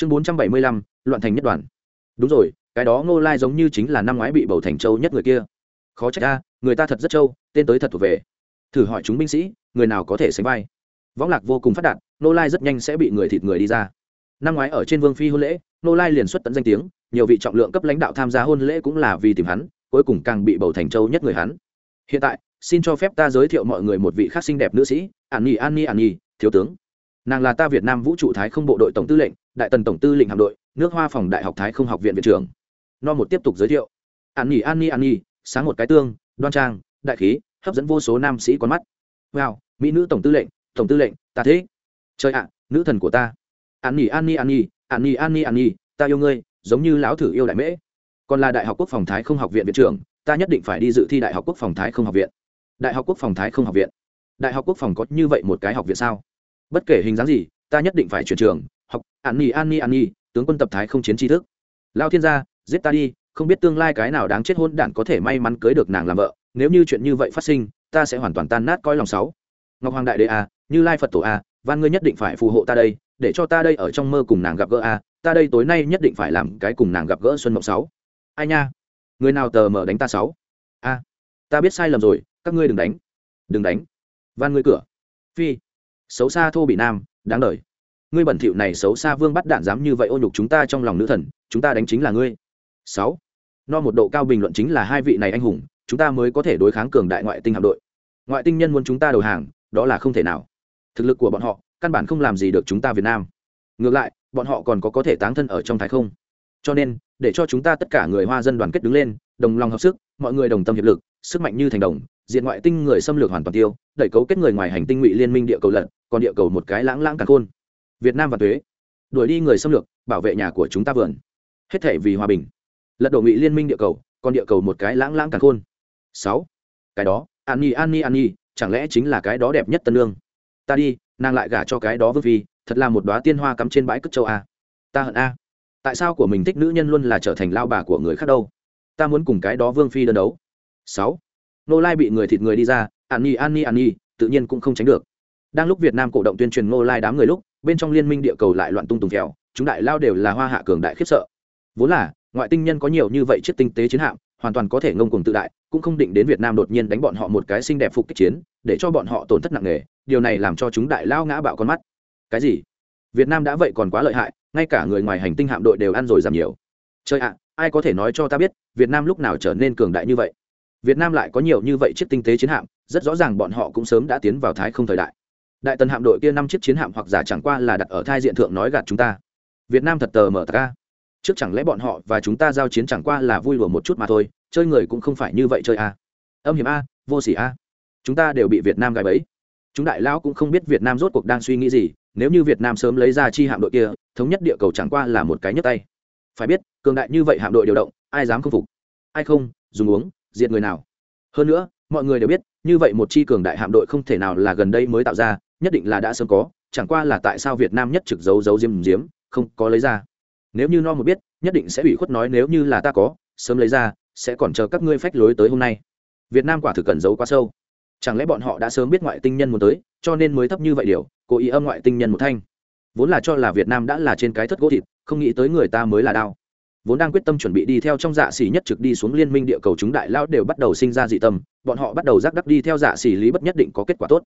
chương bốn trăm bảy mươi lăm, loạn thành nhất đoàn. Đúng rồi, cái đó ngô lai giống như chính là năm ngoái bị bầu thành châu nhất người kia. Khó trách a, người ta thật rất châu, tên tới thật thuộc về. Thử hỏi chúng binh sĩ, người nào có thể sánh vai? Võng lạc vô cùng phát đạt nô lai rất nhanh sẽ bị người thịt người đi ra. Năm ngoái ở trên vương phi hôn lễ nô lai liền xuất tận danh tiếng, nhiều vị trọng lượng cấp lãnh đạo tham gia hôn lễ cũng là vì tìm hắn, cuối cùng càng bị bầu thành châu nhất người hắn. Hiện tại, xin cho phép ta giới thiệu mọi người một vị khác xinh đẹp nữ sĩ, an nhi an nhi an nhi, thiếu tướng nàng là ta việt nam vũ trụ thái không bộ đội tổng tư lệnh, đại tần tổng tư lệnh hạm đội, nước hoa phòng đại học thái không học viện viện trưởng. No một tiếp tục giới thiệu. An nhi an nhi an nhi, sáng một cái tương, đoan trang, đại khí, hấp dẫn vô số nam sĩ con mắt. Wow, mỹ nữ tổng tư lệnh, tổng tư lệnh, ta thế trời ạ, nữ thần của ta. An nhi an nhi an nhi an nhi an nhi an nhi, ta yêu ngươi, giống như lão thử yêu đại mễ. Còn là đại học quốc phòng thái không học viện viện trưởng, ta nhất định phải đi dự thi đại học quốc phòng thái không học viện. Đại học quốc phòng thái không học viện. Đại học quốc phòng có như vậy một cái học viện sao? Bất kể hình dáng gì, ta nhất định phải chuyển trường, học, an nhi an nhi an nhi, tướng quân tập thái không chiến tri thức. Lao thiên gia, giết ta đi, không biết tương lai cái nào đáng chết hôn đản có thể may mắn cưới được nàng làm vợ, nếu như chuyện như vậy phát sinh, ta sẽ hoàn toàn tan nát coi lòng sáu. Ngọc hoàng đại đệ a à, như lai phật tổ a van ngươi nhất định phải phù hộ ta đây, để cho ta đây ở trong mơ cùng nàng gặp gỡ a ta đây tối nay nhất định phải làm cái cùng nàng gặp gỡ xuân mộng sáu. Ai nha, người nào tờ mở đánh ta sáu? A ta biết sai lầm rồi, các ngươi đừng đánh đừng đánh, van ngươi cửa. Phi xấu xa thô bị nam, đáng đời. Ngươi bẩn thỉu này xấu xa vương bắt đạn dám như vậy ô nhục chúng ta trong lòng nữ thần, chúng ta đánh chính là ngươi. Sáu. No một độ cao bình luận chính là hai vị này anh hùng, chúng ta mới có thể đối kháng cường đại ngoại tinh hạm đội. Ngoại tinh nhân muốn chúng ta đầu hàng, đó là không thể nào. Thực lực của bọn họ, căn bản không làm gì được chúng ta việt nam. Ngược lại, bọn họ còn có có thể tán thân ở trong thái không. Cho nên, để cho chúng ta tất cả người hoa dân đoàn kết đứng lên, đồng lòng hợp sức, mọi người đồng tâm hiệp lực, sức mạnh như thành đồng diện ngoại tinh người xâm lược hoàn toàn tiêu, đẩy cấu kết người ngoài hành tinh ngụy liên minh địa cầu lận còn địa cầu một cái lãng lãng càng khôn. Việt nam và thuế đuổi đi người xâm lược, bảo vệ nhà của chúng ta vườn. Hết thể vì hòa bình. Lật đổ ngụy liên minh địa cầu, còn địa cầu một cái lãng lãng càng khôn. Sáu, cái đó, an nhi an nhi an nhi chẳng lẽ chính là cái đó đẹp nhất tân lương? Ta đi, nàng lại gả cho cái đó vương phi, thật là một đoá tiên hoa cắm trên bãi cất châu a. Ta hận a. Tại sao của mình thích nữ nhân luôn là trở thành lao bà của người khác đâu? Ta muốn cùng cái đó vương phi đơn đấu. Sáu nô lai bị người thịt người đi ra, an nhi an nhi an nhi, tự nhiên cũng không tránh được. Đang lúc việt nam cổ động tuyên truyền nô lai đám người lúc, bên trong liên minh địa cầu lại loạn tung tùng kèo chúng đại lao đều là hoa hạ cường đại khiếp sợ. Vốn là, ngoại tinh nhân có nhiều như vậy chiếc tinh tế chiến hạm, hoàn toàn có thể ngông cuồng tự đại, cũng không định đến việt nam đột nhiên đánh bọn họ một cái xinh đẹp phục kích chiến, để cho bọn họ tổn thất nặng nề, điều này làm cho chúng đại lao ngã bạo con mắt. Cái gì? Việt nam đã vậy còn quá lợi hại, ngay cả người ngoài hành tinh hạm đội đều ăn rồi giảm nhiều. Chơi ạ, ai có thể nói cho ta biết, việt nam lúc nào trở nên cường đại như vậy? Việt nam lại có nhiều như vậy chiếc tinh tế chiến hạm, rất rõ ràng bọn họ cũng sớm đã tiến vào thái không thời đại. Đại tần hạm đội kia năm chiếc chiến hạm hoặc giả chẳng qua là đặt ở thai diện thượng nói gạt chúng ta. Việt nam thật tờ mở ta trước chẳng lẽ bọn họ và chúng ta giao chiến chẳng qua là vui lùa một chút mà thôi, chơi người cũng không phải như vậy chơi a. À. âm hiểm a, vô s ỉ a. Chúng ta đều bị việt nam gài bẫy. Chúng đại lão cũng không biết việt nam rốt cuộc đang suy nghĩ gì, nếu như việt nam sớm lấy ra chi hạm đội kia, thống nhất địa cầu chẳng qua là một cái nhấp tay. Phải biết, cường đại như vậy hạm đội điều động, ai dám không phục? Ai không, dùng uống diệt người nào. Hơn nữa, mọi người đều biết, như vậy một chi cường đại hạm đội không thể nào là gần đây mới tạo ra, nhất định là đã sớm có, chẳng qua là tại sao việt nam nhất trực giấu giấu diêm diếm, không có lấy ra. Nếu như no một biết, nhất định sẽ ủy khuất nói nếu như là ta có, sớm lấy ra, sẽ còn chờ các ngươi phách lối tới hôm nay. Việt nam quả thực cần giấu quá sâu. Chẳng lẽ bọn họ đã sớm biết ngoại tinh nhân muốn tới, cho nên mới thấp như vậy điều, cố ý âm ngoại tinh nhân một thanh. Vốn là cho là việt nam đã là trên cái thất gỗ thịt, không nghĩ tới người ta mới là đao vốn đang quyết tâm chuẩn bị đi theo trong dạ xỉ nhất trực đi xuống liên minh địa cầu chúng đại lao đều bắt đầu sinh ra dị tâm, bọn họ bắt đầu giác đắc đi theo dạ xỉ lý bất nhất định có kết quả tốt.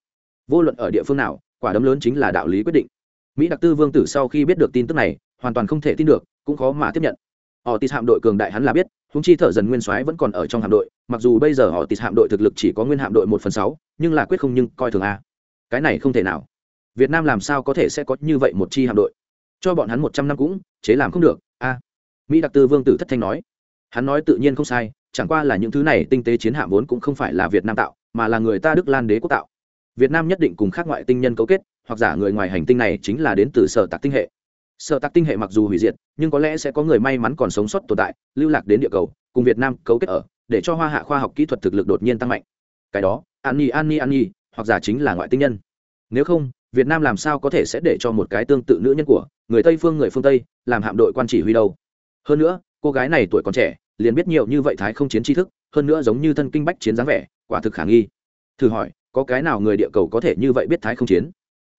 Vô luận ở địa phương nào, quả đấm lớn chính là đạo lý quyết định. Mỹ đặc tư vương tử sau khi biết được tin tức này, hoàn toàn không thể tin được, cũng khó mà tiếp nhận. Họ tịt hạm đội cường đại hắn là biết húng chi thợ dần nguyên soái vẫn còn ở trong hạm đội, mặc dù bây giờ họ tịt hạm đội thực lực chỉ có nguyên hạm đội một phần sáu, nhưng là quyết không nhưng coi thường a. Cái này không thể nào. Việt nam làm sao có thể sẽ có như vậy một chi hạm đội? Cho bọn hắn một trăm năm cũng, chế làm không được, a mỹ đặc tư vương tử thất thanh nói. Hắn nói tự nhiên không sai, chẳng qua là những thứ này tinh tế chiến hạm vốn cũng không phải là việt nam tạo, mà là người ta đức lan đế quốc tạo. Việt nam nhất định cùng khác ngoại tinh nhân cấu kết, hoặc giả người ngoài hành tinh này chính là đến từ sở tạc tinh hệ. Sở tạc tinh hệ mặc dù hủy diệt, nhưng có lẽ sẽ có người may mắn còn sống sót tồn tại, lưu lạc đến địa cầu, cùng việt nam cấu kết ở, để cho hoa hạ khoa học kỹ thuật thực lực đột nhiên tăng mạnh. Cái đó an nhi an nhi an nhi hoặc giả chính là ngoại tinh nhân. Nếu không, việt nam làm sao có thể sẽ để cho một cái tương tự nữ nhân của người tây phương người phương tây, làm hạm đội quan chỉ huy đâu? Hơn nữa, cô gái này tuổi còn trẻ, liền biết nhiều như vậy thái không chiến tri thức, hơn nữa giống như thân kinh bách chiến dáng vẻ, quả thực khả nghi. Thử hỏi, có cái nào người địa cầu có thể như vậy biết thái không chiến?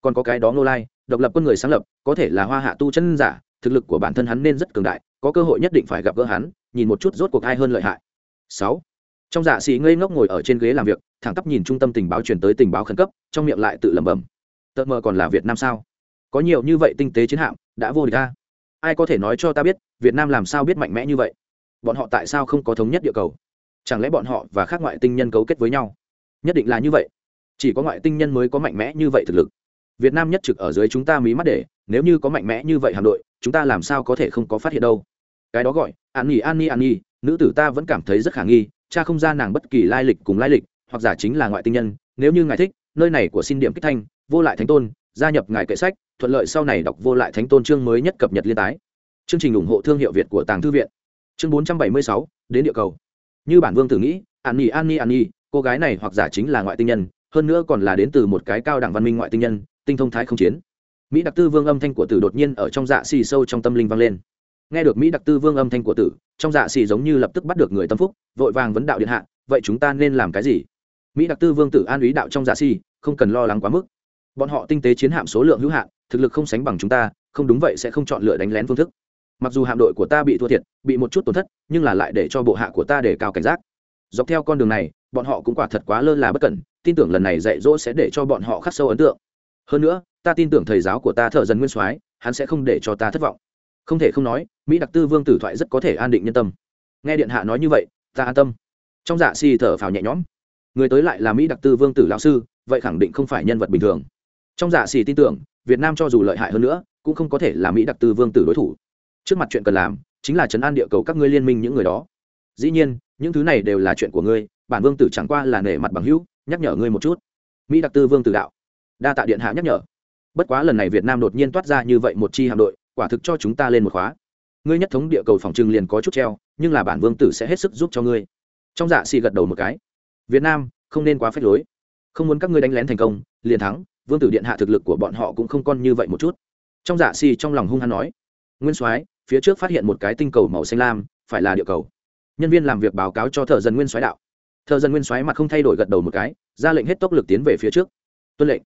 Còn có cái đó ngô lai, độc lập quân người sáng lập, có thể là hoa hạ tu chân giả, thực lực của bản thân hắn nên rất cường đại, có cơ hội nhất định phải gặp gỡ hắn, nhìn một chút rốt cuộc ai hơn lợi hại. Sáu. Trong dạ sĩ ngây ngốc ngồi ở trên ghế làm việc, thẳng tắp nhìn trung tâm tình báo truyền tới tình báo khẩn cấp, trong miệng lại tự lẩm bẩm. Tợt mờ còn là việt nam sao? Có nhiều như vậy tinh tế chiến hạm, đã vô địch ta ai có thể nói cho ta biết, việt nam làm sao biết mạnh mẽ như vậy? Bọn họ tại sao không có thống nhất địa cầu? Chẳng lẽ bọn họ và khác ngoại tinh nhân cấu kết với nhau? Nhất định là như vậy. Chỉ có ngoại tinh nhân mới có mạnh mẽ như vậy thực lực. Việt nam nhất trực ở dưới chúng ta mí mắt để, nếu như có mạnh mẽ như vậy hạm đội, chúng ta làm sao có thể không có phát hiện đâu? Cái đó gọi, an nhi an nhi an nhi, nữ tử ta vẫn cảm thấy rất khả nghi, cha không ra nàng bất kỳ lai lịch cùng lai lịch, hoặc giả chính là ngoại tinh nhân, nếu như ngài thích, nơi này của xin điểm kích thanh, vô lại thánh tôn gia nhập ngài kệ sách, thuận lợi sau này đọc vô lại thánh tôn chương mới nhất cập nhật liên tái. Chương trình ủng hộ thương hiệu việt của tàng thư viện. Chương bốn trăm bảy mươi sáu, đến địa cầu. Như bản vương tử nghĩ, an nhi an nhi an nhi, cô gái này hoặc giả chính là ngoại tinh nhân, hơn nữa còn là đến từ một cái cao đẳng văn minh ngoại tinh nhân, tinh thông thái không chiến. Mỹ đặc tư vương âm thanh của tử đột nhiên ở trong dạ xì sâu trong tâm linh vang lên. Nghe được mỹ đặc tư vương âm thanh của tử, trong dạ xì giống như lập tức bắt được người tâm phúc, vội vàng vấn đạo điện hạ, vậy chúng ta nên làm cái gì? Mỹ đặc tư vương tử an ý đạo trong dạ xì, không cần lo lắng quá mức bọn họ tinh tế chiến hạm số lượng hữu hạn, thực lực không sánh bằng chúng ta, không đúng vậy sẽ không chọn lựa đánh lén phương thức. Mặc dù hạm đội của ta bị thua thiệt, bị một chút tổn thất, nhưng là lại để cho bộ hạ của ta để cao cảnh giác. Dọc theo con đường này, bọn họ cũng quả thật quá lơ là bất cẩn, tin tưởng lần này dạy dỗ sẽ để cho bọn họ khắc sâu ấn tượng. Hơn nữa, ta tin tưởng thầy giáo của ta thợ dần nguyên soái, hắn sẽ không để cho ta thất vọng. Không thể không nói, mỹ đặc tư vương tử thoại rất có thể an định nhân tâm. Nghe điện hạ nói như vậy, ta an tâm. Trong dạ si thở phào nhẹ nhõm. Người tới lại là mỹ đặc tư vương tử lão sư, vậy khẳng định không phải nhân vật bình thường trong dạ xì tin tưởng, việt nam cho dù lợi hại hơn nữa, cũng không có thể là mỹ đặc tư vương tử đối thủ. Trước mặt chuyện cần làm, chính là chấn an địa cầu các ngươi liên minh những người đó. Dĩ nhiên, những thứ này đều là chuyện của ngươi, bản vương tử chẳng qua là nể mặt bằng hữu, nhắc nhở ngươi một chút. Mỹ đặc tư vương tử đạo. Đa tạ điện hạ nhắc nhở. Bất quá lần này việt nam đột nhiên toát ra như vậy một chi hạm đội, quả thực cho chúng ta lên một khóa. Ngươi nhất thống địa cầu phòng trừng liền có chút treo, nhưng là bản vương tử sẽ hết sức giúp cho ngươi. Trong dạ xì gật đầu một cái. Việt nam, không nên quá phép lối. Không muốn các ngươi đánh lén thành công, liền thắng vương tử điện hạ thực lực của bọn họ cũng không con như vậy một chút. Trong dạ xì trong lòng hung hăng nói, nguyên soái, phía trước phát hiện một cái tinh cầu màu xanh lam, phải là địa cầu. Nhân viên làm việc báo cáo cho thợ dân nguyên soái đạo. Thợ dân nguyên soái mặt không thay đổi gật đầu một cái, ra lệnh hết tốc lực tiến về phía trước. Tuân lệnh.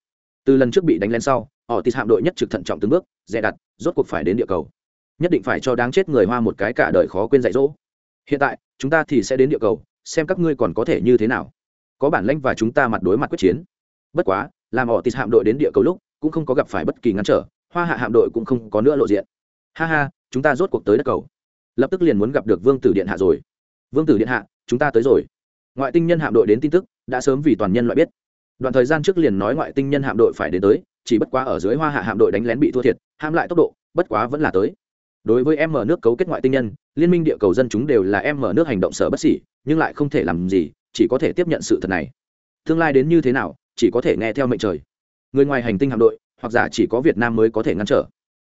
Từ lần trước bị đánh lên sau, họ tịt hạm đội nhất trực thận trọng từng bước, dè đặt, rốt cuộc phải đến địa cầu. Nhất định phải cho đáng chết người hoa một cái cả đời khó quên dạy dỗ. Hiện tại, chúng ta thì sẽ đến địa cầu, xem các ngươi còn có thể như thế nào. Có bản lãnh và chúng ta mặt đối mặt quyết chiến. Bất quá làm họ tịt hạm đội đến địa cầu lúc, cũng không có gặp phải bất kỳ ngăn trở, hoa hạ hạm đội cũng không có nữa lộ diện. Ha ha, chúng ta rốt cuộc tới đất cầu. Lập tức liền muốn gặp được vương tử điện hạ rồi. Vương tử điện hạ, chúng ta tới rồi. Ngoại tinh nhân hạm đội đến tin tức, đã sớm vì toàn nhân loại biết. Đoạn thời gian trước liền nói ngoại tinh nhân hạm đội phải đến tới, chỉ bất quá ở dưới hoa hạ hạm đội đánh lén bị thua thiệt, hãm lại tốc độ, bất quá vẫn là tới. Đối với em mở nước cấu kết ngoại tinh nhân, liên minh địa cầu dân chúng đều là em mở nước hành động sở bất xỉ nhưng lại không thể làm gì, chỉ có thể tiếp nhận sự thật này. Tương lai đến như thế nào chỉ có thể nghe theo mệnh trời. Người ngoài hành tinh hạm đội, hoặc giả chỉ có việt nam mới có thể ngăn trở.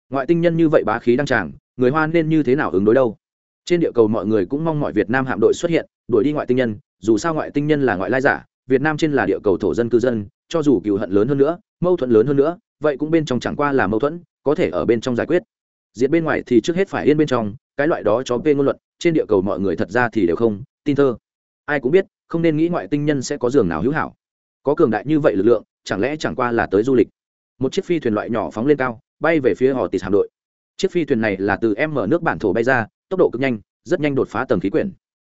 Ngoại tinh nhân như vậy bá khí đăng tràng, người hoa nên như thế nào ứng đối đâu? Trên địa cầu mọi người cũng mong mọi việt nam hạm đội xuất hiện, đuổi đi ngoại tinh nhân, dù sao ngoại tinh nhân là ngoại lai giả, việt nam trên là địa cầu thổ dân cư dân, cho dù cựu hận lớn hơn nữa, mâu thuẫn lớn hơn nữa, vậy cũng bên trong chẳng qua là mâu thuẫn, có thể ở bên trong giải quyết. Diệt bên ngoài thì trước hết phải yên bên trong, cái loại đó cho p ngôn luận, trên địa cầu mọi người thật ra thì đều không, tin thơ. Ai cũng biết, không nên nghĩ ngoại tinh nhân sẽ có giường nào hữu hảo có cường đại như vậy lực lượng, chẳng lẽ chẳng qua là tới du lịch? Một chiếc phi thuyền loại nhỏ phóng lên cao, bay về phía họ tịt hạm đội. Chiếc phi thuyền này là từ em mở nước bản thổ bay ra, tốc độ cực nhanh, rất nhanh đột phá tầng khí quyển.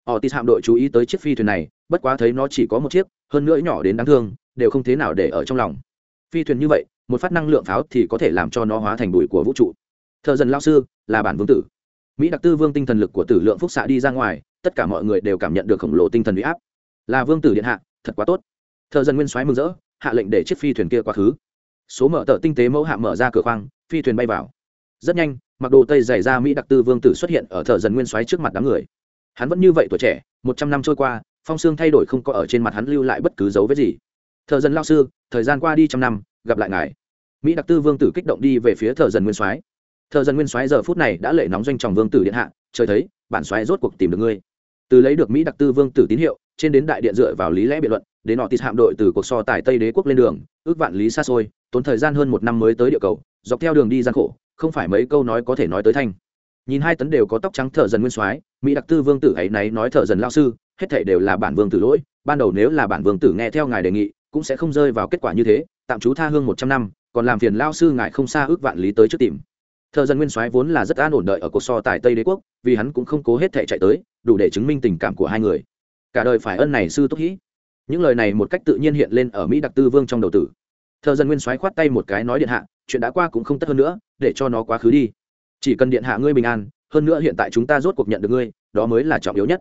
Họ tịt hạm đội chú ý tới chiếc phi thuyền này, bất quá thấy nó chỉ có một chiếc, hơn nữa nhỏ đến đáng thương, đều không thế nào để ở trong lòng. Phi thuyền như vậy, một phát năng lượng pháo thì có thể làm cho nó hóa thành bụi của vũ trụ. Thợ dần lao sư, là bản vương tử. Mỹ đặc tư vương tinh thần lực của tử lượng phúc xạ đi ra ngoài, tất cả mọi người đều cảm nhận được khổng lồ tinh thần huy áp. Là vương tử điện hạ, thật quá tốt thợ dần nguyên soái mừng rỡ, hạ lệnh để chiếc phi thuyền kia quá khứ. Số mở tờ tinh tế mẫu hạ mở ra cửa khoang, phi thuyền bay vào. Rất nhanh, mặc đồ tây dày ra mỹ đặc tư vương tử xuất hiện ở thợ dần nguyên soái trước mặt đám người. Hắn vẫn như vậy tuổi trẻ, một trăm năm trôi qua, phong xương thay đổi không có ở trên mặt hắn lưu lại bất cứ dấu vết gì. Thợ dần lao sư, thời gian qua đi trăm năm, gặp lại ngài. Mỹ đặc tư vương tử kích động đi về phía thợ dần nguyên soái. Thợ dần nguyên soái giờ phút này đã lệ nóng doanh tròng vương tử điện hạ, trời thấy, bản soái rốt cuộc tìm được ngươi từ lấy được mỹ đặc tư vương tử tín hiệu, trên đến đại điện dựa vào lý lẽ biện luận, đến họ tịt hạm đội từ cuộc so tài tây đế quốc lên đường, ước vạn lý xa xôi, tốn thời gian hơn một năm mới tới địa cầu, dọc theo đường đi gian khổ, không phải mấy câu nói có thể nói tới thanh. Nhìn hai tấn đều có tóc trắng thợ dần nguyên soái, mỹ đặc tư vương tử ấy náy nói thợ dần lao sư, hết thể đều là bản vương tử lỗi, ban đầu nếu là bản vương tử nghe theo ngài đề nghị, cũng sẽ không rơi vào kết quả như thế, tạm trú tha hương một trăm năm, còn làm phiền lao sư ngài không xa ước vạn lý tới trước tìm. Thợ dân nguyên soái vốn là rất an ổn đợi ở cuộc so tài tây đế quốc, vì hắn cũng không cố hết thể chạy tới đủ để chứng minh tình cảm của hai người. Cả đời phải ân này sư túc hĩ những lời này một cách tự nhiên hiện lên ở mỹ đặc tư vương trong đầu tử. Thợ dân nguyên soái khoát tay một cái nói điện hạ, chuyện đã qua cũng không tất hơn nữa, để cho nó quá khứ đi. Chỉ cần điện hạ ngươi bình an, hơn nữa hiện tại chúng ta rốt cuộc nhận được ngươi, đó mới là trọng yếu nhất.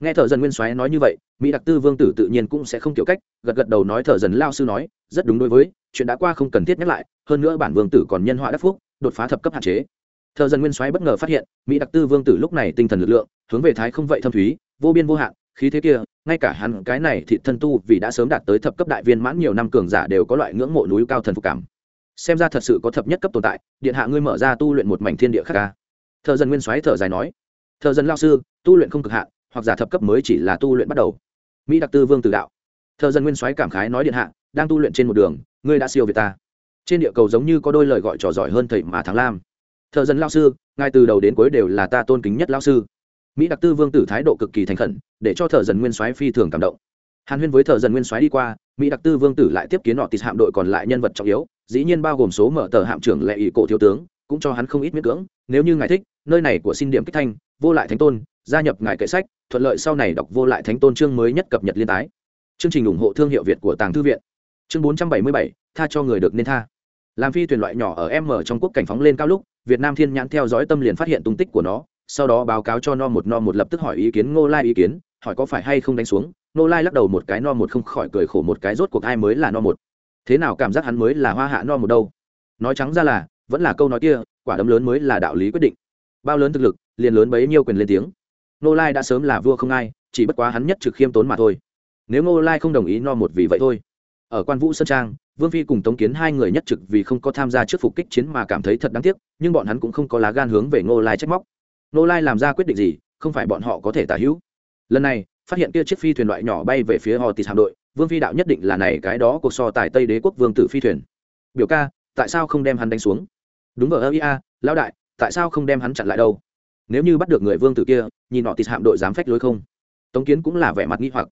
Nghe thợ dần nguyên soái nói như vậy, mỹ đặc tư vương tử tự nhiên cũng sẽ không kiểu cách, gật gật đầu nói thợ dần lao sư nói, rất đúng đối với, chuyện đã qua không cần thiết nhắc lại, hơn nữa bản vương tử còn nhân họa đắc phúc, đột phá thập cấp hạn chế. Thợ dần nguyên soái bất ngờ phát hiện, mỹ đặc tư vương tử lúc này tinh thần lực lượng hướng về thái không vậy thâm thúy, vô biên vô hạn, khí thế kia, ngay cả hắn cái này thị thân tu vì đã sớm đạt tới thập cấp đại viên mãn nhiều năm cường giả đều có loại ngưỡng mộ núi cao thần phục cảm. Xem ra thật sự có thập nhất cấp tồn tại, điện hạ ngươi mở ra tu luyện một mảnh thiên địa khác ca. Thợ dần nguyên soái thở dài nói, thợ dần lao sư, tu luyện không cực hạn, hoặc giả thập cấp mới chỉ là tu luyện bắt đầu. Mỹ đặc tư vương từ đạo. Thợ dân nguyên soái cảm khái nói điện hạ, đang tu luyện trên một đường, ngươi đã siêu việt ta. Trên địa cầu giống như có đôi lời gọi trò giỏi hơn thầy mà thắng lam. Thợ dân lao sư, ngay từ đầu đến cuối đều là ta tôn kính nhất lao sư mỹ đặc tư vương tử thái độ cực kỳ thành khẩn, để cho thợ dần nguyên soái phi thường cảm động. Hàn huyên với thợ dần nguyên soái đi qua, mỹ đặc tư vương tử lại tiếp kiến họ tịt hạm đội còn lại nhân vật trọng yếu, dĩ nhiên bao gồm số mở tờ hạm trưởng lệ ỷ cổ thiếu tướng, cũng cho hắn không ít miễn cưỡng. Nếu như ngài thích, nơi này của xin điểm kích thanh, vô lại thánh tôn, gia nhập ngài kệ sách, thuận lợi sau này đọc vô lại thánh tôn chương mới nhất cập nhật liên tái. Chương trình ủng hộ thương hiệu việt của tàng thư viện. Chương bốn trăm bảy mươi bảy, tha cho người được nên tha. Làm phi thuyền loại nhỏ ở m trong quốc cảnh phóng lên cao lúc, việt nam thiên nhãn theo dõi tâm liền phát hiện tung tích của nó sau đó báo cáo cho no một no một lập tức hỏi ý kiến ngô lai ý kiến, hỏi có phải hay không đánh xuống. Ngô lai lắc đầu một cái no một không khỏi cười khổ một cái, rốt cuộc ai mới là no một? Thế nào cảm giác hắn mới là hoa hạ no một đâu? Nói trắng ra là, vẫn là câu nói kia, quả đấm lớn mới là đạo lý quyết định. Bao lớn thực lực, liền lớn bấy nhiêu quyền lên tiếng. Ngô lai đã sớm là vua không ai, chỉ bất quá hắn nhất trực khiêm tốn mà thôi. Nếu ngô lai không đồng ý no một vì vậy thôi. Ở quan vũ sơn trang, vương phi cùng tống kiến hai người nhất trực vì không có tham gia trước phục kích chiến mà cảm thấy thật đáng tiếc, nhưng bọn hắn cũng không có lá gan hướng về ngô lai trách móc nô lai làm ra quyết định gì, không phải bọn họ có thể tả hữu. Lần này, phát hiện kia chiếc phi thuyền loại nhỏ bay về phía họ tịt hạm đội, vương phi đạo nhất định là này, cái đó cuộc so tài tây đế quốc vương tử phi thuyền. Biểu ca, tại sao không đem hắn đánh xuống? Đúng ở ơ ia, lão đại, tại sao không đem hắn chặn lại đâu? Nếu như bắt được người vương tử kia, nhìn họ tịt hạm đội dám phách lối không? Tống kiến cũng là vẻ mặt nghi hoặc.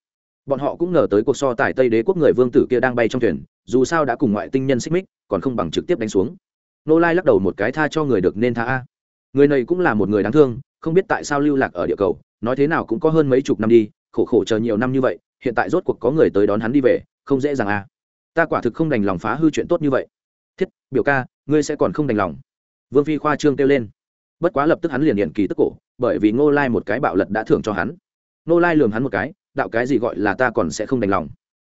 Bọn họ cũng ngờ tới cuộc so tài tây đế quốc người vương tử kia đang bay trong thuyền, dù sao đã cùng ngoại tinh nhân xích mích, còn không bằng trực tiếp đánh xuống. Nô lai lắc đầu một cái tha cho người được nên tha a người này cũng là một người đáng thương, không biết tại sao lưu lạc ở địa cầu, nói thế nào cũng có hơn mấy chục năm đi, khổ khổ chờ nhiều năm như vậy, hiện tại rốt cuộc có người tới đón hắn đi về, không dễ dàng à? ta quả thực không đành lòng phá hư chuyện tốt như vậy. Thiết, biểu ca, ngươi sẽ còn không đành lòng. Vương phi khoa trương kêu lên. Bất quá lập tức hắn liền hiện kỳ tức cổ, bởi vì ngô lai một cái bạo lật đã thưởng cho hắn. Ngô lai lường hắn một cái, đạo cái gì gọi là ta còn sẽ không đành lòng.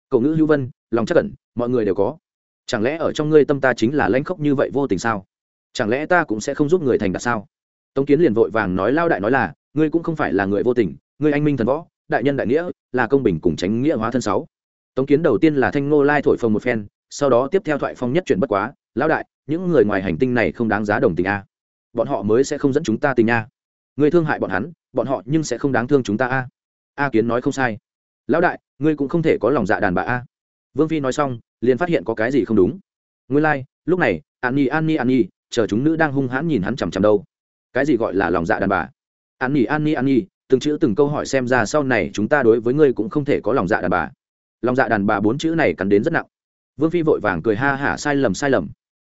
Cậu ngữ hữu vân, lòng chắc cẩn mọi người đều có. Chẳng lẽ ở trong ngươi tâm ta chính là lãnh khốc như vậy vô tình sao? Chẳng lẽ ta cũng sẽ không giúp người thành đạt sao? Tống kiến liền vội vàng nói lao đại nói là ngươi cũng không phải là người vô tình ngươi anh minh thần võ đại nhân đại nghĩa là công bình cùng tránh nghĩa hóa thân sáu. Tống kiến đầu tiên là thanh ngô lai thổi phồng một phen sau đó tiếp theo thoại phong nhất chuyển bất quá lão đại những người ngoài hành tinh này không đáng giá đồng tình a. Bọn họ mới sẽ không dẫn chúng ta tình nha người thương hại bọn hắn bọn họ nhưng sẽ không đáng thương chúng ta a. A kiến nói không sai. Lão đại ngươi cũng không thể có lòng dạ đàn bà a. Vương phi nói xong liền phát hiện có cái gì không đúng. Nguyên lai、like, lúc này an nhi an nhi an nhi chờ chúng nữ đang hung hãn nhìn hắn chằm chằm đâu. Cái gì gọi là lòng dạ đàn bà? An nhi an nhi an nhi, từng chữ từng câu hỏi xem ra sau này chúng ta đối với ngươi cũng không thể có lòng dạ đàn bà. Lòng dạ đàn bà bốn chữ này cắn đến rất nặng. Vương phi vội vàng cười ha hả, sai lầm sai lầm.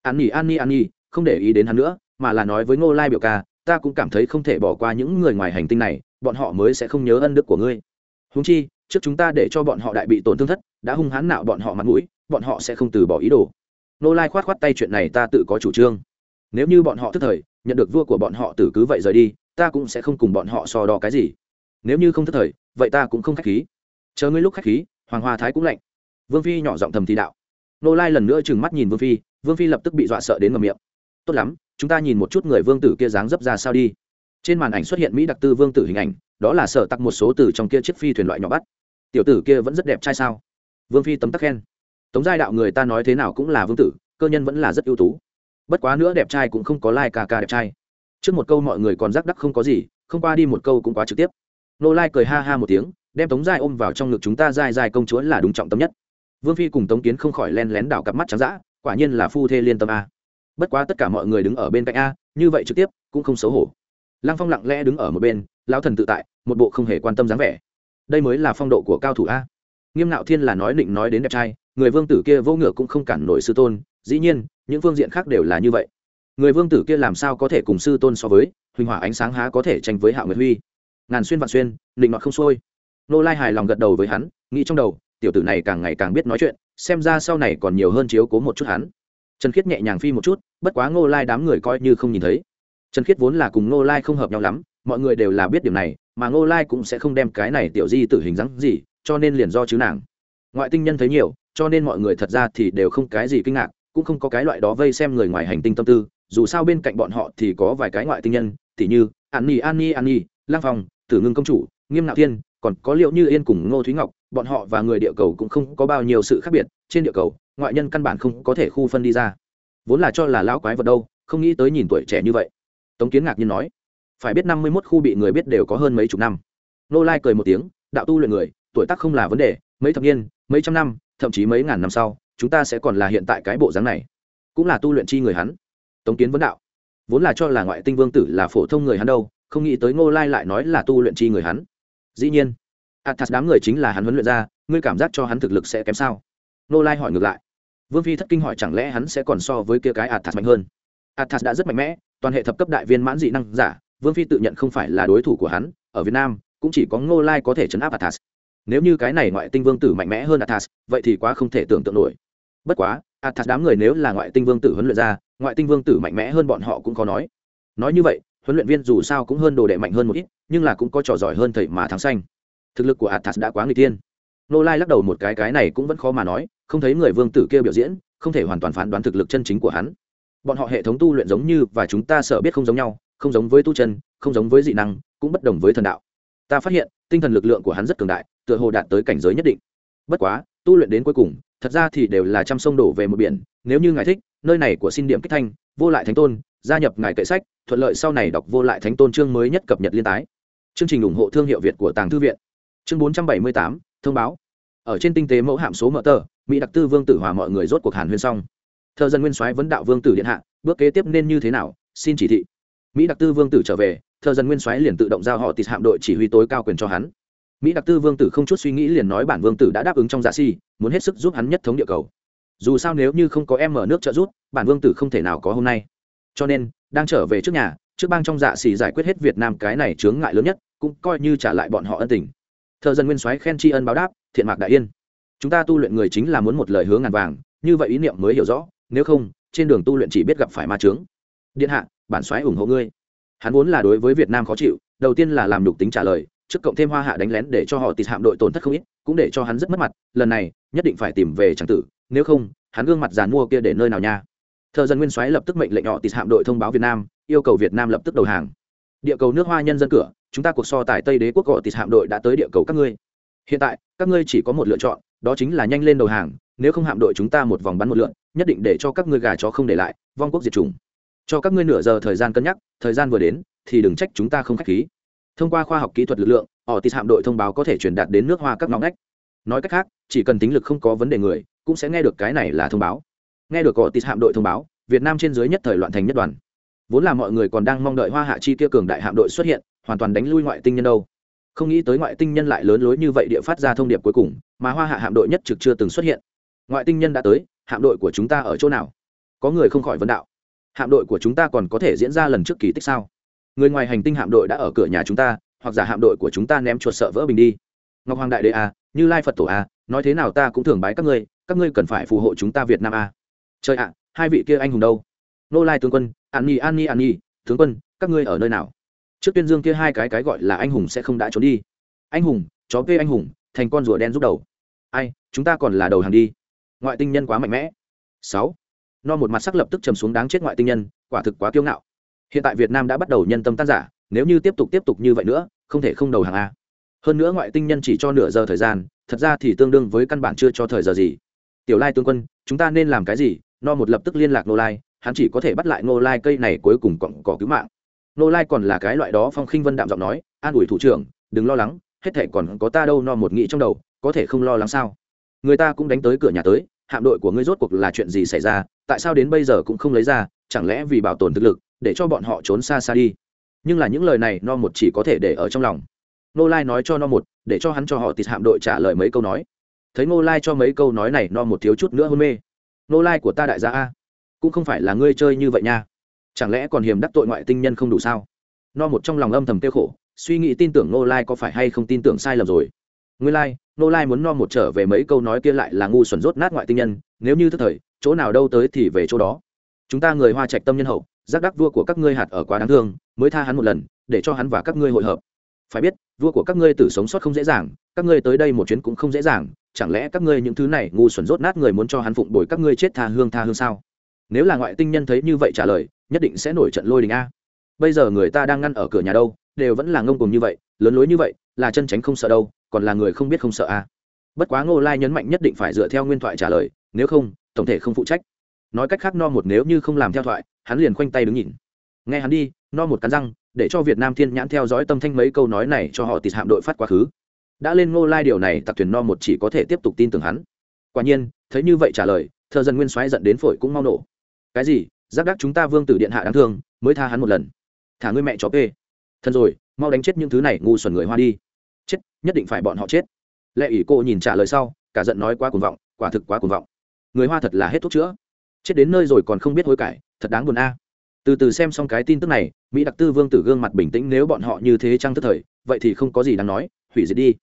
An nhi an nhi an nhi, không để ý đến hắn nữa, mà là nói với ngô lai biểu ca, ta cũng cảm thấy không thể bỏ qua những người ngoài hành tinh này, bọn họ mới sẽ không nhớ ân đức của ngươi. Húng chi, trước chúng ta để cho bọn họ đại bị tổn thương thất, đã hung hãn nạo bọn họ mặt mũi, bọn họ sẽ không từ bỏ ý đồ. Ngô lai khoát khoát tay chuyện này ta tự có chủ trương nếu như bọn họ thức thời, nhận được vua của bọn họ tử cứ vậy rời đi, ta cũng sẽ không cùng bọn họ so đo cái gì. Nếu như không thức thời, vậy ta cũng không k h á c h khí. Chờ ngươi lúc k h á c h khí, hoàng hoa thái cũng lạnh. Vương phi nhỏ giọng thầm thì đạo. Nô lai lần nữa trừng mắt nhìn vương phi vương phi lập tức bị dọa sợ đến ngầm miệng. Tốt lắm, chúng ta nhìn một chút người vương tử kia dáng dấp ra sao đi. Trên màn ảnh xuất hiện mỹ đặc tư vương tử hình ảnh, đó là sợ tặc một số từ trong kia chiếc phi thuyền loại nhỏ bắt. Tiểu tử kia vẫn rất đẹp trai sao? Vương phi tấm tắc khen. Tống giai đạo người ta nói thế nào cũng là vương tử, cơ nhân vẫn là rất ưu tú bất quá nữa đẹp trai cũng không có lai、like、ca ca đẹp trai. Trước một câu mọi người còn rắc đắc không có gì, không qua đi một câu cũng quá trực tiếp. Nô lai cười ha ha một tiếng, đem tống giai ôm vào trong ngực chúng ta giai giai công chúa là đúng trọng tâm nhất. Vương phi cùng tống kiến không khỏi len lén đảo cặp mắt trắng d quả nhiên là phu thê liên tâm a. Bất quá tất cả mọi người đứng ở bên cạnh a, như vậy trực tiếp, cũng không xấu hổ. Lăng phong lặng lẽ đứng ở một bên, lão thần tự tại, một bộ không hề quan tâm dáng vẻ. Đây mới là phong độ của cao thủ a. Nghiêm nạo thiên là nói định nói đến đẹp trai, người vương tử kia vô ngựa cũng không cản nổi sư tôn, dĩ nhiên những phương diện khác đều là như vậy. Người vương tử kia làm sao có thể cùng sư tôn so với huỳnh hỏa ánh sáng há có thể tranh với hạ nguyệt huy? Ngàn xuyên vạn xuyên định nọt không xuôi. Nô lai hài lòng gật đầu với hắn, nghĩ trong đầu, tiểu tử này càng ngày càng biết nói chuyện, xem ra sau này còn nhiều hơn chiếu cố một chút hắn. Trần khiết nhẹ nhàng phi một chút, bất quá ngô lai đám người coi như không nhìn thấy. Trần khiết vốn là cùng ngô lai không hợp nhau lắm, mọi người đều là biết điểm này, mà ngô lai cũng sẽ không đem cái này tiểu di tử hình dáng gì, cho nên liền do chứ nàng. Ngoại tinh nhân thấy nhiều, cho nên mọi người thật ra thì đều không cái gì kinh ngạc cũng không có cái loại đó vây xem người ngoài hành tinh tâm tư, dù sao bên cạnh bọn họ thì có vài cái ngoại tinh nhân t h như an nhi an nhi an nhi lang phong, tử ngưng công chủ, nghiêm nạo thiên, còn có liệu như yên cùng ngô thúy ngọc, bọn họ và người địa cầu cũng không có bao nhiêu sự khác biệt, trên địa cầu, ngoại nhân căn bản không có thể khu phân đi ra. Vốn là cho là lão quái vật đâu, không nghĩ tới nhìn tuổi trẻ như vậy. Tống kiến ngạc nhiên nói, phải biết năm mươi mốt khu bị người biết đều có hơn mấy chục năm. Nô lai cười một tiếng, đạo tu luyện người, tuổi tác không là vấn đề, mấy thập niên, mấy trăm năm, thậm chí mấy ngàn năm sau chúng ta sẽ còn là hiện tại cái bộ dáng này. Cũng là tu luyện chi người hắn. Tống kiến vấn đạo. Vốn là cho là ngoại tinh vương tử là phổ thông người hắn đâu, không nghĩ tới ngô lai lại nói là tu luyện chi người hắn. Dĩ nhiên, athas đám người chính là hắn huấn luyện ra, ngươi cảm giác cho hắn thực lực sẽ kém sao? Ngô lai hỏi ngược lại. Vương phi thất kinh hỏi chẳng lẽ hắn sẽ còn so với kia cái athas mạnh hơn? Athas đã rất mạnh mẽ, toàn hệ thập cấp đại viên mãn dị năng giả, vương phi tự nhận không phải là đối thủ của hắn, ở việt nam, cũng chỉ có ngô lai có thể chấn áp athas. Nếu như cái này ngoại tinh vương tử mạnh mẽ hơn athas, vậy thì quá không thể tưởng tượng nổi bất quá, athas đám người nếu là ngoại tinh vương tử huấn luyện ra, ngoại tinh vương tử mạnh mẽ hơn bọn họ cũng khó nói. Nói như vậy, huấn luyện viên dù sao cũng hơn đồ đệ mạnh hơn một ít, nhưng là cũng có trò giỏi hơn thầy mà thắng xanh. Thực lực của athas đã quá người tiên nô lai lắc đầu một cái cái này cũng vẫn khó mà nói, không thấy người vương tử kia biểu diễn, không thể hoàn toàn phán đoán thực lực chân chính của hắn. Bọn họ hệ thống tu luyện giống như và chúng ta sợ biết không giống nhau, không giống với tu chân, không giống với dị năng, cũng bất đồng với thần đạo. Ta phát hiện, tinh thần lực lượng của hắn rất cường đại, tựa hồ đạt tới cảnh giới nhất định. Bất quá, tu luyện đến cuối cùng thật ra thì đều là trăm sông đổ về một biển, nếu như ngài thích, nơi này của xin điểm kích thanh, vô lại thánh tôn, gia nhập ngài kệ sách, thuận lợi sau này đọc vô lại thánh tôn chương mới nhất cập nhật liên tái. Chương trình ủng hộ thương hiệu việt của tàng thư viện. Chương bốn trăm bảy mươi tám, thông báo. Ở trên tinh tế mẫu hạm số mở tờ, mỹ đặc tư vương tử hòa mọi người rốt cuộc hàn huyên xong. Thợ dân nguyên soái vấn đạo vương tử điện hạ, bước kế tiếp nên như thế nào, xin chỉ thị. Mỹ đặc tư vương tử trở về thợ dân nguyên soái liền tự động giao họ tịt hạm đội chỉ huy tối cao quyền cho hắn mỹ đặc tư vương tử không chút suy nghĩ liền nói bản vương tử đã đáp ứng trong dạ si, muốn hết sức giúp hắn nhất thống địa cầu. Dù sao nếu như không có em mở nước trợ giúp, bản vương tử không thể nào có hôm nay. Cho nên, đang trở về trước nhà, trước bang trong dạ xỉ giải quyết hết việt nam cái này chướng ngại lớn nhất, cũng coi như trả lại bọn họ ân tình. Thợ dân nguyên soái khen tri ân báo đáp, thiện mạc đại yên. Chúng ta tu luyện người chính là muốn một lời hướng ngàn vàng, như vậy ý niệm mới hiểu rõ, nếu không, trên đường tu luyện chỉ biết gặp phải ma trướng điện hạ, bản soái ủng hộ ngươi. Hắn vốn là đối với việt nam khó chịu, đầu tiên là làm đục tính trả lời trước cộng thêm hoa hạ đánh lén để cho họ tịt hạm đội tổn thất không ít, cũng để cho hắn rất mất mặt, lần này, nhất định phải tìm về tràng tử, nếu không, hắn gương mặt giàn mua kia để nơi nào nha. Thợ dân nguyên soái lập tức mệnh lệnh họ tịt hạm đội thông báo việt nam, yêu cầu việt nam lập tức đầu hàng. Địa cầu nước hoa nhân dân cửa, chúng ta cuộc so tài tây đế quốc họ tịt hạm đội đã tới địa cầu các ngươi. Hiện tại, các ngươi chỉ có một lựa chọn, đó chính là nhanh lên đầu hàng, nếu không hạm đội chúng ta một vòng bắn một lượn, nhất định để cho các ngươi gà chó không để lại, vong quốc diệt chủng. Cho các ngươi nửa giờ thời gian cân nhắc, thời gian vừa đến, thì đừng trách chúng ta không khách khí thông qua khoa học kỹ thuật lực lượng họ tịt hạm đội thông báo có thể truyền đạt đến nước hoa các ngõ ngách. Nói cách khác, chỉ cần tính lực không có vấn đề người, cũng sẽ nghe được cái này là thông báo. Nghe được họ tịt hạm đội thông báo, việt nam trên dưới nhất thời loạn thành nhất đoàn. Vốn là mọi người còn đang mong đợi hoa hạ chi kia cường đại hạm đội xuất hiện, hoàn toàn đánh lui ngoại tinh nhân đâu. Không nghĩ tới ngoại tinh nhân lại lớn lối như vậy địa phát ra thông điệp cuối cùng, mà hoa hạ hạm đội nhất trực chưa từng xuất hiện. Ngoại tinh nhân đã tới, hạm đội của chúng ta ở chỗ nào? Có người không khỏi vấn đạo. Hạm đội của chúng ta còn có thể diễn ra lần trước kỳ tích sao? Người ngoài hành tinh hạm đội đã ở cửa nhà chúng ta, hoặc giả hạm đội của chúng ta ném chuột sợ vỡ bình đi. Ngọc hoàng đại đế a như lai phật tổ a nói thế nào ta cũng thường bái các ngươi các ngươi cần phải phù hộ chúng ta việt nam a trời ạ, hai vị kia anh hùng đâu? Nô lai tướng quân, an nhi an nhi an nhi, tướng quân, các ngươi ở nơi nào? Trước tuyên dương kia hai cái cái gọi là anh hùng sẽ không đã trốn đi. Anh hùng, chó kê anh hùng, thành con rùa đen giúp đầu. Ai, chúng ta còn là đầu hàng đi. Ngoại tinh nhân quá mạnh mẽ. Sáu. No một mặt sắc lập tức trầm xuống đáng chết ngoại tinh nhân, quả thực quá kiêu ngạo hiện tại việt nam đã bắt đầu nhân tâm tan giả nếu như tiếp tục tiếp tục như vậy nữa, không thể không đầu hàng a. Hơn nữa ngoại tinh nhân chỉ cho nửa giờ thời gian, thật ra thì tương đương với căn bản chưa cho thời giờ gì. Tiểu lai tướng quân, chúng ta nên làm cái gì? No một lập tức liên lạc nô lai, hắn chỉ có thể bắt lại nô lai cây này cuối cùng cọng cỏ cứu mạng. Nô lai còn là cái loại đó phong khinh vân đạm giọng nói, an ủi thủ trưởng, đừng lo lắng, hết thể còn có ta đâu no một nghĩ trong đầu, có thể không lo lắng sao? Người ta cũng đánh tới cửa nhà tới, hạm đội của ngươi rốt cuộc là chuyện gì xảy ra? Tại sao đến bây giờ cũng không lấy ra? Chẳng lẽ vì bảo tồn thực lực để cho bọn họ trốn xa xa đi. Nhưng là những lời này no một chỉ có thể để ở trong lòng. Nô lai nói cho no một, để cho hắn cho họ tịt hạm đội trả lời mấy câu nói. Thấy nô lai cho mấy câu nói này no một thiếu chút nữa hôn mê. Nô lai của ta đại gia a, cũng không phải là ngươi chơi như vậy nha. Chẳng lẽ còn hiềm đắc tội ngoại tinh nhân không đủ sao? No một trong lòng âm thầm tiêu khổ, suy nghĩ tin tưởng nô lai có phải hay không tin tưởng sai lầm rồi. Ngươi lai nô lai muốn no một trở về mấy câu nói kia lại là ngu xuẩn rốt nát ngoại tinh nhân, nếu như thức thời, chỗ nào đâu tới thì về chỗ đó. Chúng ta người hoa trạch tâm nhân hậu giác đắc vua của các ngươi hạt ở quá đáng thương, mới tha hắn một lần, để cho hắn và các ngươi hội hợp. Phải biết, vua của các ngươi tử sống sót không dễ dàng, các ngươi tới đây một chuyến cũng không dễ dàng, chẳng lẽ các ngươi những thứ này ngu xuẩn rốt nát người muốn cho hắn phụng bồi các ngươi chết tha hương tha hương sao? Nếu là ngoại tinh nhân thấy như vậy trả lời, nhất định sẽ nổi trận lôi đình a. Bây giờ người ta đang ngăn ở cửa nhà đâu, đều vẫn là ngông cùng như vậy, lớn lối như vậy, là chân tránh không sợ đâu, còn là người không biết không sợ a. Bất quá ngô lai nhấn mạnh nhất định phải dựa theo nguyên thoại trả lời, nếu không, tổng thể không phụ trách. Nói cách khác no một nếu như không làm theo thoại hắn liền khoanh tay đứng nhìn. Nghe hắn đi, no một cắn răng, để cho việt nam thiên nhãn theo dõi tâm thanh mấy câu nói này cho họ tịt hạm đội phát quá khứ. Đã lên ngô lai điều này, tặc thuyền no một chỉ có thể tiếp tục tin tưởng hắn. Quả nhiên, thấy như vậy trả lời, thợ dân nguyên soái giận đến phổi cũng mau nổ. Cái gì? Giáp đắc chúng ta vương tử điện hạ đáng thương, mới tha hắn một lần. Thả ngươi mẹ chó pê thân rồi, mau đánh chết những thứ này, ngu xuẩn người hoa đi. Chết, nhất định phải bọn họ chết. Lệ ủy cô nhìn trả lời sau, cả giận nói quá cuồng vọng, quả thực quá cuồng vọng. Người hoa thật là hết thuốc chữa. Chết đến nơi rồi còn không biết hối cải thật đáng buồn a. Từ từ xem xong cái tin tức này, mỹ đặc tư vương tử gương mặt bình tĩnh nếu bọn họ như thế trăng tức thời, vậy thì không có gì đáng nói, hủy diệt đi.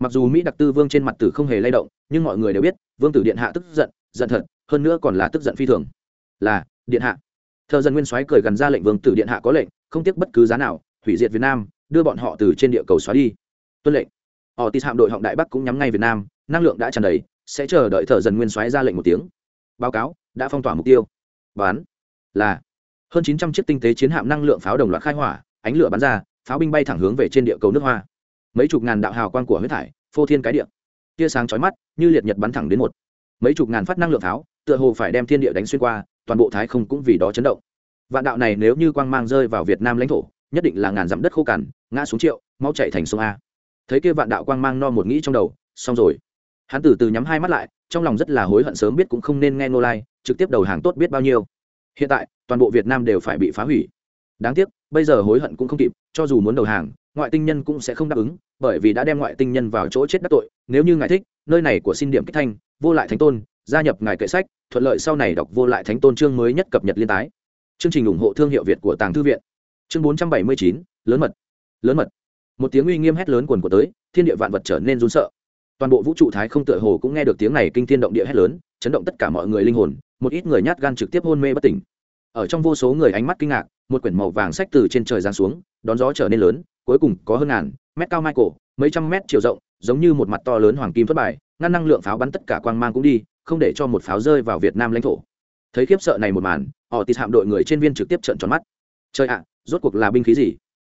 Mặc dù mỹ đặc tư vương trên mặt tử không hề lay động, nhưng mọi người đều biết, vương tử điện hạ tức giận giận thật, hơn nữa còn là tức giận phi thường. Là, điện hạ. Thợ dân nguyên soái cười gần ra lệnh vương tử điện hạ có lệnh, không tiếc bất cứ giá nào, hủy diệt việt nam, đưa bọn họ từ trên địa cầu xóa đi. Tuân lệnh. Họ tít hạm đội họng đại bắc cũng nhắm ngay việt nam, năng lượng đã tràn đầy, sẽ chờ đợi thợ dân nguyên soái ra lệnh một tiếng. Báo cáo, đã phong tỏa mục tiêu. Bán là hơn chín trăm chiếc tinh tế chiến hạm năng lượng pháo đồng loạt khai hỏa, ánh lửa bắn ra, pháo binh bay thẳng hướng về trên địa cầu nước hoa. Mấy chục ngàn đạo hào quang của huyết thải phô thiên cái địa. Tia sáng chói mắt, như liệt nhật bắn thẳng đến một. Mấy chục ngàn phát năng lượng pháo, tựa hồ phải đem thiên địa đánh xuyên qua, toàn bộ thái không cũng vì đó chấn động. Vạn đạo này nếu như quang mang rơi vào việt nam lãnh thổ, nhất định là ngàn dặm đất khô cằn, ngã xuống triệu, mau chạy thành sông a. Thấy kia vạn đạo quang mang no một nghĩ trong đầu, xong rồi. Hắn từ từ nhắm hai mắt lại, trong lòng rất là hối hận sớm biết cũng không nên nghe nô lai, trực tiếp đầu hàng tốt biết bao nhiêu hiện tại, toàn bộ việt nam đều phải bị phá hủy. Đáng tiếc, bây giờ hối hận cũng không kịp, cho dù muốn đầu hàng, ngoại tinh nhân cũng sẽ không đáp ứng, bởi vì đã đem ngoại tinh nhân vào chỗ chết đắc tội. Nếu như ngài thích, nơi này của xin điểm kích thanh, vô lại thánh tôn, gia nhập ngài kệ sách, thuận lợi sau này đọc vô lại thánh tôn chương mới nhất cập nhật liên tái. Chương trình ủng hộ thương hiệu việt của tàng thư viện. Chương bốn trăm bảy mươi chín, lớn mật. Lớn mật. Một tiếng uy nghiêm hét lớn quần của tới, thiên địa vạn vật trở nên run sợ. Toàn bộ vũ trụ thái không tựa hồ cũng nghe được tiếng này kinh thiên động địa hét lớn, chấn động tất cả mọi người linh hồn một ít người nhát gan trực tiếp hôn mê bất tỉnh. Ở trong vô số người ánh mắt kinh ngạc, một quyển màu vàng sách từ trên trời giáng xuống, đón gió trở nên lớn, cuối cùng có hơn ngàn mét cao michael, mấy trăm mét chiều rộng, giống như một mặt to lớn hoàng kim thất bài, ngăn năng lượng pháo bắn tất cả quang mang cũng đi, không để cho một pháo rơi vào việt nam lãnh thổ. Thấy khiếp sợ này một màn, họ tịt hạm đội người trên viên trực tiếp trợn tròn mắt. Trời ạ, rốt cuộc là binh khí gì?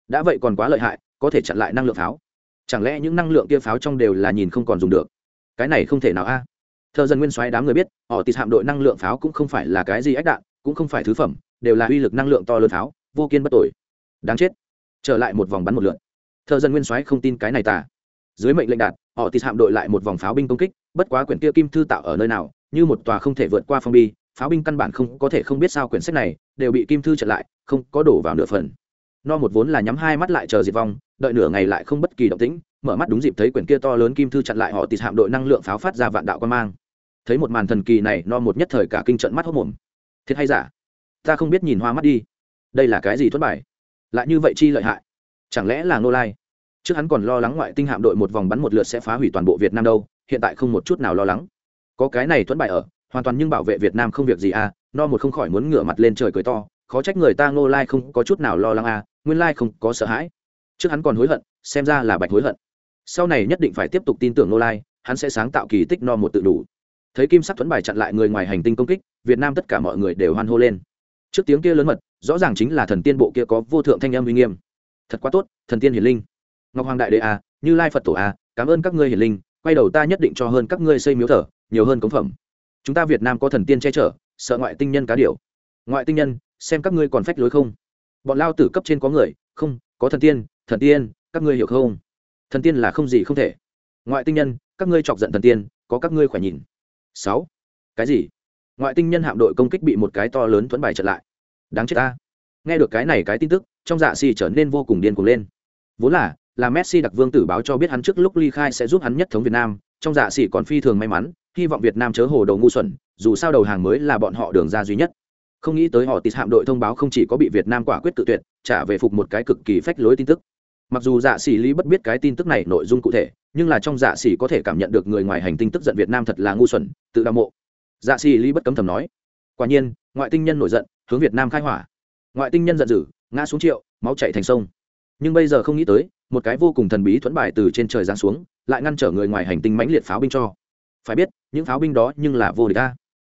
Đã vậy còn quá lợi hại, có thể chặn lại năng lượng pháo. Chẳng lẽ những năng lượng kia pháo trong đều là nhìn không còn dùng được? Cái này không thể nào a. à? Thợ dân nguyên soái đám người biết, họ tịt hạm đội năng lượng pháo cũng không phải là cái gì ách đạn, cũng không phải thứ phẩm, đều là uy lực năng lượng to lớn pháo, vô kiên bất tội đáng chết. Trở lại một vòng bắn một lượn thợ dân nguyên soái không tin cái này tả dưới mệnh lệnh đạt họ tịt hạm đội lại một vòng pháo binh công kích, bất quá quyển kia kim thư tạo ở nơi nào, như một tòa không thể vượt qua phong bi, pháo binh căn bản không có thể không biết sao quyển sách này đều bị kim thư chặn lại, không có đổ vào nửa phần. No một vốn là nhắm hai mắt lại chờ diệt vong, đợi nửa ngày lại không bất kỳ động tĩnh mở mắt đúng dịp thấy quyển kia to lớn kim thư chặn lại họ tịt hạm đội năng lượng pháo phát ra vạn đạo quan mang. Thấy một màn thần kỳ này, no một nhất thời cả kinh trận mắt hốc mồm thiệt hay giả? Ta không biết nhìn hoa mắt đi. Đây là cái gì thất bại lại như vậy chi lợi hại? Chẳng lẽ là nô lai? Trước hắn còn lo lắng ngoại tinh hạm đội một vòng bắn một lượt sẽ phá hủy toàn bộ việt nam đâu, hiện tại không một chút nào lo lắng. Có cái này thuẫn bại ở, hoàn toàn nhưng bảo vệ việt nam không việc gì à no một không khỏi muốn ngửa mặt lên trời cười to, khó trách người ta ngô lai không có chút nào lo lắng à nguyên lai không có sợ hãi. Trước hắn còn hối hận, xem ra là bạch hối hận sau này nhất định phải tiếp tục tin tưởng nô lai, hắn sẽ sáng tạo kỳ tích no một tự đủ. Thấy kim sắc thuẫn bài chặn lại người ngoài hành tinh công kích, việt nam tất cả mọi người đều hoan hô lên. Trước tiếng kia lớn mật, rõ ràng chính là thần tiên bộ kia có vô thượng thanh âm uy nghiêm. Thật quá tốt, thần tiên hiển linh. Ngọc hoàng đại đệ à như lai phật tổ à cảm ơn các ngươi hiển linh, quay đầu ta nhất định cho hơn các ngươi xây miếu thờ, nhiều hơn cống phẩm. Chúng ta việt nam có thần tiên che chở, sợ ngoại tinh nhân cá điều ngoại tinh nhân, xem các ngươi còn phách lối không? Bọn lao tử cấp trên có người, không, có thần tiên thần tiên, các ngươi hiểu không? Thần tiên là không gì không thể. Ngoại tinh nhân, các ngươi chọc giận thần tiên, có các ngươi khỏe nhìn. Sáu. Cái gì? Ngoại tinh nhân hạm đội công kích bị một cái to lớn thuẫn bài chặn lại. Đáng chết ta. Nghe được cái này cái tin tức, trong dạ xì trở nên vô cùng điên cuồng lên. Vốn là là messi đặc vương tử báo cho biết hắn trước lúc ly khai sẽ giúp hắn nhất thống việt nam, trong dạ xì còn phi thường may mắn, hy vọng việt nam chớ hồ đầu ngu xuẩn, dù sao đầu hàng mới là bọn họ đường ra duy nhất. Không nghĩ tới họ tịt hạm đội thông báo không chỉ có bị việt nam quả quyết tự tuyệt, trả về phục một cái cực kỳ phách lối tin tức mặc dù dạ xỉ lý bất biết cái tin tức này nội dung cụ thể, nhưng là trong dạ xỉ có thể cảm nhận được người ngoài hành tinh tức giận việt nam thật là ngu xuẩn, tự đau mộ. Dạ xỉ lý bất cấm thầm nói, quả nhiên, ngoại tinh nhân nổi giận, hướng việt nam khai hỏa. Ngoại tinh nhân giận dữ, ngã xuống triệu, máu chảy thành sông. Nhưng bây giờ không nghĩ tới, một cái vô cùng thần bí thuẫn bài từ trên trời giáng xuống, lại ngăn trở người ngoài hành tinh mãnh liệt pháo binh cho. Phải biết, những pháo binh đó nhưng là vô địch ta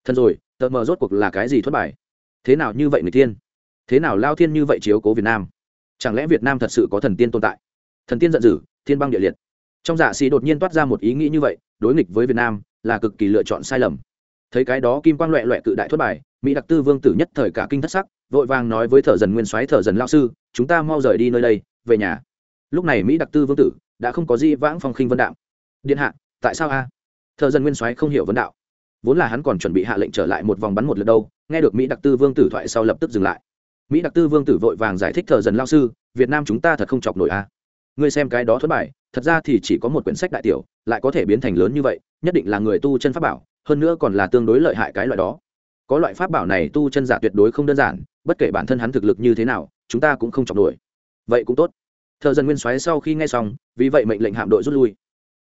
thần rồi, tờ mờ rốt cuộc là cái gì thuẫn bài? Thế nào như vậy người tiên? Thế nào lao thiên như vậy chiếu cố việt nam? Chẳng lẽ việt nam thật sự có thần tiên tồn tại? Thần tiên giận dữ, thiên băng địa liệt. Trong dạ xì đột nhiên toát ra một ý nghĩ như vậy, đối nghịch với việt nam là cực kỳ lựa chọn sai lầm. Thấy cái đó kim quang loẹ loẹ cự đại thất bài mỹ đặc tư vương tử nhất thời cả kinh thất sắc, vội vàng nói với thợ dần nguyên soái thợ dần lao sư, chúng ta mau rời đi nơi đây, về nhà. Lúc này mỹ đặc tư vương tử đã không có gì vãng phong khinh vân đạo. Điện hạ, tại sao a? À? thợ dần nguyên soái không hiểu vấn đạo. Vốn là hắn còn chuẩn bị hạ lệnh trở lại một vòng bắn một lượt đâu, nghe được mỹ đặc tư vương tử thoại sau lập tức dừng lại mỹ đặc tư vương tử vội vàng giải thích thờ dần lao sư, việt nam chúng ta thật không chọc nổi a. Ngươi xem cái đó thất bại thật ra thì chỉ có một quyển sách đại tiểu, lại có thể biến thành lớn như vậy, nhất định là người tu chân pháp bảo, hơn nữa còn là tương đối lợi hại cái loại đó. Có loại pháp bảo này tu chân giả tuyệt đối không đơn giản, bất kể bản thân hắn thực lực như thế nào, chúng ta cũng không chọc nổi. Vậy cũng tốt. Thợ dân nguyên xoáy sau khi nghe xong, vì vậy mệnh lệnh hạm đội rút lui.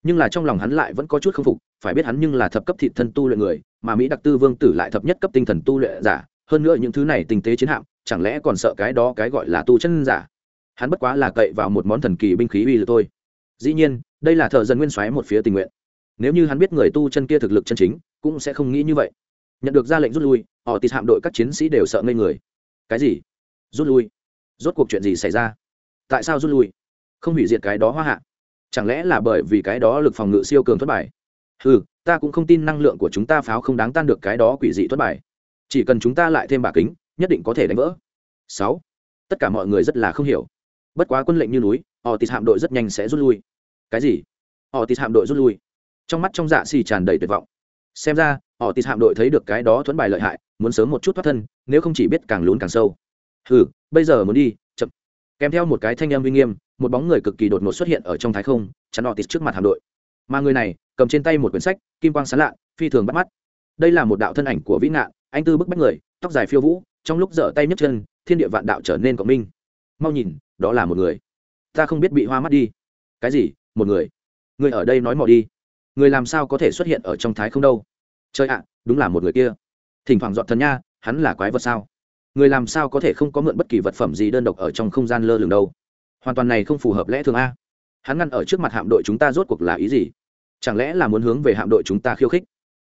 Nhưng là trong lòng hắn lại vẫn có chút k phục, phải biết hắn nhưng là thập cấp thị thân tu luyện người, mà mỹ đặc tư vương tử lại thập nhất cấp tinh thần tu luyện giả, hơn nữa những thứ này tinh tế chiến hạm chẳng lẽ còn sợ cái đó cái gọi là tu chân giả? Hắn bất quá là cậy vào một món thần kỳ binh khí uy lực thôi. Dĩ nhiên, đây là thợ dân nguyên xoáy một phía tình nguyện. Nếu như hắn biết người tu chân kia thực lực chân chính, cũng sẽ không nghĩ như vậy. Nhận được ra lệnh rút lui, họ tịt hạm đội các chiến sĩ đều sợ ngây người. Cái gì? Rút lui? Rốt cuộc chuyện gì xảy ra? Tại sao rút lui? Không hủy diệt cái đó hoa hạ. Chẳng lẽ là bởi vì cái đó lực phòng ngự siêu cường thất bại? Ừ ta cũng không tin năng lượng của chúng ta pháo không đáng tan được cái đó quỷ dị thất bại. Chỉ cần chúng ta lại thêm bà kính nhất định có thể đánh vỡ. Sáu. Tất cả mọi người rất là không hiểu. Bất quá quân lệnh như núi họ tịt hạm đội rất nhanh sẽ rút lui. Cái gì? Họ tịt hạm đội rút lui. Trong mắt trong dạ xì tràn đầy tuyệt vọng. Xem ra họ tịt hạm đội thấy được cái đó thuẫn bài lợi hại, muốn sớm một chút thoát thân, nếu không chỉ biết càng lún càng sâu. Ừ bây giờ muốn đi, chậm. Kèm theo một cái thanh âm uy nghiêm, một bóng người cực kỳ đột ngột xuất hiện ở trong thái không, chắn họ tịt trước mặt hạm đội. Mà người này, cầm trên tay một quyển sách, kim quang sán lạ, phi thường bắt mắt. Đây là một đạo thân ảnh của vĩ ngạn, anh tư bức bách người, tóc dài phiêu vũ trong lúc dở tay nhấc chân, thiên địa vạn đạo trở nên cộng minh. Mau nhìn, đó là một người. Ta không biết bị hoa mắt đi. Cái gì? Một người? Người ở đây nói mò đi. Người làm sao có thể xuất hiện ở trong thái không đâu? Chơi ạ, đúng là một người kia. Thỉnh thoảng dọn thần nha, hắn là quái vật sao? Người làm sao có thể không có mượn bất kỳ vật phẩm gì đơn độc ở trong không gian lơ lửng đâu? Hoàn toàn này không phù hợp lẽ thường a. Hắn ngăn ở trước mặt hạm đội chúng ta rốt cuộc là ý gì? Chẳng lẽ là muốn hướng về hạm đội chúng ta khiêu khích?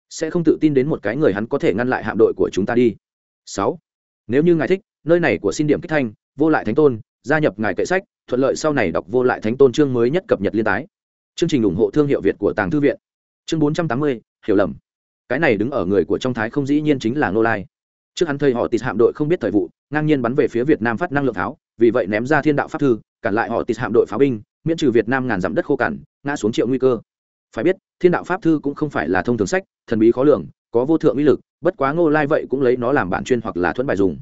Sẽ không tự tin đến một cái người hắn có thể ngăn lại hạm đội của chúng ta đi. Sáu nếu như ngài thích, nơi này của xin điểm kích thanh, vô lại thánh tôn, gia nhập ngài kệ sách, thuận lợi sau này đọc vô lại thánh tôn chương mới nhất cập nhật liên tái. Chương trình ủng hộ thương hiệu việt của tàng thư viện. Chương bốn trăm tám mươi, hiểu lầm. Cái này đứng ở người của trong thái không dĩ nhiên chính là nô lai. Trước hắn thầy họ tịt hạm đội không biết thời vụ, ngang nhiên bắn về phía việt nam phát năng lượng pháo, vì vậy ném ra thiên đạo pháp thư, cản lại họ tịt hạm đội pháo binh, miễn trừ việt nam ngàn dặm đất khô cằn, ngã xuống triệu nguy cơ. Phải biết, thiên đạo pháp thư cũng không phải là thông thường sách, thần bí khó lường, có vô thượng uy lực bất quá ngô lai vậy cũng lấy nó làm bản chuyên hoặc là thuẫn bài dùng.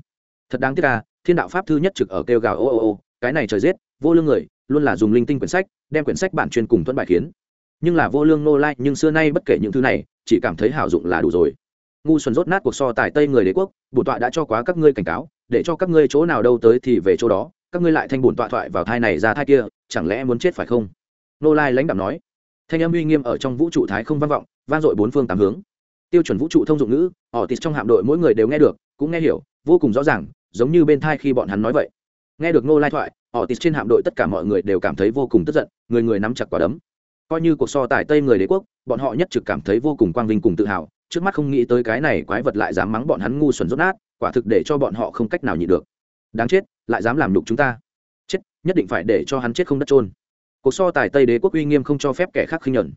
Thật đáng tiếc là thiên đạo pháp thư nhất trực ở kêu gào, ô ô ô, cái này trời giết, vô lương người, luôn là dùng linh tinh quyển sách, đem quyển sách bản chuyên cùng thuẫn bài khiến nhưng là vô lương Ngô lai, nhưng xưa nay bất kể những thứ này, chỉ cảm thấy hảo dụng là đủ rồi. Ngu xuân rốt nát cuộc so tài tây người đế quốc, bổn tọa đã cho quá các ngươi cảnh cáo, để cho các ngươi chỗ nào đâu tới thì về chỗ đó, các ngươi lại thanh bổn tọa thoại vào thai này ra thai kia, chẳng lẽ muốn chết phải không? Nô lai lãnh đạo nói. Thanh âm uy nghiêm ở trong vũ trụ thái không vang vọng, vang dội bốn phương tám hướng tiêu chuẩn vũ trụ thông dụng ngữ họ tịt trong hạm đội mỗi người đều nghe được, cũng nghe hiểu, vô cùng rõ ràng, giống như bên thai khi bọn hắn nói vậy. Nghe được Ngô lai thoại họ tịt trên hạm đội tất cả mọi người đều cảm thấy vô cùng tức giận, người người nắm chặt quả đấm. Coi như cuộc so tài tây người đế quốc, bọn họ nhất trực cảm thấy vô cùng quang vinh cùng tự hào, trước mắt không nghĩ tới cái này quái vật lại dám mắng bọn hắn ngu xuẩn rốt nát, quả thực để cho bọn họ không cách nào nhịn được. Đáng chết, lại dám làm đục chúng ta. Chết, nhất định phải để cho hắn chết không đất trôn cuộc so tài tây đế quốc uy nghiêm không cho phép kẻ khác khinh nhuận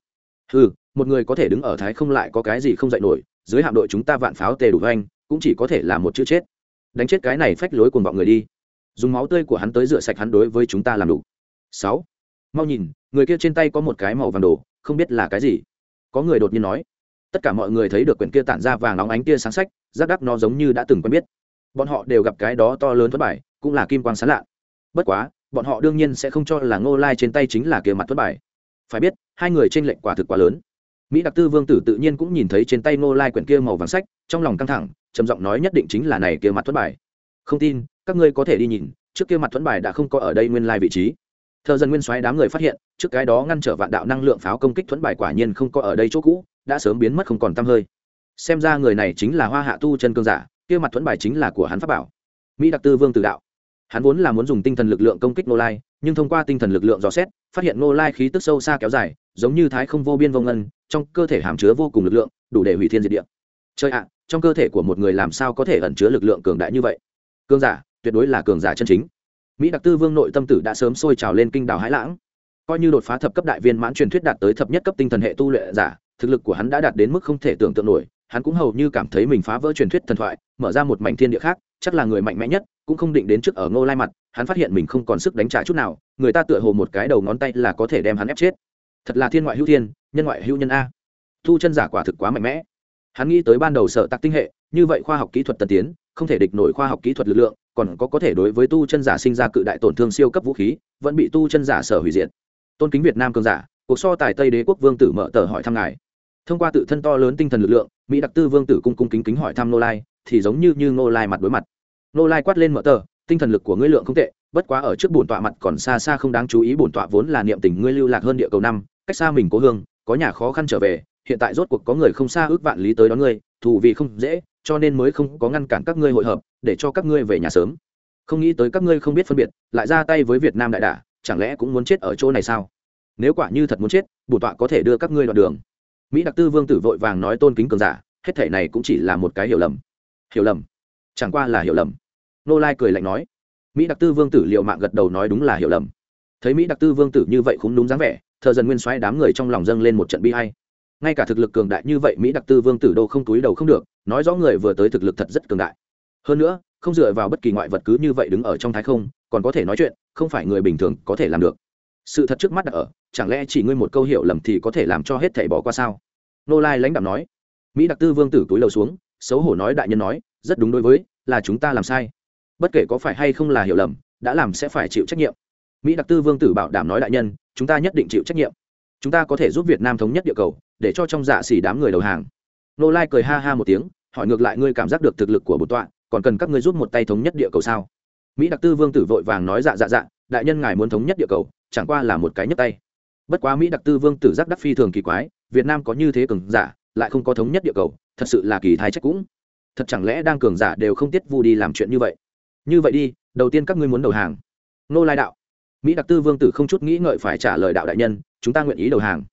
ừ một người có thể đứng ở thái không lại có cái gì không dạy nổi, dưới hạm đội chúng ta vạn pháo tề đủ anh cũng chỉ có thể là một chữ chết. Đánh chết cái này phách lối cuồng vọng người đi. Dùng máu tươi của hắn tới rửa sạch hắn đối với chúng ta làm đủ. Sáu. Mau nhìn, người kia trên tay có một cái màu vàng đồ, không biết là cái gì. Có người đột nhiên nói. Tất cả mọi người thấy được quyển kia tản ra vàng óng ánh kia sáng sách, giác đắc nó giống như đã từng quen biết. Bọn họ đều gặp cái đó to lớn thất bài, cũng là kim quang sán lạ. Bất quá, bọn họ đương nhiên sẽ không cho là ngô lai trên tay chính là kia mặt thất bài. Phải biết hai người trên lệnh quả thực quá lớn. Mỹ đặc tư vương tử tự nhiên cũng nhìn thấy trên tay ngô lai quyển kia màu vàng sách, trong lòng căng thẳng, trầm giọng nói nhất định chính là này kia mặt thuẫn bài. Không tin, các ngươi có thể đi nhìn, trước kia mặt thuẫn bài đã không có ở đây nguyên lai vị trí. Thợ dân nguyên soái đám người phát hiện, trước cái đó ngăn trở vạn đạo năng lượng pháo công kích thuẫn bài quả nhiên không có ở đây chỗ cũ, đã sớm biến mất không còn tăm hơi. Xem ra người này chính là hoa hạ tu chân cương giả, kia mặt thuẫn bài chính là của hắn pháp bảo. Mỹ đặc tư vương tử đạo hắn vốn là muốn dùng tinh thần lực lượng công kích nô lai, nhưng thông qua tinh thần lực lượng dò xét, phát hiện nô lai khí tức sâu xa kéo dài, giống như thái không vô biên vô ngân, trong cơ thể hàm chứa vô cùng lực lượng, đủ để hủy thiên diệt địa. Chơi ạ, trong cơ thể của một người làm sao có thể ẩn chứa lực lượng cường đại như vậy? Cường giả, tuyệt đối là cường giả chân chính. Mỹ đặc tư vương nội tâm tử đã sớm sôi trào lên kinh đảo hãi lãng. Coi như đột phá thập cấp đại viên mãn truyền thuyết đạt tới thập nhất cấp tinh thần hệ tu luyện giả, thực lực của hắn đã đạt đến mức không thể tưởng tượng nổi hắn cũng hầu như cảm thấy mình phá vỡ truyền thuyết thần thoại, mở ra một mảnh thiên địa khác, chắc là người mạnh mẽ nhất, cũng không định đến trước ở ngô lai mặt, hắn phát hiện mình không còn sức đánh trả chút nào, người ta tựa hồ một cái đầu ngón tay là có thể đem hắn ép chết. Thật là thiên ngoại hữu thiên, nhân ngoại hữu nhân a. Thu chân giả quả thực quá mạnh mẽ. Hắn nghĩ tới ban đầu sở tạc tinh hệ, như vậy khoa học kỹ thuật tân tiến, không thể địch nổi khoa học kỹ thuật lực lượng, còn có có thể đối với tu chân giả sinh ra cự đại tổn thương siêu cấp vũ khí, vẫn bị tu chân giả sở hủy diệt. Tôn kính việt nam cường giả, cuộc so tài tây đế quốc vương tử mở tờ hỏi thăm ngài thông qua tự thân to lớn tinh thần lực lượng, mỹ đặc tư vương tử cung cung kính kính hỏi thăm nô lai, thì giống như như nô lai mặt đối mặt. Nô lai quát lên mở tờ, tinh thần lực của ngươi lượng không tệ, bất quá ở trước bổn tọa mặt còn xa xa không đáng chú ý, bổn tọa vốn là niệm tình ngươi lưu lạc hơn địa cầu năm, cách xa mình cố hương, có nhà khó khăn trở về, hiện tại rốt cuộc có người không xa ước vạn lý tới đón ngươi, thù vì không dễ, cho nên mới không có ngăn cản các ngươi hội hợp, để cho các ngươi về nhà sớm. Không nghĩ tới các ngươi không biết phân biệt, lại ra tay với việt nam đại đả, chẳng lẽ cũng muốn chết ở chỗ này sao? Nếu quả như thật muốn chết, bổn tọa có thể đưa các ngươi đoạn đường mỹ đặc tư vương tử vội vàng nói tôn kính cường giả, hết thể này cũng chỉ là một cái hiểu lầm. Hiểu lầm? Chẳng qua là hiểu lầm. Nô lai cười lạnh nói. Mỹ đặc tư vương tử liệu mạng gật đầu nói đúng là hiểu lầm. Thấy mỹ đặc tư vương tử như vậy cũng đúng dáng vẻ thợ dần nguyên xoáy đám người trong lòng dâng lên một trận bi hay ngay cả thực lực cường đại như vậy mỹ đặc tư vương tử đô không túi đầu không được, nói rõ người vừa tới thực lực thật rất cường đại. Hơn nữa, không dựa vào bất kỳ ngoại vật cứ như vậy đứng ở trong thái không, còn có thể nói chuyện, không phải người bình thường có thể làm được sự thật trước mắt đã ở, chẳng lẽ chỉ ngươi một câu hiểu lầm thì có thể làm cho hết thảy bỏ qua sao? Nô lai lãnh đạo nói. Mỹ đặc tư vương tử túi lầu xuống, xấu hổ nói đại nhân nói, rất đúng đối với, là chúng ta làm sai. Bất kể có phải hay không là hiểu lầm, đã làm sẽ phải chịu trách nhiệm. Mỹ đặc tư vương tử bảo đảm nói đại nhân, chúng ta nhất định chịu trách nhiệm. Chúng ta có thể giúp việt nam thống nhất địa cầu, để cho trong dạ xỉ đám người đầu hàng. Nô lai cười ha ha một tiếng, hỏi ngược lại ngươi cảm giác được thực lực của bột tọa, còn cần các ngươi giúp một tay thống nhất địa cầu sao? Mỹ đặc tư vương tử vội vàng nói dạ dạ dạ đại nhân ngài muốn thống nhất địa cầu chẳng qua là một cái nhấp tay. Bất quá mỹ đặc tư vương tử giác đắc phi thường kỳ quái, việt nam có như thế cường giả, lại không có thống nhất địa cầu, thật sự là kỳ thái trách cũng. Thật chẳng lẽ đang cường giả đều không tiết vu đi làm chuyện như vậy? Như vậy đi, đầu tiên các ngươi muốn đầu hàng. Nô lai đạo. Mỹ đặc tư vương tử không chút nghĩ ngợi phải trả lời đạo đại nhân, chúng ta nguyện ý đầu hàng.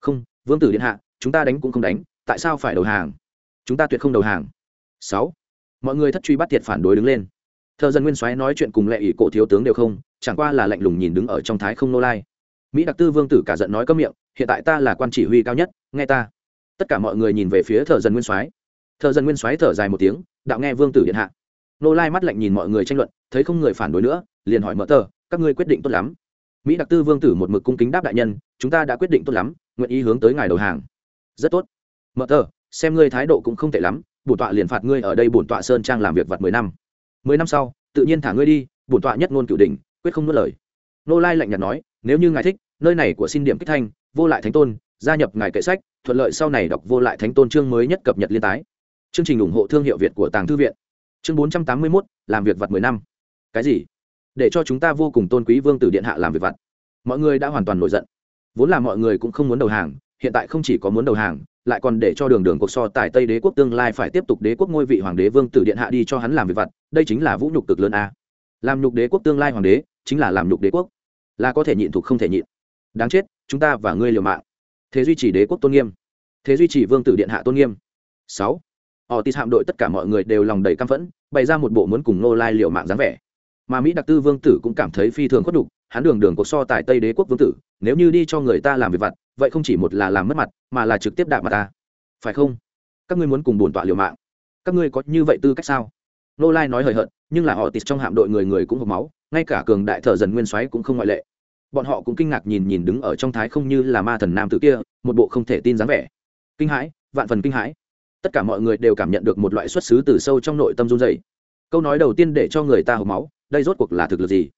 Không, vương tử điện hạ, chúng ta đánh cũng không đánh, tại sao phải đầu hàng? Chúng ta tuyệt không đầu hàng. Sáu. Mọi người thất truy bắt tiệt phản đối đứng lên. Thợ dân nguyên soái nói chuyện cùng lệ ỷ cổ thiếu tướng đều không chẳng qua là lạnh lùng nhìn đứng ở trong thái không nô lai. Mỹ đặc tư vương tử cả giận nói cấm miệng, hiện tại ta là quan chỉ huy cao nhất, nghe ta. Tất cả mọi người nhìn về phía thợ dân nguyên soái. Thợ dân nguyên soái thở dài một tiếng, đạo nghe vương tử điện hạ. Nô lai mắt lạnh nhìn mọi người tranh luận, thấy không người phản đối nữa, liền hỏi mở tờ, các ngươi quyết định tốt lắm. Mỹ đặc tư vương tử một mực cung kính đáp đại nhân, chúng ta đã quyết định tốt lắm, nguyện ý hướng tới ngài đầu hàng. Rất tốt. Mở tờ, xem ngươi thái độ cũng không tệ lắm, bổn tọa liền phạt ngươi ở đây bổn tọa sơn trang làm việc vặt mười năm. Mười năm sau, tự nhiên thả ngươi đi, bổn tọa nhất ngôn cửu đình quyết không nuốt lời. Nô lai lạnh nhạt nói, nếu như ngài thích, nơi này của xin điểm kích thanh, vô lại thánh tôn, gia nhập ngài kệ sách, thuận lợi sau này đọc vô lại thánh tôn chương mới nhất cập nhật liên tái. Chương trình ủng hộ thương hiệu việt của tàng thư viện. Chương bốn trăm tám mươi mốt, làm việc vặt mười năm. Cái gì? Để cho chúng ta vô cùng tôn quý vương tử điện hạ làm việc vặt. Mọi người đã hoàn toàn nổi giận. Vốn là mọi người cũng không muốn đầu hàng, hiện tại không chỉ có muốn đầu hàng, lại còn để cho đường đường cuộc so tài tây đế quốc tương lai phải tiếp tục đế quốc ngôi vị hoàng đế vương tử điện hạ đi cho hắn làm việc vặt, đây chính là vũ nhục cực lớn a làm nhục đế quốc tương lai hoàng đế chính là làm nhục đế quốc là có thể nhịn thuộc không thể nhịn đáng chết chúng ta và ngươi liều mạng thế duy trì đế quốc tôn nghiêm thế duy trì vương tử điện hạ tôn nghiêm sáu họ tít hạm đội tất cả mọi người đều lòng đầy căm phẫn bày ra một bộ muốn cùng nô lai liều mạng dáng vẻ. Mà mỹ đặc tư vương tử cũng cảm thấy phi thường khuất đục hắn đường đường cuộc so tại tây đế quốc vương tử, nếu như đi cho người ta làm việc vặt, vậy không chỉ một là làm mất mặt, mà là trực tiếp đạp mặt ta. Phải không? Các ngươi muốn cùng bổn tọa liều mạng. Các ngươi có như vậy tư cách sao? Nô lai nói hời hợt, nhưng là họ tịt trong hạm đội người người cũng hộp máu, ngay cả cường đại thợ dần nguyên xoáy cũng không ngoại lệ. Bọn họ cũng kinh ngạc nhìn nhìn đứng ở trong thái không như là ma thần nam tử kia, một bộ không thể tin dáng vẻ. Kinh hãi, vạn phần kinh hãi. Tất cả mọi người đều cảm nhận được một loại xuất xứ từ sâu trong nội tâm run dày câu nói đầu tiên để cho người ta hộp máu, đây rốt cuộc là thực lực gì?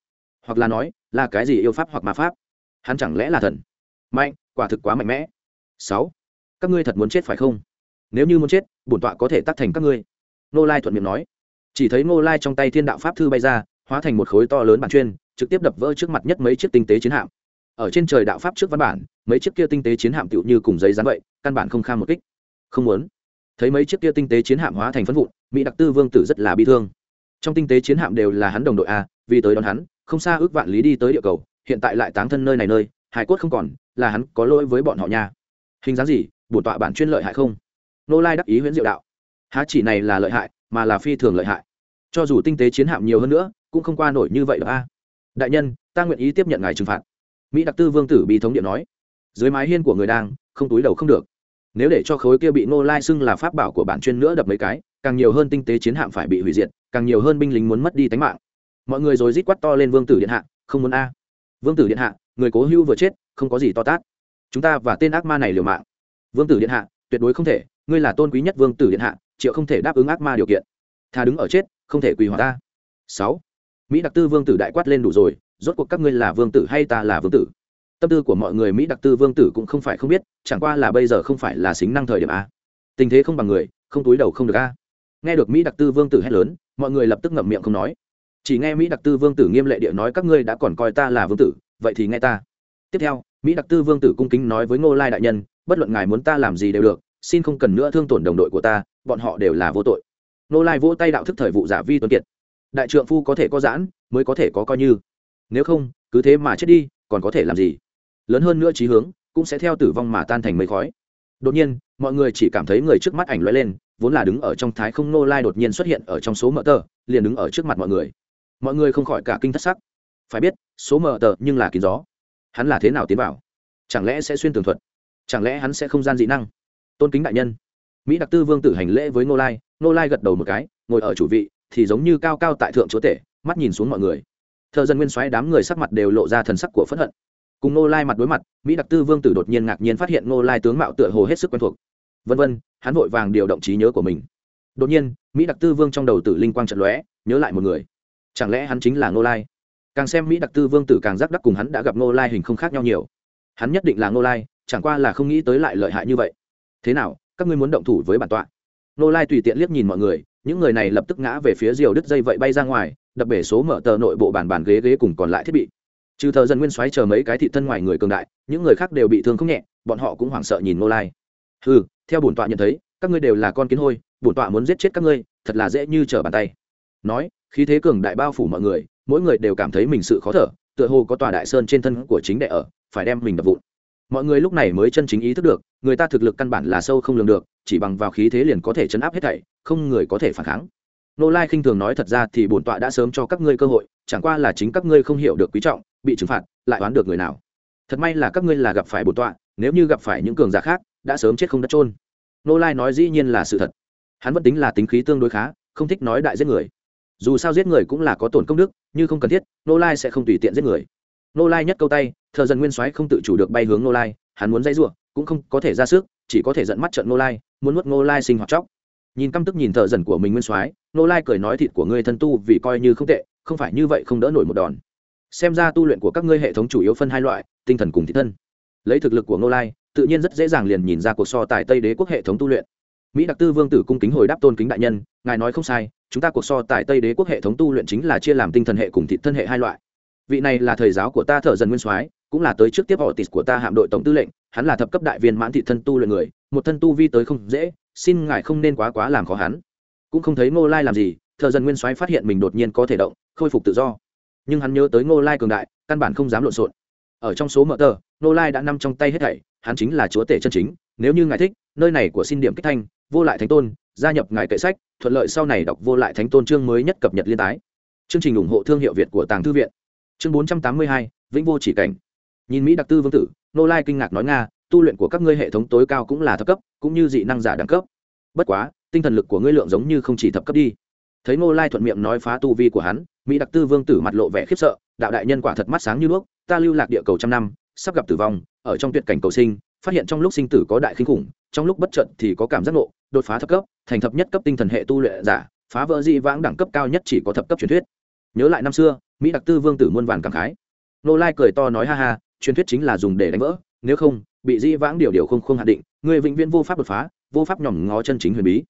Hoặc là nói, là cái gì yêu pháp hoặc ma pháp? Hắn chẳng lẽ là thần? Mạnh, quả thực quá mạnh mẽ. Sáu, các ngươi thật muốn chết phải không? Nếu như muốn chết, bổn tọa có thể tắt thành các ngươi. Nô lai thuận miệng nói chỉ thấy Ngô lai trong tay thiên đạo pháp thư bay ra, hóa thành một khối to lớn bản chuyên, trực tiếp đập vỡ trước mặt nhất mấy chiếc tinh tế chiến hạm. Ở trên trời đạo pháp trước văn bản, mấy chiếc kia tinh tế chiến hạm tựu như cùng giấy dán vậy, căn bản không kham một kích. Không muốn. Thấy mấy chiếc kia tinh tế chiến hạm hóa thành phân vụn, mỹ đặc tư vương tử rất là bi thương. Trong tinh tế chiến hạm đều là hắn đồng đội a, vì tới đón hắn, không xa ước vạn lý đi tới địa cầu, hiện tại lại táng thân nơi này nơi, hải cốt không còn, là hắn có lỗi với bọn họ nha. Hình dáng gì? Bổn tọa bản chuyên lợi hại không? Nô lai đắc ý huyễn diệu đạo. Há chỉ này là lợi hại mà là phi thường lợi hại. Cho dù tinh tế chiến hạm nhiều hơn nữa, cũng không qua nổi như vậy được a. Đại nhân, ta nguyện ý tiếp nhận ngài trừng phạt. Mỹ đặc tư vương tử bị thống điện nói. Dưới mái hiên của người đang, không túi đầu không được. Nếu để cho khối kia bị nô lai xưng là pháp bảo của bản chuyên nữa đập mấy cái, càng nhiều hơn tinh tế chiến hạm phải bị hủy diệt, càng nhiều hơn binh lính muốn mất đi tính mạng. Mọi người rồi rít quát to lên vương tử điện hạ, không muốn a. Vương tử điện hạ, người cố hưu vừa chết, không có gì to tát. Chúng ta và tên ác ma này liều mạng. Vương tử điện hạ, tuyệt đối không thể, ngươi là tôn quý nhất vương tử điện hạ triệu không thể đáp ứng ác ma điều kiện. Thà đứng ở chết, không thể quỳ hòa ta. Sáu. Mỹ đặc tư vương tử đại quát lên đủ rồi, rốt cuộc các ngươi là vương tử hay ta là vương tử? Tâm tư của mọi người mỹ đặc tư vương tử cũng không phải không biết, chẳng qua là bây giờ không phải là xính năng thời điểm a. Tình thế không bằng người, không túi đầu không được a. Nghe được mỹ đặc tư vương tử hét lớn, mọi người lập tức ngậm miệng không nói. Chỉ nghe mỹ đặc tư vương tử nghiêm lệ địa nói các ngươi đã còn coi ta là vương tử, vậy thì nghe ta. Tiếp theo, mỹ đặc tư vương tử cung kính nói với ngô lai đại nhân, bất luận ngài muốn ta làm gì đều được, xin không cần nữa thương tổn đồng đội của ta bọn họ đều là vô tội. Nô lai vỗ tay đạo thức thời vụ giả vi tuấn kiệt. Đại trượng phu có thể có giãn, mới có thể có coi như. Nếu không, cứ thế mà chết đi, còn có thể làm gì? Lớn hơn nữa trí hướng, cũng sẽ theo tử vong mà tan thành mây khói. Đột nhiên, mọi người chỉ cảm thấy người trước mắt ảnh loay lên, vốn là đứng ở trong thái không nô lai đột nhiên xuất hiện ở trong số mở tờ, liền đứng ở trước mặt mọi người. Mọi người không khỏi cả kinh thất sắc. Phải biết, số mở tờ nhưng là kín gió. Hắn là thế nào tiến vào? Chẳng lẽ sẽ xuyên tường thuật? Chẳng lẽ hắn sẽ không gian dị năng? Tôn kính đại nhân mỹ đặc tư vương tử hành lễ với ngô lai ngô lai gật đầu một cái, ngồi ở chủ vị, thì giống như cao cao tại thượng chúa tể, mắt nhìn xuống mọi người. Thợ dân nguyên xoáy đám người sắc mặt đều lộ ra thần sắc của phẫn hận. Cùng ngô lai mặt đối mặt, mỹ đặc tư vương tử đột nhiên ngạc nhiên phát hiện ngô lai tướng mạo tựa hồ hết sức quen thuộc. Vân vân, hắn vội vàng điều động trí nhớ của mình. Đột nhiên, mỹ đặc tư vương trong đầu tử linh quang trận lóe, nhớ lại một người. Chẳng lẽ hắn chính là ngô lai? Càng xem mỹ đặc tư vương tử càng giác đắc cùng hắn đã gặp ngô lai hình không khác nhau nhiều. Hắn nhất định là ngô lai, chẳng qua là không nghĩ tới lại lợi hại như vậy. Thế nào? Các ngươi muốn động thủ với bản tọa. Nô lai tùy tiện liếc nhìn mọi người, những người này lập tức ngã về phía diều đứt dây vậy bay ra ngoài, đập bể số mở tờ nội bộ bàn bàn ghế ghế cùng còn lại thiết bị. Trừ thợ dân nguyên xoáy chờ mấy cái thị thân ngoài người cường đại, những người khác đều bị thương không nhẹ, bọn họ cũng hoảng sợ nhìn Nô lai. Ừ theo bổn tọa nhận thấy, các ngươi đều là con kiến hôi, bổn tọa muốn giết chết các ngươi, thật là dễ như trở bàn tay. Nói, khí thế cường đại bao phủ mọi người, mỗi người đều cảm thấy mình sự khó thở, tựa hồ có tòa đại sơn trên thân của chính đệ ở, phải đem mình đập vụn mọi người lúc này mới chân chính ý thức được, người ta thực lực căn bản là sâu không lường được, chỉ bằng vào khí thế liền có thể chấn áp hết thảy, không người có thể phản kháng. Nô lai khinh thường nói thật ra thì bổn tọa đã sớm cho các ngươi cơ hội, chẳng qua là chính các ngươi không hiểu được quý trọng, bị trừng phạt, lại oán được người nào. Thật may là các ngươi là gặp phải bổn tọa, nếu như gặp phải những cường giả khác, đã sớm chết không đất trôn nô lai nói dĩ nhiên là sự thật. Hắn vẫn tính là tính khí tương đối khá, không thích nói đại giết người. Dù sao giết người cũng là có tổn công đức, như không cần thiết, nô lai sẽ không tùy tiện giết người. Nô lai nhất câu tay thợ dần nguyên soái không tự chủ được bay hướng nô lai, hắn muốn dây ruộng cũng không có thể ra sức, chỉ có thể dẫn mắt trận nô lai, muốn nuốt nô lai sinh hoạt chóc. Nhìn căm tức nhìn thợ dần của mình nguyên soái nô lai cười nói thịt của ngươi thân tu vì coi như không tệ, không phải như vậy không đỡ nổi một đòn. Xem ra tu luyện của các ngươi hệ thống chủ yếu phân hai loại, tinh thần cùng thị thân. Lấy thực lực của nô lai, tự nhiên rất dễ dàng liền nhìn ra cuộc so tài tây đế quốc hệ thống tu luyện. Mỹ đặc tư vương tử cung kính hồi đáp tôn kính đại nhân, ngài nói không sai, chúng ta cuộc so tài tây đế quốc hệ thống tu luyện chính là chia làm tinh thần hệ cùng thị thân hệ hai loại. Vị này là thầy giáo của ta thợ dần nguyên soái cũng là tới trước tiếp họ tịt của ta hạm đội tổng tư lệnh, hắn là thập cấp đại viên mãn thị thân tu luyện người, một thân tu vi tới không dễ, xin ngài không nên quá quá làm khó hắn. Cũng không thấy ngô lai làm gì, thợ dần nguyên soái phát hiện mình đột nhiên có thể động, khôi phục tự do. Nhưng hắn nhớ tới ngô lai cường đại, căn bản không dám lộn xộn. Ở trong số mở tờ, ngô lai đã nằm trong tay hết thảy, hắn chính là chúa tể chân chính, nếu như ngài thích, nơi này của xin điểm kích thanh, vô lại thánh tôn, gia nhập ngài kệ sách, thuận lợi sau này đọc vô lại thánh tôn chương mới nhất cập nhật liên tái. Chương trình ủng hộ thương hiệu việt của tàng thư viện. Chương bốn trăm tám mươi hai, vĩnh vô chỉ cảnh nhìn mỹ đặc tư vương tử, nô lai kinh ngạc nói nga, tu luyện của các ngươi hệ thống tối cao cũng là thấp cấp, cũng như dị năng giả đẳng cấp. Bất quá, tinh thần lực của ngươi lượng giống như không chỉ thập cấp đi. Thấy nô lai thuận miệng nói phá tu vi của hắn, mỹ đặc tư vương tử mặt lộ vẻ khiếp sợ, đạo đại nhân quả thật mắt sáng như đuốc, ta lưu lạc địa cầu trăm năm, sắp gặp tử vong, ở trong tuyệt cảnh cầu sinh, phát hiện trong lúc sinh tử có đại khinh khủng, trong lúc bất trận thì có cảm giác nộ đột phá thấp cấp, thành thập nhất cấp tinh thần hệ tu luyện giả, phá vỡ dị vãng đẳng cấp cao nhất chỉ có thập cấp truyền thuyết. Nhớ lại năm xưa, mỹ đặc tư vương tử muôn vàn cảm khái. Nô lai cười to nói ha ha truyền thuyết chính là dùng để đánh vỡ, nếu không, bị di vãng điều điều không không hạn định, người vĩnh viễn vô pháp đột phá, vô pháp nhỏm ngó chân chính huyền bí.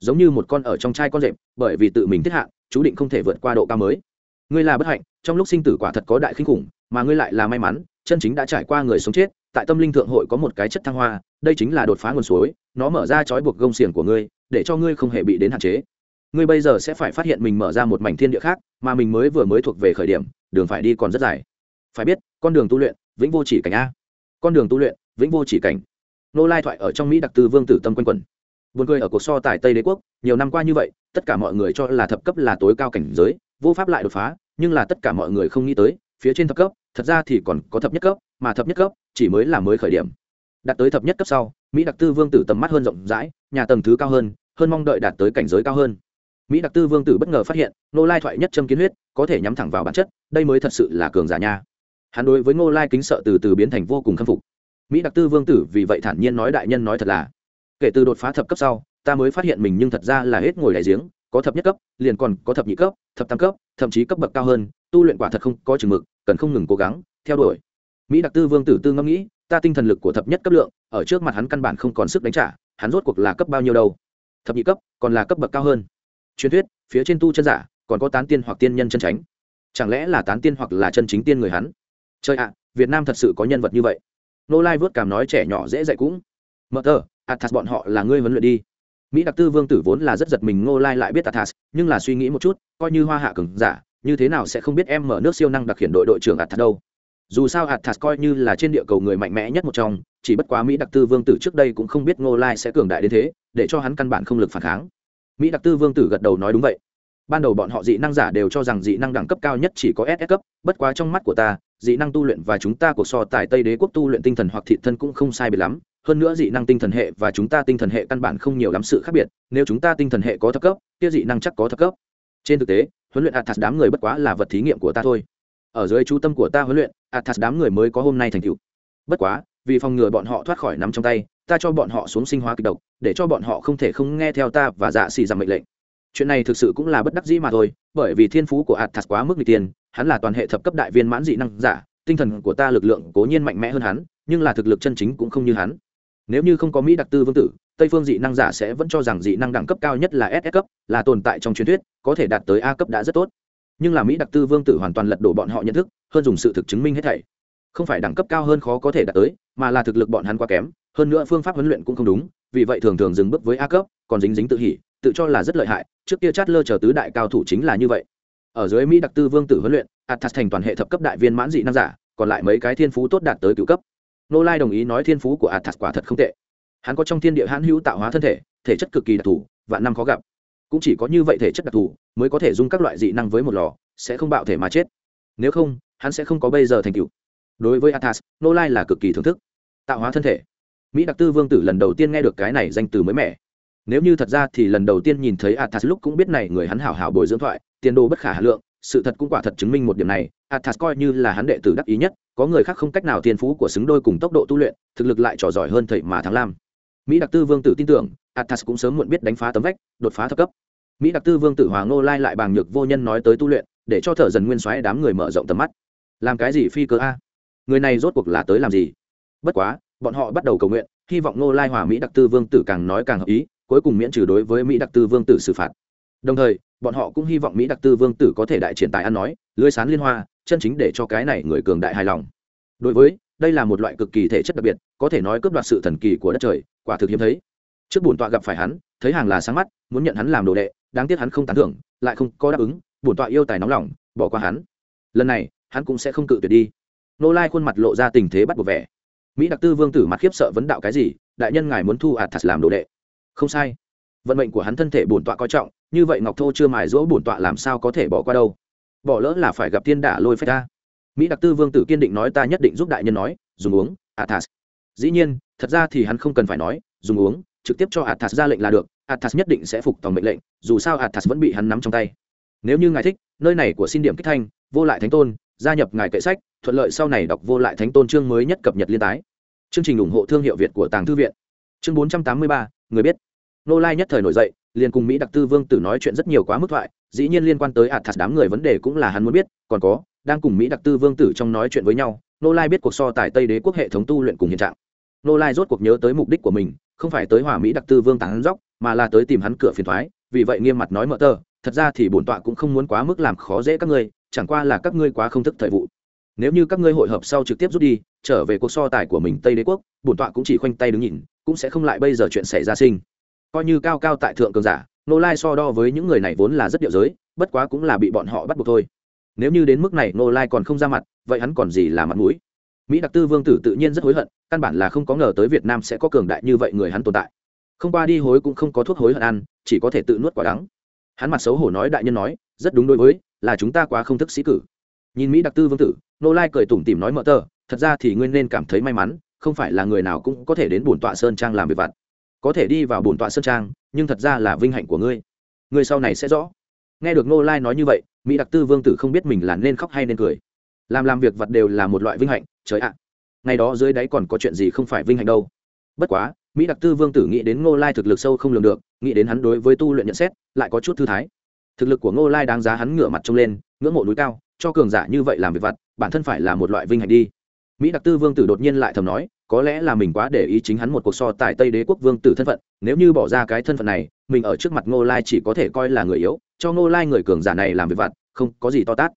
Giống như một con ở trong chai con rệp, bởi vì tự mình thiết hạ, chú định không thể vượt qua độ cao mới. Ngươi là bất hạnh, trong lúc sinh tử quả thật có đại khinh khủng, mà ngươi lại là may mắn, chân chính đã trải qua người sống chết, tại tâm linh thượng hội có một cái chất thăng hoa, đây chính là đột phá nguồn suối, nó mở ra trói buộc gông xiềng của ngươi, để cho ngươi không hề bị đến hạn chế. Ngươi bây giờ sẽ phải phát hiện mình mở ra một mảnh thiên địa khác, mà mình mới vừa mới thuộc về khởi điểm, đường phải đi còn rất dài. Phải biết, con đường tu luyện vĩnh vô chỉ cảnh a. Con đường tu luyện, vĩnh vô chỉ cảnh. Nô lai thoại ở trong mỹ đặc tư vương tử tâm quanh quẩn. Buồn cười ở cuộc so tại tây đế quốc, nhiều năm qua như vậy, tất cả mọi người cho là thập cấp là tối cao cảnh giới, vô pháp lại đột phá, nhưng là tất cả mọi người không nghĩ tới, phía trên thập cấp, thật ra thì còn có thập nhất cấp, mà thập nhất cấp chỉ mới là mới khởi điểm. Đạt tới thập nhất cấp sau, mỹ đặc tư vương tử tầm mắt hơn rộng rãi, nhà tầng thứ cao hơn hơn mong đợi đạt tới cảnh giới cao hơn. Mỹ đặc tư vương tử bất ngờ phát hiện, nô lai thoại nhất châm kiến huyết, có thể nhắm thẳng vào bản chất, đây mới thật sự là cường giả nha hắn đối với ngô lai kính sợ từ từ biến thành vô cùng khâm phục. Mỹ đặc tư vương tử vì vậy thản nhiên nói đại nhân nói thật là, kể từ đột phá thập cấp sau, ta mới phát hiện mình nhưng thật ra là hết ngồi đại giếng, có thập nhất cấp, liền còn có thập nhị cấp, thập tam cấp, thậm chí cấp bậc cao hơn, tu luyện quả thật không có chừng mực, cần không ngừng cố gắng, theo đuổi. Mỹ đặc tư vương tử tư ngẫm nghĩ, ta tinh thần lực của thập nhất cấp lượng, ở trước mặt hắn căn bản không còn sức đánh trả, hắn rốt cuộc là cấp bao nhiêu đâu? Thập nhị cấp, còn là cấp bậc cao hơn. Truyền thuyết, phía trên tu chân giả, còn có tán tiên hoặc tiên nhân chân tránh chẳng lẽ là tán tiên hoặc là chân chính tiên người hắn? Trời ạ, việt nam thật sự có nhân vật như vậy. Nô lai vớt cảm nói trẻ nhỏ dễ dạy cũng. Mờ tờ, athas bọn họ là ngươi huấn luyện đi. Mỹ đặc tư vương tử vốn là rất giật mình ngô lai lại biết athas, nhưng là suy nghĩ một chút, coi như hoa hạ cường giả, như thế nào sẽ không biết em mở nước siêu năng đặc hiện đội đội trưởng athas đâu. Dù sao athas coi như là trên địa cầu người mạnh mẽ nhất một trong, chỉ bất quá mỹ đặc tư vương tử trước đây cũng không biết ngô lai sẽ cường đại đến thế, để cho hắn căn bản không lực phản kháng. Mỹ đặc tư vương tử gật đầu nói đúng vậy. Ban đầu bọn họ dị năng giả đều cho rằng dị năng đẳng cấp cao nhất chỉ có ss cấp, bất quá trong mắt của ta dị năng tu luyện và chúng ta cuộc so tài tây đế quốc tu luyện tinh thần hoặc thị thân cũng không sai biệt lắm. Hơn nữa dị năng tinh thần hệ và chúng ta tinh thần hệ căn bản không nhiều lắm sự khác biệt. Nếu chúng ta tinh thần hệ có thấp cấp, kia dị năng chắc có thấp cấp. Trên thực tế, huấn luyện athas đám người bất quá là vật thí nghiệm của ta thôi. Ở dưới chú tâm của ta huấn luyện athas đám người mới có hôm nay thành tựu. Bất quá, vì phòng ngừa bọn họ thoát khỏi nắm trong tay, ta cho bọn họ xuống sinh hóa kịch độc, để cho bọn họ không thể không nghe theo ta và dạ xì giảm mệnh lệnh. Chuyện này thực sự cũng là bất đắc dĩ mà thôi, bởi vì thiên phú của athas quá mức n g tiền hắn là toàn hệ thập cấp đại viên mãn dị năng giả, tinh thần của ta lực lượng cố nhiên mạnh mẽ hơn hắn, nhưng là thực lực chân chính cũng không như hắn. Nếu như không có mỹ đặc tư vương tử, tây phương dị năng giả sẽ vẫn cho rằng dị năng đẳng cấp cao nhất là ss cấp, là tồn tại trong truyền thuyết, có thể đạt tới a cấp đã rất tốt. Nhưng là mỹ đặc tư vương tử hoàn toàn lật đổ bọn họ nhận thức, hơn dùng sự thực chứng minh hết thảy. Không phải đẳng cấp cao hơn khó có thể đạt tới, mà là thực lực bọn hắn quá kém, hơn nữa phương pháp huấn luyện cũng không đúng, vì vậy thường thường dừng bước với a cấp, còn dính dính tự hỉ, tự cho là rất lợi hại, trước kia chát lơ chờ tứ đại cao thủ chính là như vậy ở dưới mỹ đặc tư vương tử huấn luyện, athas thành toàn hệ thập cấp đại viên mãn dị nam giả, còn lại mấy cái thiên phú tốt đạt tới cựu cấp. Nô lai đồng ý nói thiên phú của athas quả thật không tệ. Hắn có trong thiên địa hãn hữu tạo hóa thân thể thể chất cực kỳ đặc thù và năm khó gặp. Cũng chỉ có như vậy thể chất đặc thù mới có thể dung các loại dị năng với một lò, sẽ không bạo thể mà chết. Nếu không, hắn sẽ không có bây giờ thành cựu đối với athas nô lai là cực kỳ thưởng thức. Tạo hóa thân thể. Mỹ đặc tư vương tử lần đầu tiên nghe được cái này danh từ mới mẻ. Nếu như thật ra thì lần đầu tiên nhìn thấy athas lúc cũng biết này người hắn hảo hảo bồi dưỡng thoại tiền đồ bất khả hà lượng, sự thật cũng quả thật chứng minh một điểm này, athas coi như là hắn đệ tử đắc ý nhất, có người khác không cách nào thiên phú của xứng đôi cùng tốc độ tu luyện, thực lực lại trò giỏi hơn thầy mà thắng lam. Mỹ đặc tư vương tử tin tưởng, athas cũng sớm muộn biết đánh phá tấm vách, đột phá thấp cấp. Mỹ đặc tư vương tử hoàng ngô lai lại bàng nhược vô nhân nói tới tu luyện, để cho thợ dần nguyên xoáy đám người mở rộng tầm mắt. Làm cái gì phi cơ a? Người này rốt cuộc là tới làm gì? Bất quá, bọn họ bắt đầu cầu nguyện, hy vọng ngô lai hòa mỹ đặc tư vương tử càng nói càng hợp ý, cuối cùng miễn trừ đối với mỹ đặc tư vương tử xử phạt đồng thời, bọn họ cũng hy vọng mỹ đặc tư vương tử có thể đại triển tài ăn nói, lưới sán liên hoa, chân chính để cho cái này người cường đại hài lòng. Đối với, đây là một loại cực kỳ thể chất đặc biệt, có thể nói cướp đoạt sự thần kỳ của đất trời, quả thực hiếm thấy. Trước bổn tọa gặp phải hắn, thấy hàng là sáng mắt, muốn nhận hắn làm đồ đệ, đáng tiếc hắn không tán thưởng, lại không có đáp ứng, bổn tọa yêu tài nóng lòng, bỏ qua hắn. Lần này, hắn cũng sẽ không cự tuyệt đi. Nô lai khuôn mặt lộ ra tình thế bắt buộc vẻ. Mỹ đặc tư vương tử mặt khiếp sợ vấn đạo cái gì, đại nhân ngài muốn thu ạt thật làm đồ đệ. Không sai. Vận mệnh của hắn thân thể bổn tọa coi trọng như vậy ngọc thô chưa mài rũa bổn tọa làm sao có thể bỏ qua đâu? Bỏ lỡ là phải gặp tiên đả lôi phách ta. Mỹ đặc tư vương tử kiên định nói ta nhất định giúp đại nhân nói, dùng uống, athas. Dĩ nhiên, thật ra thì hắn không cần phải nói, dùng uống, trực tiếp cho athas ra lệnh là được, athas nhất định sẽ phục tòng mệnh lệnh, dù sao athas vẫn bị hắn nắm trong tay. Nếu như ngài thích, nơi này của xin điểm kích thanh, vô lại thánh tôn, gia nhập ngài kệ sách, thuận lợi sau này đọc vô lại thánh tôn chương mới nhất cập nhật liên tái. Chương trình ủng hộ thương hiệu việt của tàng thư viện. Chương bốn trăm tám mươi ba, người biết. Nô lai nhất thời nổi dậy liền cùng mỹ đặc tư vương tử nói chuyện rất nhiều quá mức thoại, dĩ nhiên liên quan tới ạt thạt đám người vấn đề cũng là hắn muốn biết, còn có, đang cùng mỹ đặc tư vương tử trong nói chuyện với nhau, nô lai biết cuộc so tài tây đế quốc hệ thống tu luyện cùng hiện trạng. Nô lai rốt cuộc nhớ tới mục đích của mình, không phải tới hòa mỹ đặc tư vương tán dóc, mà là tới tìm hắn cửa phiền thoái, vì vậy nghiêm mặt nói mỡ tờ, thật ra thì bổn tọa cũng không muốn quá mức làm khó dễ các ngươi, chẳng qua là các ngươi quá không thức thời vụ. Nếu như các ngươi hội hợp sau trực tiếp rút đi, trở về cuộc so tài của mình tây đế quốc, bổn tọa cũng chỉ khoanh tay đứng nhìn, cũng sẽ không lại bây giờ chuyện xảy ra sinh coi như cao cao tại thượng cường giả nô lai so đo với những người này vốn là rất điệu giới, bất quá cũng là bị bọn họ bắt buộc thôi. Nếu như đến mức này nô lai còn không ra mặt, vậy hắn còn gì là mặt mũi? Mỹ đặc tư vương tử tự nhiên rất hối hận, căn bản là không có ngờ tới việt nam sẽ có cường đại như vậy người hắn tồn tại. Không qua đi hối cũng không có thuốc hối hận ăn, chỉ có thể tự nuốt quả đắng. Hắn mặt xấu hổ nói đại nhân nói, rất đúng đối với, là chúng ta quá không thức sĩ cử. Nhìn mỹ đặc tư vương tử nô lai cười tủm tỉm nói mỡ tờ, thật ra thì nguyên nên cảm thấy may mắn, không phải là người nào cũng có thể đến bổn tọa sơn trang làm việc vặt có thể đi vào bổn tọa sơn trang, nhưng thật ra là vinh hạnh của ngươi. Ngươi sau này sẽ rõ. Nghe được nô lai nói như vậy, mỹ đặc tư vương tử không biết mình là nên khóc hay nên cười. Làm làm việc vật đều là một loại vinh hạnh, trời ạ. Ngày đó dưới đáy còn có chuyện gì không phải vinh hạnh đâu. Bất quá, mỹ đặc tư vương tử nghĩ đến ngô lai thực lực sâu không lường được, nghĩ đến hắn đối với tu luyện nhận xét, lại có chút thư thái. Thực lực của ngô lai đáng giá hắn ngửa mặt trông lên, ngưỡng mộ núi cao, cho cường giả như vậy làm việc vặt bản thân phải là một loại vinh hạnh đi. Mỹ đặc tư vương tử đột nhiên lại thầm nói có lẽ là mình quá để ý chính hắn một cuộc so tại tây đế quốc vương tử thân phận, nếu như bỏ ra cái thân phận này, mình ở trước mặt ngô lai chỉ có thể coi là người yếu, cho ngô lai người cường giả này làm việc vặt, không có gì to tát.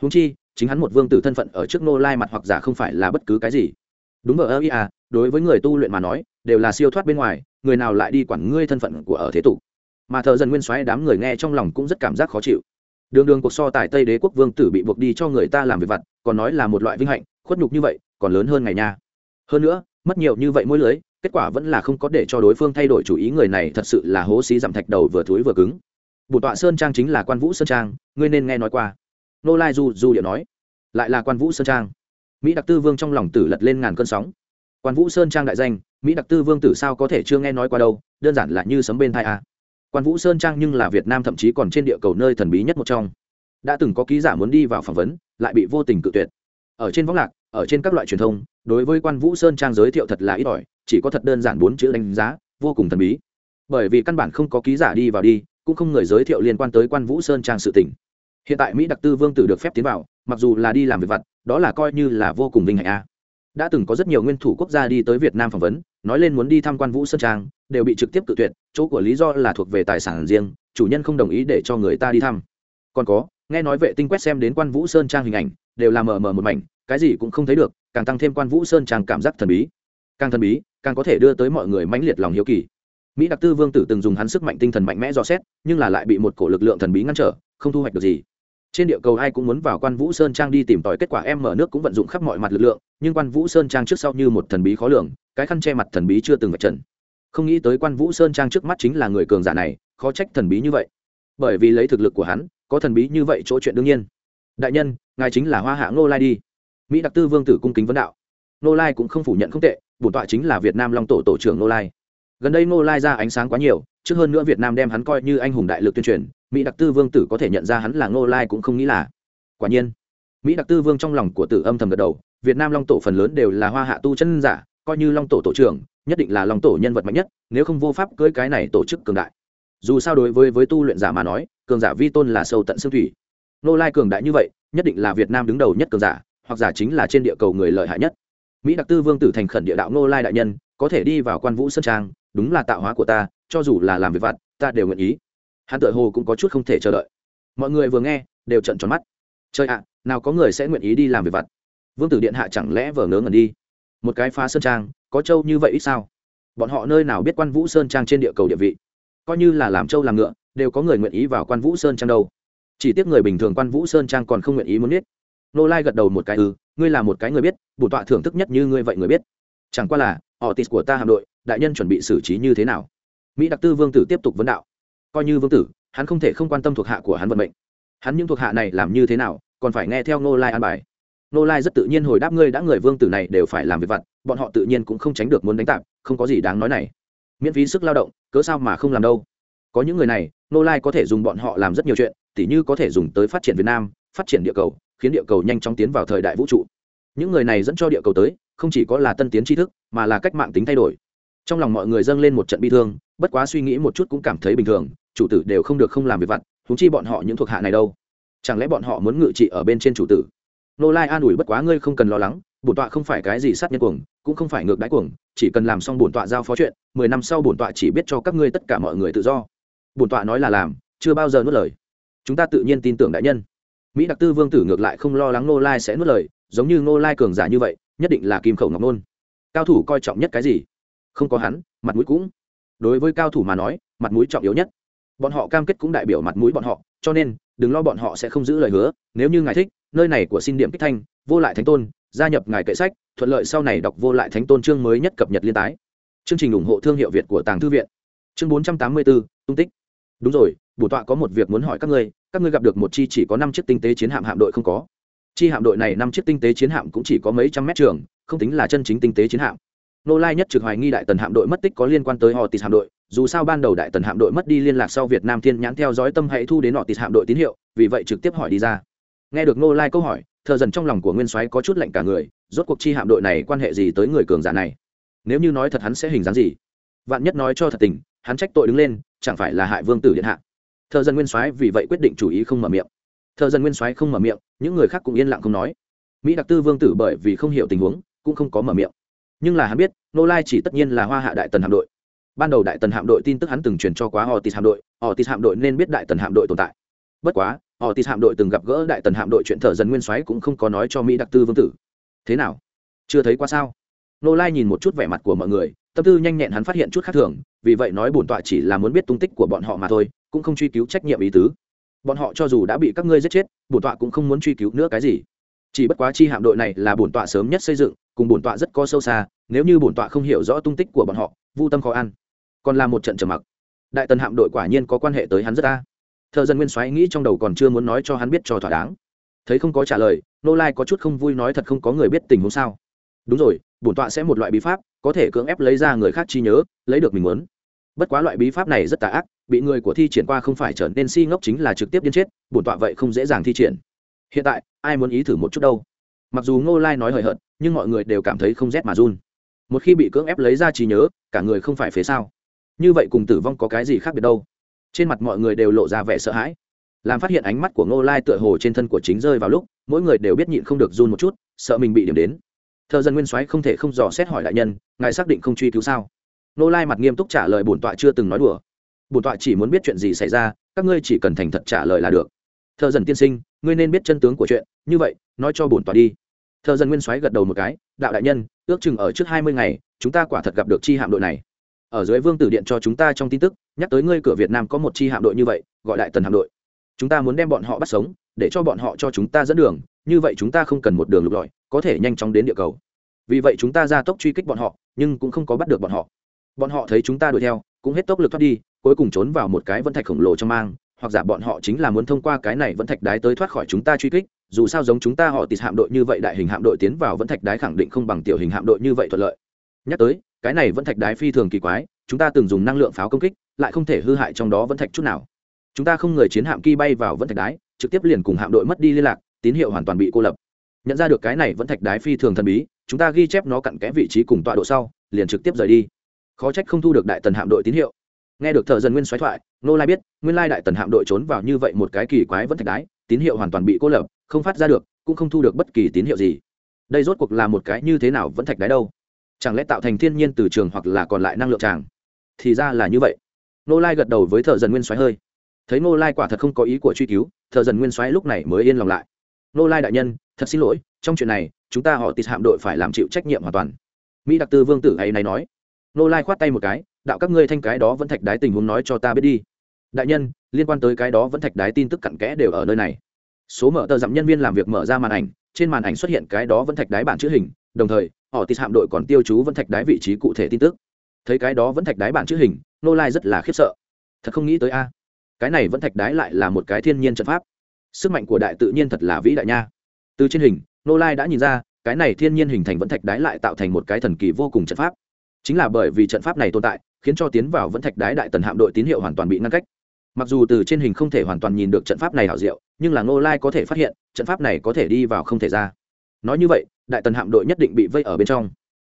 Húng chi, chính hắn một vương tử thân phận ở trước ngô lai mặt hoặc giả không phải là bất cứ cái gì. Đúng ở ơ ý à đối với người tu luyện mà nói, đều là siêu thoát bên ngoài, người nào lại đi quản ngươi thân phận của ở thế tục? Mà thợ dần nguyên soái đám người nghe trong lòng cũng rất cảm giác khó chịu. Đường đường cuộc so tại tây đế quốc vương tử bị buộc đi cho người ta làm việc vặt, còn nói là một loại vinh hạnh, khuất nhục như vậy, còn lớn hơn ngày nha hơn nữa, mất nhiều như vậy mỗi lưới, kết quả vẫn là không có để cho đối phương thay đổi chủ ý, người này thật sự là hố xí giảm thạch đầu vừa thối vừa cứng. Bổn tọa sơn trang chính là quan vũ sơn trang, ngươi nên nghe nói qua. Nô lai du du điệu nói, lại là quan vũ sơn trang. Mỹ đặc tư vương trong lòng tử lật lên ngàn cơn sóng. Quan vũ sơn trang đại danh, mỹ đặc tư vương tử sao có thể chưa nghe nói qua đâu, đơn giản là như sấm bên thai a. Quan vũ sơn trang nhưng là việt nam thậm chí còn trên địa cầu nơi thần bí nhất một trong. Đã từng có ký giả muốn đi vào phỏng vấn, lại bị vô tình cự tuyệt. Ở trên võng lạc, ở trên các loại truyền thông đối với quan vũ sơn trang giới thiệu thật là ít ỏi, chỉ có thật đơn giản bốn chữ đánh giá, vô cùng thần bí. Bởi vì căn bản không có ký giả đi vào đi, cũng không người giới thiệu liên quan tới quan vũ sơn trang sự tỉnh hiện tại mỹ đặc tư vương tử được phép tiến vào, mặc dù là đi làm việc vặt, đó là coi như là vô cùng vinh hạnh a. Đã từng có rất nhiều nguyên thủ quốc gia đi tới việt nam phỏng vấn, nói lên muốn đi thăm quan vũ sơn trang, đều bị trực tiếp tự tuyệt, chỗ của lý do là thuộc về tài sản riêng, chủ nhân không đồng ý để cho người ta đi thăm. Còn có, nghe nói vệ tinh quét xem đến quan vũ sơn trang hình ảnh, đều là mờ mờ một mảnh, cái gì cũng không thấy được càng tăng thêm quan vũ sơn trang cảm giác thần bí. Càng thần bí, càng có thể đưa tới mọi người mãnh liệt lòng hiếu kỳ. Mỹ đặc tư vương tử từng dùng hắn sức mạnh tinh thần mạnh mẽ dò xét, nhưng là lại bị một cổ lực lượng thần bí ngăn trở, không thu hoạch được gì. Trên địa cầu ai cũng muốn vào quan vũ sơn trang đi tìm tòi, kết quả em mở nước cũng vận dụng khắp mọi mặt lực lượng, nhưng quan vũ sơn trang trước sau như một thần bí khó lường, cái khăn che mặt thần bí chưa từng vạch trần. Không nghĩ tới quan vũ sơn trang trước mắt chính là người cường giả này, khó trách thần bí như vậy. Bởi vì lấy thực lực của hắn, có thần bí như vậy chỗ chuyện đương nhiên. Đại nhân, ngài chính là hoa hạ ngô lai đi mỹ đặc tư vương tử cung kính vấn đạo. Nô lai cũng không phủ nhận không tệ, bổn tọa chính là việt nam long tổ tổ trưởng Nô lai. Gần đây Nô lai ra ánh sáng quá nhiều, trước hơn nữa việt nam đem hắn coi như anh hùng đại lực tuyên truyền, mỹ đặc tư vương tử có thể nhận ra hắn là Nô lai cũng không nghĩ là. Quả nhiên, mỹ đặc tư vương trong lòng của tử âm thầm gật đầu, việt nam long tổ phần lớn đều là hoa hạ tu chân giả, coi như long tổ tổ trưởng, nhất định là long tổ nhân vật mạnh nhất, nếu không vô pháp cưỡi cái này tổ chức cường đại. Dù sao đối với với tu luyện giả mà nói, cường giả vi tôn là sâu tận xương thủy. Nô lai cường đại như vậy, nhất định là việt nam đứng đầu nhất cường giả hoặc giả chính là trên địa cầu người lợi hại nhất. Mỹ đặc tư vương tử thành khẩn địa đạo nô lai đại nhân, có thể đi vào quan vũ sơn trang, đúng là tạo hóa của ta, cho dù là làm việc vặt, ta đều nguyện ý. Hắn tự hồ cũng có chút không thể chờ đợi. Mọi người vừa nghe, đều trận tròn mắt. Trời ạ, nào có người sẽ nguyện ý đi làm việc vặt? Vương tử điện hạ chẳng lẽ vờ ngớ ngẩn đi? Một cái phá sơn trang, có châu như vậy ít sao? Bọn họ nơi nào biết quan vũ sơn trang trên địa cầu địa vị? Coi như là làm châu làm ngựa, đều có người nguyện ý vào quan vũ sơn trang đâu. Chỉ tiếc người bình thường quan vũ sơn trang còn không nguyện ý muốn biết nô lai gật đầu một cái ư ngươi là một cái người biết bổn tọa thưởng thức nhất như ngươi vậy người biết. Chẳng qua là họ tịt của ta hạm đội, đại nhân chuẩn bị xử trí như thế nào? Mỹ đặc tư vương tử tiếp tục vấn đạo. Coi như vương tử, hắn không thể không quan tâm thuộc hạ của hắn vận mệnh. Hắn những thuộc hạ này làm như thế nào, còn phải nghe theo nô lai an bài. Nô lai rất tự nhiên hồi đáp, ngươi đã người vương tử này đều phải làm việc vặt, bọn họ tự nhiên cũng không tránh được muốn đánh tạp, không có gì đáng nói này. Miễn phí sức lao động, cớ sao mà không làm đâu? Có những người này, nô lai có thể dùng bọn họ làm rất nhiều chuyện, tỉ như có thể dùng tới phát triển việt nam, phát triển địa cầu khiến địa cầu nhanh chóng tiến vào thời đại vũ trụ. Những người này dẫn cho địa cầu tới, không chỉ có là tân tiến tri thức, mà là cách mạng tính thay đổi. Trong lòng mọi người dâng lên một trận bi thương, bất quá suy nghĩ một chút cũng cảm thấy bình thường, chủ tử đều không được không làm việc vặt thúng chi bọn họ những thuộc hạ này đâu? Chẳng lẽ bọn họ muốn ngự trị ở bên trên chủ tử? Nô lai an ủi bất quá ngươi không cần lo lắng, bổn tọa không phải cái gì sát nhân cuồng, cũng không phải ngược đáy cuồng, chỉ cần làm xong bổn tọa giao phó chuyện, mười năm sau bổn tọa chỉ biết cho các ngươi tất cả mọi người tự do. Bổn tọa nói là làm, chưa bao giờ nuốt lời. Chúng ta tự nhiên tin tưởng đại nhân mỹ đặc tư vương tử ngược lại không lo lắng nô lai sẽ nuốt lời, giống như nô lai cường giả như vậy, nhất định là kim khẩu ngọc nôn. Cao thủ coi trọng nhất cái gì? Không có hắn, mặt mũi cũng. Đối với cao thủ mà nói, mặt mũi trọng yếu nhất. Bọn họ cam kết cũng đại biểu mặt mũi bọn họ, cho nên, đừng lo bọn họ sẽ không giữ lời hứa, nếu như ngài thích, nơi này của xin điểm kích thanh, vô lại thánh tôn, gia nhập ngài kệ sách, thuận lợi sau này đọc vô lại thánh tôn chương mới nhất cập nhật liên tái. Chương trình ủng hộ thương hiệu việt của tàng thư viện. Chương bốn trăm tám mươi bốn, tung tích. Đúng rồi bổ tọa có một việc muốn hỏi các ngươi các ngươi gặp được một chi chỉ có năm chiếc tinh tế chiến hạm hạm đội không có? Chi hạm đội này năm chiếc tinh tế chiến hạm cũng chỉ có mấy trăm mét trường, không tính là chân chính tinh tế chiến hạm. Nô lai nhất trực hoài nghi đại tần hạm đội mất tích có liên quan tới họ tịt hạm đội, dù sao ban đầu đại tần hạm đội mất đi liên lạc sau việt nam thiên nhãn theo dõi tâm hãy thu đến họ tịt hạm đội tín hiệu, vì vậy trực tiếp hỏi đi ra. Nghe được nô lai câu hỏi thợ dần trong lòng của nguyên soái có chút lạnh cả người, rốt cuộc chi hạm đội này quan hệ gì tới người cường giả này? Nếu như nói thật hắn sẽ hình dáng gì? Vạn nhất nói cho thật tình, hắn trách tội đứng lên, chẳng phải là hại vương tử điện hạ thợ dân nguyên soái vì vậy quyết định chủ ý không mở miệng. Thợ dân nguyên soái không mở miệng, những người khác cũng yên lặng không nói. Mỹ đặc tư vương tử bởi vì không hiểu tình huống, cũng không có mở miệng. Nhưng là hắn biết, nô lai chỉ tất nhiên là hoa hạ đại tần hạm đội. Ban đầu đại tần hạm đội tin tức hắn từng truyền cho quá họ tịt hạm đội họ tịt hạm đội nên biết đại tần hạm đội tồn tại. Bất quá họ tịt hạm đội từng gặp gỡ đại tần hạm đội chuyện thợ dần nguyên soái cũng không có nói cho mỹ đặc tư vương tử. Thế nào? Chưa thấy qua sao? Nô lai nhìn một chút vẻ mặt của mọi người, tâm tư nhanh nhẹn hắn phát hiện chút khác thường vì vậy nói bổn tọa chỉ là muốn biết tung tích của bọn họ mà thôi, cũng không truy cứu trách nhiệm ý tứ. Bọn họ cho dù đã bị các ngươi giết chết, bổn tọa cũng không muốn truy cứu nữa cái gì. Chỉ bất quá chi hạm đội này là bổn tọa sớm nhất xây dựng, cùng bổn tọa rất có sâu xa, nếu như bổn tọa không hiểu rõ tung tích của bọn họ vu tâm khó ăn. Còn là một trận trầm mặc. Đại tần hạm đội quả nhiên có quan hệ tới hắn rất ta thợ dân nguyên soái nghĩ trong đầu còn chưa muốn nói cho hắn biết cho thỏa đáng. Thấy không có trả lời, nô lai có chút không vui nói thật không có người biết tình huống sao. Đúng rồi, bổn tọa sẽ một loại bí pháp có thể cưỡng ép lấy ra người khác chi nhớ, lấy được mình muốn. Bất quá loại bí pháp này rất tà ác, bị người của thi triển qua không phải trở nên si ngốc chính là trực tiếp điên chết, bổn tọa vậy không dễ dàng thi triển. Hiện tại, ai muốn ý thử một chút đâu? Mặc dù ngô lai nói hời hợt, nhưng mọi người đều cảm thấy không rét mà run. Một khi bị cưỡng ép lấy ra trí nhớ, cả người không phải phế sao? Như vậy cùng tử vong có cái gì khác biệt đâu? Trên mặt mọi người đều lộ ra vẻ sợ hãi. Làm phát hiện ánh mắt của ngô lai tựa hồ trên thân của chính rơi vào lúc, mỗi người đều biết nhịn không được run một chút, sợ mình bị điểm đến thợ dân nguyên soái không thể không dò xét hỏi đại nhân, ngài xác định không truy cứu sao? Nô lai mặt nghiêm túc trả lời bổn tọa chưa từng nói đùa. Bổn tọa chỉ muốn biết chuyện gì xảy ra, các ngươi chỉ cần thành thật trả lời là được. Thợ dân tiên sinh, ngươi nên biết chân tướng của chuyện, như vậy, nói cho bổn tọa đi. Thợ dân nguyên soái gật đầu một cái, đạo đại nhân, ước chừng ở trước hai mươi ngày, chúng ta quả thật gặp được chi hạm đội này. Ở dưới vương tử điện cho chúng ta trong tin tức, nhắc tới ngươi cửa việt nam có một chi hạm đội như vậy, gọi đại tần hạm đội chúng ta muốn đem bọn họ bắt sống, để cho bọn họ cho chúng ta dẫn đường, như vậy chúng ta không cần một đường lục lọi, có thể nhanh chóng đến địa cầu. Vì vậy chúng ta ra tốc truy kích bọn họ, nhưng cũng không có bắt được bọn họ. Bọn họ thấy chúng ta đuổi theo, cũng hết tốc lực thoát đi, cuối cùng trốn vào một cái vân thạch khổng lồ trong mang, hoặc giả bọn họ chính là muốn thông qua cái này vẫn thạch đái tới thoát khỏi chúng ta truy kích, dù sao giống chúng ta họ tịt hạm đội như vậy đại hình hạm đội tiến vào vẫn thạch đái khẳng định không bằng tiểu hình hạm đội như vậy thuận lợi. Nhắc tới, cái này vẫn thạch đái phi thường kỳ quái, chúng ta từng dùng năng lượng pháo công kích, lại không thể hư hại trong đó vẫn thạch chút nào chúng ta không người chiến hạm kỳ bay vào vẫn thạch đái, trực tiếp liền cùng hạm đội mất đi liên lạc, tín hiệu hoàn toàn bị cô lập. Nhận ra được cái này vẫn thạch đái phi thường thần bí, chúng ta ghi chép nó cặn kẽ vị trí cùng tọa độ sau, liền trực tiếp rời đi. Khó trách không thu được đại tần hạm đội tín hiệu. Nghe được thợ dân nguyên xoáy thoại nô lai biết, nguyên lai đại tần hạm đội trốn vào như vậy một cái kỳ quái vẫn thạch đái, tín hiệu hoàn toàn bị cô lập, không phát ra được, cũng không thu được bất kỳ tín hiệu gì. Đây rốt cuộc là một cái như thế nào vẫn thạch đái đâu? Chẳng lẽ tạo thành thiên nhiên từ trường hoặc là còn lại năng lượng tràng? Thì ra là như vậy. Nô lai gật đầu với thợ dần nguyên xoáy hơi thấy nô lai quả thật không có ý của truy cứu thợ dần nguyên soái lúc này mới yên lòng lại. Nô lai đại nhân, thật xin lỗi, trong chuyện này, chúng ta họ tịt hạm đội phải làm chịu trách nhiệm hoàn toàn. Mỹ đặc tư vương tử ấy này nói. Nô lai khoát tay một cái, đạo các ngươi thanh cái đó vẫn thạch đái tình huống nói cho ta biết đi. Đại nhân, liên quan tới cái đó vẫn thạch đái tin tức cặn kẽ đều ở nơi này. Số mở tờ dặm nhân viên làm việc mở ra màn ảnh, trên màn ảnh xuất hiện cái đó vẫn thạch đái bản chữ hình, đồng thời, họ tịt hạm đội còn tiêu chú vẫn thạch đái vị trí cụ thể tin tức. Thấy cái đó vẫn thạch đái bản chữ hình nô lai rất là khiếp sợ. Thật không nghĩ tới a cái này vẫn thạch đái lại là một cái thiên nhiên trận pháp. Sức mạnh của đại tự nhiên thật là vĩ đại nha. Từ trên hình, nô lai đã nhìn ra, cái này thiên nhiên hình thành vẫn thạch đái lại tạo thành một cái thần kỳ vô cùng trận pháp. Chính là bởi vì trận pháp này tồn tại, khiến cho tiến vào vẫn thạch đái đại tần hạm đội tín hiệu hoàn toàn bị ngăn cách. Mặc dù từ trên hình không thể hoàn toàn nhìn được trận pháp này hảo diệu, nhưng là nô lai có thể phát hiện, trận pháp này có thể đi vào không thể ra. Nói như vậy, đại tần hạm đội nhất định bị vây ở bên trong.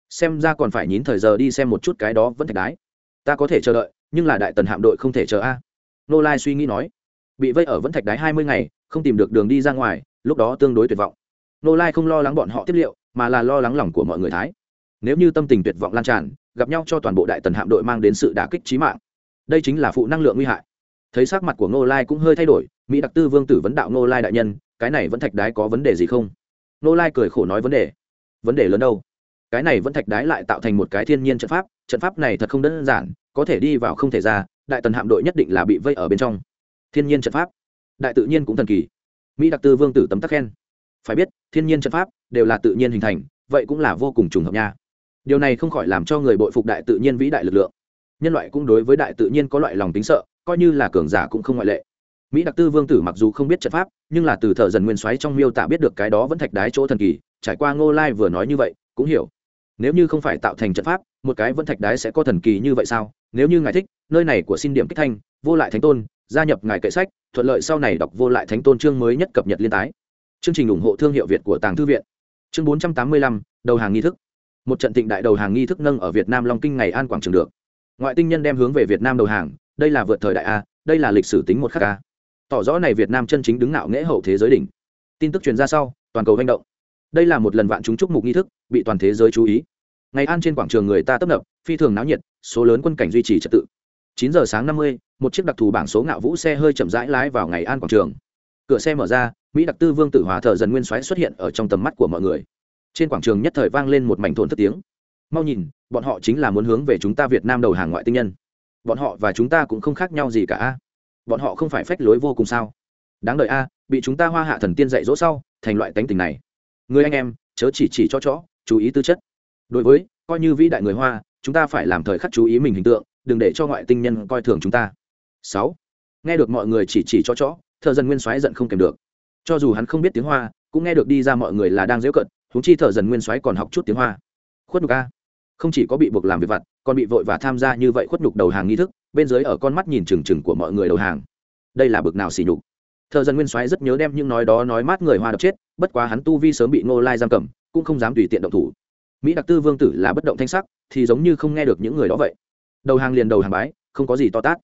Xem ra còn phải nhín thời giờ đi xem một chút cái đó vẫn thạch đái. Ta có thể chờ đợi, nhưng là đại tần hạm đội không thể chờ a nô lai suy nghĩ nói, bị vây ở vẫn thạch đái hai mươi ngày, không tìm được đường đi ra ngoài, lúc đó tương đối tuyệt vọng. Nô lai không lo lắng bọn họ tiếp liệu, mà là lo lắng lòng của mọi người thái. Nếu như tâm tình tuyệt vọng lan tràn, gặp nhau cho toàn bộ đại tần hạm đội mang đến sự đả kích trí mạng. Đây chính là phụ năng lượng nguy hại. Thấy sắc mặt của Nô lai cũng hơi thay đổi, mỹ đặc tư vương tử vấn đạo Nô lai đại nhân, cái này vẫn thạch đái có vấn đề gì không? Nô lai cười khổ nói vấn đề. Vấn đề lớn đâu? Cái này vẫn thạch đái lại tạo thành một cái thiên nhiên trận pháp trận pháp này thật không đơn giản, có thể đi vào không thể ra, đại tần hạm đội nhất định là bị vây ở bên trong. Thiên nhiên trận pháp, đại tự nhiên cũng thần kỳ. Mỹ đặc tư vương tử tấm tắc khen. Phải biết, thiên nhiên trận pháp đều là tự nhiên hình thành, vậy cũng là vô cùng trùng hợp nha. Điều này không khỏi làm cho người bội phục đại tự nhiên vĩ đại lực lượng. Nhân loại cũng đối với đại tự nhiên có loại lòng tính sợ, coi như là cường giả cũng không ngoại lệ. Mỹ đặc tư vương tử mặc dù không biết trận pháp, nhưng là từ thợ dần nguyên xoáy trong miêu tả biết được cái đó vẫn thạch đái chỗ thần kỳ, trải qua ngô lai vừa nói như vậy, cũng hiểu nếu như không phải tạo thành trận pháp, một cái vẫn thạch đái sẽ có thần kỳ như vậy sao? Nếu như ngài thích, nơi này của xin điểm kích thanh, vô lại thánh tôn, gia nhập ngài kệ sách, thuận lợi sau này đọc vô lại thánh tôn chương mới nhất cập nhật liên tái. Chương trình ủng hộ thương hiệu việt của tàng thư viện. Chương bốn trăm tám mươi lăm, đầu hàng nghi thức. Một trận thịnh đại đầu hàng nghi thức nâng ở việt nam long kinh ngày an quảng trường được. Ngoại tinh nhân đem hướng về việt nam đầu hàng, đây là vượt thời đại a, đây là lịch sử tính một khắc a. Tỏ rõ này việt nam chân chính đứng ngạo nghễ hậu thế giới đỉnh. Tin tức truyền ra sau, toàn cầu manh động. Đây là một lần vạn chúng chúc mục nghi thức bị toàn thế giới chú ý. Ngày an trên quảng trường người ta tấp nập, phi thường náo nhiệt, số lớn quân cảnh duy trì trật tự. Chín giờ sáng năm mươi, một chiếc đặc thù bảng số ngạo vũ xe hơi chậm rãi lái vào ngày an quảng trường. Cửa xe mở ra, mỹ đặc tư vương tử hòa thợ dần nguyên xoáy xuất hiện ở trong tầm mắt của mọi người. Trên quảng trường nhất thời vang lên một mảnh thôn thất tiếng. Mau nhìn, bọn họ chính là muốn hướng về chúng ta việt nam đầu hàng ngoại tinh nhân. Bọn họ và chúng ta cũng không khác nhau gì cả bọn họ không phải phách lối vô cùng sao? Đáng đợi a, bị chúng ta hoa hạ thần tiên dạy dỗ sau, thành loại tánh tình này. Người anh em, chớ chỉ chỉ cho chó chú ý tư chất. Đối với, coi như vĩ đại người hoa, chúng ta phải làm thời khắc chú ý mình hình tượng, đừng để cho ngoại tinh nhân coi thường chúng ta. Sáu, nghe được mọi người chỉ chỉ cho chó, thợ dần nguyên soái giận không kèm được. Cho dù hắn không biết tiếng hoa, cũng nghe được đi ra mọi người là đang dễ cận húng chi thợ dần nguyên soái còn học chút tiếng hoa. Khuất nhục a. Không chỉ có bị buộc làm việc vặt, còn bị vội và tham gia như vậy khuất nhục đầu hàng nghi thức, bên dưới ở con mắt nhìn trừng trừng của mọi người đầu hàng. Đây là bực nào xỉ nhục. Thợ dần nguyên soái rất nhớ đem những nói đó nói mát người hoa đập chết, bất quá hắn tu vi sớm bị ngô lai giam cầm cũng không dám tùy tiện động thủ. Mỹ đặc tư vương tử là bất động thanh sắc, thì giống như không nghe được những người đó vậy. Đầu hàng liền đầu hàng bái, không có gì to tát.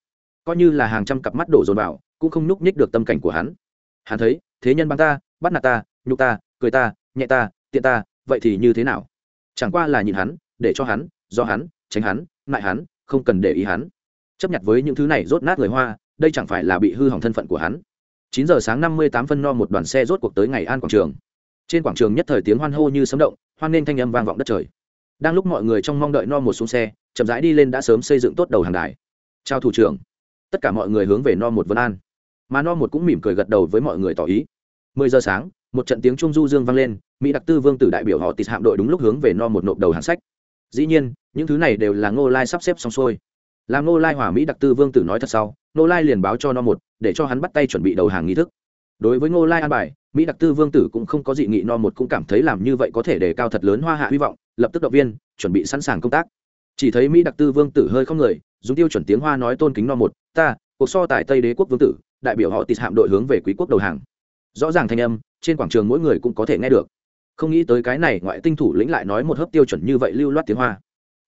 Coi như là hàng trăm cặp mắt đổ dồn vào, cũng không nhúc nhích được tâm cảnh của hắn. Hắn thấy, thế nhân băng ta, bắt nạt ta, nhục ta, cười ta, nhẹ ta, tiện ta, vậy thì như thế nào? Chẳng qua là nhìn hắn, để cho hắn, do hắn, tránh hắn, ngại hắn, không cần để ý hắn. Chấp nhận với những thứ này rốt nát người hoa, đây chẳng phải là bị hư hỏng thân phận của hắn. Chín giờ sáng năm mươi tám phân no một đoàn xe rốt cuộc tới ngày an quảng trường trên quảng trường nhất thời tiếng hoan hô như sấm động, hoan nên thanh âm vang vọng đất trời. Đang lúc mọi người trong mong đợi no một xuống xe, chậm rãi đi lên đã sớm xây dựng tốt đầu hàng đài. Chào thủ trưởng. Tất cả mọi người hướng về no một vân an. Mà no một cũng mỉm cười gật đầu với mọi người tỏ ý. Mười giờ sáng, một trận tiếng trung du dương vang lên, mỹ đặc tư vương tử đại biểu họ tịt hạm đội đúng lúc hướng về no một nộp đầu hàng sách. Dĩ nhiên, những thứ này đều là ngô lai sắp xếp xong xuôi. Làm ngô lai hòa mỹ đặc tư vương tử nói thật sau, ngô lai liền báo cho no một, để cho hắn bắt tay chuẩn bị đầu hàng nghi thức đối với ngô lai an bài, mỹ đặc tư vương tử cũng không có dị nghị no một cũng cảm thấy làm như vậy có thể đề cao thật lớn hoa hạ hy vọng, lập tức động viên, chuẩn bị sẵn sàng công tác. Chỉ thấy mỹ đặc tư vương tử hơi không người, dùng tiêu chuẩn tiếng hoa nói tôn kính no một, ta, cuộc so tài tây đế quốc vương tử, đại biểu họ tịt hạm đội hướng về quý quốc đầu hàng. Rõ ràng thanh âm, trên quảng trường mỗi người cũng có thể nghe được. Không nghĩ tới cái này ngoại tinh thủ lĩnh lại nói một hớp tiêu chuẩn như vậy lưu loát tiếng hoa.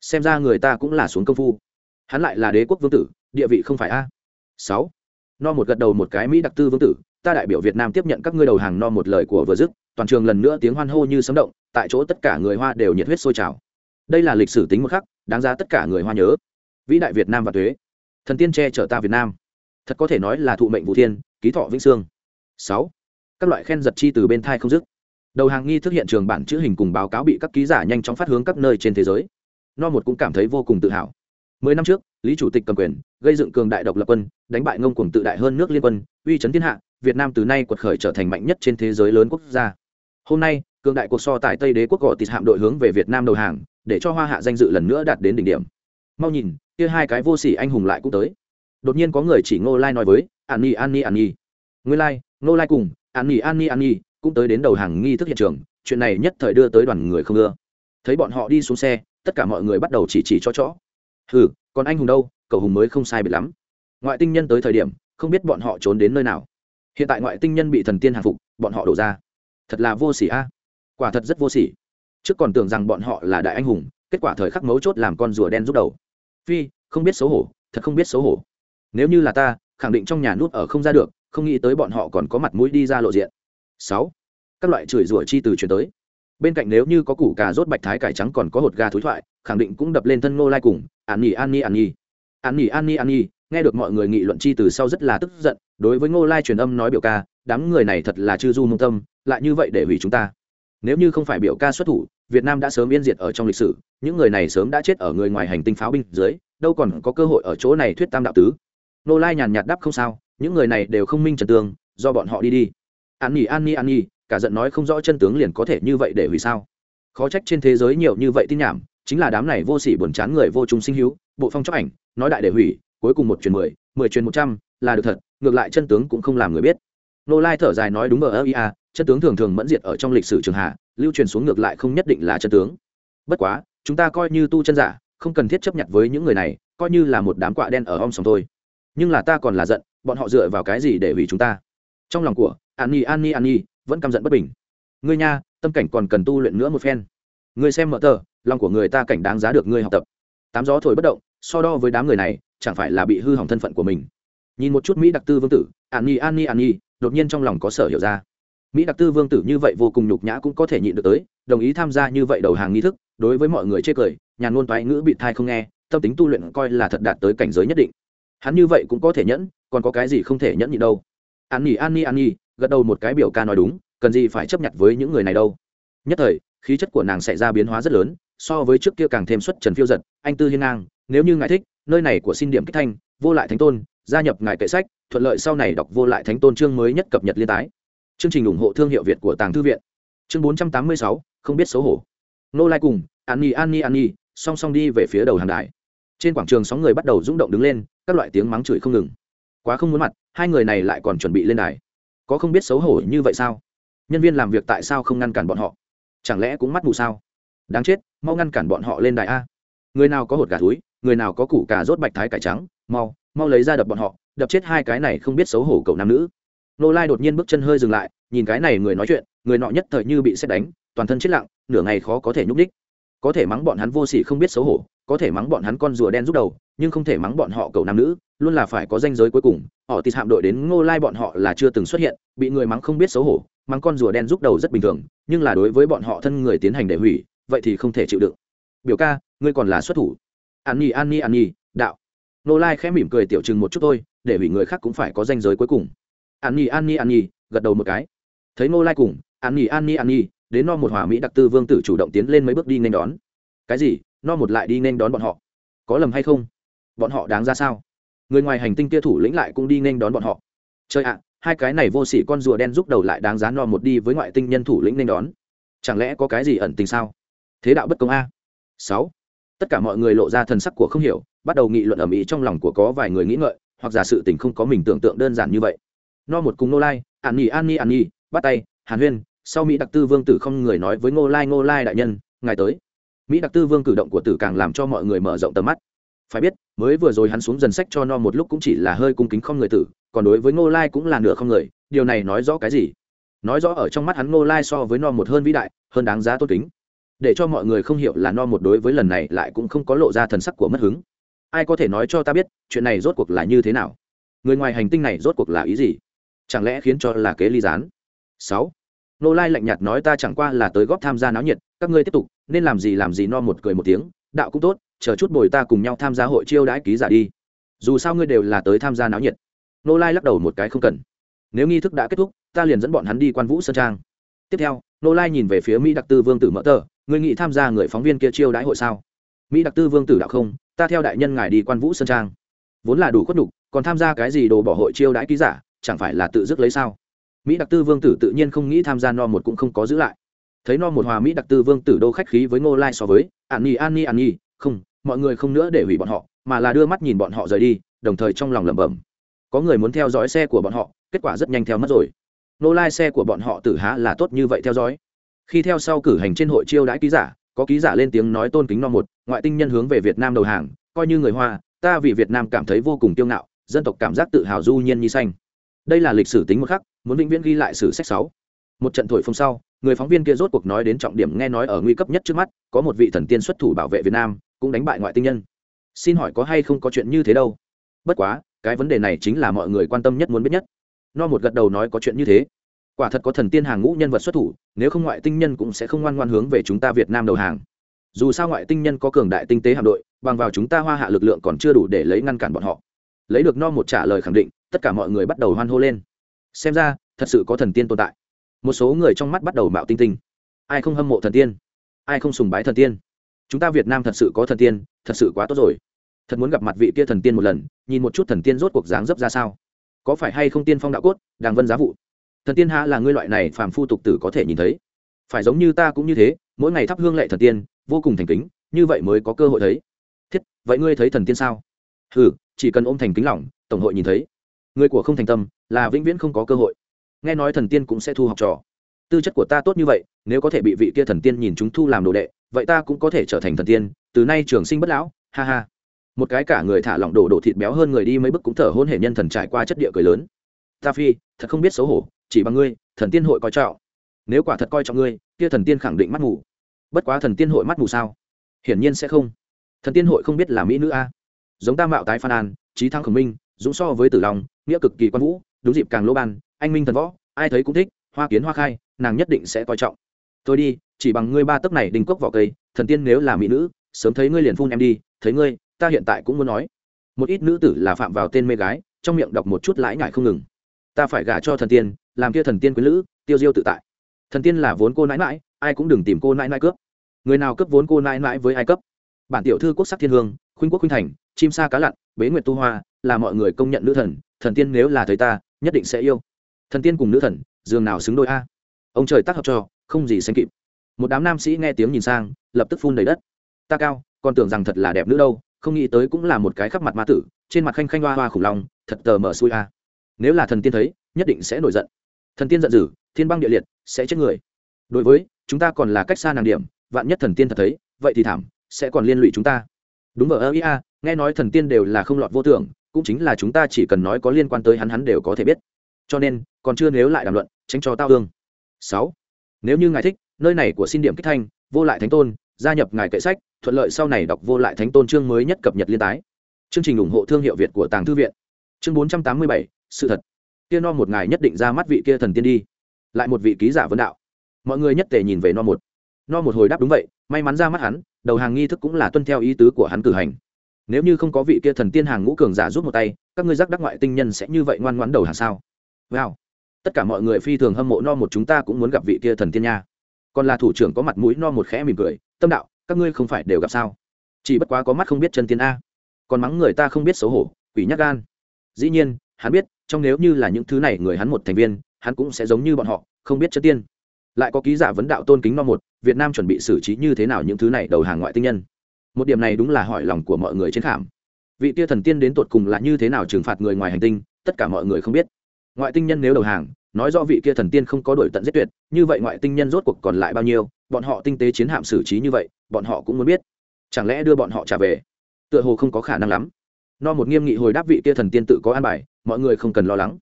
Xem ra người ta cũng là xuống công phu. Hắn lại là đế quốc vương tử, địa vị không phải a. Sáu. No một gật đầu một cái mỹ đặc tư vương tử ta đại biểu việt nam tiếp nhận các ngươi đầu hàng no một lời của vừa dứt, toàn trường lần nữa tiếng hoan hô như sấm động, tại chỗ tất cả người hoa đều nhiệt huyết sôi trào. Đây là lịch sử tính một khắc, đáng giá tất cả người hoa nhớ. Vĩ đại việt nam và thuế, thần tiên che chở ta việt nam. Thật có thể nói là thụ mệnh vũ thiên, ký thọ vĩnh sương sáu, các loại khen giật chi từ bên thai không dứt. Đầu hàng nghi thức hiện trường bản chữ hình cùng báo cáo bị các ký giả nhanh chóng phát hướng các nơi trên thế giới. No một cũng cảm thấy vô cùng tự hào. Mười năm trước lý chủ tịch cầm quyền, gây dựng cường đại độc lập quân, đánh bại ngông cuồng tự đại hơn nước liên quân, uy chấn thiên hạ, việt nam từ nay quật khởi trở thành mạnh nhất trên thế giới lớn quốc gia. Hôm nay, cường đại cuộc so tại tây đế quốc gọi tịt hạm đội hướng về việt nam đầu hàng, để cho hoa hạ danh dự lần nữa đạt đến đỉnh điểm. Mau nhìn, kia hai cái vô sỉ anh hùng lại cũng tới. Đột nhiên có người chỉ ngô lai nói với, an nhi an nhi an nhi. Nguyên lai, ngô lai cùng, an nhi an nhi an nhi cũng tới đến đầu hàng nghi thức hiện trường, chuyện này nhất thời đưa tới đoàn người không ưa. Thấy bọn họ đi xuống xe, tất cả mọi người bắt đầu chỉ chỉ cho chó hừ, còn anh hùng đâu, cậu hùng mới không sai biệt lắm. Ngoại tinh nhân tới thời điểm, không biết bọn họ trốn đến nơi nào. Hiện tại ngoại tinh nhân bị thần tiên hàng phục, bọn họ đổ ra. Thật là vô sỉ a. Quả thật rất vô sỉ. Trước còn tưởng rằng bọn họ là đại anh hùng, kết quả thời khắc mấu chốt làm con rùa đen rút đầu. Phi, không biết xấu hổ, thật không biết xấu hổ. Nếu như là ta, khẳng định trong nhà nút ở không ra được, không nghĩ tới bọn họ còn có mặt mũi đi ra lộ diện. Sáu, các loại chửi rủa chi từ chuyển tới bên cạnh nếu như có củ cà rốt bạch thái cải trắng còn có hột gà thối thoại, khẳng định cũng đập lên thân ngô lai cùng, an nhi an nhi an nhi. An nhi an nhi an nhi. Nghe được mọi người nghị luận chi từ sau rất là tức giận, đối với ngô lai truyền âm nói biểu ca, đám người này thật là chư du mông tâm, lại như vậy để hủy chúng ta. Nếu như không phải biểu ca xuất thủ, việt nam đã sớm yên diệt ở trong lịch sử, những người này sớm đã chết ở người ngoài hành tinh pháo binh dưới, đâu còn có cơ hội ở chỗ này thuyết tam đạo tứ. Nô lai nhàn nhạt đáp, không sao, những người này đều không minh trần tương, do bọn họ đi đi. An nhi an nhi an nhi cả giận nói không rõ chân tướng liền có thể như vậy để hủy sao? Khó trách trên thế giới nhiều như vậy tin nhảm, chính là đám này vô sỉ buồn chán người vô trung sinh hữu, bộ phong chóc ảnh, nói đại để hủy, cuối cùng một truyền mười mười truyền một trăm, là được thật, ngược lại chân tướng cũng không làm người biết. Nô lai thở dài nói đúng ở ia, chân tướng thường thường mẫn diệt ở trong lịch sử trường hạ, lưu truyền xuống ngược lại không nhất định là chân tướng. Bất quá, chúng ta coi như tu chân giả, không cần thiết chấp nhận với những người này, coi như là một đám quạ đen ở om sòng thôi. Nhưng là ta còn là giận, bọn họ dựa vào cái gì để hủy chúng ta? Trong lòng của an ni an ni an ni vẫn căm giận bất bình. Ngươi nha, tâm cảnh còn cần tu luyện nữa một phen. Ngươi xem mở tờ, lòng của người ta cảnh đáng giá được ngươi học tập. Tám gió thổi bất động, so đo với đám người này, chẳng phải là bị hư hỏng thân phận của mình. Nhìn một chút mỹ đặc tư vương tử, an nhi an nhi an nhi, đột nhiên trong lòng có sở hiểu ra. Mỹ đặc tư vương tử như vậy vô cùng nhục nhã cũng có thể nhịn được tới, đồng ý tham gia như vậy đầu hàng nghi thức, đối với mọi người chê cười nhà ngôn toái ngữ bị thai không nghe, tâm tính tu luyện coi là thật đạt tới cảnh giới nhất định. Hắn như vậy cũng có thể nhẫn, còn có cái gì không thể nhẫn nhịn đâu. An nhi an nhi an nhi gật đầu một cái biểu ca nói đúng, cần gì phải chấp nhận với những người này đâu. Nhất thời, khí chất của nàng xảy ra biến hóa rất lớn, so với trước kia càng thêm xuất trần phiêu giật, anh tư hiên ngang, nếu như ngài thích, nơi này của xin điểm kích thanh, vô lại thánh tôn, gia nhập ngài kệ sách, thuận lợi sau này đọc vô lại thánh tôn chương mới nhất cập nhật liên tái. Chương trình ủng hộ thương hiệu việt của tàng thư viện. Chương bốn trăm tám mươi sáu, không biết xấu hổ. Nô lai cùng, an nhi an nhi an nhi, song song đi về phía đầu hàng đài. Trên quảng trường sóng người bắt đầu rung động đứng lên, các loại tiếng mắng chửi không ngừng. Quá không muốn mặt, hai người này lại còn chuẩn bị lên đài có không biết xấu hổ như vậy sao? Nhân viên làm việc tại sao không ngăn cản bọn họ? Chẳng lẽ cũng mắt mù sao? Đáng chết, mau ngăn cản bọn họ lên đài a. Người nào có hột gà túi, người nào có củ cà rốt bạch thái cải trắng, mau mau lấy ra đập bọn họ, đập chết hai cái này không biết xấu hổ cậu nam nữ. Nô lai đột nhiên bước chân hơi dừng lại, nhìn cái này người nói chuyện, người nọ nhất thời như bị xét đánh, toàn thân chết lặng, nửa ngày khó có thể nhúc đích có thể mắng bọn hắn vô sỉ không biết xấu hổ, có thể mắng bọn hắn con rùa đen rút đầu nhưng không thể mắng bọn họ cầu nam nữ, luôn là phải có danh giới cuối cùng. Họ tịt hạm đội đến ngô lai bọn họ là chưa từng xuất hiện, bị người mắng không biết xấu hổ, mắng con rùa đen rút đầu rất bình thường, nhưng là đối với bọn họ thân người tiến hành để hủy, vậy thì không thể chịu đựng. Biểu ca, ngươi còn là xuất thủ. An nhi an nhi an nhi, đạo. Ngô lai khẽ mỉm cười tiểu chừng một chút thôi, để hủy người khác cũng phải có danh giới cuối cùng. An nhi an nhi an nhi, gật đầu một cái. Thấy ngô lai cùng, an nhi an nhi an nhi, đến no một hòa mỹ đặc tư vương tử chủ động tiến lên mấy bước đi nên đón. Cái gì? No một lại đi nên đón bọn họ. Có lầm hay không? Bọn họ đáng ra sao? Người ngoài hành tinh kia thủ lĩnh lại cũng đi nên đón bọn họ. Chơi ạ, hai cái này vô s ỉ con rùa đen giúp đầu lại đáng giá no một đi với ngoại tinh nhân thủ lĩnh nên đón. Chẳng lẽ có cái gì ẩn tình sao? Thế đạo bất công a. Sáu. Tất cả mọi người lộ ra thần sắc của không hiểu, bắt đầu nghị luận ở mỹ trong lòng của có vài người nghĩ ngợi, hoặc giả sự tình không có mình tưởng tượng đơn giản như vậy. No một cùng nô lai, an nhi an nhi an nhi, bắt tay, hàn huyên, sau mỹ đặc tư vương tử không người nói với ngô lai ngô lai đại nhân, ngài tới. Mỹ đặc tư vương cử động của tử càng làm cho mọi người mở rộng tầm mắt phải biết, mới vừa rồi hắn xuống dần sách cho no một lúc cũng chỉ là hơi cung kính không người tử, còn đối với ngô lai cũng là nửa không người, điều này nói rõ cái gì? Nói rõ ở trong mắt hắn ngô lai so với no một hơn vĩ đại, hơn đáng giá tốt kính. Để cho mọi người không hiểu là no một đối với lần này lại cũng không có lộ ra thần sắc của mất hứng. Ai có thể nói cho ta biết, chuyện này rốt cuộc là như thế nào? Người ngoài hành tinh này rốt cuộc là ý gì? Chẳng lẽ khiến cho là kế ly gián? Sáu. Nô lai lạnh nhạt nói ta chẳng qua là tới góp tham gia náo nhiệt, các ngươi tiếp tục, nên làm gì làm gì no một cười một tiếng, đạo cũng tốt chờ chút bồi ta cùng nhau tham gia hội chiêu đãi ký giả đi. Dù sao ngươi đều là tới tham gia náo nhiệt. Nô lai lắc đầu một cái không cần. Nếu nghi thức đã kết thúc, ta liền dẫn bọn hắn đi quan vũ sơn trang. Tiếp theo, nô lai nhìn về phía mỹ đặc tư vương tử mỡ tờ người nghĩ tham gia người phóng viên kia chiêu đãi hội sao? Mỹ đặc tư vương tử đạo không, ta theo đại nhân ngài đi quan vũ sơn trang. Vốn là đủ khuất đục còn tham gia cái gì đồ bỏ hội chiêu đãi ký giả, chẳng phải là tự dứt lấy sao? Mỹ đặc tư vương tử tự nhiên không nghĩ tham gia no một cũng không có giữ lại. Thấy no một hòa mỹ đặc tư vương tử đô khách khí với ngô lai so với, an nhi an nhi an nhi không, mọi người không nữa để hủy bọn họ, mà là đưa mắt nhìn bọn họ rời đi, đồng thời trong lòng lẩm bẩm. Có người muốn theo dõi xe của bọn họ, kết quả rất nhanh theo mất rồi. Nô lai xe của bọn họ tử há là tốt như vậy theo dõi. Khi theo sau cử hành trên hội chiêu đãi ký giả, có ký giả lên tiếng nói tôn kính no một, ngoại tinh nhân hướng về việt nam đầu hàng, coi như người hoa, ta vì việt nam cảm thấy vô cùng kiêu ngạo, dân tộc cảm giác tự hào du nhiên như xanh. Đây là lịch sử tính một khắc, muốn vĩnh viễn ghi lại sử sách sáu. Một trận thổi phồng sau, người phóng viên kia rốt cuộc nói đến trọng điểm nghe nói ở nguy cấp nhất trước mắt, có một vị thần tiên xuất thủ bảo vệ việt nam cũng đánh bại ngoại tinh nhân. Xin hỏi có hay không có chuyện như thế đâu? Bất quá, cái vấn đề này chính là mọi người quan tâm nhất muốn biết nhất. No một gật đầu nói có chuyện như thế. Quả thật có thần tiên hàng ngũ nhân vật xuất thủ, nếu không ngoại tinh nhân cũng sẽ không ngoan ngoan hướng về chúng ta việt nam đầu hàng. Dù sao ngoại tinh nhân có cường đại tinh tế hạm đội, bằng vào chúng ta hoa hạ lực lượng còn chưa đủ để lấy ngăn cản bọn họ. Lấy được no một trả lời khẳng định, tất cả mọi người bắt đầu hoan hô lên. Xem ra, thật sự có thần tiên tồn tại. Một số người trong mắt bắt đầu mạo tinh tinh. Ai không hâm mộ thần tiên? Ai không sùng bái thần tiên? Chúng ta việt nam thật sự có thần tiên, thật sự quá tốt rồi. Thật muốn gặp mặt vị kia thần tiên một lần, nhìn một chút thần tiên rốt cuộc dáng dấp ra sao. Có phải hay không tiên phong đạo cốt, đàng vân giá vụ? Thần tiên hạ là ngươi loại này phàm phu tục tử có thể nhìn thấy? Phải giống như ta cũng như thế, mỗi ngày thắp hương lệ thần tiên, vô cùng thành kính, như vậy mới có cơ hội thấy. Thiết, vậy ngươi thấy thần tiên sao? Ừ chỉ cần ôm thành kính lỏng, tổng hội nhìn thấy. Người của không thành tâm, là vĩnh viễn không có cơ hội. Nghe nói thần tiên cũng sẽ thu học trò. Tư chất của ta tốt như vậy, nếu có thể bị vị kia thần tiên nhìn chúng thu làm đồ đệ vậy ta cũng có thể trở thành thần tiên, từ nay trường sinh bất lão, ha ha. Một cái cả người thả lỏng đổ đổ thịt béo hơn người đi mấy bước cũng thở hôn hệ nhân thần trải qua chất địa cười lớn. Ta phi, thật không biết xấu hổ, chỉ bằng ngươi, thần tiên hội coi trọng. Nếu quả thật coi trọng ngươi, kia thần tiên khẳng định mắt mù. Bất quá thần tiên hội mắt mù sao? Hiển nhiên sẽ không. Thần tiên hội không biết là mỹ nữ a. Giống ta mạo tái phan an, trí thăng khổng minh, dũng so với tử long, nghĩa cực kỳ quan vũ, đúng dịp càng lỗ ban, anh minh thần võ, ai thấy cũng thích, hoa kiến hoa khai, nàng nhất định sẽ coi trọng. Tôi đi chỉ bằng ngươi ba tấc này đình cốc vỏ cây, thần tiên nếu là mỹ nữ, sớm thấy ngươi liền phun em đi, thấy ngươi, ta hiện tại cũng muốn nói. Một ít nữ tử là phạm vào tên mê gái, trong miệng đọc một chút lãi ngại không ngừng. Ta phải gả cho thần tiên, làm kia thần tiên quý lữ, tiêu diêu tự tại. Thần tiên là vốn cô nãi nãi, ai cũng đừng tìm cô nãi nãi cướp. Người nào cấp vốn cô nãi nãi với ai cấp bản tiểu thư quốc sắc thiên hương, khuynh quốc khuynh thành, chim sa cá lặn, bế nguyệt tu hoa, là mọi người công nhận nữ thần thần tiên nếu là thấy ta, nhất định sẽ yêu. Thần tiên cùng nữ thần, dường nào xứng đôi a? Ông trời tác hợp cho, không gì sánh kịp một đám nam sĩ nghe tiếng nhìn sang, lập tức phun đầy đất. Ta cao, còn tưởng rằng thật là đẹp nữ đâu, không nghĩ tới cũng là một cái khắp mặt ma tử, trên mặt khanh khanh hoa hoa khủng long, thật tờ mờ xui a. Nếu là thần tiên thấy, nhất định sẽ nổi giận. Thần tiên giận dữ, thiên băng địa liệt, sẽ chết người. Đối với, chúng ta còn là cách xa nàng điểm, vạn nhất thần tiên thật thấy, vậy thì thảm, sẽ còn liên lụy chúng ta. Đúng vờ ơ ia nghe nói thần tiên đều là không lọt vô tưởng, cũng chính là chúng ta chỉ cần nói có liên quan tới hắn hắn đều có thể biết. Cho nên, còn chưa nếu lại đàm luận, tránh cho tao thương sáu, nếu như ngài thích nơi này của xin điểm kích thanh, vô lại thánh tôn, gia nhập ngài kệ sách, thuận lợi sau này đọc vô lại thánh tôn chương mới nhất cập nhật liên tái. Chương trình ủng hộ thương hiệu việt của tàng thư viện. Chương bốn trăm tám mươi bảy, sự thật. Kia no một ngài nhất định ra mắt vị kia thần tiên đi. Lại một vị ký giả vấn đạo. Mọi người nhất tề nhìn về no một. No một hồi đáp đúng vậy, may mắn ra mắt hắn, đầu hàng nghi thức cũng là tuân theo ý tứ của hắn cử hành. Nếu như không có vị kia thần tiên hàng ngũ cường giả giúp một tay, các ngươi giác đắc ngoại tinh nhân sẽ như vậy ngoan ngoãn đầu hàng sao? Wow. Tất cả mọi người phi thường hâm mộ no một chúng ta cũng muốn gặp vị kia thần tiên nha còn là thủ trưởng có mặt mũi no một khẽ mỉm cười, tâm đạo, các ngươi không phải đều gặp sao? Chỉ bất quá có mắt không biết chân tiên a. Còn mắng người ta không biết xấu hổ, quỷ nhắc gan. Dĩ nhiên, hắn biết, trong nếu như là những thứ này người hắn một thành viên, hắn cũng sẽ giống như bọn họ, không biết chân tiên. Lại có ký giả vấn đạo tôn kính no một, việt nam chuẩn bị xử trí như thế nào những thứ này đầu hàng ngoại tinh nhân? Một điểm này đúng là hỏi lòng của mọi người trên khảm. Vị tia thần tiên đến tột cùng là như thế nào trừng phạt người ngoài hành tinh, tất cả mọi người không biết. Ngoại tinh nhân nếu đầu hàng nói rõ vị kia thần tiên không có đổi tận giết tuyệt, như vậy ngoại tinh nhân rốt cuộc còn lại bao nhiêu, bọn họ tinh tế chiến hạm xử trí như vậy, bọn họ cũng muốn biết. Chẳng lẽ đưa bọn họ trả về? Tựa hồ không có khả năng lắm. No một nghiêm nghị hồi đáp vị kia thần tiên tự có an bài, mọi người không cần lo lắng.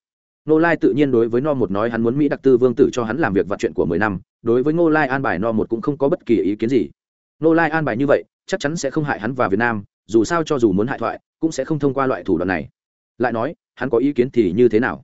Nô lai tự nhiên đối với no một nói hắn muốn mỹ đặc tư vương tử cho hắn làm việc vặt chuyện của mười năm, đối với ngô lai an bài no một cũng không có bất kỳ ý kiến gì. Nô lai an bài như vậy, chắc chắn sẽ không hại hắn và việt nam, dù sao cho dù muốn hại thoại, cũng sẽ không thông qua loại thủ đoạn này. Lại nói, hắn có ý kiến thì như thế nào?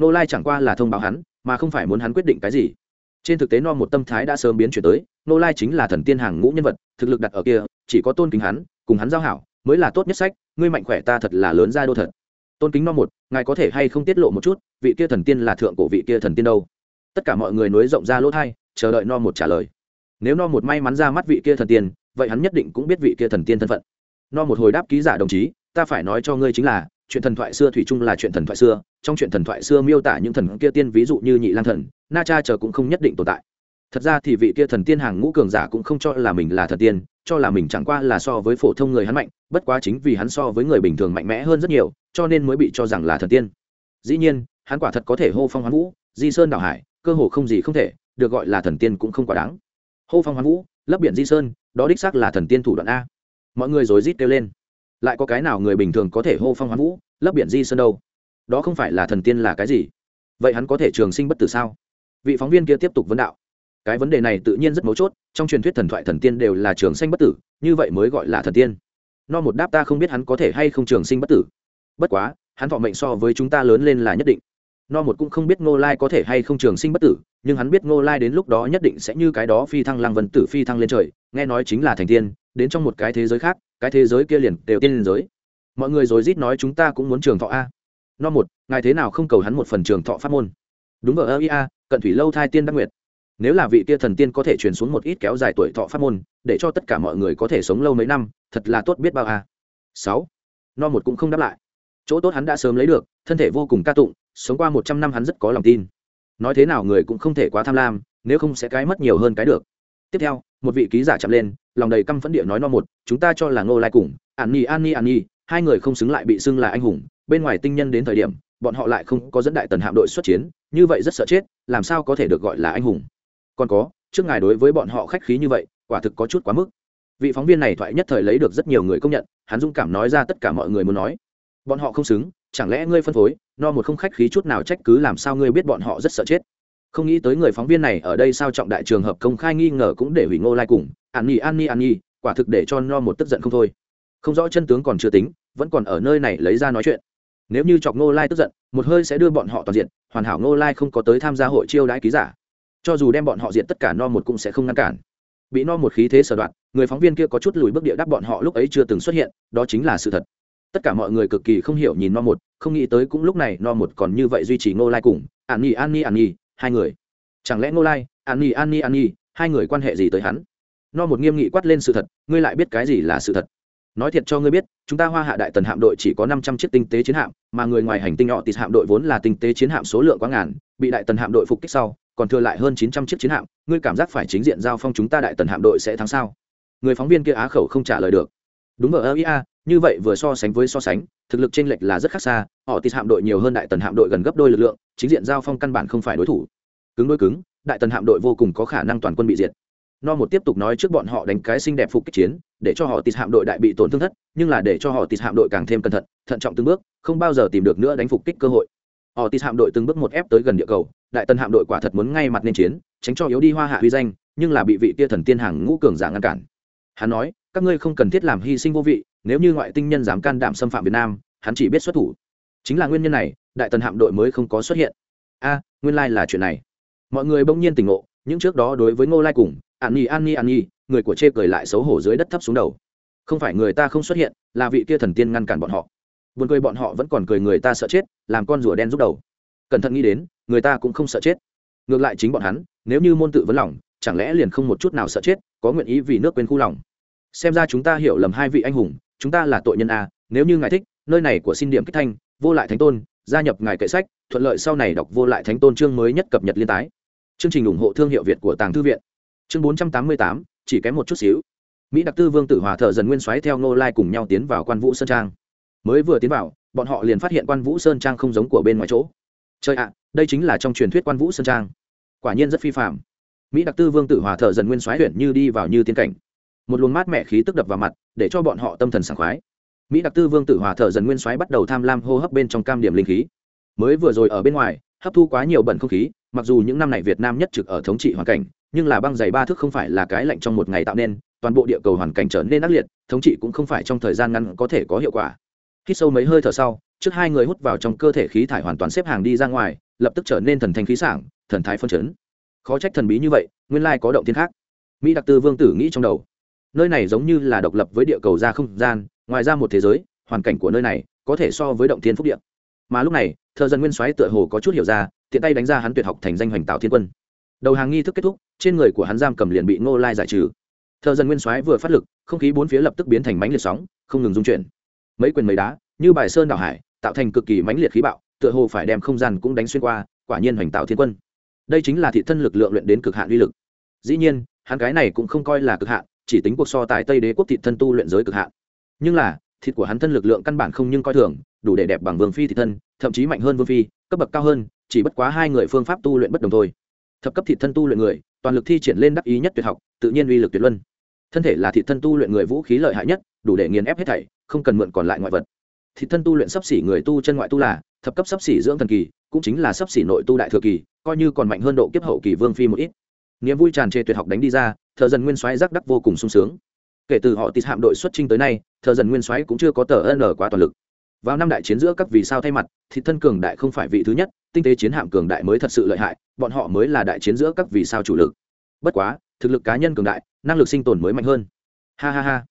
Nô lai chẳng qua là thông báo hắn, mà không phải muốn hắn quyết định cái gì. Trên thực tế no một tâm thái đã sớm biến chuyển tới nô lai chính là thần tiên hàng ngũ nhân vật, thực lực đặt ở kia, chỉ có tôn kính hắn, cùng hắn giao hảo, mới là tốt nhất sách, ngươi mạnh khỏe ta thật là lớn ra đô thật. Tôn kính no một, ngài có thể hay không tiết lộ một chút, vị kia thần tiên là thượng cổ vị kia thần tiên đâu? Tất cả mọi người nối rộng ra lỗ thai, chờ đợi no một trả lời. Nếu no một may mắn ra mắt vị kia thần tiên, vậy hắn nhất định cũng biết vị kia thần tiên thân phận. No một hồi đáp ký giả đồng chí, ta phải nói cho ngươi chính là chuyện thần thoại xưa thủy chung là chuyện thần thoại xưa, trong chuyện thần thoại xưa miêu tả những thần kia tiên ví dụ như nhị lang thần, na cha chờ cũng không nhất định tồn tại. Thật ra thì vị kia thần tiên hàng ngũ cường giả cũng không cho là mình là thần tiên, cho là mình chẳng qua là so với phổ thông người hắn mạnh, bất quá chính vì hắn so với người bình thường mạnh mẽ hơn rất nhiều, cho nên mới bị cho rằng là thần tiên. Dĩ nhiên, hắn quả thật có thể hô phong hoán vũ, di sơn đảo hải, cơ hồ không gì không thể, được gọi là thần tiên cũng không quá đáng. Hô phong hoán vũ, lấp biển di sơn, đó đích xác là thần tiên thủ đoạn a. Mọi người rối rít kêu lên lại có cái nào người bình thường có thể hô phong hoán vũ, lấp biển di sơn đâu? Đó không phải là thần tiên là cái gì? Vậy hắn có thể trường sinh bất tử sao? Vị phóng viên kia tiếp tục vấn đạo. Cái vấn đề này tự nhiên rất mấu chốt, trong truyền thuyết thần thoại thần tiên đều là trường sinh bất tử, như vậy mới gọi là thần tiên. No một đáp ta không biết hắn có thể hay không trường sinh bất tử. Bất quá, hắn thọ mệnh so với chúng ta lớn lên là nhất định. No một cũng không biết ngô lai có thể hay không trường sinh bất tử, nhưng hắn biết ngô lai đến lúc đó nhất định sẽ như cái đó phi thăng lăng vân tử phi thăng lên trời nghe nói chính là thành tiên, đến trong một cái thế giới khác, cái thế giới kia liền đều tiên liên giới. Mọi người rồi rít nói chúng ta cũng muốn trường thọ a. No một, ngài thế nào không cầu hắn một phần trường thọ pháp môn? Đúng vợ ơ ia cận thủy lâu thai tiên đắc nguyệt. Nếu là vị kia thần tiên có thể truyền xuống một ít kéo dài tuổi thọ pháp môn, để cho tất cả mọi người có thể sống lâu mấy năm, thật là tốt biết bao a. Sáu, no một cũng không đáp lại. Chỗ tốt hắn đã sớm lấy được, thân thể vô cùng ca tụng, sống qua một trăm năm hắn rất có lòng tin. Nói thế nào người cũng không thể quá tham lam, nếu không sẽ cái mất nhiều hơn cái được tiếp theo, một vị ký giả chạm lên, lòng đầy căm phẫn địa nói no một, chúng ta cho là ngô lai cùng, an nhi an nhi an nhi, hai người không xứng lại bị xưng là anh hùng, bên ngoài tinh nhân đến thời điểm, bọn họ lại không có dẫn đại tần hạm đội xuất chiến, như vậy rất sợ chết, làm sao có thể được gọi là anh hùng? Còn có, trước ngài đối với bọn họ khách khí như vậy, quả thực có chút quá mức. Vị phóng viên này thoại nhất thời lấy được rất nhiều người công nhận, hắn dũng cảm nói ra tất cả mọi người muốn nói. Bọn họ không xứng, chẳng lẽ ngươi phân phối, no một không khách khí chút nào trách cứ làm sao ngươi biết bọn họ rất sợ chết? Không nghĩ tới người phóng viên này ở đây sao trọng đại trường hợp công khai nghi ngờ cũng để hủy ngô lai cùng, an nhi an nhi an nhi, quả thực để cho no một tức giận không thôi. Không rõ chân tướng còn chưa tính, vẫn còn ở nơi này lấy ra nói chuyện. Nếu như chọc ngô lai tức giận, một hơi sẽ đưa bọn họ toàn diện, hoàn hảo ngô lai không có tới tham gia hội chiêu đãi ký giả. Cho dù đem bọn họ diện tất cả no một cũng sẽ không ngăn cản. Bị no một khí thế sở đoạn người phóng viên kia có chút lùi bước địa đáp bọn họ lúc ấy chưa từng xuất hiện, đó chính là sự thật. Tất cả mọi người cực kỳ không hiểu nhìn no một, không nghĩ tới cũng lúc này no một còn như vậy duy trì ngô lai cùng, an nhi an nhi an nhi hai người. Chẳng lẽ ngô lai, an nhi an nhi an nhi, hai người quan hệ gì tới hắn? No một nghiêm nghị quát lên sự thật, ngươi lại biết cái gì là sự thật? Nói thiệt cho ngươi biết, chúng ta hoa hạ đại tần hạm đội chỉ có năm trăm chiếc tinh tế chiến hạm, mà người ngoài hành tinh họ tịt hạm đội vốn là tinh tế chiến hạm số lượng quá ngàn, bị đại tần hạm đội phục kích sau, còn thừa lại hơn chín trăm chiếc chiến hạm, ngươi cảm giác phải chính diện giao phong chúng ta đại tần hạm đội sẽ thắng sao? Người phóng viên kia á khẩu không trả lời được đúng ở ia như vậy vừa so sánh với so sánh, thực lực t r ê n lệch là rất khác xa, họ tịt hạm đội nhiều hơn đại tần hạm đội gần gấp đôi lực lượng, chính diện giao phong căn bản không phải đối thủ. Cứng đôi cứng, đại tần hạm đội vô cùng có khả năng toàn quân bị diệt. No một tiếp tục nói trước bọn họ đánh cái xinh đẹp phục kích chiến, để cho họ tịt hạm đội đại bị tổn thương thất, nhưng là để cho họ tịt hạm đội càng thêm cẩn thận thận trọng từng bước, không bao giờ tìm được nữa đánh phục kích cơ hội. Họ tịt hạm đội từng bước một ép tới gần địa cầu, đại tần hạm đội quả thật muốn ngay mặt nên chiến, tránh cho yếu đi hoa hạ huy danh, nhưng là bị vị tia thần tiên hàng ngũ cường giả ngăn cản. Hắn nói các ngươi không cần thiết làm hy sinh vô vị, nếu như ngoại tinh nhân dám can đảm xâm phạm việt nam, hắn chỉ biết xuất thủ. Chính là nguyên nhân này, đại tần hạm đội mới không có xuất hiện. A, nguyên lai là chuyện này. Mọi người bỗng nhiên tỉnh ngộ, những trước đó đối với ngô lai cùng, an nhi an nhi an nhi, người của chê cười lại xấu hổ dưới đất thấp xuống đầu. Không phải người ta không xuất hiện, là vị kia thần tiên ngăn cản bọn họ. Buồn cười bọn họ vẫn còn cười người ta sợ chết, làm con rùa đen rút đầu. Cẩn thận nghĩ đến, người ta cũng không sợ chết. Ngược lại chính bọn hắn, nếu như môn tự vấn lòng, chẳng lẽ liền không một chút nào sợ chết, có nguyện ý vì nước quên khu lòng xem ra chúng ta hiểu lầm hai vị anh hùng, chúng ta là tội nhân a, nếu như ngài thích, nơi này của xin điểm kích thanh, vô lại thánh tôn, gia nhập ngài kệ sách, thuận lợi sau này đọc vô lại thánh tôn chương mới nhất cập nhật liên tái. Chương trình ủng hộ thương hiệu việt của tàng thư viện. Chương bốn trăm tám mươi tám, chỉ kém một chút xíu. Mỹ đặc tư vương tử hòa thợ dần nguyên xoáy theo ngô lai cùng nhau tiến vào quan vũ sơn trang. Mới vừa tiến vào, bọn họ liền phát hiện quan vũ sơn trang không giống của bên ngoài chỗ. Chơi ạ, đây chính là trong truyền thuyết quan vũ sơn trang. Quả nhiên rất phi phạm mỹ đặc tư vương tử hòa thợ dần nguyên xoáy huyện như đi vào như tiên cảnh một luồng mát mẻ khí tức đập vào mặt, để cho bọn họ tâm thần sảng khoái. Mỹ đặc tư vương tử hòa thợ dần nguyên xoáy bắt đầu tham lam hô hấp bên trong cam điểm linh khí. Mới vừa rồi ở bên ngoài, hấp thu quá nhiều bẩn không khí, mặc dù những năm này việt nam nhất trực ở thống trị hoàn cảnh, nhưng là băng dày ba thước không phải là cái lạnh trong một ngày tạo nên, toàn bộ địa cầu hoàn cảnh trở nên ác liệt, thống trị cũng không phải trong thời gian ngắn có thể có hiệu quả. Hít sâu mấy hơi thở sau, trước hai người hút vào trong cơ thể khí thải hoàn toàn xếp hàng đi ra ngoài, lập tức trở nên thần thanh khí sảng, thần thái phân chấn. Khó trách thần bí như vậy, nguyên lai có động thiên khác. Mỹ đặc tư vương tử nghĩ trong đầu nơi này giống như là độc lập với địa cầu ra không gian, ngoài ra một thế giới, hoàn cảnh của nơi này có thể so với động thiên phúc địa. Mà lúc này, thợ dân nguyên soái tựa hồ có chút hiểu ra, tiện tay đánh ra hắn tuyệt học thành danh hoành tạo thiên quân. Đầu hàng nghi thức kết thúc, trên người của hắn giam cầm liền bị ngô lai giải trừ. Thợ dân nguyên soái vừa phát lực, không khí bốn phía lập tức biến thành mánh liệt sóng, không ngừng dung chuyển. Mấy quyền mấy đá, như bài sơn đảo hải, tạo thành cực kỳ mãnh liệt khí bạo, tựa hồ phải đem không gian cũng đánh xuyên qua, quả nhiên hoành tạo thiên quân. Đây chính là thị thân lực lượng luyện đến cực hạn uy lực. Dĩ nhiên, hắn cái này cũng không coi là cực hạn chỉ tính cuộc so tài tây đế quốc thị thân tu luyện giới cực hạn. Nhưng là, thịt của hắn thân lực lượng căn bản không nhưng coi thường, đủ để đẹp bằng vương phi thị thân, thậm chí mạnh hơn vương phi, cấp bậc cao hơn, chỉ bất quá hai người phương pháp tu luyện bất đồng thôi. Thập cấp thị thân tu luyện người, toàn lực thi triển lên đắc ý nhất tuyệt học, tự nhiên uy lực tuyệt luân. Thân thể là thị thân tu luyện người vũ khí lợi hại nhất, đủ để nghiền ép hết thảy, không cần mượn còn lại ngoại vật. Thị thân tu luyện sắp xỉ người tu chân ngoại tu là, thập cấp sắp xỉ dưỡng thần kỳ, cũng chính là sắp xỉ nội tu đại thừa kỳ, coi như còn mạnh hơn độ kiếp hậu kỳ vương phi một ít. Niềm vui tràn trề tuyệt học đánh đi ra thợ dần nguyên soái giác đắc vô cùng sung sướng. Kể từ họ tịt hạm đội xuất trinh tới nay thợ dần nguyên soái cũng chưa có tờ ở quá toàn lực. Vào năm đại chiến giữa các vì sao thay mặt thì thân cường đại không phải vị thứ nhất, tinh tế chiến hạm cường đại mới thật sự lợi hại, bọn họ mới là đại chiến giữa các vì sao chủ lực. Bất quá, thực lực cá nhân cường đại, năng lực sinh tồn mới mạnh hơn. Ha ha ha.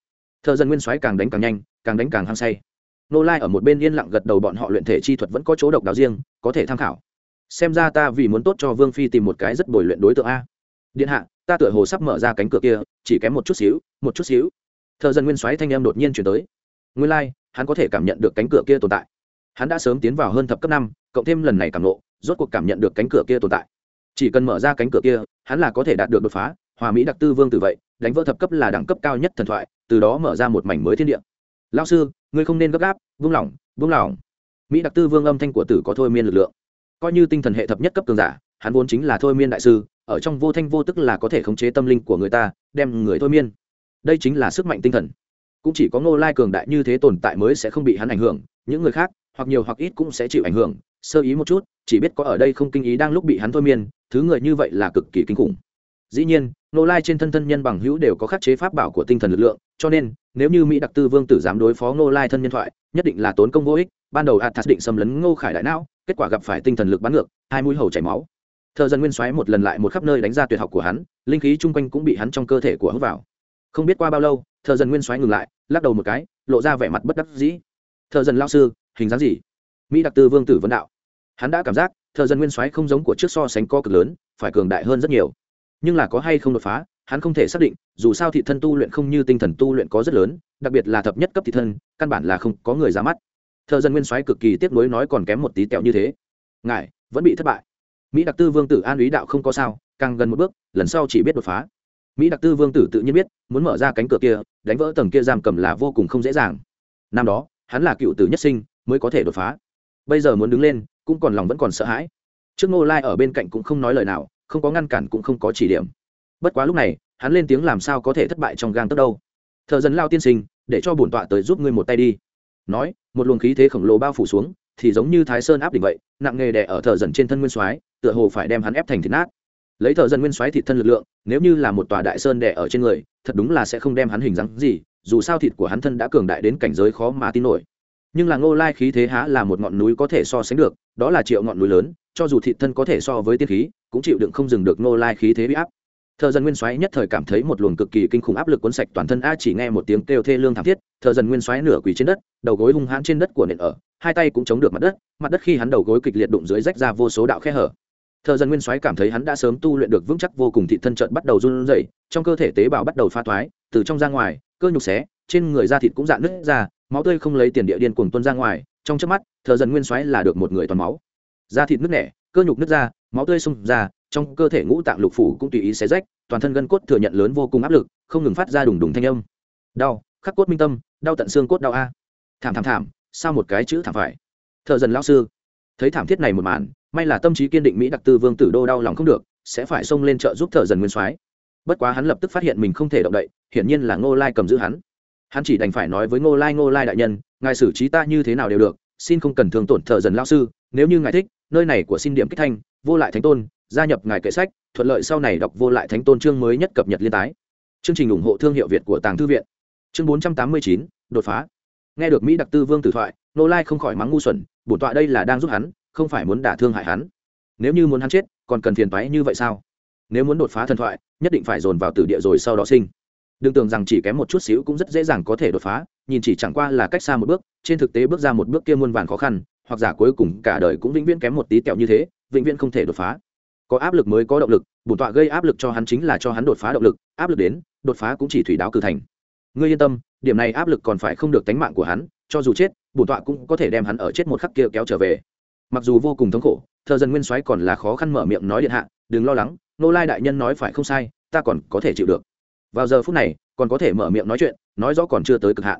Thợ dân nguyên soái càng đánh càng nhanh, càng đánh càng hăng say. Nô lai ở một bên yên lặng gật đầu bọn họ luyện thể chi thuật vẫn có chỗ độc đáo riêng, có thể tham khảo. Xem ra ta vì muốn tốt cho vương phi tìm một cái rất bồi luyện đối tượng a điện hạ ta tựa hồ sắp mở ra cánh cửa kia chỉ kém một chút xíu một chút xíu. Thợ dân nguyên soái thanh em đột nhiên chuyển tới. Nguyên lai、like, hắn có thể cảm nhận được cánh cửa kia tồn tại. Hắn đã sớm tiến vào hơn thập cấp năm cộng thêm lần này cảm nộ rốt cuộc cảm nhận được cánh cửa kia tồn tại. Chỉ cần mở ra cánh cửa kia hắn là có thể đạt được đột phá hòa mỹ đặc tư vương từ vậy đánh vỡ thập cấp là đẳng cấp cao nhất thần thoại từ đó mở ra một mảnh mới thiên địa. Lao sư ngươi không nên gấp gáp vung lỏng vung lỏng mỹ đặc tư vương âm thanh của tử có thôi miên lực lượng. Coi như tinh thần hệ thập nhất cấp cường giả hắn vốn chính là thôi miên đại sư ở trong vô thanh vô tức là có thể khống chế tâm linh của người ta, đem người thôi miên. Đây chính là sức mạnh tinh thần. Cũng chỉ có ngô lai cường đại như thế tồn tại mới sẽ không bị hắn ảnh hưởng, những người khác, hoặc nhiều hoặc ít cũng sẽ chịu ảnh hưởng, sơ ý một chút, chỉ biết có ở đây không kinh ý đang lúc bị hắn thôi miên, thứ người như vậy là cực kỳ kinh khủng. Dĩ nhiên, Ngô lai trên thân thân nhân bằng hữu đều có khắc chế pháp bảo của tinh thần lực lượng, cho nên, nếu như mỹ đặc tư vương tử dám đối phó Ngô lai thân nhân thoại, nhất định là tốn công vô ích, ban đầu athas định xâm lấn ngô khải đại não, kết quả gặp phải tinh thần lực bắn ngược, hai mũi hầu chảy máu thợ dân nguyên xoáy một lần lại một khắp nơi đánh ra tuyệt học của hắn, linh khí chung quanh cũng bị hắn trong cơ thể của hút vào. Không biết qua bao lâu, thợ dân nguyên xoáy ngừng lại, lắc đầu một cái, lộ ra vẻ mặt bất đắc dĩ. Thợ dân lao sư, hình dáng gì? Mỹ đặc tư vương tử vấn đạo. Hắn đã cảm giác, thợ dân nguyên xoáy không giống của trước so sánh co cực lớn, phải cường đại hơn rất nhiều. Nhưng là có hay không đột phá, hắn không thể xác định, dù sao thị thân tu luyện không như tinh thần tu luyện có rất lớn, đặc biệt là thập nhất cấp thị thân, căn bản là không có người ra mắt. Thợ dân nguyên soái cực kỳ tiếc nuối nói còn kém một tí tẹo như thế. Ngài, vẫn bị thất bại mỹ đặc tư vương tử an ý đạo không có sao, càng gần một bước, lần sau chỉ biết đột phá. Mỹ đặc tư vương tử tự nhiên biết, muốn mở ra cánh cửa kia, đánh vỡ tầng kia giam cầm là vô cùng không dễ dàng. Năm đó, hắn là cựu tử nhất sinh, mới có thể đột phá. Bây giờ muốn đứng lên, cũng còn lòng vẫn còn sợ hãi. Trước ngô lai ở bên cạnh cũng không nói lời nào, không có ngăn cản cũng không có chỉ điểm. Bất quá lúc này, hắn lên tiếng làm sao có thể thất bại trong gang tấc đâu. Thợ dần lao tiên sinh, để cho bổn tọa tới giúp ngươi một tay đi. Nói, một luồng khí thế khổng lồ bao phủ xuống thì giống như thái sơn áp đỉnh vậy, nặng nghề đè ở thợ dần trên thân nguyên soái, tựa hồ phải đem hắn ép thành thịt nát. Lấy thợ dần nguyên soái thịt thân lực lượng, nếu như là một tòa đại sơn đè ở trên người, thật đúng là sẽ không đem hắn hình dáng gì, dù sao thịt của hắn thân đã cường đại đến cảnh giới khó mà tin nổi. Nhưng là ngô lai khí thế há là một ngọn núi có thể so sánh được, đó là triệu ngọn núi lớn, cho dù thịt thân có thể so với tiên khí, cũng chịu đựng không dừng được ngô lai khí thế bị áp. Thợ dần nguyên soái nhất thời cảm thấy một luồng cực kỳ kinh khủng áp lực cuốn sạch toàn thân a chỉ nghe một tiếng kêu thê lương thảm thiết, thợ dần nguyên soái nửa quỳ trên đất, đầu gối hung hãn trên đất của nền ở hai tay cũng chống được mặt đất mặt đất khi hắn đầu gối kịch liệt đụng dưới rách ra vô số đạo khe hở. Thợ dần nguyên soái cảm thấy hắn đã sớm tu luyện được vững chắc vô cùng thị thân trận bắt đầu run rẩy, trong cơ thể tế bào bắt đầu pha thoái, từ trong ra ngoài, cơ nhục xé, trên người da thịt cũng dạn nứt ra, máu tươi không lấy tiền địa điên cuồng tuôn ra ngoài, trong chớp mắt thợ dần nguyên soái là được một người toàn máu. Da thịt nứt nẻ, cơ nhục nứt ra, máu tươi xung ra, trong cơ thể ngũ tạng lục phủ cũng tùy ý xé rách, toàn thân gân cốt thừa nhận lớn vô cùng áp lực, không ngừng phát ra đùng đùng thanh âm. Đau, khắc cốt minh tâm, đau tận xương cốt đau a. Thảm thảm thảm sao một cái chữ thảm phải? Thợ dần lão sư, thấy thảm thiết này một màn, may là tâm trí kiên định mỹ đặc tư vương tử đô đau lòng không được, sẽ phải xông lên trợ giúp thợ dần nguyên soái. Bất quá hắn lập tức phát hiện mình không thể động đậy, hiển nhiên là ngô lai cầm giữ hắn. Hắn chỉ đành phải nói với ngô lai ngô lai đại nhân, ngài xử trí ta như thế nào đều được, xin không cần thương tổn thợ dần lao sư, nếu như ngài thích, nơi này của xin điểm kích thanh, vô lại thánh tôn, gia nhập ngài kệ sách, thuận lợi sau này đọc vô lại thánh tôn chương mới nhất cập nhật liên tái. Chương trình ủng hộ thương hiệu việt của tàng thư viện. Chương bốn trăm tám mươi chín, đột phá nghe được mỹ đặc tư vương tử thoại, nô lai không khỏi mắng ngu xuẩn bổn tọa đây là đang giúp hắn, không phải muốn đả thương hại hắn. Nếu như muốn hắn chết, còn cần phiền toái như vậy sao? Nếu muốn đột phá thần thoại, nhất định phải dồn vào tử địa rồi sau đó sinh. Đừng tưởng rằng chỉ kém một chút xíu cũng rất dễ dàng có thể đột phá, nhìn chỉ chẳng qua là cách xa một bước, trên thực tế bước ra một bước kia muôn vàn khó khăn, hoặc giả cuối cùng cả đời cũng vĩnh viễn kém một tí tẹo như thế, vĩnh viễn không thể đột phá. Có áp lực mới có động lực bổn tọa gây áp lực cho hắn chính là cho hắn đột phá động lực, áp lực đến, đột phá cũng chỉ thủy đáo cử thành. Ngươi yên tâm điểm này áp lực còn phải không được tánh mạng của hắn, cho dù chết, bổn tọa cũng có thể đem hắn ở chết một khắc kia kéo trở về. Mặc dù vô cùng thống khổ, thợ dân nguyên soái còn là khó khăn mở miệng nói điện hạ, đừng lo lắng, nô lai đại nhân nói phải không sai, ta còn có thể chịu được. Vào giờ phút này, còn có thể mở miệng nói chuyện, nói rõ còn chưa tới cực hạn.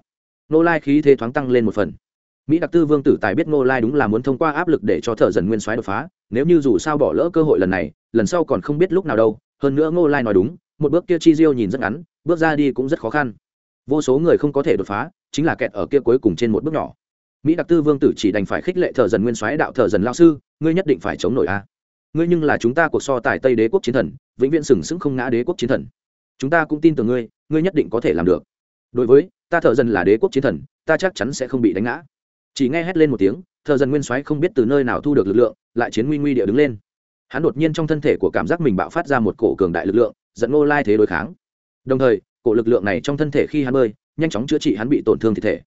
Nô lai khí thế thoáng tăng lên một phần. Mỹ đặc tư vương tử tài biết ngô lai đúng là muốn thông qua áp lực để cho thợ dần nguyên soái đột phá, nếu như dù sao bỏ lỡ cơ hội lần này, lần sau còn không biết lúc nào đâu, hơn nữa ngô lai nói đúng, một bước kia chi diêu nhìn rất ngắn, bước ra đi cũng rất khó khăn vô số người không có thể đột phá, chính là kẹt ở kia cuối cùng trên một bước nhỏ. Mỹ đặc tư vương tử chỉ đành phải khích lệ thợ dần nguyên soái đạo thợ dần lao sư, ngươi nhất định phải chống nổi a. Ngươi nhưng là chúng ta cuộc so tài tây đế quốc chiến thần, vĩnh viễn sừng sững không ngã đế quốc chiến thần. Chúng ta cũng tin tưởng ngươi ngươi nhất định có thể làm được. Đối với, ta thợ dần là đế quốc chiến thần, ta chắc chắn sẽ không bị đánh ngã. Chỉ nghe hét lên một tiếng thợ dần nguyên soái không biết từ nơi nào thu được lực lượng, lại chiến nguy nguy địa đứng lên. Hắn đột nhiên trong thân thể của cảm giác mình bạo phát ra một cổ cường đại lực lượng dẫn ngô lai thế đối kháng. Đồng thời cổ lực lượng này trong thân thể khi hắn bơi, nhanh chóng chữa trị hắn bị tổn thương thi thể.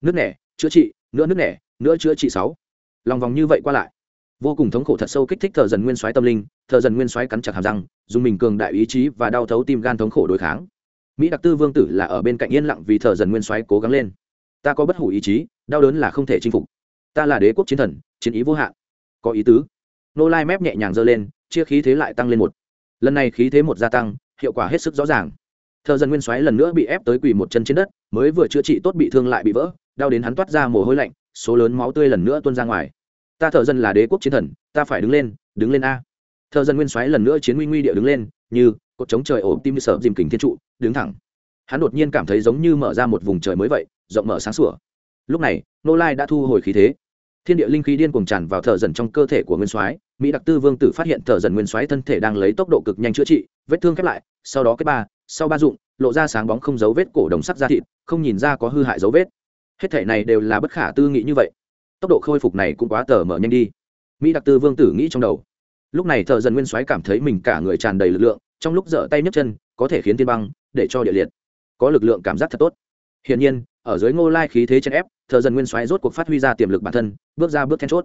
Nước nẻ, chữa trị, nữa nước nẻ, nữa chữa trị sáu. Lòng vòng như vậy qua lại. Vô cùng thống khổ thật sâu kích thích thờ dần nguyên soái tâm linh thờ dần nguyên soái cắn chặt hàm răng, dùng mình cường đại ý chí và đau thấu tim gan thống khổ đối kháng. Mỹ đặc tư vương tử là ở bên cạnh yên lặng vì thờ dần nguyên soái cố gắng lên. Ta có bất hủ ý chí, đau đớn là không thể chinh phục. Ta là đế quốc chiến thần, chiến ý vô hạn. Có ý tứ. Nô lai mép nhẹ nhàng giơ lên, chia khí thế lại tăng lên một. Lần này khí thế một gia tăng, hiệu quả hết sức rõ ràng thợ dần nguyên soái lần nữa bị ép tới quỳ một chân trên đất, mới vừa chữa trị tốt bị thương lại bị vỡ, đau đến hắn toát ra mồ hôi lạnh, số lớn máu tươi lần nữa tuôn ra ngoài. Ta thợ dân là đế quốc chiến thần, ta phải đứng lên đứng lên a. Thợ dân nguyên soái lần nữa chiến nguy nguy địa đứng lên, như cột chống trời ổ tim sợ dìm kính thiên trụ, đứng thẳng. Hắn đột nhiên cảm thấy giống như mở ra một vùng trời mới vậy, rộng mở sáng sủa. Lúc này, nô lai đã thu hồi khí thế. Thiên địa linh khí điên cuồng tràn vào thợ dần trong cơ thể của nguyên soái, mỹ đặc tư vương tử phát hiện thợ dần nguyên soái thân thể đang lấy tốc độ cực nhanh chữa trị, vết thương khép lại, sau đó kết ba sau ba dụng, lộ ra sáng bóng không dấu vết cổ đồng sắc da thịt, không nhìn ra có hư hại dấu vết. Hết thể này đều là bất khả tư nghị như vậy. Tốc độ khôi phục này cũng quá tờ mở nhanh đi. Mỹ đặc tư vương tử nghĩ trong đầu. Lúc này thợ dần nguyên soái cảm thấy mình cả người tràn đầy lực lượng, trong lúc dở tay nhấc chân, có thể khiến tiên băng để cho địa liệt. Có lực lượng cảm giác thật tốt. Hiển nhiên, ở dưới ngô lai khí thế chèn ép, thợ dần nguyên soái rốt cuộc phát huy ra tiềm lực bản thân, bước ra bước then chốt.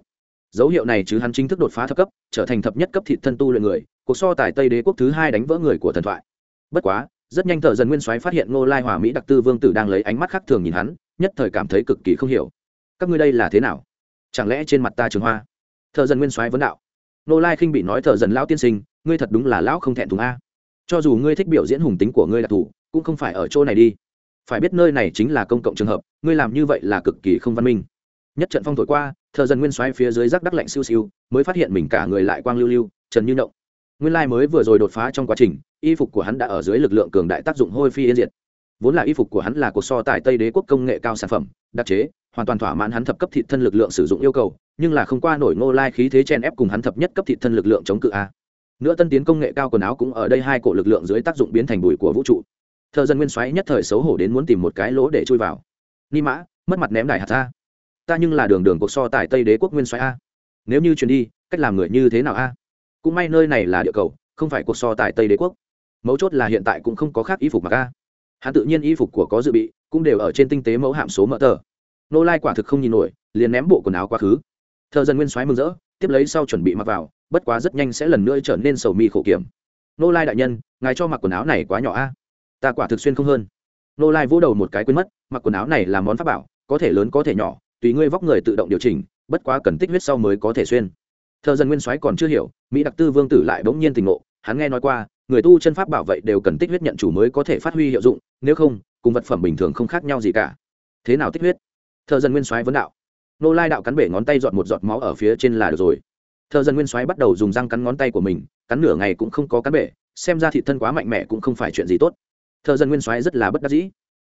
Dấu hiệu này chứ hắn chính thức đột phá thấp cấp, trở thành thập nhất cấp thị thân tu luyện người, cuộc so tài tây đế quốc thứ hai đánh vỡ người của thần thoại. Bất quá rất nhanh thợ dần nguyên soái phát hiện ngô lai hòa mỹ đặc tư vương tử đang lấy ánh mắt khác thường nhìn hắn, nhất thời cảm thấy cực kỳ không hiểu. Các ngươi đây là thế nào? Chẳng lẽ trên mặt ta trường hoa? Thợ dần nguyên soái vấn đạo. Ngô lai khinh bị nói thợ dần lão tiên sinh, ngươi thật đúng là lão không thẹn thùng a. Cho dù ngươi thích biểu diễn hùng tính của ngươi là thủ, cũng không phải ở chỗ này đi. Phải biết nơi này chính là công cộng trường hợp, ngươi làm như vậy là cực kỳ không văn minh. Nhất trận phong thổi qua, thợ dần nguyên xoáy phía dưới rác đắc lạnh siêu siêu, mới phát hiện mình cả người lại quang lưu lưu, trần như động nguyên lai mới vừa rồi đột phá trong quá trình y phục của hắn đã ở dưới lực lượng cường đại tác dụng hôi phi yên diệt. Vốn là y phục của hắn là cuộc so tài tây đế quốc công nghệ cao sản phẩm, đặc chế, hoàn toàn thỏa mãn hắn thập cấp thị thân lực lượng sử dụng yêu cầu, nhưng là không qua nổi ngô lai khí thế chen ép cùng hắn thập nhất cấp thị thân lực lượng chống cự a. Nữa tân tiến công nghệ cao quần áo cũng ở đây hai cổ lực lượng dưới tác dụng biến thành bụi của vũ trụ. Thợ dân nguyên xoáy nhất thời xấu hổ đến muốn tìm một cái lỗ để chui vào. Ni mã, mất mặt ném đài hạt ra ta nhưng là đường đường cuộc so tại tây đế quốc nguyên xoáy a. Nếu như chuyển đi, cách làm người như thế nào a? Cũng may nơi này là địa cầu, không phải cuộc so tại tây đế quốc mấu chốt là hiện tại cũng không có khác y phục mặc a hắn tự nhiên y phục của có dự bị, cũng đều ở trên tinh tế mẫu hạm số mỡ tờ. Nô lai quả thực không nhìn nổi, liền ném bộ quần áo quá khứ. Thợ dân nguyên soái mừng rỡ, tiếp lấy sau chuẩn bị mặc vào, bất quá rất nhanh sẽ lần nữa trở nên sầu mi khổ kiểm. Nô lai đại nhân, ngài cho mặc quần áo này quá nhỏ a. Ta quả thực xuyên không hơn. Nô lai vỗ đầu một cái quên mất, mặc quần áo này là món pháp bảo, có thể lớn có thể nhỏ, tùy ngươi vóc người tự động điều chỉnh, bất quá cần tích huyết sau mới có thể xuyên. Thợ dân nguyên soái còn chưa hiểu, mỹ đặc tư vương tử lại bỗng nhiên tình ngộ, hắn nghe nói qua người tu chân pháp bảo vậy đều cần tích huyết nhận chủ mới có thể phát huy hiệu dụng, nếu không, cùng vật phẩm bình thường không khác nhau gì cả. Thế nào tích huyết? Thợ dân nguyên soái vấn đạo. Nô lai đạo cắn bể ngón tay dọn một giọt máu ở phía trên là được rồi. Thợ dân nguyên soái bắt đầu dùng răng cắn ngón tay của mình, cắn nửa ngày cũng không có cắn bể, xem ra thị thân quá mạnh mẽ cũng không phải chuyện gì tốt. Thợ dân nguyên soái rất là bất đắc dĩ.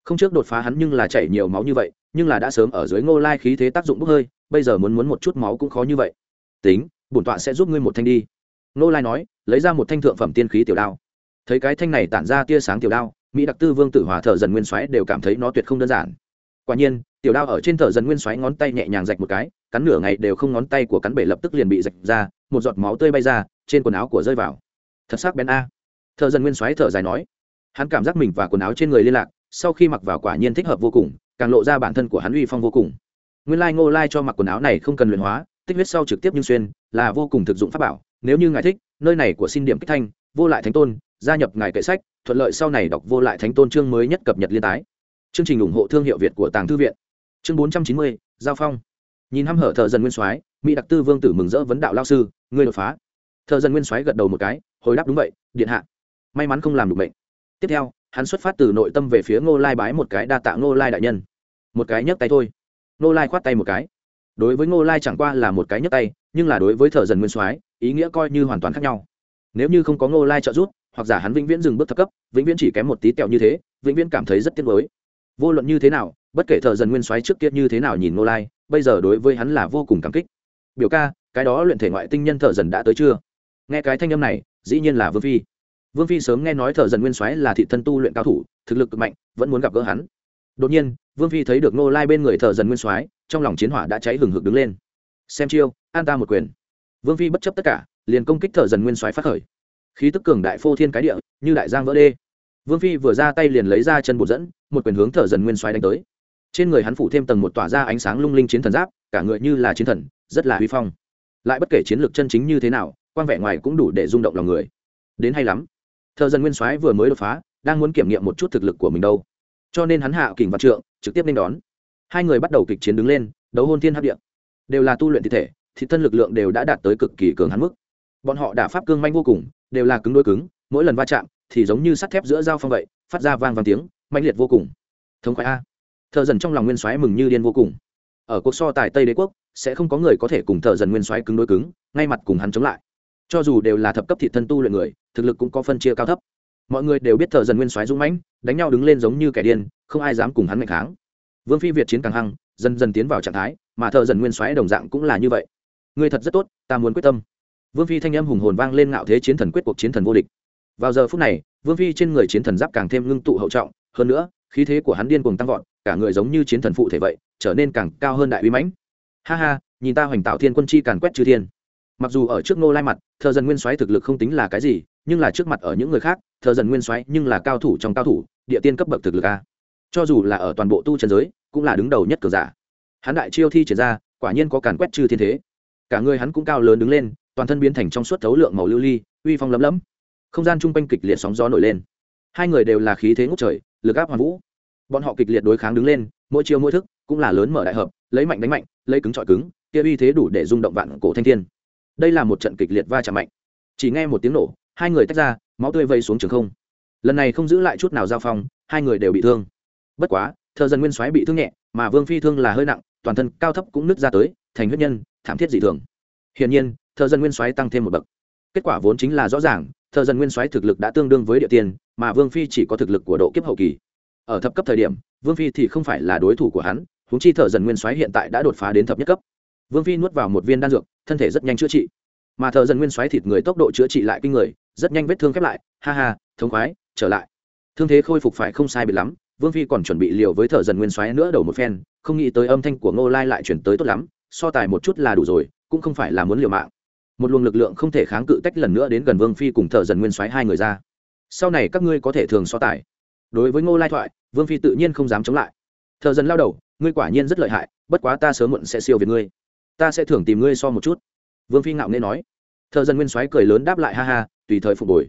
Không trước đột phá hắn nhưng là chảy nhiều máu như vậy, nhưng là đã sớm ở dưới ngô lai khí thế tác dụng bốc hơi, bây giờ muốn muốn một chút máu cũng khó như vậy. Tính, bổn tọa sẽ giúp ngươi một thanh đi. Ngô lai nói lấy ra một thanh thượng phẩm tiên khí tiểu đao. Thấy cái thanh này tản ra tia sáng tiểu đao, mỹ đặc tư vương tử hòa thợ dần nguyên xoáy đều cảm thấy nó tuyệt không đơn giản. Quả nhiên, tiểu đao ở trên thợ dần nguyên xoáy ngón tay nhẹ nhàng rạch một cái, cắn nửa ngày đều không ngón tay của cắn bể lập tức liền bị rạch ra, một giọt máu tươi bay ra, trên quần áo của rơi vào. Thật sắc bén a. Thợ dần nguyên xoáy thở dài nói. Hắn cảm giác mình và quần áo trên người liên lạc, sau khi mặc vào quả nhiên thích hợp vô cùng, càng lộ ra bản thân của hắn uy phong vô cùng. Nguyên lai ngô lai cho mặc quần áo này không cần luyện hóa, tích huyết sau trực tiếp nhưng xuyên, là vô cùng thực dụng pháp bảo, nếu như ngài thích nơi này của xin điểm kích thanh, vô lại thánh tôn, gia nhập ngài kệ sách, thuận lợi sau này đọc vô lại thánh tôn chương mới nhất cập nhật liên tái. Chương trình ủng hộ thương hiệu việt của tàng thư viện. Chương bốn trăm chín mươi, giao phong. Nhìn hăm hở thợ dần nguyên soái, mỹ đặc tư vương tử mừng rỡ vấn đạo lao sư, ngươi đột phá. Thợ dần nguyên soái gật đầu một cái, hồi đáp, đúng vậy, điện hạ. May mắn không làm được bệnh. Tiếp theo, hắn xuất phát từ nội tâm về phía ngô lai bái một cái đa tạ ngô lai đại nhân. Một cái nhấc tay thôi. Ngô lai khoát tay một cái. Đối với ngô lai chẳng qua là một cái nhấc tay, nhưng là đối với thợ dần nguyên soái ý nghĩa coi như hoàn toàn khác nhau. Nếu như không có ngô lai trợ giúp, hoặc giả hắn vĩnh viễn dừng bước thấp cấp, vĩnh viễn chỉ kém một tí tẹo như thế, vĩnh viễn cảm thấy rất tiếc nuối. Vô luận như thế nào, bất kể thợ dần nguyên soái trước kia như thế nào nhìn ngô lai, bây giờ đối với hắn là vô cùng cảm kích. Biểu ca, cái đó luyện thể ngoại tinh nhân thợ dần đã tới chưa? Nghe cái thanh âm này, dĩ nhiên là vương phi. Vương phi sớm nghe nói thợ dần nguyên soái là thị thân tu luyện cao thủ, thực lực cực mạnh, vẫn muốn gặp gỡ hắn. Đột nhiên, vương phi thấy được Ngô lai bên người thợ dần nguyên soái, trong lòng chiến hỏa đã cháy hừng hực đứng lên. Xem chiêu, an ta một quyền vương phi bất chấp tất cả, liền công kích thợ dần nguyên soái phát khởi. Khí tức cường đại phô thiên cái địa, như đại giang vỡ đê. Vương phi vừa ra tay liền lấy ra chân bột dẫn, một quyền hướng thợ dần nguyên soái đánh tới. Trên người hắn phủ thêm tầng một tỏa ra ánh sáng lung linh chiến thần giáp, cả người như là chiến thần, rất là huy phong. Lại bất kể chiến lược chân chính như thế nào quan vẻ ngoài cũng đủ để rung động lòng người. Đến hay lắm. Thợ dần nguyên soái vừa mới đột phá, đang muốn kiểm nghiệm một chút thực lực của mình đâu. Cho nên hắn hạ kình vạn trượng, trực tiếp nên đón. Hai người bắt đầu kịch chiến đứng lên, đấu hôn thiên hấp điện đều là tu luyện thi thể thì thân lực lượng đều đã đạt tới cực kỳ cường hắn mức. Bọn họ đả pháp cương manh vô cùng, đều là cứng đôi cứng, mỗi lần va chạm thì giống như sắt thép giữa dao phong vậy, phát ra vang vang tiếng mạnh liệt vô cùng. Thống khoái a. Thợ dần trong lòng nguyên soái mừng như điên vô cùng. Ở cuộc so tài tây đế quốc, sẽ không có người có thể cùng thợ dần nguyên soái cứng đối cứng, ngay mặt cùng hắn chống lại. Cho dù đều là thập cấp thị thân tu luyện người, thực lực cũng có phân chia cao thấp. Mọi người đều biết thợ dần nguyên soái dũng mãnh, đánh nhau đứng lên giống như kẻ điên, không ai dám cùng hắn mạnh kháng. Vương phi việt chiến càng hăng, dần dần tiến vào trạng thái, mà thợ dần nguyên soái đồng dạng cũng là như vậy. Ngươi thật rất tốt, ta muốn quyết tâm. Vương phi thanh âm hùng hồn vang lên ngạo thế chiến thần quyết cuộc chiến thần vô địch. Vào giờ phút này, vương phi trên người chiến thần giáp càng thêm ngưng tụ hậu trọng, hơn nữa, khí thế của hắn điên cuồng tăng vọt, cả người giống như chiến thần phụ thể vậy, trở nên càng cao hơn đại uy mãnh. Ha ha, nhìn ta hoành tạo thiên quân chi càn quét chư thiên. Mặc dù ở trước nô lai mặt thờ dần nguyên soái thực lực không tính là cái gì, nhưng là trước mặt ở những người khác thờ dần nguyên soái nhưng là cao thủ trong cao thủ, địa tiên cấp bậc thực lực a. Cho dù là ở toàn bộ tu trần giới, cũng là đứng đầu nhất cờ giả. Hắn đại chiêu thi triển ra, quả nhiên có càn quét chư thiên thế cả người hắn cũng cao lớn đứng lên, toàn thân biến thành trong suốt thấu lượng màu lưu ly, uy phong lấm lấm. Không gian chung quanh kịch liệt sóng gió nổi lên. Hai người đều là khí thế ngút trời, lực áp hoàn vũ. Bọn họ kịch liệt đối kháng đứng lên, mỗi chiêu mỗi thức cũng là lớn mở đại hợp, lấy mạnh đánh mạnh, lấy cứng trọi cứng, kia uy thế đủ để rung động vạn cổ thanh thiên. Đây là một trận kịch liệt va chạm mạnh. Chỉ nghe một tiếng nổ, hai người tách ra, máu tươi vây xuống trường không. Lần này không giữ lại chút nào giao phong, hai người đều bị thương. Bất quá, thợ dân nguyên soái bị thương nhẹ, mà vương phi thương là hơi nặng, toàn thân cao thấp cũng nứt ra tới thành huyết nhân, thảm thiết dị thường. Hiển nhiên, thợ dân nguyên soái tăng thêm một bậc. Kết quả vốn chính là rõ ràng, thợ dân nguyên soái thực lực đã tương đương với địa tiên, mà vương phi chỉ có thực lực của độ kiếp hậu kỳ. Ở thập cấp thời điểm, vương phi thì không phải là đối thủ của hắn húng chi thợ dần nguyên soái hiện tại đã đột phá đến thập nhất cấp. Vương phi nuốt vào một viên đan dược, thân thể rất nhanh chữa trị. Mà thợ dần nguyên xoáy thịt người tốc độ chữa trị lại kinh người, rất nhanh vết thương khép lại, ha ha, thống khoái, trở lại. Thương thế khôi phục phải không sai biệt lắm, vương phi còn chuẩn bị liều với thợ dần nguyên xoáy nữa đầu một phen, không nghĩ tới âm thanh của ngô lai lại chuyển tới tốt lắm so tài một chút là đủ rồi, cũng không phải là muốn liều mạng. Một luồng lực lượng không thể kháng cự tách lần nữa đến gần vương phi cùng thợ dần nguyên Soái hai người ra. Sau này các ngươi có thể thường so tài. Đối với ngô lai thoại, vương phi tự nhiên không dám chống lại. Thợ dần lao đầu, ngươi quả nhiên rất lợi hại, bất quá ta sớm muộn sẽ siêu việt ngươi. Ta sẽ thưởng tìm ngươi so một chút. Vương phi ngạo nghê nói. Thợ dân nguyên soái cười lớn đáp lại, ha ha, tùy thời phục hồi.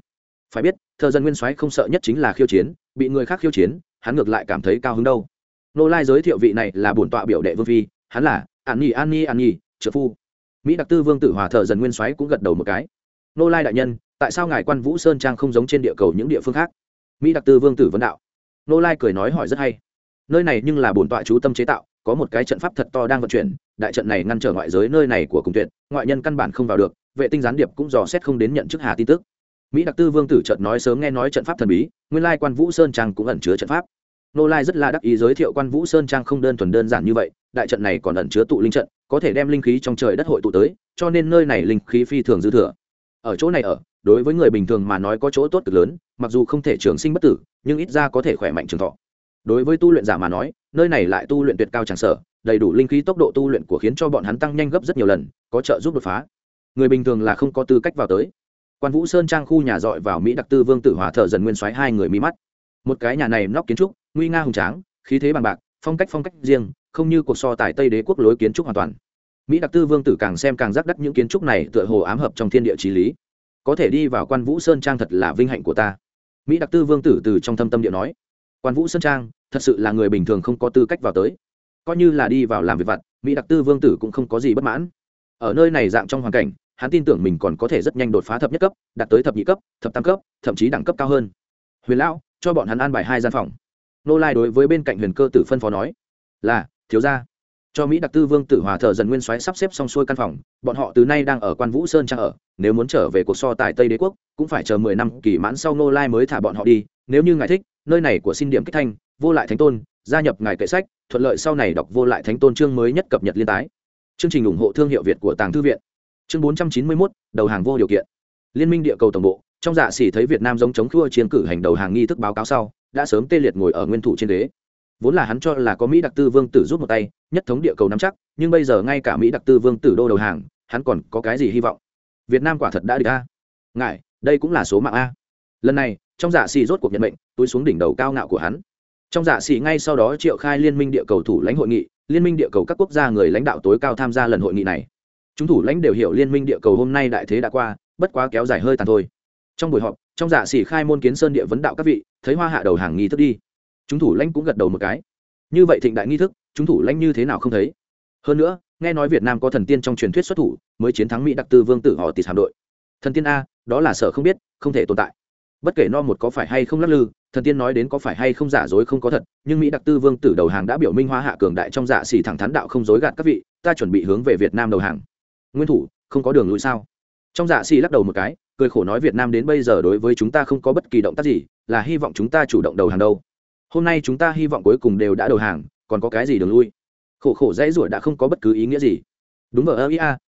Phải biết, thợ dân nguyên soái không sợ nhất chính là khiêu chiến, bị người khác khiêu chiến, hắn ngược lại cảm thấy cao hứng đâu. Nô lai giới thiệu vị này là bổn tọa biểu đệ vương phi, hắn là an nhi an nhi an nhi, trợ phu. Mỹ đặc tư vương tử hòa thợ dần nguyên soái cũng gật đầu một cái. Nô lai đại nhân, tại sao ngài quan vũ sơn trang không giống trên địa cầu những địa phương khác? Mỹ đặc tư vương tử vấn đạo. Nô lai cười nói hỏi rất hay. Nơi này nhưng là bổn tọa chú tâm chế tạo, có một cái trận pháp thật to đang vận chuyển, đại trận này ngăn trở ngoại giới nơi này của cùng tuyệt, ngoại nhân căn bản không vào được, vệ tinh gián điệp cũng dò xét không đến nhận chức hà tin tức. Mỹ đặc tư vương tử chợt nói sớm nghe nói trận pháp thần bí, nguyên lai quan vũ sơn trang cũng ẩn chứa trận pháp nô lai rất là đắc ý giới thiệu quan vũ sơn trang không đơn thuần đơn giản như vậy, đại trận này còn ẩn chứa tụ linh trận, có thể đem linh khí trong trời đất hội tụ tới, cho nên nơi này linh khí phi thường dư thừa. Ở chỗ này ở, đối với người bình thường mà nói có chỗ tốt cực lớn, mặc dù không thể trường sinh bất tử, nhưng ít ra có thể khỏe mạnh trường thọ. Đối với tu luyện giả mà nói, nơi này lại tu luyện tuyệt cao tràng sở đầy đủ linh khí tốc độ tu luyện của khiến cho bọn hắn tăng nhanh gấp rất nhiều lần, có trợ giúp đột phá. Người bình thường là không có tư cách vào tới. Quan vũ sơn trang khu nhà dọi vào mỹ đặc tư vương tử hòa thợ dần nguyên xoáy hai người mỹ mắt một cái nhà này nóc kiến trúc, nguy nga hùng tráng, khí thế bằng bạc, phong cách phong cách riêng, không như cuộc so tài tây đế quốc lối kiến trúc hoàn toàn. Mỹ đặc tư vương tử càng xem càng rắc đắc những kiến trúc này tựa hồ ám hợp trong thiên địa trí lý. Có thể đi vào quan vũ sơn trang thật là vinh hạnh của ta. Mỹ đặc tư vương tử từ trong thâm tâm địa nói. Quan vũ sơn trang, thật sự là người bình thường không có tư cách vào tới. Coi như là đi vào làm việc vặt, mỹ đặc tư vương tử cũng không có gì bất mãn. Ở nơi này dạng trong hoàn cảnh, hắn tin tưởng mình còn có thể rất nhanh đột phá thập nhất cấp, đạt tới thập nhị cấp, thập tam cấp, thậm chí đẳng cấp cao hơn. Huyền lão cho bọn hắn an bài hai gian phòng. Nô lai đối với bên cạnh huyền cơ tử phân phó nói, là, thiếu gia. Cho mỹ đặc tư vương tử hòa thợ dần nguyên soái sắp xếp xong xuôi căn phòng, bọn họ từ nay đang ở quan vũ sơn trang ở, nếu muốn trở về cuộc so tại tây đế quốc, cũng phải chờ mười năm, kỳ mãn sau nô lai mới thả bọn họ đi, nếu như ngài thích, nơi này của xin điểm kích thanh, vô lại thánh tôn, gia nhập ngài kệ sách, thuận lợi sau này đọc vô lại thánh tôn chương mới nhất cập nhật liên tái. Chương trình ủng hộ thương hiệu việt của tàng thư viện. Chương bốn trăm chín mươi mốt, đầu hàng vô điều kiện. Liên minh địa cầu tổng bộ trong dạ xỉ thấy việt nam giống chống khua chiến cử hành đầu hàng nghi thức báo cáo sau, đã sớm tê liệt ngồi ở nguyên thủ trên đế vốn là hắn cho là có mỹ đặc tư vương tử rút một tay, nhất thống địa cầu nắm chắc, nhưng bây giờ ngay cả mỹ đặc tư vương tử đô đầu hàng, hắn còn có cái gì hy vọng? Việt nam quả thật đã được a. Ngại đây cũng là số mạng a. Lần này, trong dạ xỉ rốt cuộc nhận mệnh, túi xuống đỉnh đầu cao ngạo của hắn. Trong dạ xỉ ngay sau đó triệu khai liên minh địa cầu thủ lãnh hội nghị, liên minh địa cầu các quốc gia người lãnh đạo tối cao tham gia lần hội nghị này. Chúng thủ lãnh đều hiểu liên minh địa cầu hôm nay đại thế đã qua, bất quá kéo dài hơi tàn thôi trong buổi họp, trong dạ xỉ khai môn kiến sơn địa vấn đạo các vị, thấy hoa hạ đầu hàng nghi thức đi. Chúng thủ lãnh cũng gật đầu một cái. Như vậy thịnh đại nghi thức, chúng thủ lãnh như thế nào không thấy? Hơn nữa, nghe nói việt nam có thần tiên trong truyền thuyết xuất thủ, mới chiến thắng mỹ đặc tư vương tử họ tịt hạm đội. Thần tiên a, đó là sở không biết, không thể tồn tại. Bất kể no một có phải hay không lắc lư, thần tiên nói đến có phải hay không giả dối không có thật, nhưng mỹ đặc tư vương tử đầu hàng đã biểu minh hoa hạ cường đại trong dạ xỉ thẳng thắn đạo không dối gạt các vị, ta chuẩn bị hướng về việt nam đầu hàng. Nguyên thủ, không có đường lùi sao? Trong dạ xỉ lắc đầu một cái cười khổ nói việt nam đến bây giờ đối với chúng ta không có bất kỳ động tác gì, là hy vọng chúng ta chủ động đầu hàng đâu. Hôm nay chúng ta hy vọng cuối cùng đều đã đầu hàng, còn có cái gì đường lui? Khổ khổ dãy rủa đã không có bất cứ ý nghĩa gì. Đúng vào ơ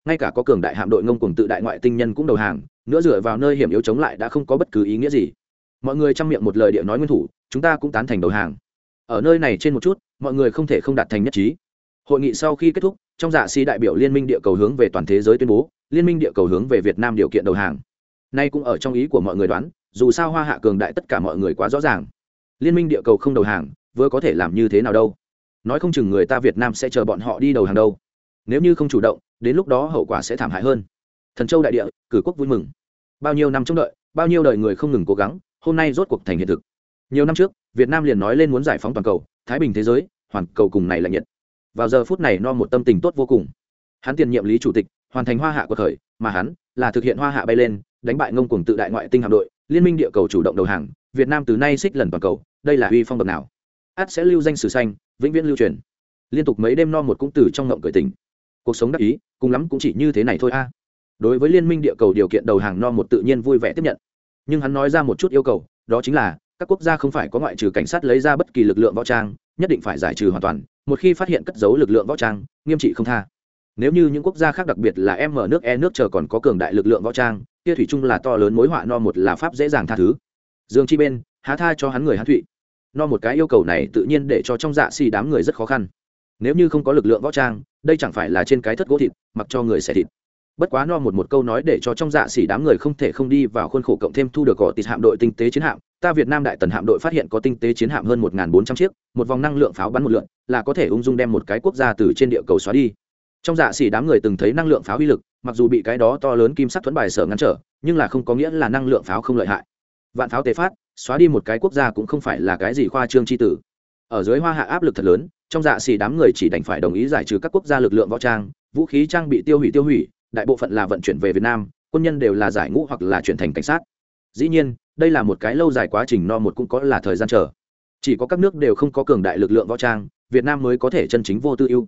ngay cả có cường đại hạm đội ngông cùng tự đại ngoại tinh nhân cũng đầu hàng, nữa dựa vào nơi hiểm yếu chống lại đã không có bất cứ ý nghĩa gì. Mọi người chăm miệng một lời địa nói nguyên thủ, chúng ta cũng tán thành đầu hàng. Ở nơi này trên một chút, mọi người không thể không đạt thành nhất trí. Hội nghị sau khi kết thúc, trong dạ si đại biểu liên minh địa cầu hướng về toàn thế giới tuyên bố, liên minh địa cầu hướng về việt nam điều kiện đầu hàng nay cũng ở trong ý của mọi người đoán, dù sao hoa hạ cường đại tất cả mọi người quá rõ ràng. Liên minh địa cầu không đầu hàng, vừa có thể làm như thế nào đâu? Nói không chừng người ta việt nam sẽ chờ bọn họ đi đầu hàng đâu. Nếu như không chủ động, đến lúc đó hậu quả sẽ thảm hại hơn. Thần châu đại địa, cử quốc vui mừng. Bao nhiêu năm trông đợi, bao nhiêu đời người không ngừng cố gắng, hôm nay rốt cuộc thành hiện thực. Nhiều năm trước, việt nam liền nói lên muốn giải phóng toàn cầu, thái bình thế giới, hoàn cầu cùng này là nhiệt. Vào giờ phút này no một tâm tình tốt vô cùng. Hắn tiền nhiệm lý chủ tịch, hoàn thành hoa hạ của thời mà hắn là thực hiện hoa hạ bay lên đánh bại ngông cuồng tự đại ngoại tinh hạm đội, liên minh địa cầu chủ động đầu hàng, việt nam từ nay xích lần toàn cầu, đây là uy phong bậc nào? Át sẽ lưu danh sử xanh, vĩnh viễn lưu truyền. Liên tục mấy đêm no một cũng từ trong ngộng cởi tình cuộc sống đắc ý, cùng lắm cũng chỉ như thế này thôi a. Đối với liên minh địa cầu điều kiện đầu hàng no một tự nhiên vui vẻ tiếp nhận. Nhưng hắn nói ra một chút yêu cầu, đó chính là, các quốc gia không phải có ngoại trừ cảnh sát lấy ra bất kỳ lực lượng võ trang, nhất định phải giải trừ hoàn toàn, một khi phát hiện cất giấu lực lượng võ trang, nghiêm trị không tha. Nếu như những quốc gia khác đặc biệt là em mở nước e nước chờ còn có cường đại lực lượng võ trang kia thủy chung là to lớn mối họa no một là pháp dễ dàng tha thứ. Dương chi bên, há tha cho hắn người hán thụy. No một cái yêu cầu này tự nhiên để cho trong dạ xì đám người rất khó khăn. Nếu như không có lực lượng võ trang, đây chẳng phải là trên cái thất gỗ thịt, mặc cho người xẻ thịt. Bất quá no một một câu nói để cho trong dạ xỉ đám người không thể không đi vào khuôn khổ cộng thêm thu được cỏ tịt hạm đội tinh tế chiến hạm. Ta việt nam đại tần hạm đội phát hiện có tinh tế chiến hạm hơn một bốn trăm chiếc, một vòng năng lượng pháo bắn một lượn, là có thể ung dung đem một cái quốc gia từ trên địa cầu xóa đi trong dạ xỉ đám người từng thấy năng lượng pháo uy lực, mặc dù bị cái đó to lớn kim sắc thuẫn bài sở ngăn trở, nhưng là không có nghĩa là năng lượng pháo không lợi hại. Vạn pháo tế phát, xóa đi một cái quốc gia cũng không phải là cái gì khoa trương c h i tử. Ở dưới hoa hạ áp lực thật lớn, trong dạ xỉ đám người chỉ đành phải đồng ý giải trừ các quốc gia lực lượng võ trang, vũ khí trang bị tiêu hủy tiêu hủy, đại bộ phận là vận chuyển về việt nam, quân nhân đều là giải ngũ hoặc là chuyển thành cảnh sát. Dĩ nhiên, đây là một cái lâu dài quá trình no một cũng có là thời gian chờ. Chỉ có các nước đều không có cường đại lực lượng võ trang, việt nam mới có thể chân chính vô tư ưu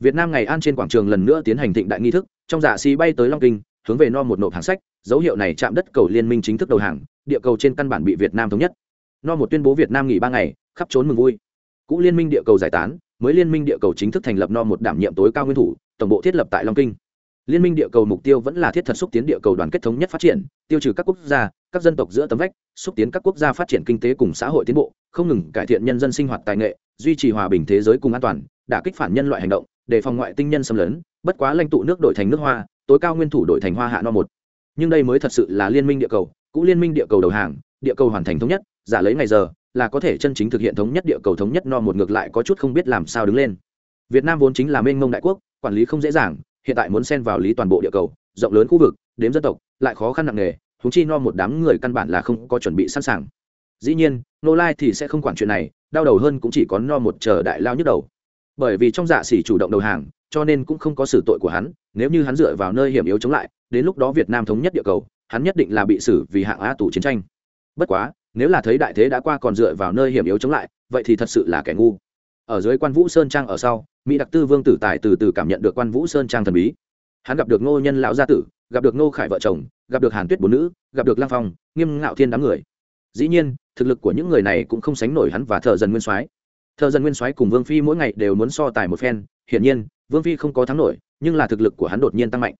việt nam ngày an trên quảng trường lần nữa tiến hành thịnh đại nghi thức, trong dạ xì bay tới long kinh, hướng về no một nộp hàng sách, dấu hiệu này chạm đất cầu liên minh chính thức đầu hàng, địa cầu trên căn bản bị việt nam thống nhất. No một tuyên bố việt nam nghỉ ba ngày, khắp trốn mừng vui. Cũ liên minh địa cầu giải tán, mới liên minh địa cầu chính thức thành lập no một đảm nhiệm tối cao nguyên thủ, tổng bộ thiết lập tại long kinh. Liên minh địa cầu mục tiêu vẫn là thiết thật xúc tiến địa cầu đoàn kết thống nhất phát triển, tiêu trừ các quốc gia, các dân tộc giữa tấm vách, xúc tiến các quốc gia phát triển kinh tế cùng xã hội tiến bộ, không ngừng cải thiện nhân dân sinh hoạt tài nghệ, duy trì hòa bình thế giới cùng an toàn, đả kích phản nhân loại hành động để phòng ngoại tinh nhân xâm lấn, bất quá lãnh tụ nước đổi thành nước hoa, tối cao nguyên thủ đổi thành hoa hạ no một. Nhưng đây mới thật sự là liên minh địa cầu cũ liên minh địa cầu đầu hàng, địa cầu hoàn thành thống nhất, giả lấy ngày giờ, là có thể chân chính thực hiện thống nhất địa cầu thống nhất no một ngược lại có chút không biết làm sao đứng lên. Việt nam vốn chính là mênh mông đại quốc, quản lý không dễ dàng, hiện tại muốn xen vào lý toàn bộ địa cầu, rộng lớn khu vực, đếm dân tộc, lại khó khăn nặng nề húng chi no một đám người căn bản là không có chuẩn bị sẵn sàng. Dĩ nhiên, nô lai thì sẽ không quản chuyện này, đau đầu hơn cũng chỉ có no một chờ đại lao nhức đầu bởi vì trong dạ xỉ chủ động đầu hàng, cho nên cũng không có xử tội của hắn, nếu như hắn dựa vào nơi hiểm yếu chống lại, đến lúc đó việt nam thống nhất địa cầu, hắn nhất định là bị xử vì hạng a tù chiến tranh. Bất quá, nếu là thấy đại thế đã qua còn dựa vào nơi hiểm yếu chống lại, vậy thì thật sự là kẻ ngu. Ở dưới quan vũ sơn trang ở sau, mỹ đặc tư vương tử tài từ từ cảm nhận được quan vũ sơn trang thần bí. Hắn gặp được ngô nhân lão gia tử, gặp được ngô khải vợ chồng, gặp được hàn tuyết bốn nữ, gặp được lang phong, nghiêm ngạo thiên đám người. Dĩ nhiên, thực lực của những người này cũng không sánh nổi hắn và thợ dần nguyên soái thợ dần nguyên soái cùng vương phi mỗi ngày đều muốn so tài một phen. Hiển nhiên, vương phi không có thắng nổi, nhưng là thực lực của hắn đột nhiên tăng mạnh.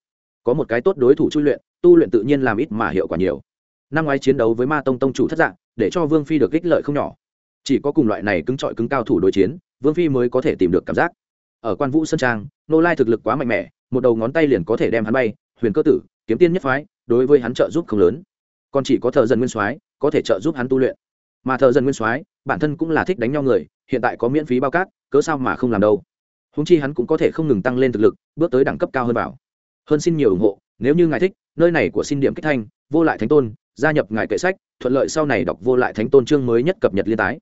Có một cái tốt đối thủ chui luyện, tu luyện tự nhiên làm ít mà hiệu quả nhiều. Năm ngoái chiến đấu với ma tông tông chủ thất dạng, để cho vương phi được ích lợi không nhỏ. Chỉ có cùng loại này cứng trọi cứng cao thủ đối chiến, vương phi mới có thể tìm được cảm giác. Ở quan vũ sơn trang, nô lai thực lực quá mạnh mẽ, một đầu ngón tay liền có thể đem hắn bay, huyền cơ tử, kiếm tiên nhất phái, đối với hắn trợ giúp không lớn. Còn chỉ có thợ dần nguyên soái có thể trợ giúp hắn tu luyện mà thợ dân nguyên soái, bản thân cũng là thích đánh nhau người, hiện tại có miễn phí bao cát, cớ sao mà không làm đâu. Húng chi hắn cũng có thể không ngừng tăng lên thực lực, bước tới đẳng cấp cao hơn vào. Hơn xin nhiều ủng hộ, nếu như ngài thích, nơi này của xin điểm kích thanh, vô lại thánh tôn, gia nhập ngài kệ sách, thuận lợi sau này đọc vô lại thánh tôn chương mới nhất cập nhật liên tái.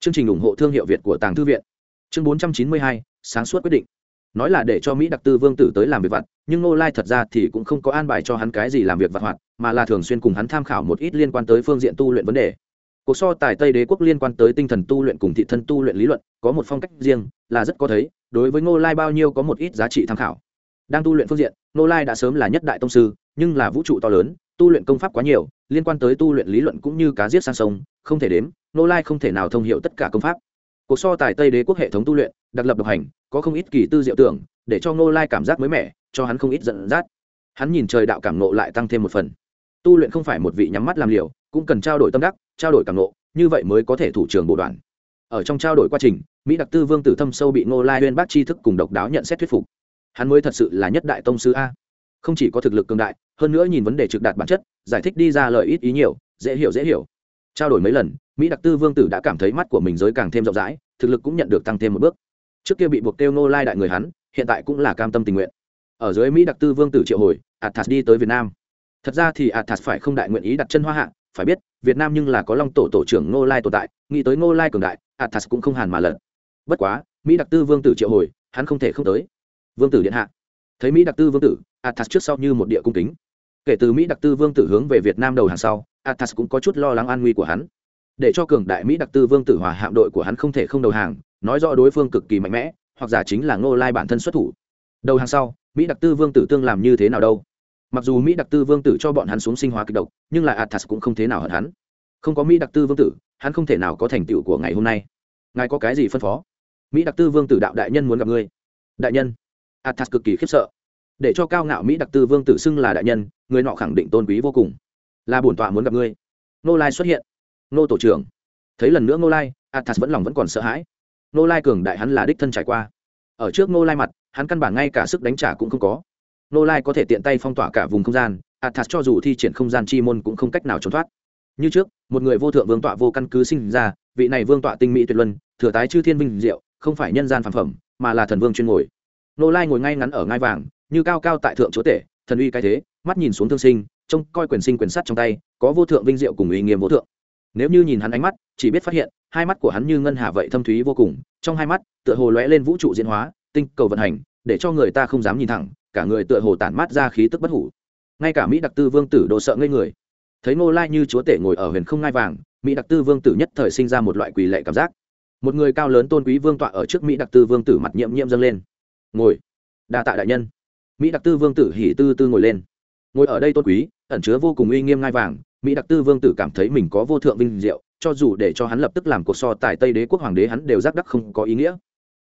Chương trình ủng hộ thương hiệu việt của tàng thư viện. Chương bốn trăm chín mươi hai, sáng suốt quyết định. Nói là để cho mỹ đặc tư vương tử tới làm việc vặt, nhưng Ngô lai thật ra thì cũng không có an bài cho hắn cái gì làm việc vặt hoạt, mà là thường xuyên cùng hắn tham khảo một ít liên quan tới phương diện tu luyện vấn đề cuộc so tài tây đế quốc liên quan tới tinh thần tu luyện cùng thị thân tu luyện lý luận, có một phong cách riêng, là rất có thấy, đối với ngô lai bao nhiêu có một ít giá trị tham khảo. Đang tu luyện phương diện, ngô lai đã sớm là nhất đại tông sư, nhưng là vũ trụ to lớn, tu luyện công pháp quá nhiều, liên quan tới tu luyện lý luận cũng như cá giết sang sông, không thể đếm, ngô lai không thể nào thông hiệu tất cả công pháp. Cuộc so tài tây đế quốc hệ thống tu luyện, đặc lập độc hành, có không ít kỳ tư diệu tưởng, để cho ngô lai cảm giác mới mẻ, cho hắn không ít giận dắt. Hắn nhìn trời đạo cảm nộ lại tăng thêm một phần. Tu luyện không phải một vị nhắm mắt làm liều, cũng cần trao đổi tâm đắc trao đổi càng nộ, như vậy mới có thể thủ trường bộ đoàn. Ở trong trao đổi quá trình, mỹ đặc tư vương tử thâm sâu bị ngô lai huyên bác tri thức cùng độc đáo nhận xét thuyết phục. Hắn mới thật sự là nhất đại tông sư a. Không chỉ có thực lực cường đại, hơn nữa nhìn vấn đề trực đạt bản chất, giải thích đi ra lời ít ý nhiều, dễ hiểu dễ hiểu. Trao đổi mấy lần, mỹ đặc tư vương tử đã cảm thấy mắt của mình giới càng thêm rộng rãi, thực lực cũng nhận được tăng thêm một bước. Trước kia bị buộc kêu ngô lai đại người hắn, hiện tại cũng là cam tâm tình nguyện. Ở dưới mỹ đặc tư vương tử triệu hồi athas đi tới việt nam. Thật ra thì athas phải không đại nguyện ý đặt chân hoa hạ phải biết, việt nam nhưng là có long tổ tổ trưởng ngô lai tồn tại, nghĩ tới ngô lai cường đại, athas cũng không hàn mà lật. Bất quá, mỹ đặc tư vương tử triệu hồi, hắn không thể không tới. Vương tử điện hạ. Thấy mỹ đặc tư vương tử, athas trước sau như một địa cung kính. Kể từ mỹ đặc tư vương tử hướng về việt nam đầu hàng sau, athas cũng có chút lo lắng an nguy của hắn. Để cho cường đại mỹ đặc tư vương tử hòa hạm đội của hắn không thể không đầu hàng, nói rõ đối phương cực kỳ mạnh mẽ, hoặc giả chính là ngô lai bản thân xuất thủ. Đầu hàng sau, mỹ đặc tư vương tử tương làm như thế nào đâu? Mặc dù mỹ đặc tư vương tử cho bọn hắn xuống sinh hóa kịch độc, nhưng là athas cũng không thế nào hận hắn. Không có mỹ đặc tư vương tử, hắn không thể nào có thành tựu của ngày hôm nay. Ngài có cái gì phân phó? Mỹ đặc tư vương tử đạo đại nhân muốn gặp ngươi. Đại nhân. Athas cực kỳ khiếp sợ. Để cho cao ngạo mỹ đặc tư vương tử xưng là đại nhân, người nọ khẳng định tôn quý vô cùng. Là bổn tọa muốn gặp ngươi. Nô lai xuất hiện. Nô tổ trưởng. Thấy lần nữa nô lai, athas vẫn lòng vẫn còn sợ hãi. Nô lai cường đại hắn là đích thân trải qua. Ở trước nô lai mặt, hắn căn bản ngay cả sức đánh trả cũng không có nô lai có thể tiện tay phong tỏa cả vùng không gian, athas cho dù thi triển không gian chi môn cũng không cách nào trốn thoát. Như trước, một người vô thượng vương tọa vô căn cứ sinh ra, vị này vương tọa tinh mỹ tuyệt luân, thừa tái chư thiên vinh diệu, không phải nhân gian phản phẩm, mà là thần vương chuyên ngồi. Nô lai ngồi ngay ngắn ở ngai vàng, như cao cao tại thượng chúa tể, thần uy cái thế, mắt nhìn xuống thương sinh, trông coi quyền sinh quyền sắt trong tay, có vô thượng vinh diệu cùng uy nghiêm vô thượng. Nếu như nhìn hắn ánh mắt, chỉ biết phát hiện, hai mắt của hắn như ngân hà vậy thâm thúy vô cùng, trong hai mắt, tựa hồ lóe lên vũ trụ diễn hóa, tinh cầu vận hành, để cho người ta không dám nhìn thẳng cả người tựa hồ tản mát ra khí tức bất hủ. Ngay cả mỹ đặc tư vương tử đồ sợ ngây người. Thấy ngô lai như chúa tể ngồi ở huyền không ngai vàng, mỹ đặc tư vương tử nhất thời sinh ra một loại quỳ lệ cảm giác. Một người cao lớn tôn quý vương tọa ở trước mỹ đặc tư vương tử mặt nhiễm nhiễm dâng lên. Ngồi, đa tạ đại nhân. Mỹ đặc tư vương tử hỉ tư tư ngồi lên. Ngồi ở đây tôn quý, ẩn chứa vô cùng uy nghiêm ngai vàng, mỹ đặc tư vương tử cảm thấy mình có vô thượng vinh diệu, cho dù để cho hắn lập tức làm cuộc so tại tây đế quốc hoàng đế hắn đều giác đắc không có ý nghĩa.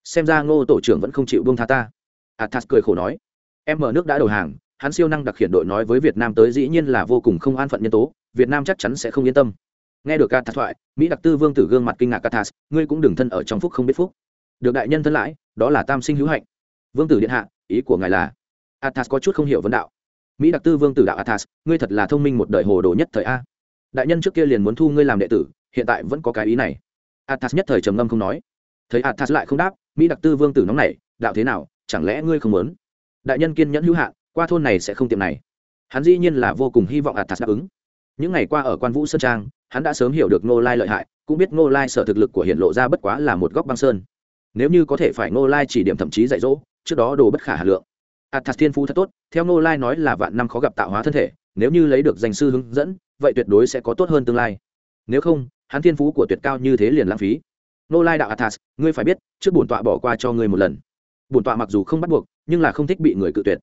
Xem ra ngô tổ trưởng vẫn không chịu buông tha ta. Athas cười khổ nói em mở nước đã đầu hàng, hắn siêu năng đặc khiển đội nói với việt nam tới dĩ nhiên là vô cùng không an phận nhân tố, việt nam chắc chắn sẽ không yên tâm. Nghe được athas thoại, mỹ đặc tư vương tử gương mặt kinh ngạc athas ngươi cũng đừng thân ở trong phúc không biết phúc. Được đại nhân thân lãi, đó là tam sinh hữu hạnh. Vương tử điện hạ, ý của ngài là? Athas có chút không hiểu vấn đạo. Mỹ đặc tư vương tử đạo athas ngươi thật là thông minh một đời hồ đồ nhất thời a. Đại nhân trước kia liền muốn thu ngươi làm đệ tử, hiện tại vẫn có cái ý này. Athas nhất thời trầm ngâm không nói. Thấy athas lại không đáp, mỹ đặc tư vương tử nóng này đạo thế nào, chẳng lẽ ngươi không muốn? Đại nhân kiên nhẫn hữu hạn, qua thôn này sẽ không tiệm này. Hắn dĩ nhiên là vô cùng hy vọng athas đáp ứng. Những ngày qua ở quan vũ sơn trang, hắn đã sớm hiểu được ngô lai lợi hại, cũng biết ngô lai sở thực lực của hiện lộ ra bất quá là một góc băng sơn. Nếu như có thể phải ngô lai chỉ điểm thậm chí dạy dỗ, trước đó đồ bất khả hà lượng. Athas thiên phú thật tốt, theo ngô lai nói là vạn năm khó gặp tạo hóa thân thể, nếu như lấy được danh sư hướng dẫn, vậy tuyệt đối sẽ có tốt hơn tương lai. Nếu không, hắn thiên phú của tuyệt cao như thế liền lãng phí. Ngô lai đạo athas, ngươi phải biết, trước bổn tọa bỏ qua cho ngươi một lần bổn tọa mặc dù không bắt buộc, nhưng là không thích bị người cự tuyệt.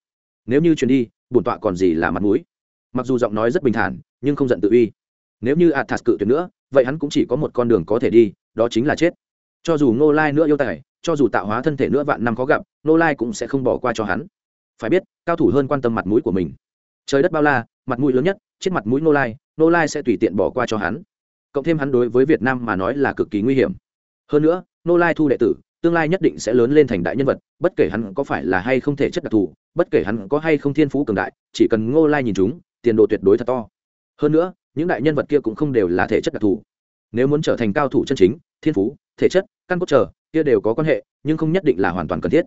Nếu như chuyển đi, bổn tọa còn gì là mặt mũi? Mặc dù giọng nói rất bình thản, nhưng không giận tự uy. Nếu như athas cự tuyệt nữa, vậy hắn cũng chỉ có một con đường có thể đi, đó chính là chết. Cho dù ngô lai nữa yêu tài, cho dù tạo hóa thân thể nữa vạn năm có gặp, ngô lai cũng sẽ không bỏ qua cho hắn. Phải biết, cao thủ hơn quan tâm mặt mũi của mình. Trời đất bao la, mặt mũi lớn nhất, chết mặt mũi ngô lai ngô lai sẽ tùy tiện bỏ qua cho hắn. Cộng thêm hắn đối với việt nam mà nói là cực kỳ nguy hiểm. Hơn nữa nô lai thu đệ tử tương lai nhất định sẽ lớn lên thành đại nhân vật, bất kể hắn có phải là hay không thể chất đặc thù, bất kể hắn có hay không thiên phú cường đại, chỉ cần ngô lai nhìn chúng, tiền đồ tuyệt đối thật to. Hơn nữa, những đại nhân vật kia cũng không đều là thể chất đặc thù. Nếu muốn trở thành cao thủ chân chính, thiên phú, thể chất, căn cốt trở kia đều có quan hệ, nhưng không nhất định là hoàn toàn cần thiết.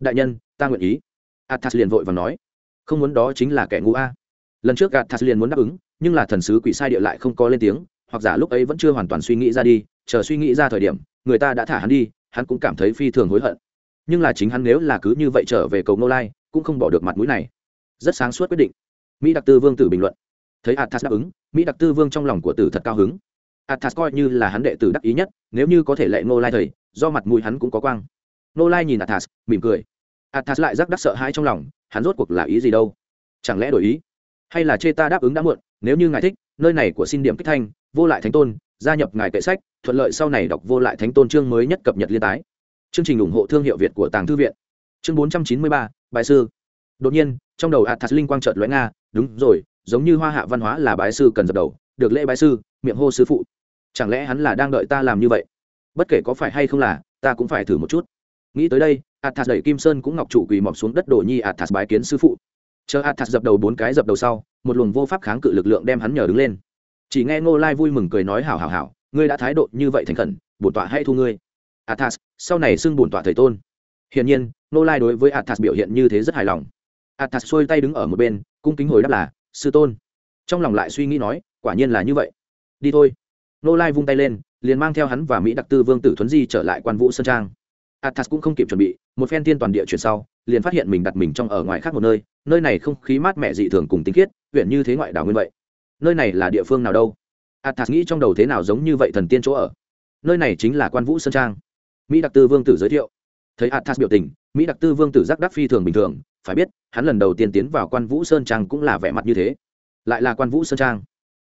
Đại nhân, ta nguyện ý. Athas liền vội và nói. Không muốn đó chính là kẻ ngu a. Lần trước athas liền muốn đáp ứng, nhưng là thần sứ quỷ sai địa lại không có lên tiếng, hoặc giả lúc ấy vẫn chưa hoàn toàn suy nghĩ ra đi, chờ suy nghĩ ra thời điểm, người ta đã thả hắn đi hắn cũng cảm thấy phi thường hối hận. Nhưng là chính hắn nếu là cứ như vậy trở về cầu nô lai, cũng không bỏ được mặt mũi này. Rất sáng suốt quyết định. Mỹ đặc tư vương tử bình luận. Thấy athas đáp ứng, mỹ đặc tư vương trong lòng của tử thật cao hứng. Athas coi như là hắn đệ tử đắc ý nhất, nếu như có thể lệ nô lai thầy, do mặt mũi hắn cũng có quang. Nô lai nhìn athas, mỉm cười. Athas lại rắc đắc sợ hãi trong lòng, hắn rốt cuộc là ý gì đâu? Chẳng lẽ đổi ý? Hay là chê ta đáp ứng đã muộn, nếu như ngài thích, nơi này của xin điểm kích thanh, vô lại thánh tôn gia nhập ngài kệ sách, thuận lợi sau này đọc vô lại thánh tôn chương mới nhất cập nhật liên tái. Chương trình ủng hộ thương hiệu việt của tàng thư viện. Chương bốn trăm chín mươi ba bài sư. Đột nhiên, trong đầu athas linh quang trợt lóe nga, đúng rồi, giống như hoa hạ văn hóa là bái sư cần dập đầu, được lễ bái sư, miệng hô sư phụ. Chẳng lẽ hắn là đang đợi ta làm như vậy? Bất kể có phải hay không là, ta cũng phải thử một chút. Nghĩ tới đây athas đẩy kim sơn cũng ngọc trụ quỳ mọc xuống đất đổ nhi athas bái kiến sư phụ. Chờ athas dập đầu bốn cái dập đầu sau, một luồng vô pháp kháng cự lực lượng đem hắn nhờ đứng lên chỉ nghe ngô lai vui mừng cười nói, hảo hảo hảo, ngươi đã thái độ như vậy thành khẩn, bổn tọa hay thu ngươi. Athas, sau này xưng bổn tọa thầy tôn. Hiển nhiên, ngô lai đối với athas biểu hiện như thế rất hài lòng. Athas xuôi tay đứng ở một bên, cung kính hồi đáp là, sư tôn. Trong lòng lại suy nghĩ nói, quả nhiên là như vậy. Đi thôi. Ngô lai vung tay lên, liền mang theo hắn và mỹ đặc tư vương tử thuấn di trở lại quan vũ sơn trang. Athas cũng không kịp chuẩn bị, một phen tiên toàn địa chuyển sau, liền phát hiện mình đặt mình trong ở ngoài khác một nơi nơi này không khí mát mẻ dị thường cùng tinh khiết, huyện như thế ngoại đảo nguyên vậy nơi này là địa phương nào đâu? Athas nghĩ trong đầu thế nào giống như vậy thần tiên chỗ ở? Nơi này chính là quan vũ sơn trang. Mỹ đặc tư vương tử giới thiệu. Thấy athas biểu tình, mỹ đặc tư vương tử giác đắc phi thường bình thường, phải biết, hắn lần đầu tiên tiến vào quan vũ sơn trang cũng là vẻ mặt như thế. Lại là quan vũ sơn trang.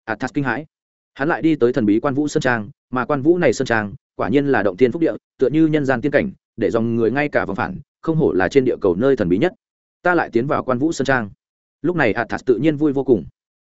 Athas kinh hãi. Hắn lại đi tới thần bí quan vũ sơn trang, mà quan vũ này sơn trang, quả nhiên là động tiên phúc địa, tựa như nhân gian tiên cảnh, để dòng người ngay cả vòng phản, không hổ là trên địa cầu nơi thần bí nhất. Ta lại tiến vào quan vũ sơn trang. Lúc này athas tự nhiên vui vô cùng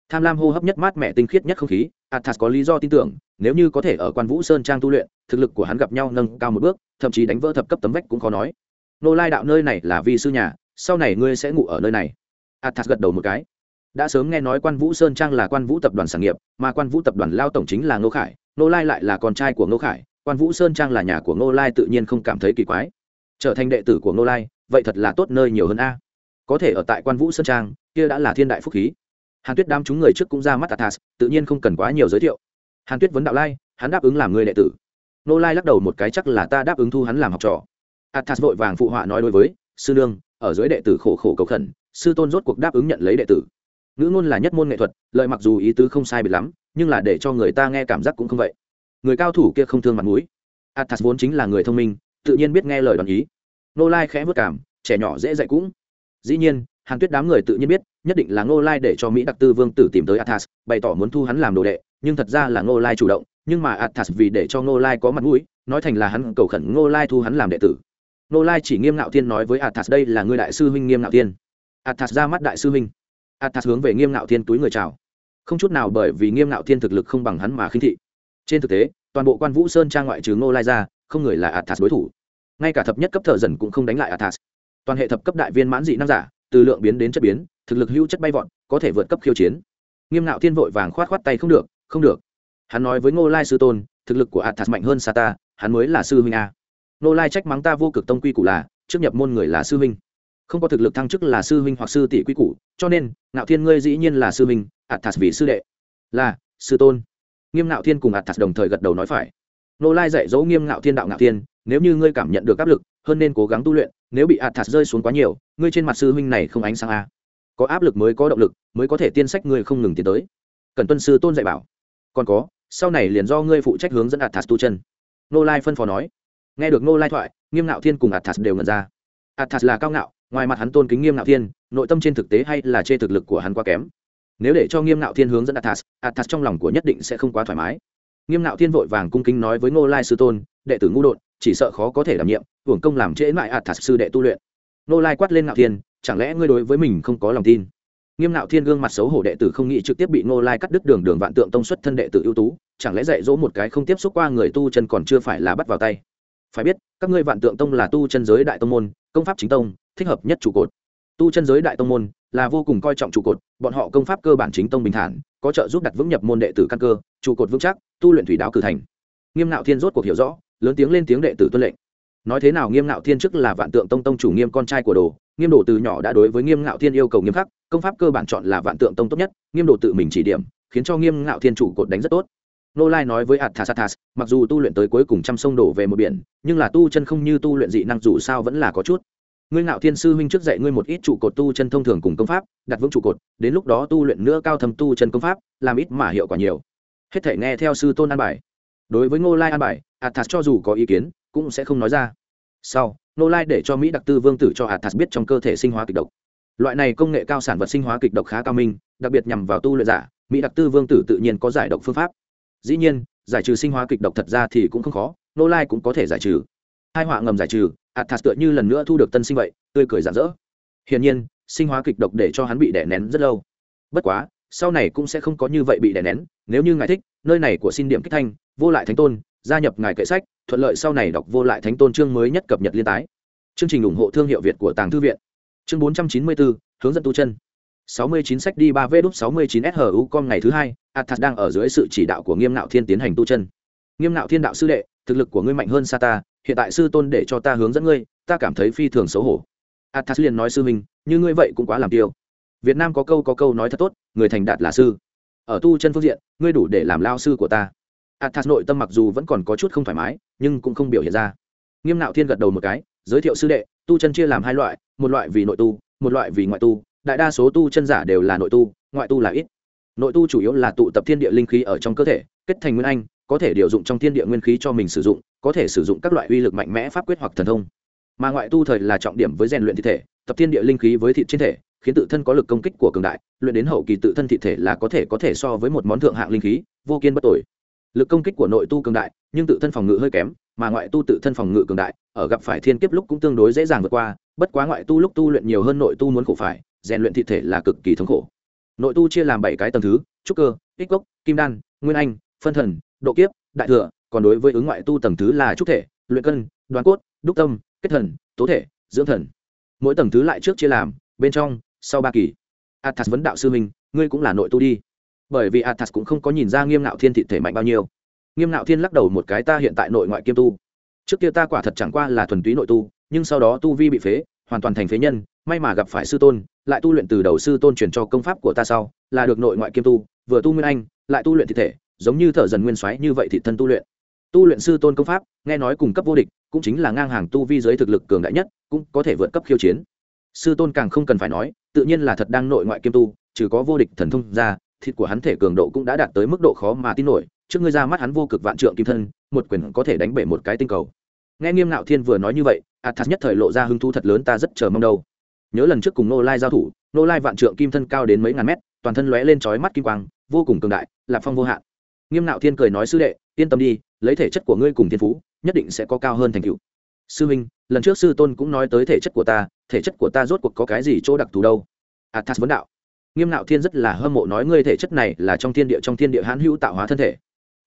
tham lam hô hấp nhất mát mẹ tinh khiết nhất không khí, athas có lý do tin tưởng, nếu như có thể ở quan vũ sơn trang tu luyện, thực lực của hắn gặp nhau nâng cao một bước, thậm chí đánh vỡ thập cấp tấm vách cũng khó nói. Nô lai đạo nơi này là vi sư nhà, sau này ngươi sẽ ngủ ở nơi này. Athas gật đầu một cái. Đã sớm nghe nói quan vũ sơn trang là quan vũ tập đoàn sản nghiệp, mà quan vũ tập đoàn lao tổng chính là ngô khải, nô lai lại là con trai của ngô khải, quan vũ sơn trang là nhà của ngô lai tự nhiên không cảm thấy kỳ quái. Trở thành đệ tử của ngô lai, vậy thật là tốt nơi nhiều hơn a. Có thể ở tại quan vũ sơn trang, kia đã là thiên đại phúc khí hàn tuyết đám chúng người trước cũng ra mắt athas, tự nhiên không cần quá nhiều giới thiệu. Hàn tuyết vấn đạo lai, hắn đáp ứng làm người đệ tử. Nô lai lắc đầu một cái chắc là ta đáp ứng thu hắn làm học trò. Athas vội vàng phụ họa nói đối với, sư nương, ở dưới đệ tử khổ khổ cầu khẩn, sư tôn rốt cuộc đáp ứng nhận lấy đệ tử. Ngữ ngôn là nhất môn nghệ thuật, lợi mặc dù ý tứ không sai biệt lắm, nhưng là để cho người ta nghe cảm giác cũng không vậy. Người cao thủ kia không thương mặt mũi. Athas vốn chính là người thông minh, tự nhiên biết nghe lời đoàn ý. Nô lai khẽ vất cảm, trẻ nhỏ dễ dạy cũng. Dĩ nhiên hàn tuyết đám người tự nhiên biết, nhất định là ngô lai để cho mỹ đặc tư vương tử tìm tới athas, bày tỏ muốn thu hắn làm đồ đệ, nhưng thật ra là ngô lai chủ động, nhưng mà athas vì để cho ngô lai có mặt mũi, nói thành là hắn cầu khẩn ngô lai thu hắn làm đệ tử. Ngô lai chỉ nghiêm ngạo thiên nói với athas, đây là người đại sư huynh nghiêm ngạo thiên. Athas ra mắt đại sư huynh. Athas hướng về nghiêm ngạo thiên túi người chào. Không chút nào bởi vì nghiêm ngạo thiên thực lực không bằng hắn mà khinh thị. Trên thực tế, toàn bộ quan vũ sơn trang ngoại trừ ngô lai ra, không người là athas đối thủ. Ngay cả thập nhất cấp thợ dần cũng không đánh lại athas. Toàn hệ thập cấp đại viên mãn dị năng giả từ lượng biến đến chất biến, thực lực hữu chất bay vọt, có thể vượt cấp khiêu chiến. Nghiêm ngạo thiên vội vàng khoát khoát tay, không được không được. Hắn nói với ngô lai sư tôn, thực lực của athas mạnh hơn sata, hắn mới là sư huynh a. Ngô lai trách mắng ta vô cực tông quy củ là, trước nhập môn người là sư huynh. Không có thực lực thăng chức là sư huynh hoặc sư tỷ quy củ, cho nên, ngạo thiên ngươi dĩ nhiên là sư huynh athas vì sư đệ. Là, sư tôn. Nghiêm ngạo thiên cùng athas đồng thời gật đầu nói phải. Ngô lai dạy dỗ nghiêm ngạo thiên đạo ngạo thiên, nếu như ngươi cảm nhận được áp lực hơn nên cố gắng tu luyện, nếu bị athas rơi xuống quá nhiều, ngươi trên mặt sư huynh này không ánh sáng a có áp lực mới có động lực, mới có thể tiên sách ngươi không ngừng tiến tới. Cần tuân sư tôn dạy bảo. Còn có, sau này liền do ngươi phụ trách hướng dẫn athas tu chân. Nô lai phân phó nói. Nghe được nô lai thoại, nghiêm ngạo thiên cùng athas đều ngẩn ra. Athas là cao ngạo, ngoài mặt hắn tôn kính nghiêm ngạo thiên, nội tâm trên thực tế hay là chê thực lực của hắn quá kém. Nếu để cho nghiêm ngạo thiên hướng dẫn athas athas trong lòng của nhất định sẽ không quá thoải mái. Nghiêm ngạo thiên vội vàng cung kính nói với nô lai sư tôn, đệ tử ngu đột chỉ sợ khó có thể đảm nhiệm, hưởng công làm trễ mãi athas sư đệ tu luyện. Nô lai quát lên ngạo thiên, chẳng lẽ ngươi đối với mình không có lòng tin? Nghiêm Ngạo thiên gương mặt xấu hổ đệ tử không nghĩ trực tiếp bị Nô lai cắt đứt đường đường vạn tượng tông xuất thân đệ tử ưu tú, chẳng lẽ dạy dỗ một cái không tiếp xúc qua người tu chân còn chưa phải là bắt vào tay? Phải biết, các ngươi vạn tượng tông là tu chân giới đại tông môn, công pháp chính tông, thích hợp nhất trụ cột. Tu chân giới đại tông môn là vô cùng coi trọng trụ cột, bọn họ công pháp cơ bản chính tông bình thản, có trợ giúp đặt vững nhập môn đệ tử căn cơ, trụ cột vững chắc, tu luyện thủy đáo cử thành. Nghiêm nạo thiên rốt cuộc hiểu rõ lớn tiếng lên tiếng đệ tử tuân lệnh. Nói thế nào nghiêm ngạo thiên trước là vạn tượng tông tông chủ nghiêm con trai của đồ, nghiêm đồ từ nhỏ đã đối với nghiêm ngạo thiên yêu cầu nghiêm khắc, công pháp cơ bản chọn là vạn tượng tông tốt nhất, nghiêm đồ tự mình chỉ điểm, khiến cho nghiêm ngạo thiên chủ cột đánh rất tốt. Nô lai nói với athasatas mặc dù tu luyện tới cuối cùng trăm sông đổ về một biển, nhưng là tu chân không như tu luyện dị năng dù sao vẫn là có chút. Ngươi ngạo thiên sư huynh trước dạy ngươi một ít trụ cột tu chân thông thường cùng công pháp, đặt vững trụ cột, đến lúc đó tu luyện nữa cao thâm tu chân công pháp, làm ít mà hiệu quả nhiều. Hết thể nghe theo sư tôn an bài. Đối với ngô lai an bài athas cho dù có ý kiến, cũng sẽ không nói ra. Sau, nô lai để cho mỹ đặc tư vương tử cho athas biết trong cơ thể sinh hóa kịch độc. Loại này công nghệ cao sản vật sinh hóa kịch độc khá cao minh, đặc biệt nhằm vào tu luyện giả, mỹ đặc tư vương tử tự nhiên có giải độc phương pháp. Dĩ nhiên, giải trừ sinh hóa kịch độc thật ra thì cũng không khó, nô lai cũng có thể giải trừ. Hai họa ngầm giải trừ, athas tựa như lần nữa thu được tân sinh vậy, tươi cười rạng rỡ. Hiển nhiên, sinh hóa kịch độc để cho hắn bị đè nén rất lâu. Bất quá, sau này cũng sẽ không có như vậy bị đè nén, nếu như ngài thích, nơi này của xin điểm kích thanh, vô lại thánh tôn gia nhập ngài kệ sách, thuận lợi sau này đọc vô lại thánh tôn chương mới nhất cập nhật liên tái. Chương trình ủng hộ thương hiệu việt của tàng thư viện. Chương bốn trăm chín mươi bốn hướng dẫn tu chân. sáu mươi chín sách đi ba v đúc sáu mươi chín u com ngày thứ hai, athas đang ở dưới sự chỉ đạo của nghiêm nạo thiên tiến hành tu chân. Nghiêm nạo thiên đạo sư đệ, thực lực của ngươi mạnh hơn xa ta, hiện tại sư tôn để cho ta hướng dẫn ngươi, ta cảm thấy phi thường xấu hổ. Athas liền nói sư mình như ngươi vậy cũng quá làm tiêu. Việt nam có câu có câu nói thật tốt, người thành đạt là sư. Ở tu chân phương diện, ngươi đủ để làm lao sư của ta athas nội tâm mặc dù vẫn còn có chút không thoải mái, nhưng cũng không biểu hiện ra. Nghiêm nạo thiên gật đầu một cái, giới thiệu sư đệ, tu chân chia làm hai loại, một loại vì nội tu, một loại vì ngoại tu. Đại đa số tu chân giả đều là nội tu, ngoại tu là ít. Nội tu chủ yếu là tụ tập thiên địa linh khí ở trong cơ thể, kết thành nguyên anh, có thể điều dụng trong thiên địa nguyên khí cho mình sử dụng, có thể sử dụng các loại uy lực mạnh mẽ pháp quyết hoặc thần thông. Mà ngoại tu thời là trọng điểm với rèn luyện thi thể, tập thiên địa linh khí với thịt trên thể, khiến tự thân có lực công kích của cường đại, luyện đến hậu kỳ tự thân thị thể là có thể có thể so với một món thượng hạng linh khí, vô kiên bất tội lực công kích của nội tu cường đại, nhưng tự thân phòng ngự hơi kém, mà ngoại tu tự thân phòng ngự cường đại, ở gặp phải thiên kiếp lúc cũng tương đối dễ dàng vượt qua, bất quá ngoại tu lúc tu luyện nhiều hơn nội tu muốn khổ phải, rèn luyện thị thể là cực kỳ thống khổ. Nội tu chia làm bảy cái tầng thứ, trúc cơ, ích gốc, kim đan, nguyên anh, phân thần, độ kiếp, đại thừa, còn đối với ứng ngoại tu tầng thứ là trúc thể, luyện cân đoàn cốt, đúc tâm, kết thần, tố thể, dưỡng thần. Mỗi tầng thứ lại trước chia làm, bên trong, sau ba kỳ. Athas vấn đạo sư minh ngươi cũng là nội tu đi bởi vì athas cũng không có nhìn ra nghiêm ngạo thiên thị thể mạnh bao nhiêu. Nghiêm ngạo thiên lắc đầu một cái, ta hiện tại nội ngoại kiêm tu. Trước kia ta quả thật chẳng qua là thuần túy nội tu, nhưng sau đó tu vi bị phế, hoàn toàn thành phế nhân, may mà gặp phải sư tôn, lại tu luyện từ đầu sư tôn truyền cho công pháp của ta sau, là được nội ngoại kiêm tu, vừa tu nguyên anh, lại tu luyện thị thể, giống như thợ dần nguyên xoáy như vậy thị thân tu luyện. Tu luyện sư tôn công pháp, nghe nói cùng cấp vô địch, cũng chính là ngang hàng tu vi giới thực lực cường đại nhất, cũng có thể vượt cấp khiêu chiến. Sư tôn càng không cần phải nói, tự nhiên là thật đang nội ngoại kiêm tu, trừ có vô địch thần thông ra thịt của hắn thể cường độ cũng đã đạt tới mức độ khó mà tin nổi, trước ngươi ra mắt hắn vô cực vạn trượng kim thân, một quyền có thể đánh bể một cái tinh cầu. Nghe nghiêm ngạo thiên vừa nói như vậy athas nhất thời lộ ra hứng thú thật lớn, ta rất chờ mong đâu. Nhớ lần trước cùng nô lai giao thủ nô lai vạn trượng kim thân cao đến mấy ngàn mét, toàn thân lóe lên trói mắt kim quang, vô cùng cường đại lạc phong vô hạn. Nghiêm ngạo thiên cười nói, sư đệ, yên tâm đi, lấy thể chất của ngươi cùng thiên phú, nhất định sẽ có cao hơn thành tựu. Sư minh lần trước sư tôn cũng nói tới thể chất của ta, thể chất của ta rốt cuộc có cái gì chỗ đặc thù đâu? Athas vấn đạo nghiêm ngạo thiên rất là hâm mộ nói ngươi thể chất này là trong thiên địa, trong thiên địa hãn hữu tạo hóa thân thể.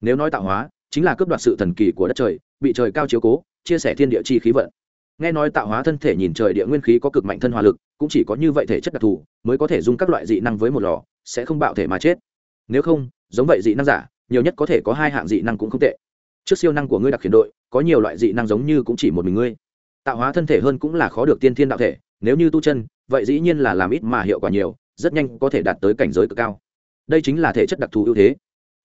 Nếu nói tạo hóa, chính là cướp đoạt sự thần kỳ của đất trời, bị trời cao chiếu cố, chia sẻ thiên địa chi khí vận. Nghe nói tạo hóa thân thể nhìn trời địa nguyên khí có cực mạnh thân hòa lực, cũng chỉ có như vậy thể chất đặc thù, mới có thể dùng các loại dị năng với một lò, sẽ không bạo thể mà chết. Nếu không, giống vậy dị năng giả, nhiều nhất có thể có hai hạng dị năng cũng không tệ. Trước siêu năng của ngươi đặc khiển đội, có nhiều loại dị năng giống như cũng chỉ một mình ngươi. Tạo hóa thân thể hơn cũng là khó được tiên thiên đạo thể, nếu như tu chân, vậy dĩ nhiên là làm ít mà hiệu quả nhiều rất nhanh có thể đạt tới cảnh giới cực cao. Đây chính là thể chất đặc thù ưu thế.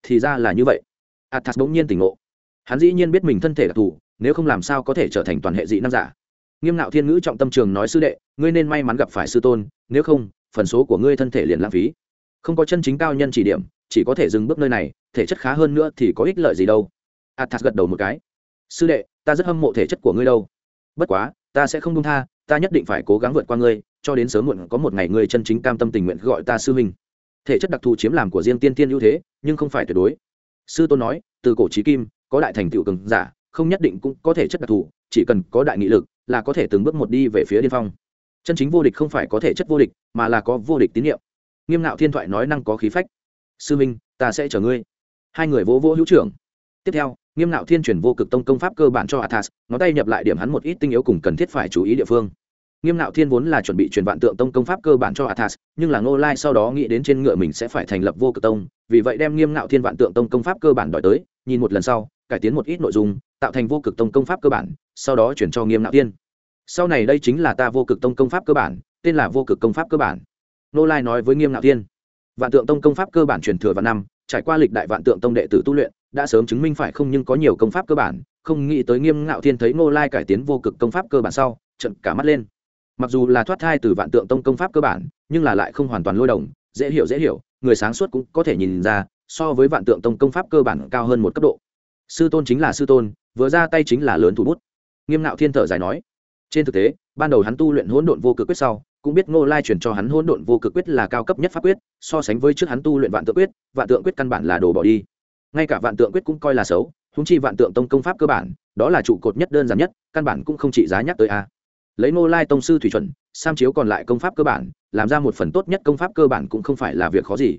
Thì ra là như vậy. Athas bỗng nhiên tỉnh ngộ. Hắn dĩ nhiên biết mình thân thể đặc thù, nếu không làm sao có thể trở thành toàn hệ dị năng giả. Nghiêm nạo thiên ngữ trọng tâm trường nói sư đệ, ngươi nên may mắn gặp phải sư tôn, nếu không, phần số của ngươi thân thể liền lãng phí. Không có chân chính cao nhân chỉ điểm, chỉ có thể dừng bước nơi này, thể chất khá hơn nữa thì có ích lợi gì đâu. Athas gật đầu một cái. Sư đệ, ta rất hâm mộ thể chất của ngươi đâu. Bất quá, ta sẽ không đông tha, ta nhất định phải cố gắng vượt qua ngươi cho đến sớm muộn có một ngày ngươi chân chính cam tâm tình nguyện gọi ta sư huynh. Thể chất đặc thù chiếm làm của riêng tiên tiên ưu thế, nhưng không phải tuyệt đối. Sư tôn nói, từ cổ trí kim, có đại thành tựu cường giả, không nhất định cũng có thể chất đặc thù, chỉ cần có đại nghị lực là có thể từng bước một đi về phía điên phong. Chân chính vô địch không phải có thể chất vô địch, mà là có vô địch tín nhiệm nghiêm ngạo thiên thoại nói năng có khí phách. Sư minh ta sẽ chở ngươi. Hai người vỗ vỗ hữu trưởng. Tiếp theo, nghiêm ngạo thiên chuyển vô cực tông công pháp cơ bản cho athas, ngón tay nhập lại điểm hắn một ít tinh yếu cùng cần thiết phải chú ý địa phương nghiêm nạo thiên vốn là chuẩn bị truyền vạn tượng tông công pháp cơ bản cho athas nhưng là ngô lai sau đó nghĩ đến trên ngựa mình sẽ phải thành lập vô cực tông, vì vậy đem nghiêm nạo thiên vạn tượng tông công pháp cơ bản đòi tới, nhìn một lần sau, cải tiến một ít nội dung, tạo thành vô cực tông công pháp cơ bản, sau đó chuyển cho nghiêm nạo thiên. Sau này đây chính là ta vô cực tông công pháp cơ bản, tên là vô cực công pháp cơ bản. Ngô lai nói với nghiêm nạo thiên, vạn tượng tông công pháp cơ bản truyền thừa vào năm, trải qua lịch đại vạn tượng tông đệ tử tu luyện, đã sớm chứng minh phải không nhưng có nhiều công pháp cơ bản, không nghĩ tới nghiêm ngạo thiên thấy ngô lai cải tiến vô cực công pháp cơ bản sau trận cả mắt lên mặc dù là thoát thai từ vạn tượng tông công pháp cơ bản, nhưng là lại không hoàn toàn lôi đồng dễ hiểu dễ hiểu, người sáng suốt cũng có thể nhìn ra, so với vạn tượng tông công pháp cơ bản cao hơn một cấp độ. Sư tôn chính là sư tôn, vừa ra tay chính là lớn thủ bút. Nghiêm ngạo thiên thở dài nói, trên thực tế, ban đầu hắn tu luyện hỗn độn vô cực quyết sau, cũng biết ngô lai chuyển cho hắn hỗn độn vô cực quyết là cao cấp nhất pháp quyết, so sánh với trước hắn tu luyện vạn tượng quyết, vạn tượng quyết căn bản là đồ bỏ đi. Ngay cả vạn tượng quyết cũng coi là xấu húng chi vạn tượng tông công pháp cơ bản, đó là trụ cột nhất, đơn giản nhất, căn bản cũng không trị giá nhắc tới a lấy ngô lai tông sư thủy chuẩn, sam chiếu còn lại công pháp cơ bản, làm ra một phần tốt nhất công pháp cơ bản cũng không phải là việc khó gì.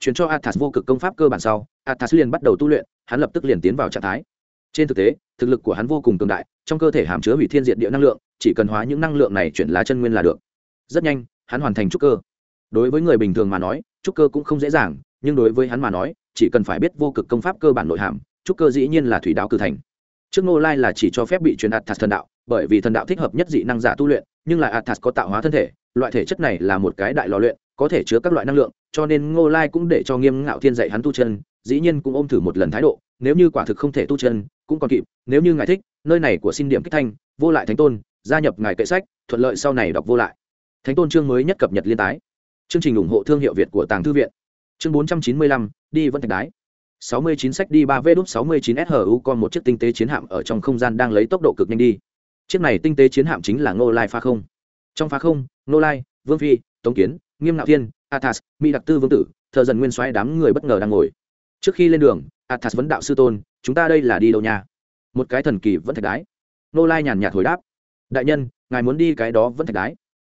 Chuyển cho athas vô cực công pháp cơ bản sau, athas liền bắt đầu tu luyện, hắn lập tức liền tiến vào trạng thái. Trên thực tế, thực lực của hắn vô cùng cường đại, trong cơ thể hàm chứa hủy thiên diện địa năng lượng, chỉ cần hóa những năng lượng này chuyển lá chân nguyên là được. Rất nhanh, hắn hoàn thành trúc cơ. Đối với người bình thường mà nói, trúc cơ cũng không dễ dàng, nhưng đối với hắn mà nói, chỉ cần phải biết vô cực công pháp cơ bản nội hàm, trúc cơ dĩ nhiên là thủy đạo cử thành trước ngô lai là chỉ cho phép bị truyền athas thần đạo, bởi vì thần đạo thích hợp nhất dị năng giả tu luyện, nhưng là athas có tạo hóa thân thể, loại thể chất này là một cái đại lò luyện, có thể chứa các loại năng lượng, cho nên ngô lai cũng để cho nghiêm ngạo thiên dạy hắn tu chân, dĩ nhiên cũng ôm thử một lần thái độ, nếu như quả thực không thể tu chân, cũng còn kịp, nếu như ngài thích, nơi này của xin điểm kích thanh, vô lại thánh tôn, gia nhập ngài kệ sách, thuận lợi sau này đọc vô lại. Thánh tôn chương mới nhất cập nhật liên tái. Chương trình ủng hộ thương hiệu việt của tàng thư viện. Chương bốn trăm chín mươi lăm, đi vẫn thạch đái sáu mươi chín sách đi ba v đút, sáu mươi chín còn một chiếc tinh tế chiến hạm ở trong không gian đang lấy tốc độ cực nhanh đi. Chiếc này tinh tế chiến hạm chính là ngô lai phá không. Trong phá không, ngô lai, vương phi, tống kiến, nghiêm nạo thiên, athas, mỹ đặc tư vương tử, Thờ dần nguyên xoáy đám người bất ngờ đang ngồi. Trước khi lên đường, athas vấn đạo sư tôn, chúng ta đây là đi đâu nhà. một cái thần kỳ vẫn thạch đái. Ngô lai nhàn nhạt hồi đáp, đại nhân, ngài muốn đi cái đó vẫn thạch đái.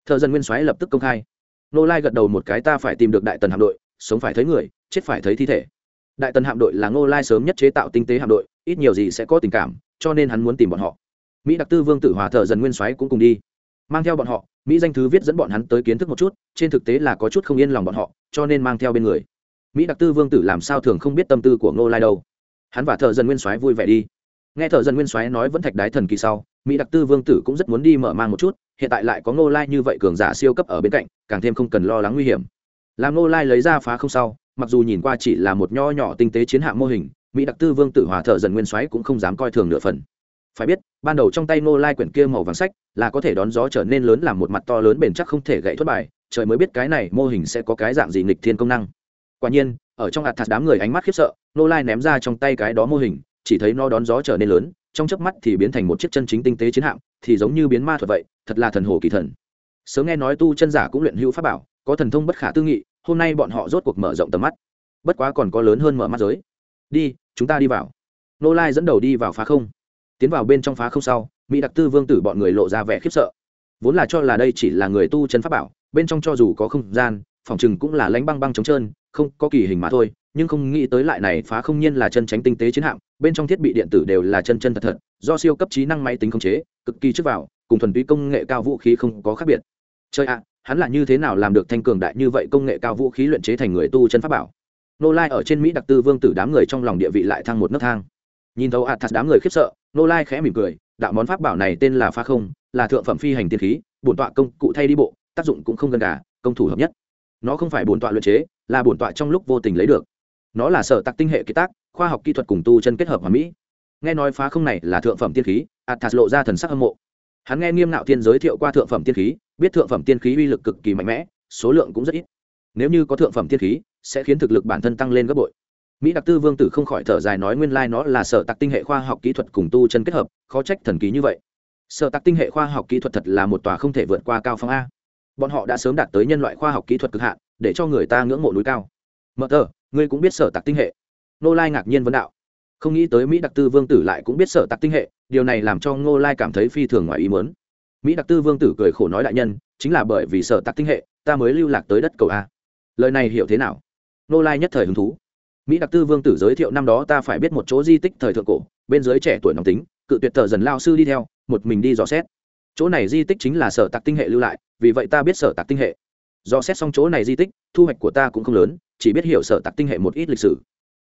Thờ dần nguyên xoáy lập tức công khai. Ngô lai gật đầu một cái, ta phải tìm được đại tần hạm đội, sống phải thấy người, chết phải thấy thi thể đại tần hạm đội là ngô lai sớm nhất chế tạo tinh tế hạm đội, ít nhiều gì sẽ có tình cảm, cho nên hắn muốn tìm bọn họ. Mỹ đặc tư vương tử hòa thợ dần nguyên soái cũng cùng đi. Mang theo bọn họ, mỹ danh thứ viết dẫn bọn hắn tới kiến thức một chút, trên thực tế là có chút không yên lòng bọn họ, cho nên mang theo bên người. Mỹ đặc tư vương tử làm sao thường không biết tâm tư của ngô lai đâu. Hắn và thợ dần nguyên soái vui vẻ đi. Nghe thợ dần nguyên soái nói vẫn thạch đái thần kỳ sau, mỹ đặc tư vương tử cũng rất muốn đi mở mang một chút, hiện tại lại có ngô lai như vậy cường giả siêu cấp ở bên cạnh, càng thêm không cần lo lắng nguy hiểm. Làm ngô lai lấy ra phá không sau mặc dù nhìn qua chỉ là một nho nhỏ tinh tế chiến hạm mô hình, mỹ đặc tư vương tử hòa thợ dần nguyên soái cũng không dám coi thường nửa phần. Phải biết, ban đầu trong tay nô lai quyển kia màu vàng sách là có thể đón gió trở nên lớn làm một mặt to lớn bền chắc không thể gãy thoát bài, trời mới biết cái này mô hình sẽ có cái dạng gì nghịch thiên công năng. Quả nhiên, ở trong ạt thạt đám người ánh mắt khiếp sợ nô lai ném ra trong tay cái đó mô hình, chỉ thấy nó đón gió trở nên lớn, trong chớp mắt thì biến thành một chiếc chân chính tinh tế chiến hạm, thì giống như biến ma thuật vậy, thật là thần hồ kỳ thần. Sớm nghe nói tu chân giả cũng luyện hữu pháp bảo, có thần thông bất khả tư nghị hôm nay bọn họ rốt cuộc mở rộng tầm mắt. Bất quá còn có lớn hơn mở mắt giới. Đi, chúng ta đi vào. Nô lai dẫn đầu đi vào phá không. Tiến vào bên trong phá không sau, mỹ đặc tư vương tử bọn người lộ ra vẻ khiếp sợ. Vốn là cho là đây chỉ là người tu chân pháp bảo, bên trong cho dù có không gian, phòng chừng cũng là lánh băng băng trống trơn, không có kỳ hình mà thôi, nhưng không nghĩ tới lại này phá không nhiên là chân tránh tinh tế chiến hạm, bên trong thiết bị điện tử đều là chân chân thật thật, do siêu cấp trí năng máy tính khống chế, cực kỳ trước vào, cùng thuần túy công nghệ cao vũ khí không có khác biệt. Chơi ạ hắn là như thế nào làm được thanh cường đại như vậy công nghệ cao vũ khí luyện chế thành người tu chân pháp bảo? Nô lai ở trên mỹ đặc tư vương tử đám người trong lòng địa vị lại thăng một nấc thang. Nhìn thấu athas đám người khiếp sợ, nô lai khẽ mỉm cười, đạo món pháp bảo này tên là pha không, là thượng phẩm phi hành tiên khí, bổn tọa công cụ thay đi bộ, tác dụng cũng không gần cả, công thủ hợp nhất. Nó không phải bổn tọa luyện chế, là bổn tọa trong lúc vô tình lấy được. Nó là sở tạc tinh hệ ký tác, khoa học kỹ thuật cùng tu chân kết hợp hòa mỹ. Nghe nói phá không này là thượng phẩm tiên khí athas lộ ra thần sắc hâm mộ. Hắn nghe nghiêm nạo thiên giới thiệu qua thượng phẩm tiên khí biết thượng phẩm tiên khí uy lực cực kỳ mạnh mẽ số lượng cũng rất ít. Nếu như có thượng phẩm tiên khí sẽ khiến thực lực bản thân tăng lên gấp bội. Mỹ đặc tư vương tử không khỏi thở dài nói nguyên lai nó là sở tạc tinh hệ khoa học kỹ thuật cùng tu chân kết hợp khó trách thần kỳ như vậy. Sở tạc tinh hệ khoa học kỹ thuật thật là một tòa không thể vượt qua cao phong a. Bọn họ đã sớm đạt tới nhân loại khoa học kỹ thuật cực hạn để cho người ta ngưỡng mộ núi cao. Mother, tờ ngươi cũng biết sở tạc tinh hệ. Nô lai ngạc nhiên vấn đạo. Không nghĩ tới mỹ đặc tư vương tử lại cũng biết sở tạc tinh hệ điều này làm cho ngô lai cảm thấy phi thường ngoài ý mớn mỹ đặc tư vương tử cười khổ nói đại nhân, chính là bởi vì sợ tạc tinh hệ, ta mới lưu lạc tới đất cầu a. Lời này hiểu thế nào? Nô lai nhất thời hứng thú. Mỹ đặc tư vương tử giới thiệu năm đó ta phải biết một chỗ di tích thời thượng cổ, bên dưới trẻ tuổi nóng tính, cự tuyệt tờ dần lao sư đi theo, một mình đi dò xét. Chỗ này di tích chính là sở tạc tinh hệ lưu lại, vì vậy ta biết sở tạc tinh hệ. Dò xét xong chỗ này di tích, thu hoạch của ta cũng không lớn, chỉ biết hiểu sở tạc tinh hệ một ít lịch sử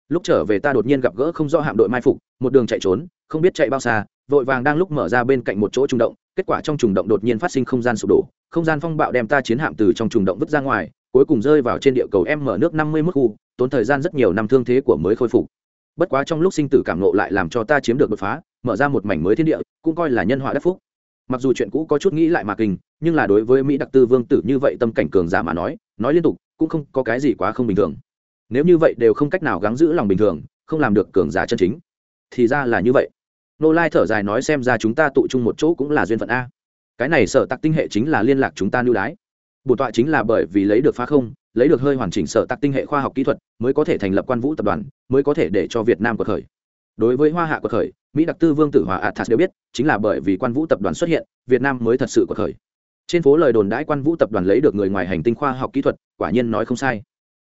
lúc trở về ta đột nhiên gặp gỡ không rõ hạm đội mai phục, một đường chạy trốn, không biết chạy bao xa, vội vàng đang lúc mở ra bên cạnh một chỗ trùng động, kết quả trong trùng động đột nhiên phát sinh không gian sụp đổ, không gian phong bạo đem ta chiến hạm từ trong trùng động vứt ra ngoài, cuối cùng rơi vào trên địa cầu em mở nước năm mươi mức khu, tốn thời gian rất nhiều năm thương thế của mới khôi phục. Bất quá trong lúc sinh tử cảm nộ lại làm cho ta chiếm được đột phá, mở ra một mảnh mới thiên địa, cũng coi là nhân họa đắc phúc. Mặc dù chuyện cũ có chút nghĩ lại mà kinh, nhưng là đối với mỹ đặc tư vương tử như vậy tâm cảnh cường giả mà nói nói liên tục, cũng không có cái gì quá không bình thường nếu như vậy đều không cách nào gắng giữ lòng bình thường, không làm được cường giả chân chính, thì ra là như vậy. Nô lai thở dài nói xem ra chúng ta tụ chung một chỗ cũng là duyên phận a. Cái này sở tạc tinh hệ chính là liên lạc chúng ta lưu đái. Bổn tọa chính là bởi vì lấy được phá không, lấy được hơi hoàn chỉnh sở tạc tinh hệ khoa học kỹ thuật, mới có thể thành lập quan vũ tập đoàn, mới có thể để cho việt nam cuộc khởi. Đối với hoa hạ cuộc khởi, mỹ đặc tư vương tử hòa athas đều biết, chính là bởi vì quan vũ tập đoàn xuất hiện, việt nam mới thật sự cuộc khởi. Trên phố lời đồn đãi quan vũ tập đoàn lấy được người ngoài hành tinh khoa học kỹ thuật, quả nhiên nói không sai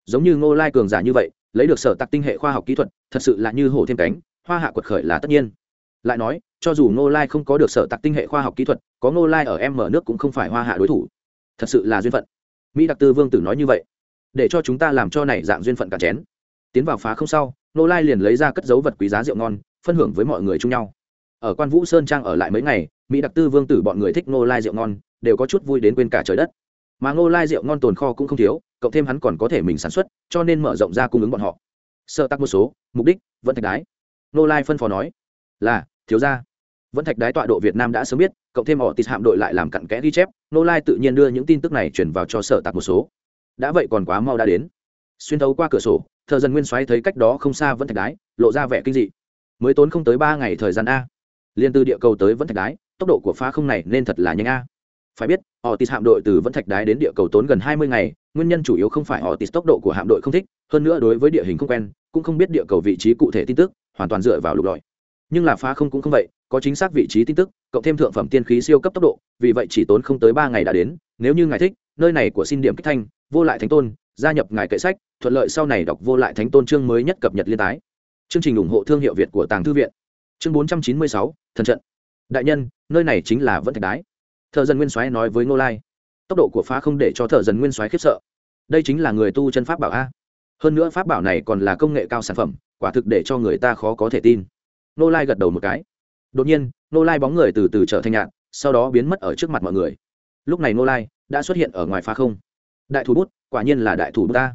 giống như ngô lai cường giả như vậy, lấy được sở tạc tinh hệ khoa học kỹ thuật, thật sự là như hổ thêm cánh, hoa hạ quật khởi là tất nhiên. Lại nói, cho dù ngô lai không có được sở tạc tinh hệ khoa học kỹ thuật, có ngô lai ở em mở nước cũng không phải hoa hạ đối thủ. Thật sự là duyên phận. Mỹ đặc tư vương tử nói như vậy. Để cho chúng ta làm cho này dạng duyên phận cả chén. Tiến vào phá không sau, ngô lai liền lấy ra cất dấu vật quý giá rượu ngon, phân hưởng với mọi người chung nhau. Ở quan vũ sơn trang ở lại mấy ngày, mỹ đặc tư vương tử bọn người thích ngô lai rượu ngon, đều có chút vui đến quên cả trời đất. Mà ngô lai rượu ngon tồn kho cũng không thiếu cộng thêm hắn còn có thể mình sản xuất, cho nên mở rộng ra cung ứng bọn họ. Sợ tắc một số, mục đích, vẫn thạch đái. Nô lai phân phó nói, là, thiếu ra vẫn thạch đái tọa độ việt nam đã sớm biết, cộng thêm họ tịt hạm đội lại làm cặn kẽ ghi chép, nô lai tự nhiên đưa những tin tức này chuyển vào cho sở tạc một số. Đã vậy còn quá mau đã đến. Xuyên thấu qua cửa sổ, thợ dần nguyên xoáy thấy cách đó không xa vẫn thạch đái, lộ ra vẻ kinh dị. Mới tốn không tới ba ngày thời gian a. Liên từ địa cầu tới vẫn thạch đái, tốc độ của phá không này nên thật là nhanh a phải biết họ tịt hạm đội từ vẫn thạch đái đến địa cầu tốn gần hai mươi ngày, nguyên nhân chủ yếu không phải họ tịt tốc độ của hạm đội không thích, hơn nữa đối với địa hình không quen, cũng không biết địa cầu vị trí cụ thể tin tức, hoàn toàn dựa vào lục lọi. Nhưng là phá không cũng không vậy, có chính xác vị trí tin tức, cộng thêm thượng phẩm tiên khí siêu cấp tốc độ, vì vậy chỉ tốn không tới ba ngày đã đến, nếu như ngài thích, nơi này của xin điểm kích thanh, vô lại thánh tôn, gia nhập ngài kệ sách, thuận lợi sau này đọc vô lại thánh tôn chương mới nhất cập nhật liên tái. Chương trình ủng hộ thương hiệu việt của tàng thư viện. Chương bốn trăm chín mươi sáu, thần trận. Đại nhân, nơi này chính là vẫn thạch đái thợ dân nguyên soái nói với ngô lai, tốc độ của phá không để cho thợ dân nguyên soái khiếp sợ. Đây chính là người tu chân pháp bảo a. Hơn nữa pháp bảo này còn là công nghệ cao sản phẩm, quả thực để cho người ta khó có thể tin. Ngô lai gật đầu một cái. Đột nhiên, ngô lai bóng người từ từ trở thành nhạn sau đó biến mất ở trước mặt mọi người. Lúc này ngô lai đã xuất hiện ở ngoài phá không. Đại thủ bút, quả nhiên là đại thủ bút ta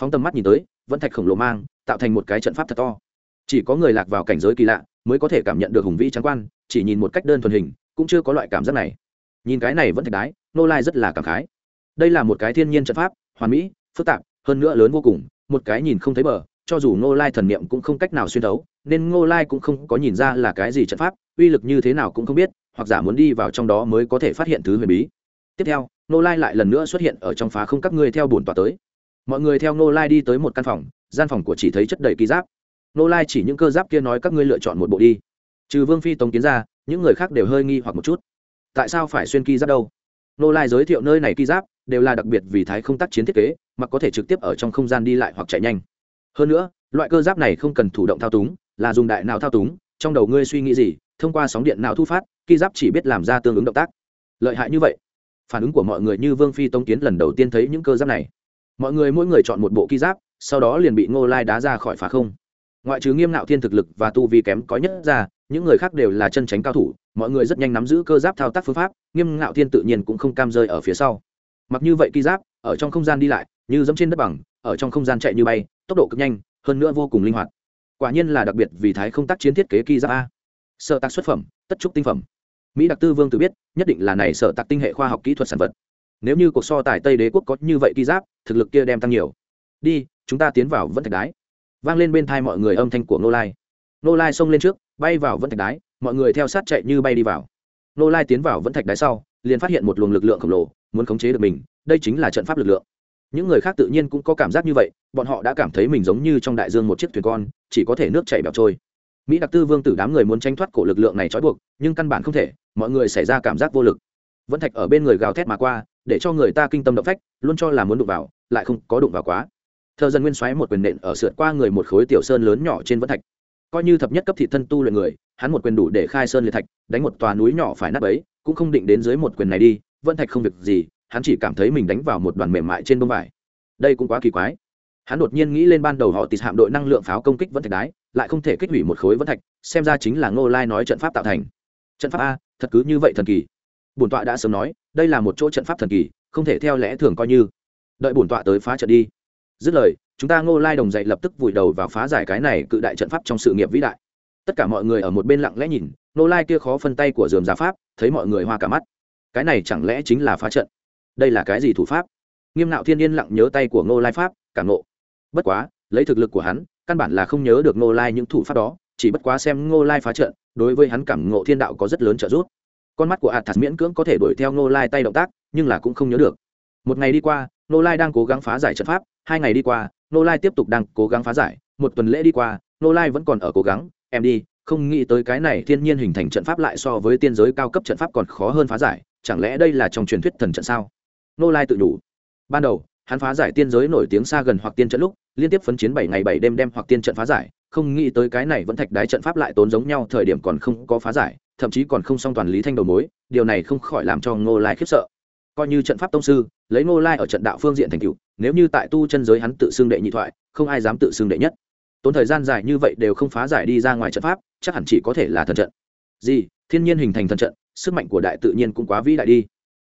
phóng tầm mắt nhìn tới, vẫn thạch khổng lồ mang, tạo thành một cái trận pháp thật to. Chỉ có người lạc vào cảnh giới kỳ lạ, mới có thể cảm nhận được hùng vĩ trắng quan, chỉ nhìn một cách đơn thuần hình, cũng chưa có loại cảm giác này nhìn cái này vẫn thạch đái nô lai rất là cảm khái. Đây là một cái thiên nhiên trận pháp, hoàn mỹ, phức tạp, hơn nữa lớn vô cùng, một cái nhìn không thấy bờ, cho dù nô lai thần niệm cũng không cách nào xuyên đấu nên Ngô lai cũng không có nhìn ra là cái gì trận pháp, uy lực như thế nào cũng không biết, hoặc giả muốn đi vào trong đó mới có thể phát hiện thứ huyền bí. Tiếp theo nô lai lại lần nữa xuất hiện ở trong phá không các ngươi theo bổn tòa tới. Mọi người theo nô lai đi tới một căn phòng, gian phòng của chỉ thấy chất đầy ký giáp. Nô lai chỉ những cơ giáp kia nói các ngươi lựa chọn một bộ đi. Trừ vương phi tống kiến ra, những người khác đều hơi nghi hoặc một chút tại sao phải xuyên ki giáp đâu? Nô lai giới thiệu nơi này ki giáp, đều là đặc biệt vì thái không tác chiến thiết kế mà có thể trực tiếp ở trong không gian đi lại hoặc chạy nhanh. Hơn nữa, loại cơ giáp này không cần thủ động thao túng, là dùng đại nào thao túng, trong đầu ngươi suy nghĩ gì, thông qua sóng điện nào thu phát, ki giáp chỉ biết làm ra tương ứng động tác. Lợi hại như vậy. Phản ứng của mọi người như vương phi tống kiến lần đầu tiên thấy những cơ giáp này. Mọi người mỗi người chọn một bộ ki giáp, sau đó liền bị ngô lai đá ra khỏi phá không. Ngoại trừ nghiêm Nạo thiên thực lực và tu vi kém có nhất ra những người khác đều là chân tránh cao thủ, mọi người rất nhanh nắm giữ cơ giáp thao tác phương pháp, nghiêm ngạo thiên tự nhiên cũng không cam rơi ở phía sau. Mặc như vậy ki giáp, ở trong không gian đi lại, như dẫm trên đất bằng, ở trong không gian chạy như bay, tốc độ cực nhanh, hơn nữa vô cùng linh hoạt. Quả nhiên là đặc biệt vì thái không tác chiến thiết kế ki giáp a. Sợ tác xuất phẩm, tất trúc tinh phẩm. Mỹ đặc tư vương tự biết, nhất định là này sợ tạc tinh hệ khoa học kỹ thuật sản vật. Nếu như cuộc so tài tây đế quốc có như vậy ki giáp, thực lực kia đem tăng nhiều. Đi, chúng ta tiến vào vẫn thạch đái. Vang lên bên thai mọi người âm thanh của nô lai nô lai xông lên trước, bay vào vẫn thạch đái, mọi người theo sát chạy như bay đi vào. Nô lai tiến vào vẫn thạch đái sau, liền phát hiện một luồng lực lượng khổng lồ, muốn khống chế được mình, đây chính là trận pháp lực lượng. Những người khác tự nhiên cũng có cảm giác như vậy, bọn họ đã cảm thấy mình giống như trong đại dương một chiếc thuyền con, chỉ có thể nước chảy bẹo trôi. Mỹ đặc tư vương tử đám người muốn tranh thoát cổ lực lượng này trói buộc, nhưng căn bản không thể, mọi người xảy ra cảm giác vô lực. Vẫn thạch ở bên người gào thét mà qua, để cho người ta kinh tâm động phách, luôn cho là muốn đụng vào, lại không có đụng vào quá. Thợ dân nguyên xoáy một quyền nện ở sượt qua người một khối tiểu sơn lớn nhỏ trên vẫn thạch coi như thập nhất cấp thị thân tu luyện người, hắn một quyền đủ để khai sơn liệt thạch, đánh một tòa núi nhỏ phải nắp ấy cũng không định đến dưới một quyền này đi, vẫn thạch không việc gì, hắn chỉ cảm thấy mình đánh vào một đoàn mềm mại trên bông vải. Đây cũng quá kỳ quái. Hắn đột nhiên nghĩ lên ban đầu họ tịt hạm đội năng lượng pháo công kích vẫn thạch đái, lại không thể kích hủy một khối vẫn thạch, xem ra chính là ngô lai nói trận pháp tạo thành. Trận pháp a, thật cứ như vậy thần kỳ. Bổn tọa đã sớm nói, đây là một chỗ trận pháp thần kỳ, không thể theo lẽ thường coi như. Đợi bổn tọa tới phá trận đi. Dứt lời chúng ta ngô lai đồng dậy lập tức vùi đầu vào phá giải cái này cự đại trận pháp trong sự nghiệp vĩ đại. Tất cả mọi người ở một bên lặng lẽ nhìn, ngô lai kia khó phân tay của dườm giả pháp, thấy mọi người hoa cả mắt. Cái này chẳng lẽ chính là phá trận? Đây là cái gì thủ pháp? Nghiêm nạo thiên yên lặng nhớ tay của ngô lai pháp, cảm nộ. Bất quá, lấy thực lực của hắn, căn bản là không nhớ được ngô lai những thủ pháp đó, chỉ bất quá xem ngô lai phá trận, đối với hắn cảm ngộ thiên đạo có rất lớn trợ giúp. Con mắt của athas miễn cưỡng có thể đuổi theo ngô lai tay động tác, nhưng là cũng không nhớ được. Một ngày đi qua Nô lai đang cố gắng phá giải trận pháp, hai ngày đi qua, Nô lai tiếp tục đang cố gắng phá giải, một tuần lễ đi qua, Nô lai vẫn còn ở cố gắng. Em đi, không nghĩ tới cái này thiên nhiên hình thành trận pháp lại so với tiên giới cao cấp trận pháp còn khó hơn phá giải, chẳng lẽ đây là trong truyền thuyết thần trận sao? Nô lai tự đủ ban đầu, hắn phá giải tiên giới nổi tiếng xa gần hoặc tiên trận lúc, liên tiếp phấn chiến bảy ngày bảy đêm đem hoặc tiên trận phá giải, không nghĩ tới cái này vẫn thạch đái trận pháp lại tốn giống nhau, thời điểm còn không có phá giải, thậm chí còn không xong toàn lý thanh đầu mối, điều này không khỏi làm cho ngô lai khiếp sợ coi như trận pháp tông sư, lấy ngô lai ở trận đạo phương diện thành cựu nếu như tại tu chân giới hắn tự xưng đệ nhị thoại, không ai dám tự xưng đệ nhất. Tốn thời gian dài như vậy đều không phá giải đi ra ngoài trận pháp, chắc hẳn chỉ có thể là thần trận. Gì? Thiên nhiên hình thành thần trận, sức mạnh của đại tự nhiên cũng quá vĩ đại đi.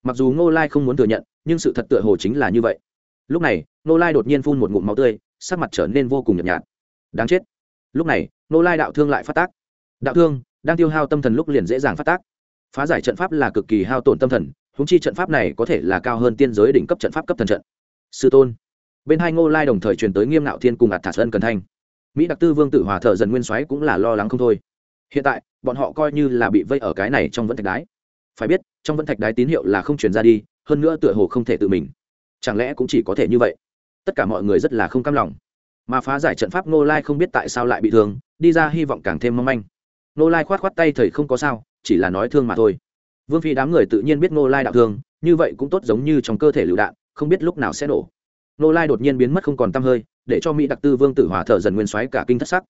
Mặc dù ngô lai không muốn thừa nhận, nhưng sự thật tựa hồ chính là như vậy. Lúc này, ngô lai đột nhiên phun một ngụm máu tươi, sắc mặt trở nên vô cùng nhợt nhạt. Đáng chết. Lúc này, ngô lai đạo thương lại phát tác. Đạo thương, đang tiêu hao tâm thần lúc liền dễ dàng phát tác. Phá giải trận pháp là cực kỳ hao tổn tâm thần húng chi trận pháp này có thể là cao hơn tiên giới đỉnh cấp trận pháp cấp thần trận. Sư tôn. Bên hai ngô lai đồng thời truyền tới nghiêm ngạo thiên cùng ạt thả sơn cần thanh. Mỹ đặc tư vương tử hòa thợ dần nguyên soái cũng là lo lắng không thôi. Hiện tại, bọn họ coi như là bị vây ở cái này trong vẫn thạch đái. Phải biết, trong vẫn thạch đái tín hiệu là không truyền ra đi, hơn nữa tựa hồ không thể tự mình. Chẳng lẽ cũng chỉ có thể như vậy? Tất cả mọi người rất là không cam lòng. Mà phá giải trận pháp ngô lai không biết tại sao lại bị thương, đi ra hy vọng càng thêm mong manh. Ngô lai khoát khoát tay thầy không có sao, chỉ là nói thương mà thôi vương phi đám người tự nhiên biết ngô lai đạo thương, như vậy cũng tốt giống như trong cơ thể lựu đạn, không biết lúc nào sẽ nổ. Ngô lai đột nhiên biến mất không còn t hơi, để cho mỹ đặc tư vương tử hòa thợ dần nguyên xoáy cả kinh thất sắc.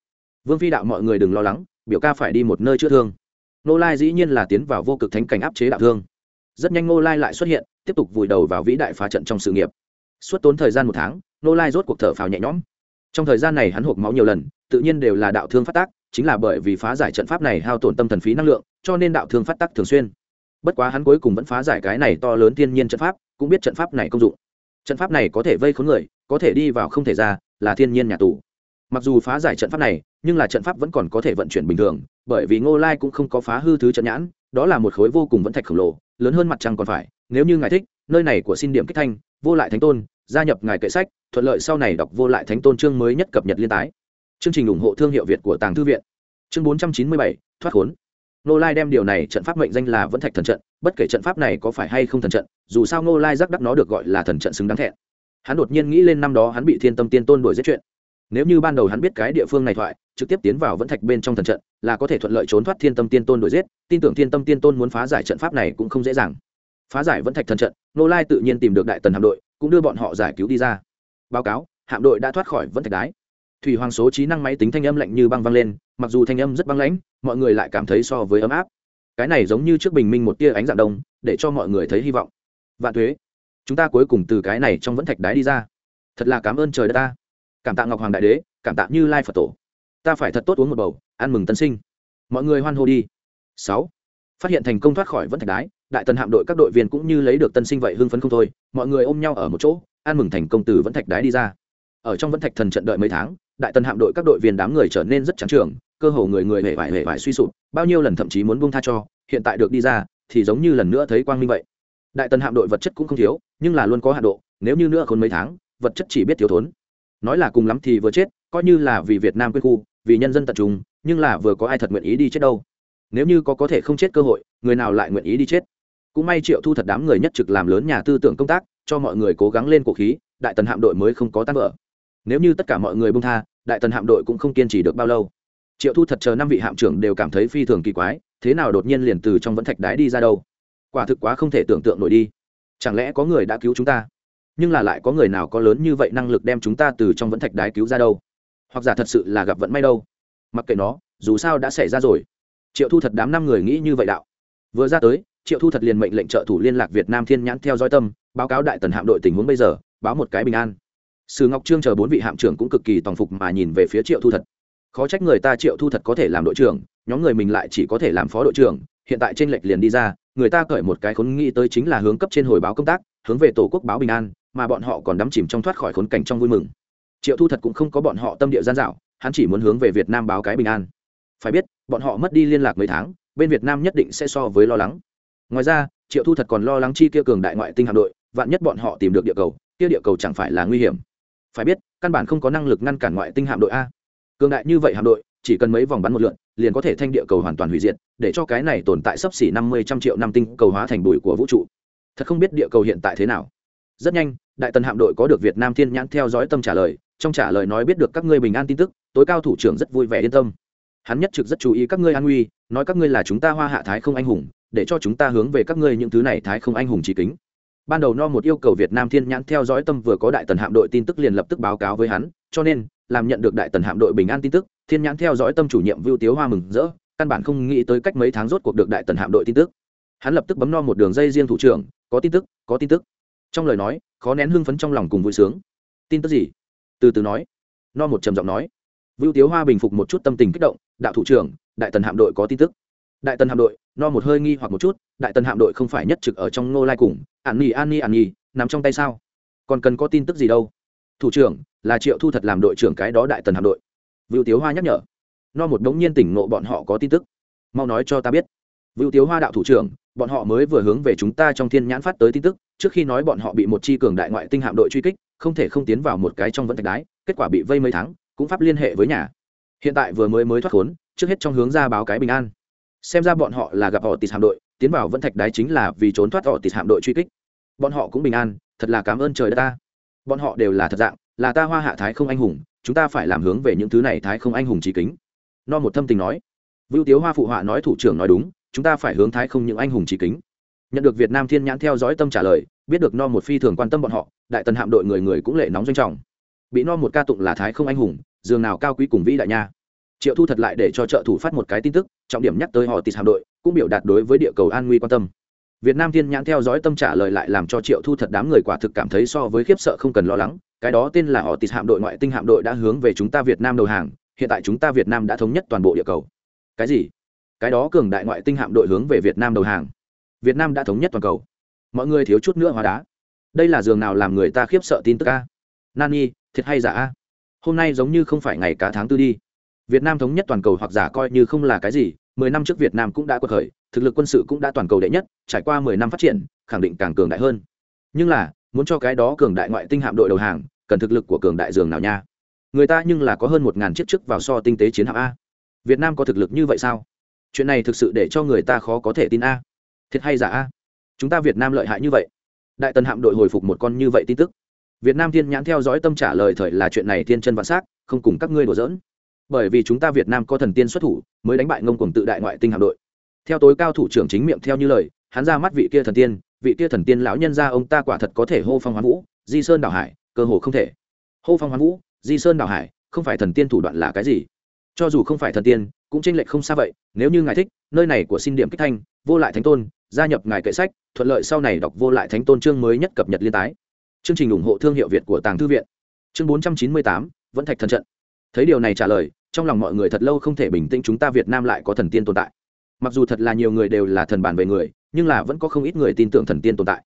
Vương phi đạo mọi người đừng lo lắng, biểu ca phải đi một nơi chữa thương. Ngô lai dĩ nhiên là tiến vào vô cực thánh cảnh áp chế đạo thương. Rất nhanh ngô lai lại xuất hiện, tiếp tục vùi đầu vào vĩ đại phá trận trong sự nghiệp. Suốt tốn thời gian một tháng, ngô lai rốt cuộc thở phào nhẹ nhõm. Trong thời gian này hắn hộp máu nhiều lần, tự nhiên đều là đạo thương phát tác, chính là bởi vì phá giải trận pháp này hao tổn tâm thần phí năng lượng, cho nên đạo thương phát tác thường xuyên bất quá hắn cuối cùng vẫn phá giải cái này to lớn thiên nhiên trận pháp, cũng biết trận pháp này công dụng. Trận pháp này có thể vây khốn người, có thể đi vào không thể ra, là thiên nhiên nhà tù. Mặc dù phá giải trận pháp này, nhưng là trận pháp vẫn còn có thể vận chuyển bình thường, bởi vì ngô lai cũng không có phá hư thứ trận nhãn, đó là một khối vô cùng vẫn thạch khổng lồ, lớn hơn mặt trăng còn phải. Nếu như ngài thích, nơi này của xin điểm kích thanh, vô lại thánh tôn, gia nhập ngài kệ sách, thuận lợi sau này đọc vô lại thánh tôn chương mới nhất cập nhật liên tái. Chương trình ủng hộ thương hiệu việt của tàng thư viện. Chương bốn trăm chín mươi bảy, thoát khốn nô lai đem điều này trận pháp mệnh danh là vẫn thạch thần trận, bất kể trận pháp này có phải hay không thần trận, dù sao nô lai giác đắc nó được gọi là thần trận xứng đáng thẹn. Hắn đột nhiên nghĩ lên năm đó hắn bị thiên tâm tiên tôn đuổi giết chuyện. Nếu như ban đầu hắn biết cái địa phương này thoại, trực tiếp tiến vào vẫn thạch bên trong thần trận, là có thể thuận lợi trốn thoát thiên tâm tiên tôn đuổi giết, tin tưởng thiên tâm tiên tôn muốn phá giải trận pháp này cũng không dễ dàng. Phá giải vẫn thạch thần trận nô lai tự nhiên tìm được đại tần hạm đội, cũng đưa bọn họ giải cứu đi ra. Báo cáo, hạm đội đã thoát khỏi vẫn thạch đái thủy hoàng số trí năng máy tính thanh âm lạnh như băng văng lên, mặc dù thanh âm rất băng lãnh, mọi người lại cảm thấy so với ấm áp. Cái này giống như trước bình minh một tia ánh dạng đông, để cho mọi người thấy hy vọng. Vạn thuế chúng ta cuối cùng từ cái này trong vẫn thạch đái đi ra. Thật là cảm ơn trời đất ta. Cảm tạ ngọc hoàng đại đế, cảm tạ như lai phật tổ. Ta phải thật tốt uống một bầu, ăn mừng tân sinh. Mọi người hoan hô đi. Sáu, phát hiện thành công thoát khỏi vẫn thạch đái, đại tần hạm đội các đội viên cũng như lấy được tân sinh vậy hưng phấn không thôi, mọi người ôm nhau ở một chỗ, ăn mừng thành công từ vẫn thạch đái đi ra. Ở trong vẫn thạch thần trận đợi mấy tháng đại tần hạm đội các đội viên đám người trở nên rất trắng trường, cơ hồ người người hề vải hề vải suy sụp, bao nhiêu lần thậm chí muốn buông tha cho, hiện tại được đi ra, thì giống như lần nữa thấy quang minh vậy. Đại tần hạm đội vật chất cũng không thiếu, nhưng là luôn có hạ độ, nếu như nữa khốn mấy tháng, vật chất chỉ biết thiếu thốn. Nói là cùng lắm thì vừa chết, coi như là vì việt nam quên khu, vì nhân dân tận trung, nhưng là vừa có ai thật nguyện ý đi chết đâu. Nếu như có có thể không chết cơ hội, người nào lại nguyện ý đi chết? Cũng may triệu thu thật đám người nhất trực làm lớn nhà tư tưởng công tác, cho mọi người cố gắng lên cổ khí, đại tần hạm đội mới không có tan vỡ nếu như tất cả mọi người bung tha, đại tần hạm đội cũng không kiên trì được bao lâu. Triệu thu thật chờ năm vị hạm trưởng đều cảm thấy phi thường kỳ quái, thế nào đột nhiên liền từ trong vẫn thạch đái đi ra đâu? Quả thực quá không thể tưởng tượng nổi đi. Chẳng lẽ có người đã cứu chúng ta? Nhưng là lại có người nào có lớn như vậy năng lực đem chúng ta từ trong vẫn thạch đái cứu ra đâu? Hoặc giả thật sự là gặp vận may đâu? Mặc kệ nó, dù sao đã xảy ra rồi. Triệu thu thật đám năm người nghĩ như vậy đạo. Vừa ra tới, triệu thu thật liền mệnh lệnh trợ thủ liên lạc việt nam thiên nhãn theo dõi tâm, báo cáo đại tần hạm đội tình huống bây giờ, báo một cái bình an sử ngọc trương chờ bốn vị hạm trưởng cũng cực kỳ tòng phục mà nhìn về phía triệu thu thật. Khó trách người ta triệu thu thật có thể làm đội trưởng, nhóm người mình lại chỉ có thể làm phó đội trưởng, hiện tại trên lệch liền đi ra, người ta cởi một cái khốn nghĩ tới chính là hướng cấp trên hồi báo công tác, hướng về tổ quốc báo bình an, mà bọn họ còn đắm chìm trong thoát khỏi khốn cảnh trong vui mừng. Triệu thu thật cũng không có bọn họ tâm địa gian dạo hắn chỉ muốn hướng về việt nam báo cái bình an. Phải biết, bọn họ mất đi liên lạc mấy tháng, bên việt nam nhất định sẽ so với lo lắng. Ngoài ra, triệu thu thật còn lo lắng chi kia cường đại ngoại tinh hạm đội, vạn nhất bọn họ tìm được địa cầu, kia địa cầu chẳng phải là nguy hiểm phải biết, căn bản không có năng lực ngăn cản ngoại tinh hạm đội a. Cường đại như vậy hạm đội, chỉ cần mấy vòng bắn một lượn, liền có thể thanh địa cầu hoàn toàn hủy diệt, để cho cái này tồn tại sấp xỉ năm mươi trăm triệu năm tinh cầu hóa thành bụi của vũ trụ. Thật không biết địa cầu hiện tại thế nào. Rất nhanh, đại tần hạm đội có được việt nam thiên nhãn theo dõi tâm trả lời, trong trả lời nói biết được các ngươi bình an tin tức, tối cao thủ trưởng rất vui vẻ yên tâm. Hắn nhất trực rất chú ý các ngươi an nguy, nói các ngươi là chúng ta hoa hạ thái không anh hùng, để cho chúng ta hướng về các ngươi những thứ này thái không anh hùng trí kính ban đầu no một yêu cầu việt nam thiên nhãn theo dõi tâm vừa có đại tần hạm đội tin tức liền lập tức báo cáo với hắn, cho nên, làm nhận được đại tần hạm đội bình an tin tức, thiên nhãn theo dõi tâm chủ nhiệm vưu tiếu hoa mừng rỡ, căn bản không nghĩ tới cách mấy tháng rốt cuộc được đại tần hạm đội tin tức. Hắn lập tức bấm no một đường dây riêng thủ trưởng, có tin tức, có tin tức. Trong lời nói, khó nén hưng phấn trong lòng cùng vui sướng. Tin tức gì? Từ từ nói. No một trầm giọng nói. Vưu tiếu hoa bình phục một chút tâm tình kích động, đạo thủ trưởng, đại tần hạm đội có tin tức. Đại tần hạm đội, no một hơi nghi hoặc một chút đại tần hạm đội không phải nhất trực ở trong ngô lai cùng ạn nhi, an nhi ạn nhi nằm trong tay sao? Còn cần có tin tức gì đâu? Thủ trưởng, là triệu thu thật làm đội trưởng cái đó đại tần hạm đội. Vựu tiếu hoa nhắc nhở. No một đống nhiên tỉnh nộ bọn họ có tin tức. Mau nói cho ta biết. Vựu tiếu hoa đạo thủ trưởng, bọn họ mới vừa hướng về chúng ta trong thiên nhãn phát tới tin tức, trước khi nói bọn họ bị một chi cường đại ngoại tinh hạm đội truy kích, không thể không tiến vào một cái trong vẫn thạch đái, kết quả bị vây mấy tháng, cũng pháp liên hệ với nhà. Hiện tại vừa mới mới thoát khốn, trước hết trong hướng ra báo cái bình an. Xem ra bọn họ là gặp họ tịt hạm đội tiến vào vẫn thạch đái chính là vì trốn thoát họ tịt hạm đội truy kích. Bọn họ cũng bình an, thật là cảm ơn trời đất ta. Bọn họ đều là thật dạng, là ta hoa hạ thái không anh hùng, chúng ta phải làm hướng về những thứ này thái không anh hùng trí kính. No một thâm tình nói. Vưu tiếu hoa phụ họa nói thủ trưởng nói đúng, chúng ta phải hướng thái không những anh hùng trí kính. Nhận được việt nam thiên nhãn theo dõi tâm trả lời, biết được no một phi thường quan tâm bọn họ, đại tần hạm đội người người cũng lệ nóng doanh trọng. Bị no một ca tụng là thái không anh hùng, dường nào cao quý cùng vĩ đại nha triệu thu thật lại để cho trợ thủ phát một cái tin tức, trọng điểm nhắc tới họ tịt hạm đội, cũng biểu đạt đối với địa cầu an nguy quan tâm. Việt nam thiên nhãn theo dõi tâm trả lời lại làm cho triệu thu thật đám người quả thực cảm thấy so với khiếp sợ không cần lo lắng. Cái đó tên là họ tịt hạm đội ngoại tinh hạm đội đã hướng về chúng ta việt nam đầu hàng, hiện tại chúng ta việt nam đã thống nhất toàn bộ địa cầu. Cái gì? Cái đó cường đại ngoại tinh hạm đội hướng về việt nam đầu hàng. Việt nam đã thống nhất toàn cầu. Mọi người thiếu chút nữa hóa đá. Đây là giường nào làm người ta khiếp sợ tin tức a? Nani, thiệt hay giả a? Hôm nay giống như không phải ngày cả tháng tư đi việt nam thống nhất toàn cầu hoặc giả coi như không là cái gì mười năm trước việt nam cũng đã quật khởi thực lực quân sự cũng đã toàn cầu đệ nhất trải qua mười năm phát triển khẳng định càng cường đại hơn. Nhưng là muốn cho cái đó cường đại ngoại tinh hạm đội đầu hàng cần thực lực của cường đại dường nào nha? Người ta nhưng là có hơn một ngàn chiếc chức vào so tinh tế chiến hạm a. Việt nam có thực lực như vậy sao? Chuyện này thực sự để cho người ta khó có thể tin a. Thiệt hay giả a? Chúng ta việt nam lợi hại như vậy. Đại tần hạm đội hồi phục một con như vậy tin tức. Việt nam thiên nhãn theo dõi tâm trả lời thời là chuyện này thiên chân vạn sắc, không cùng các ngươi đùa dỡn bởi vì chúng ta việt nam có thần tiên xuất thủ, mới đánh bại ngông cùng tự đại ngoại tinh hạm đội. Theo tối cao thủ trưởng chính miệng theo như lời, hắn ra mắt vị kia thần tiên, vị kia thần tiên lão nhân ra ông ta quả thật có thể hô phong hoán vũ, di sơn đảo hải, cơ hồ không thể. Hô phong hoán vũ, di sơn đảo hải, không phải thần tiên thủ đoạn là cái gì? Cho dù không phải thần tiên, cũng tranh lệch không xa vậy, nếu như ngài thích, nơi này của xin điểm kích thanh, vô lại thánh tôn, gia nhập ngài kệ sách, thuận lợi sau này đọc vô lại thánh tôn chương mới nhất cập nhật liên tái. Chương trình ủng hộ thương hiệu việt của tàng thư viện. Chương bốn trăm chín mươi tám, vẫn thạch thần trận. Thấy điều này trả lời trong lòng mọi người thật lâu không thể bình tĩnh chúng ta việt nam lại có thần tiên tồn tại. Mặc dù thật là nhiều người đều là thần bản về người, nhưng là vẫn có không ít người tin tưởng thần tiên tồn tại.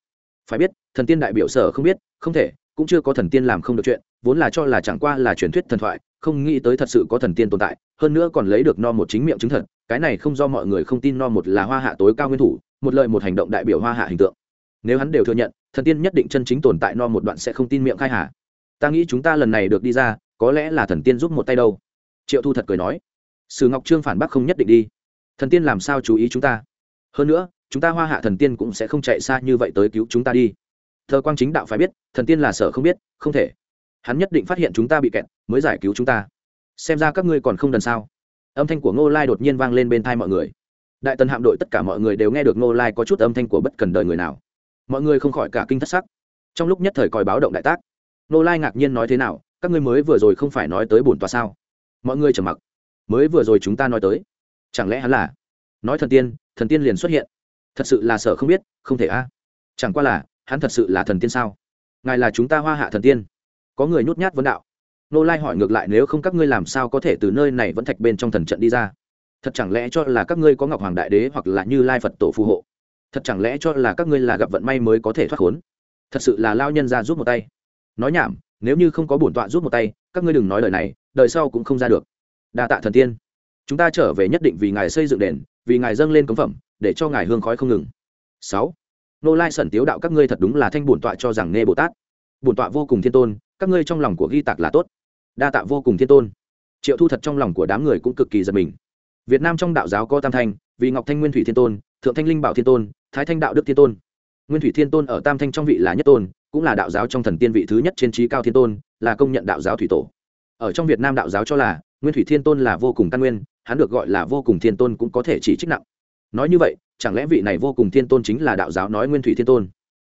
Phải biết, thần tiên đại biểu sở không biết, không thể, cũng chưa có thần tiên làm không được chuyện, vốn là cho là chẳng qua là truyền thuyết thần thoại, không nghĩ tới thật sự có thần tiên tồn tại, hơn nữa còn lấy được no một chính miệng chứng thật, cái này không do mọi người không tin no một là hoa hạ tối cao nguyên thủ, một lời một hành động đại biểu hoa hạ hình tượng. Nếu hắn đều thừa nhận, thần tiên nhất định chân chính tồn tại no một đoạn sẽ không tin miệng khai hà. Ta nghĩ chúng ta lần này được đi ra, có lẽ là thần tiên giúp một tay đâu triệu thu thật cười nói, sử ngọc trương phản bác không nhất định đi. Thần tiên làm sao chú ý chúng ta? Hơn nữa, chúng ta hoa hạ thần tiên cũng sẽ không chạy xa như vậy tới cứu chúng ta đi. Thơ quang chính đạo phải biết, thần tiên là sở không biết, không thể. Hắn nhất định phát hiện chúng ta bị kẹt, mới giải cứu chúng ta. Xem ra các ngươi còn không đần sao? Âm thanh của ngô lai đột nhiên vang lên bên thai mọi người. Đại tần hạm đội tất cả mọi người đều nghe được ngô lai có chút âm thanh của bất cần đời người nào. Mọi người không khỏi cả kinh thất sắc. Trong lúc nhất thời còi báo động đại tác, Ngô lai ngạc nhiên nói thế nào, các ngươi mới vừa rồi không phải nói tới bổn tòa sao? Mọi người trầm mặc. Mới vừa rồi chúng ta nói tới. Chẳng lẽ hắn là? Nói thần tiên thần tiên liền xuất hiện. Thật sự là sợ không biết, không thể a. Chẳng qua là, hắn thật sự là thần tiên sao? Ngài là chúng ta hoa hạ thần tiên. Có người nhút nhát vấn đạo. Nô lai hỏi ngược lại nếu không các ngươi làm sao có thể từ nơi này vẫn thạch bên trong thần trận đi ra? Thật chẳng lẽ cho là các ngươi có ngọc hoàng đại đế hoặc là như lai phật tổ phù hộ? Thật chẳng lẽ cho là các ngươi là gặp vận may mới có thể thoát khốn? Thật sự là lao nhân ra giúp một tay. Nói nhảm, nếu như không có bổn tọa giúp một tay, các ngươi đừng nói lời này đời sau cũng không ra được. Đa tạ thần tiên. Chúng ta trở về nhất định vì ngài xây dựng đền, vì ngài dâng lên cống phẩm, để cho ngài hương khói không ngừng. Sáu. Nô lai sẩn tiếu đạo, các ngươi thật đúng là thanh bổn tọa cho rằng nghe bồ tát. Bổn tọa vô cùng thiên tôn, các ngươi trong lòng của ghi tạc là tốt. Đa tạ vô cùng thiên tôn. Triệu thu thật trong lòng của đám người cũng cực kỳ giật mình. Việt nam trong đạo giáo có tam thanh, vì ngọc thanh nguyên thủy thiên tôn, thượng thanh linh bảo thiên tôn, thái thanh đạo đức thiên tôn. Nguyên thủy thiên tôn ở tam thanh trong vị là nhất tôn, cũng là đạo giáo trong thần tiên vị thứ nhất trên trí cao thiên tôn, là công nhận đạo giáo thủy tổ ở trong việt nam đạo giáo cho là nguyên thủy thiên tôn là vô cùng căn nguyên, hắn được gọi là vô cùng thiên tôn cũng có thể chỉ trích nặng. Nói như vậy, chẳng lẽ vị này vô cùng thiên tôn chính là đạo giáo nói nguyên thủy thiên tôn?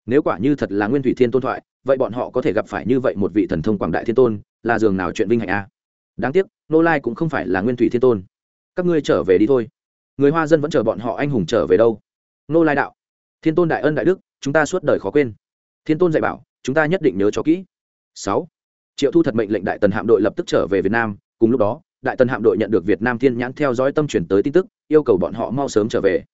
Nếu quả như thật là nguyên thủy thiên tôn thoại, vậy bọn họ có thể gặp phải như vậy một vị thần thông quảng đại thiên tôn, là dường nào chuyện vinh hạnh a? Đáng tiếc, nô lai cũng không phải là nguyên thủy thiên tôn. Các ngươi trở về đi thôi. Người hoa dân vẫn chờ bọn họ anh hùng trở về đâu? Nô lai đạo, thiên tôn đại ân đại đức, chúng ta suốt đời khó quên. Thiên tôn dạy bảo, chúng ta nhất định nhớ cho kỹ. Sáu triệu thu thật mệnh lệnh đại tần hạm đội lập tức trở về việt nam. Cùng lúc đó, đại tần hạm đội nhận được việt nam thiên nhãn theo dõi tâm chuyển tới tin tức, yêu cầu bọn họ mau sớm trở về.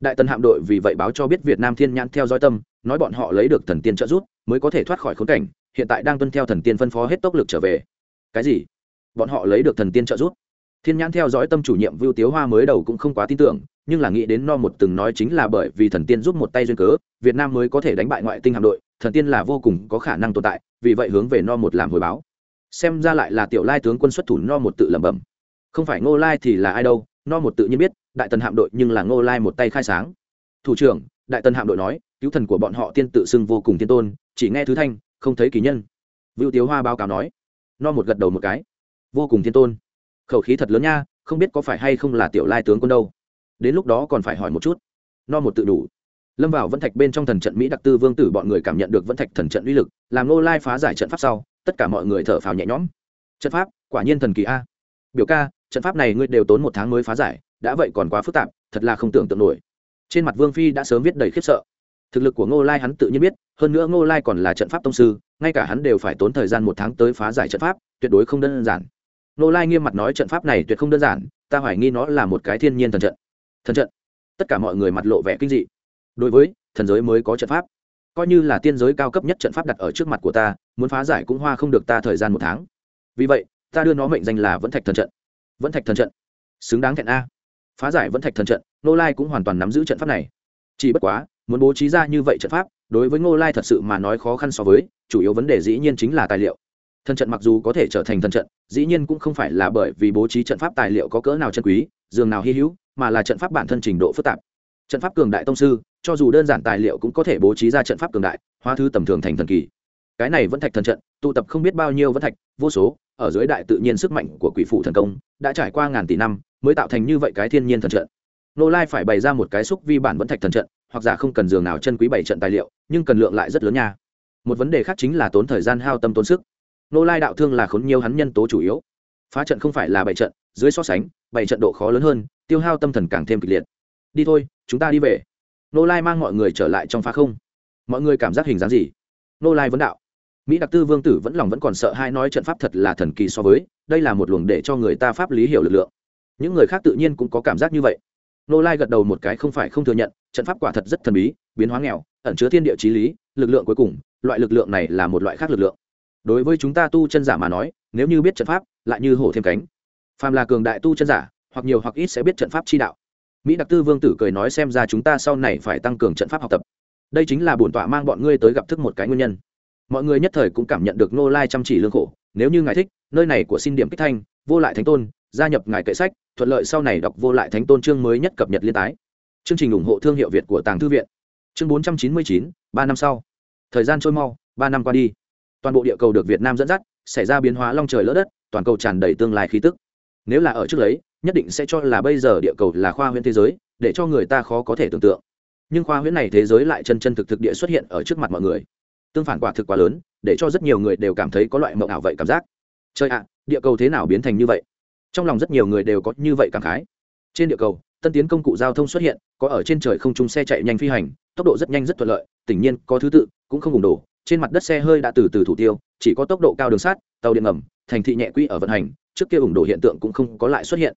Đại tần hạm đội vì vậy báo cho biết việt nam thiên nhãn theo dõi tâm, nói bọn họ lấy được thần tiên trợ giúp, mới có thể thoát khỏi khốn cảnh, hiện tại đang tuân theo thần tiên phân phó hết tốc lực trở về. Cái gì? Bọn họ lấy được thần tiên trợ giúp? Thiên nhãn theo dõi tâm chủ nhiệm vưu tiếu hoa mới đầu cũng không quá tin tưởng, nhưng là nghĩ đến no một từng nói chính là bởi vì thần tiên giúp một tay duyên cớ, việt nam mới có thể đánh bại ngoại tinh hạm đội, thần tiên là vô cùng có khả năng tồn tại vì vậy hướng về no một làm hồi báo. Xem ra lại là tiểu lai tướng quân xuất thủ no một tự lẩm bẩm. Không phải ngô lai thì là ai đâu, no một tự nhiên biết, đại tần hạm đội nhưng là ngô lai một tay khai sáng. Thủ trưởng, đại tần hạm đội nói, cứu thần của bọn họ tiên tự xưng vô cùng tiên tôn, chỉ nghe thứ thanh, không thấy kỳ nhân. Vưu tiếu hoa báo cáo nói. No một gật đầu một cái. Vô cùng tiên tôn. Khẩu khí thật lớn nha, không biết có phải hay không là tiểu lai tướng quân đâu. Đến lúc đó còn phải hỏi một chút. No một tự đủ lâm vào vẫn thạch bên trong thần trận mỹ đặc tư vương tử bọn người cảm nhận được vẫn thạch thần trận uy lực làm nô lai phá giải trận pháp sau tất cả mọi người thở phào nhẹ nhõm trận pháp quả nhiên thần kỳ a biểu ca trận pháp này ngươi đều tốn một tháng mới phá giải đã vậy còn quá phức tạp thật là không tưởng tượng nổi trên mặt vương phi đã sớm viết đầy khiếp sợ thực lực của ngô lai hắn tự nhiên biết hơn nữa ngô lai còn là trận pháp tông sư ngay cả hắn đều phải tốn thời gian một tháng tới phá giải trận pháp tuyệt đối không đơn giản ngô lai nghiêm mặt nói trận pháp này tuyệt không đơn giản ta hoài nghi nó là một cái thiên nhiên thần trận thần trận tất cả mọi người mặt lộ vẻ kinh dị đối với, thần giới mới có trận pháp. Coi như là tiên giới cao cấp nhất trận pháp đặt ở trước mặt của ta, muốn phá giải cũng hoa không được ta thời gian một tháng. Vì vậy, ta đưa nó mệnh danh là vẫn thạch thần trận. Vẫn thạch thần trận. Xứng đáng thẹn a. Phá giải vẫn thạch thần trận nô lai cũng hoàn toàn nắm giữ trận pháp này. Chỉ bất quá, muốn bố trí ra như vậy trận pháp, đối với ngô lai thật sự mà nói khó khăn so với, chủ yếu vấn đề dĩ nhiên chính là tài liệu. Thần trận mặc dù có thể trở thành thần trận, dĩ nhiên cũng không phải là bởi vì bố trí trận pháp tài liệu có cỡ nào chân quý, dường nào hy hữu, mà là trận pháp bản thân trình độ phức tạp. Trận pháp cường đại tông sư cho dù đơn giản tài liệu cũng có thể bố trí ra trận pháp cường đại, hóa thứ tầm thường thành thần kỳ. Cái này vẫn thạch thần trận, tụ tập không biết bao nhiêu vẫn thạch, vô số, ở dưới đại tự nhiên sức mạnh của quỷ phụ thần công, đã trải qua ngàn tỷ năm mới tạo thành như vậy cái thiên nhiên thần trận. Nô lai phải bày ra một cái xúc vi bản vẫn thạch thần trận, hoặc giả không cần giường nào chân quý bảy trận tài liệu, nhưng cần lượng lại rất lớn nha. Một vấn đề khác chính là tốn thời gian hao tâm tốn sức. Nô lai đạo thương là khốn nhiều hắn nhân tố chủ yếu. Phá trận không phải là bảy trận, dưới so sánh, bảy trận độ khó lớn hơn, tiêu hao tâm thần càng thêm kịch liệt. Đi thôi, chúng ta đi về nô lai mang mọi người trở lại trong phá không. Mọi người cảm giác hình dáng gì? Nô lai vấn đạo. Mỹ đặc tư vương tử vẫn lòng vẫn còn sợ hai nói trận pháp thật là thần kỳ so với, đây là một luồng để cho người ta pháp lý hiểu lực lượng. Những người khác tự nhiên cũng có cảm giác như vậy. Nô lai gật đầu một cái không phải không thừa nhận, trận pháp quả thật rất thần bí, biến hóa nghèo, ẩn chứa thiên địa trí lý, lực lượng cuối cùng, loại lực lượng này là một loại khác lực lượng. Đối với chúng ta tu chân giả mà nói, nếu như biết trận pháp, lại như hổ thêm cánh. Phàm là cường đại tu chân giả, hoặc nhiều hoặc ít sẽ biết trận pháp chi đạo mỹ đặc tư vương tử cười nói xem ra chúng ta sau này phải tăng cường trận pháp học tập. Đây chính là bổn tọa mang bọn ngươi tới gặp thức một cái nguyên nhân. Mọi người nhất thời cũng cảm nhận được nô lai chăm chỉ lương khổ. Nếu như ngài thích, nơi này của xin điểm kích thanh, vô lại thánh tôn, gia nhập ngài kệ sách, thuận lợi sau này đọc vô lại thánh tôn chương mới nhất cập nhật liên tái. Chương trình ủng hộ thương hiệu việt của tàng thư viện. Chương bốn trăm chín mươi chín, ba năm sau. Thời gian trôi mau, ba năm qua đi. Toàn bộ địa cầu được việt nam dẫn dắt, xảy ra biến hóa long trời lỡ đất, toàn cầu tràn đầy tương lai khí tức. Nếu là ở trước lấy nhất định sẽ cho là bây giờ địa cầu là khoa huyễn thế giới, để cho người ta khó có thể tưởng tượng. Nhưng khoa huyễn này thế giới lại chân chân thực thực địa xuất hiện ở trước mặt mọi người. Tương phản quả thực quá lớn, để cho rất nhiều người đều cảm thấy có loại mộng ảo vậy cảm giác. Trời ạ, địa cầu thế nào biến thành như vậy? Trong lòng rất nhiều người đều có như vậy cảm khái. Trên địa cầu, tân tiến công cụ giao thông xuất hiện, có ở trên trời không trung xe chạy nhanh phi hành, tốc độ rất nhanh rất thuận lợi, tỉnh nhiên có thứ tự, cũng không ủng đổ, trên mặt đất xe hơi đã từ từ thủ tiêu, chỉ có tốc độ cao đường sát tàu điện ngầm, thành thị nhẹ quỹ ở vận hành, trước kia ủng đổ hiện tượng cũng không có lại xuất hiện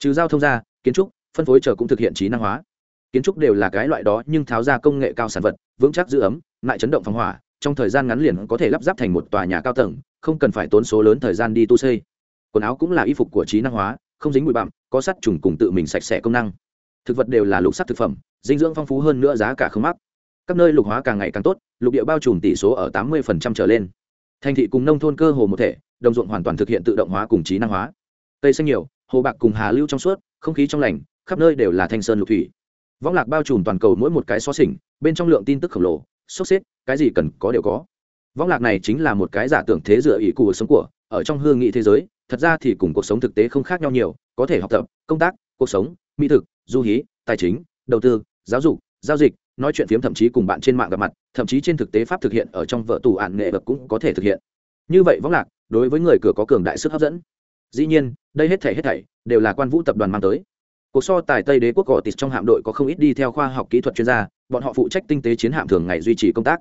trừ giao thông ra, kiến trúc, phân phối chờ cũng thực hiện trí năng hóa. Kiến trúc đều là cái loại đó nhưng tháo ra công nghệ cao sản vật, vững chắc giữ ấm, lại chấn động phóng hỏa, trong thời gian ngắn liền có thể lắp ráp thành một tòa nhà cao tầng, không cần phải tốn số lớn thời gian đi tu xây. Quần áo cũng là y phục của trí năng hóa, không dính bụi bặm, có sắt trùng cùng tự mình sạch sẽ công năng. Thực vật đều là lục sắc thực phẩm, dinh dưỡng phong phú hơn nữa giá cả không mắc. Các nơi lục hóa càng ngày càng tốt, lục địa bao trùm tỷ số ở tám mươi trở lên. Thành thị cùng nông thôn cơ hồ một thể, đồng ruộng hoàn toàn thực hiện tự động hóa cùng trí năng hóa cây xanh nhiều, hồ bạc cùng hà lưu trong suốt, không khí trong lành, khắp nơi đều là thanh sơn lục thủy. Võng lạc bao trùm toàn cầu mỗi một cái xó xỉnh, bên trong lượng tin tức khổng lồ, sốc xếp, cái gì cần có đều có. Võng lạc này chính là một cái giả tưởng thế dựa ý cuộc sống của, ở trong hương nghị thế giới, thật ra thì cùng cuộc sống thực tế không khác nhau nhiều, có thể học tập, công tác, cuộc sống, mỹ thực, du hí, tài chính, đầu tư, giáo dục, giao dịch, nói chuyện phiếm thậm chí cùng bạn trên mạng gặp mặt, thậm chí trên thực tế pháp thực hiện ở trong vợ tù ạn nghệ vật cũng có thể thực hiện. Như vậy võng lạc, đối với người cửa có cường đại sức hấp dẫn dĩ nhiên, đây hết thảy hết thảy đều là quan vũ tập đoàn mang tới. Cuộc so tài tây đế quốc gò tịt trong hạm đội có không ít đi theo khoa học kỹ thuật chuyên gia, bọn họ phụ trách tinh tế chiến hạm thường ngày duy trì công tác.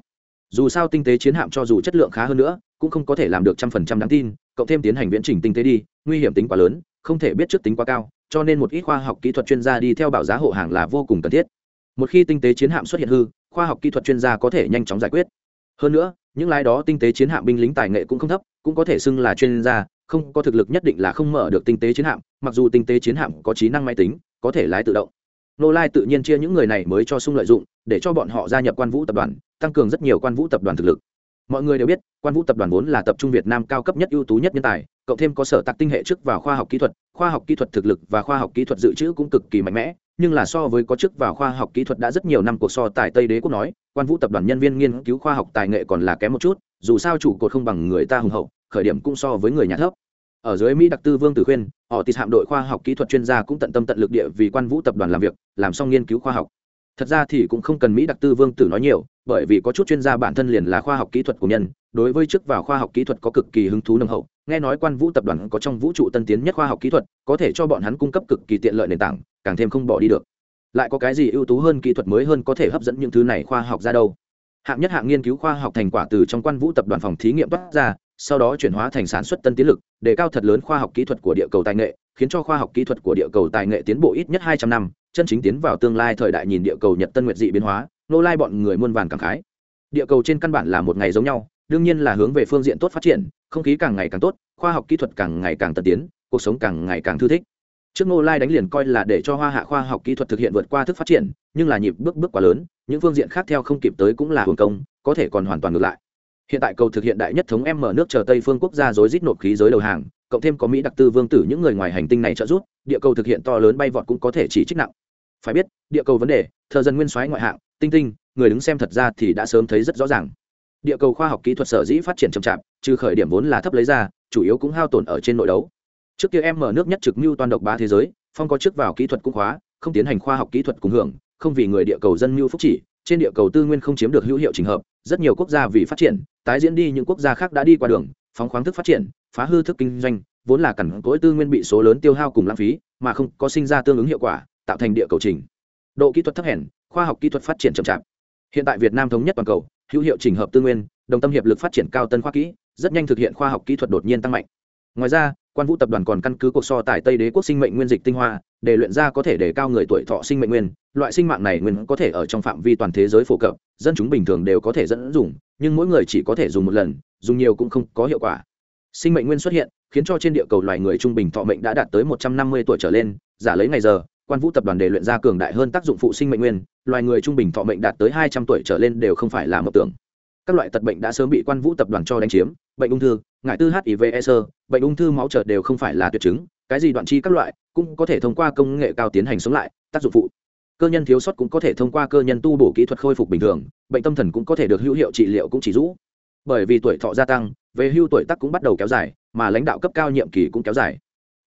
Dù sao tinh tế chiến hạm cho dù chất lượng khá hơn nữa, cũng không có thể làm được trăm phần trăm đáng tin, cộng thêm tiến hành viễn trình tinh tế đi, nguy hiểm tính quá lớn, không thể biết trước tính quá cao, cho nên một ít khoa học kỹ thuật chuyên gia đi theo bảo giá hộ hàng là vô cùng cần thiết. Một khi tinh tế chiến hạm xuất hiện hư, khoa học kỹ thuật chuyên gia có thể nhanh chóng giải quyết. Hơn nữa, những lái đó tinh tế chiến hạm binh lính tài nghệ cũng không thấp, cũng có thể xưng là chuyên gia không có thực lực nhất định là không mở được tinh tế chiến hạm, mặc dù tinh tế chiến hạm có trí năng máy tính, có thể lái tự động. Nô lai tự nhiên chia những người này mới cho sung lợi dụng, để cho bọn họ gia nhập quan vũ tập đoàn, tăng cường rất nhiều quan vũ tập đoàn thực lực. Mọi người đều biết, quan vũ tập đoàn vốn là tập trung việt nam cao cấp nhất, ưu tú nhất nhân tài, cộng thêm có sở tạc tinh hệ trước vào khoa học kỹ thuật, khoa học kỹ thuật thực lực và khoa học kỹ thuật dự trữ cũng cực kỳ mạnh mẽ, nhưng là so với có chức vào khoa học kỹ thuật đã rất nhiều năm cuộc so tại tây đế quốc nói, quan vũ tập đoàn nhân viên nghiên cứu khoa học tài nghệ còn là kém một chút, dù sao chủ cột không bằng người ta hùng hậu khởi điểm cũng so với người nhà thấp. Ở dưới mỹ đặc tư vương tử khuyên, họ tịt hạm đội khoa học kỹ thuật chuyên gia cũng tận tâm tận lực địa vì quan vũ tập đoàn làm việc, làm xong nghiên cứu khoa học. Thật ra thì cũng không cần mỹ đặc tư vương tử nói nhiều, bởi vì có chút chuyên gia bản thân liền là khoa học kỹ thuật của nhân, đối với chức vào khoa học kỹ thuật có cực kỳ hứng thú nồng hậu, nghe nói quan vũ tập đoàn có trong vũ trụ tân tiến nhất khoa học kỹ thuật, có thể cho bọn hắn cung cấp cực kỳ tiện lợi nền tảng, càng thêm không bỏ đi được. Lại có cái gì ưu tú hơn kỹ thuật mới hơn có thể hấp dẫn những thứ này khoa học ra đâu? Hạng nhất hạng nghiên cứu khoa học thành quả từ trong quan vũ tập đoàn phòng thí nghiệm bắt ra sau đó chuyển hóa thành sản xuất tân tiến lực, đề cao thật lớn khoa học kỹ thuật của địa cầu tài nghệ, khiến cho khoa học kỹ thuật của địa cầu tài nghệ tiến bộ ít nhất hai trăm năm, chân chính tiến vào tương lai thời đại nhìn địa cầu nhật tân nguyệt dị biến hóa nô lai bọn người muôn vàn cảm khái. Địa cầu trên căn bản là một ngày giống nhau, đương nhiên là hướng về phương diện tốt phát triển, không khí càng ngày càng tốt, khoa học kỹ thuật càng ngày càng tân tiến, cuộc sống càng ngày càng thư thích. Trước nô lai đánh liền coi là để cho hoa hạ khoa học kỹ thuật thực hiện vượt qua thức phát triển, nhưng là nhịp bước bước quá lớn, những phương diện khác theo không kịp tới cũng là hưởng công, có thể còn hoàn toàn ngược lại hiện tại cầu thực hiện đại nhất thống em mở nước chờ tây phương quốc gia rối rít nộp khí giới đầu hàng, cộng thêm có mỹ đặc tư vương tử những người ngoài hành tinh này trợ giúp, địa cầu thực hiện to lớn bay vọt cũng có thể chỉ trích nặng. Phải biết, địa cầu vấn đề, thờ dân nguyên soái ngoại hạng, tinh tinh, người đứng xem thật ra thì đã sớm thấy rất rõ ràng. Địa cầu khoa học kỹ thuật sở dĩ phát triển chậm chạp, trừ khởi điểm vốn là thấp lấy ra, chủ yếu cũng hao tổn ở trên nội đấu. Trước kia em mở nước nhất trực mưu toàn độc ba thế giới, phong có trước vào kỹ thuật cũng khóa, không tiến hành khoa học kỹ thuật cùng hưởng, không vì người địa cầu dân mưu phúc chỉ trên địa cầu tư nguyên không chiếm được hữu hiệu trình hợp, rất nhiều quốc gia vì phát triển, tái diễn đi những quốc gia khác đã đi qua đường, phóng khoáng thức phát triển, phá hư thức kinh doanh, vốn là cẩn cỗi tư nguyên bị số lớn tiêu hao cùng lãng phí, mà không có sinh ra tương ứng hiệu quả, tạo thành địa cầu trình. Độ kỹ thuật thấp hèn, khoa học kỹ thuật phát triển chậm chạp. Hiện tại việt nam thống nhất toàn cầu, hữu hiệu trình hợp tư nguyên, đồng tâm hiệp lực phát triển cao tân khoa kỹ, rất nhanh thực hiện khoa học kỹ thuật đột nhiên tăng mạnh. Ngoài ra, quan vũ tập đoàn còn căn cứ cuộc so tại tây đế quốc sinh mệnh nguyên dịch tinh hoa để luyện ra có thể để cao người tuổi thọ sinh mệnh nguyên, loại sinh mạng này nguyên có thể ở trong phạm vi toàn thế giới phổ cập, dân chúng bình thường đều có thể dẫn dùng, nhưng mỗi người chỉ có thể dùng một lần, dùng nhiều cũng không có hiệu quả. Sinh mệnh nguyên xuất hiện, khiến cho trên địa cầu loài người trung bình thọ mệnh đã đạt tới một trăm năm mươi tuổi trở lên, giả lấy ngày giờ, quan vũ tập đoàn đề luyện ra cường đại hơn tác dụng phụ sinh mệnh nguyên, loài người trung bình thọ mệnh đạt tới hai trăm tuổi trở lên đều không phải là mộng tưởng. Các loại tật bệnh đã sớm bị quan vũ tập đoàn cho đánh chiếm, bệnh ung thư, ngại tư hiv e sơ bệnh ung thư máu chợt đều không phải là tuyệt chứng cái gì đoạn chi các loại cũng có thể thông qua công nghệ cao tiến hành sống lại, tác dụng phụ. Cơ nhân thiếu sót cũng có thể thông qua cơ nhân tu bổ kỹ thuật khôi phục bình thường, bệnh tâm thần cũng có thể được hữu hiệu trị liệu cũng chỉ rũ. Bởi vì tuổi thọ gia tăng, về hưu tuổi tác cũng bắt đầu kéo dài, mà lãnh đạo cấp cao nhiệm kỳ cũng kéo dài.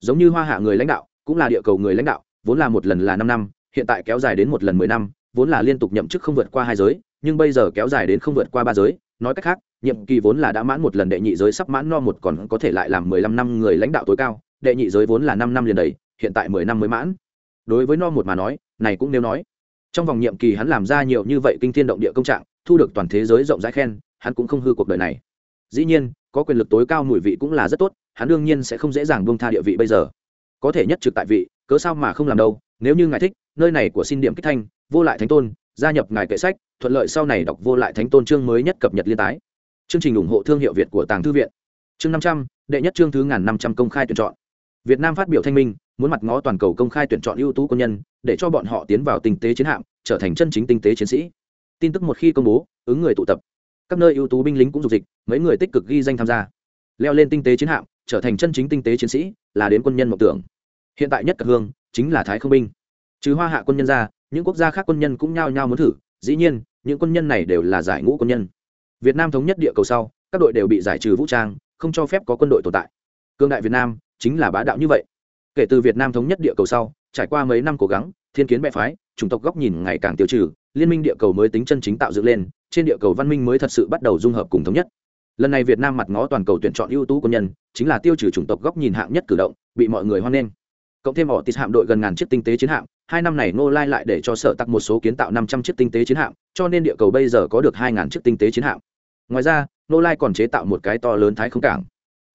Giống như hoa hạ người lãnh đạo, cũng là địa cầu người lãnh đạo, vốn là một lần là năm năm, hiện tại kéo dài đến một lần mười năm, vốn là liên tục nhậm chức không vượt qua hai giới, nhưng bây giờ kéo dài đến không vượt qua ba giới. Nói cách khác, nhiệm kỳ vốn là đã mãn một lần đệ nhị giới sắp mãn no một còn có thể lại làm mười lăm năm người lãnh đạo tối cao đệ nhị giới vốn là năm năm liền đầy, hiện tại mười năm mới mãn. Đối với no một mà nói, này cũng nếu nói. Trong vòng nhiệm kỳ hắn làm ra nhiều như vậy kinh thiên động địa công trạng, thu được toàn thế giới rộng rãi khen, hắn cũng không hư cuộc đời này. Dĩ nhiên, có quyền lực tối cao mùi vị cũng là rất tốt, hắn đương nhiên sẽ không dễ dàng buông tha địa vị bây giờ. Có thể nhất trực tại vị, cớ sao mà không làm đâu, nếu như ngài thích, nơi này của xin điểm kích thanh, vô lại thánh tôn, gia nhập ngài kệ sách, thuận lợi sau này đọc vô lại thánh tôn chương mới nhất cập nhật liên tái. Chương trình ủng hộ thương hiệu việt của tàng thư viện. Chương năm trăm, đệ nhất chương thứ ngàn năm trăm công khai tuyển chọn việt nam phát biểu thanh minh, muốn mặt ngó toàn cầu công khai tuyển chọn ưu tú quân nhân, để cho bọn họ tiến vào tinh tế chiến hạm, trở thành chân chính tinh tế chiến sĩ. Tin tức một khi công bố, ứng người tụ tập. Các nơi ưu tú binh lính cũng dục dịch, mấy người tích cực ghi danh tham gia. Leo lên tinh tế chiến hạm, trở thành chân chính tinh tế chiến sĩ, là đến quân nhân mộng tưởng. Hiện tại nhất cả hương, chính là thái không binh. Trừ hoa hạ quân nhân ra, những quốc gia khác quân nhân cũng nhao nhao muốn thử, dĩ nhiên, những quân nhân này đều là giải ngũ quân nhân. Việt nam thống nhất địa cầu sau, các đội đều bị giải trừ vũ trang, không cho phép có quân đội tồn tại. Cương đại việt nam chính là bá đạo như vậy. Kể từ việt nam thống nhất địa cầu sau, trải qua mấy năm cố gắng, thiên kiến bệ phái, chủng tộc góc nhìn ngày càng tiêu trừ, liên minh địa cầu mới tính chân chính tạo dựng lên, trên địa cầu văn minh mới thật sự bắt đầu dung hợp cùng thống nhất. Lần này việt nam mặt ngó toàn cầu tuyển chọn ưu tú quân nhân, chính là tiêu trừ chủng tộc góc nhìn hạng nhất cử động, bị mọi người hoan nghênh. Cộng thêm họ tịt hạm đội gần ngàn chiếc tinh tế chiến hạm, hai năm này ngô lai lại để cho sở tặc một số kiến tạo năm trăm chiếc tinh tế chiến hạm, cho nên địa cầu bây giờ có được hai ngàn chiếc tinh tế chiến hạm. Ngoài ra, ngô lai còn chế tạo một cái to lớn thái không cảng.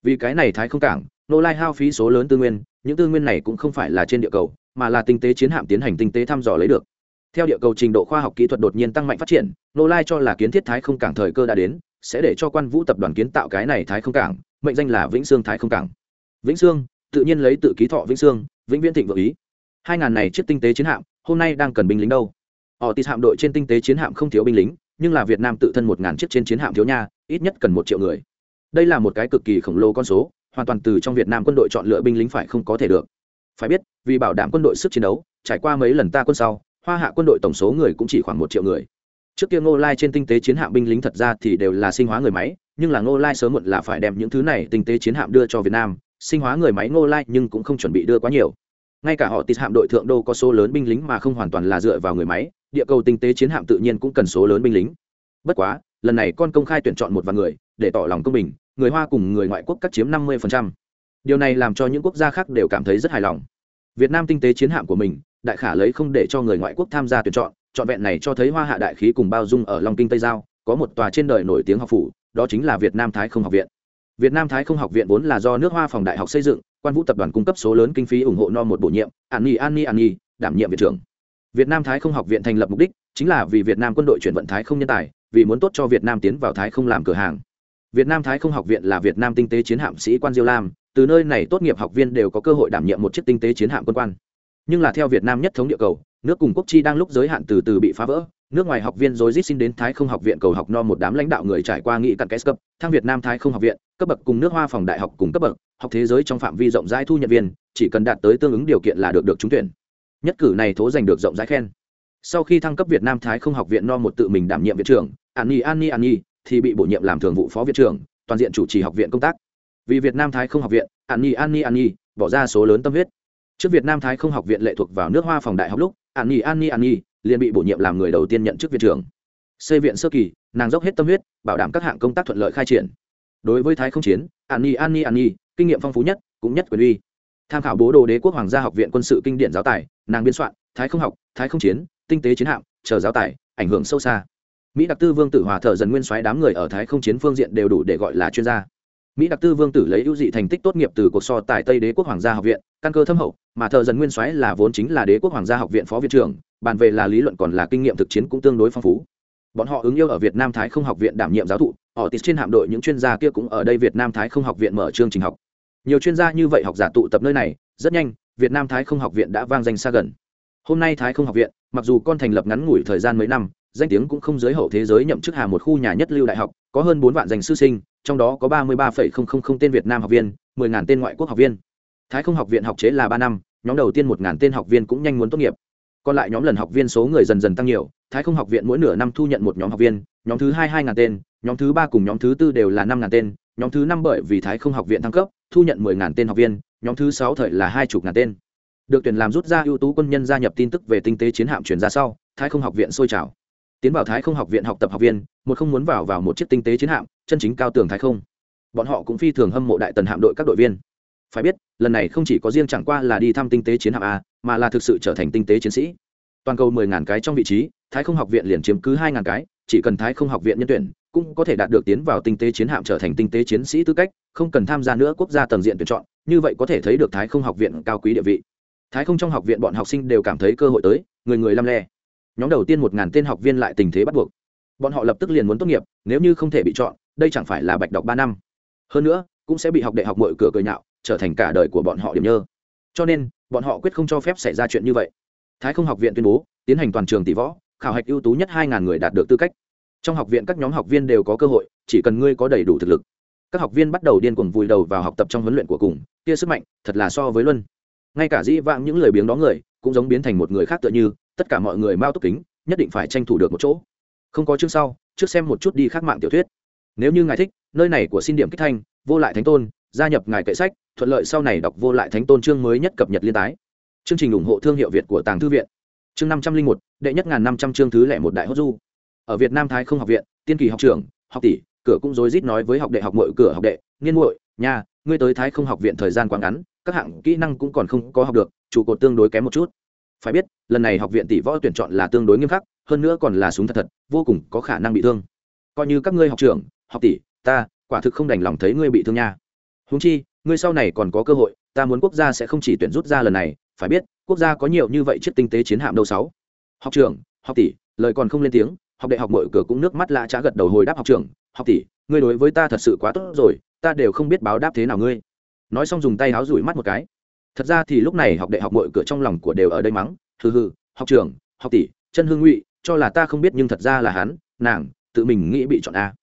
Vì cái này thái không cảng Nô lai hao phí số lớn tư nguyên, những tư nguyên này cũng không phải là trên địa cầu, mà là tinh tế chiến hạm tiến hành tinh tế thăm dò lấy được. Theo địa cầu trình độ khoa học kỹ thuật đột nhiên tăng mạnh phát triển, Nô lai cho là kiến thiết thái không cảng thời cơ đã đến, sẽ để cho quan vũ tập đoàn kiến tạo cái này thái không cảng, mệnh danh là vĩnh sương thái không cảng. Vĩnh sương, tự nhiên lấy tự ký thọ vĩnh sương, vĩnh viễn thịnh vượng ý. Hai ngàn này chiếc tinh tế chiến hạm, hôm nay đang cần binh lính đâu? Họ tịt hạm đội trên tinh tế chiến hạm không thiếu binh lính, nhưng là việt nam tự thân một ngàn chiếc trên chiến hạm thiếu nha, ít nhất cần một triệu người. Đây là một cái cực kỳ khổng lồ con số hoàn toàn từ trong việt nam quân đội chọn lựa binh lính phải không có thể được. Phải biết, vì bảo đảm quân đội sức chiến đấu, trải qua mấy lần ta quân sau, hoa hạ quân đội tổng số người cũng chỉ khoảng một triệu người. Trước kia ngô lai trên tinh tế chiến hạm binh lính thật ra thì đều là sinh hóa người máy, nhưng là ngô lai sớm muộn là phải đem những thứ này tinh tế chiến hạm đưa cho việt nam. Sinh hóa người máy ngô lai nhưng cũng không chuẩn bị đưa quá nhiều. Ngay cả họ tịt hạm đội thượng đô có số lớn binh lính mà không hoàn toàn là dựa vào người máy, địa cầu tinh tế chiến hạm tự nhiên cũng cần số lớn binh lính. Bất quá, lần này con công khai tuyển chọn một vài người, để tỏ lòng công bình người hoa cùng người ngoại quốc cắt chiếm năm mươi điều này làm cho những quốc gia khác đều cảm thấy rất hài lòng. Việt nam tinh tế chiến hạm của mình, đại khả lấy không để cho người ngoại quốc tham gia tuyển chọn chọn vẹn này cho thấy hoa hạ đại khí cùng bao dung ở long kinh tây giao, có một tòa trên đời nổi tiếng học phủ, đó chính là việt nam thái không học viện. Việt nam thái không học viện vốn là do nước hoa phòng đại học xây dựng, quan vũ tập đoàn cung cấp số lớn kinh phí ủng hộ no một bổ nhiệm, an nhi an an đảm nhiệm viện trưởng. Việt nam thái không học viện thành lập mục đích chính là vì việt nam quân đội chuyển vận thái không nhân tài, vì muốn tốt cho việt nam tiến vào thái không làm cửa hàng việt nam thái không học viện là việt nam tinh tế chiến hạm sĩ quan diêu lam, từ nơi này tốt nghiệp học viên đều có cơ hội đảm nhiệm một chiếc tinh tế chiến hạm quân quan. Nhưng là theo việt nam nhất thống địa cầu, nước cùng quốc chi đang lúc giới hạn từ từ bị phá vỡ, nước ngoài học viên rối rít xin đến thái không học viện cầu học no một đám lãnh đạo người trải qua nghị cặn kép cấp thang việt nam thái không học viện, cấp bậc cùng nước hoa phòng đại học cùng cấp bậc, học thế giới trong phạm vi rộng rãi thu nhận viên, chỉ cần đạt tới tương ứng điều kiện là được được trúng tuyển. Nhất cử này thố giành được rộng rãi khen. Sau khi thăng cấp việt nam thái không học viện no một tự mình đảm nhiệm viện trưởng, an nhi an nhi an nhi thì bị bổ nhiệm làm thường vụ phó viện trưởng, toàn diện chủ trì học viện công tác. Vì việt nam thái không học viện, an nhi an nhi an nhi, bỏ ra số lớn tâm huyết. Trước việt nam thái không học viện lệ thuộc vào nước hoa phòng đại học lúc, an nhi an nhi an nhi liền bị bổ nhiệm làm người đầu tiên nhận chức viện trưởng. Xây viện sơ kỳ, nàng dốc hết tâm huyết, bảo đảm các hạng công tác thuận lợi khai triển. Đối với thái không chiến, an nhi an nhi an nhi, kinh nghiệm phong phú nhất, cũng nhất quyền uy. Tham khảo bố đồ đế quốc hoàng gia học viện quân sự kinh điển giáo tài, nàng biên soạn, thái không học, thái không chiến, tinh tế chiến hạm, chờ giáo tài, ảnh hưởng sâu xa mỹ đặc tư vương tử hòa thợ dần nguyên soái đám người ở thái không chiến phương diện đều đủ để gọi là chuyên gia. Mỹ đặc tư vương tử lấy ưu dị thành tích tốt nghiệp từ cuộc so tài tây đế quốc hoàng gia học viện, căn cơ thâm hậu, mà thợ dần nguyên soái là vốn chính là đế quốc hoàng gia học viện phó viện trưởng, bàn về là lý luận còn là kinh nghiệm thực chiến cũng tương đối phong phú. Bọn họ ứng yêu ở việt nam thái không học viện đảm nhiệm giáo thụ, họ tít trên hạm đội những chuyên gia kia cũng ở đây việt nam thái không học viện mở chương trình học. Nhiều chuyên gia như vậy học giả tụ tập nơi này, rất nhanh, việt nam thái không học viện đã vang danh xa gần. Hôm nay thái không học viện, mặc dù con thành lập ngắn ngủi thời gian mấy năm danh tiếng cũng không giới hậu thế giới nhậm chức hà một khu nhà nhất lưu đại học, có hơn bốn vạn danh sư sinh, trong đó có ba mươi ba tên việt nam học viên, mười ngàn tên ngoại quốc học viên. Thái không học viện học chế là ba năm, nhóm đầu tiên một ngàn tên học viên cũng nhanh muốn tốt nghiệp. Còn lại nhóm lần học viên số người dần dần tăng nhiều, thái không học viện mỗi nửa năm thu nhận một nhóm học viên, nhóm thứ hai hai ngàn tên, nhóm thứ ba cùng nhóm thứ tư đều là năm ngàn tên, nhóm thứ năm bởi vì thái không học viện thăng cấp, thu nhận mười ngàn tên học viên, nhóm thứ sáu thời là hai chục ngàn tên. Được tuyển làm rút ra ưu tú quân nhân gia nhập tin tức về tinh tế chiến hạm chuyển ra sau, thái không học viện sôi trào tiến vào thái không học viện học tập học viên, một không muốn vào vào một chiếc tinh tế chiến hạm, chân chính cao tường thái không. Bọn họ cũng phi thường hâm mộ đại tần hạm đội các đội viên. Phải biết, lần này không chỉ có riêng chẳng qua là đi thăm tinh tế chiến hạm a, mà là thực sự trở thành tinh tế chiến sĩ. Toàn cầu mười ngàn cái trong vị trí, thái không học viện liền chiếm cứ hai ngàn cái, chỉ cần thái không học viện nhân tuyển, cũng có thể đạt được tiến vào tinh tế chiến hạm trở thành tinh tế chiến sĩ tư cách, không cần tham gia nữa quốc gia tầng diện tuyển chọn, như vậy có thể thấy được thái không học viện cao quý địa vị. Thái không trong học viện bọn học sinh đều cảm thấy cơ hội tới, người người lăm le nhóm đầu tiên một ngàn tên học viên lại tình thế bắt buộc. Bọn họ lập tức liền muốn tốt nghiệp, nếu như không thể bị chọn, đây chẳng phải là bạch đọc ba năm. Hơn nữa, cũng sẽ bị học đại học mọi cửa cười nhạo, trở thành cả đời của bọn họ điểm nhơ. Cho nên, bọn họ quyết không cho phép xảy ra chuyện như vậy. Thái không học viện tuyên bố, tiến hành toàn trường tỷ võ, khảo hạch ưu tú nhất hai ngàn người đạt được tư cách. Trong học viện các nhóm học viên đều có cơ hội, chỉ cần ngươi có đầy đủ thực lực. Các học viên bắt đầu điên cuồng vùi đầu vào học tập trong huấn luyện của cùng kia sức mạnh, thật là so với luân. Ngay cả dĩ vãng những lời biếng đó người, cũng giống biến thành một người khác tựa như tất cả mọi người mau túc kính, nhất định phải tranh thủ được một chỗ. Không có chương sau, trước xem một chút đi khác mạng tiểu thuyết. Nếu như ngài thích, nơi này của xin điểm kích thanh, vô lại thánh tôn, gia nhập ngài kệ sách, thuận lợi sau này đọc vô lại thánh tôn chương mới nhất cập nhật liên tái. Chương trình ủng hộ thương hiệu việt của tàng thư viện. Chương năm trăm linh một, đệ nhất ngàn năm trăm chương thứ lẻ một đại hốt du. Ở việt nam thái không học viện, tiên kỳ học trường, học tỷ, cửa cũng rối rít nói với học đệ học mội cửa học đệ nghiên muội nha ngươi tới thái không học viện thời gian quá ngắn, các hạng kỹ năng cũng còn không có học được, trụ cột tương đối kém một chút phải biết, lần này học viện tỷ võ tuyển chọn là tương đối nghiêm khắc, hơn nữa còn là súng thật thật, vô cùng có khả năng bị thương. Coi như các ngươi học trưởng, học tỷ, ta, quả thực không đành lòng thấy ngươi bị thương nha. Húng chi, ngươi sau này còn có cơ hội, ta muốn quốc gia sẽ không chỉ tuyển rút ra lần này, phải biết, quốc gia có nhiều như vậy chiếc tinh tế chiến hạm đâu sáu. Học trưởng, học tỷ, lời còn không lên tiếng, học đại học mọi cửa cũng nước mắt lạ trá gật đầu hồi đáp học trưởng, học tỷ, ngươi đối với ta thật sự quá tốt rồi, ta đều không biết báo đáp thế nào ngươi. Nói xong dùng tay háo rủi mắt một cái thật ra thì lúc này học đại học mọi cửa trong lòng của đều ở đây mắng, hừ hừ, học trưởng học tỷ, chân hương ngụy, cho là ta không biết nhưng thật ra là hắn, nàng, tự mình nghĩ bị chọn a.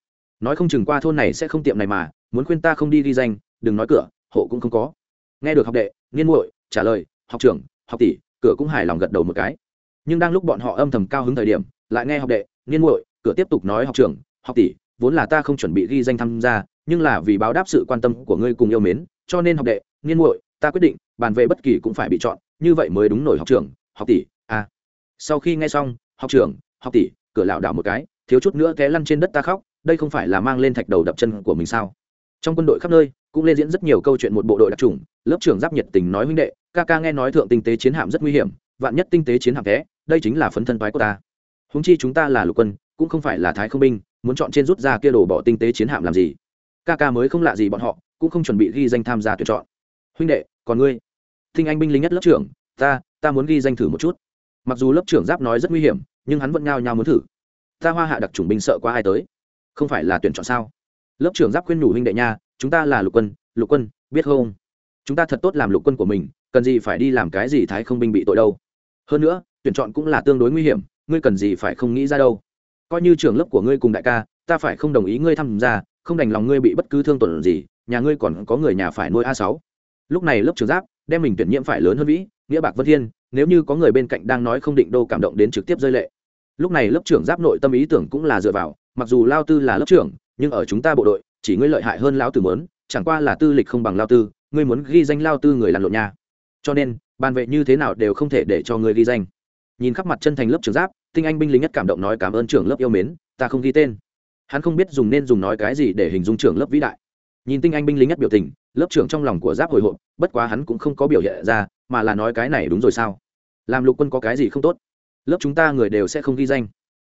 Nói không chừng qua thôn này sẽ không tiệm này mà, muốn khuyên ta không đi ghi danh, đừng nói cửa, hộ cũng không có. Nghe được học đệ, nghiên muội, trả lời, học trưởng, học tỷ, cửa cũng hài lòng gật đầu một cái. Nhưng đang lúc bọn họ âm thầm cao hứng thời điểm, lại nghe học đệ, nghiên muội, cửa tiếp tục nói học trưởng, học tỷ, vốn là ta không chuẩn bị ghi danh tham gia, nhưng là vì báo đáp sự quan tâm của ngươi cùng yêu mến, cho nên học đệ, nghiên muội, ta quyết định bàn về bất kỳ cũng phải bị chọn, như vậy mới đúng nổi học trưởng, học tỷ, a. À. sau khi nghe xong, học trưởng, học tỷ, cửa lảo đảo một cái, thiếu chút nữa té lăn trên đất ta khóc, đây không phải là mang lên thạch đầu đập chân của mình sao? Trong quân đội khắp nơi, cũng lên diễn rất nhiều câu chuyện một bộ đội đặc trùng lớp trưởng giáp nhiệt tình nói huynh đệ, ca ca nghe nói thượng tinh tế chiến hạm rất nguy hiểm, vạn nhất tinh tế chiến hạm té, đây chính là phấn thân toái của ta. Húng chi chúng ta là lục quân, cũng không phải là thái không binh, muốn chọn trên rút ra kia đổ bỏ tinh tế chiến hạm làm gì? Ca ca mới không lạ gì bọn họ, cũng không chuẩn bị ghi danh tham gia tuyển chọn. Huynh đệ còn ngươi? Thinh anh binh lính nhất lớp trưởng, ta ta muốn ghi danh thử một chút. Mặc dù lớp trưởng giáp nói rất nguy hiểm, nhưng hắn vẫn ngao nhao muốn thử. Ta hoa hạ đặc chủng binh sợ qua ai tới? Không phải là tuyển chọn sao? Lớp trưởng giáp khuyên nhủ huynh đệ nha, chúng ta là lục quân lục quân, biết không? Chúng ta thật tốt làm lục quân của mình, cần gì phải đi làm cái gì thái không binh bị tội đâu? Hơn nữa, tuyển chọn cũng là tương đối nguy hiểm, ngươi cần gì phải không nghĩ ra đâu? Coi như trường lớp của ngươi cùng đại ca, ta phải không đồng ý ngươi tham gia, không đành lòng ngươi bị bất cứ thương tổn gì, nhà ngươi còn có người nhà phải nuôi a sáu lúc này lớp trưởng giáp đem mình tuyển nhiễm phải lớn hơn vĩ, nghĩa bạc vân thiên, nếu như có người bên cạnh đang nói không định đô cảm động đến trực tiếp rơi lệ. Lúc này lớp trưởng giáp nội tâm ý tưởng cũng là dựa vào, mặc dù lao tư là lớp trưởng, nhưng ở chúng ta bộ đội, chỉ ngươi lợi hại hơn lao tư mớn chẳng qua là tư lịch không bằng lao tư, ngươi muốn ghi danh lao tư người lăn lộn nha. Cho nên, bàn vệ như thế nào đều không thể để cho ngươi ghi danh. Nhìn khắp mặt chân thành lớp trưởng giáp, tinh anh binh lính nhất cảm động nói cảm ơn trưởng lớp yêu mến, ta không ghi tên. Hắn không biết dùng nên dùng nói cái gì để hình dung trưởng lớp vĩ đại. Nhìn tinh anh binh lính nhất biểu tình lớp trưởng trong lòng của giáp hồi hộp, bất quá hắn cũng không có biểu hiện ra, mà là nói cái này đúng rồi sao? Làm lục quân có cái gì không tốt? Lớp chúng ta người đều sẽ không ghi danh.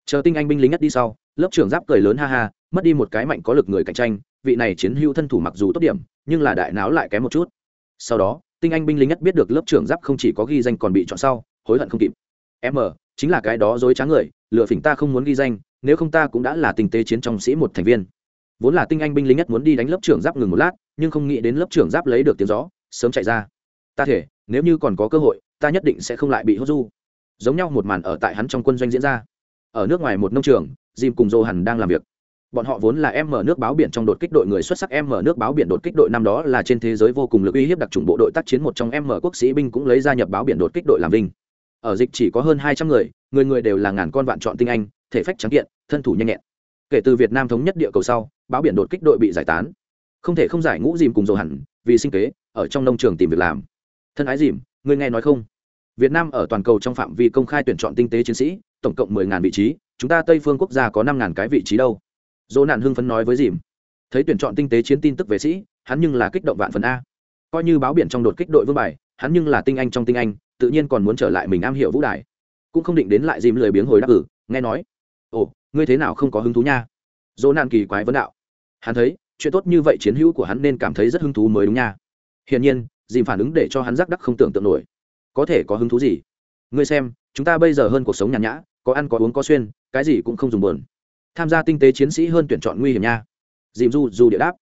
Chờ tinh anh binh lính nhất đi sau, lớp trưởng giáp cười lớn ha ha, mất đi một cái mạnh có lực người cạnh tranh, vị này chiến hữu thân thủ mặc dù tốt điểm, nhưng là đại náo lại kém một chút. Sau đó, tinh anh binh lính nhất biết được lớp trưởng giáp không chỉ có ghi danh còn bị chọn sau, hối hận không kịp. M, chính là cái đó dối trá người lựa phỉnh ta không muốn ghi danh, nếu không ta cũng đã là tình tế chiến trong sĩ một thành viên vốn là tinh anh binh lính nhất muốn đi đánh lớp trưởng giáp ngừng một lát, nhưng không nghĩ đến lớp trưởng giáp lấy được tiếng gió, sớm chạy ra. Ta thể, nếu như còn có cơ hội, ta nhất định sẽ không lại bị hốt du. Giống nhau một màn ở tại hắn trong quân doanh diễn ra. Ở nước ngoài một nông trường jim cùng dô hẳn đang làm việc. Bọn họ vốn là em mở nước báo biển trong đột kích đội người xuất sắc em mở nước báo biển đột kích đội năm đó là trên thế giới vô cùng lực uy hiếp đặc trùng bộ đội tác chiến một trong em mở quốc sĩ binh cũng lấy gia nhập báo biển đột kích đội làm vinh ở dịch chỉ có hơn hai trăm người người người đều là ngàn con vạn chọn tinh anh, thể phách trắng kiện, thân thủ nhanh nhẹn. Kể từ việt nam thống nhất địa cầu sau báo biển đột kích đội bị giải tán. Không thể không giải ngũ dìm cùng dầu hẳn vì sinh kế, ở trong nông trường tìm việc làm. Thân ái dìm, ngươi nghe nói không? Việt nam ở toàn cầu trong phạm vi công khai tuyển chọn tinh tế chiến sĩ, tổng cộng mười ngàn vị trí, chúng ta tây phương quốc gia có năm ngàn cái vị trí đâu? Dỗ nạn hưng phấn nói với dìm. Thấy tuyển chọn tinh tế chiến tin tức về sĩ, hắn nhưng là kích động vạn phần a. Coi như báo biển trong đột kích đội vương bài, hắn nhưng là tinh anh trong tinh anh, tự nhiên còn muốn trở lại mình am hiểu vũ đài. Cũng không định đến lại dìm lười biếng hồi đáp ử nghe nói. Ồ, ngươi thế nào không có hứng thú nha? Dỗ nạn kỳ quái vấn đạo hắn thấy, chuyện tốt như vậy chiến hữu của hắn nên cảm thấy rất hứng thú mới đúng nha. Hiển nhiên, dìm phản ứng để cho hắn giác đắc không tưởng tượng nổi. Có thể có hứng thú gì? Ngươi xem, chúng ta bây giờ hơn cuộc sống nhàn nhã, có ăn có uống có xuyên, cái gì cũng không dùng buồn. tham gia tinh tế chiến sĩ hơn tuyển chọn nguy hiểm nha. Dìm du du địa đáp.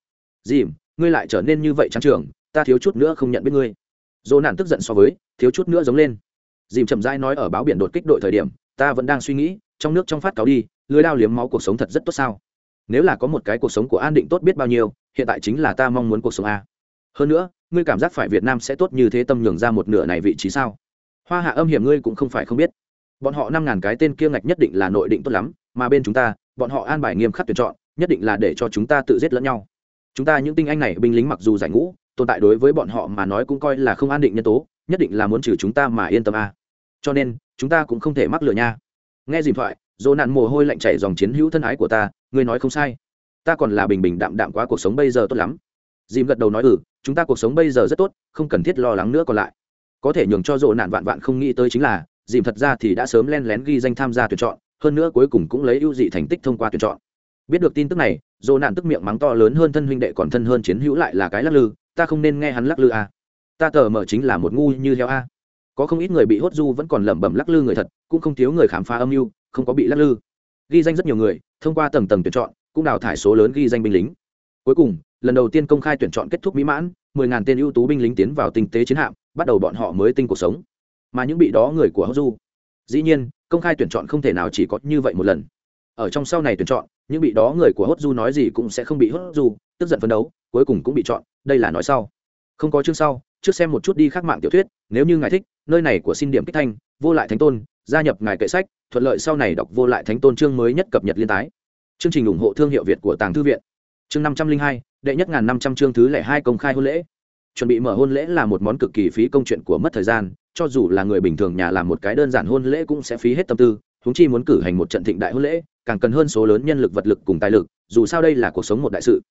Dìm, ngươi lại trở nên như vậy trắng trường, ta thiếu chút nữa không nhận biết ngươi. Dỗ nạn tức giận so với, thiếu chút nữa giống lên. Dìm chậm rãi nói ở báo biển đột kích đội thời điểm, ta vẫn đang suy nghĩ, trong nước trong phát cáo đi, lưới đao liếm máu cuộc sống thật rất tốt sao? Nếu là có một cái cuộc sống của an định tốt biết bao nhiêu, hiện tại chính là ta mong muốn cuộc sống a. Hơn nữa, ngươi cảm giác phải việt nam sẽ tốt như thế tâm nhường ra một nửa này vị trí sao? Hoa hạ âm hiểm ngươi cũng không phải không biết. Bọn họ năm ngàn cái tên kia ngạch nhất định là nội định tốt lắm, mà bên chúng ta, bọn họ an bài nghiêm khắc tuyển chọn, nhất định là để cho chúng ta tự giết lẫn nhau. Chúng ta những tinh anh này, binh lính mặc dù giải ngũ, tồn tại đối với bọn họ mà nói cũng coi là không an định nhân tố, nhất định là muốn trừ chúng ta mà yên tâm a. Cho nên, chúng ta cũng không thể mắc lừa nha. Nghe dìm thoại dỗ nạn mồ hôi lạnh chảy dòng chiến hữu thân ái của ta, ngươi nói không sai. Ta còn là bình bình đạm đạm quá cuộc sống bây giờ tốt lắm. Dìm gật đầu nói ừ chúng ta cuộc sống bây giờ rất tốt, không cần thiết lo lắng nữa còn lại. Có thể nhường cho dỗ nạn vạn vạn không nghĩ tới chính là, dìm thật ra thì đã sớm len lén ghi danh tham gia tuyển chọn, hơn nữa cuối cùng cũng lấy ưu dị thành tích thông qua tuyển chọn. Biết được tin tức này, dỗ nạn tức miệng mắng to lớn hơn thân huynh đệ còn thân hơn chiến hữu lại là cái lắc lư, ta không nên nghe hắn lắc lư à. ta tờ mở chính là một ngu như heo a. Có không ít người bị hốt du vẫn còn lẩm bẩm lắc lư người thật, cũng không thiếu người khám phá âm mưu không có bị lắc lư. Ghi danh rất nhiều người, thông qua tầng tầng tuyển chọn, cũng đào thải số lớn ghi danh binh lính. Cuối cùng, lần đầu tiên công khai tuyển chọn kết thúc mỹ mãn, mười ngàn tên ưu tú binh lính tiến vào tinh tế chiến hạm, bắt đầu bọn họ mới tinh cuộc sống. Mà những bị đó người của hốt du dĩ nhiên, công khai tuyển chọn không thể nào chỉ có như vậy một lần. Ở trong sau này tuyển chọn, những bị đó người của hốt du nói gì cũng sẽ không bị hốt du tức giận phấn đấu, cuối cùng cũng bị chọn, đây là nói sau. Không có chương sau, trước xem một chút đi khác mạng tiểu thuyết, nếu như ngài thích, nơi này của xin điểm kích thanh, vô lại thánh tôn gia nhập ngài kệ sách, thuận lợi sau này đọc vô lại thánh tôn chương mới nhất cập nhật liên tái. Chương trình ủng hộ thương hiệu việt của tàng thư viện. Chương năm trăm linh hai, đệ nhất ngàn năm trăm chương thứ lẻ hai công khai hôn lễ. Chuẩn bị mở hôn lễ là một món cực kỳ phí công chuyện của mất thời gian, cho dù là người bình thường nhà làm một cái đơn giản hôn lễ cũng sẽ phí hết tâm tư, huống chi muốn cử hành một trận thịnh đại hôn lễ, càng cần hơn số lớn nhân lực vật lực cùng tài lực, dù sao đây là cuộc sống một đại sự.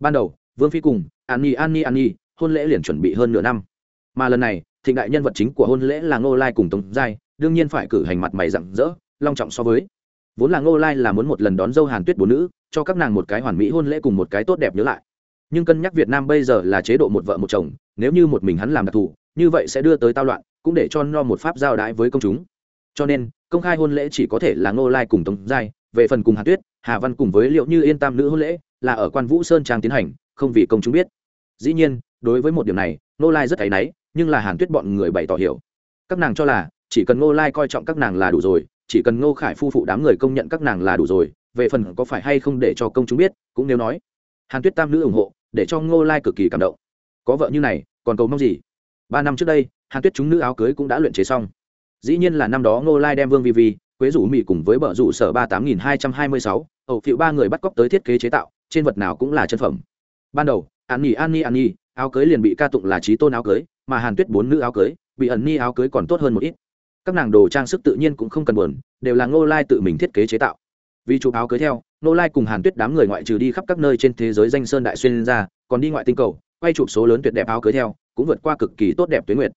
Ban đầu, vương phi cùng an nhi an nhi an nhi, hôn lễ liền chuẩn bị hơn nửa năm. Mà lần này, thịnh đại nhân vật chính của hôn lễ là ngô lai cùng tống giai đương nhiên phải cử hành mặt mày rặng rỡ, long trọng so với. Vốn là ngô lai là muốn một lần đón dâu hàn tuyết bốn nữ, cho các nàng một cái hoàn mỹ hôn lễ cùng một cái tốt đẹp nhớ lại. Nhưng cân nhắc việt nam bây giờ là chế độ một vợ một chồng, nếu như một mình hắn làm đặc thù, như vậy sẽ đưa tới tao loạn, cũng để cho no một pháp giao đãi với công chúng. Cho nên, công khai hôn lễ chỉ có thể là ngô lai cùng tống giai, về phần cùng Hàn tuyết, hà văn cùng với liệu như yên tam nữ hôn lễ, là ở quan vũ sơn trang tiến hành, không vì công chúng biết. Dĩ nhiên, đối với một điểm này, ngô lai rất thấy náy, nhưng là hàn tuyết bọn người bày tỏ hiểu. Các nàng cho là chỉ cần ngô lai coi trọng các nàng là đủ rồi, chỉ cần ngô khải phu phụ đám người công nhận các nàng là đủ rồi, về phần có phải hay không để cho công chúng biết, cũng nếu nói. Hàn tuyết tam nữ ủng hộ, để cho ngô lai cực kỳ cảm động. Có vợ như này, còn cầu mong gì? Ba năm trước đây, hàn tuyết chúng nữ áo cưới cũng đã luyện chế xong. Dĩ nhiên là năm đó ngô lai đem vương vi vi, quế rủ mỹ cùng với bờ rủ sở ba tám nghìn hai trăm hai mươi sáu, ẩu phiệu ba người bắt cóc tới thiết kế chế tạo, trên vật nào cũng là chân phẩm. Ban đầu, an nhi an nhi an nhi, áo cưới liền bị ca tụng là trí tôn áo cưới, mà hàn tuyết bốn nữ áo cưới, bị ẩn nhi áo cưới còn tốt hơn một ít các nàng đồ trang sức tự nhiên cũng không cần buồn, đều là ngô lai tự mình thiết kế chế tạo. Vì chụp áo cưới theo, ngô lai cùng hàn tuyết đám người ngoại trừ đi khắp các nơi trên thế giới danh sơn đại xuyên ra, còn đi ngoại tinh cầu, quay chụp số lớn tuyệt đẹp áo cưới theo, cũng vượt qua cực kỳ tốt đẹp tuyến nguyệt.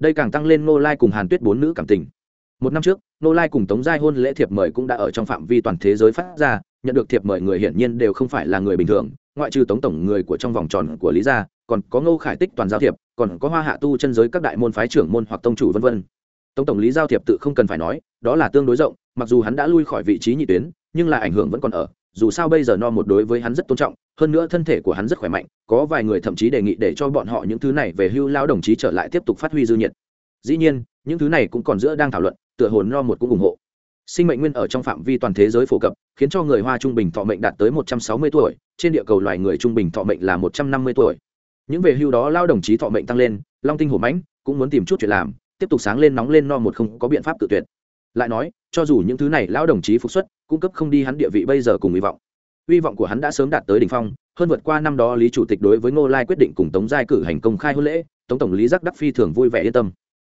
Đây càng tăng lên ngô lai cùng hàn tuyết bốn nữ cảm tình. Một năm trước, ngô lai cùng tống giai hôn lễ thiệp mời cũng đã ở trong phạm vi toàn thế giới phát ra, nhận được thiệp mời người hiển nhiên đều không phải là người bình thường, ngoại trừ tống tổng người của trong vòng tròn của lý gia, còn có ngô khải tích toàn giao thiệp, còn có hoa hạ tu chân giới các đại môn phái trưởng môn hoặc tông chủ v v tổng tổng lý giao thiệp tự không cần phải nói, đó là tương đối rộng, mặc dù hắn đã lui khỏi vị trí nhị tuyến, nhưng là ảnh hưởng vẫn còn ở, dù sao bây giờ no một đối với hắn rất tôn trọng, hơn nữa thân thể của hắn rất khỏe mạnh, có vài người thậm chí đề nghị để cho bọn họ những thứ này về hưu lao đồng chí trở lại tiếp tục phát huy dư nhiệt. Dĩ nhiên, những thứ này cũng còn giữa đang thảo luận, tựa hồn no một cũng ủng hộ. Sinh mệnh nguyên ở trong phạm vi toàn thế giới phổ cập, khiến cho người hoa trung bình thọ mệnh đạt tới một trăm sáu mươi tuổi, trên địa cầu loài người trung bình thọ mệnh là một trăm năm mươi tuổi. Những về hưu đó lao đồng chí thọ mệnh tăng lên, long tinh hổ mãnh cũng muốn tìm chút chuyện làm tiếp tục sáng lên nóng lên no một không có biện pháp tự tuyệt. Lại nói, cho dù những thứ này lão đồng chí phục xuất, cung cấp không đi hắn địa vị bây giờ cùng hy vọng. Hy vọng của hắn đã sớm đạt tới đỉnh phong, hơn vượt qua năm đó lý chủ tịch đối với ngô lai quyết định cùng tống giai cử hành công khai hôn lễ, tống tổng lý giác đắc phi thường vui vẻ yên tâm.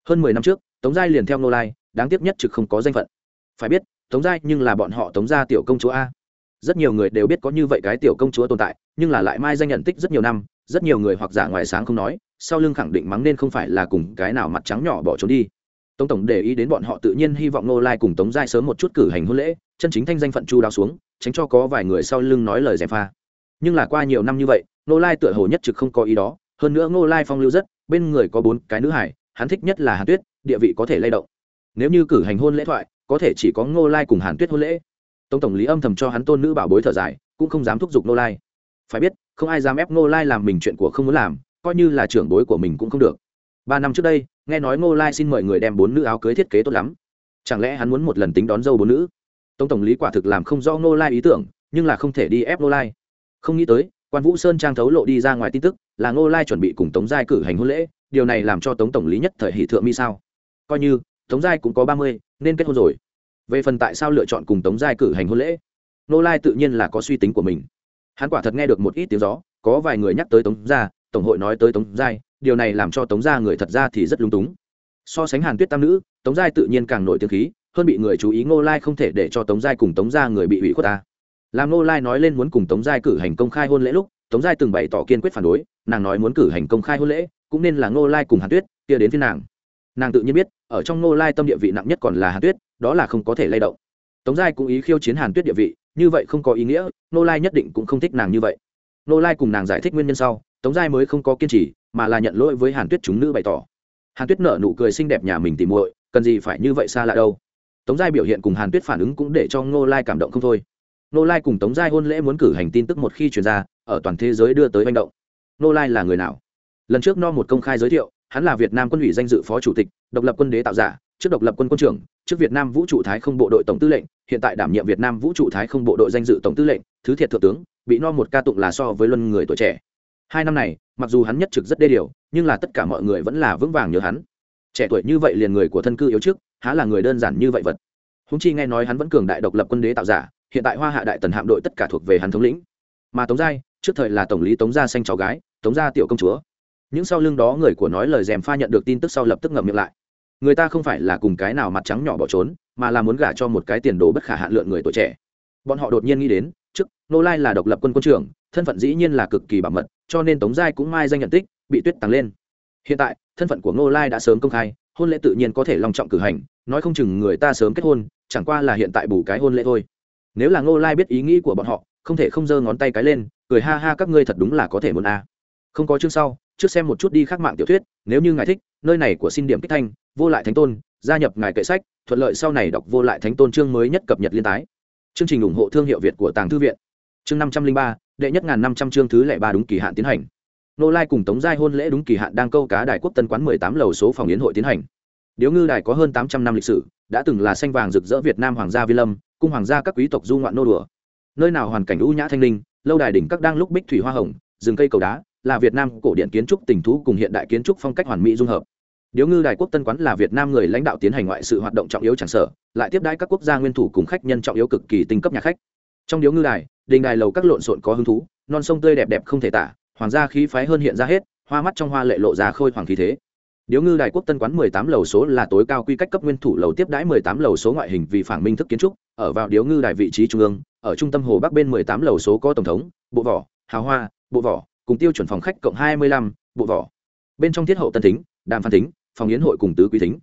Hơn mười năm trước, tống giai liền theo ngô lai, đáng tiếc nhất trực không có danh phận. Phải biết, tống giai nhưng là bọn họ tống gia tiểu công chúa a. Rất nhiều người đều biết có như vậy cái tiểu công chúa tồn tại, nhưng là lại mai danh nhận tích rất nhiều năm, rất nhiều người hoặc giả ngoài sáng không nói sau lưng khẳng định mắng nên không phải là cùng cái nào mặt trắng nhỏ bỏ trốn đi. Tống tổng để ý đến bọn họ tự nhiên hy vọng nô lai cùng tống giai sớm một chút cử hành hôn lễ, chân chính thanh danh phận chu đáo xuống, tránh cho có vài người sau lưng nói lời dèm pha. Nhưng là qua nhiều năm như vậy nô lai tựa hồ nhất trực không có ý đó, hơn nữa nô lai phong lưu rất, bên người có bốn cái nữ hải, hắn thích nhất là hàn tuyết, địa vị có thể lay động. Nếu như cử hành hôn lễ thoại, có thể chỉ có Ngô lai cùng hàn tuyết hôn lễ. Tống tổng lý âm thầm cho hắn tôn nữ bảo bối thở dài, cũng không dám thúc giục nô lai. Phải biết, không ai dám ép nô lai làm mình chuyện của không muốn làm coi như là trưởng bối của mình cũng không được. Ba năm trước đây, nghe nói ngô lai xin mời người đem bốn nữ áo cưới thiết kế tốt lắm. Chẳng lẽ hắn muốn một lần tính đón dâu bốn nữ? Tống tổng lý quả thực làm không do ngô lai ý tưởng, nhưng là không thể đi ép ngô lai. Không nghĩ tới, quan vũ sơn trang thấu lộ đi ra ngoài tin tức, là ngô lai chuẩn bị cùng tống giai cử hành hôn lễ, điều này làm cho tống tổng lý nhất thời hỷ thượng mi sao. Coi như, tống giai cũng có ba mươi, nên kết hôn rồi. Về phần tại sao lựa chọn cùng tống giai cử hành hôn lễ, ngô lai tự nhiên là có suy tính của mình. Hắn quả thật nghe được một ít tiếng gió, có vài người nhắc tới tống gia tổng hội nói tới tống giai, điều này làm cho tống gia người thật ra thì rất lung túng. So sánh hàn tuyết tam nữ, tống giai tự nhiên càng nổi tiếng khí, hơn bị người chú ý ngô lai không thể để cho tống giai cùng tống gia người bị hủy khuất ta. Làm ngô lai nói lên muốn cùng tống giai cử hành công khai hôn lễ lúc, tống giai từng bày tỏ kiên quyết phản đối, nàng nói muốn cử hành công khai hôn lễ, cũng nên là ngô lai cùng hàn tuyết, kia đến phía nàng. Nàng tự nhiên biết, ở trong ngô lai tâm địa vị nặng nhất còn là hàn tuyết, đó là không có thể lay động. Tống giai cũng ý khiêu chiến hàn tuyết địa vị, như vậy không có ý nghĩa, ngô lai nhất định cũng không thích nàng như vậy. Ngô lai cùng nàng giải thích nguyên nhân sau tống giai mới không có kiên trì, mà là nhận lỗi với hàn tuyết chúng nữ bày tỏ. Hàn tuyết nở nụ cười xinh đẹp nhà mình tìm muội, cần gì phải như vậy xa lạ đâu. Tống giai biểu hiện cùng hàn tuyết phản ứng cũng để cho ngô lai cảm động không thôi. Ngô lai cùng tống giai hôn lễ muốn cử hành tin tức một khi truyền ra, ở toàn thế giới đưa tới manh động. Ngô lai là người nào? Lần trước no một công khai giới thiệu, hắn là việt nam quân ủy danh dự phó chủ tịch, độc lập quân đế tạo giả, trước độc lập quân quân trưởng, trước việt nam vũ trụ thái không bộ đội tổng tư lệnh, hiện tại đảm nhiệm việt nam vũ trụ thái không bộ đội danh dự tổng tư lệnh, thứ thiệt thượng tướng, bị no một ca tụng là so với luân người tuổi trẻ hai năm này, mặc dù hắn nhất trực rất đê điều, nhưng là tất cả mọi người vẫn là vững vàng nhớ hắn. Trẻ tuổi như vậy liền người của thân cư yếu trước, há là người đơn giản như vậy vật. Húng chi nghe nói hắn vẫn cường đại độc lập quân đế tạo giả, hiện tại hoa hạ đại tần hạm đội tất cả thuộc về hắn thống lĩnh. Mà tống giai, trước thời là tổng lý tống gia xanh cháu gái, tống gia tiểu công chúa. Những sau lưng đó người của nói lời dèm pha nhận được tin tức sau lập tức ngậm miệng lại. Người ta không phải là cùng cái nào mặt trắng nhỏ bỏ trốn, mà là muốn gả cho một cái tiền đồ bất khả hạn lượng người tuổi trẻ. Bọn họ đột nhiên nghĩ đến, trước nô lai là độc lập quân quân trưởng, thân phận dĩ nhiên là cực kỳ bảo mật cho nên tống giai cũng mai danh nhận tích, bị tuyết tăng lên. Hiện tại, thân phận của ngô lai đã sớm công khai, hôn lễ tự nhiên có thể long trọng cử hành, nói không chừng người ta sớm kết hôn, chẳng qua là hiện tại bù cái hôn lễ thôi. Nếu là ngô lai biết ý nghĩ của bọn họ, không thể không giơ ngón tay cái lên, cười ha ha các ngươi thật đúng là có thể muốn a. Không có chương sau, trước xem một chút đi khắc mạng tiểu thuyết, nếu như ngài thích, nơi này của xin điểm kích thanh, vô lại thánh tôn, gia nhập ngài kệ sách, thuận lợi sau này đọc vô lại thánh tôn chương mới nhất cập nhật liên tái. Chương trình ủng hộ thương hiệu việt của tàng thư viện. Chương năm trăm linh ba đệ nhất ngàn năm trăm chương thứ lẻ ba đúng kỳ hạn tiến hành. Nô lai cùng tống giai hôn lễ đúng kỳ hạn đang câu cá đài quốc tân quán mười tám lầu số phòng yến hội tiến hành. Điếu ngư đài có hơn tám trăm năm lịch sử, đã từng là xanh vàng rực rỡ việt nam hoàng gia vi lâm, cung hoàng gia các quý tộc du ngoạn nô đùa. Nơi nào hoàn cảnh ưu nhã thanh linh, lâu đài đỉnh các đang lúc bích thủy hoa hồng, rừng cây cầu đá, là việt nam cổ điện kiến trúc tình thú cùng hiện đại kiến trúc phong cách hoàn mỹ dung hợp. Điếu ngư đài quốc tân quán là việt nam người lãnh đạo tiến hành ngoại sự hoạt động trọng yếu chẳng sở, lại tiếp đãi các quốc gia nguyên thủ cùng khách nhân trọng yếu cực kỳ tinh cấp nhà khách. Trong điếu ngư đài đình đài lầu các lộn xộn có hứng thú, non sông tươi đẹp đẹp không thể tả, hoàng gia khí phái hơn hiện ra hết, hoa mắt trong hoa lệ lộ ra khôi hoàng khí thế. Điếu ngư đài quốc tân quán mười tám lầu số là tối cao quy cách cấp nguyên thủ lầu tiếp đãi mười tám lầu số ngoại hình vì phản minh thức kiến trúc, ở vào điếu ngư đài vị trí trung ương, ở trung tâm hồ bắc bên mười tám lầu số có tổng thống, bộ vỏ, hào hoa, bộ vỏ, cùng tiêu chuẩn phòng khách cộng hai mươi lăm, bộ vỏ. Bên trong thiết hậu tân thính, đàm phan thính, phòng yến hội cùng tứ quý thính.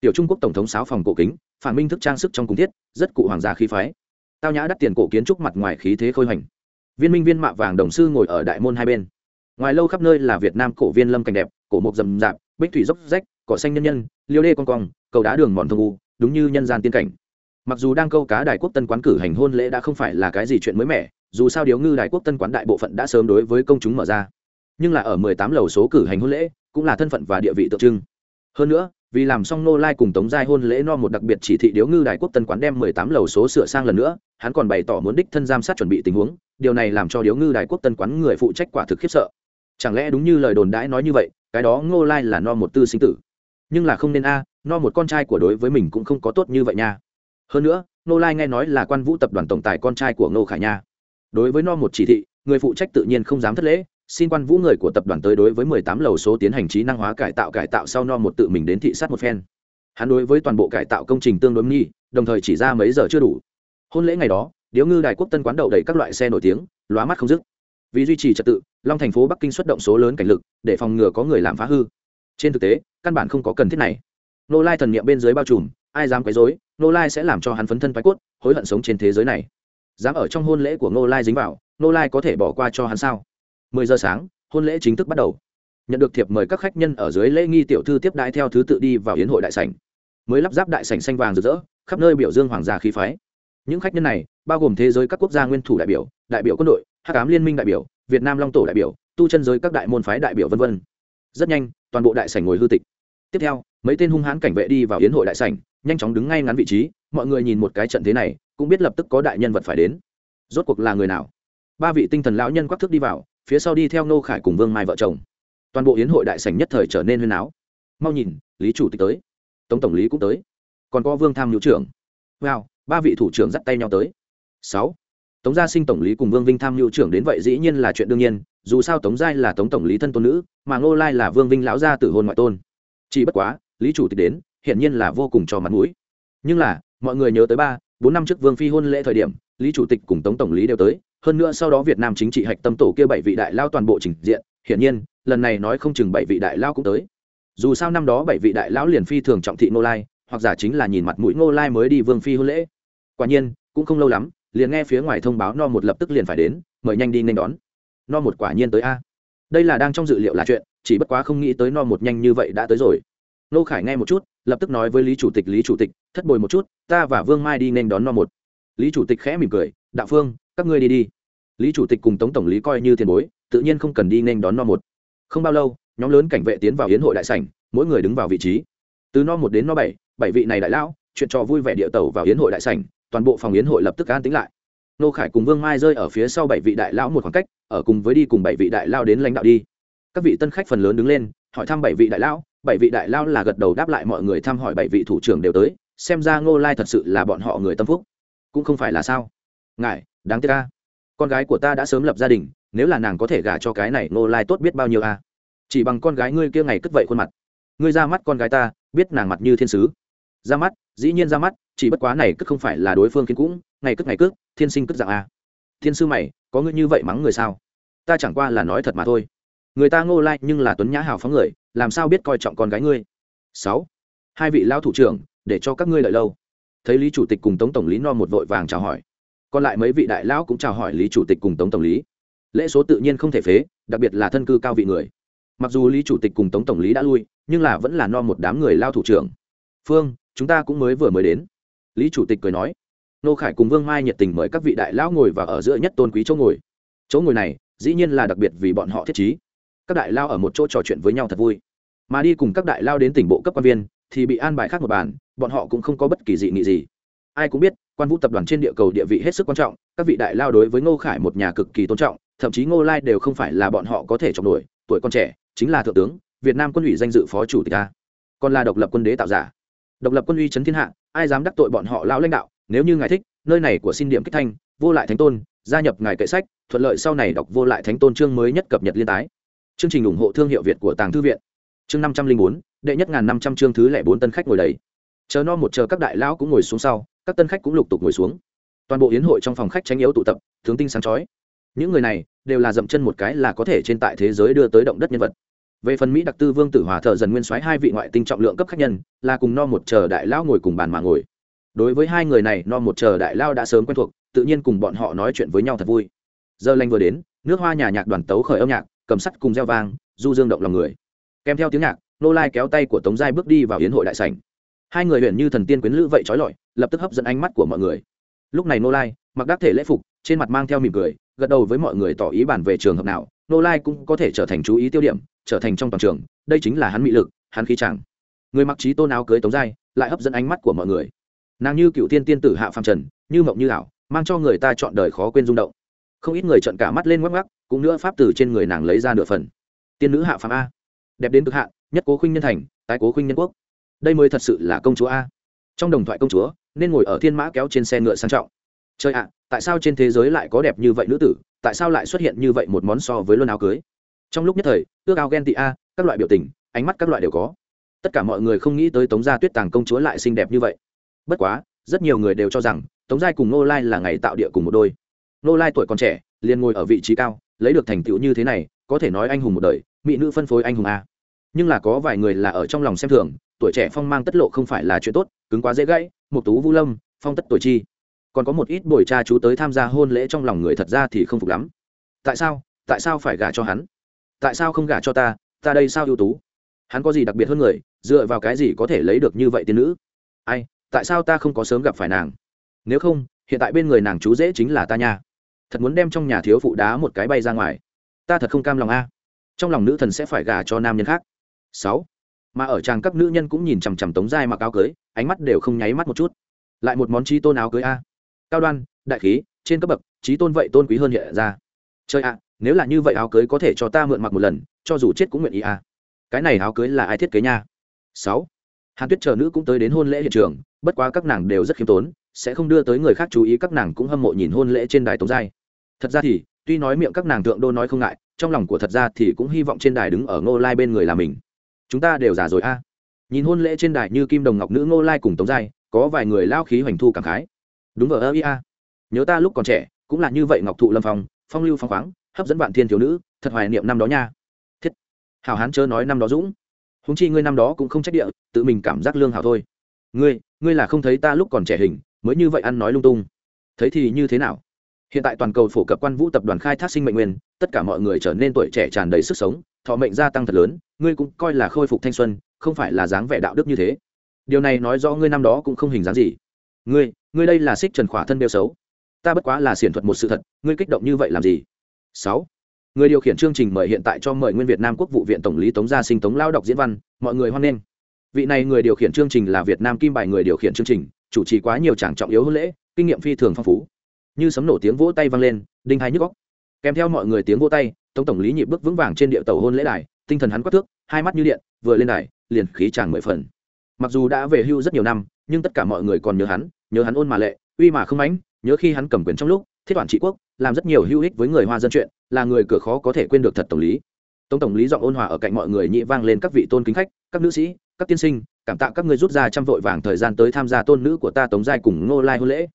Tiểu trung quốc tổng thống sáu phòng cổ kính, phản minh thức trang sức trong cùng thiết, rất cụ hoàng gia khí phái tao nhã đắt tiền cổ kiến trúc mặt ngoài khí thế khôi hoành. Viên minh viên mạ vàng đồng sư ngồi ở đại môn hai bên. Ngoài lâu khắp nơi là việt nam cổ viên lâm cảnh đẹp, cổ mộc rầm rạp, bích thủy dốc rách, cỏ xanh nhân nhân, liêu đê con cong, cầu đá đường mòn thông u, đúng như nhân gian tiên cảnh. Mặc dù đang câu cá đại quốc tân quán cử hành hôn lễ đã không phải là cái gì chuyện mới mẻ, dù sao điếu ngư đại quốc tân quán đại bộ phận đã sớm đối với công chúng mở ra. Nhưng là ở mười tám lầu số cử hành hôn lễ, cũng là thân phận và địa vị tượng trưng. Hơn nữa vì làm xong nô lai cùng tống giai hôn lễ no một đặc biệt chỉ thị điếu ngư đại quốc tân quán đem mười tám lầu số sửa sang lần nữa, hắn còn bày tỏ muốn đích thân giám sát chuẩn bị tình huống, điều này làm cho điếu ngư đại quốc tân quán người phụ trách quả thực khiếp sợ. Chẳng lẽ đúng như lời đồn đãi nói như vậy, cái đó ngô lai là no một tư sinh tử. Nhưng là không nên a, no một con trai của đối với mình cũng không có tốt như vậy nha. Hơn nữa, ngô lai nghe nói là quan vũ tập đoàn tổng tài con trai của ngô khải nha. Đối với no một chỉ thị, người phụ trách tự nhiên không dám thất lễ xin quan vũ người của tập đoàn tới đối với mười tám lầu số tiến hành trí năng hóa cải tạo cải tạo sau no một tự mình đến thị sát một phen. Hắn đối với toàn bộ cải tạo công trình tương đối nghi, đồng thời chỉ ra mấy giờ chưa đủ. Hôn lễ ngày đó, điếu ngư đài quốc tân quán đậu đầy các loại xe nổi tiếng, lóa mắt không dứt. Vì duy trì trật tự, long thành phố bắc kinh xuất động số lớn cảnh lực, để phòng ngừa có người làm phá hư. Trên thực tế, căn bản không có cần thiết này. Nô lai thần niệm bên dưới bao trùm, ai dám quấy dối nô lai sẽ làm cho hắn phấn thân thoái cốt, hối hận sống trên thế giới này. Dám ở trong hôn lễ của nô lai dính vào, nô lai có thể bỏ qua cho hắn sao? Mười giờ sáng, hôn lễ chính thức bắt đầu. Nhận được thiệp mời các khách nhân ở dưới lễ nghi tiểu thư tiếp đãi theo thứ tự đi vào yến hội đại sảnh. Mới lắp ráp đại sảnh xanh vàng rực rỡ, khắp nơi biểu dương hoàng gia khí phái. Những khách nhân này bao gồm thế giới các quốc gia nguyên thủ đại biểu đại biểu quân đội hát cám liên minh đại biểu, việt nam long tổ đại biểu, tu chân giới các đại môn phái đại biểu v v rất nhanh, toàn bộ đại sảnh ngồi hư tịch. Tiếp theo, mấy tên hung hãn cảnh vệ đi vào yến hội đại sảnh, nhanh chóng đứng ngay ngắn vị trí, mọi người nhìn một cái trận thế này, cũng biết lập tức có đại nhân vật phải đến. Rốt cuộc là người nào? Ba vị tinh thần lão nhân quắc thước đi vào phía sau đi theo nô khải cùng vương mai vợ chồng. Toàn bộ yến hội đại sảnh nhất thời trở nên huyên áo mau nhìn, lý chủ tịch tới. Tống tổng lý cũng tới. Còn có vương tham hữu trưởng. Wow, ba vị thủ trưởng dắt tay nhau tới. Sáu. Tống gia sinh tổng lý cùng vương vinh tham hữu trưởng đến vậy dĩ nhiên là chuyện đương nhiên, dù sao tống giai là tống tổng lý thân tôn nữ, mà ngô lai là vương vinh lão gia tử hôn ngoại tôn. Chỉ bất quá, lý chủ tịch đến, hiển nhiên là vô cùng cho mặt mũi. Nhưng là, mọi người nhớ tới ba, bốn năm trước vương phi hôn lễ thời điểm, lý chủ tịch cùng tống tổng lý đều tới hơn nữa sau đó việt nam chính trị hạch tâm tổ kia bảy vị đại lao toàn bộ trình diện, hiển nhiên, lần này nói không chừng bảy vị đại lao cũng tới. Dù sao năm đó bảy vị đại lão liền phi thường trọng thị ngô lai, hoặc giả chính là nhìn mặt mũi ngô lai mới đi vương phi hôn lễ. Quả nhiên, cũng không lâu lắm, liền nghe phía ngoài thông báo no một lập tức liền phải đến, mời nhanh đi nên đón. No một quả nhiên tới a. Đây là đang trong dự liệu là chuyện, chỉ bất quá không nghĩ tới no một nhanh như vậy đã tới rồi. Nô khải nghe một chút, lập tức nói với lý chủ tịch, lý chủ tịch, thất bồi một chút, ta và vương mai đi nên đón no một. Lý chủ tịch khẽ mỉm cười, đạo phương các ngươi đi đi. Lý chủ tịch cùng tống tổng lý coi như tiền bối, tự nhiên không cần đi nên đón no một. Không bao lâu, nhóm lớn cảnh vệ tiến vào hiến hội đại sảnh, mỗi người đứng vào vị trí. Từ no một đến no bảy bảy vị này đại lão, chuyện trò vui vẻ địa tàu vào hiến hội đại sảnh, toàn bộ phòng hiến hội lập tức an tính lại. Nô khải cùng vương mai rơi ở phía sau bảy vị đại lão một khoảng cách, ở cùng với đi cùng bảy vị đại lao đến lãnh đạo đi. Các vị tân khách phần lớn đứng lên, hỏi thăm bảy vị đại lão, bảy vị đại lao là gật đầu đáp lại mọi người thăm hỏi bảy vị thủ trưởng đều tới, xem ra ngô lai thật sự là bọn họ người tâm phúc. Cũng không phải là sao. Ngài đáng tiếc ca con gái của ta đã sớm lập gia đình, nếu là nàng có thể gả cho cái này ngô lai tốt biết bao nhiêu a? Chỉ bằng con gái ngươi kia ngày cất vậy khuôn mặt. Ngươi ra mắt con gái ta, biết nàng mặt như thiên sứ. Ra mắt, dĩ nhiên ra mắt, chỉ bất quá này cất không phải là đối phương kiến cũng, ngày cất ngày cước thiên sinh cất dạng a. Thiên sư mày, có ngươi như vậy mắng người sao? Ta chẳng qua là nói thật mà thôi. Người ta ngô lai nhưng là tuấn nhã hào phóng người, làm sao biết coi trọng con gái ngươi? Sáu. Hai vị lao thủ trưởng, để cho các ngươi lợi lâu. Thấy lý chủ tịch cùng tống tổng lý no một vội vàng chào hỏi còn lại mấy vị đại lão cũng chào hỏi lý chủ tịch cùng tống tổng lý. Lễ số tự nhiên không thể phế, đặc biệt là thân cư cao vị người. Mặc dù lý chủ tịch cùng tống tổng lý đã lui, nhưng là vẫn là no một đám người lao thủ trưởng. Phương, chúng ta cũng mới vừa mới đến. Lý chủ tịch cười nói. Nô khải cùng vương mai nhiệt tình mời các vị đại lão ngồi và ở giữa nhất tôn quý chỗ ngồi. Chỗ ngồi này, dĩ nhiên là đặc biệt vì bọn họ thiết trí. Các đại lao ở một chỗ trò chuyện với nhau thật vui. Mà đi cùng các đại lao đến tỉnh bộ cấp quan viên, thì bị an bài khác một bàn, bọn họ cũng không có bất kỳ dị nghị gì. Ai cũng biết quan vũ tập đoàn trên địa cầu địa vị hết sức quan trọng, các vị đại lao đối với ngô khải một nhà cực kỳ tôn trọng, thậm chí ngô lai đều không phải là bọn họ có thể chọn nổi, tuổi con trẻ, chính là thượng tướng, việt nam quân ủy danh dự phó chủ tịch ta, còn là độc lập quân đế tạo giả. Độc lập quân uy trấn thiên hạ, ai dám đắc tội bọn họ lao lãnh đạo, nếu như ngài thích, nơi này của xin điểm kích thanh, vô lại thánh tôn, gia nhập ngài kệ sách, thuận lợi sau này đọc vô lại thánh tôn chương mới nhất cập nhật liên tái. Chương trình ủng hộ thương hiệu việt của tàng thư viện. Chương năm trăm linh bốn, đệ nhất ngàn năm trăm chương thứ lẻ bốn tân khách ngồi đầy. Chờ no một chờ các đại lão cũng ngồi xuống sau các tân khách cũng lục tục ngồi xuống. Toàn bộ yến hội trong phòng khách tránh yếu tụ tập, tướng tinh sáng chói. Những người này đều là dậm chân một cái là có thể trên tại thế giới đưa tới động đất nhân vật. Về phần mỹ đặc tư vương tử hòa thợ dần nguyên soái hai vị ngoại tinh trọng lượng cấp khách nhân, là cùng no một chờ đại lão ngồi cùng bàn mà ngồi. Đối với hai người này, no một chờ đại lao đã sớm quen thuộc, tự nhiên cùng bọn họ nói chuyện với nhau thật vui. Giờ lanh vừa đến, nước hoa nhà nhạc đoàn tấu khởi âm nhạc, cầm sắt cùng reo vang, du dương động lòng người. Kèm theo tiếng nhạc nô lai kéo tay của tống giai bước đi vào yến hội đại sảnh hai người huyện như thần tiên quyến lữ vậy trói lọi lập tức hấp dẫn ánh mắt của mọi người. Lúc này nô lai mặc đắc thể lễ phục trên mặt mang theo mỉm cười gật đầu với mọi người tỏ ý bản về trường hợp nào nô lai cũng có thể trở thành chú ý tiêu điểm trở thành trong toàn trường đây chính là hắn mị lực hắn khí chẳng. Người mặc trí tôn áo cưới tống giai lại hấp dẫn ánh mắt của mọi người. Nàng như cựu tiên tiên tử hạ phàm trần như mộng như ảo mang cho người ta chọn đời khó quên rung động. Không ít người trợn cả mắt lên ngoắc ngoắc cũng nữa pháp từ trên người nàng lấy ra nửa phần. Tiên nữ hạ phàm a. Đẹp đến cực hạ, nhất cố khuynh nhân thành tái cố khuynh nhân quốc đây mới thật sự là công chúa a. Trong đồng thoại công chúa, nên ngồi ở thiên mã kéo trên xe ngựa sang trọng. Trời ạ, tại sao trên thế giới lại có đẹp như vậy nữ tử? Tại sao lại xuất hiện như vậy một món so với luân áo cưới? Trong lúc nhất thời, ước ao ghen tị a, các loại biểu tình, ánh mắt các loại đều có. Tất cả mọi người không nghĩ tới tống gia tuyết tàng công chúa lại xinh đẹp như vậy. Bất quá, rất nhiều người đều cho rằng tống giai cùng nô lai là ngày tạo địa cùng một đôi. Nô lai tuổi còn trẻ, liền ngồi ở vị trí cao, lấy được thành tựu như thế này, có thể nói anh hùng một đời, mỹ nữ phân phối anh hùng a. Nhưng là có vài người là ở trong lòng xem thường tuổi trẻ phong mang tất lộ không phải là chuyện tốt, cứng quá dễ gãy một tú vũ lâm, phong tất tuổi chi. Còn có một ít bồi cha chú tới tham gia hôn lễ trong lòng người thật ra thì không phục lắm. Tại sao? Tại sao phải gả cho hắn? Tại sao không gả cho ta? Ta đây sao ưu tú? Hắn có gì đặc biệt hơn người, dựa vào cái gì có thể lấy được như vậy tiên nữ? Ai, tại sao ta không có sớm gặp phải nàng? Nếu không, hiện tại bên người nàng chú dễ chính là ta nha. Thật muốn đem trong nhà thiếu phụ đá một cái bay ra ngoài. Ta thật không cam lòng a. Trong lòng nữ thần sẽ phải gả cho nam nhân khác. Sáu mà ở tràng các nữ nhân cũng nhìn chằm chằm tống giai mặc áo cưới ánh mắt đều không nháy mắt một chút. Lại một món trí tôn áo cưới a. Cao đoan đại khí trên cấp bậc trí tôn vậy tôn quý hơn hiện ra. Chơi a, nếu là như vậy áo cưới có thể cho ta mượn mặc một lần cho dù chết cũng nguyện ý a. Cái này áo cưới là ai thiết kế nha? Sáu. Hàn tuyết chờ nữ cũng tới đến hôn lễ hiện trường bất quá các nàng đều rất khiêm tốn sẽ không đưa tới người khác chú ý các nàng cũng hâm mộ nhìn hôn lễ trên đài tống giai. Thật ra thì tuy nói miệng các nàng tượng đô nói không ngại trong lòng của thật ra thì cũng hy vọng trên đài đứng ở ngô lai bên người là mình chúng ta đều già rồi a. Nhìn hôn lễ trên đài như kim đồng ngọc nữ ngô lai cùng tống giai, có vài người lao khí hoành thu cảm khái. Đúng vờ ơ ia nhớ ta lúc còn trẻ, cũng là như vậy ngọc thụ lâm phong phong lưu phong khoáng, hấp dẫn bạn thiên thiếu nữ, thật hoài niệm năm đó nha. Thiết. Hào hán chớ nói năm đó dũng. Húng chi ngươi năm đó cũng không trách địa, tự mình cảm giác lương hảo thôi. Ngươi ngươi là không thấy ta lúc còn trẻ hình, mới như vậy ăn nói lung tung. Thấy thì như thế nào? Hiện tại toàn cầu phổ cập quan vũ tập đoàn khai thác sinh mệnh nguyên, tất cả mọi người trở nên tuổi trẻ tràn đầy sức sống thọ mệnh gia tăng thật lớn, ngươi cũng coi là khôi phục thanh xuân, không phải là dáng vẻ đạo đức như thế. Điều này nói rõ ngươi năm đó cũng không hình dáng gì. Ngươi ngươi đây là xích trần khỏa thân đeo xấu. Ta bất quá là xiển thuật một sự thật, ngươi kích động như vậy làm gì? Sáu. Người điều khiển chương trình mời hiện tại cho mời nguyên việt nam quốc vụ viện tổng lý tống gia sinh tống lao đọc diễn văn, mọi người hoan nghênh. Vị này người điều khiển chương trình là việt nam kim bài người điều khiển chương trình, chủ trì quá nhiều tràng trọng yếu hơn lễ, kinh nghiệm phi thường phong phú. Như sấm nổ tiếng vỗ tay vang lên, đinh hai nhức góc kèm theo mọi người tiếng vô tay, tống tổng lý nhịp bước vững vàng trên địa tàu hôn lễ đài, tinh thần hắn quắc thước, hai mắt như điện, vừa lên đài, liền khí tràn mười phần. Mặc dù đã về hưu rất nhiều năm, nhưng tất cả mọi người còn nhớ hắn nhớ hắn ôn mà lệ, uy mà không ánh nhớ khi hắn cầm quyền trong lúc, thiết toàn trị quốc, làm rất nhiều hữu ích với người hoa dân chuyện, là người cửa khó có thể quên được thật tổng lý. Tổng tổng lý giọng ôn hòa ở cạnh mọi người nhị vang lên các vị tôn kính khách, các nữ sĩ, các tiên sinh, cảm tạ các người rút ra trăm vội vàng thời gian tới tham gia tôn nữ của ta tống giai cùng ngô lai hôn lễ.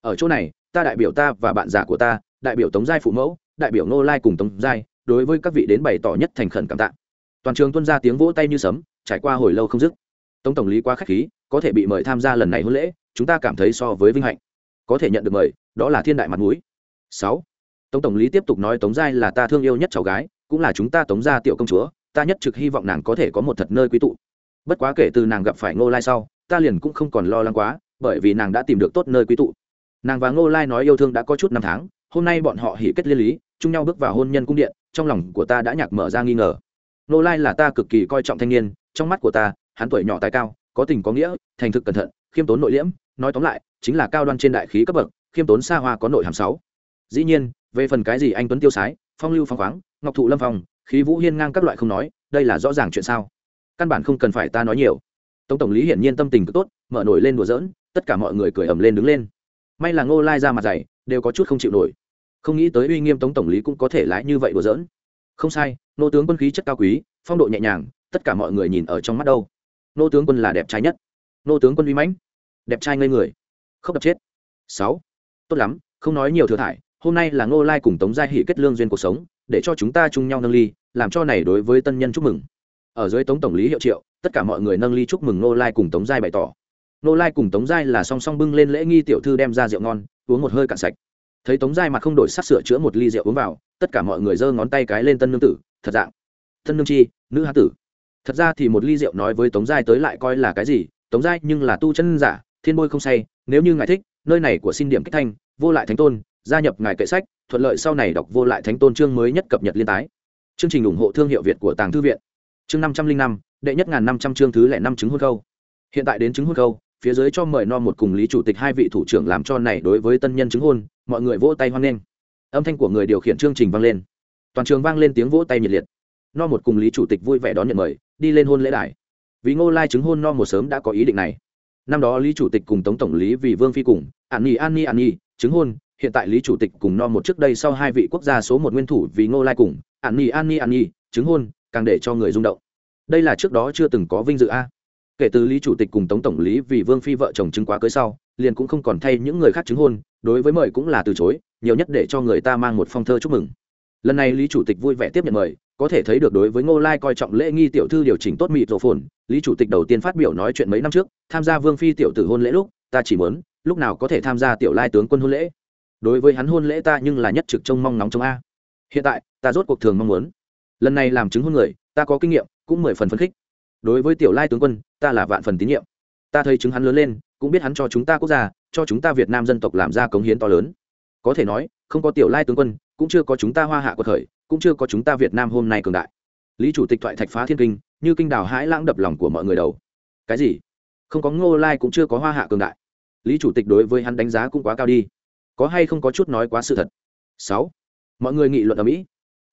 Ở chỗ này, ta đại biểu ta và bạn già của ta, đại biểu tống giai phụ mẫu đại biểu ngô lai cùng tống giai, đối với các vị đến bày tỏ nhất thành khẩn cảm tạ. Toàn trường tuân ra tiếng vỗ tay như sấm, trải qua hồi lâu không dứt. Tống tổng lý quá khách khí, có thể bị mời tham gia lần này hôn lễ, chúng ta cảm thấy so với vinh hạnh. Có thể nhận được mời, đó là thiên đại mặt mũi. Sáu. Tống tổng lý tiếp tục nói tống giai là ta thương yêu nhất cháu gái, cũng là chúng ta tống gia tiểu công chúa, ta nhất trực hy vọng nàng có thể có một thật nơi quý tụ. Bất quá kể từ nàng gặp phải ngô lai sau, ta liền cũng không còn lo lắng quá, bởi vì nàng đã tìm được tốt nơi quý tụ. Nàng và ngô lai nói yêu thương đã có chút năm tháng hôm nay bọn họ hỉ kết liên lý, chung nhau bước vào hôn nhân cung điện, trong lòng của ta đã nhạc mở ra nghi ngờ. Nô lai là ta cực kỳ coi trọng thanh niên, trong mắt của ta, hắn tuổi nhỏ tài cao, có tình có nghĩa, thành thực cẩn thận, khiêm tốn nội liễm, nói tóm lại, chính là cao đoan trên đại khí cấp bậc, khiêm tốn xa hoa có nội hàm sáu. Dĩ nhiên, về phần cái gì anh tuấn tiêu sái, phong lưu phong khoáng, ngọc thụ lâm phong, khí vũ hiên ngang các loại không nói, đây là rõ ràng chuyện sao? Căn bản không cần phải ta nói nhiều. Tổng tổng lý hiển nhiên tâm tình cực tốt, mở nổi lên đùa giỡn, tất cả mọi người cười ầm lên đứng lên. May là ngô lai ra mặt dày, đều có chút không chịu nổi không nghĩ tới uy nghiêm tống tổng lý cũng có thể lái như vậy đùa giỡn. Không sai, nô tướng quân khí chất cao quý, phong độ nhẹ nhàng, tất cả mọi người nhìn ở trong mắt đâu. Nô tướng quân là đẹp trai nhất. Nô tướng quân uy mãnh, đẹp trai ngây người. Không đập chết. Sáu. Tốt lắm, không nói nhiều thừa thải, hôm nay là ngô lai cùng tống gia hỷ kết lương duyên cuộc sống, để cho chúng ta chung nhau nâng ly, làm cho này đối với tân nhân chúc mừng. Ở dưới tống tổng lý hiệu triệu, tất cả mọi người nâng ly chúc mừng ngô lai cùng tống giai bày tỏ. Ngô lai cùng tống giai là song song bưng lên lễ nghi tiểu thư đem ra rượu ngon, uống một hơi cạn sạch thấy tống giai mặt không đổi sắc sửa chữa một ly rượu uống vào, tất cả mọi người giơ ngón tay cái lên tân nương tử, thật dạng, tân nương chi, nữ hán tử. Thật ra thì một ly rượu nói với tống giai tới lại coi là cái gì, tống giai nhưng là tu chân giả, thiên bôi không say, nếu như ngài thích, nơi này của xin điểm kích thanh, vô lại thánh tôn, gia nhập ngài kệ sách, thuận lợi sau này đọc vô lại thánh tôn chương mới nhất cập nhật liên tái. Chương trình ủng hộ thương hiệu việt của tàng thư viện. Chương năm trăm linh năm, đệ nhất ngàn năm trăm chương thứ lẻ năm chứng hôn khâu hiện tại đến chứng hôn khâu phía dưới cho mời no một cùng lý chủ tịch hai vị thủ trưởng làm cho này đối với tân nhân chứng hôn mọi người vỗ tay hoan nghênh. Âm thanh của người điều khiển chương trình vang lên. Toàn trường vang lên tiếng vỗ tay nhiệt liệt. No một cùng lý chủ tịch vui vẻ đón nhận mời, đi lên hôn lễ đài. Vì ngô lai chứng hôn no một sớm đã có ý định này. Năm đó lý chủ tịch cùng tống tổng lý vì vương phi cùng, an nhi an nhi an nhi, chứng hôn, hiện tại lý chủ tịch cùng no một trước đây sau hai vị quốc gia số một nguyên thủ vì ngô lai cùng, an nhi an nhi an nhi, chứng hôn, càng để cho người rung động. Đây là trước đó chưa từng có vinh dự a. Kể từ lý chủ tịch cùng tống tổng lý vì vương phi vợ chồng chứng quá cưới sau, liền cũng không còn thay những người khác chứng hôn đối với mời cũng là từ chối, nhiều nhất để cho người ta mang một phong thơ chúc mừng. Lần này lý chủ tịch vui vẻ tiếp nhận mời, có thể thấy được đối với ngô lai coi trọng lễ nghi tiểu thư điều chỉnh tốt mịt rổ phồn lý chủ tịch đầu tiên phát biểu nói chuyện mấy năm trước, tham gia vương phi tiểu tử hôn lễ lúc, ta chỉ muốn, lúc nào có thể tham gia tiểu lai tướng quân hôn lễ. Đối với hắn hôn lễ ta nhưng là nhất trực trông mong nóng trong a. Hiện tại, ta rốt cuộc thường mong muốn. Lần này làm chứng hôn người, ta có kinh nghiệm, cũng mười phần phấn khích. Đối với tiểu lai tướng quân, ta là vạn phần tín nhiệm. Ta thấy chứng hắn lớn lên cũng biết hắn cho chúng ta quốc gia, cho chúng ta việt nam dân tộc làm ra cống hiến to lớn. Có thể nói, không có tiểu lai tướng quân, cũng chưa có chúng ta hoa hạ cuộc khởi, cũng chưa có chúng ta việt nam hôm nay cường đại. Lý chủ tịch thoại thạch phá thiên kinh, như kinh đào hãi lãng đập lòng của mọi người đầu. Cái gì? Không có ngô lai cũng chưa có hoa hạ cường đại. Lý chủ tịch đối với hắn đánh giá cũng quá cao đi. Có hay không có chút nói quá sự thật? Sáu. Mọi người nghị luận ở mỹ.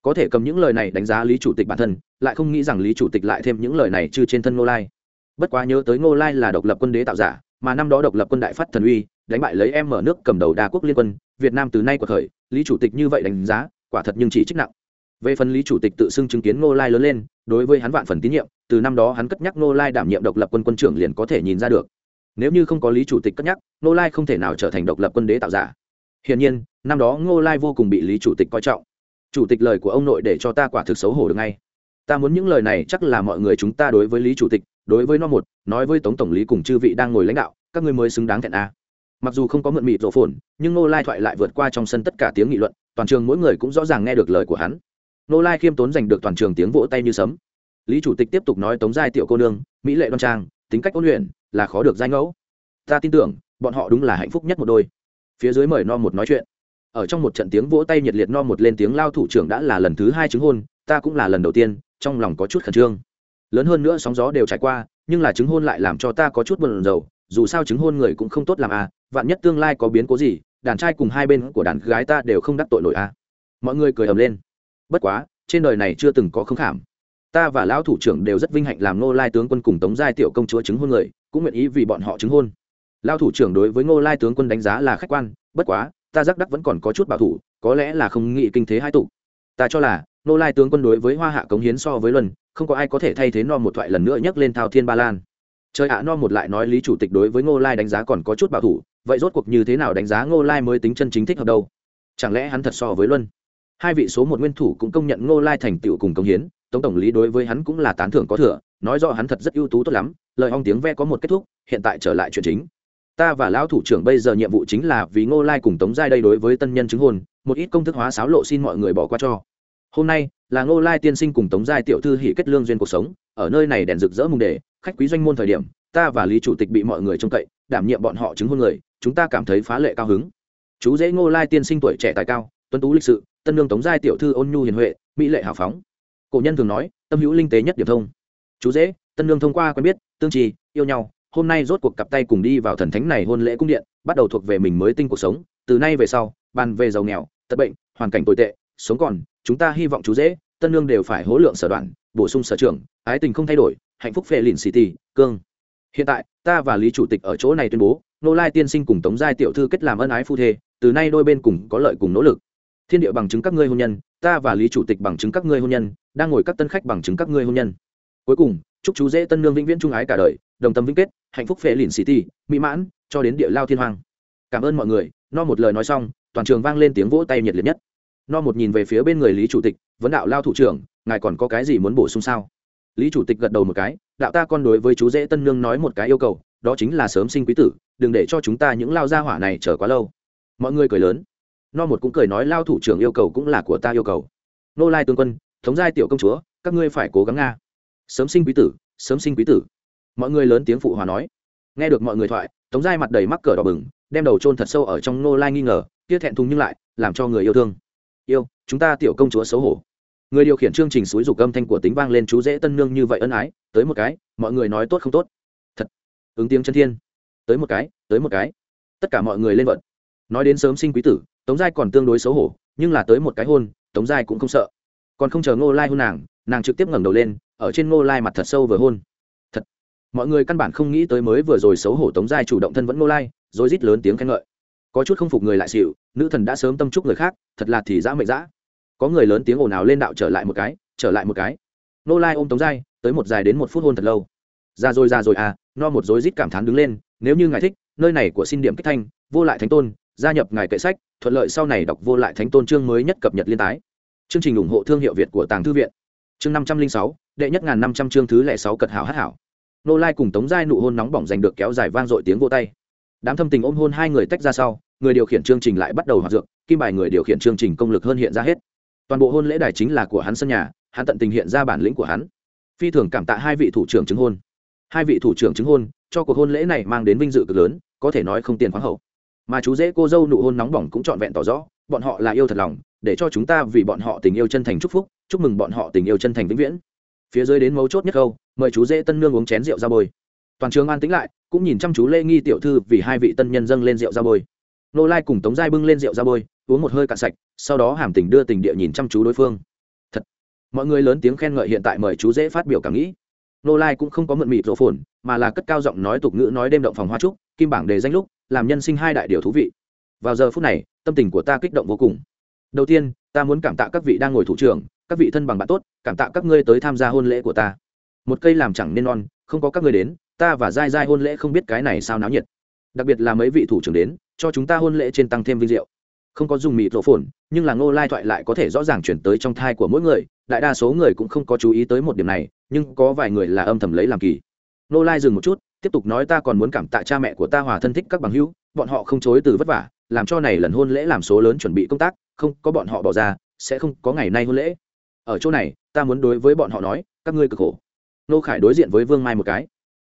Có thể cầm những lời này đánh giá lý chủ tịch bản thân, lại không nghĩ rằng lý chủ tịch lại thêm những lời này chư trên thân ngô lai. Bất quá nhớ tới ngô lai là độc lập quân đế tạo giả mà năm đó độc lập quân đại phát thần uy, đánh bại lấy em mở nước cầm đầu đa quốc liên quân, việt nam từ nay của thời lý chủ tịch như vậy đánh giá, quả thật nhưng chỉ trích nặng. Về phần lý chủ tịch tự xưng chứng kiến ngô lai lớn lên, đối với hắn vạn phần tín nhiệm, từ năm đó hắn cất nhắc ngô lai đảm nhiệm độc lập quân quân trưởng liền có thể nhìn ra được. Nếu như không có lý chủ tịch cất nhắc, ngô lai không thể nào trở thành độc lập quân đế tạo giả. Hiển nhiên, năm đó ngô lai vô cùng bị lý chủ tịch coi trọng. Chủ tịch lời của ông nội để cho ta quả thực xấu hổ được ngay. Ta muốn những lời này chắc là mọi người chúng ta đối với lý chủ tịch đối với nó một, nói với tống tổng lý cùng chư vị đang ngồi lãnh đạo, các ngươi mới xứng đáng thẹn a. Mặc dù không có mượn mịt rổ phồn, nhưng nô lai thoại lại vượt qua trong sân tất cả tiếng nghị luận, toàn trường mỗi người cũng rõ ràng nghe được lời của hắn. Nô lai khiêm tốn giành được toàn trường tiếng vỗ tay như sấm. Lý chủ tịch tiếp tục nói tống giai tiểu cô nương, mỹ lệ đoan trang, tính cách ôn luyện, là khó được danh ngẫu. Ta tin tưởng, bọn họ đúng là hạnh phúc nhất một đôi. Phía dưới mời no một nói chuyện. Ở trong một trận tiếng vỗ tay nhiệt liệt no một lên tiếng lao thủ trưởng đã là lần thứ hai chứng hôn, ta cũng là lần đầu tiên, trong lòng có chút khẩn trương lớn hơn nữa sóng gió đều trải qua, nhưng là chứng hôn lại làm cho ta có chút buồn rầu, dù sao chứng hôn người cũng không tốt làm à vạn nhất tương lai có biến cố gì, đàn trai cùng hai bên của đàn gái ta đều không đắc tội nổi à. Mọi người cười ầm lên. Bất quá, trên đời này chưa từng có không khảm. Ta và lão thủ trưởng đều rất vinh hạnh làm ngô lai tướng quân cùng tống giai tiểu công chúa chứng hôn người, cũng nguyện ý vì bọn họ chứng hôn. Lao thủ trưởng đối với ngô lai tướng quân đánh giá là khách quan, bất quá, ta giác đắc vẫn còn có chút bảo thủ, có lẽ là không nghĩ kinh thế hai tụ. Ta cho là, ngô lai tướng quân đối với hoa hạ cống hiến so với luân không có ai có thể thay thế no một thoại lần nữa nhắc lên thao thiên ba lan. Trời ạ, no một lại nói lý chủ tịch đối với ngô lai đánh giá còn có chút bảo thủ, vậy rốt cuộc như thế nào đánh giá ngô lai mới tính chân chính thích hợp đâu? Chẳng lẽ hắn thật so với luân? Hai vị số một nguyên thủ cũng công nhận ngô lai thành tựu cùng công hiến tổng tổng lý đối với hắn cũng là tán thưởng có thừa, nói rõ hắn thật rất ưu tú tốt lắm, lời hong tiếng ve có một kết thúc, hiện tại trở lại chuyện chính. Ta và lão thủ trưởng bây giờ nhiệm vụ chính là vì ngô lai cùng tống giai đây đối với tân nhân chứng hồn, một ít công thức hóa sáo lộ xin mọi người bỏ qua cho. Hôm nay là ngô lai tiên sinh cùng tống giai tiểu thư hỷ kết lương duyên cuộc sống, ở nơi này đèn rực rỡ mùng đề khách quý doanh môn thời điểm, ta và lý chủ tịch bị mọi người trông cậy, đảm nhiệm bọn họ chứng hôn người, chúng ta cảm thấy phá lệ cao hứng. Chú dễ ngô lai tiên sinh tuổi trẻ tài cao tuân tú lịch sự, tân lương tống giai tiểu thư ôn nhu hiền huệ, mỹ lệ hào phóng. Cổ nhân thường nói, tâm hữu linh tế nhất điểm thông. Chú dễ tân lương thông qua quen biết, tương trì, yêu nhau, hôm nay rốt cuộc cặp tay cùng đi vào thần thánh này hôn lễ cung điện, bắt đầu thuộc về mình mới tinh cuộc sống, từ nay về sau, bàn về giàu nghèo, tật bệnh, hoàn cảnh tồi tệ sống còn, chúng ta hy vọng chú dễ, tân lương đều phải hỗ lượng sở đoạn, bổ sung sở trường, ái tình không thay đổi, hạnh phúc phê lìn city cương. Hiện tại, ta và lý chủ tịch ở chỗ này tuyên bố, nô lai tiên sinh cùng tống giai tiểu thư kết làm ân ái phu thê, từ nay đôi bên cùng có lợi cùng nỗ lực. Thiên địa bằng chứng các ngươi hôn nhân, ta và lý chủ tịch bằng chứng các ngươi hôn nhân, đang ngồi các tân khách bằng chứng các ngươi hôn nhân. Cuối cùng, chúc chú dễ tân nương vĩnh viễn trung ái cả đời, đồng tâm vĩnh kết, hạnh phúc phê lìn city mỹ mãn, cho đến địa lao thiên hoàng cảm ơn mọi người, no một lời nói xong, toàn trường vang lên tiếng vỗ tay nhiệt liệt nhất no một nhìn về phía bên người lý chủ tịch, vấn đạo lao thủ trưởng, ngài còn có cái gì muốn bổ sung sao? Lý chủ tịch gật đầu một cái, đạo ta con đối với chú dễ tân nương nói một cái yêu cầu, đó chính là sớm sinh quý tử, đừng để cho chúng ta những lao gia hỏa này chờ quá lâu. Mọi người cười lớn. No một cũng cười nói, lao thủ trưởng yêu cầu cũng là của ta yêu cầu. Nô lai tướng quân, thống giai tiểu công chúa, các ngươi phải cố gắng nga. Sớm sinh quý tử, sớm sinh quý tử. Mọi người lớn tiếng phụ hòa nói. Nghe được mọi người thoại, tống giai mặt đầy mắc cờ đỏ bừng, đem đầu trôn thật sâu ở trong nô lai nghi ngờ, kia thẹn thùng nhưng lại, làm cho người yêu thương yêu, chúng ta tiểu công chúa xấu hổ. Người điều khiển chương trình suối dục âm thanh của tính vang lên chú dễ tân nương như vậy ân ái, tới một cái, mọi người nói tốt không tốt? Thật. Ứng tiếng chân thiên. Tới một cái, tới một cái. Tất cả mọi người lên vận. Nói đến sớm sinh quý tử, tống giai còn tương đối xấu hổ, nhưng là tới một cái hôn, tống giai cũng không sợ. Còn không chờ ngô lai hôn nàng nàng trực tiếp ngẩng đầu lên, ở trên ngô lai mặt thật sâu vừa hôn. Thật. Mọi người căn bản không nghĩ tới mới vừa rồi xấu hổ tống giai chủ động thân vẫn ngô lai, rồi rít lớn tiếng khen ngợi có chút không phục người lại xịu nữ thần đã sớm tâm trúc người khác, thật là thì dã mệnh dã. Có người lớn tiếng ồn ào lên đạo trở lại một cái, trở lại một cái. Nô lai ôm tống giai, tới một dài đến một phút hôn thật lâu. Ra rồi ra rồi à no một rối rít cảm thán đứng lên, nếu như ngài thích, nơi này của xin điểm kích thanh, vô lại thánh tôn, gia nhập ngài kệ sách, thuận lợi sau này đọc vô lại thánh tôn chương mới nhất cập nhật liên tái. Chương trình ủng hộ thương hiệu việt của tàng thư viện. Chương năm trăm linh sáu, đệ nhất ngàn năm trăm chương thứ lẻ sáu cật hảo hát hảo. Nô lai cùng tống giai nụ hôn nóng bỏng giành được kéo dài vang dội tiếng vô tay đám thâm tình ôm hôn hai người tách ra sau, người điều khiển chương trình lại bắt đầu hoạt dược, kim bài người điều khiển chương trình công lực hơn hiện ra hết. Toàn bộ hôn lễ đài chính là của hắn sân nhà, hắn tận tình hiện ra bản lĩnh của hắn. Phi thường cảm tạ hai vị thủ trưởng chứng hôn. Hai vị thủ trưởng chứng hôn, cho cuộc hôn lễ này mang đến vinh dự cực lớn, có thể nói không tiền khoáng hậu. Mà chú dễ cô dâu nụ hôn nóng bỏng cũng trọn vẹn tỏ rõ, bọn họ là yêu thật lòng, để cho chúng ta vì bọn họ tình yêu chân thành chúc phúc, chúc mừng bọn họ tình yêu chân thành vĩnh viễn. Phía dưới đến mấu chốt nhất câu, mời chú dễ tân nương uống chén rượu ra bồi. Toàn trường an tĩnh lại cũng nhìn chăm chú lê nghi tiểu thư vì hai vị tân nhân dâng lên rượu ra bôi. Nô lai cùng tống giai bưng lên rượu ra bôi, uống một hơi cạn sạch, sau đó hàm tình đưa tình địa nhìn chăm chú đối phương. Thật, mọi người lớn tiếng khen ngợi hiện tại mời chú dễ phát biểu cảm nghĩ. Nô lai cũng không có mượn mịt rộ phồn, mà là cất cao giọng nói tục ngữ nói đêm động phòng hoa trúc, kim bảng đề danh lúc, làm nhân sinh hai đại điều thú vị. Vào giờ phút này, tâm tình của ta kích động vô cùng. Đầu tiên, ta muốn cảm tạ các vị đang ngồi thủ trưởng, các vị thân bằng bạn tốt, cảm tạ các ngươi tới tham gia hôn lễ của ta. Một cây làm chẳng nên non, không có các ngươi đến ta và dai dai hôn lễ không biết cái này sao náo nhiệt. Đặc biệt là mấy vị thủ trưởng đến, cho chúng ta hôn lễ trên tăng thêm vinh diệu. Không có dùng mịt rộ phồn, nhưng là ngô lai thoại lại có thể rõ ràng chuyển tới trong thai của mỗi người, đại đa số người cũng không có chú ý tới một điểm này, nhưng có vài người là âm thầm lấy làm kỳ. Ngô lai dừng một chút, tiếp tục nói ta còn muốn cảm tạ cha mẹ của ta hòa thân thích các bằng hữu, bọn họ không chối từ vất vả, làm cho này lần hôn lễ làm số lớn chuẩn bị công tác, không có bọn họ bỏ ra, sẽ không có ngày nay hôn lễ. Ở chỗ này, ta muốn đối với bọn họ nói, các ngươi cực khổ. Nô khải đối diện với vương mai một cái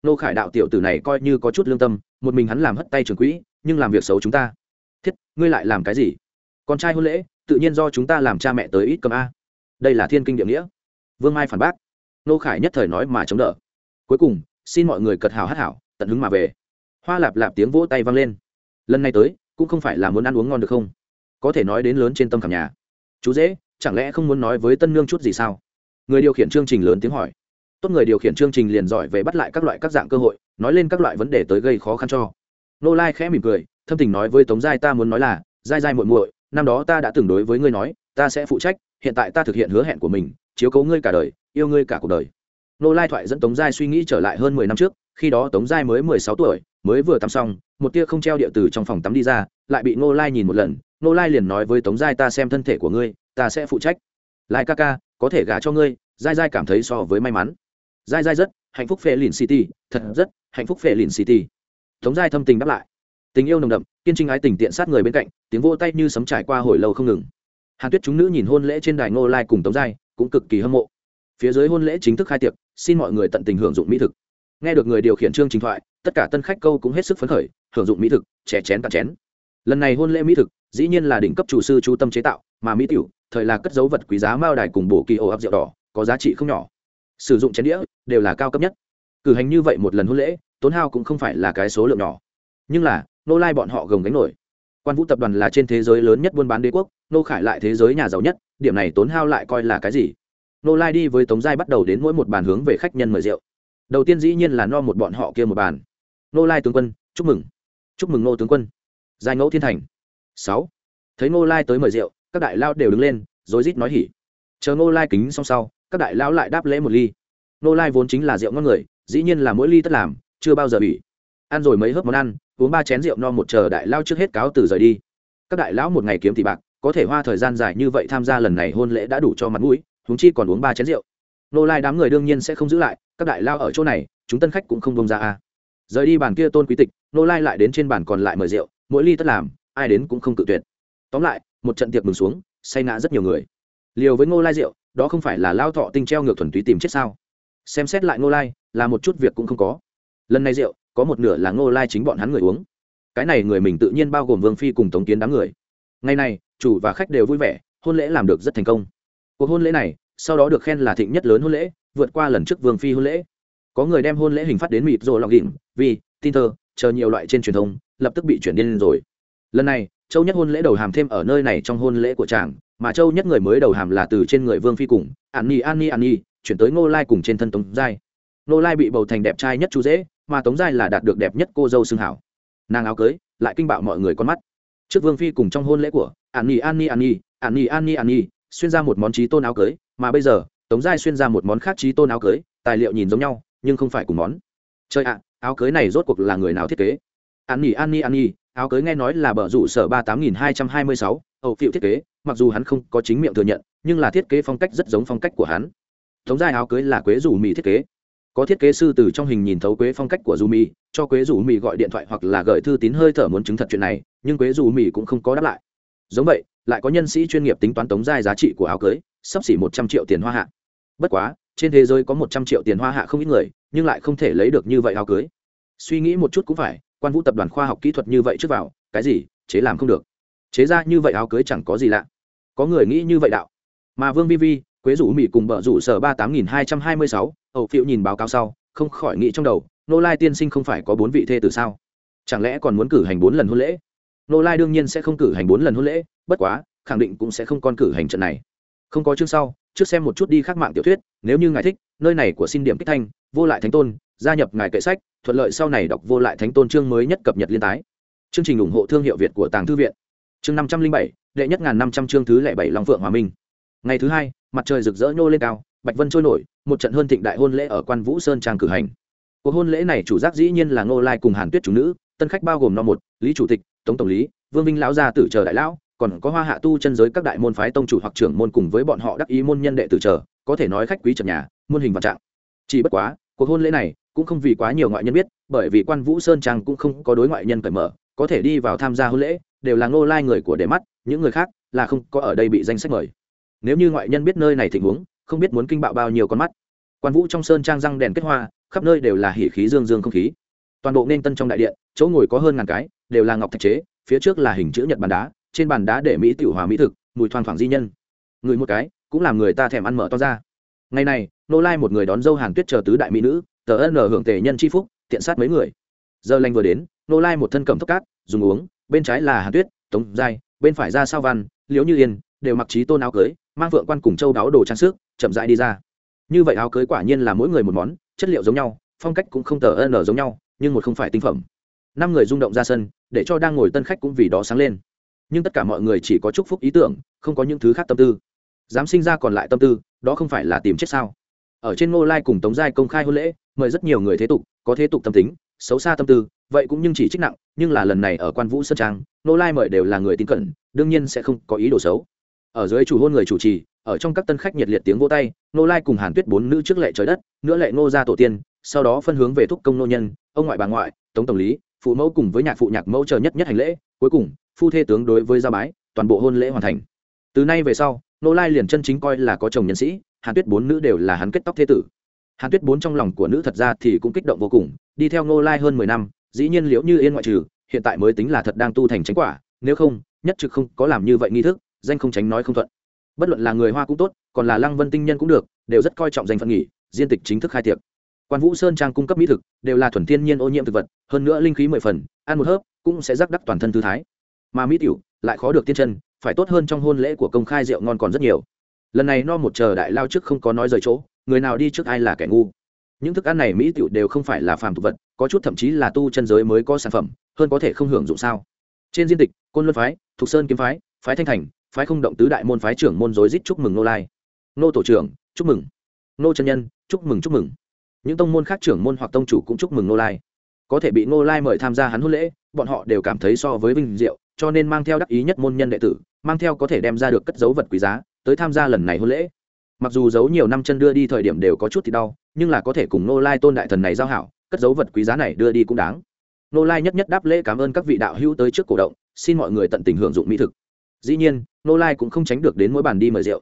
nô khải đạo tiểu tử này coi như có chút lương tâm, một mình hắn làm hất tay trường quỹ, nhưng làm việc xấu chúng ta. Thiết, ngươi lại làm cái gì? Con trai hôn lễ, tự nhiên do chúng ta làm cha mẹ tới ít cầm a. Đây là thiên kinh địa nghĩa. Vương mai phản bác. Nô khải nhất thời nói mà chống đỡ. Cuối cùng, xin mọi người cật hào hát hảo, tận hứng mà về. Hoa lạp lạp tiếng vỗ tay vang lên. Lần này tới, cũng không phải là muốn ăn uống ngon được không? Có thể nói đến lớn trên tâm khảm nhà. Chú dễ, chẳng lẽ không muốn nói với tân nương chút gì sao? Người điều khiển chương trình lớn tiếng hỏi tốt người điều khiển chương trình liền giỏi về bắt lại các loại các dạng cơ hội, nói lên các loại vấn đề tới gây khó khăn cho. Nô lai khẽ mỉm cười, thâm tình nói với tống giai, ta muốn nói là, giai giai muội muội, năm đó ta đã từng đối với ngươi nói, ta sẽ phụ trách, hiện tại ta thực hiện hứa hẹn của mình, chiếu cố ngươi cả đời, yêu ngươi cả cuộc đời. Nô lai thoại dẫn tống giai suy nghĩ trở lại hơn mười năm trước, khi đó tống giai mới mười sáu tuổi, mới vừa tắm xong, một tia không treo địa từ trong phòng tắm đi ra, lại bị nô lai nhìn một lần, nô lai liền nói với tống giai, ta xem thân thể của ngươi, ta sẽ phụ trách. Lai ca ca, có thể gả cho ngươi. Giai giai cảm thấy so với may mắn dai dai rất, hạnh phúc phê lìn city thật rất, hạnh phúc phê lìn city tống giai thâm tình đáp lại. Tình yêu nồng đậm, kiên trinh ái tình tiện sát người bên cạnh, tiếng vỗ tay như sấm trải qua hồi lâu không ngừng. Hàn tuyết chúng nữ nhìn hôn lễ trên đài ngô lai cùng tống giai, cũng cực kỳ hâm mộ. Phía dưới hôn lễ chính thức khai tiệc, xin mọi người tận tình hưởng dụng mỹ thực. Nghe được người điều khiển chương trình thoại, tất cả tân khách câu cũng hết sức phấn khởi, hưởng dụng mỹ thực, chè chén tạt chén. Lần này hôn lễ mỹ thực, dĩ nhiên là đỉnh cấp chủ sư chú tâm chế tạo, mà mỹ tiểu, thời là cất dấu vật quý giá mao đài cùng bổ kỳ ổ áp rượu đỏ, có giá trị không nhỏ sử dụng chén đĩa đều là cao cấp nhất. Cử hành như vậy một lần hôn lễ, tốn hao cũng không phải là cái số lượng nhỏ. Nhưng là, nô lai bọn họ gồng gánh nổi. Quan vũ tập đoàn là trên thế giới lớn nhất buôn bán đế quốc, nô khải lại thế giới nhà giàu nhất, điểm này tốn hao lại coi là cái gì? Nô lai đi với tống giai bắt đầu đến mỗi một bàn hướng về khách nhân mời rượu. Đầu tiên dĩ nhiên là no một bọn họ kia một bàn. Nô lai tướng quân, chúc mừng. Chúc mừng nô tướng quân. Giai ngẫu thiên thành. Sáu. Thấy nô lai tới mời rượu, các đại lao đều đứng lên, rối rít nói hỉ. Chờ nô lai kính xong sau các đại lão lại đáp lễ một ly. Nô lai vốn chính là rượu ngon người, dĩ nhiên là mỗi ly tất làm, chưa bao giờ bị. Ăn rồi mấy hớp món ăn, uống ba chén rượu no một chờ đại lao trước hết cáo từ rời đi. Các đại lão một ngày kiếm thì bạc, có thể hoa thời gian dài như vậy tham gia lần này hôn lễ đã đủ cho mặt mũi, huống chi còn uống ba chén rượu. Nô lai đám người đương nhiên sẽ không giữ lại, các đại lao ở chỗ này, chúng tân khách cũng không bông ra a. Rời đi bàn kia tôn quý tịch, nô lai lại đến trên bàn còn lại mời rượu, mỗi ly tất làm, ai đến cũng không cự tuyệt. Tóm lại, một trận tiệc mừng xuống, say ngã rất nhiều người. Liều với ngô lai rượu đó không phải là lao thọ tinh treo ngược thuần túy tìm chết sao? Xem xét lại ngô lai, là một chút việc cũng không có. Lần này rượu, có một nửa là ngô lai chính bọn hắn người uống. Cái này người mình tự nhiên bao gồm vương phi cùng tống kiến đám người. Ngày này, chủ và khách đều vui vẻ, hôn lễ làm được rất thành công. Cuộc hôn lễ này, sau đó được khen là thịnh nhất lớn hôn lễ, vượt qua lần trước vương phi hôn lễ. Có người đem hôn lễ hình phát đến mịt rồi lọc đỉnh, vì, tin thơ, chờ nhiều loại trên truyền thông, lập tức bị chuyển điên rồi. Lần này, châu nhất hôn lễ đầu hàm thêm ở nơi này trong hôn lễ của chàng mà châu nhất người mới đầu hàm là từ trên người vương phi cùng an ni an ni an ni chuyển tới ngô lai cùng trên thân tống giai ngô lai bị bầu thành đẹp trai nhất chú dễ mà tống giai là đạt được đẹp nhất cô dâu xương hảo nàng áo cưới lại kinh bạo mọi người con mắt trước vương phi cùng trong hôn lễ của an ni an ni an ni an ni an ni an ni xuyên ra một món trí tôn áo cưới mà bây giờ tống giai xuyên ra một món khác trí tôn áo cưới tài liệu nhìn giống nhau nhưng không phải cùng món chơi ạ áo cưới này rốt cuộc là người nào thiết kế an ni an ni an ni áo cưới nghe nói là bờ rủ sở ba tám nghìn hai trăm hai mươi sáu ẩu phiệu thiết kế mặc dù hắn không có chính miệng thừa nhận, nhưng là thiết kế phong cách rất giống phong cách của hắn. Tống giai áo cưới là quế rủ mì thiết kế. Có thiết kế sư từ trong hình nhìn thấu quế phong cách của dù mì, cho quế rủ mì gọi điện thoại hoặc là gửi thư tín hơi thở muốn chứng thật chuyện này, nhưng quế rủ mì cũng không có đáp lại. Giống vậy, lại có nhân sĩ chuyên nghiệp tính toán tống giai giá trị của áo cưới, sắp xỉ một trăm triệu tiền hoa hạ. Bất quá, trên thế giới có một trăm triệu tiền hoa hạ không ít người, nhưng lại không thể lấy được như vậy áo cưới. Suy nghĩ một chút cũng phải, quan vũ tập đoàn khoa học kỹ thuật như vậy trước vào, cái gì, chế làm không được. Chế ra như vậy áo cưới chẳng có gì lạ có người nghĩ như vậy đạo. Mà vương vi vi, quế rủ mỹ cùng bờ rủ sở ba tám nghìn hai trăm hai mươi sáu ẩu phiệu nhìn báo cáo sau, không khỏi nghĩ trong đầu, nô lai tiên sinh không phải có bốn vị thê từ sao? Chẳng lẽ còn muốn cử hành bốn lần hôn lễ? Nô lai đương nhiên sẽ không cử hành bốn lần hôn lễ, bất quá, khẳng định cũng sẽ không còn cử hành trận này. Không có chương sau, trước xem một chút đi khác mạng tiểu thuyết, nếu như ngài thích, nơi này của xin điểm kích thanh, vô lại thánh tôn, gia nhập ngài kệ sách, thuận lợi sau này đọc vô lại thánh tôn chương mới nhất cập nhật liên tái. Chương trình ủng hộ thương hiệu việt của tàng thư viện. Chương năm trăm linh bảy đệ nhất ngàn năm trăm chương thứ lẻ bảy long phượng hòa minh. Ngày thứ hai, mặt trời rực rỡ nhô lên cao, bạch vân trôi nổi, một trận hơn thịnh đại hôn lễ ở quan vũ sơn trang cử hành. Cuộc hôn lễ này chủ giác dĩ nhiên là ngô lai cùng hàn tuyết chủ nữ, tân khách bao gồm no một, lý chủ tịch, tống tổng lý, vương Vinh lão gia tử chờ đại lão, còn có hoa hạ tu chân giới các đại môn phái tông chủ hoặc trưởng môn cùng với bọn họ đắc ý môn nhân đệ tử chờ, có thể nói khách quý trần nhà, muôn hình vạn trạng. Chỉ bất quá, cuộc hôn lễ này cũng không vì quá nhiều ngoại nhân biết, bởi vì quan vũ sơn trang cũng không có đối ngoại nhân cởi mở có thể đi vào tham gia hôn lễ, đều là ngô lai người của để mắt, những người khác là không có ở đây bị danh sách mời. Nếu như ngoại nhân biết nơi này tình huống, không biết muốn kinh bạo bao nhiêu con mắt. Quan vũ trong sơn trang răng đèn kết hoa, khắp nơi đều là hỉ khí dương dương không khí. Toàn bộ nên tân trong đại điện, chỗ ngồi có hơn ngàn cái, đều là ngọc thạch chế, phía trước là hình chữ nhật bàn đá, trên bàn đá để mỹ tiểu hòa mỹ thực, mùi thoang thoảng di nhân. Người một cái, cũng làm người ta thèm ăn mở to ra. Ngày này nô lai một người đón dâu hàn tuyết chờ tứ đại mỹ nữ, tờ ân hưởng tề nhân c phúc, tiện sát mấy người giờ lành vừa đến nô lai một thân cầm thốc cát, dùng uống, bên trái là hàn tuyết, tống giai, bên phải ra sao văn liếu như yên, đều mặc trí tôn áo cưới, mang vượng quan cùng châu đáo đồ trang sức, chậm rãi đi ra. Như vậy áo cưới quả nhiên là mỗi người một món, chất liệu giống nhau, phong cách cũng không tờ ân giống nhau, nhưng một không phải tinh phẩm. Năm người rung động ra sân, để cho đang ngồi tân khách cũng vì đó sáng lên. Nhưng tất cả mọi người chỉ có chúc phúc ý tưởng, không có những thứ khác tâm tư. Dám sinh ra còn lại tâm tư, đó không phải là tìm chết sao? Ở trên ngô lai cùng tống giai công khai hôn lễ, mời rất nhiều người thế tục, có thế tục tâm tính xấu xa tâm tư, vậy cũng nhưng chỉ trích nặng, nhưng là lần này ở quan vũ sơn trang, nô lai mời đều là người tin cẩn, đương nhiên sẽ không có ý đồ xấu. Ở dưới chủ hôn người chủ trì, ở trong các tân khách nhiệt liệt tiếng vô tay, nô lai cùng hàn tuyết bốn nữ trước lệ trời đất, nữa lệ nô ra tổ tiên, sau đó phân hướng về thúc công nô nhân, ông ngoại bà ngoại, tống tổng lý, phụ mẫu cùng với nhạc phụ nhạc mẫu chờ nhất nhất hành lễ, cuối cùng, phu thê tướng đối với gia bái, toàn bộ hôn lễ hoàn thành. Từ nay về sau, nô lai liền chân chính coi là có chồng nhân sĩ, hàn tuyết bốn nữ đều là hắn kết tóc thế tử hàn tuyết bốn trong lòng của nữ thật ra thì cũng kích động vô cùng, đi theo Ngô lai hơn mười năm, dĩ nhiên liễu như yên ngoại trừ, hiện tại mới tính là thật đang tu thành tránh quả, nếu không, nhất trực không có làm như vậy nghi thức, danh không tránh nói không thuận. Bất luận là người hoa cũng tốt, còn là lăng vân tinh nhân cũng được, đều rất coi trọng danh phận nghỉ diên tịch chính thức khai tiệc. Quan vũ sơn trang cung cấp mỹ thực, đều là thuần thiên nhiên ô nhiễm thực vật, hơn nữa linh khí mười phần, ăn một hớp, cũng sẽ rắc đắc toàn thân thư thái. Mà mỹ tiểu, lại khó được tiên chân, phải tốt hơn trong hôn lễ của công khai rượu ngon còn rất nhiều. Lần này no một chờ đại lao trước không có nói rời chỗ người nào đi trước ai là kẻ ngu. Những thức ăn này mỹ tiểu đều không phải là phàm tục vật, có chút thậm chí là tu chân giới mới có sản phẩm, hơn có thể không hưởng dụng sao? Trên diên tịch, côn luân phái, thục sơn kiếm phái phái thanh thành, phái không động tứ đại môn phái trưởng môn rối rít chúc mừng nô lai. Nô tổ trưởng, chúc mừng. Nô chân nhân, chúc mừng chúc mừng. Những tông môn khác trưởng môn hoặc tông chủ cũng chúc mừng nô lai. Có thể bị nô lai mời tham gia hắn hôn lễ, bọn họ đều cảm thấy so với vinh diệu, cho nên mang theo đắc ý nhất môn nhân đệ tử, mang theo có thể đem ra được cất dấu vật quý giá, tới tham gia lần này hôn lễ mặc dù giấu nhiều năm chân đưa đi thời điểm đều có chút thì đau, nhưng là có thể cùng nô lai tôn đại thần này giao hảo, cất dấu vật quý giá này đưa đi cũng đáng. Nô lai nhất nhất đáp lễ cảm ơn các vị đạo hữu tới trước cổ động, xin mọi người tận tình hưởng dụng mỹ thực. Dĩ nhiên nô lai cũng không tránh được đến mỗi bàn đi mời rượu.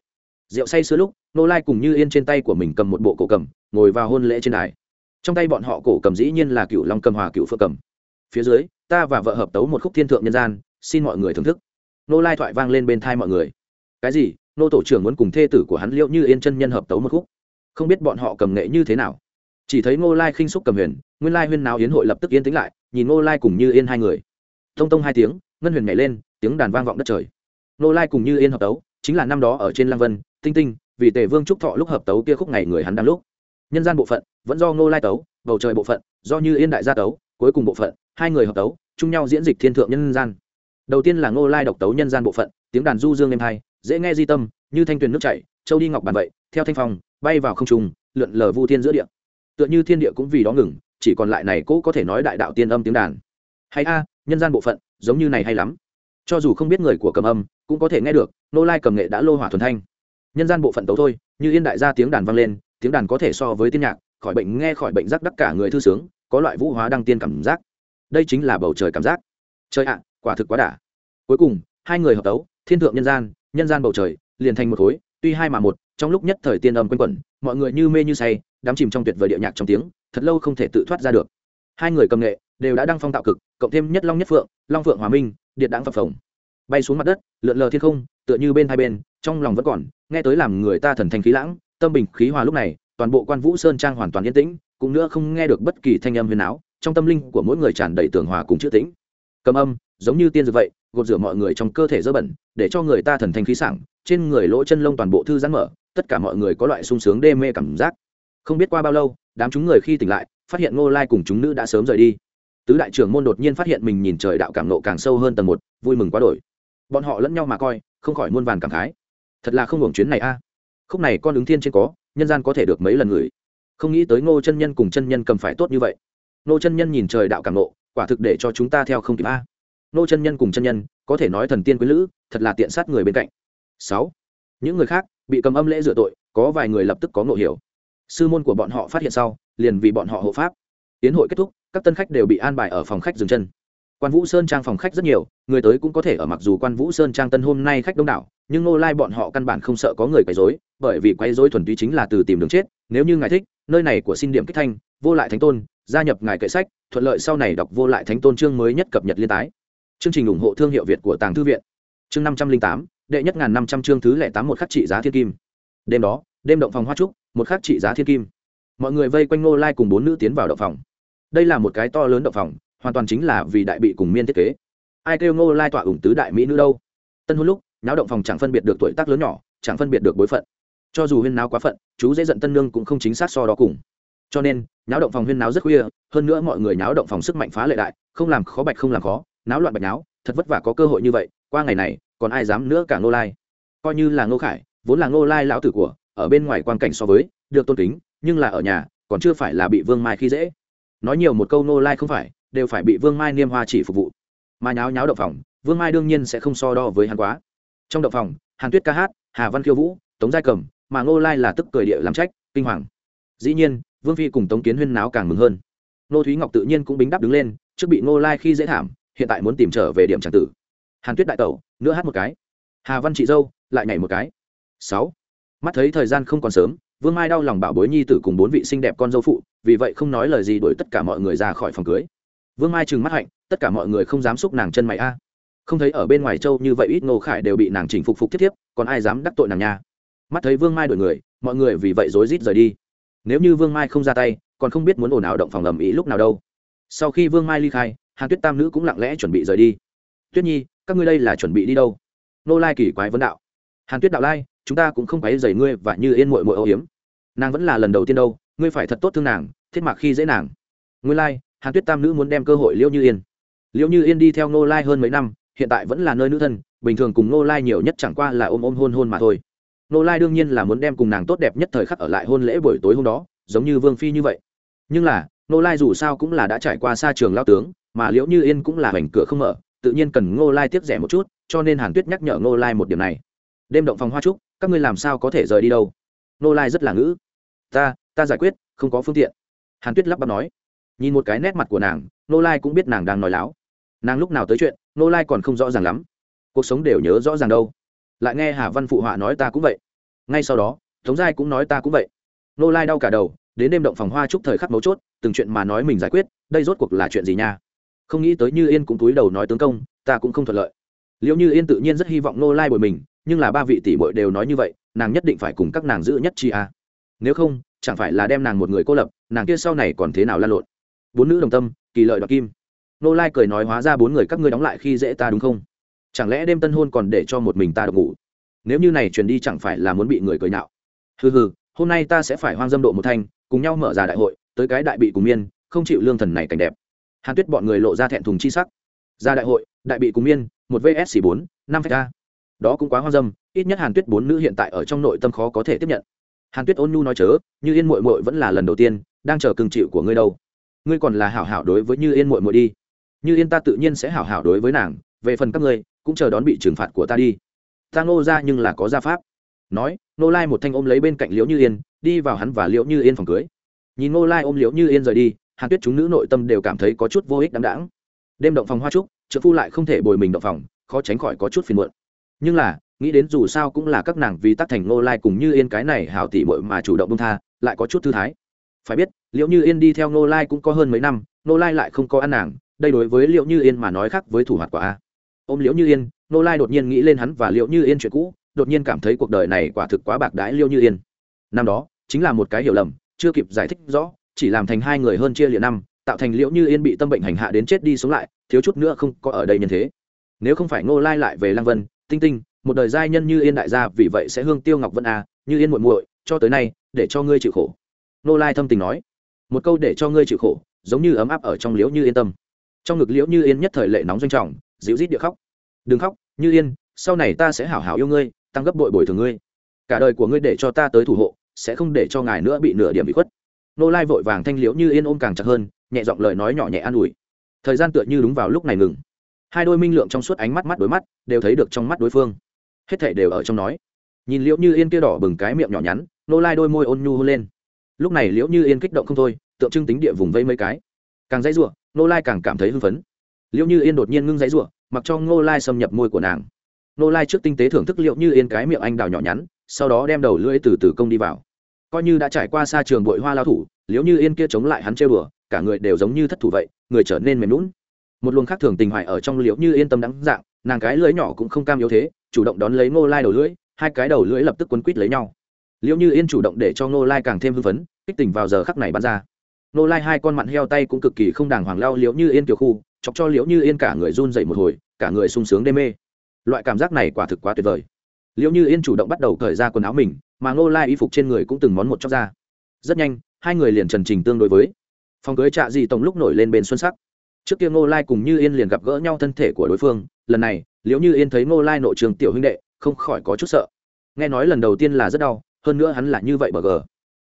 Rượu say sưa lúc nô lai cùng như yên trên tay của mình cầm một bộ cổ cầm, ngồi vào hôn lễ trên đài. Trong tay bọn họ cổ cầm dĩ nhiên là cựu long cầm hòa cựu phượng cầm. Phía dưới, ta và vợ hợp tấu một khúc thiên thượng nhân gian, xin mọi người thưởng thức. Nô lai thoại vang lên bên thai mọi người. Cái gì? Nô tổ trưởng muốn cùng thê tử của hắn liệu như yên chân nhân hợp tấu một khúc. Không biết bọn họ cầm nghệ như thế nào. Chỉ thấy ngô lai khinh xúc cầm huyền, nguyên lai huyên nào yến hội lập tức yên tĩnh lại, nhìn ngô lai cùng như yên hai người. Thông tông hai tiếng, ngân huyền nhảy lên, tiếng đàn vang vọng đất trời. Ngô lai cùng như yên hợp tấu, chính là năm đó ở trên Lang vân, tinh tinh, vì tề vương trúc thọ lúc hợp tấu kia khúc ngày người hắn đang lúc. Nhân gian bộ phận, vẫn do ngô lai tấu, bầu trời bộ phận, do như yên đại gia tấu, cuối cùng bộ phận, hai người hợp tấu, chung nhau diễn dịch thiên thượng nhân gian. Đầu tiên là ngô lai độc tấu nhân gian bộ phận, tiếng đàn du dương êm hai dễ nghe di tâm như thanh tuyền nước chảy châu đi ngọc bàn vậy theo thanh phong bay vào không trung, lượn lờ vu thiên giữa địa. Tựa như thiên địa cũng vì đó ngừng chỉ còn lại này cỗ có thể nói đại đạo tiên âm tiếng đàn. Hay a nhân gian bộ phận giống như này hay lắm. Cho dù không biết người của cầm âm cũng có thể nghe được nô lai cầm nghệ đã lô hỏa thuần thanh. Nhân gian bộ phận tấu thôi như yên đại gia tiếng đàn vang lên tiếng đàn có thể so với tiên nhạc khỏi bệnh nghe khỏi bệnh giác đắc cả người thư sướng có loại vũ hóa đăng tiên cảm giác. Đây chính là bầu trời cảm giác. Trời ạ quả thực quá đả cuối cùng hai người hợp tấu thiên thượng nhân gian nhân gian bầu trời, liền thành một khối, tuy hai mà một, trong lúc nhất thời tiên âm quanh quẩn, mọi người như mê như say, đắm chìm trong tuyệt vời địa nhạc trong tiếng, thật lâu không thể tự thoát ra được. Hai người cầm nghệ, đều đã đăng phong tạo cực, cộng thêm nhất long nhất phượng, long phượng hòa minh, điện đáng phập phồng. Bay xuống mặt đất, lượn lờ thiên không, tựa như bên hai bên, trong lòng vẫn còn, nghe tới làm người ta thần thành khí lãng, tâm bình khí hòa lúc này, toàn bộ quan vũ sơn trang hoàn toàn yên tĩnh, cũng nữa không nghe được bất kỳ thanh âm huyền áo, trong tâm linh của mỗi người tràn đầy tường hòa cùng chữ tĩnh. Cầm âm, giống như tiên dược vậy gột rửa mọi người trong cơ thể dơ bẩn, để cho người ta thần thanh khí sảng, trên người lỗ chân lông toàn bộ thư giãn mở, tất cả mọi người có loại sung sướng đê mê cảm giác. Không biết qua bao lâu, đám chúng người khi tỉnh lại, phát hiện ngô lai cùng chúng nữ đã sớm rời đi. Tứ đại trưởng môn đột nhiên phát hiện mình nhìn trời đạo cảm nộ càng sâu hơn tầng một, vui mừng quá đổi. Bọn họ lẫn nhau mà coi, không khỏi muôn vàn cảm khái. Thật là không hưởng chuyến này a. Khúc này con ứng thiên trên có, nhân gian có thể được mấy lần gửi không nghĩ tới ngô chân nhân cùng chân nhân cầm phải tốt như vậy. Ngô chân nhân nhìn trời đạo cảm nộ, quả thực để cho chúng ta theo không kịp a nô chân nhân cùng chân nhân, có thể nói thần tiên quý lữ, thật là tiện sát người bên cạnh. Sáu, những người khác bị cầm âm lễ dựa tội, có vài người lập tức có ngộ hiểu. Sư môn của bọn họ phát hiện sau, liền vì bọn họ hộ pháp. Tiến hội kết thúc, các tân khách đều bị an bài ở phòng khách dừng chân. Quan vũ sơn trang phòng khách rất nhiều, người tới cũng có thể ở mặc dù quan vũ sơn trang tân hôm nay khách đông đảo, nhưng nô lai bọn họ căn bản không sợ có người quấy dối bởi vì quấy dối thuần túy chính là từ tìm đường chết, nếu như ngài thích, nơi này của xin điểm kích thanh, vô lại thánh tôn, gia nhập ngài kệ sách, thuận lợi sau này đọc vô lại thánh tôn chương mới nhất cập nhật liên tái chương trình ủng hộ thương hiệu việt của tàng thư viện. Chương năm trăm linh tám, đệ nhất ngàn năm trăm chương thứ lẻ tám một khắc trị giá thiên kim. Đêm đó, đêm động phòng hoa trúc, một khắc trị giá thiên kim. Mọi người vây quanh ngô lai cùng bốn nữ tiến vào động phòng. Đây là một cái to lớn động phòng, hoàn toàn chính là vì đại bị cùng miên thiết kế. Ai kêu ngô lai tọa ủng tứ đại mỹ nữ đâu? Tân hôn lúc, náo động phòng chẳng phân biệt được tuổi tác lớn nhỏ, chẳng phân biệt được bối phận. Cho dù huyên náo quá phận, chú dễ giận tân nương cũng không chính xác so đó cùng. Cho nên, náo động phòng huyên náo rất khuya, hơn nữa mọi người náo động phòng sức mạnh phá lệ đại, không làm khó bạch không làm khó náo loạn bạch náo, thật vất vả có cơ hội như vậy, qua ngày này, còn ai dám nữa cả ngô lai? Coi như là ngô khải, vốn là ngô lai lão tử của, ở bên ngoài quan cảnh so với, được tôn kính, nhưng là ở nhà, còn chưa phải là bị vương mai khi dễ. Nói nhiều một câu ngô lai không phải, đều phải bị vương mai niêm hoa chỉ phục vụ. Mà nháo nháo động phòng, vương mai đương nhiên sẽ không so đo với hắn quá. Trong động phòng, hàn tuyết ca hát, hà văn khiêu vũ, tống giai cầm, mà ngô lai là tức cười địa làm trách, kinh hoàng. Dĩ nhiên, vương phi cùng tống kiến huyên náo càng mừng hơn. Nô thúy ngọc tự nhiên cũng bính đắp đứng lên, trước bị ngô lai khi dễ thảm hiện tại muốn tìm trở về điểm tràng tử. Hàn tuyết đại tẩu, nữa hát một cái. Hà văn chị dâu, lại nhảy một cái. Sáu. Mắt thấy thời gian không còn sớm, vương mai đau lòng bảo bối nhi tử cùng bốn vị xinh đẹp con dâu phụ, vì vậy không nói lời gì đuổi tất cả mọi người ra khỏi phòng cưới. Vương mai trừng mắt hạnh, tất cả mọi người không dám xúc nàng chân mày a. Không thấy ở bên ngoài châu như vậy ít ngô khải đều bị nàng chỉnh phục phục thiết thiếp, còn ai dám đắc tội nàng nha. Mắt thấy vương mai đổi người, mọi người vì vậy rối rít rời đi. Nếu như vương mai không ra tay, còn không biết muốn ồn ào động phòng ầm ĩ lúc nào đâu. Sau khi vương mai ly khai hàn tuyết tam nữ cũng lặng lẽ chuẩn bị rời đi. Tuyết nhi, các ngươi đây là chuẩn bị đi đâu? Nô lai kỳ quái vấn đạo. Hàn tuyết đạo lai, chúng ta cũng không phải dày ngươi và như yên mội mội âu hiếm nàng vẫn là lần đầu tiên đâu, ngươi phải thật tốt thương nàng, thiết mạc khi dễ nàng. Ngươi lai, hàn tuyết tam nữ muốn đem cơ hội liễu như yên. Liễu như yên đi theo nô lai hơn mấy năm, hiện tại vẫn là nơi nữ thân, bình thường cùng nô lai nhiều nhất chẳng qua là ôm ôm hôn hôn mà thôi. Nô lai đương nhiên là muốn đem cùng nàng tốt đẹp nhất thời khắc ở lại hôn lễ buổi tối hôm đó, giống như vương phi như vậy. Nhưng là nô lai dù sao cũng là đã trải qua xa trường lao tướng, mà liễu như yên cũng là hoành cửa không mở, tự nhiên cần ngô lai tiếp rẻ một chút, cho nên hàn tuyết nhắc nhở ngô lai một điểm này. Đêm động phòng hoa trúc, các ngươi làm sao có thể rời đi đâu? Ngô lai rất là ngữ. Ta ta giải quyết, không có phương tiện. Hàn tuyết lắp bắp nói. Nhìn một cái nét mặt của nàng, ngô lai cũng biết nàng đang nói láo. Nàng lúc nào tới chuyện, ngô lai còn không rõ ràng lắm. Cuộc sống đều nhớ rõ ràng đâu. Lại nghe hà văn phụ họa nói ta cũng vậy. Ngay sau đó, tống giai cũng nói ta cũng vậy. Ngô lai đau cả đầu đến đêm động phòng hoa chúc thời khắc mấu chốt, từng chuyện mà nói mình giải quyết, đây rốt cuộc là chuyện gì nha? Không nghĩ tới như yên cũng túi đầu nói tướng công, ta cũng không thuận lợi. Liệu như yên tự nhiên rất hy vọng nô lai bồi mình, nhưng là ba vị tỷ bội đều nói như vậy, nàng nhất định phải cùng các nàng giữ nhất chi a. Nếu không, chẳng phải là đem nàng một người cô lập, nàng kia sau này còn thế nào lan lộn? Bốn nữ đồng tâm, kỳ lợi đoạt kim. Nô lai cười nói hóa ra bốn người các ngươi đóng lại khi dễ ta đúng không? Chẳng lẽ đêm tân hôn còn để cho một mình ta được ngủ? Nếu như này truyền đi chẳng phải là muốn bị người cười nhạo? Hừ hừ, hôm nay ta sẽ phải hoang dâm độ một thanh cùng nhau mở ra đại hội, tới cái đại bị cùng miên, không chịu lương thần này cảnh đẹp. Hàn tuyết bọn người lộ ra thẹn thùng chi sắc. Ra đại hội, đại bị cùng miên, một vs bốn, năm a. Đó cũng quá hoa dâm, ít nhất hàn tuyết bốn nữ hiện tại ở trong nội tâm khó có thể tiếp nhận. Hàn tuyết ôn nhu nói chớ, như yên mội mội vẫn là lần đầu tiên, đang chờ cưng chịu của ngươi đâu. Ngươi còn là hảo hảo đối với như yên muội muội đi. Như yên ta tự nhiên sẽ hảo hảo đối với nàng, về phần các ngươi, cũng chờ đón bị trừng phạt của ta đi. Ta ngô ra nhưng là có gia pháp. Nói nô lai một thanh ôm lấy bên cạnh liễu như yên đi vào hắn và liễu như yên phòng cưới. Nhìn ngô lai ôm liễu như yên rời đi, hàn tuyết chúng nữ nội tâm đều cảm thấy có chút vô ích đáng đáng. Đêm động phòng hoa trúc trợ phu lại không thể bồi mình động phòng, khó tránh khỏi có chút phiền muộn. Nhưng là, nghĩ đến dù sao cũng là các nàng vì tác thành ngô lai cùng như yên cái này hảo tỉ bội mà chủ động bông tha, lại có chút thư thái. Phải biết liệu như yên đi theo ngô lai cũng có hơn mấy năm, ngô lai lại không có ăn nàng, đây đối với liệu như yên mà nói khác với thủ hoạt quả. A ôm liễu như yên, ngô lai đột nhiên nghĩ lên hắn và liệu như yên chuyện cũ, đột nhiên cảm thấy cuộc đời này quả thực quá bạc đãi liêu như yên. Năm đó chính là một cái hiểu lầm, chưa kịp giải thích rõ, chỉ làm thành hai người hơn chia liệt năm, tạo thành liễu như yên bị tâm bệnh hành hạ đến chết đi sống lại, thiếu chút nữa không có ở đây nhân thế. Nếu không phải ngô lai lại về lang vân, tinh tinh, một đời giai nhân như yên đại gia vì vậy sẽ hương tiêu ngọc vân à như yên muội muội, cho tới nay, để cho ngươi chịu khổ. Ngô lai thâm tình nói. Một câu để cho ngươi chịu khổ, giống như ấm áp ở trong liễu như yên tâm. Trong ngực liễu như yên nhất thời lệ nóng doanh trọng, dịu rít địa khóc. Đừng khóc, như yên, sau này ta sẽ hảo hảo yêu ngươi, tăng gấp bội bồi thường ngươi. Cả đời của ngươi để cho ta tới thủ hộ sẽ không để cho ngài nữa bị nửa điểm bị khuất. Nô lai vội vàng thanh liễu như yên ôm càng chặt hơn, nhẹ giọng lời nói nhỏ nhẹ an ủi. Thời gian tựa như đúng vào lúc này ngừng. Hai đôi minh lượng trong suốt ánh mắt mắt đối mắt, đều thấy được trong mắt đối phương. Hết thảy đều ở trong nói. Nhìn liễu như yên kia đỏ bừng cái miệng nhỏ nhắn, nô lai đôi môi ôn nhu hôn lên. Lúc này liễu như yên kích động không thôi, tượng trưng tính địa vùng vây mấy cái. Càng dãy ruộng nô lai càng cảm thấy hưng phấn. Liễu như yên đột nhiên ngưng dãy ruộng mặc cho Ngô lai xâm nhập môi của nàng. Nô lai trước tinh tế thưởng thức liệu như yên cái miệng anh đào nhỏ nhắn sau đó đem đầu lưỡi từ từ công đi vào. Coi như đã trải qua xa trường bội hoa lao thủ, liếu như yên kia chống lại hắn chơi bừa cả người đều giống như thất thủ vậy, người trở nên mềm lún một luồng khác thường tình hoài ở trong liễu như yên tâm đắng dạng, nàng cái lưỡi nhỏ cũng không cam yếu thế, chủ động đón lấy ngô lai đầu lưỡi, hai cái đầu lưỡi lập tức quấn quít lấy nhau. Liễu như yên chủ động để cho ngô lai càng thêm hưng phấn, kích tình vào giờ khắc này bắn ra. Ngô lai hai con mặn heo tay cũng cực kỳ không đàng hoàng lao liễu như yên kiểu khu, chọc cho liễu như yên cả người run dậy một hồi, cả người sung sướng đê mê. Loại cảm giác này quả thực quá tuyệt vời. Liệu như yên chủ động bắt đầu cởi ra quần áo mình, mà ngô lai y phục trên người cũng từng món một chóc ra. Rất nhanh, hai người liền trần trình tương đối với. Phòng cưới trạ dị tổng lúc nổi lên bên xuân sắc. Trước kia ngô lai cùng như yên liền gặp gỡ nhau thân thể của đối phương, lần này, liễu như yên thấy ngô lai nội trường tiểu huynh đệ, không khỏi có chút sợ. Nghe nói lần đầu tiên là rất đau, hơn nữa hắn là như vậy bờ gờ.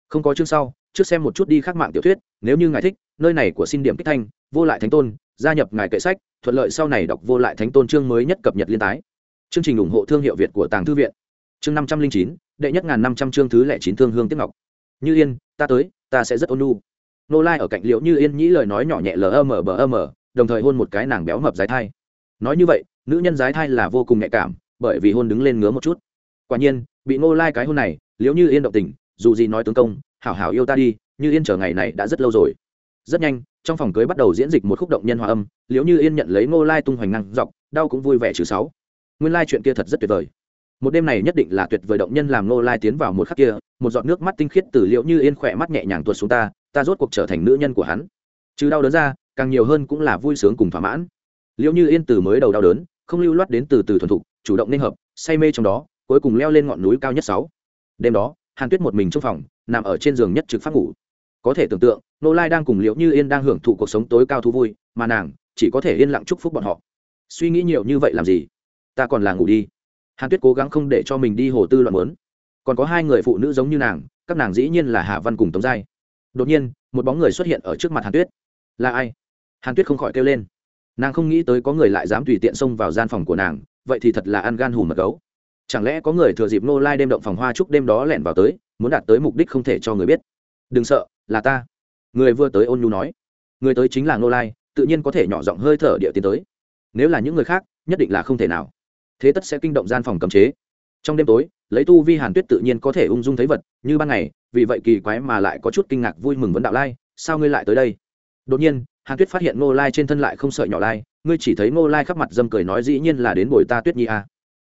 Không có chương sau, trước xem một chút đi khác mạng tiểu thuyết, nếu như ngài thích, nơi này của xin điểm kích thanh, vô lại thánh tôn, gia nhập ngài kệ sách, thuận lợi sau này đọc vô lại thánh tôn chương mới nhất cập nhật liên tái chương trình ủng hộ thương hiệu việt của tàng thư viện. Chương năm trăm linh chín, đệ nhất ngàn năm trăm chương thứ lẻ chín thương hương tiếp ngọc. Như yên, ta tới, ta sẽ rất ôn nu nô lai ở cạnh liệu như yên nhĩ lời nói nhỏ nhẹ lờ mờ bờ mờ đồng thời hôn một cái nàng béo mập dái thai. Nói như vậy, nữ nhân dái thai là vô cùng nhạy cảm, bởi vì hôn đứng lên ngứa một chút. Quả nhiên, bị nô lai cái hôn này liệu như yên động tình, dù gì nói tướng công, hảo hảo yêu ta đi, như yên chờ ngày này đã rất lâu rồi. Rất nhanh, trong phòng cưới bắt đầu diễn dịch một khúc động nhân hòa âm Liệu như yên nhận lấy ngô lai tung hoành năng dọc, đau cũng vui vẻ chữ sáu nguyên lai chuyện kia thật rất tuyệt vời. Một đêm này nhất định là tuyệt vời động nhân làm nô lai tiến vào một khắc kia, một giọt nước mắt tinh khiết từ liệu như yên khỏe mắt nhẹ nhàng tuột xuống ta ta rốt cuộc trở thành nữ nhân của hắn. Chứ đau đớn ra, càng nhiều hơn cũng là vui sướng cùng thỏa mãn. Liệu như yên từ mới đầu đau đớn, không lưu loát đến từ từ thuần thục, chủ động nên hợp, say mê trong đó, cuối cùng leo lên ngọn núi cao nhất sáu. Đêm đó, hàn tuyết một mình trong phòng, nằm ở trên giường nhất trực phát ngủ. Có thể tưởng tượng nô lai đang cùng liệu như yên đang hưởng thụ cuộc sống tối cao thú vui, mà nàng chỉ có thể yên lặng chúc phúc bọn họ. Suy nghĩ nhiều như vậy làm gì? Ta còn là ngủ đi. Hàn tuyết cố gắng không để cho mình đi hồ tư loạn muốn. còn có hai người phụ nữ giống như nàng, các nàng dĩ nhiên là hà văn cùng tống giai. Đột nhiên, một bóng người xuất hiện ở trước mặt hàn tuyết. Là ai? Hàn tuyết không khỏi kêu lên. Nàng không nghĩ tới có người lại dám tùy tiện xông vào gian phòng của nàng, vậy thì thật là ăn gan hùm mật gấu. Chẳng lẽ có người thừa dịp nô lai đêm động phòng hoa chúc đêm đó lẻn vào tới, muốn đạt tới mục đích không thể cho người biết. Đừng sợ, là ta. Người vừa tới ôn nhu nói. Người tới chính là nô lai, tự nhiên có thể nhỏ giọng hơi thở địa tiến tới. Nếu là những người khác, nhất định là không thể nào thế tất sẽ kinh động gian phòng cấm chế. Trong đêm tối, lấy tu vi hàn tuyết tự nhiên có thể ung dung thấy vật, như ban ngày, vì vậy kỳ quái mà lại có chút kinh ngạc vui mừng vấn đạo lai, sao ngươi lại tới đây? Đột nhiên, hàn tuyết phát hiện ngô lai trên thân lại không sợ nhỏ lai, ngươi chỉ thấy ngô lai khắp mặt dâm cười nói dĩ nhiên là đến bồi ta tuyết nhi à.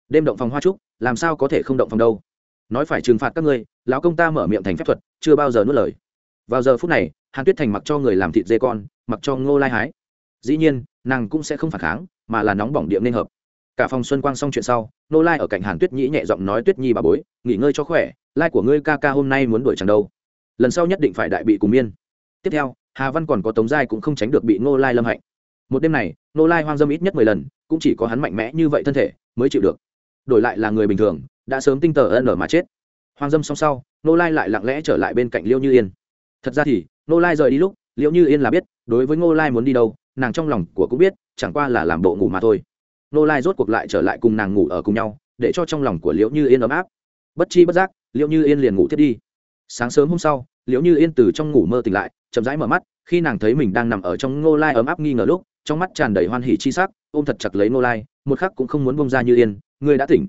đêm động phòng hoa trúc, làm sao có thể không động phòng đâu? Nói phải trừng phạt các ngươi, lão công ta mở miệng thành phép thuật, chưa bao giờ nuốt lời. Vào giờ phút này, hàn tuyết thành mặc cho người làm thịt dê con, mặc cho ngô lai hái. Dĩ nhiên, nàng cũng sẽ không phản kháng, mà là nóng bỏng điện nên hợp cả phòng xuân quang xong chuyện sau, nô lai ở cạnh hàn tuyết nhĩ nhẹ giọng nói, tuyết nhi bà bối, nghỉ ngơi cho khỏe, lai của ngươi ca ca hôm nay muốn đuổi chẳng đâu. Lần sau nhất định phải đại bị cùng miên. Tiếp theo, hà văn còn có tống giai cũng không tránh được bị nô lai lâm hạnh một đêm này, nô lai hoang dâm ít nhất mười lần, cũng chỉ có hắn mạnh mẽ như vậy thân thể mới chịu được. Đổi lại là người bình thường, đã sớm tinh tờ ân ở mà chết. Hoang dâm xong sau, nô lai lại lặng lẽ trở lại bên cạnh liêu như yên. Thật ra thì, nô lai rời đi lúc liệu như yên là biết, đối với ngô lai muốn đi đâu, nàng trong lòng của cũng biết, chẳng qua là làm bộ ngủ mà thôi nô lai rốt cuộc lại trở lại cùng nàng ngủ ở cùng nhau, để cho trong lòng của liễu như yên ấm áp. Bất chi bất giác, liễu như yên liền ngủ thiết đi. Sáng sớm hôm sau, liễu như yên từ trong ngủ mơ tỉnh lại, chậm rãi mở mắt, khi nàng thấy mình đang nằm ở trong ngô lai ấm áp nghi ngờ lúc, trong mắt tràn đầy hoan hỉ chi sắc, ôm thật chặt lấy ngô lai, một khắc cũng không muốn bông ra như yên, ngươi đã tỉnh.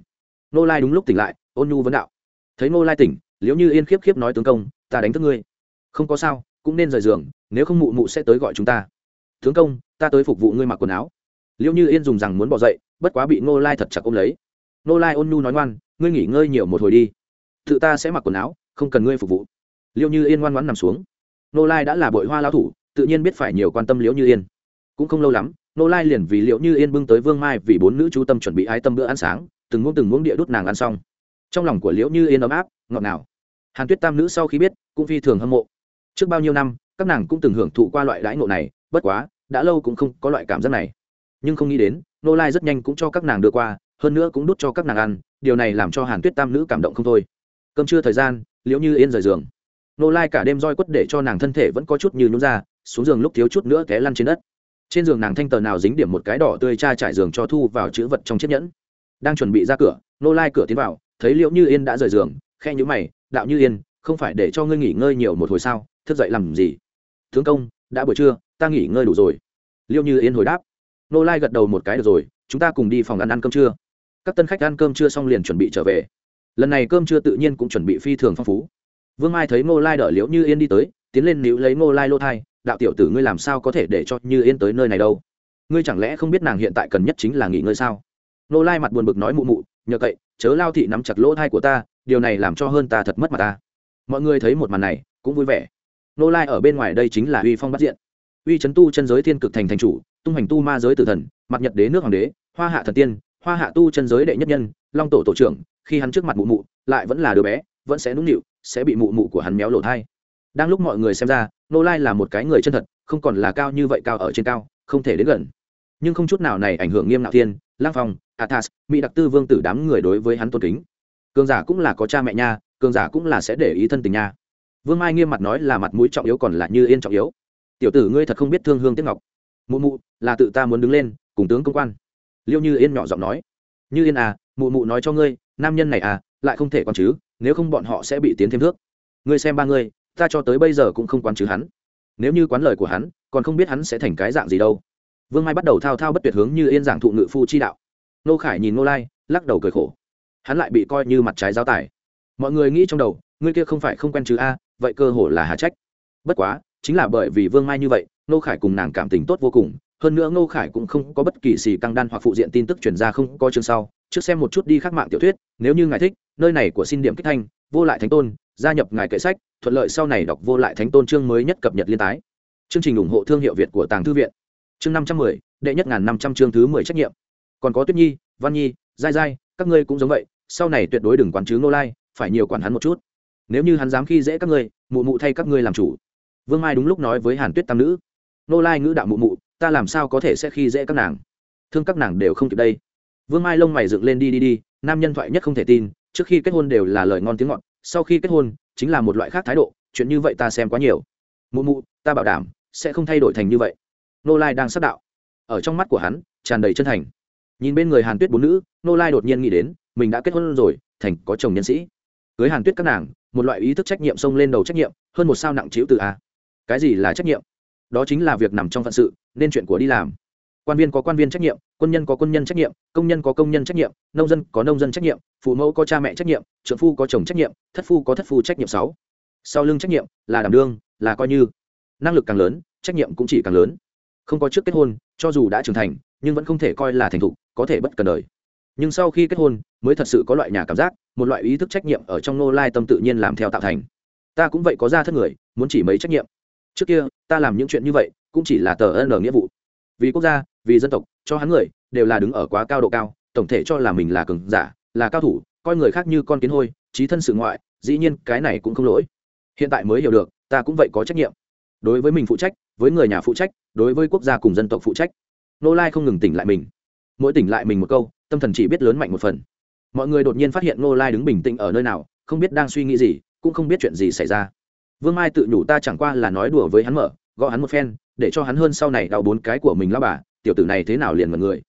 Ngô lai đúng lúc tỉnh lại, ôn nhu vấn đạo. Thấy ngô lai tỉnh, liễu như yên khiếp khiếp nói tướng công, ta đánh thức ngươi. Không có sao, cũng nên rời giường, nếu không mụ mụ sẽ tới gọi chúng ta. Tướng công, ta tới phục vụ ngươi mặc quần áo liễu như yên dùng rằng muốn bỏ dậy, bất quá bị ngô lai thật chặt ôm lấy. Ngô lai ôn nhu nói ngoan, ngươi nghỉ ngơi nhiều một hồi đi. Tự ta sẽ mặc quần áo, không cần ngươi phục vụ. Liễu như yên ngoan ngoãn nằm xuống. Ngô lai đã là bội hoa lao thủ, tự nhiên biết phải nhiều quan tâm liễu như yên. Cũng không lâu lắm, ngô lai liền vì liễu như yên bưng tới vương mai vì bốn nữ chú tâm chuẩn bị ái tâm bữa ăn sáng, từng muỗng từng muỗng địa đút nàng ăn xong. Trong lòng của liễu như yên ấm áp, ngọt ngào. Hàn tuyết tam nữ sau khi biết, cũng phi thường hâm mộ. Trước bao nhiêu năm, các nàng cũng từng hưởng thụ qua loại đãi ngộ này, bất quá, đã lâu cũng không có loại cảm giác này nhưng không nghĩ đến nô lai rất nhanh cũng cho các nàng đưa qua, hơn nữa cũng đút cho các nàng ăn, điều này làm cho hàn tuyết tam nữ cảm động không thôi. Cơm trưa thời gian, liễu như yên rời giường. Nô lai cả đêm roi quất để cho nàng thân thể vẫn có chút như nhún ra, xuống giường lúc thiếu chút nữa té lăn trên đất. Trên giường nàng thanh tờ nào dính điểm một cái đỏ tươi cha trải giường cho thu vào chữ vật trong chiếc nhẫn. Đang chuẩn bị ra cửa nô lai cửa tiến vào, thấy liễu như yên đã rời giường khe nhữ mày, đạo như yên, không phải để cho ngươi nghỉ ngơi nhiều một hồi sao? Thức dậy làm gì? Tướng công, đã buổi trưa, ta nghỉ ngơi đủ rồi. Liễu như yên hồi đáp nô lai gật đầu một cái được rồi, chúng ta cùng đi phòng ăn ăn cơm trưa. Các tân khách ăn cơm trưa xong liền chuẩn bị trở về. Lần này cơm trưa tự nhiên cũng chuẩn bị phi thường phong phú. Vương mai thấy nô lai đợi liễu như yên đi tới, tiến lên níu lấy nô lai lô thai, đạo tiểu tử ngươi làm sao có thể để cho như yên tới nơi này đâu? Ngươi chẳng lẽ không biết nàng hiện tại cần nhất chính là nghỉ ngơi sao? Nô lai mặt buồn bực nói mụ mụ, nhờ cậy, chớ lao thị nắm chặt lỗ thai của ta, điều này làm cho hơn ta thật mất mặt ta. Mọi người thấy một màn này, cũng vui vẻ. Nô lai ở bên ngoài đây chính là uy phong bắt diện. Uy chấn tu chân giới thiên cực thành thành chủ tung hành tu ma giới tử thần, mặt nhật đế, nước hoàng đế, hoa hạ thần tiên, hoa hạ tu chân giới đệ nhất nhân, long tổ tổ trưởng, khi hắn trước mặt mụ mụ, lại vẫn là đứa bé, vẫn sẽ nũng nịu, sẽ bị mụ mụ của hắn méo lộ thai. Đang lúc mọi người xem ra nô lai là một cái người chân thật, không còn là cao như vậy cao ở trên cao, không thể đến gần. Nhưng không chút nào này ảnh hưởng nghiêm nạo thiên, lang phong, athas, mỹ đặc tư vương tử đám người đối với hắn tôn kính. Cường giả cũng là có cha mẹ nha, cường giả cũng là sẽ để ý thân tình nha. Vương mai nghiêm mặt nói là mặt mũi trọng yếu còn là như yên trọng yếu. Tiểu tử ngươi thật không biết thương hương tiếc ngọc mụ mụ, là tự ta muốn đứng lên, cùng tướng công quan. Liêu như yên nhỏ giọng nói. Như yên à mụ mụ nói cho ngươi, nam nhân này à lại không thể quan chứ, nếu không bọn họ sẽ bị tiến thêm thước. Ngươi xem ba ngươi, ta cho tới bây giờ cũng không quán chứ hắn. Nếu như quán lời của hắn, còn không biết hắn sẽ thành cái dạng gì đâu. Vương mai bắt đầu thao thao bất tuyệt hướng như yên giảng thụ ngự phu chi đạo. Nô khải nhìn nô lai, lắc đầu cười khổ. Hắn lại bị coi như mặt trái giáo tài. Mọi người nghĩ trong đầu, ngươi kia không phải không quen chứ a, vậy cơ hồ là hà trách. Bất quá chính là bởi vì vương mai như vậy nô khải cùng nàng cảm tình tốt vô cùng, hơn nữa nô khải cũng không có bất kỳ xì căng đan hoặc phụ diện tin tức chuyển ra không có chương sau. Trước xem một chút đi khắc mạng tiểu thuyết, nếu như ngài thích, nơi này của xin điểm kích thanh, vô lại thánh tôn, gia nhập ngài kệ sách, thuận lợi sau này đọc vô lại thánh tôn chương mới nhất cập nhật liên tái. Chương trình ủng hộ thương hiệu việt của tàng thư viện. Chương năm trăm mười, đệ nhất ngàn năm trăm chương thứ mười trách nhiệm. Còn có tuyết nhi, văn nhi, giai giai, các ngươi cũng giống vậy, sau này tuyệt đối đừng quản chứ nô lai, phải nhiều quản hắn một chút. Nếu như hắn dám khi dễ các ngươi, mụ mụ thay các ngươi làm chủ vương mai đúng lúc nói với hàn tuyết tam nữ, nô lai ngữ đạo mụ mụ, ta làm sao có thể sẽ khi dễ các nàng? Thương các nàng đều không kịp đây. Vương mai lông mày dựng lên đi đi đi, nam nhân thoại nhất không thể tin, trước khi kết hôn đều là lời ngon tiếng ngọt, sau khi kết hôn, chính là một loại khác thái độ, chuyện như vậy ta xem quá nhiều. Mụ mụ, ta bảo đảm sẽ không thay đổi thành như vậy. Nô lai đang sắc đạo. Ở trong mắt của hắn, tràn đầy chân thành. Nhìn bên người hàn tuyết bốn nữ, nô lai đột nhiên nghĩ đến, mình đã kết hôn rồi, thành có chồng nhân sĩ. Cưới hàn tuyết các nàng, một loại ý thức trách nhiệm xông lên đầu trách nhiệm, hơn một sao nặng chịu từ a cái gì là trách nhiệm? Đó chính là việc nằm trong phận sự, nên chuyện của đi làm. Quan viên có quan viên trách nhiệm, quân nhân có quân nhân trách nhiệm, công nhân có công nhân trách nhiệm, nông dân có nông dân trách nhiệm, phụ mẫu có cha mẹ trách nhiệm trợ phu có chồng trách nhiệm, thất phu có thất phu trách nhiệm sáu. Sau lưng trách nhiệm là đảm đương, là coi như. Năng lực càng lớn, trách nhiệm cũng chỉ càng lớn. Không có trước kết hôn, cho dù đã trưởng thành, nhưng vẫn không thể coi là thành thục, có thể bất cần đời. Nhưng sau khi kết hôn, mới thật sự có loại nhà cảm giác, một loại ý thức trách nhiệm ở trong nô lai tâm tự nhiên làm theo tạo thành. Ta cũng vậy có ra thất người, muốn chỉ mấy trách nhiệm trước kia, ta làm những chuyện như vậy, cũng chỉ là tờ ân nghĩa vụ. Vì quốc gia, vì dân tộc, cho hắn người, đều là đứng ở quá cao độ cao, tổng thể cho là mình là cường giả, là cao thủ, coi người khác như con kiến hôi, trí thân sự ngoại, dĩ nhiên cái này cũng không lỗi. Hiện tại mới hiểu được, ta cũng vậy có trách nhiệm. Đối với mình phụ trách, với người nhà phụ trách, đối với quốc gia cùng dân tộc phụ trách. Nô lai không ngừng tỉnh lại mình. Mỗi tỉnh lại mình một câu, tâm thần chỉ biết lớn mạnh một phần. Mọi người đột nhiên phát hiện nô lai đứng bình tĩnh ở nơi nào, không biết đang suy nghĩ gì, cũng không biết chuyện gì xảy ra vương mai tự nhủ ta chẳng qua là nói đùa với hắn mở, gõ hắn một phen, để cho hắn hơn sau này đau bốn cái của mình lao bà, tiểu tử này thế nào liền mật người.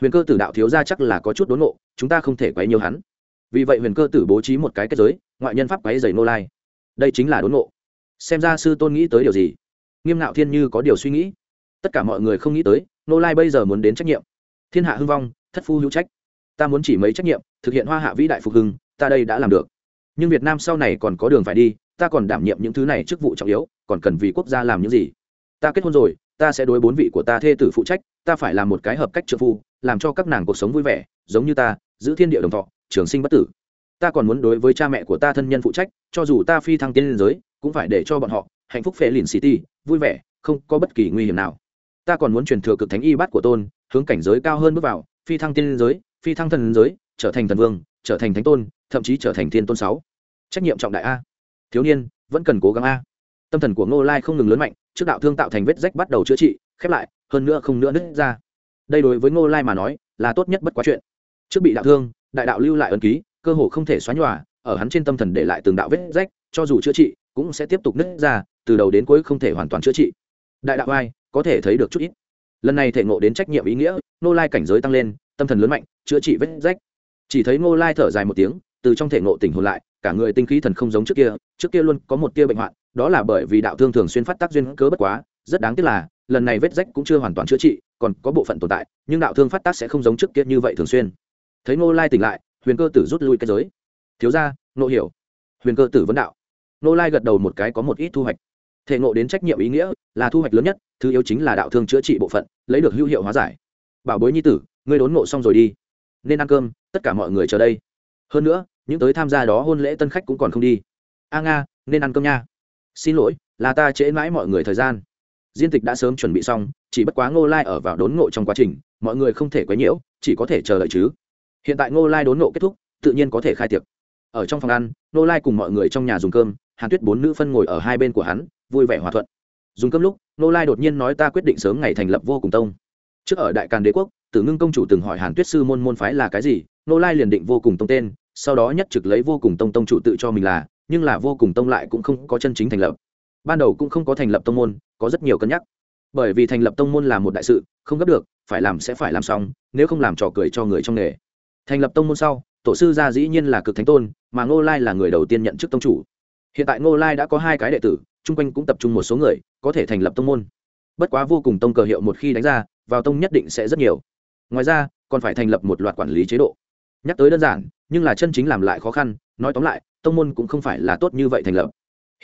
Huyền cơ tử đạo thiếu ra chắc là có chút đốn nộ chúng ta không thể quấy nhiều hắn. Vì vậy huyền cơ tử bố trí một cái kết giới, ngoại nhân pháp quấy dày nô lai. Đây chính là đốn nộ xem ra sư tôn nghĩ tới điều gì? Nghiêm ngạo thiên như có điều suy nghĩ. Tất cả mọi người không nghĩ tới, nô lai bây giờ muốn đến trách nhiệm. Thiên hạ hưng vong, thất phu hữu trách. Ta muốn chỉ mấy trách nhiệm, thực hiện hoa hạ vĩ đại phục hưng, ta đây đã làm được. Nhưng việt nam sau này còn có đường phải đi ta còn đảm nhiệm những thứ này chức vụ trọng yếu, còn cần vì quốc gia làm những gì? Ta kết hôn rồi, ta sẽ đối bốn vị của ta thê tử phụ trách, ta phải làm một cái hợp cách trợ phu, làm cho các nàng cuộc sống vui vẻ, giống như ta, giữ thiên địa đồng thọ, trường sinh bất tử. Ta còn muốn đối với cha mẹ của ta thân nhân phụ trách, cho dù ta phi thăng tiên liên giới, cũng phải để cho bọn họ hạnh phúc phê lìn city, vui vẻ, không có bất kỳ nguy hiểm nào. Ta còn muốn truyền thừa cực thánh y bát của tôn, hướng cảnh giới cao hơn bước vào, phi thăng tiên liên giới, phi thăng thần giới, trở thành thần vương, trở thành thánh tôn, thậm chí trở thành thiên tôn sáu. Trách nhiệm trọng đại a thiếu niên, vẫn cần cố gắng a. Tâm thần của ngô lai không ngừng lớn mạnh, trước đạo thương tạo thành vết rách bắt đầu chữa trị, khép lại, hơn nữa không nữa nứt ra. Đây đối với ngô lai mà nói, là tốt nhất bất quá chuyện. Trước bị đạo thương, đại đạo lưu lại ấn ký, cơ hồ không thể xóa nhòa, ở hắn trên tâm thần để lại từng đạo vết rách, cho dù chữa trị, cũng sẽ tiếp tục nứt ra, từ đầu đến cuối không thể hoàn toàn chữa trị. Đại đạo ai, có thể thấy được chút ít. Lần này thể ngộ đến trách nhiệm ý nghĩa, ngô lai cảnh giới tăng lên, tâm thần lớn mạnh, chữa trị vết rách. Chỉ thấy ngô lai thở dài một tiếng, từ trong thể ngộ tỉnh hồn lại cả người tinh khí thần không giống trước kia trước kia luôn có một tia bệnh hoạn, đó là bởi vì đạo thương thường xuyên phát tác duyên cớ bất quá, rất đáng tiếc là, lần này vết rách cũng chưa hoàn toàn chữa trị, còn có bộ phận tồn tại, nhưng đạo thương phát tác sẽ không giống trước kia như vậy thường xuyên. Thấy ngô lai tỉnh lại, huyền cơ tử rút lui cái giới. Thiếu ra nộ hiểu. Huyền cơ tử vấn đạo. Ngô lai gật đầu một cái có một ít thu hoạch. Thể ngộ đến trách nhiệm ý nghĩa là thu hoạch lớn nhất, thứ yếu chính là đạo thương chữa trị bộ phận, lấy được hữu hiệu hóa giải. Bảo bối nhi tử, ngươi đốn ngộ xong rồi đi. Nên ăn cơm, tất cả mọi người chờ đây. Hơn nữa những tới tham gia đó hôn lễ tân khách cũng còn không đi. A nga, nên ăn cơm nha. Xin lỗi, là ta trễ mãi mọi người thời gian. Diên tịch đã sớm chuẩn bị xong, chỉ bất quá ngô lai ở vào đốn ngộ trong quá trình, mọi người không thể quấy nhiễu, chỉ có thể chờ đợi chứ. Hiện tại ngô lai đốn ngộ kết thúc, tự nhiên có thể khai tiệc. Ở trong phòng ăn, ngô lai cùng mọi người trong nhà dùng cơm, hàn tuyết bốn nữ phân ngồi ở hai bên của hắn, vui vẻ hòa thuận. Dùng cơm lúc, ngô lai đột nhiên nói ta quyết định sớm ngày thành lập vô cùng tông. Trước ở đại càn đế quốc, tử ngưng công chủ từng hỏi hàn tuyết sư môn môn phái là cái gì, ngô lai liền định vô cùng tông tên sau đó nhất trực lấy vô cùng tông tông chủ tự cho mình là, nhưng là vô cùng tông lại cũng không có chân chính thành lập. Ban đầu cũng không có thành lập tông môn, có rất nhiều cân nhắc. Bởi vì thành lập tông môn là một đại sự, không gấp được, phải làm sẽ phải làm xong, nếu không làm trò cười cho người trong nghề. Thành lập tông môn sau, tổ sư gia dĩ nhiên là cực thánh tôn, mà ngô lai là người đầu tiên nhận chức tông chủ. Hiện tại ngô lai đã có hai cái đệ tử, chung quanh cũng tập trung một số người, có thể thành lập tông môn. Bất quá vô cùng tông cờ hiệu một khi đánh ra, vào tông nhất định sẽ rất nhiều. Ngoài ra, còn phải thành lập một loạt quản lý chế độ nhắc tới đơn giản, nhưng là chân chính làm lại khó khăn, nói tóm lại, tông môn cũng không phải là tốt như vậy thành lập.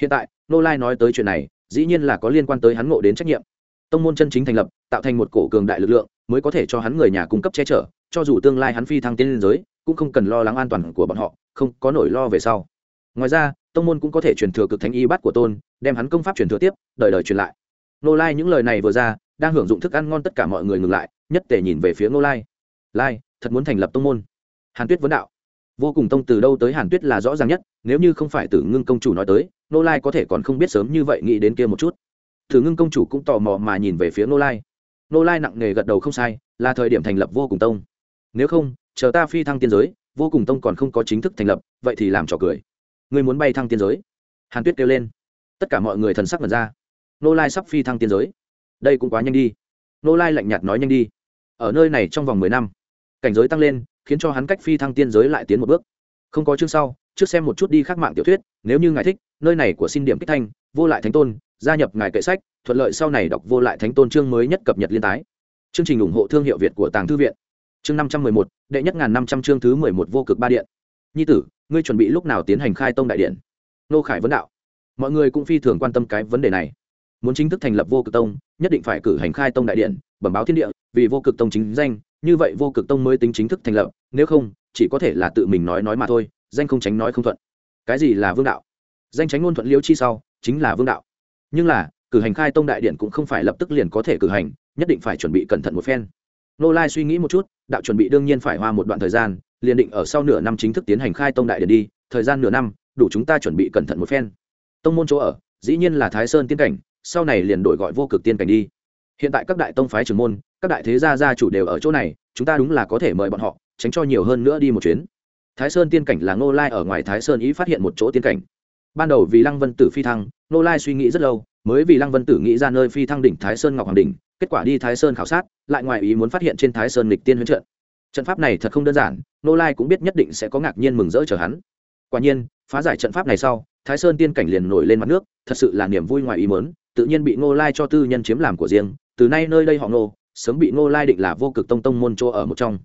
Hiện tại nô lai nói tới chuyện này, dĩ nhiên là có liên quan tới hắn ngộ đến trách nhiệm. Tông môn chân chính thành lập, tạo thành một cổ cường đại lực lượng, mới có thể cho hắn người nhà cung cấp che chở, cho dù tương lai hắn phi thăng tiên liên giới, cũng không cần lo lắng an toàn của bọn họ, không có nỗi lo về sau. Ngoài ra, tông môn cũng có thể truyền thừa cực thánh y bát của tôn, đem hắn công pháp truyền thừa tiếp đời đời truyền lại. Nô lai những lời này vừa ra, đang hưởng dụng thức ăn ngon tất cả mọi người ngừng lại, nhất tề nhìn về phía nô lai. Lai, thật muốn thành lập tông môn? Hàn tuyết vấn đạo. Vô cùng tông từ đâu tới hàn tuyết là rõ ràng nhất, nếu như không phải tử ngưng công chủ nói tới nô lai có thể còn không biết sớm như vậy nghĩ đến kia một chút. Tử ngưng công chủ cũng tò mò mà nhìn về phía nô lai. Nô lai nặng nề gật đầu không sai, là thời điểm thành lập vô cùng tông. Nếu không, chờ ta phi thăng tiên giới, vô cùng tông còn không có chính thức thành lập, vậy thì làm trò cười. Người muốn bay thăng tiên giới? Hàn tuyết kêu lên. Tất cả mọi người thần sắc mật ra. Nô lai sắp phi thăng tiên giới. Đây cũng quá nhanh đi. Nô lai lạnh nhạt nói nhanh đi. Ở nơi này trong vòng mười năm, cảnh giới tăng lên khiến cho hắn cách phi thăng tiên giới lại tiến một bước. Không có chương sau, trước xem một chút đi khác mạng tiểu thuyết, nếu như ngài thích, nơi này của xin điểm kích thanh, vô lại thánh tôn, gia nhập ngài kệ sách, thuận lợi sau này đọc vô lại thánh tôn chương mới nhất cập nhật liên tái. Chương trình ủng hộ thương hiệu việt của tàng thư viện. Chương năm trăm mười một, đệ nhất ngàn năm trăm chương thứ mười một vô cực ba điện. Nhi tử, ngươi chuẩn bị lúc nào tiến hành khai tông đại điện? Nô khải vấn đạo. Mọi người cũng phi thường quan tâm cái vấn đề này. Muốn chính thức thành lập vô cực tông, nhất định phải cử hành khai tông đại điện, bẩm báo thiên địa, vì vô cực tông chính danh như vậy vô cực tông mới tính chính thức thành lập, nếu không, chỉ có thể là tự mình nói nói mà thôi, danh không tránh nói không thuận. Cái gì là vương đạo? Danh tránh ngôn thuận liêu chi sau, chính là vương đạo. Nhưng là, cử hành khai tông đại điện cũng không phải lập tức liền có thể cử hành, nhất định phải chuẩn bị cẩn thận một phen. Nô lai suy nghĩ một chút, đạo chuẩn bị đương nhiên phải hoa một đoạn thời gian, liền định ở sau nửa năm chính thức tiến hành khai tông đại điện đi, thời gian nửa năm, đủ chúng ta chuẩn bị cẩn thận một phen. Tông môn chỗ ở, dĩ nhiên là thái sơn tiên cảnh, sau này liền đổi gọi vô cực tiên cảnh đi. Hiện tại các đại tông phái trưởng môn các đại thế gia gia chủ đều ở chỗ này, chúng ta đúng là có thể mời bọn họ, tránh cho nhiều hơn nữa đi một chuyến. Thái sơn tiên cảnh là ngô lai ở ngoài thái sơn ý phát hiện một chỗ tiên cảnh. Ban đầu vì lăng vân tử phi thăng, Ngô lai suy nghĩ rất lâu, mới vì lăng vân tử nghĩ ra nơi phi thăng đỉnh thái sơn ngọc hoàng đỉnh, kết quả đi thái sơn khảo sát, lại ngoài ý muốn phát hiện trên thái sơn lịch tiên huấn trận. Trận pháp này thật không đơn giản, Ngô lai cũng biết nhất định sẽ có ngạc nhiên mừng rỡ chờ hắn. Quả nhiên, phá giải trận pháp này sau, thái sơn tiên cảnh liền nổi lên mặt nước, thật sự là niềm vui ngoài ý mớn tự nhiên bị Ngô lai cho tư nhân chiếm làm của riêng, từ nay nơi đây họ Ngô sớm bị Ngô lai định là vô cực tông tông môn chỗ ở một trong.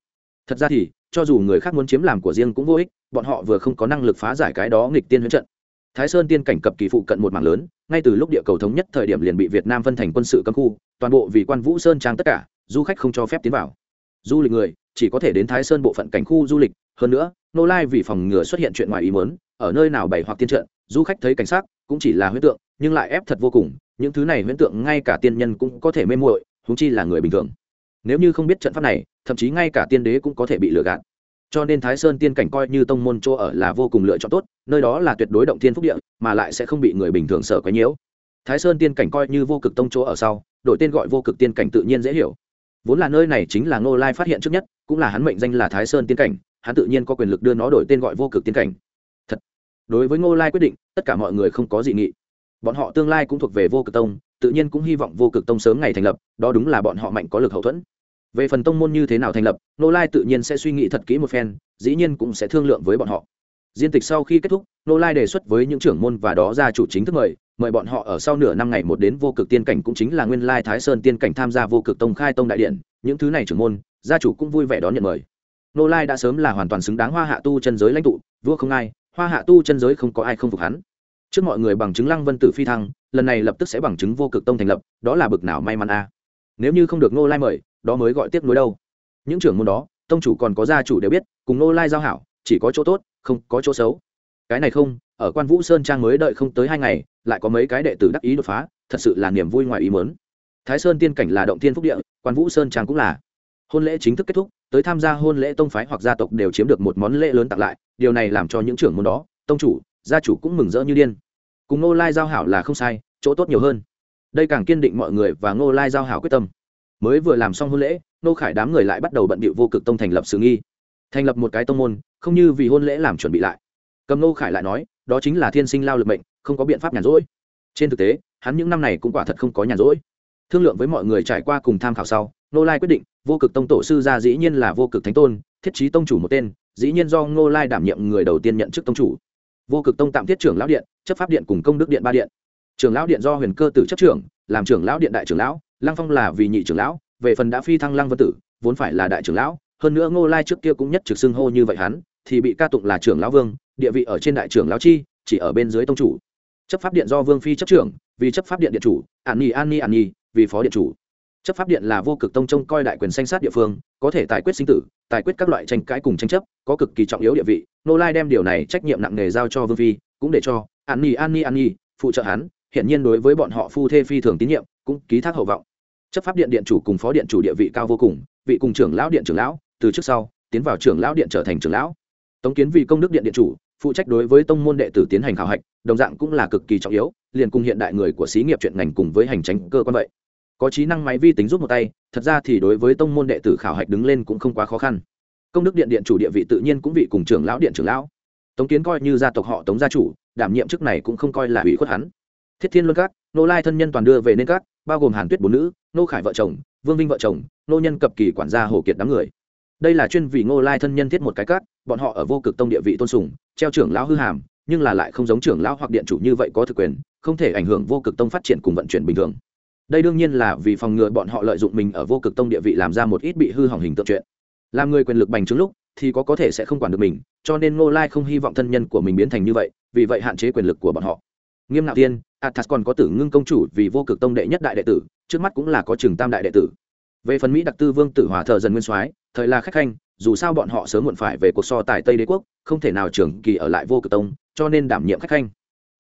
Thật ra thì, cho dù người khác muốn chiếm làm của riêng cũng vô ích, bọn họ vừa không có năng lực phá giải cái đó nghịch tiên huyễn trận. Thái sơn tiên cảnh cập kỳ phụ cận một mảng lớn, ngay từ lúc địa cầu thống nhất thời điểm liền bị việt nam phân thành quân sự cấm khu, toàn bộ vì quan vũ sơn trang tất cả, du khách không cho phép tiến vào. Du lịch người, chỉ có thể đến thái sơn bộ phận cảnh khu du lịch, hơn nữa nô lai vì phòng ngừa xuất hiện chuyện ngoài ý muốn, ở nơi nào bày hoặc tiên trận, du khách thấy cảnh sát cũng chỉ là huyễn tượng, nhưng lại ép thật vô cùng, những thứ này huyễn tượng ngay cả tiên nhân cũng có thể mê muội húng chi là người bình thường. Nếu như không biết trận pháp này, thậm chí ngay cả tiên đế cũng có thể bị lừa gạt. Cho nên thái sơn tiên cảnh coi như tông môn chỗ ở là vô cùng lựa chọn tốt, nơi đó là tuyệt đối động thiên phúc địa, mà lại sẽ không bị người bình thường sợ quấy nhiễu. Thái sơn tiên cảnh coi như vô cực tông chỗ ở sau, đổi tên gọi vô cực tiên cảnh tự nhiên dễ hiểu. Vốn là nơi này chính là ngô lai phát hiện trước nhất, cũng là hắn mệnh danh là thái sơn tiên cảnh, hắn tự nhiên có quyền lực đưa nó đổi tên gọi vô cực tiên cảnh. Thật, đối với ngô lai quyết định, tất cả mọi người không có dị nghị bọn họ tương lai cũng thuộc về vô cực tông, tự nhiên cũng hy vọng vô cực tông sớm ngày thành lập, đó đúng là bọn họ mạnh có lực hậu thuẫn. Về phần tông môn như thế nào thành lập, nô lai tự nhiên sẽ suy nghĩ thật kỹ một phen, dĩ nhiên cũng sẽ thương lượng với bọn họ. Diên tịch sau khi kết thúc, nô lai đề xuất với những trưởng môn và đó ra chủ chính thức mời mời bọn họ ở sau nửa năm ngày một đến vô cực tiên cảnh cũng chính là nguyên lai thái sơn tiên cảnh tham gia vô cực tông khai tông đại điện, những thứ này trưởng môn, gia chủ cũng vui vẻ đón nhận mời. Nô lai đã sớm là hoàn toàn xứng đáng hoa hạ tu chân giới lãnh tụ, vua không ai, hoa hạ tu chân giới không có ai không phục hắn trước mọi người bằng chứng lăng vân tử phi thăng, lần này lập tức sẽ bằng chứng vô cực tông thành lập, đó là bực nào may mắn a nếu như không được nô lai mời, đó mới gọi tiếp nối đâu. Những trưởng môn đó, tông chủ còn có gia chủ đều biết, cùng nô lai giao hảo, chỉ có chỗ tốt, không có chỗ xấu. Cái này không, ở quan vũ sơn trang mới đợi không tới hai ngày, lại có mấy cái đệ tử đắc ý đột phá, thật sự là niềm vui ngoài ý mớn thái sơn tiên cảnh là động tiên phúc địa, quan vũ sơn trang cũng là. Hôn lễ chính thức kết thúc, tới tham gia hôn lễ tông phái hoặc gia tộc đều chiếm được một món lễ lớn tặng lại, điều này làm cho những trưởng môn đó, tông chủ, gia chủ cũng mừng rỡ như điên cùng ngô lai giao hảo là không sai, chỗ tốt nhiều hơn. Đây càng kiên định mọi người và ngô lai giao hảo quyết tâm. Mới vừa làm xong hôn lễ nô khải đám người lại bắt đầu bận bịu vô cực tông thành lập sự nghi. Thành lập một cái tông môn, không như vì hôn lễ làm chuẩn bị lại. Cầm nô khải lại nói, đó chính là thiên sinh lao lực mệnh, không có biện pháp nhàn rỗi. Trên thực tế, hắn những năm này cũng quả thật không có nhàn rỗi. Thương lượng với mọi người trải qua cùng tham khảo sau nô lai quyết định, vô cực tông tổ sư ra dĩ nhiên là vô cực thánh tôn, thiết trí tông chủ một tên, dĩ nhiên do Ngô lai đảm nhiệm người đầu tiên nhận chức tông chủ vô cực tông tạm thiết trưởng lão điện, chấp pháp điện cùng công đức điện ba điện. Trưởng lão điện do huyền cơ tử chấp trưởng, làm trưởng lão điện đại trưởng lão, lăng phong là vì nhị trưởng lão, về phần đã phi thăng lăng vân tử, vốn phải là đại trưởng lão, hơn nữa ngô lai trước kia cũng nhất trực xưng hô như vậy hắn, thì bị ca tụng là trưởng lão vương, địa vị ở trên đại trưởng lão chi, chỉ ở bên dưới tông chủ. Chấp pháp điện do vương phi chấp trưởng, vì chấp pháp điện điện chủ, an nhi an nhi an nhi vì phó điện chủ chấp pháp điện là vô cực tông trông coi đại quyền sanh sát địa phương, có thể tài quyết sinh tử, tài quyết các loại tranh cãi cùng tranh chấp, có cực kỳ trọng yếu địa vị. Nô lai đem điều này trách nhiệm nặng nề giao cho vương phi, cũng để cho an nhi an nhi an nhi phụ trợ hắn hiện nhiên đối với bọn họ phu thê phi thường tín nhiệm, cũng ký thác hậu vọng. Chấp pháp điện điện chủ cùng phó điện chủ địa vị cao vô cùng, vị cùng trưởng lão điện trưởng lão, từ trước sau, tiến vào trưởng lão điện trở thành trưởng lão. Tống kiến vì công đức điện điện chủ, phụ trách đối với tông môn đệ tử tiến hành khảo hạch, đồng dạng cũng là cực kỳ trọng yếu, liền cùng hiện đại người của xí nghiệp chuyện ngành cùng với hành tránh cơ quan vậy có trí năng máy vi tính giúp một tay, thật ra thì đối với tông môn đệ tử khảo hạch đứng lên cũng không quá khó khăn. Công đức điện điện chủ địa vị tự nhiên cũng vị cùng trưởng lão điện trưởng lão. Tống kiến coi như gia tộc họ tống gia chủ, đảm nhiệm chức này cũng không coi là ủy khuất hắn. Thiết thiên luân các, nô lai thân nhân toàn đưa về nên các, bao gồm hàn tuyết bốn nữ, nô khải vợ chồng, vương vinh vợ chồng, nô nhân cập kỳ quản gia hồ kiệt đám người. Đây là chuyên vì ngô lai thân nhân thiết một cái cát, bọn họ ở vô cực tông địa vị tôn sùng, treo trưởng lão hư hàm, nhưng là lại không giống trưởng lão hoặc điện chủ như vậy có thực quyền, không thể ảnh hưởng vô cực tông phát triển cùng vận chuyển bình thường đây đương nhiên là vì phòng ngừa bọn họ lợi dụng mình ở vô cực tông địa vị làm ra một ít bị hư hỏng hình tượng chuyện. Làm người quyền lực bành trướng lúc, thì có có thể sẽ không quản được mình, cho nên ngô lai không hy vọng thân nhân của mình biến thành như vậy, vì vậy hạn chế quyền lực của bọn họ. Nghiêm ngạo tiên athas còn có tử ngưng công chủ vì vô cực tông đệ nhất đại đệ tử, trước mắt cũng là có trường tam đại đệ tử. Về phần mỹ đặc tư vương tử hòa thờ dần nguyên soái, thời là khách khanh, dù sao bọn họ sớm muộn phải về cuộc so tài tây đế quốc, không thể nào trường kỳ ở lại vô cực tông, cho nên đảm nhiệm khách khanh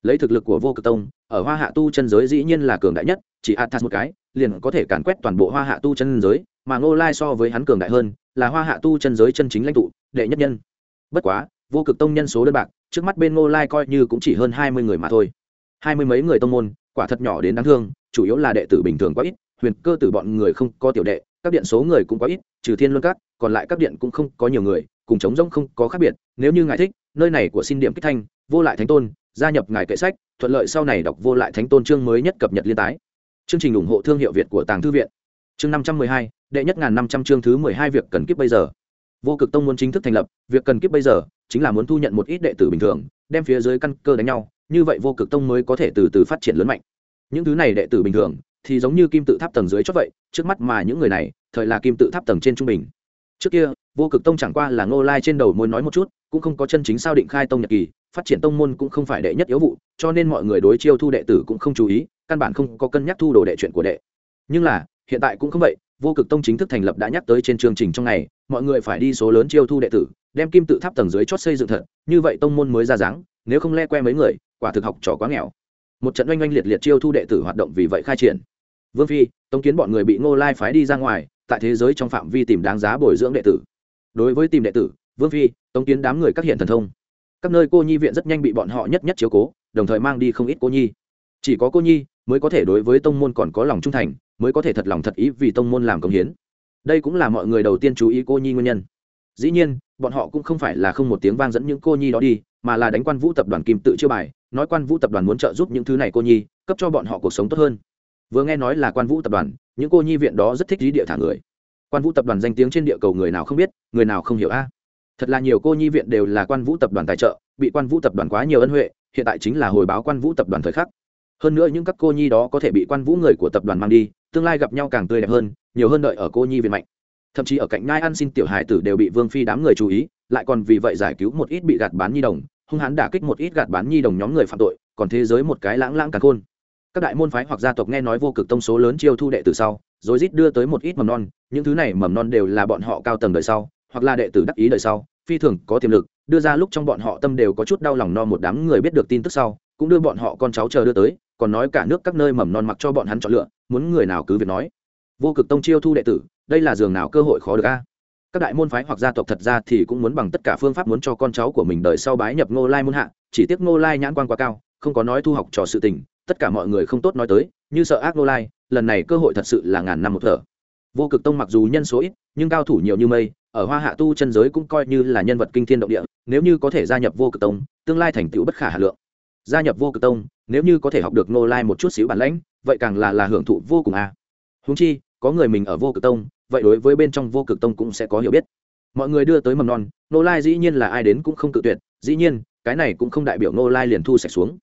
lấy thực lực của vô cực tông, ở hoa hạ tu chân giới dĩ nhiên là cường đại nhất, chỉ athas một cái, liền có thể càn quét toàn bộ hoa hạ tu chân giới, mà ngô lai so với hắn cường đại hơn, là hoa hạ tu chân giới chân chính lãnh tụ, đệ nhất nhân. Bất quá, vô cực tông nhân số đơn bạc, trước mắt bên ngô lai coi như cũng chỉ hơn hai mươi người mà thôi. Hai mươi mấy người tông môn, quả thật nhỏ đến đáng thương, chủ yếu là đệ tử bình thường quá ít, huyền cơ tử bọn người không có tiểu đệ, các điện số người cũng quá ít, trừ thiên luân các, còn lại các điện cũng không có nhiều người, cùng chống rông không có khác biệt, nếu như ngài thích, nơi này của xin điểm kích thanh, vô lại thánh tôn gia nhập ngài kệ sách, thuận lợi sau này đọc vô lại thánh tôn chương mới nhất cập nhật liên tái. Chương trình ủng hộ thương hiệu việt của tàng thư viện. Chương năm trăm mười hai, đệ nhất ngàn năm trăm chương thứ mười hai việc cần kiếp bây giờ. Vô cực tông muốn chính thức thành lập, việc cần kiếp bây giờ chính là muốn thu nhận một ít đệ tử bình thường, đem phía dưới căn cơ đánh nhau, như vậy vô cực tông mới có thể từ từ phát triển lớn mạnh. Những thứ này đệ tử bình thường thì giống như kim tự tháp tầng dưới chót vậy, trước mắt mà những người này, thời là kim tự tháp tầng trên trung bình. Trước kia, vô cực tông chẳng qua là ngô lai trên đầu môi nói một chút, cũng không có chân chính sao định khai tông nhật kỳ phát triển tông môn cũng không phải đệ nhất yếu vụ, cho nên mọi người đối chiêu thu đệ tử cũng không chú ý, căn bản không có cân nhắc thu đồ đệ chuyện của đệ. Nhưng là, hiện tại cũng không vậy, vô cực tông chính thức thành lập đã nhắc tới trên chương trình trong ngày, mọi người phải đi số lớn chiêu thu đệ tử, đem kim tự tháp tầng dưới chót xây dựng thật, như vậy tông môn mới ra dáng, nếu không le que mấy người, quả thực học trò quá nghèo. Một trận oanh oanh liệt liệt chiêu thu đệ tử hoạt động vì vậy khai triển. Vương phi tống kiến bọn người bị ngô lai phái đi ra ngoài, tại thế giới trong phạm vi tìm đáng giá bồi dưỡng đệ tử. Đối với tìm đệ tử, vương phi tống kiến đám người các hiện thần thông các nơi cô nhi viện rất nhanh bị bọn họ nhất nhất chiếu cố, đồng thời mang đi không ít cô nhi. Chỉ có cô nhi mới có thể đối với tông môn còn có lòng trung thành, mới có thể thật lòng thật ý vì tông môn làm công hiến. Đây cũng là mọi người đầu tiên chú ý cô nhi nguyên nhân. Dĩ nhiên, bọn họ cũng không phải là không một tiếng vang dẫn những cô nhi đó đi, mà là đánh quan vũ tập đoàn kim tự chưa bài, nói quan vũ tập đoàn muốn trợ giúp những thứ này cô nhi, cấp cho bọn họ cuộc sống tốt hơn. Vừa nghe nói là quan vũ tập đoàn, những cô nhi viện đó rất thích lý địa thả người. Quan vũ tập đoàn danh tiếng trên địa cầu người nào không biết, người nào không hiểu a? Thật là nhiều cô nhi viện đều là quan vũ tập đoàn tài trợ, bị quan vũ tập đoàn quá nhiều ân huệ, hiện tại chính là hồi báo quan vũ tập đoàn thời khắc. Hơn nữa những các cô nhi đó có thể bị quan vũ người của tập đoàn mang đi, tương lai gặp nhau càng tươi đẹp hơn, nhiều hơn đợi ở cô nhi viện mạnh. Thậm chí ở cạnh ngai ăn xin tiểu hải tử đều bị vương phi đám người chú ý, lại còn vì vậy giải cứu một ít bị gạt bán nhi đồng, hung hãn đả kích một ít gạt bán nhi đồng nhóm người phạm tội, còn thế giới một cái lãng lãng càng khôn. Các đại môn phái hoặc gia tộc nghe nói vô cực tông số lớn chiêu thu đệ từ sau rồi rít đưa tới một ít mầm non, những thứ này mầm non đều là bọn họ cao tầng đời sau hoặc là đệ tử đắc ý đời sau, phi thường có tiềm lực, đưa ra lúc trong bọn họ tâm đều có chút đau lòng no một đám người biết được tin tức sau, cũng đưa bọn họ con cháu chờ đưa tới, còn nói cả nước các nơi mầm non mặc cho bọn hắn chọn lựa, muốn người nào cứ việc nói. Vô cực tông chiêu thu đệ tử, đây là giường nào cơ hội khó được a? Các đại môn phái hoặc gia tộc thật ra thì cũng muốn bằng tất cả phương pháp muốn cho con cháu của mình đời sau bái nhập ngô lai môn hạ, chỉ tiếc ngô lai nhãn quan quá cao, không có nói thu học trò sự tình, tất cả mọi người không tốt nói tới, như sợ ác ngô lai, lần này cơ hội thật sự là ngàn năm một thở. Vô cực tông mặc dù nhân số ít, nhưng cao thủ nhiều như mây ở hoa hạ tu chân giới cũng coi như là nhân vật kinh thiên động địa, nếu như có thể gia nhập vô cực tông, tương lai thành tựu bất khả hà lượng. Gia nhập vô cực tông, nếu như có thể học được Nô lai một chút xíu bản lãnh, vậy càng là là hưởng thụ vô cùng à. húng chi, có người mình ở vô cực tông, vậy đối với bên trong vô cực tông cũng sẽ có hiểu biết. Mọi người đưa tới mầm non nô lai dĩ nhiên là ai đến cũng không cự tuyệt, dĩ nhiên, cái này cũng không đại biểu nô lai liền thu sạch xuống.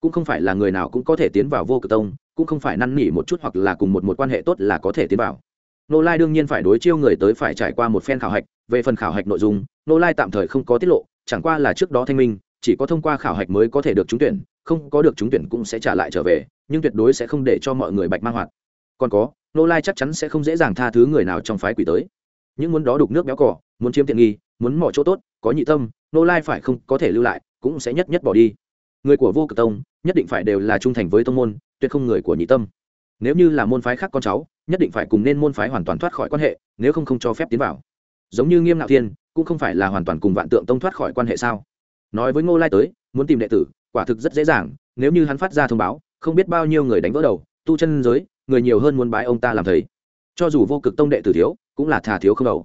Cũng không phải là người nào cũng có thể tiến vào vô cực tông, cũng không phải năn nỉ một chút hoặc là cùng một một quan hệ tốt là có thể tiến vào nô lai đương nhiên phải đối chiêu người tới phải trải qua một phen khảo hạch, về phần khảo hạch nội dung, nô lai tạm thời không có tiết lộ, chẳng qua là trước đó thanh minh, chỉ có thông qua khảo hạch mới có thể được trúng tuyển, không có được trúng tuyển cũng sẽ trả lại trở về, nhưng tuyệt đối sẽ không để cho mọi người bạch mang hoạt. Còn có, nô lai chắc chắn sẽ không dễ dàng tha thứ người nào trong phái quỷ tới. Những muốn đó đục nước béo cỏ muốn chiếm tiện nghi, muốn mỏ chỗ tốt, có nhị tâm, nô lai phải không có thể lưu lại, cũng sẽ nhất nhất bỏ đi. Người của vô cực tông, nhất định phải đều là trung thành với tông môn, tuyệt không người của nhị tâm. Nếu như là môn phái khác con cháu nhất định phải cùng nên môn phái hoàn toàn thoát khỏi quan hệ, nếu không không cho phép tiến vào. Giống như nghiêm ngạo thiên, cũng không phải là hoàn toàn cùng vạn tượng tông thoát khỏi quan hệ sao? Nói với ngô lai tới, muốn tìm đệ tử, quả thực rất dễ dàng, nếu như hắn phát ra thông báo, không biết bao nhiêu người đánh vỡ đầu, tu chân giới, người nhiều hơn muốn bái ông ta làm thầy. Cho dù vô cực tông đệ tử thiếu, cũng là thà thiếu không đầu.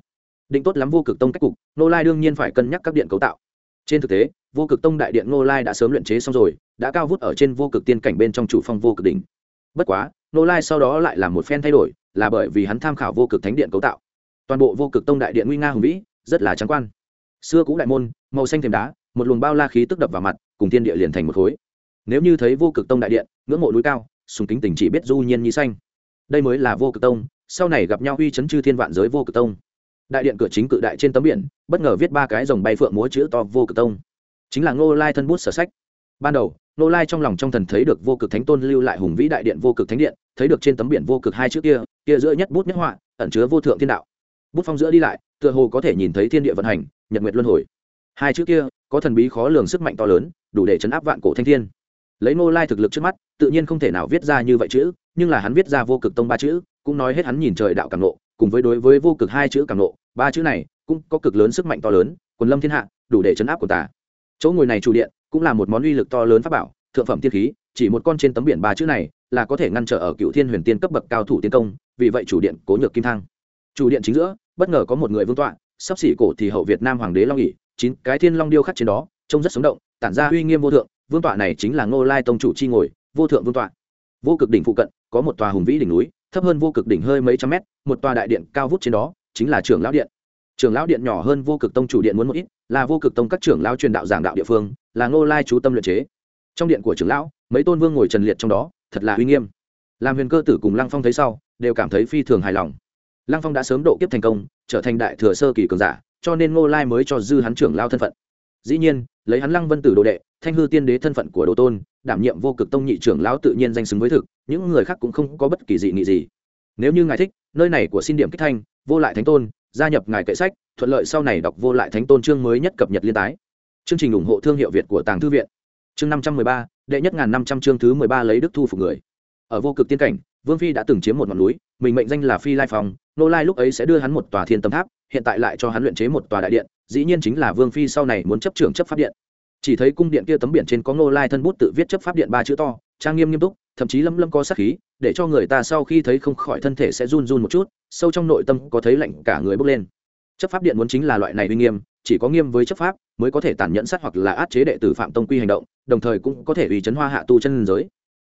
Định tốt lắm vô cực tông cách cục, ngô lai đương nhiên phải cân nhắc các điện cấu tạo. Trên thực tế, vô cực tông đại điện ngô lai đã sớm luyện chế xong rồi, đã cao vút ở trên vô cực tiên cảnh bên trong chủ phong vô cực đỉnh bất quá nô lai sau đó lại là một phen thay đổi, là bởi vì hắn tham khảo vô cực thánh điện cấu tạo. Toàn bộ vô cực tông đại điện nguy nga hùng vĩ, rất là trắng quan. Xưa cũ đại môn, màu xanh thềm đá, một luồng bao la khí tức đập vào mặt, cùng thiên địa liền thành một khối. Nếu như thấy vô cực tông đại điện, ngưỡng mộ núi cao, sùng kính tình chỉ biết du nhiên nhi xanh. Đây mới là vô cực tông, sau này gặp nhau uy chấn chư thiên vạn giới vô cực tông. Đại điện cửa chính cự đại trên tấm biển, bất ngờ viết ba cái dòng bay phượng múa chữ to vô cực tông. Chính là ngô lai thân bút sở sách. Ban đầu Nô lai trong lòng trong thần thấy được vô cực thánh tôn lưu lại hùng vĩ đại điện vô cực thánh điện, thấy được trên tấm biển vô cực hai chữ kia kia giữa nhất bút nhất họa, ẩn chứa vô thượng thiên đạo. Bút phong giữa đi lại, tựa hồ có thể nhìn thấy thiên địa vận hành, nhật nguyệt luân hồi. Hai chữ kia, có thần bí khó lường sức mạnh to lớn, đủ để chấn áp vạn cổ thanh thiên. Lấy Nô lai thực lực trước mắt, tự nhiên không thể nào viết ra như vậy chữ, nhưng là hắn viết ra vô cực tông ba chữ, cũng nói hết hắn nhìn trời đạo càng nộ cùng với đối với vô cực hai chữ càng nộ ba chữ này cũng có cực lớn sức mạnh to lớn, quần lâm thiên hạ, đủ để chấn áp của ta. chỗ ngồi này chủ điện cũng là một món uy lực to lớn pháp bảo, thượng phẩm tiên khí, chỉ một con trên tấm biển ba chữ này là có thể ngăn trở ở cựu thiên huyền tiên cấp bậc cao thủ tiến công, vì vậy chủ điện cố nhược kim thăng. Chủ điện chính giữa, bất ngờ có một người vương tọa, sắp xỉ cổ thì hậu việt nam hoàng đế long ỉ chín cái thiên long điêu khắc trên đó, trông rất sống động, tản ra uy nghiêm vô thượng, vương tọa này chính là ngô lai tông chủ chi ngồi, vô thượng vương tọa. Vô cực đỉnh phụ cận, có một tòa hùng vĩ đỉnh núi, thấp hơn vô cực đỉnh hơi mấy trăm mét, một tòa đại điện cao vút trên đó, chính là trưởng lão điện trưởng lão điện nhỏ hơn vô cực tông chủ điện muốn một ít, là vô cực tông các trưởng lão truyền đạo giảng đạo địa phương, là ngô lai chú tâm luyện chế. Trong điện của trưởng lão, mấy tôn vương ngồi trần liệt trong đó, thật là uy nghiêm. Làm huyền cơ tử cùng lăng phong thấy sau, đều cảm thấy phi thường hài lòng. Lăng phong đã sớm độ kiếp thành công, trở thành đại thừa sơ kỳ cường giả, cho nên ngô lai mới cho dư hắn trưởng lao thân phận. Dĩ nhiên, lấy hắn lăng vân tử đồ đệ, thanh hư tiên đế thân phận của đồ tôn, đảm nhiệm vô cực tông nhị trưởng lão tự nhiên danh xứng với thực, những người khác cũng không có bất kỳ dị nghị gì nếu như ngài thích, nơi này của xin điểm kích thanh, vô lại thánh tôn, gia nhập ngài kệ sách, thuận lợi sau này đọc vô lại thánh tôn chương mới nhất cập nhật liên tái. Chương trình ủng hộ thương hiệu việt của tàng thư viện. Chương năm trăm mười ba, đệ nhất ngàn năm trăm chương thứ mười ba lấy đức thu phục người. Ở vô cực tiên cảnh, vương phi đã từng chiếm một ngọn núi, mình mệnh danh là phi lai phong, nô lai lúc ấy sẽ đưa hắn một tòa thiên tâm tháp, hiện tại lại cho hắn luyện chế một tòa đại điện, dĩ nhiên chính là vương phi sau này muốn chấp trưởng chấp pháp điện. Chỉ thấy cung điện kia tấm biển trên có nô lai thân bút tự viết chấp pháp điện ba chữ to, trang nghiêm nghiêm túc thậm chí lâm lâm có sát khí, để cho người ta sau khi thấy không khỏi thân thể sẽ run run một chút, sâu trong nội tâm có thấy lạnh cả người bốc lên. Chấp pháp điện muốn chính là loại này uy nghiêm, chỉ có nghiêm với chấp pháp mới có thể tàn nhẫn sát hoặc là át chế đệ tử phạm tông quy hành động, đồng thời cũng có thể uy chấn hoa hạ tu chân giới.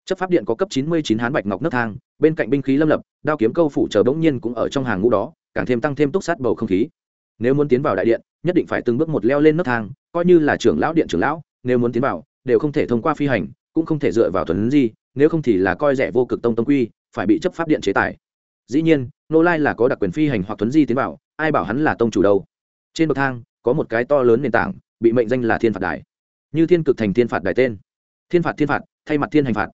Chấp pháp điện có cấp chín mươi chín hán bạch ngọc nấc thang, bên cạnh binh khí lâm lập, đao kiếm câu phủ chờ bỗng nhiên cũng ở trong hàng ngũ đó, càng thêm tăng thêm túc sát bầu không khí. Nếu muốn tiến vào đại điện, nhất định phải từng bước một leo lên nấc thang, coi như là trưởng lão điện trưởng lão, nếu muốn tiến vào, đều không thể thông qua phi hành, cũng không thể dựa vào thuần gì nếu không thì là coi rẻ vô cực tông tông quy, phải bị chấp pháp điện chế tài. Dĩ nhiên, nô lai là có đặc quyền phi hành hoặc thuấn di tiến vào, ai bảo hắn là tông chủ đâu. Trên bậc thang, có một cái to lớn nền tảng, bị mệnh danh là thiên phạt đài. Như thiên cực thành thiên phạt đài tên. Thiên phạt thiên phạt, thay mặt thiên hành phạt.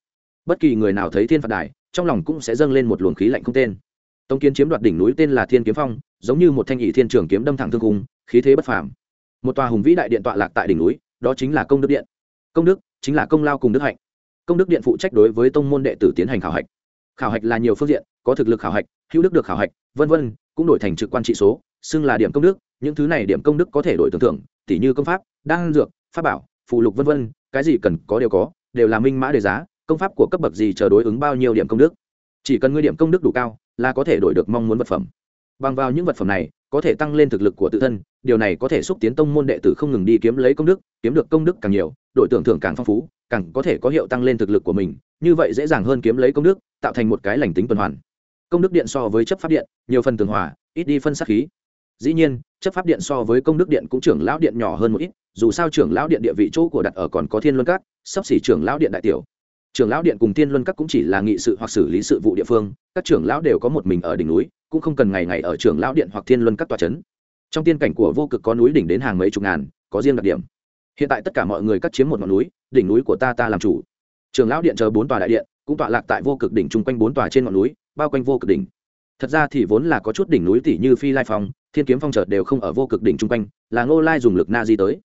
Bất kỳ người nào thấy thiên phạt đài, trong lòng cũng sẽ dâng lên một luồng khí lạnh không tên. Tông kiến chiếm đoạt đỉnh núi tên là thiên kiếm phong, giống như một thanh nghị thiên trường kiếm đâm thẳng thương cung, khí thế bất phàm. Một tòa hùng vĩ đại điện tọa lạc tại đỉnh núi, đó chính là công đức điện. Công đức chính là công lao cùng đức hạnh công đức điện phụ trách đối với tông môn đệ tử tiến hành khảo hạch. Khảo hạch là nhiều phương diện, có thực lực khảo hạch, hữu đức được khảo hạch, vân vân, cũng đổi thành trực quan trị số, xưng là điểm công đức, những thứ này điểm công đức có thể đổi tưởng thưởng tỷ như công pháp, đan dược, pháp bảo phụ lục vân vân, cái gì cần có đều có, đều là minh mã đề giá, công pháp của cấp bậc gì chờ đối ứng bao nhiêu điểm công đức. Chỉ cần ngươi điểm công đức đủ cao, là có thể đổi được mong muốn vật phẩm. Bằng vào những vật phẩm này, có thể tăng lên thực lực của tự thân, điều này có thể xúc tiến tông môn đệ tử không ngừng đi kiếm lấy công đức, kiếm được công đức càng nhiều đội tưởng thưởng càng phong phú càng có thể có hiệu tăng lên thực lực của mình, như vậy dễ dàng hơn kiếm lấy công đức, tạo thành một cái lành tính tuần hoàn. Công đức điện so với chấp pháp điện, nhiều phần tường hòa, ít đi phân sát khí. Dĩ nhiên, chấp pháp điện so với công đức điện cũng trưởng lão điện nhỏ hơn một ít, dù sao trưởng lão điện địa vị chỗ của đặt ở còn có thiên luân các, sắp xỉ trưởng lão điện đại tiểu. Trưởng lão điện cùng thiên luân các cũng chỉ là nghị sự hoặc xử lý sự vụ địa phương, các trưởng lão đều có một mình ở đỉnh núi, cũng không cần ngày ngày ở trưởng lão điện hoặc thiên luân các tòa trấn trong tiên cảnh của vô cực có núi đỉnh đến hàng mấy chục ngàn, có riêng đặc điểm. Hiện tại tất cả mọi người cắt chiếm một ngọn núi đỉnh núi của ta ta làm chủ. Trường lão điện chờ bốn tòa đại điện, cũng tọa lạc tại vô cực đỉnh chung quanh bốn tòa trên ngọn núi, bao quanh vô cực đỉnh. Thật ra thì vốn là có chút đỉnh núi tỷ như phi lai phong, thiên kiếm phong chợt đều không ở vô cực đỉnh chung quanh, là ngô lai dùng lực na di tới.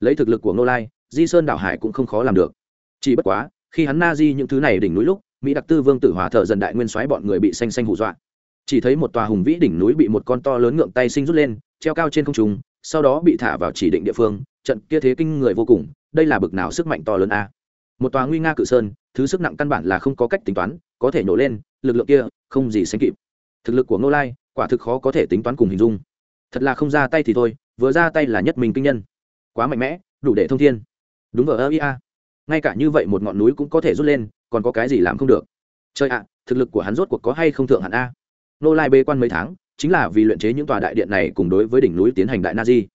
Lấy thực lực của ngô lai, di sơn đảo hải cũng không khó làm được. Chỉ bất quá, khi hắn na di những thứ này đỉnh núi lúc, mỹ đặc tư vương tử hòa thợ dần đại nguyên soái bọn người bị xanh xanh hù dọa. Chỉ thấy một tòa hùng vĩ đỉnh núi bị một con to lớn ngượng tay sinh rút lên, treo cao trên không trung, sau đó bị thả vào chỉ định địa phương trận kia thế kinh người vô cùng, đây là bực nào sức mạnh to lớn a? Một tòa nguy nga cự sơn, thứ sức nặng căn bản là không có cách tính toán, có thể nổ lên, lực lượng kia, không gì sánh kịp. Thực lực của ngô lai, quả thực khó có thể tính toán cùng hình dung. Thật là không ra tay thì thôi, vừa ra tay là nhất mình kinh nhân. Quá mạnh mẽ, đủ để thông thiên. Đúng vào ơ ia ngay cả như vậy một ngọn núi cũng có thể rút lên, còn có cái gì làm không được? Chơi ạ, thực lực của hắn rốt cuộc có hay không thượng hẳn a? Nô lai bê quan mấy tháng, chính là vì luyện chế những tòa đại điện này cùng đối với đỉnh núi tiến hành đại na di.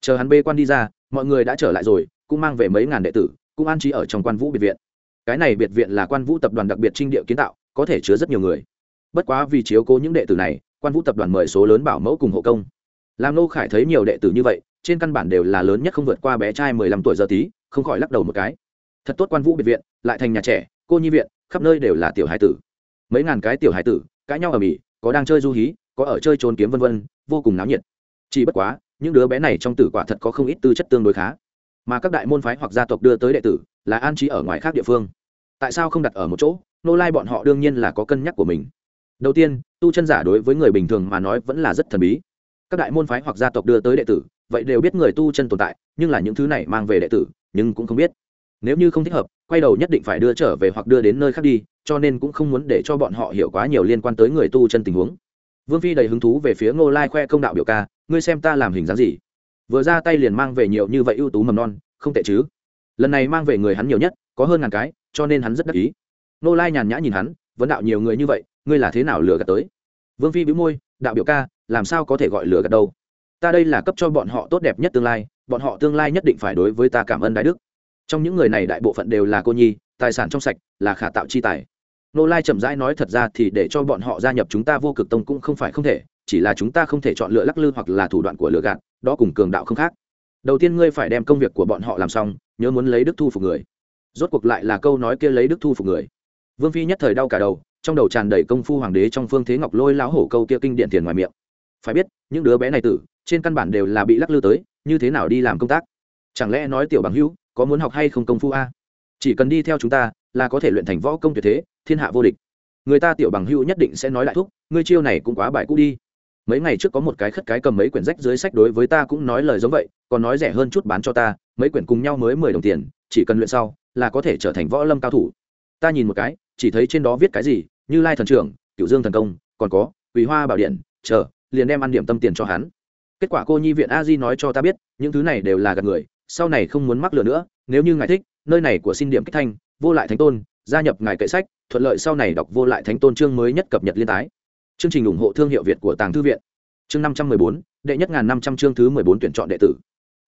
Chờ hắn bê quan đi ra mọi người đã trở lại rồi, cũng mang về mấy ngàn đệ tử, cũng an trí ở trong quan vũ biệt viện. Cái này biệt viện là quan vũ tập đoàn đặc biệt trinh địa kiến tạo, có thể chứa rất nhiều người. Bất quá vì chiếu cố những đệ tử này, quan vũ tập đoàn mời số lớn bảo mẫu cùng hộ công. Làm nô khải thấy nhiều đệ tử như vậy, trên căn bản đều là lớn nhất không vượt qua bé trai mười lăm tuổi giờ tí, không khỏi lắc đầu một cái. Thật tốt quan vũ biệt viện, lại thành nhà trẻ, cô nhi viện, khắp nơi đều là tiểu hải tử. Mấy ngàn cái tiểu hải tử, cãi nhau ở mỹ có đang chơi du hí, có ở chơi trốn kiếm vân vân, vô cùng náo nhiệt. Chỉ bất quá những đứa bé này trong tử quả thật có không ít tư chất tương đối khá. Mà các đại môn phái hoặc gia tộc đưa tới đệ tử là an trí ở ngoài khác địa phương. Tại sao không đặt ở một chỗ? Nô lai bọn họ đương nhiên là có cân nhắc của mình. Đầu tiên, tu chân giả đối với người bình thường mà nói vẫn là rất thần bí. Các đại môn phái hoặc gia tộc đưa tới đệ tử, vậy đều biết người tu chân tồn tại, nhưng là những thứ này mang về đệ tử, nhưng cũng không biết. Nếu như không thích hợp, quay đầu nhất định phải đưa trở về hoặc đưa đến nơi khác đi, cho nên cũng không muốn để cho bọn họ hiểu quá nhiều liên quan tới người tu chân tình huống vương phi đầy hứng thú về phía ngô lai khoe công đạo biểu ca, ngươi xem ta làm hình dáng gì? Vừa ra tay liền mang về nhiều như vậy ưu tú mầm non, không tệ chứ? Lần này mang về người hắn nhiều nhất, có hơn ngàn cái, cho nên hắn rất đắc ý. Ngô lai nhàn nhã nhìn hắn, vấn đạo nhiều người như vậy, ngươi là thế nào lừa gạt tới? Vương phi bĩu môi, đạo biểu ca, làm sao có thể gọi lừa gạt đâu? Ta đây là cấp cho bọn họ tốt đẹp nhất tương lai, bọn họ tương lai nhất định phải đối với ta cảm ơn đại đức. Trong những người này đại bộ phận đều là cô nhi, tài sản trong sạch, là khả tạo chi tài nô lai chậm rãi nói thật ra thì để cho bọn họ gia nhập chúng ta vô cực tông cũng không phải không thể, chỉ là chúng ta không thể chọn lựa lắc lư hoặc là thủ đoạn của lừa gạt, đó cùng cường đạo không khác. Đầu tiên ngươi phải đem công việc của bọn họ làm xong, nhớ muốn lấy đức thu phục người. Rốt cuộc lại là câu nói kia lấy đức thu phục người. Vương phi nhất thời đau cả đầu, trong đầu tràn đầy công phu hoàng đế trong phương thế ngọc lôi lão hổ câu kia kinh điện tiền ngoài miệng. Phải biết, những đứa bé này tử, trên căn bản đều là bị lắc lư tới, như thế nào đi làm công tác? Chẳng lẽ nói tiểu bằng hữu, có muốn học hay không công phu a? Chỉ cần đi theo chúng ta, là có thể luyện thành võ công tuyệt thế thiên hạ vô địch. Người ta tiểu bằng hữu nhất định sẽ nói lại thúc, ngươi chiêu này cũng quá bài cũ đi. Mấy ngày trước có một cái khất cái cầm mấy quyển rách dưới sách đối với ta cũng nói lời giống vậy, còn nói rẻ hơn chút bán cho ta, mấy quyển cùng nhau mới mười đồng tiền, chỉ cần luyện sau, là có thể trở thành võ lâm cao thủ. Ta nhìn một cái, chỉ thấy trên đó viết cái gì, như lai thần trưởng cựu dương thần công, còn có quý hoa bảo điện, chờ, liền đem ăn điểm tâm tiền cho hắn. Kết quả cô nhi viện a di nói cho ta biết, những thứ này đều là gạt người, sau này không muốn mắc lừa nữa, nếu như ngài thích, nơi này của xin điểm kích thanh, vô lại thánh tôn gia nhập ngài kệ sách, thuận lợi sau này đọc vô lại thánh tôn chương mới nhất cập nhật liên tái. Chương trình ủng hộ thương hiệu việt của tàng thư viện. Chương năm trăm mười bốn, đệ nhất ngàn năm trăm chương thứ mười bốn tuyển chọn đệ tử.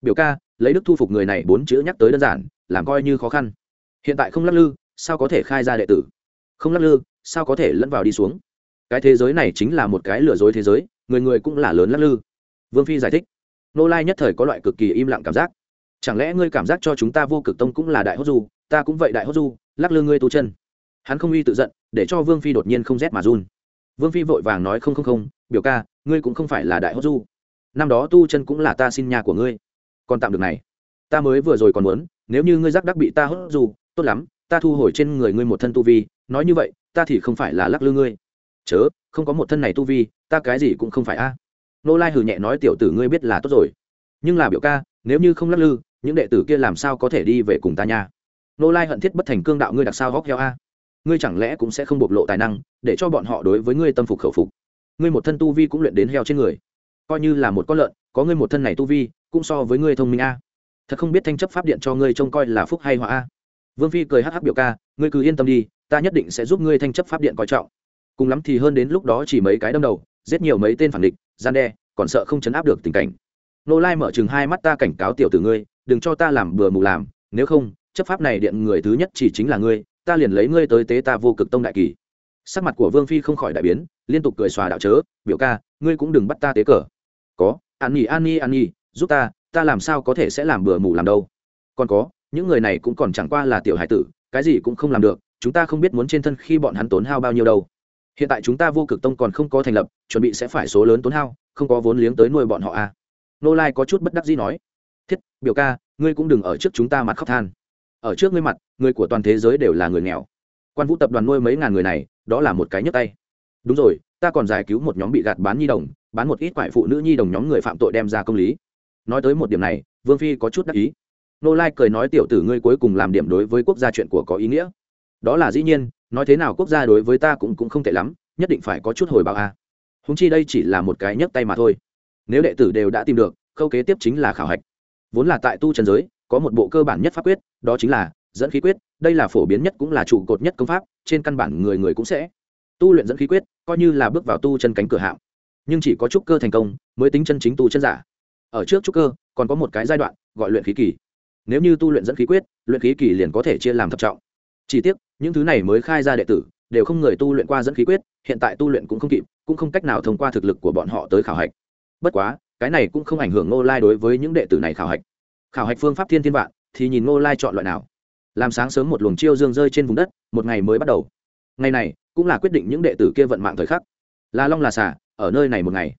Biểu ca, lấy đức thu phục người này bốn chữ nhắc tới đơn giản, làm coi như khó khăn. Hiện tại không lắc lư, sao có thể khai ra đệ tử? Không lắc lư, sao có thể lẫn vào đi xuống? Cái thế giới này chính là một cái lừa dối thế giới, người người cũng là lớn lắc lư. Vương phi giải thích. Nô lai nhất thời có loại cực kỳ im lặng cảm giác. Chẳng lẽ ngươi cảm giác cho chúng ta vô cực tông cũng là đại hốt du ta cũng vậy đại hốt du, lắc lư ngươi tu chân. Hắn không uy tự giận, để cho vương phi đột nhiên không rét mà run. Vương phi vội vàng nói không không không, biểu ca, ngươi cũng không phải là đại hốt du. Năm đó tu chân cũng là ta xin nhà của ngươi. Còn tạm được này. Ta mới vừa rồi còn muốn, nếu như ngươi giác đắc bị ta hốt du, tốt lắm, ta thu hồi trên người ngươi một thân tu vi, nói như vậy, ta thì không phải là lắc lư ngươi. Chớ, không có một thân này tu vi, ta cái gì cũng không phải a. Nô lai hừ nhẹ nói, tiểu tử ngươi biết là tốt rồi. Nhưng là biểu ca, nếu như không lắc lư, những đệ tử kia làm sao có thể đi về cùng ta nha? Nô lai hận thiết bất thành cương đạo ngươi đặc sao góc heo a. Ngươi chẳng lẽ cũng sẽ không bộc lộ tài năng, để cho bọn họ đối với ngươi tâm phục khẩu phục? Ngươi một thân tu vi cũng luyện đến heo trên người. Coi như là một con lợn, có ngươi một thân này tu vi, cũng so với ngươi thông minh a. Thật không biết thanh chấp pháp điện cho ngươi trông coi là phúc hay họa a. Vương phi cười hắc hắc biểu ca, ngươi cứ yên tâm đi, ta nhất định sẽ giúp ngươi thanh chấp pháp điện coi trọng. Cùng lắm thì hơn đến lúc đó chỉ mấy cái đâm đầu, giết nhiều mấy tên phản địch, gian đe, còn sợ không chấn áp được tình cảnh. Nô lai mở chừng hai mắt ta cảnh cáo tiểu tử ngươi, đừng cho ta làm bừa mù làm, nếu không chấp pháp này điện người thứ nhất chỉ chính là ngươi, ta liền lấy ngươi tới tế ta vô cực tông đại kỳ. Sắc mặt của vương phi không khỏi đại biến, liên tục cười xòa đạo chớ, biểu ca, ngươi cũng đừng bắt ta tế cờ. Có, an nhi an nhi an nhi, giúp ta ta làm sao có thể sẽ làm bừa mù làm đâu? Còn có, những người này cũng còn chẳng qua là tiểu hải tử, cái gì cũng không làm được, chúng ta không biết muốn trên thân khi bọn hắn tốn hao bao nhiêu đâu. Hiện tại chúng ta vô cực tông còn không có thành lập, chuẩn bị sẽ phải số lớn tốn hao, không có vốn liếng tới nuôi bọn họ à. nô lai có chút bất đắc dĩ nói. Thiết, biểu ca, ngươi cũng đừng ở trước chúng ta mặt khóc than ở trước ngươi mặt, người của toàn thế giới đều là người nghèo. Quan vũ tập đoàn nuôi mấy ngàn người này, đó là một cái nhấp tay. Đúng rồi, ta còn giải cứu một nhóm bị gạt bán nhi đồng, bán một ít quại phụ nữ nhi đồng nhóm người phạm tội đem ra công lý. Nói tới một điểm này, vương phi có chút đắc ý. Nô lai cười nói tiểu tử ngươi cuối cùng làm điểm đối với quốc gia chuyện của có ý nghĩa. Đó là dĩ nhiên, nói thế nào quốc gia đối với ta cũng cũng không tệ lắm, nhất định phải có chút hồi báo a. À. húng chi đây chỉ là một cái nhấc tay mà thôi. Nếu đệ tử đều đã tìm được, khâu kế tiếp chính là khảo hạch. Vốn là tại tu trần giới có một bộ cơ bản nhất pháp quyết, đó chính là dẫn khí quyết, đây là phổ biến nhất cũng là trụ cột nhất công pháp, trên căn bản người người cũng sẽ tu luyện dẫn khí quyết, coi như là bước vào tu chân cánh cửa hạng. Nhưng chỉ có trúc cơ thành công mới tính chân chính tu chân giả. Ở trước trúc cơ, còn có một cái giai đoạn gọi luyện khí kỳ. Nếu như tu luyện dẫn khí quyết, luyện khí kỳ liền có thể chia làm thập trọng. Chỉ tiếc, những thứ này mới khai ra đệ tử, đều không người tu luyện qua dẫn khí quyết, hiện tại tu luyện cũng không kịp, cũng không cách nào thông qua thực lực của bọn họ tới khảo hạch. Bất quá, cái này cũng không ảnh hưởng ngô lai đối với những đệ tử này khảo hạch khảo hạch phương pháp thiên thiên vạn, thì nhìn ngô lai chọn loại nào. Làm sáng sớm một luồng chiêu dương rơi trên vùng đất, một ngày mới bắt đầu. Ngày này, cũng là quyết định những đệ tử kia vận mạng thời khắc. Là long là xả ở nơi này một ngày.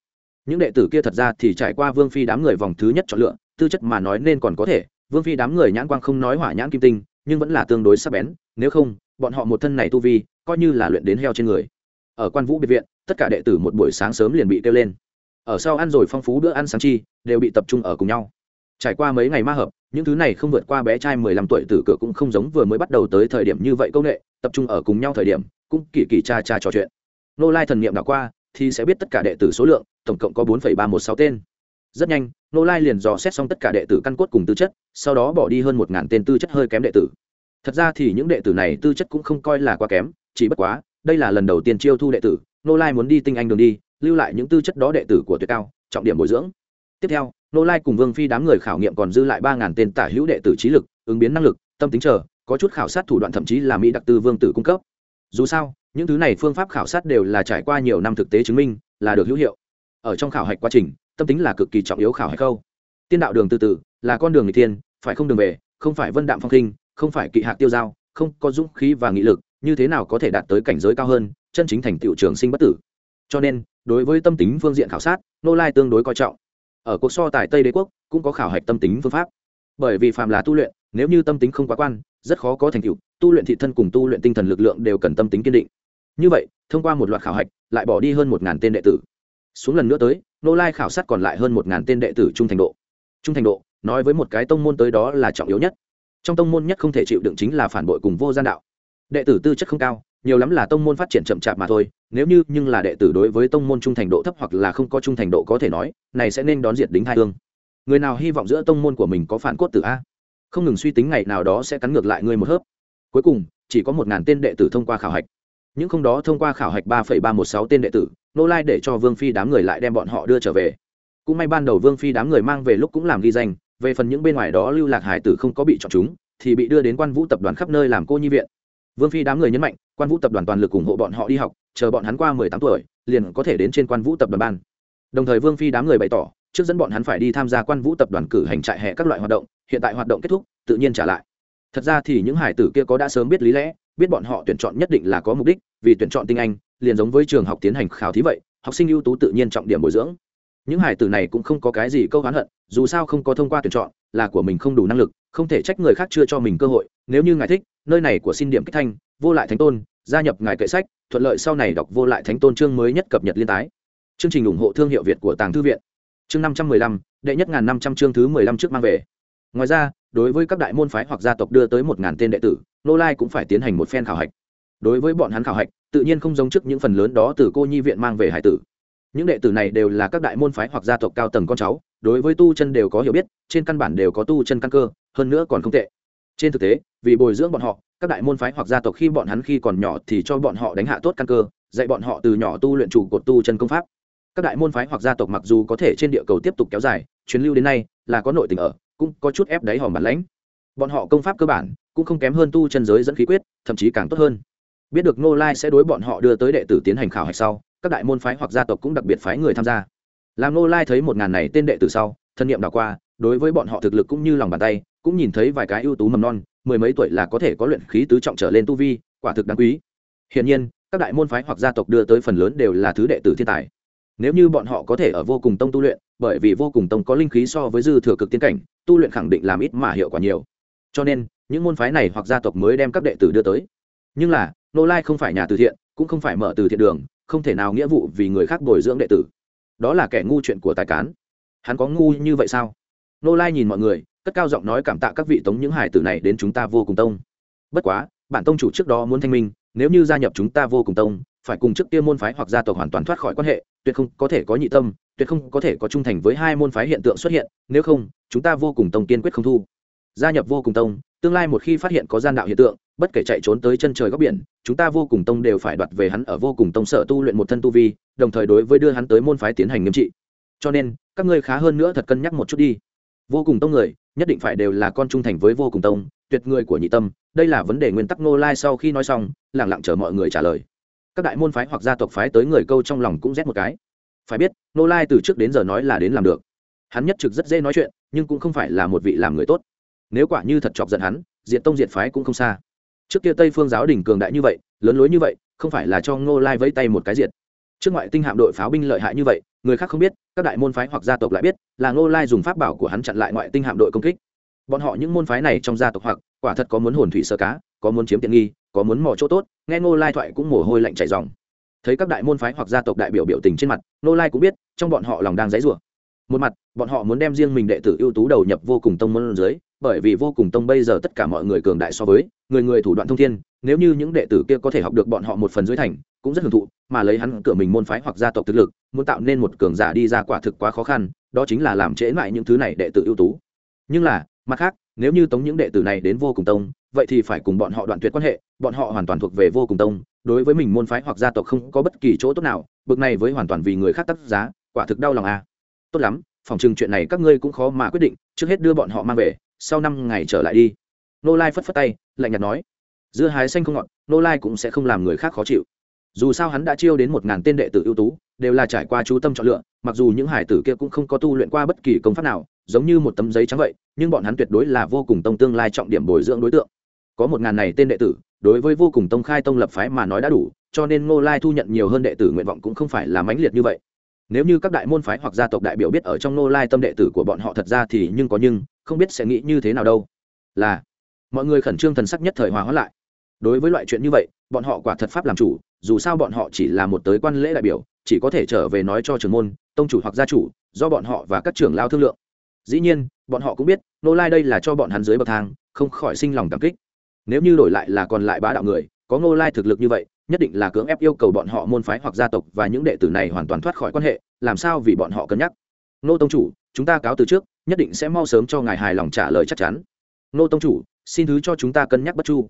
Những đệ tử kia thật ra thì trải qua vương phi đám người vòng thứ nhất chọn lựa, tư chất mà nói nên còn có thể. Vương phi đám người nhãn quang không nói hỏa nhãn kim tinh, nhưng vẫn là tương đối sắc bén, nếu không, bọn họ một thân này tu vi, coi như là luyện đến heo trên người. Ở quan vũ biệt viện, tất cả đệ tử một buổi sáng sớm liền bị kêu lên. Ở sau ăn rồi phong phú bữa ăn sáng chi, đều bị tập trung ở cùng nhau trải qua mấy ngày ma hợp, những thứ này không vượt qua bé trai mười lăm tuổi tử cửa cũng không giống vừa mới bắt đầu tới thời điểm như vậy công nghệ tập trung ở cùng nhau thời điểm, cũng kỳ kỳ cha cha trò chuyện. Nô lai thần niệm đã qua, thì sẽ biết tất cả đệ tử số lượng, tổng cộng có bốn ba một sáu tên. Rất nhanh, nô lai liền dò xét xong tất cả đệ tử căn cốt cùng tư chất, sau đó bỏ đi hơn một ngàn tên tư chất hơi kém đệ tử. Thật ra thì những đệ tử này tư chất cũng không coi là quá kém, chỉ bất quá, đây là lần đầu tiên chiêu thu đệ tử, nô lai muốn đi tinh anh đường đi, lưu lại những tư chất đó đệ tử của tuyệt cao, trọng điểm bồi dưỡng tiếp theo, nô lai cùng vương phi đám người khảo nghiệm còn dư lại ba ngàn tên tả hữu đệ tử trí lực, ứng biến năng lực, tâm tính chờ, có chút khảo sát thủ đoạn thậm chí là mỹ đặc tư vương tử cung cấp. Dù sao, những thứ này phương pháp khảo sát đều là trải qua nhiều năm thực tế chứng minh, là được hữu hiệu. Ở trong khảo hạch quá trình, tâm tính là cực kỳ trọng yếu khảo hạch khâu. Tiên đạo đường từ từ, là con đường người tiên phải không đường về, không phải vân đạm phong khinh, không phải kỵ hạ tiêu giao, không có dũng khí và nghị lực, như thế nào có thể đạt tới cảnh giới cao hơn, chân chính thành tựu trường sinh bất tử. Cho nên, đối với tâm tính phương diện khảo sát, nô lai tương đối coi trọng ở cuộc so tài tây đế quốc, cũng có khảo hạch tâm tính phương pháp. Bởi vì phàm là tu luyện, nếu như tâm tính không quá quan, rất khó có thành tựu, tu luyện thị thân cùng tu luyện tinh thần lực lượng đều cần tâm tính kiên định. Như vậy, thông qua một loạt khảo hạch, lại bỏ đi hơn một ngàn tên đệ tử. Xuống lần nữa tới, nô lai khảo sát còn lại hơn một ngàn tên đệ tử trung thành độ. Trung thành độ, nói với một cái tông môn tới đó là trọng yếu nhất. Trong tông môn nhất không thể chịu đựng chính là phản bội cùng vô gian đạo. Đệ tử tư chất không cao nhiều lắm là tông môn phát triển chậm chạp mà thôi, nếu như, nhưng là đệ tử đối với tông môn trung thành độ thấp hoặc là không có trung thành độ có thể nói, này sẽ nên đón diệt đính thai hương. Người nào hy vọng giữa tông môn của mình có phản cốt tử a? Không ngừng suy tính ngày nào đó sẽ cắn ngược lại ngươi một hớp. Cuối cùng, chỉ có một ngàn tên đệ tử thông qua khảo hạch. Những không đó thông qua khảo hạch ba phẩy ba một sáu tên đệ tử, nô lai để cho vương phi đám người lại đem bọn họ đưa trở về. Cũng may ban đầu vương phi đám người mang về lúc cũng làm ghi danh, về phần những bên ngoài đó lưu lạc hải tử không có bị chọn chúng, thì bị đưa đến quan vũ tập đoàn khắp nơi làm cô nhi viện vương phi đám người nhấn mạnh, quan vũ tập đoàn toàn lực ủng hộ bọn họ đi học, chờ bọn hắn qua mười tám tuổi, liền có thể đến trên quan vũ tập đoàn ban. Đồng thời vương phi đám người bày tỏ, trước dẫn bọn hắn phải đi tham gia quan vũ tập đoàn cử hành trại hè các loại hoạt động, hiện tại hoạt động kết thúc, tự nhiên trả lại. Thật ra thì những hải tử kia có đã sớm biết lý lẽ, biết bọn họ tuyển chọn nhất định là có mục đích, vì tuyển chọn tinh anh, liền giống với trường học tiến hành khảo thí vậy, học sinh ưu tú tự nhiên trọng điểm bồi dưỡng. Những hải tử này cũng không có cái gì câu hán hận, dù sao không có thông qua tuyển chọn, là của mình không đủ năng lực, không thể trách người khác chưa cho mình cơ hội, nếu như ngài thích nơi này của xin điểm kích thanh, vô lại thánh tôn, gia nhập ngài kệ sách, thuận lợi sau này đọc vô lại thánh tôn chương mới nhất cập nhật liên tái. Chương trình ủng hộ thương hiệu việt của tàng thư viện. Chương năm trăm mười lăm, đệ nhất ngàn năm trăm chương thứ mười lăm trước mang về. Ngoài ra, đối với các đại môn phái hoặc gia tộc đưa tới một ngàn tên đệ tử, nô lai cũng phải tiến hành một phen khảo hạch. Đối với bọn hắn khảo hạch, tự nhiên không giống trước những phần lớn đó từ cô nhi viện mang về hải tử. Những đệ tử này đều là các đại môn phái hoặc gia tộc cao tầng con cháu, đối với tu chân đều có hiểu biết, trên căn bản đều có tu chân căn cơ, hơn nữa còn không tệ. Trên thực tế vì bồi dưỡng bọn họ, các đại môn phái hoặc gia tộc khi bọn hắn khi còn nhỏ thì cho bọn họ đánh hạ tốt căn cơ, dạy bọn họ từ nhỏ tu luyện chủ cột tu chân công pháp. Các đại môn phái hoặc gia tộc mặc dù có thể trên địa cầu tiếp tục kéo dài, truyền lưu đến nay là có nội tình ở, cũng có chút ép đáy hòm bản lãnh. Bọn họ công pháp cơ bản cũng không kém hơn tu chân giới dẫn khí quyết, thậm chí càng tốt hơn. Biết được ngô lai sẽ đối bọn họ đưa tới đệ tử tiến hành khảo hạch sau, các đại môn phái hoặc gia tộc cũng đặc biệt phái người tham gia. Làm ngô lai thấy một ngàn này tên đệ tử sau, thân nhiệm đảo qua, đối với bọn họ thực lực cũng như lòng bàn tay, cũng nhìn thấy vài cái ưu tú mầm non mười mấy tuổi là có thể có luyện khí tứ trọng trở lên tu vi, quả thực đáng quý. Hiển nhiên, các đại môn phái hoặc gia tộc đưa tới phần lớn đều là thứ đệ tử thiên tài. Nếu như bọn họ có thể ở vô cùng tông tu luyện, bởi vì vô cùng tông có linh khí so với dư thừa cực tiên cảnh, tu luyện khẳng định làm ít mà hiệu quả nhiều. Cho nên, những môn phái này hoặc gia tộc mới đem các đệ tử đưa tới. Nhưng là, nô lai không phải nhà từ thiện, cũng không phải mở từ thiện đường, không thể nào nghĩa vụ vì người khác bồi dưỡng đệ tử. Đó là kẻ ngu chuyện của tài cán. Hắn có ngu như vậy sao? Nô lai nhìn mọi người cất cao giọng nói cảm tạ các vị tống những hải tử này đến chúng ta vô cùng tông. Bất quá, bản tông chủ trước đó muốn thanh minh, nếu như gia nhập chúng ta vô cùng tông, phải cùng trước kia môn phái hoặc gia tộc hoàn toàn thoát khỏi quan hệ, tuyệt không có thể có nhị tâm, tuyệt không có thể có trung thành với hai môn phái hiện tượng xuất hiện, nếu không, chúng ta vô cùng tông kiên quyết không thu. Gia nhập vô cùng tông, tương lai một khi phát hiện có gian đạo hiện tượng, bất kể chạy trốn tới chân trời góc biển, chúng ta vô cùng tông đều phải đoạt về hắn ở vô cùng tông sở tu luyện một thân tu vi, đồng thời đối với đưa hắn tới môn phái tiến hành nghiêm trị. Cho nên, các ngươi khá hơn nữa thật cân nhắc một chút đi. Vô cùng tông người nhất định phải đều là con trung thành với vô cùng tông, tuyệt người của nhị tâm, đây là vấn đề nguyên tắc nô lai sau khi nói xong lẳng lặng chờ mọi người trả lời. Các đại môn phái hoặc gia tộc phái tới người câu trong lòng cũng rét một cái. Phải biết nô lai từ trước đến giờ nói là đến làm được. Hắn nhất trực rất dễ nói chuyện, nhưng cũng không phải là một vị làm người tốt. Nếu quả như thật chọc giận hắn diện tông diệt phái cũng không xa. Trước kia tây phương giáo đình cường đại như vậy, lớn lối như vậy, không phải là cho ngô lai vẫy tay một cái diệt. Trước ngoại tinh hạm đội pháo binh lợi hại như vậy người khác không biết, các đại môn phái hoặc gia tộc lại biết, là ngô lai dùng pháp bảo của hắn chặn lại ngoại tinh hạm đội công kích. Bọn họ những môn phái này trong gia tộc hoặc, quả thật có muốn hồn thủy sơ cá, có muốn chiếm tiện nghi, có muốn mò chỗ tốt, nghe ngô lai thoại cũng mồ hôi lạnh chảy dòng. Thấy các đại môn phái hoặc gia tộc đại biểu biểu tình trên mặt, ngô lai cũng biết, trong bọn họ lòng đang dãy rủa. Một mặt, bọn họ muốn đem riêng mình đệ tử ưu tú đầu nhập vô cùng tông môn dưới bởi vì vô cùng tông bây giờ tất cả mọi người cường đại so với, người người thủ đoạn thông thiên, nếu như những đệ tử kia có thể học được bọn họ một phần dưới thành, cũng rất hưởng thụ, mà lấy hắn cửa mình môn phái hoặc gia tộc thực lực, muốn tạo nên một cường giả đi ra quả thực quá khó khăn, đó chính là làm trễ lại những thứ này đệ tử ưu tú nhưng là, mặt khác, nếu như tống những đệ tử này đến vô cùng tông, vậy thì phải cùng bọn họ đoạn tuyệt quan hệ, bọn họ hoàn toàn thuộc về vô cùng tông, đối với mình môn phái hoặc gia tộc không có bất kỳ chỗ tốt nào, bực này với hoàn toàn vì người khác tác giá, quả thực đau lòng à. tốt lắm, phòng chừng chuyện này các ngươi cũng khó mà quyết định, trước hết đưa bọn họ mang về sau năm ngày trở lại đi. Nô lai phất phất tay, lạnh nhạt nói, dưa hái xanh không ngọt, nô lai cũng sẽ không làm người khác khó chịu. Dù sao hắn đã chiêu đến một ngàn tên đệ tử ưu tú, đều là trải qua chú tâm chọn lựa, mặc dù những hải tử kia cũng không có tu luyện qua bất kỳ công pháp nào, giống như một tấm giấy trắng vậy, nhưng bọn hắn tuyệt đối là vô cùng tông tương lai trọng điểm bồi dưỡng đối tượng. Có một ngàn này tên đệ tử, đối với vô cùng tông khai tông lập phái mà nói đã đủ, cho nên ngô lai thu nhận nhiều hơn đệ tử nguyện vọng cũng không phải là mãnh liệt như vậy. Nếu như các đại môn phái hoặc gia tộc đại biểu biết ở trong ngô lai tâm đệ tử của bọn họ thật ra thì nhưng có nhưng không biết sẽ nghĩ như thế nào đâu. Là, mọi người khẩn trương thần sắc nhất thời hòa hóa lại. Đối với loại chuyện như vậy, bọn họ quả thật pháp làm chủ, dù sao bọn họ chỉ là một tới quan lễ đại biểu, chỉ có thể trở về nói cho trưởng môn, tông chủ hoặc gia chủ, do bọn họ và các trưởng lao thương lượng. Dĩ nhiên, bọn họ cũng biết, nô lai đây là cho bọn hắn dưới bậc thang, không khỏi sinh lòng cảm kích. Nếu như đổi lại là còn lại bá đạo người, có ngô lai thực lực như vậy, nhất định là cưỡng ép yêu cầu bọn họ môn phái hoặc gia tộc và những đệ tử này hoàn toàn thoát khỏi quan hệ, làm sao vì bọn họ cân nhắc? Nô tông chủ, chúng ta cáo từ trước nhất định sẽ mau sớm cho ngài hài lòng trả lời chắc chắn. Nô tông chủ, xin thứ cho chúng ta cân nhắc bất chu.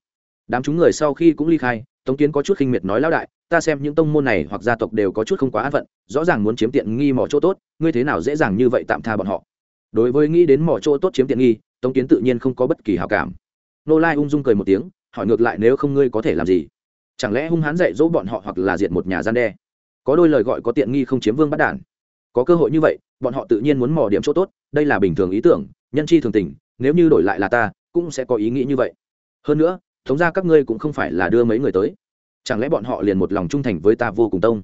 Đám chúng người sau khi cũng ly khai, tống kiến có chút khinh miệt nói lão đại, ta xem những tông môn này hoặc gia tộc đều có chút không quá an phận, rõ ràng muốn chiếm tiện nghi mỏ chỗ tốt, ngươi thế nào dễ dàng như vậy tạm tha bọn họ. Đối với nghĩ đến mỏ chỗ tốt chiếm tiện nghi, tống kiến tự nhiên không có bất kỳ hào cảm. Nô lai ung dung cười một tiếng, hỏi ngược lại nếu không ngươi có thể làm gì? Chẳng lẽ hung hãn dạy dỗ bọn họ hoặc là diệt một nhà gian đe? Có đôi lời gọi có tiện nghi không chiếm vương bắt đản có cơ hội như vậy, bọn họ tự nhiên muốn mò điểm chỗ tốt, đây là bình thường ý tưởng, nhân chi thường tình, nếu như đổi lại là ta, cũng sẽ có ý nghĩ như vậy. Hơn nữa, thống ra các ngươi cũng không phải là đưa mấy người tới. Chẳng lẽ bọn họ liền một lòng trung thành với ta vô cùng tông?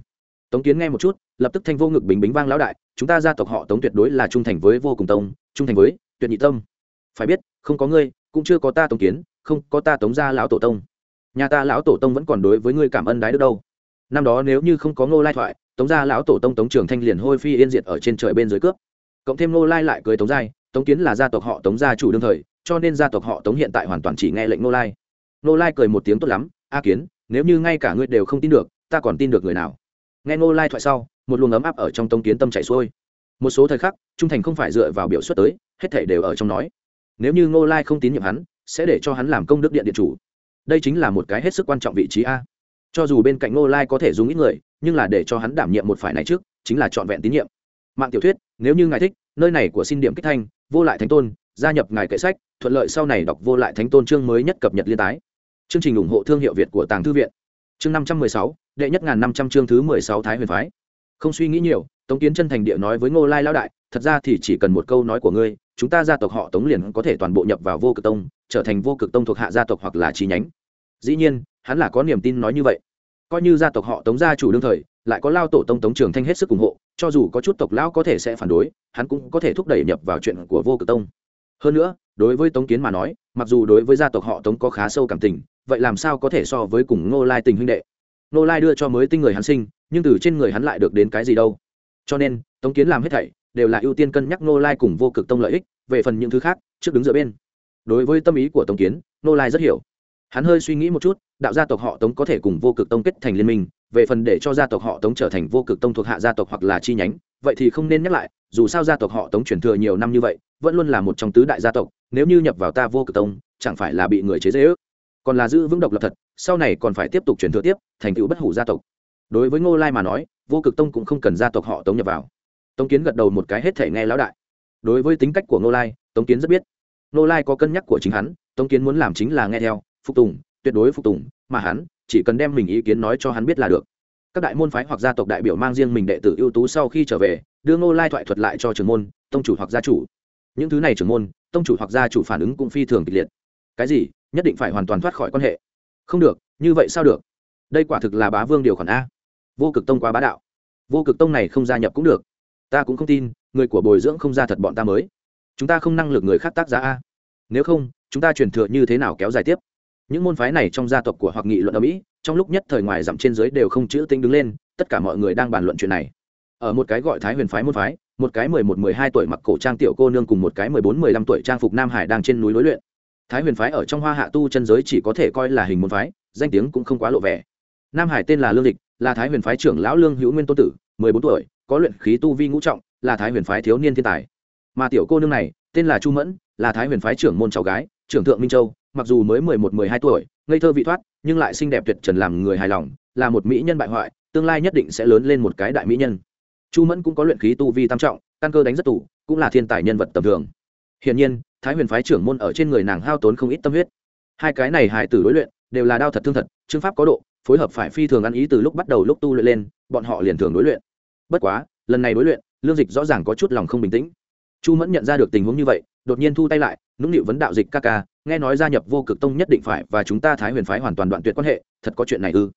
Tống kiến nghe một chút, lập tức thanh vô ngực bình bính vang lão đại, chúng ta gia tộc họ tống tuyệt đối là trung thành với vô cùng tông, trung thành với tuyệt nhị tâm phải biết, không có ngươi, cũng chưa có ta tống kiến, không có ta tống gia lão tổ tông. Nhà ta lão tổ tông vẫn còn đối với ngươi cảm ơn đái đức đâu. Năm đó nếu như không có ngô lai thoại tống gia lão tổ tông tống trường thanh liền hôi phi yên diệt ở trên trời bên dưới cướp. Cộng thêm ngô lai lại cưới tống giai tống kiến là gia tộc họ tống gia chủ đương thời, cho nên gia tộc họ tống hiện tại hoàn toàn chỉ nghe lệnh ngô lai. Ngô lai cười một tiếng tốt lắm, a kiến, nếu như ngay cả ngươi đều không tin được, ta còn tin được người nào? Nghe ngô lai thoại sau, một luồng ấm áp ở trong tống kiến tâm chảy xuôi. Một số thời khắc, trung thành không phải dựa vào biểu xuất tới, hết thể đều ở trong nói. Nếu như ngô lai không tín nhiệm hắn, sẽ để cho hắn làm công đức điện điện chủ. Đây chính là một cái hết sức quan trọng vị trí a. Cho dù bên cạnh ngô lai có thể dùng ít người nhưng là để cho hắn đảm nhiệm một phải này trước, chính là trọn vẹn tín nhiệm. Mạng tiểu thuyết, nếu như ngài thích, nơi này của xin điểm kích thanh, vô lại thánh tôn, gia nhập ngài kệ sách, thuận lợi sau này đọc vô lại thánh tôn chương mới nhất cập nhật liên tái. Chương trình ủng hộ thương hiệu việt của tàng thư viện. Chương năm trăm mười sáu, đệ nhất ngàn năm trăm chương thứ mười sáu thái huyền phái. Không suy nghĩ nhiều, tống kiến chân thành địa nói với ngô lai Lão đại, thật ra thì chỉ cần một câu nói của ngươi, chúng ta gia tộc họ tống liền có thể toàn bộ nhập vào vô cực tông, trở thành vô cực tông thuộc hạ gia tộc hoặc là chi nhánh. Dĩ nhiên, hắn là có niềm tin nói như vậy coi như gia tộc họ tống gia chủ đương thời, lại có lao tổ tông tống trường thanh hết sức ủng hộ, cho dù có chút tộc lão có thể sẽ phản đối, hắn cũng có thể thúc đẩy nhập vào chuyện của vô cực tông. Hơn nữa, đối với tống kiến mà nói, mặc dù đối với gia tộc họ tống có khá sâu cảm tình, vậy làm sao có thể so với cùng ngô lai tình huynh đệ? Ngô lai đưa cho mới tinh người hắn sinh, nhưng từ trên người hắn lại được đến cái gì đâu? Cho nên, tống kiến làm hết thảy, đều là ưu tiên cân nhắc ngô lai cùng vô cực tông lợi ích, về phần những thứ khác, trước đứng giữa bên. Đối với tâm ý của tống kiến, ngô lai rất hiểu hắn hơi suy nghĩ một chút, đạo gia tộc họ tống có thể cùng vô cực tông kết thành liên minh, về phần để cho gia tộc họ tống trở thành vô cực tông thuộc hạ gia tộc hoặc là chi nhánh, vậy thì không nên nhắc lại, dù sao gia tộc họ tống truyền thừa nhiều năm như vậy, vẫn luôn là một trong tứ đại gia tộc, nếu như nhập vào ta vô cực tông, chẳng phải là bị người chế dễ ước còn là giữ vững độc lập thật, sau này còn phải tiếp tục truyền thừa tiếp, thành tựu bất hủ gia tộc. Đối với ngô lai mà nói, vô cực tông cũng không cần gia tộc họ tống nhập vào. Tống kiến gật đầu một cái hết thể nghe lão đại. Đối với tính cách của ngô lai, tống kiến rất biết. Ngô lai có cân nhắc của chính hắn, tống kiến muốn làm chính là nghe theo phục tùng, tuyệt đối phục tùng, mà hắn chỉ cần đem mình ý kiến nói cho hắn biết là được. Các đại môn phái hoặc gia tộc đại biểu mang riêng mình đệ tử ưu tú sau khi trở về, đưa ngô lai thoại thuật lại cho trưởng môn, tông chủ hoặc gia chủ. Những thứ này trưởng môn, tông chủ hoặc gia chủ phản ứng cũng phi thường kịch liệt. Cái gì? Nhất định phải hoàn toàn thoát khỏi quan hệ. Không được, như vậy sao được? Đây quả thực là bá vương điều khoản a. Vô cực tông quá bá đạo. Vô cực tông này không gia nhập cũng được. Ta cũng không tin, người của bồi dưỡng không ra thật bọn ta mới. Chúng ta không năng lực người khác tác giá a. Nếu không, chúng ta truyền thừa như thế nào kéo dài tiếp? Những môn phái này trong gia tộc của hoặc nghị luận ở mỹ, trong lúc nhất thời ngoài dặm trên dưới đều không chữ tinh đứng lên, tất cả mọi người đang bàn luận chuyện này. Ở một cái gọi thái huyền phái môn phái, một cái mười một, mười hai tuổi mặc cổ trang tiểu cô nương cùng một cái mười bốn, mười lăm tuổi trang phục nam hải đang trên núi lối luyện. Thái huyền phái ở trong hoa hạ tu chân giới chỉ có thể coi là hình môn phái, danh tiếng cũng không quá lộ vẻ. Nam hải tên là lương dịch là thái huyền phái trưởng lão lương hữu nguyên tôn tử, mười bốn tuổi, có luyện khí tu vi ngũ trọng, là thái huyền phái thiếu niên thiên tài. Mà tiểu cô nương này, tên là chu mẫn, là thái huyền phái trưởng môn cháu gái, trưởng thượng minh châu mặc dù mới mười một, mười hai tuổi, ngây thơ vị thoát, nhưng lại xinh đẹp tuyệt trần làm người hài lòng, là một mỹ nhân bại hoại, tương lai nhất định sẽ lớn lên một cái đại mỹ nhân. Chu mẫn cũng có luyện khí tu vi tam trọng, căn cơ đánh rất tủ cũng là thiên tài nhân vật tầm thường. Hiển nhiên, thái huyền phái trưởng môn ở trên người nàng hao tốn không ít tâm huyết. Hai cái này hài tử đối luyện, đều là đao thật thương thật, chương pháp có độ, phối hợp phải phi thường ăn ý từ lúc bắt đầu lúc tu luyện lên, bọn họ liền thường đối luyện. Bất quá, lần này đối luyện, lương dịch rõ ràng có chút lòng không bình tĩnh. Chu mẫn nhận ra được tình huống như vậy, đột nhiên thu tay lại, nũng nịu vấn đạo dịch ca ca nghe nói gia nhập vô cực tông nhất định phải và chúng ta thái huyền phái hoàn toàn đoạn tuyệt quan hệ, thật có chuyện này ư?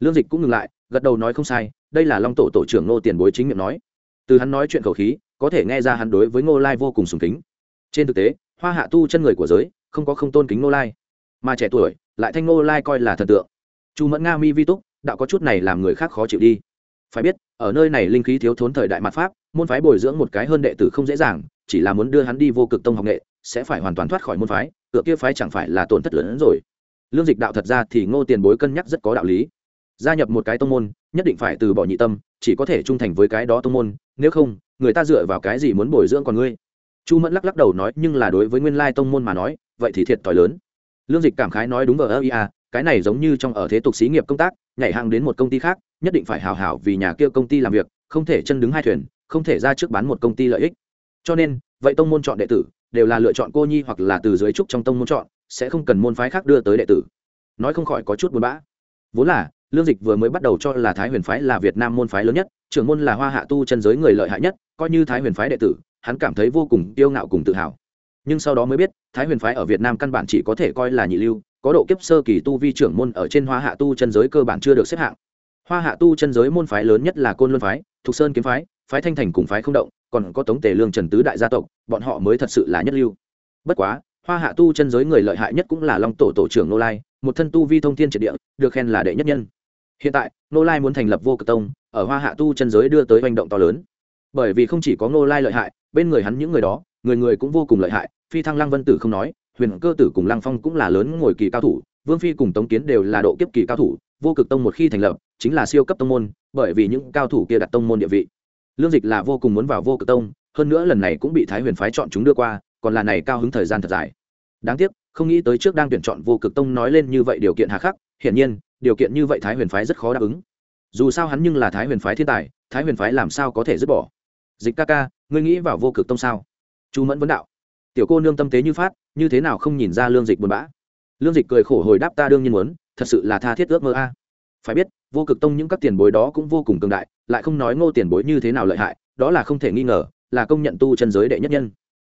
Lương dịch cũng ngừng lại, gật đầu nói không sai, đây là long tổ tổ trưởng ngô tiền bối chính miệng nói. Từ hắn nói chuyện khẩu khí, có thể nghe ra hắn đối với ngô lai vô cùng sùng kính. Trên thực tế, hoa hạ tu chân người của giới, không có không tôn kính ngô lai. Mà trẻ tuổi, lại thanh ngô lai coi là thần tượng. Chu mẫn nga mi vi túc, đạo có chút này làm người khác khó chịu đi. Phải biết, ở nơi này linh khí thiếu thốn thời đại mặt pháp, môn phái bồi dưỡng một cái hơn đệ tử không dễ dàng, chỉ là muốn đưa hắn đi vô cực tông học nghệ sẽ phải hoàn toàn thoát khỏi môn phái, cửa kia phái chẳng phải là tổn thất lớn hơn rồi. Lương dịch đạo thật ra thì ngô tiền bối cân nhắc rất có đạo lý. Gia nhập một cái tông môn, nhất định phải từ bỏ nhị tâm, chỉ có thể trung thành với cái đó tông môn, nếu không, người ta dựa vào cái gì muốn bồi dưỡng còn ngươi? Chu mẫn lắc lắc đầu nói, nhưng là đối với nguyên lai tông môn mà nói, vậy thì thiệt t h i lớn. Lương dịch cảm khái nói, đúng vờ ơ ia à, cái này giống như trong ở thế tục xí nghiệp công tác, nhảy hàng đến một công ty khác, nhất định phải hào hảo vì nhà kia công ty làm việc, không thể chân đứng hai thuyền, không thể ra trước bán một công ty lợi ích. Cho nên, vậy tông môn chọn đệ tử đều là lựa chọn cô nhi hoặc là từ dưới trúc trong tông môn chọn, sẽ không cần môn phái khác đưa tới đệ tử. Nói không khỏi có chút buồn bã. Vốn là, lương dịch vừa mới bắt đầu cho là thái huyền phái là việt nam môn phái lớn nhất, trưởng môn là hoa hạ tu chân giới người lợi hại nhất, coi như thái huyền phái đệ tử, hắn cảm thấy vô cùng kiêu ngạo cùng tự hào. Nhưng sau đó mới biết, thái huyền phái ở việt nam căn bản chỉ có thể coi là nhị lưu, có độ kiếp sơ kỳ tu vi trưởng môn ở trên hoa hạ tu chân giới cơ bản chưa được xếp hạng. Hoa hạ tu chân giới môn phái lớn nhất là côn luân phái, thục sơn kiếm phái phái thanh thành cùng phái không động còn có tống tề lương trần tứ đại gia tộc, bọn họ mới thật sự là nhất lưu. Bất quá, hoa hạ tu chân giới người lợi hại nhất cũng là long tổ tổ trưởng nô lai, một thân tu vi thông thiên triệt địa, được khen là đệ nhất nhân. Hiện tại, nô lai muốn thành lập vô cực tông, ở hoa hạ tu chân giới đưa tới hành động to lớn. Bởi vì không chỉ có nô lai lợi hại, bên người hắn những người đó, người người cũng vô cùng lợi hại, phi thăng lăng vân tử không nói, huyền cơ tử cùng lăng phong cũng là lớn ngồi kỳ cao thủ, vương phi cùng tống kiến đều là độ kiếp kỳ cao thủ, vô cực tông một khi thành lập, chính là siêu cấp tông môn, bởi vì những cao thủ kia đặt tông môn địa vị lương dịch là vô cùng muốn vào vô cực tông, hơn nữa lần này cũng bị thái huyền phái chọn chúng đưa qua, còn là này cao hứng thời gian thật dài. Đáng tiếc, không nghĩ tới trước đang tuyển chọn vô cực tông nói lên như vậy điều kiện hà khắc, hiển nhiên, điều kiện như vậy thái huyền phái rất khó đáp ứng. Dù sao hắn nhưng là thái huyền phái thiên tài, thái huyền phái làm sao có thể dứt bỏ? Dịch ca ca, ngươi nghĩ vào vô cực tông sao? Chú mẫn vấn đạo. Tiểu cô nương tâm tế như phát, như thế nào không nhìn ra lương dịch buồn bã? Lương dịch cười khổ hồi đáp ta đương nhiên muốn, thật sự là tha thiết ước mơ a. Phải biết vô cực tông những các tiền bối đó cũng vô cùng cường đại, lại không nói ngô tiền bối như thế nào lợi hại, đó là không thể nghi ngờ, là công nhận tu chân giới đệ nhất nhân.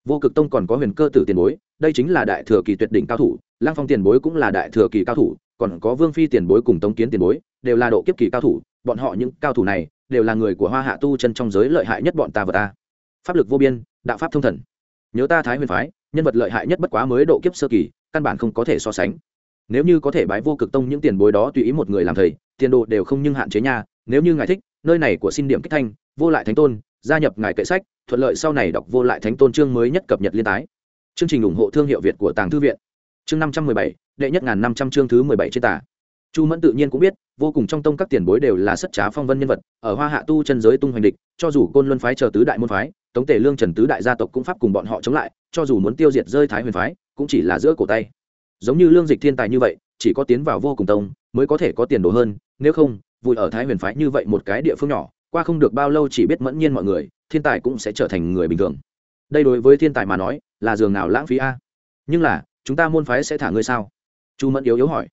Vô cực tông còn có huyền cơ tử tiền bối, đây chính là đại thừa kỳ tuyệt đỉnh cao thủ lang phong tiền bối cũng là đại thừa kỳ cao thủ, còn có vương phi tiền bối cùng tống kiến tiền bối, đều là độ kiếp kỳ cao thủ, bọn họ những cao thủ này, đều là người của hoa hạ tu chân trong giới lợi hại nhất bọn ta vật ta. Pháp lực vô biên, đạo pháp thông thần. Nhớ ta thái huyền phái, nhân vật lợi hại nhất bất quá mới độ kiếp sơ kỳ, căn bản không có thể so sánh. Nếu như có thể bái vô cực tông những tiền bối đó tùy ý một người làm thầy tiền đồ đều không nhưng hạn chế nha, nếu như ngài thích, nơi này của xin điểm kích thanh, vô lại thánh tôn, gia nhập ngài kệ sách, thuận lợi sau này đọc vô lại thánh tôn chương mới nhất cập nhật liên tái. Chương trình ủng hộ thương hiệu việt của tàng thư viện. Chương năm trăm mười bảy, đệ nhất ngàn năm trăm chương thứ mười bảy trên tả. Chu mẫn tự nhiên cũng biết, vô cùng trong tông các tiền bối đều là sất trá phong vân nhân vật, ở hoa hạ tu chân giới tung hoành địch, cho dù côn luân phái chờ tứ đại môn phái, tống tể lương trần tứ đại gia tộc cũng pháp cùng bọn họ chống lại, cho dù muốn tiêu diệt rơi thái huyền phái, cũng chỉ là giữa cổ tay. Giống như lương dịch thiên tài như vậy chỉ có tiến vào vô cùng tông mới có thể có tiền đồ hơn, nếu không vui ở thái huyền phái như vậy một cái địa phương nhỏ, qua không được bao lâu chỉ biết mẫn nhiên mọi người, thiên tài cũng sẽ trở thành người bình thường. Đây đối với thiên tài mà nói, là giường nào lãng phí a? Nhưng là, chúng ta môn phái sẽ thả ngươi sao? Chu mẫn yếu yếu hỏi.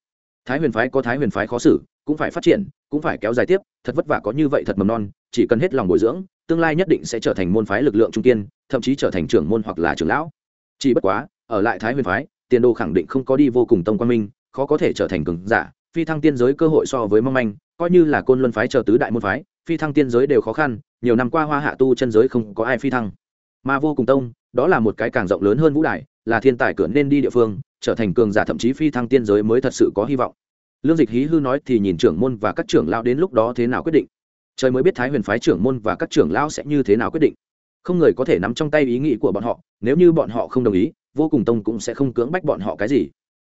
Thái huyền phái có thái huyền phái khó xử, cũng phải phát triển, cũng phải kéo dài tiếp, thật vất vả có như vậy thật mầm non, chỉ cần hết lòng bồi dưỡng, tương lai nhất định sẽ trở thành môn phái lực lượng trung kiên, thậm chí trở thành trưởng môn hoặc là trưởng lão. Chỉ bất quá, ở lại thái huyền phái, tiền đồ khẳng định không có đi vô cùng tông quan minh khó có thể trở thành cường giả, phi thăng tiên giới cơ hội so với mong manh, coi như là côn luân phái chờ tứ đại môn phái, phi thăng tiên giới đều khó khăn, nhiều năm qua hoa hạ tu chân giới không có ai phi thăng. Mà vô cùng tông, đó là một cái càng rộng lớn hơn vũ đại là thiên tài cửa nên đi địa phương, trở thành cường giả thậm chí phi thăng tiên giới mới thật sự có hy vọng. Lương dịch hí hư nói thì nhìn trưởng môn và các trưởng lao đến lúc đó thế nào quyết định. Trời mới biết thái huyền phái trưởng môn và các trưởng lao sẽ như thế nào quyết định. Không người có thể nắm trong tay ý nghĩ của bọn họ, nếu như bọn họ không đồng ý, vô cùng tông cũng sẽ không cưỡng bách bọn họ cái gì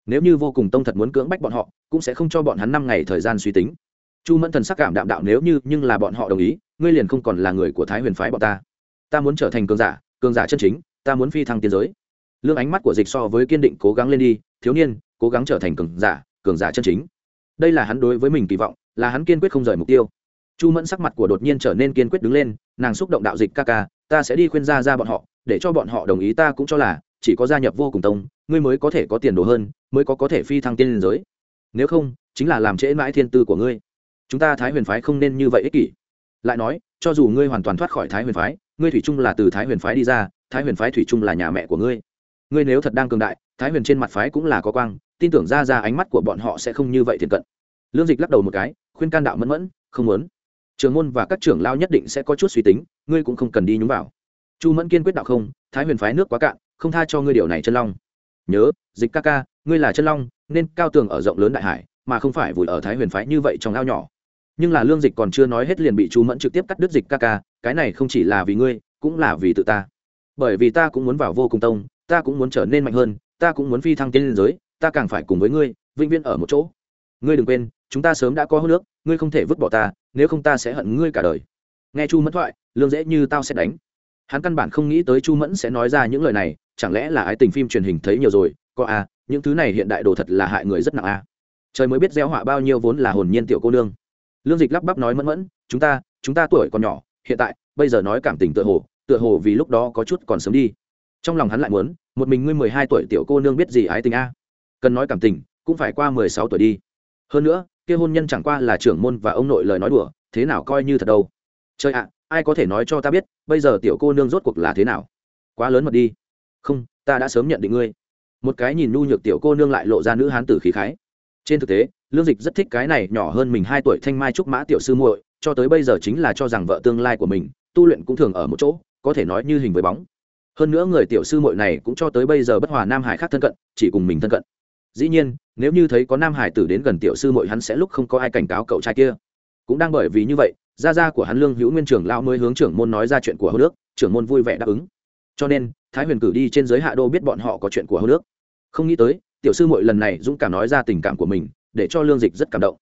nếu như vô cùng tông thật muốn cưỡng bách bọn họ, cũng sẽ không cho bọn hắn năm ngày thời gian suy tính. Chu mẫn thần sắc cảm đạm đạo nếu như, nhưng là bọn họ đồng ý, ngươi liền không còn là người của thái huyền phái bọn ta. Ta muốn trở thành cường giả cường giả chân chính, ta muốn phi thăng tiến giới. Lương ánh mắt của dịch so với kiên định cố gắng lên đi, thiếu niên, cố gắng trở thành cường giả cường giả chân chính. Đây là hắn đối với mình kỳ vọng, là hắn kiên quyết không rời mục tiêu. Chu mẫn sắc mặt của đột nhiên trở nên kiên quyết đứng lên, nàng xúc động đạo dịch ca ca, ta sẽ đi khuyên ra ra bọn họ, để cho bọn họ đồng ý ta cũng cho là, chỉ có gia nhập vô cùng tông, ngươi mới có thể có tiền đồ hơn mới có có thể phi thăng tiên giới. Nếu không, chính là làm trễ mãi thiên tư của ngươi. Chúng ta thái huyền phái không nên như vậy ích kỷ. Lại nói, cho dù ngươi hoàn toàn thoát khỏi thái huyền phái, ngươi thủy Trung là từ thái huyền phái đi ra, thái huyền phái thủy Trung là nhà mẹ của ngươi. Ngươi nếu thật đang cường đại, thái huyền trên mặt phái cũng là có quang, tin tưởng ra ra ánh mắt của bọn họ sẽ không như vậy thiện cận. Lương dịch lắc đầu một cái, khuyên can đạo mẫn mẫn, không muốn. Trường môn và các trưởng lao nhất định sẽ có chút suy tính, ngươi cũng không cần đi nhúng vào. Chu mẫn kiên quyết đạo không, thái huyền phái nước quá cạn, không tha cho ngươi điều này chân long. Nhớ, dịch ca ca ngươi là chân long, nên cao tường ở rộng lớn đại hải, mà không phải vùi ở thái huyền phái như vậy trong ao nhỏ. Nhưng là lương dịch còn chưa nói hết liền bị chu mẫn trực tiếp cắt đứt dịch ca ca, cái này không chỉ là vì ngươi, cũng là vì tự ta. Bởi vì ta cũng muốn vào vô cùng tông, ta cũng muốn trở nên mạnh hơn, ta cũng muốn phi thăng tiên liên giới, ta càng phải cùng với ngươi, vĩnh viễn ở một chỗ. Ngươi đừng quên, chúng ta sớm đã có hô nước ngươi không thể vứt bỏ ta, nếu không ta sẽ hận ngươi cả đời. Nghe chu mẫn thoại, lương dễ như tao sẽ đánh. Hắn căn bản không nghĩ tới chu mẫn sẽ nói ra những lời này, chẳng lẽ là ái tình phim truyền hình thấy nhiều rồi, có à những thứ này hiện đại đồ thật là hại người rất nặng à trời mới biết gieo họa bao nhiêu vốn là hồn nhiên tiểu cô nương. Lương dịch lắp bắp nói mẫn mẫn, chúng ta chúng ta tuổi còn nhỏ, hiện tại, bây giờ nói cảm tình tựa hồ tựa hồ vì lúc đó có chút còn sớm đi. Trong lòng hắn lại muốn, một mình ngươi mười hai tuổi tiểu cô nương biết gì ái tình a? Cần nói cảm tình, cũng phải qua mười sáu tuổi đi. Hơn nữa, kia hôn nhân chẳng qua là trưởng môn và ông nội lời nói đùa, thế nào coi như thật đâu. Trời ạ, ai có thể nói cho ta biết, bây giờ tiểu cô nương rốt cuộc là thế nào? Quá lớn mật đi. Không, ta đã sớm nhận định ngươi một cái nhìn nhu nhược tiểu cô nương lại lộ ra nữ hán tử khí khái. Trên thực tế, lương dịch rất thích cái này nhỏ hơn mình hai tuổi thanh mai trúc mã tiểu sư muội, cho tới bây giờ chính là cho rằng vợ tương lai của mình, tu luyện cũng thường ở một chỗ, có thể nói như hình với bóng. Hơn nữa người tiểu sư muội này cũng cho tới bây giờ bất hòa nam hải khác thân cận, chỉ cùng mình thân cận. Dĩ nhiên, nếu như thấy có nam hải tử đến gần tiểu sư muội hắn sẽ lúc không có ai cảnh cáo cậu trai kia. Cũng đang bởi vì như vậy, gia gia của hắn lương hữu nguyên trưởng lão mới hướng trưởng môn nói ra chuyện của hô nước trưởng môn vui vẻ đáp ứng. Cho nên, thái huyền cử đi trên giới hạ đô biết bọn họ có chuyện của hô nước không nghĩ tới, tiểu sư muội lần này dũng cảm nói ra tình cảm của mình, để cho lương dịch rất cảm động.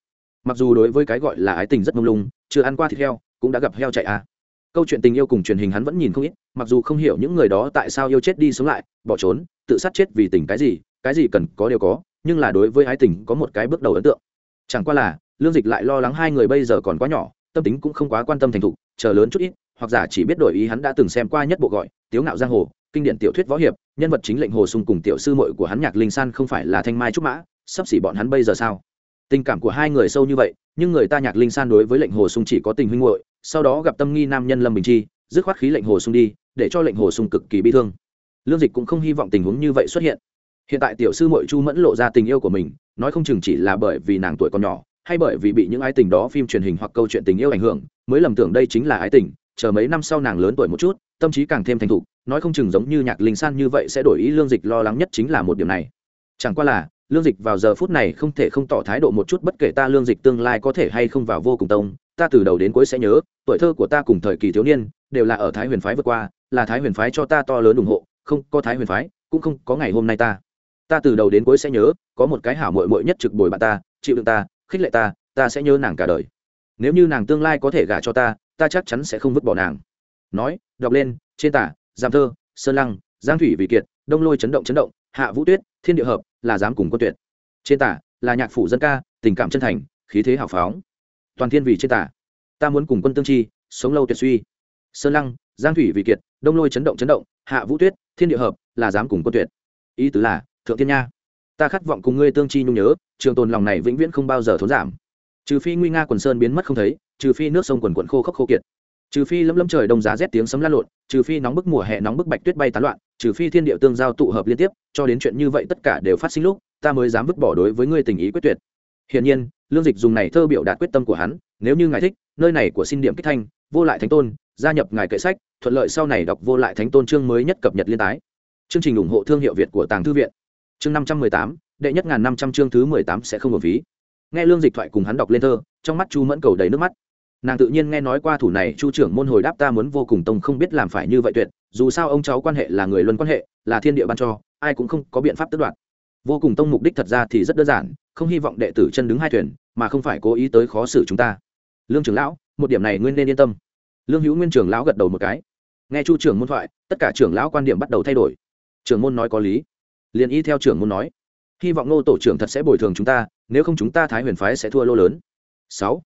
Mặc dù đối với cái gọi là ái tình rất mông lung, chưa ăn qua thịt heo, cũng đã gặp heo chạy à. Câu chuyện tình yêu cùng truyền hình hắn vẫn nhìn không ít, mặc dù không hiểu những người đó tại sao yêu chết đi sống lại, bỏ trốn, tự sát chết vì tình cái gì cái gì cần có đều có, nhưng là đối với ái tình có một cái bước đầu ấn tượng. Chẳng qua là, lương dịch lại lo lắng hai người bây giờ còn quá nhỏ, tâm tính cũng không quá quan tâm thành thục, chờ lớn chút ít, hoặc giả chỉ biết đổi ý hắn đã từng xem qua nhất bộ gọi, tiếu ngạo giang hồ kinh điển tiểu thuyết võ hiệp, nhân vật chính lệnh hồ sung cùng tiểu sư mội của hắn nhạc linh san không phải là thanh mai trúc mã, sắp xỉ bọn hắn bây giờ sao? Tình cảm của hai người sâu như vậy, nhưng người ta nhạc linh san đối với lệnh hồ sung chỉ có tình huynh hội sau đó gặp tâm nghi nam nhân lâm bình chi, dứt khoát khí lệnh hồ sung đi, để cho lệnh hồ sung cực kỳ bi thương. Lương dịch cũng không hy vọng tình huống như vậy xuất hiện. Hiện tại tiểu sư mội chu mẫn lộ ra tình yêu của mình, nói không chừng chỉ là bởi vì nàng tuổi còn nhỏ, hay bởi vì bị những ái tình đó phim truyền hình hoặc câu chuyện tình yêu ảnh hưởng, mới lầm tưởng đây chính là ái tình, chờ mấy năm sau nàng lớn tuổi một chút, tâm trí càng thêm thành thục nói không chừng giống như nhạc linh san như vậy sẽ đổi ý lương dịch lo lắng nhất chính là một điểm này. Chẳng qua là, lương dịch vào giờ phút này không thể không tỏ thái độ một chút bất kể ta lương dịch tương lai có thể hay không vào vô cùng tông, ta từ đầu đến cuối sẽ nhớ, tuổi thơ của ta cùng thời kỳ thiếu niên, đều là ở thái huyền phái vượt qua, là thái huyền phái cho ta to lớn ủng hộ, không có thái huyền phái, cũng không có ngày hôm nay ta. Ta từ đầu đến cuối sẽ nhớ, có một cái hảo mội mội nhất trực bồi bạn ta, chịu đựng ta, khích lệ ta ta sẽ nhớ nàng cả đời. Nếu như nàng tương lai có thể gả cho ta ta chắc chắn sẽ không vứt bỏ nàng. Nói, đọc lên, trên tả giam thơ, sơn lăng, giang thủy vị kiệt, đông lôi chấn động chấn động, hạ vũ tuyết, thiên địa hợp, là dám cùng quân tuyệt. Trên tả, là nhạc phủ dân ca, tình cảm chân thành, khí thế hào phóng. Toàn thiên vì trên tả, ta muốn cùng quân tương chi sống lâu tuyệt suy. Sơn lăng, giang thủy vị kiệt, đông lôi chấn động chấn động, hạ vũ tuyết, thiên địa hợp, là dám cùng quân tuyệt. Ý tứ là, thượng thiên nha, ta khát vọng cùng ngươi tương chi nhung nhớ, trường tồn lòng này vĩnh viễn không bao giờ thốn giảm. Trừ phi nguy nga quần sơn biến mất không thấy, trừ phi nước sông quần quận khô khốc khô kiệt trừ phi lấm lấm trời đông giá rét tiếng sấm lan lộn, trừ phi nóng bức mùa hè nóng bức bạch tuyết bay tán loạn, trừ phi thiên địa tương giao tụ hợp liên tiếp, cho đến chuyện như vậy tất cả đều phát sinh lúc, ta mới dám vứt bỏ đối với ngươi tình ý quyết tuyệt. Hiển nhiên, lương dịch dùng này thơ biểu đạt quyết tâm của hắn, nếu như ngài thích, nơi này của xin điểm kích thanh, vô lại thánh tôn, gia nhập ngài kệ sách, thuận lợi sau này đọc vô lại thánh tôn chương mới nhất cập nhật liên tái. Chương trình ủng hộ thương hiệu việt của tàng thư viện. Chương năm trăm mười tám, đệ nhất ngàn năm trăm chương thứ mười tám sẽ không hợp phí. Nghe lương dịch thoại cùng hắn đọc lên thơ, trong mắt chu mẫn cầu đầy nước mắt nàng tự nhiên nghe nói qua thủ này, chu trưởng môn hồi đáp ta muốn vô cùng tông không biết làm phải như vậy tuyệt, dù sao ông cháu quan hệ là người luân quan hệ, là thiên địa ban cho, ai cũng không có biện pháp tất đoạt. Vô cùng tông mục đích thật ra thì rất đơn giản, không hy vọng đệ tử chân đứng hai thuyền, mà không phải cố ý tới khó xử chúng ta. Lương trưởng lão, một điểm này nguyên nên yên tâm. Lương hữu nguyên trưởng lão gật đầu một cái. Nghe chu trưởng môn thoại, tất cả trưởng lão quan điểm bắt đầu thay đổi. Trưởng môn nói có lý. Liền y theo trưởng môn nói. Hy vọng nô tổ trưởng thật sẽ bồi thường chúng ta, nếu không chúng ta thái huyền phái sẽ thua lô lớn. Sáu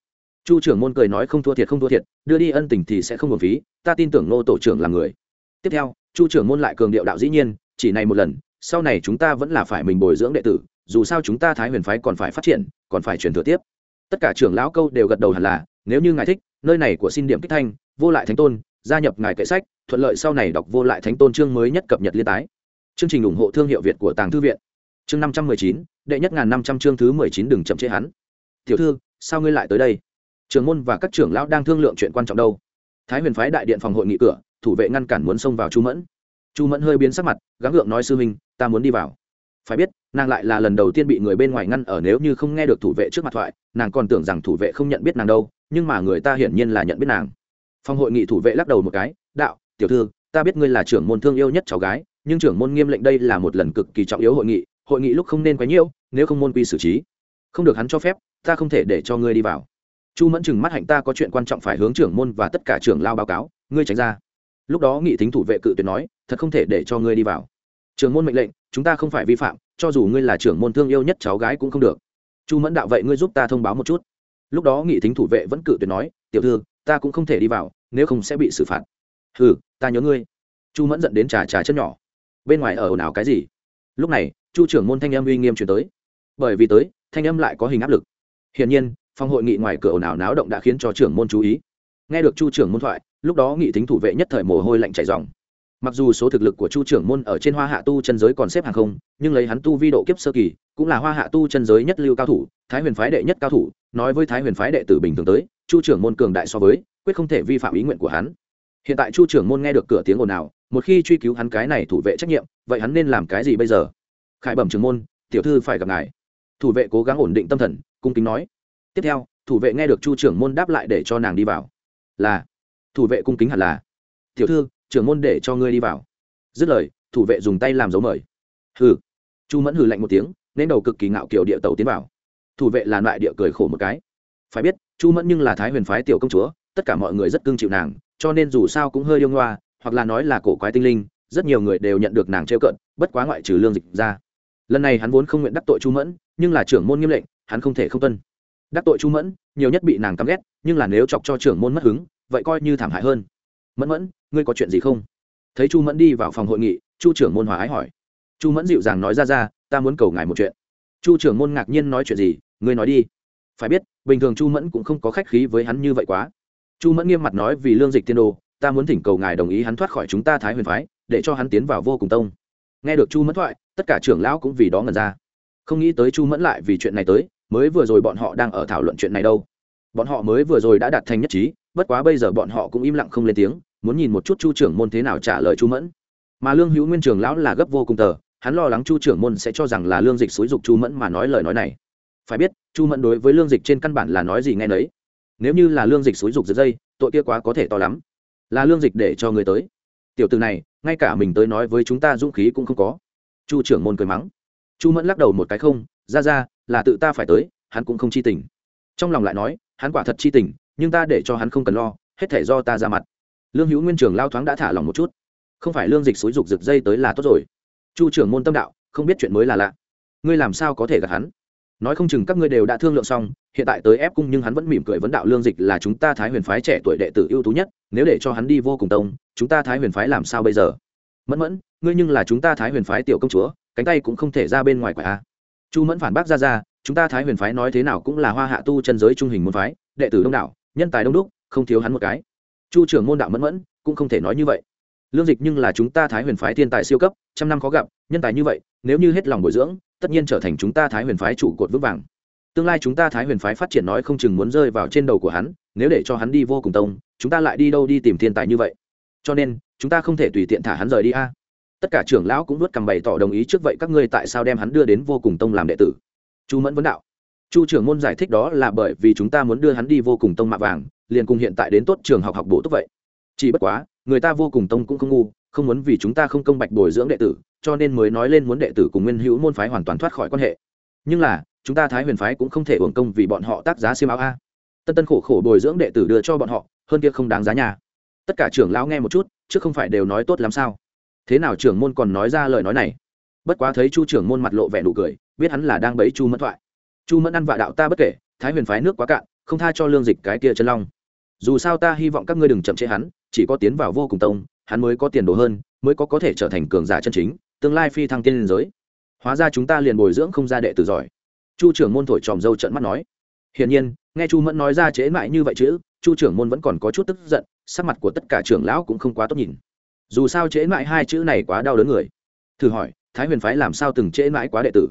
chu trưởng môn cười nói không thua thiệt, không thua thiệt, đưa đi ân tình thì sẽ không hợp phí, ta tin tưởng nô tổ trưởng là người. Tiếp theo, chu trưởng môn lại cường điệu đạo dĩ nhiên, chỉ này một lần, sau này chúng ta vẫn là phải mình bồi dưỡng đệ tử, dù sao chúng ta thái huyền phái còn phải phát triển, còn phải truyền thừa tiếp. Tất cả trưởng lão câu đều gật đầu hẳn là, nếu như ngài thích, nơi này của xin điểm kích thanh, vô lại thánh tôn, gia nhập ngài kệ sách, thuận lợi sau này đọc vô lại thánh tôn chương mới nhất cập nhật liên tái. Chương trình ủng hộ thương hiệu việt của tàng thư viện. Chương năm trăm mười chín, đệ nhất ngàn năm trăm chương thứ mười chín đừng chậm chế hắn. Tiểu thư, sao ngươi lại tới đây? Trường môn và các trưởng lão đang thương lượng chuyện quan trọng đâu? Thái huyền phái đại điện phòng hội nghị cửa, thủ vệ ngăn cản muốn xông vào chu mẫn. Chu mẫn hơi biến sắc mặt, gắng gượng nói, sư huynh, ta muốn đi vào. Phải biết, nàng lại là lần đầu tiên bị người bên ngoài ngăn ở, nếu như không nghe được thủ vệ trước mặt thoại, nàng còn tưởng rằng thủ vệ không nhận biết nàng đâu, nhưng mà người ta hiển nhiên là nhận biết nàng. Phòng hội nghị thủ vệ lắc đầu một cái, đạo, tiểu thư, ta biết ngươi là trưởng môn thương yêu nhất cháu gái, nhưng trưởng môn nghiêm lệnh đây là một lần cực kỳ trọng yếu hội nghị hội nghị lúc không nên quấy nhiễu nếu không môn quy xử trí, không được hắn cho phép, ta không thể để cho ngươi đi vào chu mẫn chừng mắt hạnh ta có chuyện quan trọng phải hướng trưởng môn và tất cả trưởng lao báo cáo, ngươi tránh ra. Lúc đó nghị thính thủ vệ cự tuyệt nói, thật không thể để cho ngươi đi vào. Trưởng môn mệnh lệnh, chúng ta không phải vi phạm, cho dù ngươi là trưởng môn thương yêu nhất cháu gái cũng không được. Chu mẫn đạo vậy ngươi giúp ta thông báo một chút. Lúc đó nghị thính thủ vệ vẫn cự tuyệt nói, tiểu thư, ta cũng không thể đi vào, nếu không sẽ bị xử phạt. Ừ ta nhớ ngươi. Chu mẫn dẫn đến trà trà chân nhỏ. Bên ngoài ở ồn ào cái gì? Lúc này, chu trưởng môn thanh âm uy nghiêm chuyển tới. Bởi vì tới, thanh âm lại có hình áp lực. Hiển nhiên phòng hội nghị ngoài cửa ồn ào náo động đã khiến cho trưởng môn chú ý. Nghe được chu trưởng môn thoại, lúc đó nghị thính thủ vệ nhất thời mồ hôi lạnh chảy dòng. Mặc dù số thực lực của chu trưởng môn ở trên hoa hạ tu chân giới còn xếp hàng không, nhưng lấy hắn tu vi độ kiếp sơ kỳ, cũng là hoa hạ tu chân giới nhất lưu cao thủ, thái huyền phái đệ nhất cao thủ, nói với thái huyền phái đệ tử bình thường tới, chu trưởng môn cường đại so với, quyết không thể vi phạm ý nguyện của hắn. Hiện tại chu trưởng môn nghe được cửa tiếng ồn ào, một khi truy cứu hắn cái này thủ vệ trách nhiệm, vậy hắn nên làm cái gì bây giờ? Khải bẩm trưởng môn, tiểu thư phải gặp ngài. Thủ vệ cố gắng ổn định tâm thần, cung kính nói tiếp theo, thủ vệ nghe được chu trưởng môn đáp lại để cho nàng đi vào. Là, thủ vệ cung kính hẳn là. Tiểu thư, trưởng môn để cho ngươi đi vào. Dứt lời, thủ vệ dùng tay làm dấu mời. Hừ. Chu mẫn hừ lạnh một tiếng, nên đầu cực kỳ ngạo kiểu địa tàu tiến vào. Thủ vệ là loại địa cười khổ một cái. Phải biết, chu mẫn nhưng là thái huyền phái tiểu công chúa, tất cả mọi người rất cưng chịu nàng, cho nên dù sao cũng hơi điêu ngoa, hoặc là nói là cổ quái tinh linh, rất nhiều người đều nhận được nàng trêu cận bất quá ngoại trừ lương dịch ra. Lần này hắn vốn không nguyện đắc tội chu mẫn, nhưng là trưởng môn nghiêm lệnh, hắn không thể không tuân đắc tội chu mẫn, nhiều nhất bị nàng căm ghét, nhưng là nếu chọc cho trưởng môn mất hứng, vậy coi như thảm hại hơn. Mẫn mẫn, ngươi có chuyện gì không? Thấy chu mẫn đi vào phòng hội nghị, chu trưởng môn hòa ái hỏi. Chu mẫn dịu dàng nói ra ra, ta muốn cầu ngài một chuyện. Chu trưởng môn ngạc nhiên nói chuyện gì, ngươi nói đi. Phải biết, bình thường chu mẫn cũng không có khách khí với hắn như vậy quá. Chu mẫn nghiêm mặt nói vì lương dịch tiên đồ, ta muốn thỉnh cầu ngài đồng ý hắn thoát khỏi chúng ta thái huyền phái, để cho hắn tiến vào vô cùng tông. Nghe được chu mẫn thoại, tất cả trưởng lão cũng vì đó ngần ra. Không nghĩ tới chu mẫn lại vì chuyện này tới mới vừa rồi bọn họ đang ở thảo luận chuyện này đâu. Bọn họ mới vừa rồi đã đạt thành nhất trí, bất quá bây giờ bọn họ cũng im lặng không lên tiếng, muốn nhìn một chút chu trưởng môn thế nào trả lời chu mẫn. Mà lương hữu nguyên trường lão là gấp vô cùng tờ, hắn lo lắng chu trưởng môn sẽ cho rằng là lương dịch xúi dục chu mẫn mà nói lời nói này. Phải biết, chu mẫn đối với lương dịch trên căn bản là nói gì nghe nấy. Nếu như là lương dịch xúi dục giật dây, tội kia quá có thể to lắm. Là lương dịch để cho người tới. Tiểu từ này, ngay cả mình tới nói với chúng ta dũng khí cũng không có. Chu trưởng môn cười mắng. Chu mẫn lắc đầu một cái không, ra ra là tự ta phải tới, hắn cũng không chi tình. Trong lòng lại nói, hắn quả thật chi tình, nhưng ta để cho hắn không cần lo, hết thể do ta ra mặt. Lương hữu nguyên trường lao thoáng đã thả lòng một chút. Không phải lương dịch xúi dục rực dây tới là tốt rồi. Chu trưởng môn tâm đạo, không biết chuyện mới là lạ. Ngươi làm sao có thể gặp hắn? Nói không chừng các ngươi đều đã thương lượng xong, hiện tại tới ép cung nhưng hắn vẫn mỉm cười vấn đạo lương dịch là chúng ta thái huyền phái trẻ tuổi đệ tử ưu tú nhất, nếu để cho hắn đi vô cùng tông, chúng ta thái huyền phái làm sao bây giờ? Mẫn mẫn, ngươi nhưng là chúng ta thái huyền phái tiểu công chúa, cánh tay cũng không thể ra bên ngoài quả a à chu mẫn phản bác ra ra, chúng ta thái huyền phái nói thế nào cũng là hoa hạ tu chân giới trung hình môn phái, đệ tử đông đảo, nhân tài đông đúc, không thiếu hắn một cái. Chu trưởng môn đạo mẫn mẫn cũng không thể nói như vậy. Lương dịch nhưng là chúng ta thái huyền phái thiên tài siêu cấp, trăm năm khó gặp, nhân tài như vậy, nếu như hết lòng bồi dưỡng, tất nhiên trở thành chúng ta thái huyền phái trụ cột vững vàng. Tương lai chúng ta thái huyền phái phát triển nói không chừng muốn rơi vào trên đầu của hắn, nếu để cho hắn đi vô cùng tông, chúng ta lại đi đâu đi tìm thiên tài như vậy. Cho nên, chúng ta không thể tùy tiện thả hắn rời đi a tất cả trưởng lão cũng nuốt cằm bày tỏ đồng ý trước vậy các ngươi tại sao đem hắn đưa đến vô cùng tông làm đệ tử? Chu mẫn vấn đạo. Chu trưởng môn giải thích đó là bởi vì chúng ta muốn đưa hắn đi vô cùng tông mạ vàng, liền cùng hiện tại đến tốt trường học học bổ túc vậy. Chỉ bất quá, người ta vô cùng tông cũng không ngu, không muốn vì chúng ta không công bạch bồi dưỡng đệ tử, cho nên mới nói lên muốn đệ tử cùng nguyên hữu môn phái hoàn toàn thoát khỏi quan hệ. Nhưng là, chúng ta thái huyền phái cũng không thể hưởng công vì bọn họ tác giá xiêm áo a. Tân tân khổ khổ bồi dưỡng đệ tử đưa cho bọn họ, hơn kia không đáng giá nhà. Tất cả trưởng lão nghe một chút, chứ không phải đều nói tốt lắm sao thế nào trưởng môn còn nói ra lời nói này? Bất quá thấy chu trưởng môn mặt lộ vẻ nụ cười, biết hắn là đang bấy chu mẫn thoại. Chu mẫn ăn vạ đạo ta bất kể, thái huyền phái nước quá cạn, không tha cho lương dịch cái kia chân long. Dù sao ta hy vọng các ngươi đừng chậm trễ hắn, chỉ có tiến vào vô cùng tông, hắn mới có tiền đồ hơn, mới có có thể trở thành cường giả chân chính, tương lai phi thăng tiên liên giới. Hóa ra chúng ta liền bồi dưỡng không ra đệ tử giỏi. Chu trưởng môn thổi tròm dâu trận mắt nói. Hiển nhiên, nghe chu mẫn nói ra chế mãi như vậy chữ chu trưởng môn vẫn còn có chút tức giận, sắc mặt của tất cả trưởng lão cũng không quá tốt nhìn dù sao chế mãi hai chữ này quá đau đớn người. Thử hỏi, thái huyền phái làm sao từng chế mãi quá đệ tử?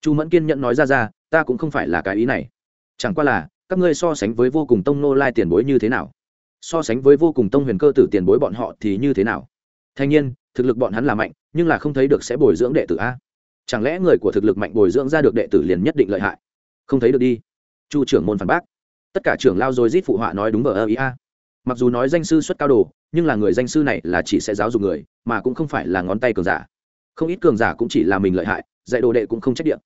Chu mẫn kiên nhẫn nói ra ra, ta cũng không phải là cái ý này. Chẳng qua là, các ngươi so sánh với vô cùng tông nô lai tiền bối như thế nào? So sánh với vô cùng tông huyền cơ tử tiền bối bọn họ thì như thế nào? Thanh nhiên, thực lực bọn hắn là mạnh, nhưng là không thấy được sẽ bồi dưỡng đệ tử a. Chẳng lẽ người của thực lực mạnh bồi dưỡng ra được đệ tử liền nhất định lợi hại? Không thấy được đi. Chu trưởng môn phản bác. Tất cả trưởng lao rồi rít phụ họa nói đúng vờ ơ ý a. Mặc dù nói danh sư xuất cao đồ nhưng là người danh sư này là chỉ sẽ giáo dục người, mà cũng không phải là ngón tay cường giả. Không ít cường giả cũng chỉ là mình lợi hại, dạy đồ đệ cũng không trách nhiệm.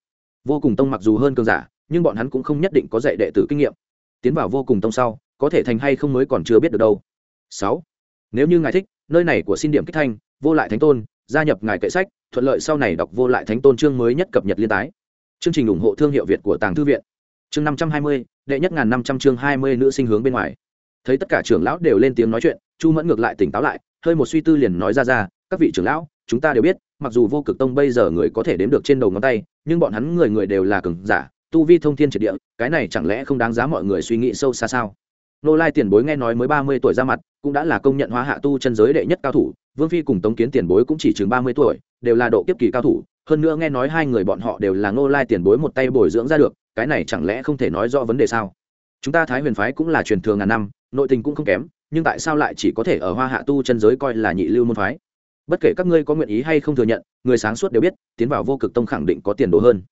Vô cùng tông mặc dù hơn cường giả, nhưng bọn hắn cũng không nhất định có dạy đệ tử kinh nghiệm. Tiến vào vô cùng tông sau, có thể thành hay không mới còn chưa biết được đâu. Sáu, nếu như ngài thích, nơi này của xin điểm kích thanh, vô lại thánh tôn, gia nhập ngài kệ sách, thuận lợi sau này đọc vô lại thánh tôn chương mới nhất cập nhật liên tái. Chương trình ủng hộ thương hiệu việt của tàng thư viện. Chương năm trăm hai mươi, đệ nhất ngàn năm trăm chương hai mươi nữ sinh hướng bên ngoài. Thấy tất cả trưởng lão đều lên tiếng nói chuyện chu mẫn ngược lại tỉnh táo lại, hơi một suy tư liền nói ra ra, các vị trưởng lão, chúng ta đều biết, mặc dù vô cực tông bây giờ người có thể đếm được trên đầu ngón tay, nhưng bọn hắn người người đều là cường giả, tu vi thông thiên triệt địa, cái này chẳng lẽ không đáng giá mọi người suy nghĩ sâu xa sao? Nô lai tiền bối nghe nói mới ba mươi tuổi ra mặt, cũng đã là công nhận hóa hạ tu chân giới đệ nhất cao thủ, vương phi cùng tống kiến tiền bối cũng chỉ chừng ba mươi tuổi, đều là độ kiếp kỳ cao thủ, hơn nữa nghe nói hai người bọn họ đều là nô lai tiền bối một tay bồi dưỡng ra được, cái này chẳng lẽ không thể nói rõ vấn đề sao? Chúng ta thái huyền phái cũng là truyền thường ngàn năm, nội tình cũng không kém nhưng tại sao lại chỉ có thể ở hoa hạ tu chân giới coi là nhị lưu môn phái? Bất kể các ngươi có nguyện ý hay không thừa nhận, người sáng suốt đều biết, tiến vào vô cực tông khẳng định có tiền đồ hơn.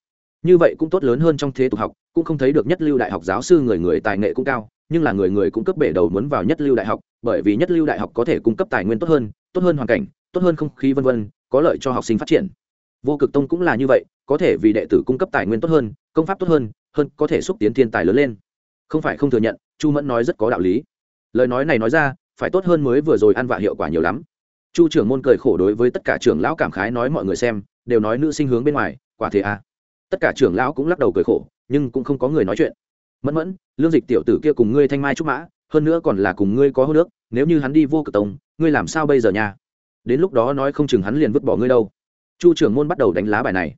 Như vậy cũng tốt lớn hơn trong thế tục học, cũng không thấy được nhất lưu đại học giáo sư người người tài nghệ cũng cao, nhưng là người người cũng cấp bể đầu muốn vào nhất lưu đại học, bởi vì nhất lưu đại học có thể cung cấp tài nguyên tốt hơn tốt hơn hoàn cảnh, tốt hơn không khí vân vân, có lợi cho học sinh phát triển. Vô cực tông cũng là như vậy, có thể vì đệ tử cung cấp tài nguyên tốt hơn, công pháp tốt hơn hơn có thể xúc tiến thiên tài lớn lên. Không phải không thừa nhận, chu mẫn nói rất có đạo lý lời nói này nói ra, phải tốt hơn mới vừa rồi ăn vạ hiệu quả nhiều lắm. Chu trưởng môn cười khổ đối với tất cả trưởng lão cảm khái nói mọi người xem, đều nói nữ sinh hướng bên ngoài, quả thế à. tất cả trưởng lão cũng lắc đầu cười khổ, nhưng cũng không có người nói chuyện. Mẫn mẫn, lương dịch tiểu tử kia cùng ngươi thanh mai trúc mã, hơn nữa còn là cùng ngươi có hô nước nếu như hắn đi vô cực tông, ngươi làm sao bây giờ nha? Đến lúc đó nói không chừng hắn liền vứt bỏ ngươi đâu. Chu trưởng môn bắt đầu đánh lá bài này.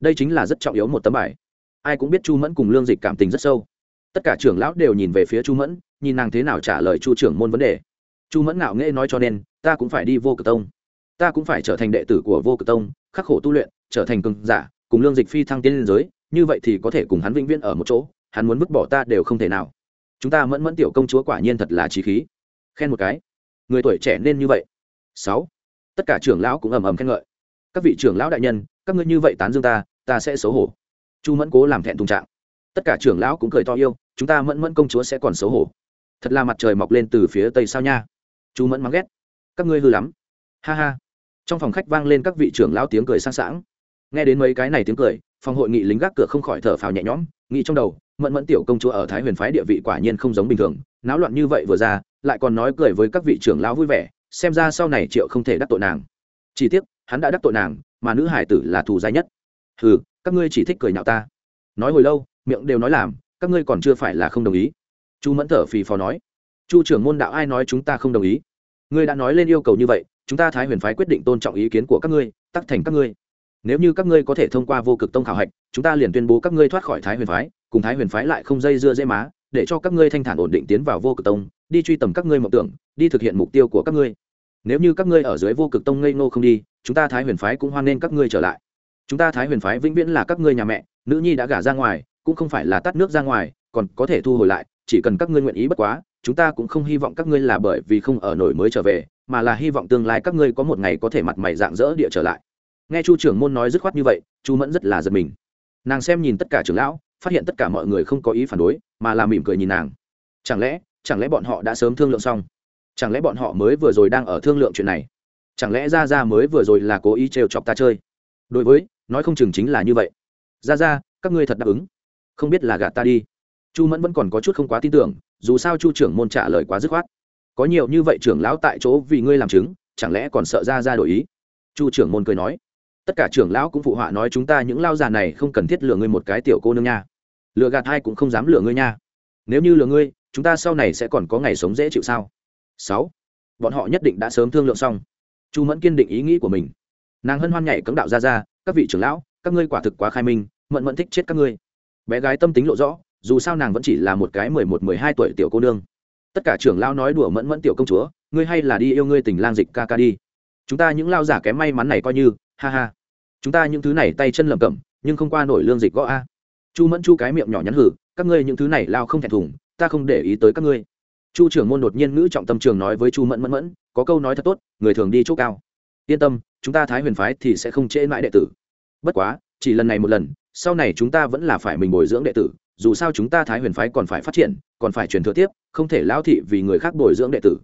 Đây chính là rất trọng yếu một tấm bài. Ai cũng biết chu mẫn cùng lương dịch cảm tình rất sâu tất cả trưởng lão đều nhìn về phía chu mẫn, nhìn nàng thế nào trả lời chu trưởng môn vấn đề. Chu mẫn ngạo nghễ nói cho nên, ta cũng phải đi vô cực tông. Ta cũng phải trở thành đệ tử của vô cực tông, khắc khổ tu luyện, trở thành cường giả, cùng lương dịch phi thăng tiến lên giới, như vậy thì có thể cùng hắn vĩnh viễn ở một chỗ, hắn muốn vứt bỏ ta đều không thể nào. Chúng ta mẫn mẫn tiểu công chúa quả nhiên thật là trí khí. Khen một cái. Người tuổi trẻ nên như vậy. Sáu. Tất cả trưởng lão cũng ầm ầm khen ngợi. Các vị trưởng lão đại nhân, các ngươi như vậy tán dương ta ta sẽ xấu hổ. Chu mẫn cố làm thẹn thùng trạng. Tất cả trưởng lão cũng cười to yêu chúng ta mẫn mẫn công chúa sẽ còn xấu hổ. Thật là mặt trời mọc lên từ phía tây sao nha. Chú mẫn mắng ghét. Các ngươi hư lắm. Ha ha. Trong phòng khách vang lên các vị trưởng lão tiếng cười sang sảng. Nghe đến mấy cái này tiếng cười, phòng hội nghị lính gác cửa không khỏi thở phào nhẹ nhõm, nghĩ trong đầu, mẫn mẫn tiểu công chúa ở thái huyền phái địa vị quả nhiên không giống bình thường, náo loạn như vậy vừa ra, lại còn nói cười với các vị trưởng lão vui vẻ, xem ra sau này triệu không thể đắc tội nàng. Chỉ tiếc, hắn đã đắc tội nàng, mà nữ hải tử là thù dai nhất. Ừ các ngươi chỉ thích cười nhạo ta. Nói hồi lâu, miệng đều nói làm các ngươi còn chưa phải là không đồng ý. Chu mẫn thở phì phò nói. Chu trưởng môn đạo ai nói chúng ta không đồng ý? Ngươi đã nói lên yêu cầu như vậy, chúng ta thái huyền phái quyết định tôn trọng ý kiến của các ngươi, tắc thành các ngươi. Nếu như các ngươi có thể thông qua vô cực tông khảo hạch, chúng ta liền tuyên bố các ngươi thoát khỏi thái huyền phái, cùng thái huyền phái lại không dây dưa dễ má, để cho các ngươi thanh thản ổn định tiến vào vô cực tông, đi truy tầm các ngươi mộng tưởng, đi thực hiện mục tiêu của các ngươi. Nếu như các ngươi ở dưới vô cực tông ngây ngô không đi, chúng ta thái huyền phái cũng hoan nghênh các ngươi trở lại. Chúng ta thái huyền phái vĩnh viễn là các ngươi nhà mẹ, nữ nhi đã gả ra ngoài cũng không phải là tắt nước ra ngoài, còn có thể thu hồi lại, chỉ cần các ngươi nguyện ý bất quá, chúng ta cũng không hy vọng các ngươi là bởi vì không ở nổi mới trở về, mà là hy vọng tương lai các ngươi có một ngày có thể mặt mày dạng dỡ địa trở lại. Nghe chu trưởng môn nói dứt khoát như vậy, chu mẫn rất là giật mình. Nàng xem nhìn tất cả trưởng lão, phát hiện tất cả mọi người không có ý phản đối, mà là mỉm cười nhìn nàng. Chẳng lẽ chẳng lẽ bọn họ đã sớm thương lượng xong? Chẳng lẽ bọn họ mới vừa rồi đang ở thương lượng chuyện này? Chẳng lẽ ra ra mới vừa rồi là cố ý trêu chọc ta chơi? Đối với, nói không chừng chính là như vậy. Ra ra các ngươi thật đáp ứng không biết là gạt ta đi. Chu mẫn vẫn còn có chút không quá tin tưởng, dù sao chu trưởng môn trả lời quá dứt khoát. Có nhiều như vậy trưởng lão tại chỗ vì ngươi làm chứng, chẳng lẽ còn sợ ra ra đổi ý? Chu trưởng môn cười nói. Tất cả trưởng lão cũng phụ họa nói chúng ta những lao già này không cần thiết lừa ngươi một cái tiểu cô nương nha. Lừa gạt hai cũng không dám lừa ngươi nha. Nếu như lừa ngươi, chúng ta sau này sẽ còn có ngày sống dễ chịu sao? Sáu. Bọn họ nhất định đã sớm thương lượng xong. Chu mẫn kiên định ý nghĩ của mình. Nàng hân hoan nhảy cấm đạo ra ra, các vị trưởng lão, các ngươi quả thực quá khai minh, mẫn mẫn thích chết các ngươi bé gái tâm tính lộ rõ, dù sao nàng vẫn chỉ là một cái mười một, mười hai tuổi tiểu cô nương. Tất cả trưởng lao nói đùa mẫn mẫn tiểu công chúa, ngươi hay là đi yêu ngươi tình lang dịch ca ca đi. Chúng ta những lao giả kém may mắn này coi như, ha ha. Chúng ta những thứ này tay chân lầm cẩm, nhưng không qua nổi lương dịch gõ a. Chu mẫn chu cái miệng nhỏ nhắn hử, các ngươi những thứ này lao không thẹn thùng, ta không để ý tới các ngươi. Chu trưởng môn đột nhiên ngữ trọng tâm trường nói với chu mẫn mẫn mẫn, có câu nói thật tốt, người thường đi chỗ cao. Yên tâm, chúng ta thái huyền phái thì sẽ không trễ mãi đệ tử. Bất quá, chỉ lần này một lần sau này chúng ta vẫn là phải mình bồi dưỡng đệ tử, dù sao chúng ta thái huyền phái còn phải phát triển, còn phải truyền thừa tiếp, không thể lao thị vì người khác bồi dưỡng đệ tử.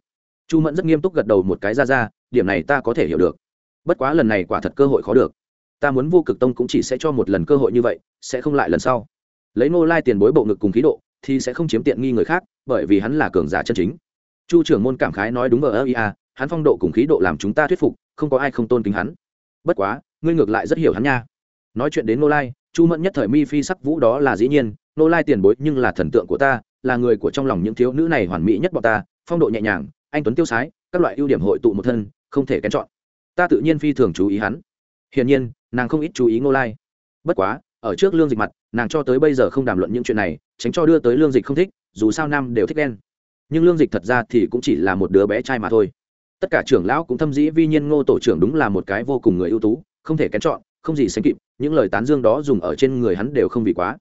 Chu mẫn rất nghiêm túc gật đầu một cái ra ra, điểm này ta có thể hiểu được. Bất quá lần này quả thật cơ hội khó được. Ta muốn vô cực tông cũng chỉ sẽ cho một lần cơ hội như vậy, sẽ không lại lần sau. Lấy nô lai tiền bối bộ ngực cùng khí độ, thì sẽ không chiếm tiện nghi người khác, bởi vì hắn là cường giả chân chính. Chu trưởng môn cảm khái nói đúng ở ơ ia hắn phong độ cùng khí độ làm chúng ta thuyết phục, không có ai không tôn kính hắn. Bất quá, ngươi ngược lại rất hiểu hắn nha. Nói chuyện đến nô lai chu mẫn nhất thời mi phi sắc vũ đó là dĩ nhiên, nô lai tiền bối, nhưng là thần tượng của ta, là người của trong lòng những thiếu nữ này hoàn mỹ nhất bọn ta, phong độ nhẹ nhàng, anh tuấn tiêu sái, các loại ưu điểm hội tụ một thân, không thể kén chọn. Ta tự nhiên phi thường chú ý hắn. Hiển nhiên, nàng không ít chú ý nô lai. Bất quá, ở trước lương dịch mặt, nàng cho tới bây giờ không đàm luận những chuyện này, tránh cho đưa tới lương dịch không thích, dù sao nam đều thích đen. Nhưng lương dịch thật ra thì cũng chỉ là một đứa bé trai mà thôi. Tất cả trưởng lão cũng thâm dĩ, vi nhiên ngô tổ trưởng đúng là một cái vô cùng người ưu tú, không thể kén chọn không gì sánh kịp, những lời tán dương đó dùng ở trên người hắn đều không vì quá.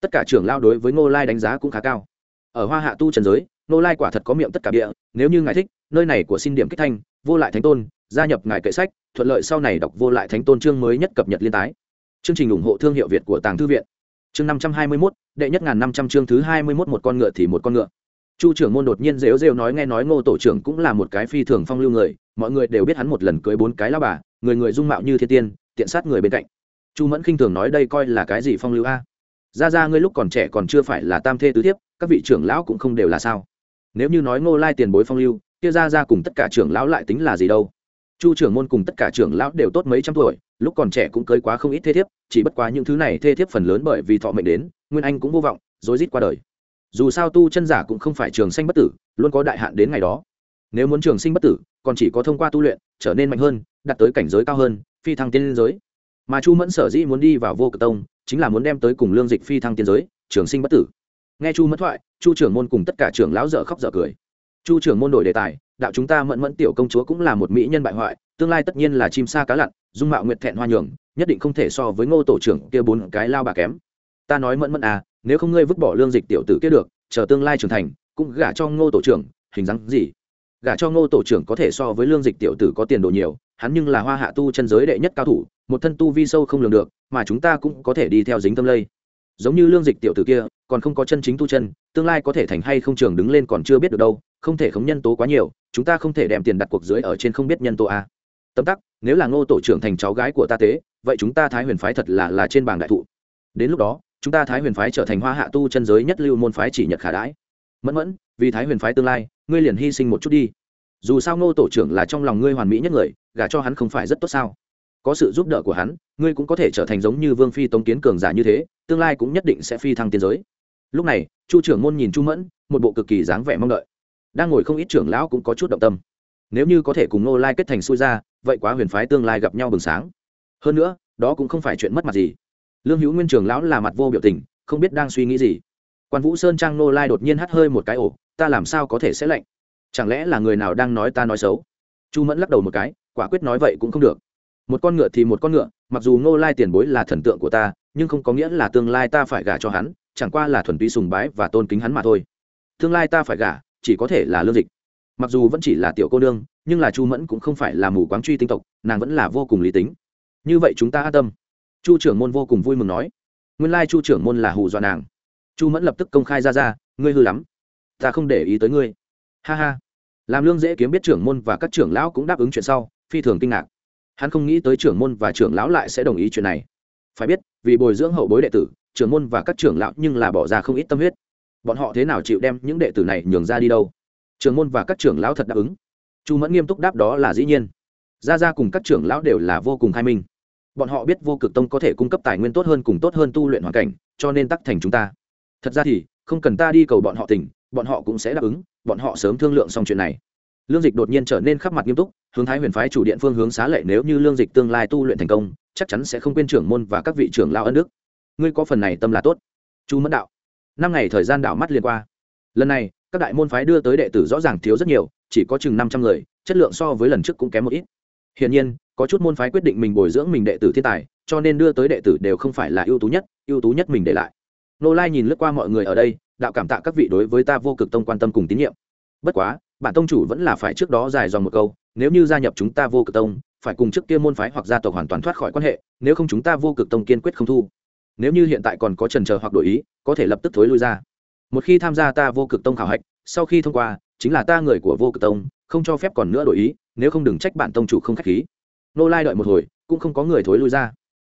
Tất cả trưởng lao đối với ngô lai đánh giá cũng khá cao. Ở hoa hạ tu trần giới, ngô lai quả thật có miệng tất cả địa nếu như ngài thích, nơi này của xin điểm kích thanh, vô lại thánh tôn, gia nhập ngài kệ sách, thuận lợi sau này đọc vô lại thánh tôn chương mới nhất cập nhật liên tái. Chương trình ủng hộ thương hiệu việt của tàng thư viện. Chương năm trăm hai mươi mốt, đệ nhất ngàn năm trăm chương thứ hai mươi mốt một con ngựa thì một con ngựa. Chu trưởng môn đột nhiên rêu rêu nói nghe nói ngô tổ trưởng cũng là một cái phi thường phong lưu người, mọi người đều biết hắn một lần cưới bốn cái lao bà, người người dung mạo như thiên tiên tiện sát người bên cạnh. Chu mẫn khinh thường nói, đây coi là cái gì phong lưu a? Ra ra ngươi lúc còn trẻ còn chưa phải là tam thê tứ thiếp, các vị trưởng lão cũng không đều là sao? Nếu như nói ngô lai tiền bối phong lưu, kia ra ra cùng tất cả trưởng lão lại tính là gì đâu? Chu trưởng môn cùng tất cả trưởng lão đều tốt mấy trăm tuổi, lúc còn trẻ cũng cưới quá không ít thê thiếp, chỉ bất quá những thứ này thê thiếp phần lớn bởi vì thọ mệnh đến, nguyên anh cũng vô vọng, rối rít qua đời. Dù sao tu chân giả cũng không phải trường sinh bất tử, luôn có đại hạn đến ngày đó. Nếu muốn trường sinh bất tử, còn chỉ có thông qua tu luyện, trở nên mạnh hơn, đạt tới cảnh giới cao hơn phi thăng tiên giới. Mà chu mẫn sở dĩ muốn đi vào vô cực tông, chính là muốn đem tới cùng lương dịch phi thăng tiên giới, trường sinh bất tử. Nghe chu mẫn thoại, chu trưởng môn cùng tất cả trưởng lão dở khóc dở cười. Chu trưởng môn đổi đề tài, đạo chúng ta mẫn mẫn tiểu công chúa cũng là một mỹ nhân bại hoại, tương lai tất nhiên là chim sa cá lặn, dung mạo nguyệt thẹn hoa nhường, nhất định không thể so với ngô tổ trưởng kia bốn cái lao bà kém. Ta nói mẫn mẫn à nếu không ngươi vứt bỏ lương dịch tiểu tử kia được, chờ tương lai trưởng thành, cũng gả cho ngô tổ trưởng, hình dáng gì? Gả cho ngô tổ trưởng có thể so với lương dịch tiểu tử có tiền đồ nhiều hắn nhưng là hoa hạ tu chân giới đệ nhất cao thủ, một thân tu vi sâu không lường được, mà chúng ta cũng có thể đi theo dính tâm lây. Giống như lương dịch tiểu tử kia, còn không có chân chính tu chân, tương lai có thể thành hay không trường đứng lên còn chưa biết được đâu, không thể khống nhân tố quá nhiều, chúng ta không thể đem tiền đặt cuộc dưới ở trên không biết nhân tố a. Tấm tắc, nếu là ngô tổ trưởng thành cháu gái của ta tế, vậy chúng ta thái huyền phái thật là là trên bảng đại thụ. Đến lúc đó, chúng ta thái huyền phái trở thành hoa hạ tu chân giới nhất lưu môn phái chỉ nhật khả đãi. Mẫn mẫn, vì thái huyền phái tương lai, ngươi liền hy sinh một chút đi dù sao ngô tổ trưởng là trong lòng ngươi hoàn mỹ nhất người, gả cho hắn không phải rất tốt sao? Có sự giúp đỡ của hắn, ngươi cũng có thể trở thành giống như vương phi tống kiến cường giả như thế, tương lai cũng nhất định sẽ phi thăng tiến giới. Lúc này, chu trưởng môn nhìn chu mẫn, một bộ cực kỳ dáng vẻ mong đợi. Đang ngồi không ít trưởng lão cũng có chút động tâm. Nếu như có thể cùng nô lai kết thành xui ra, vậy quá huyền phái tương lai gặp nhau bừng sáng. Hơn nữa, đó cũng không phải chuyện mất mặt gì. Lương hữu nguyên trưởng lão là mặt vô biểu tình, không biết đang suy nghĩ gì. Quan vũ sơn trang nô lai đột nhiên hắt hơi một cái ổ, ta làm sao có thể sẽ lạnh? Chẳng lẽ là người nào đang nói ta nói xấu? Chu mẫn lắc đầu một cái, quả quyết nói vậy cũng không được. Một con ngựa thì một con ngựa, mặc dù Ngô lai tiền bối là thần tượng của ta, nhưng không có nghĩa là tương lai ta phải gả cho hắn, chẳng qua là thuần túy sùng bái và tôn kính hắn mà thôi. Tương lai ta phải gả, chỉ có thể là lương dịch. Mặc dù vẫn chỉ là tiểu cô nương, nhưng là chu mẫn cũng không phải là mù quáng truy tinh tộc, nàng vẫn là vô cùng lý tính. Như vậy chúng ta an tâm. Chu trưởng môn vô cùng vui mừng nói. Nguyên lai chu trưởng môn là hù dọa nàng. Chu mẫn lập tức công khai ra ra, ngươi hư lắm. Ta không để ý tới ngươi. Ha ha làm lương dễ kiếm biết trưởng môn và các trưởng lão cũng đáp ứng chuyện sau, phi thường kinh ngạc. Hắn không nghĩ tới trưởng môn và trưởng lão lại sẽ đồng ý chuyện này. Phải biết, vì bồi dưỡng hậu bối đệ tử, trưởng môn và các trưởng lão nhưng là bỏ ra không ít tâm huyết. Bọn họ thế nào chịu đem những đệ tử này nhường ra đi đâu? Trưởng môn và các trưởng lão thật đáp ứng. Chu mẫn nghiêm túc đáp đó là dĩ nhiên. Ra ra cùng các trưởng lão đều là vô cùng khai minh. Bọn họ biết vô cực tông có thể cung cấp tài nguyên tốt hơn cùng tốt hơn tu luyện hoàn cảnh, cho nên tắc thành chúng ta. Thật ra thì, không cần ta đi cầu bọn họ tỉnh, bọn họ cũng sẽ đáp ứng bọn họ sớm thương lượng xong chuyện này. Lương dịch đột nhiên trở nên khắp mặt nghiêm túc, hướng thái huyền phái chủ điện phương hướng xá lệ nếu như lương dịch tương lai tu luyện thành công, chắc chắn sẽ không quên trưởng môn và các vị trưởng lao ân đức. Ngươi có phần này tâm là tốt. Chu mẫn đạo. Năm ngày thời gian đảo mắt liên qua. Lần này, các đại môn phái đưa tới đệ tử rõ ràng thiếu rất nhiều, chỉ có chừng năm trăm người, chất lượng so với lần trước cũng kém một ít. Hiển nhiên, có chút môn phái quyết định mình bồi dưỡng mình đệ tử thiên tài, cho nên đưa tới đệ tử đều không phải là ưu tú nhất, ưu tú nhất mình để lại. Nô lai nhìn lướt qua mọi người ở đây đạo cảm tạ các vị đối với ta vô cực tông quan tâm cùng tín nhiệm. Bất quá, bản tông chủ vẫn là phải trước đó dài dòng một câu, nếu như gia nhập chúng ta vô cực tông, phải cùng trước kia môn phái hoặc gia tộc hoàn toàn thoát khỏi quan hệ, nếu không chúng ta vô cực tông kiên quyết không thu. Nếu như hiện tại còn có trần chờ hoặc đổi ý, có thể lập tức thối lui ra. Một khi tham gia ta vô cực tông khảo hạch, sau khi thông qua, chính là ta người của vô cực tông, không cho phép còn nữa đổi ý, nếu không đừng trách bản tông chủ không k h á c h khí. Nô lai đợi một hồi, cũng không có người thối lui ra.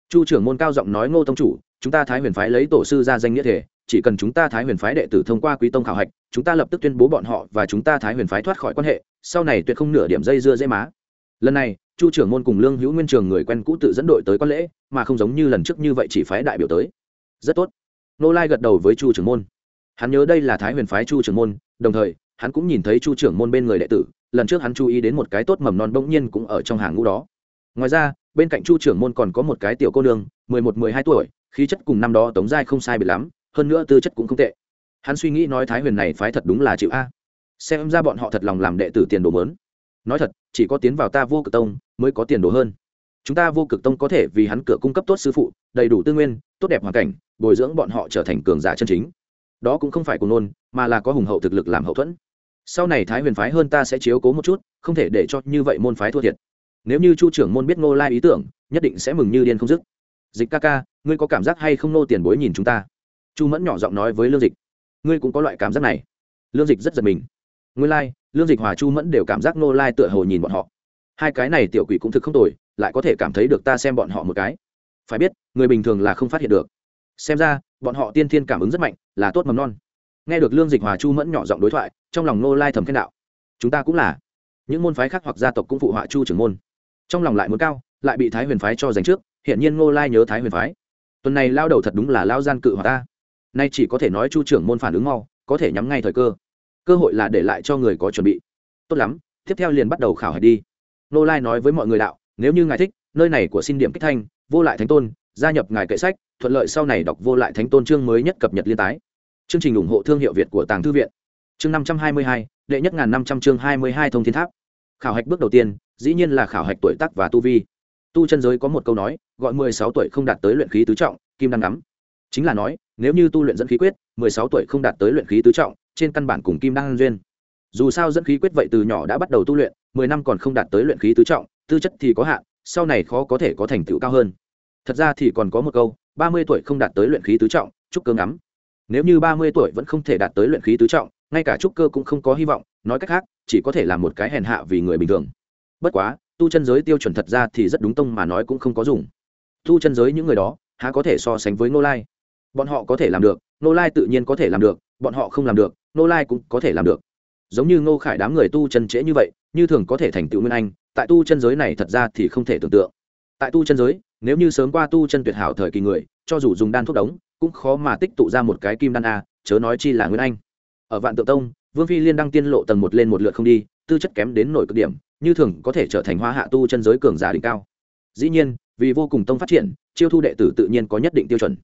Chu trưởng môn cao giọng nói, ngô tông chủ, chúng ta thái huyền phái lấy tổ sư ra danh nghĩa thể chỉ cần chúng ta thái huyền phái đệ tử thông qua quý tông khảo hạch, chúng ta lập tức tuyên bố bọn họ và chúng ta thái huyền phái thoát khỏi quan hệ, sau này tuyệt không nửa điểm dây dưa dễ má. Lần này, chu trưởng môn cùng lương hữu nguyên trường người quen cũ tự dẫn đội tới quan lễ, mà không giống như lần trước như vậy chỉ phái đại biểu tới. Rất tốt. Nô lai gật đầu với chu trưởng môn. Hắn nhớ đây là thái huyền phái chu trưởng môn, đồng thời, hắn cũng nhìn thấy chu trưởng môn bên người đệ tử, lần trước hắn chú ý đến một cái tốt mầm non bỗng nhiên cũng ở trong hàng ngũ đó. Ngoài ra, bên cạnh chu trưởng môn còn có một cái tiểu cô nương, mười một, mười hai tuổi, khí chất cùng năm đó tống giai không sai biệt lắm hơn nữa tư chất cũng không tệ. Hắn suy nghĩ nói thái huyền này phái thật đúng là chịu a. Xem ra bọn họ thật lòng làm đệ tử tiền đồ mớn. Nói thật, chỉ có tiến vào ta vô cực tông mới có tiền đồ hơn. Chúng ta vô cực tông có thể vì hắn cửa cung cấp tốt sư phụ, đầy đủ tư nguyên, tốt đẹp hoàn cảnh, bồi dưỡng bọn họ trở thành cường giả chân chính. Đó cũng không phải cùng nôn, mà là có hùng hậu thực lực làm hậu thuẫn. Sau này thái huyền phái hơn ta sẽ chiếu cố một chút, không thể để cho như vậy môn phái thua thiệt. Nếu như chu trưởng môn biết ngô lai ý tưởng, nhất định sẽ mừng như điên không dứt. Dịch ca ca, ngươi có cảm giác hay không nô tiền bối nhìn chúng ta? Chu mẫn nhỏ giọng nói với lương dịch ngươi cũng có loại cảm giác này. Lương dịch rất giật mình. Ngươi lai、like, lương dịch hòa chu mẫn đều cảm giác nô lai tựa hồ nhìn bọn họ. Hai cái này tiểu quỷ cũng thực không tồi lại có thể cảm thấy được ta xem bọn họ một cái. Phải biết người bình thường là không phát hiện được. Xem ra bọn họ tiên thiên cảm ứng rất mạnh là tốt mầm non. Nghe được lương dịch hòa chu mẫn nhỏ giọng đối thoại trong lòng nô lai thầm khen đạo chúng ta cũng là. Những môn phái khác hoặc gia tộc cũng phụ họa chu trưởng môn. Trong lòng lại muốn cao lại bị thái huyền phái cho giành trước hiện nhiên ngô lai nhớ thái huyền phái. Tuần này lao đầu thật đúng là lao gian cự hòa ta nay chỉ có thể nói chu trưởng môn phản ứng mau, có thể nhắm ngay thời cơ. Cơ hội là để lại cho người có chuẩn bị. Tốt lắm, tiếp theo liền bắt đầu khảo hạch đi. Nô lai nói với mọi người đạo, nếu như ngài thích, nơi này của xin điểm kích thanh, vô lại thánh tôn, gia nhập ngài kệ sách, thuận lợi sau này đọc vô lại thánh tôn chương mới nhất cập nhật liên tái. Chương trình ủng hộ thương hiệu việt của tàng thư viện. Chương năm trăm hai mươi hai, đệ nhất ngàn năm trăm chương hai mươi hai thông thiên tháp. Khảo hạch bước đầu tiên, dĩ nhiên là khảo hạch tuổi tác và tu vi. Tu chân giới có một câu nói, gọi mười sáu tuổi không đạt tới luyện khí tứ trọng, kim đang ngắm chính là nói, nếu như tu luyện dẫn khí quyết, mười sáu tuổi không đạt tới luyện khí tứ trọng, trên căn bản cùng kim đăng duyên. Dù sao dẫn khí quyết vậy từ nhỏ đã bắt đầu tu luyện, mười năm còn không đạt tới luyện khí tứ trọng, tư chất thì có hạn, sau này khó có thể có thành tựu cao hơn. Thật ra thì còn có một câu, ba mươi tuổi không đạt tới luyện khí tứ trọng trúc cơ ngắm. Nếu như ba mươi tuổi vẫn không thể đạt tới luyện khí tứ trọng, ngay cả trúc cơ cũng không có hy vọng, nói cách khác, chỉ có thể là một cái hèn hạ vì người bình thường. Bất quá, tu chân giới tiêu chuẩn thật ra thì rất đúng tông mà nói cũng không có dùng. Tu chân giới những người đó, há có thể so sánh với nô lai? Bọn họ có thể làm được nô lai tự nhiên có thể làm được, bọn họ không làm được nô lai cũng có thể làm được. Giống như ngô khải đám người tu chân trễ như vậy, như thường có thể thành tựu nguyên anh, tại tu chân giới này thật ra thì không thể tưởng tượng. Tại tu chân giới, nếu như sớm qua tu chân tuyệt hảo thời kỳ người, cho dù dùng đan thuốc đống, cũng khó mà tích tụ ra một cái kim đan a, chớ nói chi là nguyên anh. Ở vạn tượng tông, vương phi liên đăng tiên lộ tầng một lên một lượt không đi, tư chất kém đến nổi cực điểm, như thường có thể trở thành hoa hạ tu chân giới cường giả đỉnh cao. Dĩ nhiên, vì vô cùng tông phát triển, chiêu thu đệ tử tự nhiên có nhất định tiêu chuẩn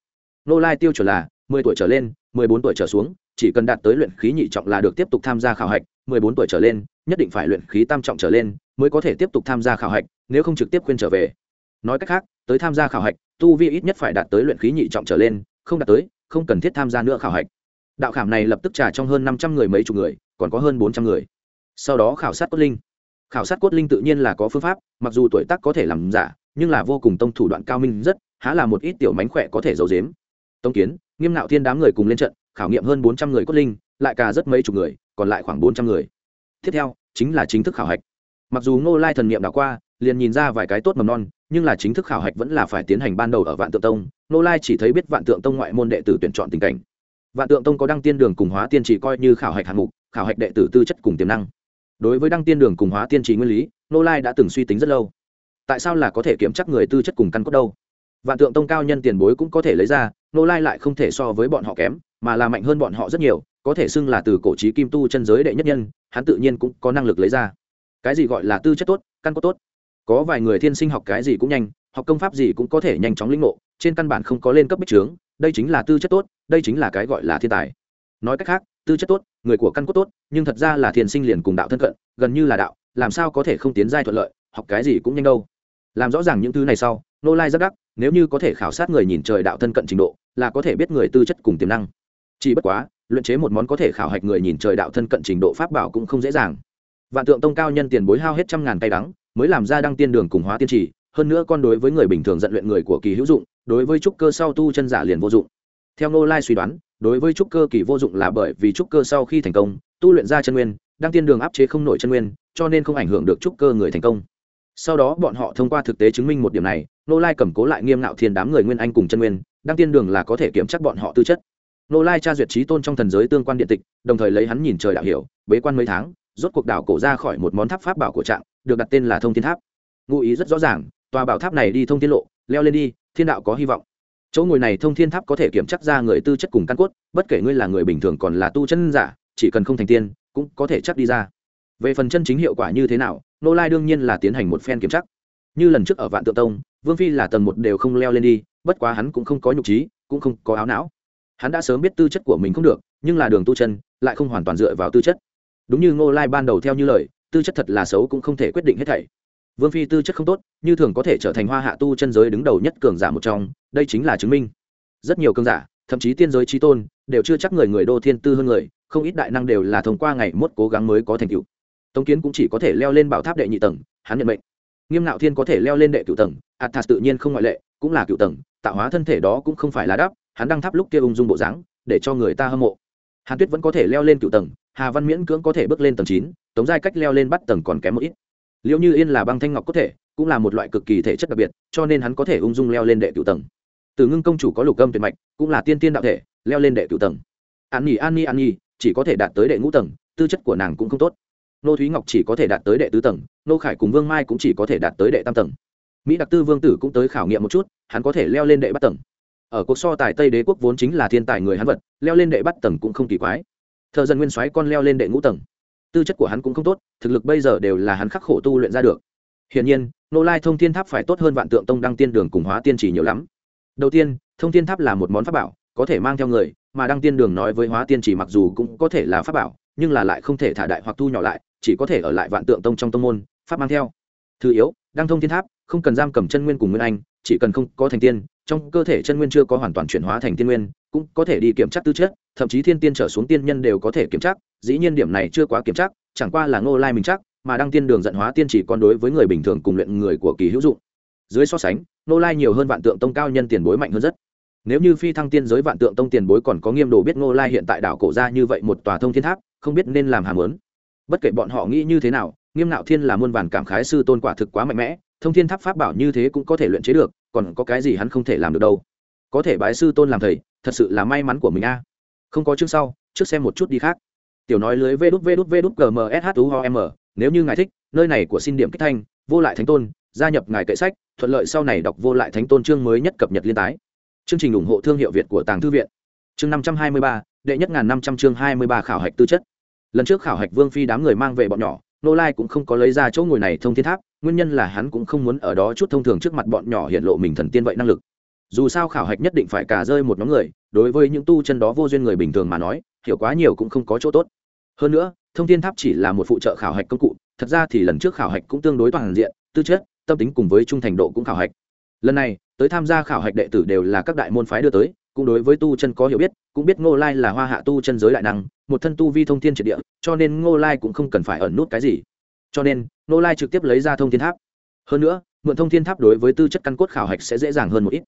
nô lai tiêu chuẩn là mười tuổi trở lên, mười bốn tuổi trở xuống, chỉ cần đạt tới luyện khí nhị trọng là được tiếp tục tham gia khảo hạch, mười bốn tuổi trở lên, nhất định phải luyện khí tam trọng trở lên mới có thể tiếp tục tham gia khảo hạch, nếu không trực tiếp khuyên trở về. Nói cách khác, tới tham gia khảo hạch, tu vi ít nhất phải đạt tới luyện khí nhị trọng trở lên, không đạt tới, không cần thiết tham gia nữa khảo hạch. Đạo khảm này lập tức trả trong hơn năm trăm người mấy chục người, còn có hơn bốn trăm người. Sau đó khảo sát cốt linh. Khảo sát cốt linh tự nhiên là có phương pháp, mặc dù tuổi tác có thể làm giả, nhưng là vô cùng tông thủ đoạn cao minh rất, há là một ít tiểu mánh khỏe có thể giấu dếm tông kiến, nghiêm nạo thiên đám người cùng lên trận, khảo nghiệm hơn bốn trăm người cốt linh, lại cả rất mấy chục người, còn lại khoảng bốn trăm người. Tiếp theo, chính là chính thức khảo hạch. Mặc dù ngô lai thần nghiệm đã qua, liền nhìn ra vài cái tốt mầm non, nhưng là chính thức khảo hạch vẫn là phải tiến hành ban đầu ở vạn Tượng tông. Ngô lai chỉ thấy biết vạn tượng tông ngoại môn đệ tử tuyển chọn tình cảnh. Vạn tượng tông có đăng tiên đường cùng hóa tiên chỉ coi như khảo hạch hạng mục, khảo hạch đệ tử tư chất cùng tiềm năng. Đối với đăng tiên đường cùng hóa tiên trì nguyên lý nô lai đã từng suy tính rất lâu. Tại sao là có thể kiểm chắc người tư chất cùng căn cốt đâu? Vạn tượng tông cao nhân tiền bối cũng có thể lấy ra nô lai lại không thể so với bọn họ kém, mà là mạnh hơn bọn họ rất nhiều, có thể xưng là từ cổ trí kim tu chân giới đệ nhất nhân, hắn tự nhiên cũng có năng lực lấy ra. Cái gì gọi là tư chất tốt, căn cốt tốt? Có vài người thiên sinh học cái gì cũng nhanh, học công pháp gì cũng có thể nhanh chóng lĩnh ngộ, trên căn bản không có lên cấp bích trướng đây chính là tư chất tốt, đây chính là cái gọi là thiên tài. Nói cách khác, tư chất tốt, người của căn cốt tốt, nhưng thật ra là thiền sinh liền cùng đạo thân cận, gần như là đạo, làm sao có thể không tiến giai thuận lợi, học cái gì cũng nhanh đâu. Làm rõ ràng những thứ này sau nô lai rất đắc nếu như có thể khảo sát người nhìn trời đạo thân cận trình độ, là có thể biết người tư chất cùng tiềm năng. Chỉ bất quá, luyện chế một món có thể khảo hạch người nhìn trời đạo thân cận trình độ pháp bảo cũng không dễ dàng. Vạn tượng tông cao nhân tiền bối hao hết trăm ngàn tay đắng, mới làm ra đăng tiên đường cùng hóa tiên trì, hơn nữa con đối với người bình thường dẫn luyện người của kỳ hữu dụng, đối với trúc cơ sau tu chân giả liền vô dụng. Theo Ngô lai suy đoán, đối với trúc cơ kỳ vô dụng là bởi vì trúc cơ sau khi thành công, tu luyện ra chân nguyên, đăng tiên đường áp chế không nổi chân nguyên, cho nên không ảnh hưởng được trúc cơ người thành công. Sau đó bọn họ thông qua thực tế chứng minh một điểm này nô lai cầm cố lại nghiêm ngạo thiên đám người nguyên anh cùng chân nguyên, đăng tiên đường là có thể kiểm chắc bọn họ tư chất. Nô lai tra duyệt trí tôn trong thần giới tương quan điện tịch, đồng thời lấy hắn nhìn trời đạo hiểu, bế quan mấy tháng, rốt cuộc đảo cổ ra khỏi một món tháp pháp bảo của trạng, được đặt tên là thông thiên tháp. Ngụ ý rất rõ ràng, tòa bảo tháp này đi thông thiên lộ, leo lên đi, thiên đạo có hy vọng. Chỗ ngồi này thông thiên tháp có thể kiểm chắc ra người tư chất cùng căn cốt, bất kể ngươi là người bình thường còn là tu chân giả, chỉ cần không thành tiên, cũng có thể chắc đi ra. Về phần chân chính hiệu quả như thế nào, nô lai đương nhiên là tiến hành một phen kiểm chắc như lần trước ở vạn tượng tông vương phi là tầng một đều không leo lên đi, bất quá hắn cũng không có nhục trí, cũng không có áo não. Hắn đã sớm biết tư chất của mình không được, nhưng là đường tu chân, lại không hoàn toàn dựa vào tư chất. Đúng như ngô lai ban đầu theo như lời, tư chất thật là xấu cũng không thể quyết định hết thảy. Vương phi tư chất không tốt, như thường có thể trở thành hoa hạ tu chân giới đứng đầu nhất cường giả một trong, đây chính là chứng minh. Rất nhiều cường giả, thậm chí tiên giới trí tôn, đều chưa chắc người người đô thiên tư hơn người, không ít đại năng đều là thông qua ngày mốt cố gắng mới có thành tựu. Tống kiến cũng chỉ có thể leo lên bảo tháp đệ nhị tầng, hắn nhận mệnh nghiêm ngạo thiên có thể leo lên đệ cựu tầng, athas tự nhiên không ngoại lệ, cũng là cựu tầng, tạo hóa thân thể đó cũng không phải là đắp hắn đang tháp lúc kia ung dung bộ dáng, để cho người ta hâm mộ. Hàn tuyết vẫn có thể leo lên cựu tầng, hà văn miễn cưỡng có thể bước lên tầng chín, tống giai cách leo lên bắt tầng còn kém một ít. Liệu như yên là băng thanh ngọc có thể, cũng là một loại cực kỳ thể chất đặc biệt, cho nên hắn có thể ung dung leo lên đệ cựu tầng. Từ ngưng công chủ có lục âm tuyệt mạch, cũng là tiên tiên đạo thể, leo lên đệ cựu tầng. An nhi an nhi an nhi, chỉ có thể đạt tới đệ ngũ tầng, tư chất của nàng cũng không tốt nô thúy ngọc chỉ có thể đạt tới đệ tứ tầng, nô khải cùng vương mai cũng chỉ có thể đạt tới đệ tam tầng. Mỹ đặc tư vương tử cũng tới khảo nghiệm một chút, hắn có thể leo lên đệ bắt tầng. Ở cuộc so tài tây đế quốc vốn chính là thiên tài người hắn vật, leo lên đệ bắt tầng cũng không kỳ quái. Thợ dân nguyên soái con leo lên đệ ngũ tầng. Tư chất của hắn cũng không tốt, thực lực bây giờ đều là hắn khắc khổ tu luyện ra được. Hiển nhiên, nô lai thông thiên tháp phải tốt hơn vạn tượng tông đăng tiên đường cùng hóa tiên chỉ nhiều lắm. Đầu tiên, thông thiên tháp là một món pháp bảo, có thể mang theo người, mà đăng tiên đường nói với hóa tiên chỉ mặc dù cũng có thể là pháp bảo nhưng là lại không thể thả đại hoặc thu nhỏ lại, chỉ có thể ở lại vạn tượng tông trong tông môn, pháp mang theo. Thứ yếu, đăng thông thiên tháp, không cần giam cầm chân nguyên cùng nguyên anh, chỉ cần không có thành tiên, trong cơ thể chân nguyên chưa có hoàn toàn chuyển hóa thành tiên nguyên, cũng có thể đi kiểm tra tư chất, thậm chí thiên tiên trở xuống tiên nhân đều có thể kiểm tra, dĩ nhiên điểm này chưa quá kiểm tra, chẳng qua là ngô lai mình chắc, mà đăng tiên đường dẫn hóa tiên chỉ còn đối với người bình thường cùng luyện người của kỳ hữu dụng. Dưới so sánh, ngô lai nhiều hơn vạn tượng tông cao nhân tiền bối mạnh hơn rất nếu như phi thăng tiên giới vạn tượng tông tiền bối còn có nghiêm đồ biết ngô lai hiện tại đảo cổ ra như vậy một tòa thông thiên tháp, không biết nên làm hàm lớn bất kể bọn họ nghĩ như thế nào, nghiêm nạo thiên là muôn vàn cảm khái sư tôn quả thực quá mạnh mẽ, thông thiên tháp pháp bảo như thế cũng có thể luyện chế được, còn có cái gì hắn không thể làm được đâu. Có thể bái sư tôn làm thầy, thật sự là may mắn của mình a. Không có chương sau, trước xem một chút đi khác. Tiểu nói lưới vê đút vê đút vê đút gmshuom e. nếu như ngài thích, nơi này của xin điểm kích thanh, vô lại thánh tôn, gia nhập ngài kệ sách, thuận lợi sau này đọc vô lại thánh tôn chương mới nhất cập nhật liên tái chương trình ủng hộ thương hiệu việt của tàng thư viện. Chương năm trăm hai mươi ba, đệ nhất ngàn năm trăm chương hai mươi ba khảo hạch tư chất. Lần trước khảo hạch vương phi đám người mang về bọn nhỏ, nô lai cũng không có lấy ra chỗ ngồi này thông thiên tháp, nguyên nhân là hắn cũng không muốn ở đó chút thông thường trước mặt bọn nhỏ hiện lộ mình thần tiên vậy năng lực. Dù sao khảo hạch nhất định phải cả rơi một nhóm người, đối với những tu chân đó vô duyên người bình thường mà nói, hiểu quá nhiều cũng không có chỗ tốt. Hơn nữa, thông thiên tháp chỉ là một phụ trợ khảo hạch công cụ, thật ra thì lần trước khảo hạch cũng tương đối toàn diện, tư chất, tâm tính cùng với trung thành độ cũng khảo hạch. Lần này tới tham gia khảo hạch đệ tử đều là các đại môn phái đưa tới, cũng đối với tu chân có hiểu biết, cũng biết ngô lai là hoa hạ tu chân giới đại năng, một thân tu vi thông thiên triệt địa, cho nên ngô lai cũng không cần phải ẩn nút cái gì. Cho nên, ngô lai trực tiếp lấy ra thông thiên tháp. Hơn nữa, mượn thông thiên tháp đối với tư chất căn cốt khảo hạch sẽ dễ dàng hơn một ít.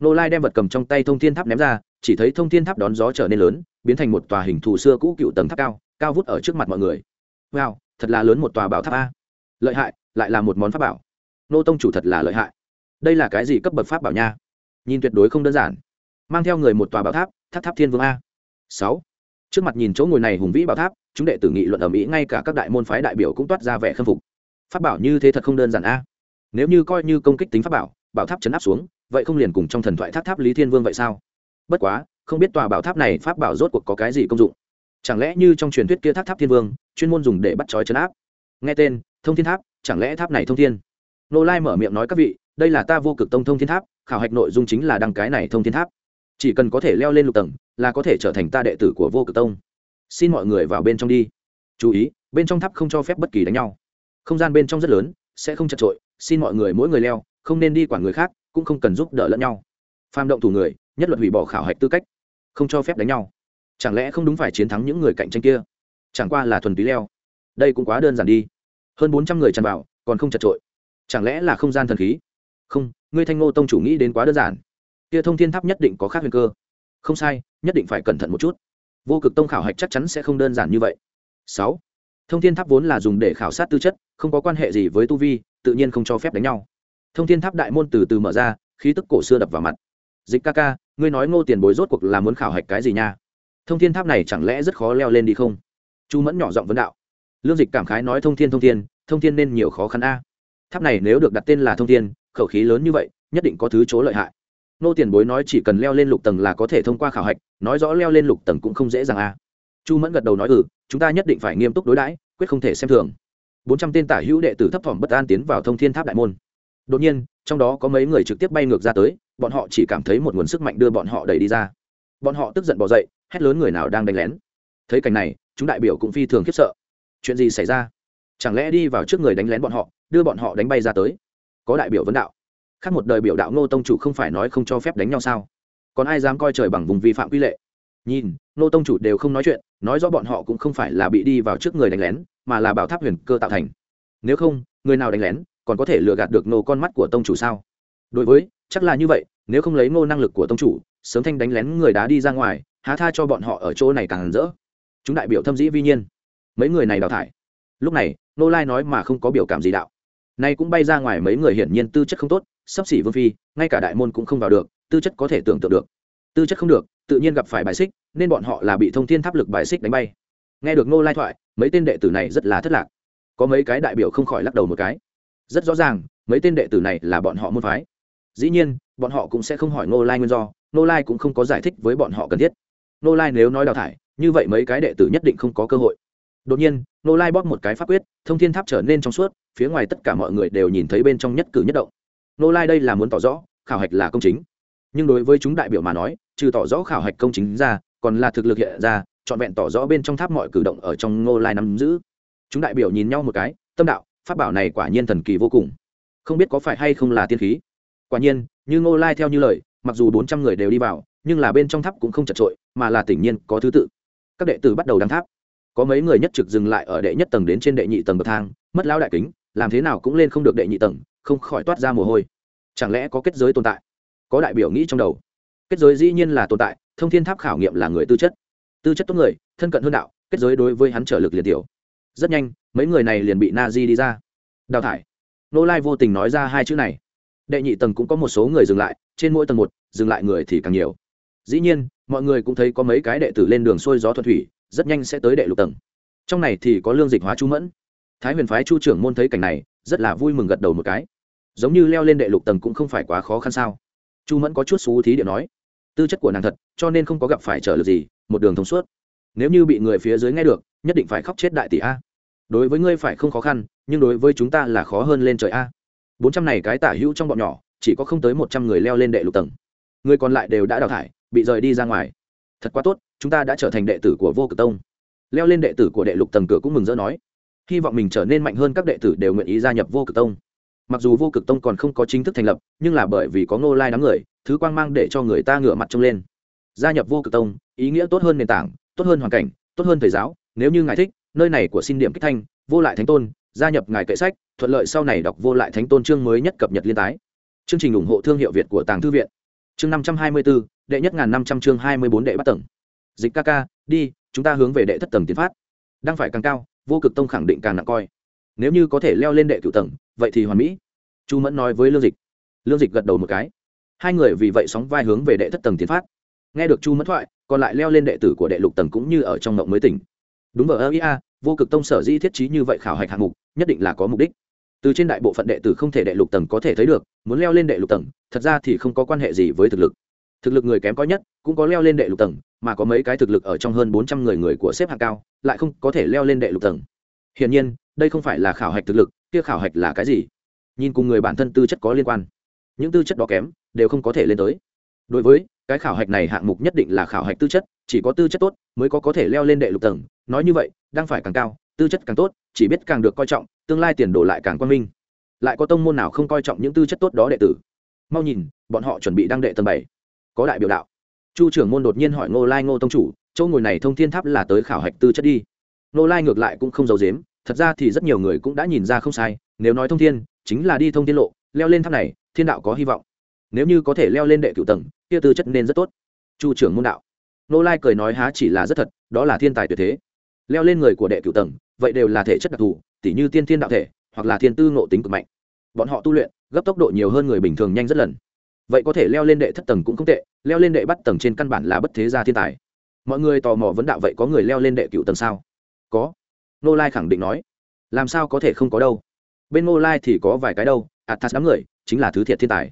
Ngô lai đem vật cầm trong tay thông thiên tháp ném ra, chỉ thấy thông thiên tháp đón gió trở nên lớn, biến thành một tòa hình thù xưa cũ cựu tầng tháp cao cao vút ở trước mặt mọi người. Wow, thật là lớn một tòa bảo tháp a. Lợi hại, lại là một món pháp bảo. Nô tông chủ thật là lợi hại đây là cái gì cấp bậc pháp bảo nha? Nhìn tuyệt đối không đơn giản. Mang theo người một tòa bảo tháp tháp tháp thiên vương a. Sáu. Trước mặt nhìn chỗ ngồi này hùng vĩ bảo tháp, chúng đệ tử nghị luận ở mỹ ngay cả các đại môn phái đại biểu cũng toát ra vẻ khâm phục. Pháp bảo như thế thật không đơn giản a. Nếu như coi như công kích tính pháp bảo bảo tháp chấn áp xuống, vậy không liền cùng trong thần thoại tháp tháp lý thiên vương vậy sao? Bất quá, không biết tòa bảo tháp này pháp bảo rốt cuộc có cái gì công dụng. Chẳng lẽ như trong truyền thuyết kia tháp tháp thiên vương, chuyên môn dùng để bắt trói chấn áp? Nghe tên, thông thiên tháp, chẳng lẽ tháp này thông thiên? Nô lai mở miệng nói các vị đây là ta vô cực tông thông thiên tháp, khảo hạch nội dung chính là đăng cái này thông thiên tháp. Chỉ cần có thể leo lên lục tầng, là có thể trở thành ta đệ tử của vô cực tông. Xin mọi người vào bên trong đi. Chú ý, bên trong tháp không cho phép bất kỳ đánh nhau. Không gian bên trong rất lớn, sẽ không chật trội, xin mọi người mỗi người leo, không nên đi quản người khác, cũng không cần giúp đỡ lẫn nhau. Phàm động thủ người, nhất luật hủy bỏ khảo hạch tư cách, không cho phép đánh nhau. Chẳng lẽ không đúng phải chiến thắng những người cạnh tranh kia? Chẳng qua là thuần túy leo. Đây cũng quá đơn giản đi. Hơn bốn trăm người tràn vào, còn không chật trội. Chẳng lẽ là không gian thần khí? Không, ngươi thanh ngô tông chủ nghĩ đến quá đơn giản. Kia thông thiên tháp nhất định có khác huyền cơ. Không sai, nhất định phải cẩn thận một chút. Vô cực tông khảo hạch chắc chắn sẽ không đơn giản như vậy. Sáu, thông thiên tháp vốn là dùng để khảo sát tư chất, không có quan hệ gì với tu vi, tự nhiên không cho phép đánh nhau. Thông thiên tháp đại môn từ từ mở ra, khí tức cổ xưa đập vào mặt. Dịch ca ca, ngươi nói ngô tiền bối rốt cuộc là muốn khảo hạch cái gì nha? Thông thiên tháp này chẳng lẽ rất khó leo lên đi không? Chu mẫn nhỏ giọng vấn đạo. Lương dịch cảm khái nói thông thiên thông thiên thông thiên nên nhiều khó khăn a. Tháp này nếu được đặt tên là thông thiên khẩu khí lớn như vậy, nhất định có thứ chỗ lợi hại. Nô tiền bối nói chỉ cần leo lên lục tầng là có thể thông qua khảo hạch, nói rõ leo lên lục tầng cũng không dễ dàng à? chu mẫn gật đầu nói ừ chúng ta nhất định phải nghiêm túc đối đãi, quyết không thể xem thường. Bốn trăm tên tả hữu đệ tử thấp thỏm bất an tiến vào thông thiên tháp đại môn. Đột nhiên, trong đó có mấy người trực tiếp bay ngược ra tới, bọn họ chỉ cảm thấy một nguồn sức mạnh đưa bọn họ đẩy đi ra. Bọn họ tức giận bỏ dậy, hét lớn người nào đang đánh lén. Thấy cảnh này, chúng đại biểu cũng phi thường khiếp sợ. Chuyện gì xảy ra? Chẳng lẽ đi vào trước người đánh lén bọn họ, đưa bọn họ đánh bay ra tới? Có đại biểu vấn đạo. Khác một đời biểu đạo ngô tông chủ không phải nói không cho phép đánh nhau sao? Còn ai dám coi trời bằng vùng vi phạm quy lệ? Nhìn, ngô tông chủ đều không nói chuyện, nói rõ bọn họ cũng không phải là bị đi vào trước người đánh lén, mà là bảo tháp huyền cơ tạo thành. Nếu không, người nào đánh lén, còn có thể lừa gạt được nô con mắt của tông chủ sao? Đối với, chắc là như vậy, nếu không lấy ngô năng lực của tông chủ, sớm thanh đánh lén người đá đi ra ngoài, há tha cho bọn họ ở chỗ này càng rỡ. Chúng đại biểu thâm dĩ vi nhiên. Mấy người này đào thải. Lúc này nô lai nói mà không có biểu cảm gì đạo nay cũng bay ra ngoài mấy người hiển nhiên tư chất không tốt, sắp xỉ vương phi, ngay cả đại môn cũng không vào được, tư chất có thể tưởng tượng được. Tư chất không được, tự nhiên gặp phải bài xích, nên bọn họ là bị thông thiên tháp lực bài xích đánh bay. Nghe được nô lai thoại, mấy tên đệ tử này rất là thất lạc. Có mấy cái đại biểu không khỏi lắc đầu một cái. Rất rõ ràng, mấy tên đệ tử này là bọn họ môn phái. Dĩ nhiên, bọn họ cũng sẽ không hỏi nô lai nguyên do nô lai cũng không có giải thích với bọn họ cần thiết. Nô lai nếu nói đào thải, như vậy mấy cái đệ tử nhất định không có cơ hội đột nhiên nô lai bóp một cái pháp quyết, thông thiên tháp trở nên trong suốt, phía ngoài tất cả mọi người đều nhìn thấy bên trong nhất cử nhất động. Nô lai đây là muốn tỏ rõ, khảo hạch là công chính. Nhưng đối với chúng đại biểu mà nói, trừ tỏ rõ khảo hạch công chính ra, còn là thực lực hiện ra, trọn vẹn tỏ rõ bên trong tháp mọi cử động ở trong nô lai nắm giữ. Chúng đại biểu nhìn nhau một cái, tâm đạo, pháp bảo này quả nhiên thần kỳ vô cùng. Không biết có phải hay không là tiên khí. Quả nhiên, như ngô lai theo như lời, mặc dù bốn trăm người đều đi vào, nhưng là bên trong tháp cũng không chật trội, mà là tỉnh nhiên có thứ tự. Các đệ tử bắt đầu đăng tháp có mấy người nhất trực dừng lại ở đệ nhất tầng đến trên đệ nhị tầng bậc thang, mất lao đại kính, làm thế nào cũng lên không được đệ nhị tầng, không khỏi toát ra mồ hôi. Chẳng lẽ có kết giới tồn tại? Có đại biểu nghĩ trong đầu. Kết giới dĩ nhiên là tồn tại, thông thiên tháp khảo nghiệm là người tư chất. Tư chất tốt người, thân cận hơn đạo, kết giới đối với hắn trở lực liền tiểu. Rất nhanh, mấy người này liền bị na di đi ra. Đào thải. Nô lai vô tình nói ra hai chữ này. Đệ nhị tầng cũng có một số người dừng lại, trên mỗi tầng một, dừng lại người thì càng nhiều. Dĩ nhiên, mọi người cũng thấy có mấy cái đệ tử lên đường xuôi gió thuận thủy rất nhanh sẽ tới đệ lục tầng. Trong này thì có lương dịch hóa chu mẫn. Thái huyền phái chu trưởng môn thấy cảnh này, rất là vui mừng gật đầu một cái. Giống như leo lên đệ lục tầng cũng không phải quá khó khăn sao? Chu mẫn có chút xú thí điện nói. Tư chất của nàng thật, cho nên không có gặp phải trở lực gì, một đường thông suốt. Nếu như bị người phía dưới nghe được, nhất định phải khóc chết đại tỷ a. Đối với ngươi phải không khó khăn, nhưng đối với chúng ta là khó hơn lên trời a. Bốn trăm này cái tả hữu trong bọn nhỏ, chỉ có không tới một trăm người leo lên đệ lục tầng. Người còn lại đều đã đào thải, bị rời đi ra ngoài thật quá tốt, chúng ta đã trở thành đệ tử của vô cực tông. Leo lên đệ tử của đệ lục tầng cửa cũng mừng rỡ nói, hy vọng mình trở nên mạnh hơn các đệ tử đều nguyện ý gia nhập vô cực tông. Mặc dù vô cực tông còn không có chính thức thành lập, nhưng là bởi vì có ngô lai đám người, thứ quang mang để cho người ta ngửa mặt trông lên. Gia nhập vô cực tông, ý nghĩa tốt hơn nền tảng, tốt hơn hoàn cảnh, tốt hơn thầy giáo, nếu như ngài thích, nơi này của xin điểm kích thanh, vô lại thánh tôn, gia nhập ngài kệ sách, thuận lợi sau này đọc vô lại thánh tôn chương mới nhất cập nhật liên tái. Chương trình ủng hộ thương hiệu việt của tàng thư viện chương năm trăm hai mươi bốn, đệ nhất ngàn năm trăm chương hai mươi bốn đệ bắt tầng. Dịch ca ca, đi, chúng ta hướng về đệ thất tầng tiến phát. Đang phải càng cao, vô cực tông khẳng định càng nặng coi. Nếu như có thể leo lên đệ cửu tầng, vậy thì hoàn mỹ. Chu mẫn nói với lương dịch. Lương dịch gật đầu một cái. Hai người vì vậy sóng vai hướng về đệ thất tầng tiến phát. Nghe được chu mẫn thoại, còn lại leo lên đệ tử của đệ lục tầng cũng như ở trong mộng mới tỉnh. Đúng vào ơ vô cực tông sở di thiết trí như vậy khảo hạch hạng mục, nhất định là có mục đích từ trên đại bộ phận đệ tử không thể đệ lục tầng có thể thấy được, muốn leo lên đệ lục tầng, thật ra thì không có quan hệ gì với thực lực. Thực lực người kém có nhất cũng có leo lên đệ lục tầng, mà có mấy cái thực lực ở trong hơn bốn trăm người người của xếp hạng cao, lại không có thể leo lên đệ lục tầng. Hiển nhiên, đây không phải là khảo hạch thực lực, kia khảo hạch là cái gì? Nhìn cùng người bản thân tư chất có liên quan. Những tư chất đó kém, đều không có thể lên tới. Đối với cái khảo hạch này hạng mục nhất định là khảo hạch tư chất, chỉ có tư chất tốt mới có có thể leo lên đệ lục tầng. Nói như vậy, đang phải càng cao tư chất càng tốt, chỉ biết càng được coi trọng, tương lai tiền đồ lại càng quan minh. Lại có tông môn nào không coi trọng những tư chất tốt đó đệ tử? Mau nhìn, bọn họ chuẩn bị đăng đệ tầng bảy. Có đại biểu đạo. Chu trưởng môn đột nhiên hỏi ngô lai ngô tông chủ, chỗ ngồi này thông thiên tháp là tới khảo hạch tư chất đi? Ngô lai ngược lại cũng không giấu dếm thật ra thì rất nhiều người cũng đã nhìn ra không sai, nếu nói thông thiên, chính là đi thông thiên lộ, leo lên tháp này, thiên đạo có hy vọng. Nếu như có thể leo lên đệ cựu tầng, kia tư chất nên rất tốt. Chu trưởng môn đạo. Nô lai cười nói há chỉ là rất thật, đó là thiên tài tuyệt thế. Leo lên người của đệ cựu tầng vậy đều là thể chất đặc thù, tỉ như tiên thiên đạo thể, hoặc là thiên tư ngộ tính cực mạnh. Bọn họ tu luyện, gấp tốc độ nhiều hơn người bình thường nhanh rất lần. Vậy có thể leo lên đệ thất tầng cũng không tệ, leo lên đệ bắt tầng trên căn bản là bất thế gia thiên tài. Mọi người tò mò vấn đạo vậy có người leo lên đệ cựu tầng sao? Có. Nô lai khẳng định nói. Làm sao có thể không có đâu? Bên nô lai thì có vài cái đâu athas đám người, chính là thứ thiệt thiên tài.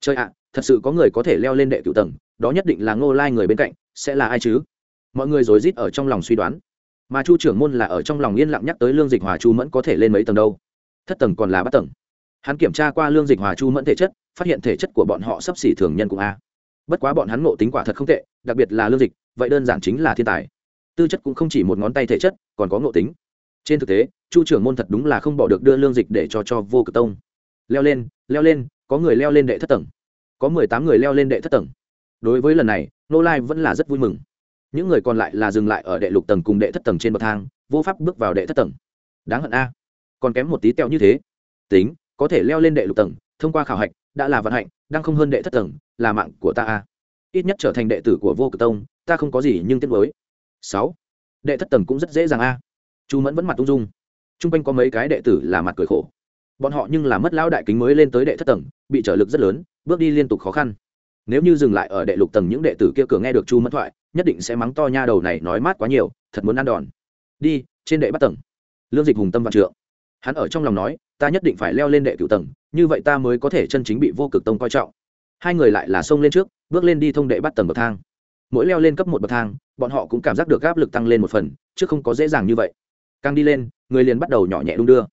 Chơi ạ, thật sự có người có thể leo lên đệ cựu tầng, đó nhất định là Nô lai người bên cạnh, sẽ là ai chứ? Mọi người rối rít ở trong lòng suy đoán mà chu trưởng môn là ở trong lòng yên lặng nhắc tới lương dịch hòa chu mẫn có thể lên mấy tầng đâu. Thất tầng còn là bát tầng. Hắn kiểm tra qua lương dịch hòa chu mẫn thể chất, phát hiện thể chất của bọn họ sắp xỉ thường nhân cũng a. Bất quá bọn hắn ngộ tính quả thật không tệ, đặc biệt là lương dịch, vậy đơn giản chính là thiên tài. Tư chất cũng không chỉ một ngón tay thể chất, còn có ngộ tính. Trên thực tế, chu trưởng môn thật đúng là không bỏ được đưa lương dịch để cho cho vô cực tông. Leo lên leo lên, có người leo lên đệ thất tầng. Có mười tám người leo lên đệ thất tầng. Đối với lần này, nô lai vẫn là rất vui mừng những người còn lại là dừng lại ở đệ lục tầng cùng đệ thất tầng trên bậc thang, vô pháp bước vào đệ thất tầng. Đáng hận a. Còn kém một tí teo như thế. Tính, có thể leo lên đệ lục tầng, thông qua khảo hạch, đã là vận hạnh, đang không hơn đệ thất tầng, là mạng của ta a. Ít nhất trở thành đệ tử của vô cực tông, ta không có gì nhưng tiếc với sáu. Đệ thất tầng cũng rất dễ dàng a. Chu mẫn vẫn mặt ung dung. Chung quanh có mấy cái đệ tử là mặt cười khổ. Bọn họ nhưng là mất lão đại kính mới lên tới đệ thất tầng, bị trở lực rất lớn, bước đi liên tục khó khăn nếu như dừng lại ở đệ lục tầng những đệ tử kia cửa nghe được chu mẫn thoại, nhất định sẽ mắng to nha đầu này nói mát quá nhiều, thật muốn ăn đòn. Đi, trên đệ bắt tầng. Lương dịch hùng tâm vạn trượng. Hắn ở trong lòng nói, ta nhất định phải leo lên đệ cửu tầng, như vậy ta mới có thể chân chính bị vô cực tông coi trọng. Hai người lại là xông lên trước, bước lên đi thông đệ bắt tầng bậc thang. Mỗi leo lên cấp một bậc thang, bọn họ cũng cảm giác được áp lực tăng lên một phần, chứ không có dễ dàng như vậy. Càng đi lên, người liền bắt đầu nhỏ nhẹ đung đưa.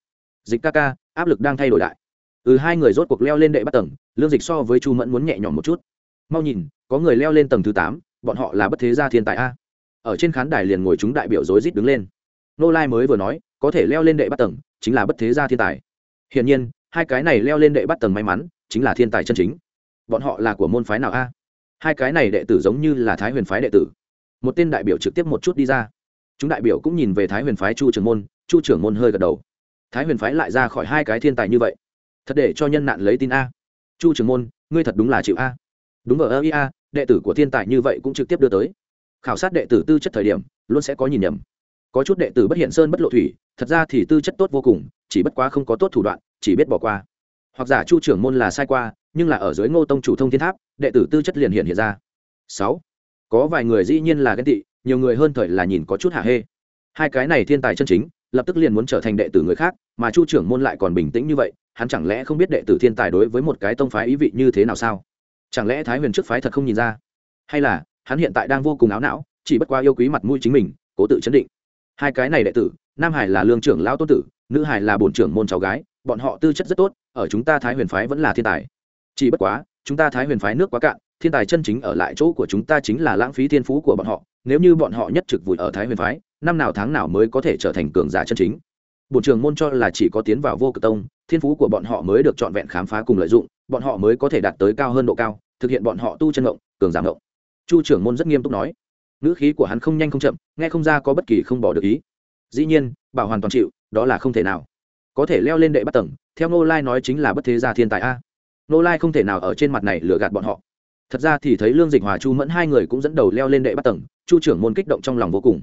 Dịch ca ca, áp lực đang thay đổi đại. Ừ hai người rốt cuộc leo lên đệ bắt tầng, lương dịch so với chu mẫn muốn nhẹ nhõm một chút mau nhìn, có người leo lên tầng thứ tám, bọn họ là bất thế gia thiên tài a. Ở trên khán đài liền ngồi chúng đại biểu rối rít đứng lên. Nô lai mới vừa nói, có thể leo lên đệ bắt tầng, chính là bất thế gia thiên tài. Hiển nhiên, hai cái này leo lên đệ bắt tầng may mắn, chính là thiên tài chân chính. Bọn họ là của môn phái nào a? Hai cái này đệ tử giống như là thái huyền phái đệ tử. Một tên đại biểu trực tiếp một chút đi ra. Chúng đại biểu cũng nhìn về thái huyền phái chu trưởng môn, chu trưởng môn hơi gật đầu. Thái huyền phái lại ra khỏi hai cái thiên tài như vậy. Thật để cho nhân nạn lấy tin a. Chu trưởng môn, ngươi thật đúng là chịu a đúng ở ơ ia đệ tử của thiên tài như vậy cũng trực tiếp đưa tới. Khảo sát đệ tử tư chất thời điểm, luôn sẽ có nhìn nhầm. Có chút đệ tử bất hiện sơn bất lộ thủy, thật ra thì tư chất tốt vô cùng, chỉ bất quá không có tốt thủ đoạn, chỉ biết bỏ qua. Hoặc giả chu trưởng môn là sai qua, nhưng là ở dưới ngô tông chủ thông thiên tháp, đệ tử tư chất liền hiện hiện ra. Sáu, có vài người dĩ nhiên là ghen tị, nhiều người hơn thời là nhìn có chút hạ hê. Hai cái này thiên tài chân chính, lập tức liền muốn trở thành đệ tử người khác, mà chu trưởng môn lại còn bình tĩnh như vậy, hắn chẳng lẽ không biết đệ tử thiên tài đối với một cái tông phái ý vị như thế nào sao? Chẳng lẽ thái huyền trước phái thật không nhìn ra? Hay là, hắn hiện tại đang vô cùng áo não, chỉ bất qua yêu quý mặt mũi chính mình, cố tự chấn định. Hai cái này đệ tử, nam hải là lương trưởng lão tôn tử, nữ hải là bổn trưởng môn cháu gái, bọn họ tư chất rất tốt, ở chúng ta thái huyền phái vẫn là thiên tài. Chỉ bất quá, chúng ta thái huyền phái nước quá cạn, thiên tài chân chính ở lại chỗ của chúng ta chính là lãng phí thiên phú của bọn họ, nếu như bọn họ nhất trực vùi ở thái huyền phái, năm nào tháng nào mới có thể trở thành cường giả chân chính. Bổn trưởng môn cho là chỉ có tiến vào vô cực tông, thiên phú của bọn họ mới được trọn vẹn khám phá cùng lợi dụng bọn họ mới có thể đạt tới cao hơn độ cao, thực hiện bọn họ tu chân ngộng, cường giảm ngộng. Chu trưởng môn rất nghiêm túc nói. Ngữ khí của hắn không nhanh không chậm, nghe không ra có bất kỳ không bỏ được ý. Dĩ nhiên, bảo hoàn toàn chịu, đó là không thể nào. Có thể leo lên đệ bắt tầng, theo nô lai nói chính là bất thế gia thiên tài a. Nô lai không thể nào ở trên mặt này lừa gạt bọn họ. Thật ra thì thấy lương dịch hòa chu mẫn hai người cũng dẫn đầu leo lên đệ bắt tầng, chu trưởng môn kích động trong lòng vô cùng.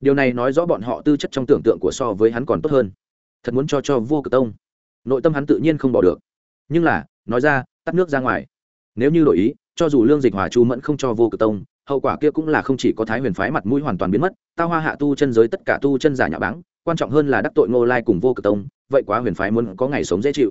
Điều này nói rõ bọn họ tư chất trong tưởng tượng của so với hắn còn tốt hơn. Thật muốn cho cho vô cực tông. Nội tâm hắn tự nhiên không bỏ được. Nhưng là nói ra, tắt nước ra ngoài. Nếu như đổi ý, cho dù lương dịch hòa chu mẫn không cho vô cực tông, hậu quả kia cũng là không chỉ có thái huyền phái mặt mũi hoàn toàn biến mất, tao hoa hạ tu chân giới tất cả tu chân giả nhà báng, quan trọng hơn là đắc tội ngô lai cùng vô cực tông, vậy quá huyền phái muốn có ngày sống dễ chịu.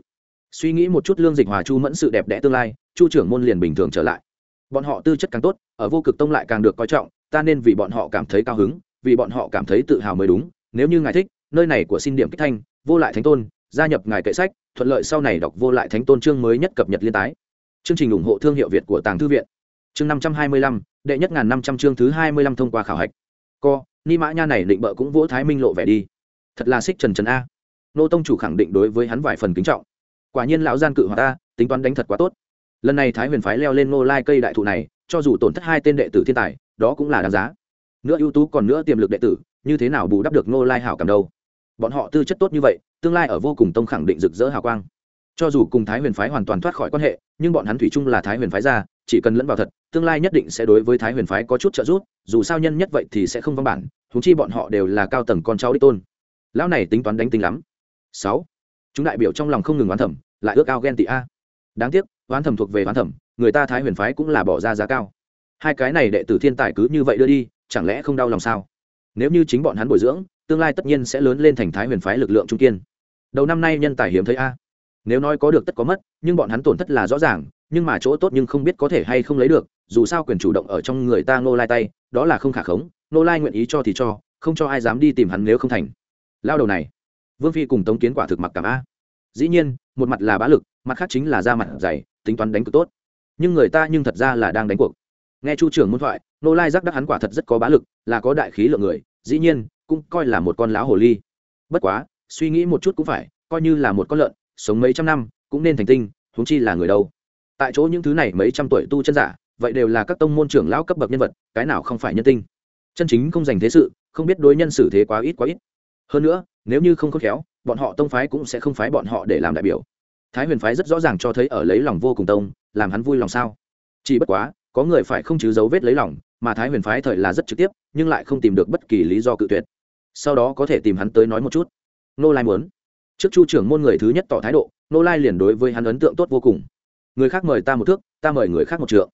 Suy nghĩ một chút lương dịch hòa chu mẫn sự đẹp đẽ tương lai, chu trưởng môn liền bình thường trở lại. Bọn họ tư chất càng tốt, ở vô cực tông lại càng được coi trọng, ta nên vì bọn họ cảm thấy cao hứng, vì bọn họ cảm thấy tự hào mới đúng, nếu như ngài thích, nơi này của xin điểm kích thanh, vô lại thánh tôn, gia nhập ngài kệ sách thuận lợi sau này đọc vô lại thánh tôn chương mới nhất cập nhật liên tái. Chương trình ủng hộ thương hiệu việt của tàng thư viện. Chương năm trăm hai mươi lăm, đệ nhất ngàn năm trăm chương thứ hai mươi lăm thông qua khảo hạch. Co, ni mã nha này định bợ cũng vỗ thái minh lộ vẻ đi. Thật là xích trần trần a. Nô tông chủ khẳng định đối với hắn vài phần kính trọng. Quả nhiên lão gian cự hòa ta, tính toán đánh thật quá tốt. Lần này thái huyền phái leo lên nô lai cây đại thụ này, cho dù tổn thất hai tên đệ tử thiên tài, đó cũng là đáng giá. Nữa ưu tú còn nữa tiềm lực đệ tử, như thế nào bù đắp được nô lai hảo cảm đâu? Bọn họ tư chất tốt như vậy, tương lai ở vô cùng tông khẳng định rực rỡ hào quang. Cho dù cùng thái huyền phái hoàn toàn thoát khỏi quan hệ, nhưng bọn hắn thủy chung là thái huyền phái ra, chỉ cần lẫn vào thật, tương lai nhất định sẽ đối với thái huyền phái có chút trợ giúp, dù sao nhân nhất vậy thì sẽ không văn bản thú chi bọn họ đều là cao tầng con cháu đích tôn. Lão này tính toán đánh tính lắm. Sáu. Chúng đại biểu trong lòng không ngừng oán thẩm lại ước ao ghen tị a. Đáng tiếc, oán thẩm thuộc về oán thẩm người ta thái huyền phái cũng là bỏ ra giá cao. Hai cái này đệ tử thiên tài cứ như vậy đưa đi, chẳng lẽ không đau lòng sao? Nếu như chính bọn hắn bồi dưỡng, tương lai tất nhiên sẽ lớn lên thành thái huyền phái lực lượng trung kiên. Đầu năm nay nhân tài hiếm thấy a. Nếu nói có được tất có mất, nhưng bọn hắn tổn thất là rõ ràng, nhưng mà chỗ tốt nhưng không biết có thể hay không lấy được, dù sao quyền chủ động ở trong người ta ngô lai tay, đó là không khả khống, ngô lai nguyện ý cho thì cho, không cho ai dám đi tìm hắn nếu không thành. Lao đầu này, vương phi cùng tống kiến quả thực mặc cảm a. Dĩ nhiên, một mặt là bá lực, mặt khác chính là da mặt dày, tính toán đánh cực tốt. Nhưng người ta nhưng thật ra là đang đánh cuộc nghe chu trưởng môn thoại nô lai giác đắc hắn quả thật rất có bá lực, là có đại khí lượng người, dĩ nhiên, cũng coi là một con lão hồ ly. Bất quá, suy nghĩ một chút cũng phải, coi như là một con lợn, sống mấy trăm năm, cũng nên thành tinh, huống chi là người đâu. Tại chỗ những thứ này mấy trăm tuổi tu chân giả, vậy đều là các tông môn trưởng lão cấp bậc nhân vật, cái nào không phải nhân tinh? Chân chính không dành thế sự, không biết đối nhân xử thế quá ít quá ít. Hơn nữa, nếu như không khôn khéo, bọn họ tông phái cũng sẽ không phái bọn họ để làm đại biểu. Thái huyền phái rất rõ ràng cho thấy ở lấy lòng vô cùng tông, làm hắn vui lòng sao? Chỉ bất quá có người phải không chứ dấu vết lấy lòng, mà thái huyền phái thời là rất trực tiếp, nhưng lại không tìm được bất kỳ lý do cự tuyệt. Sau đó có thể tìm hắn tới nói một chút. Nô lai muốn. Trước chu trưởng môn người thứ nhất tỏ thái độ nô lai liền đối với hắn ấn tượng tốt vô cùng. Người khác mời ta một thước, ta mời người khác một trượng.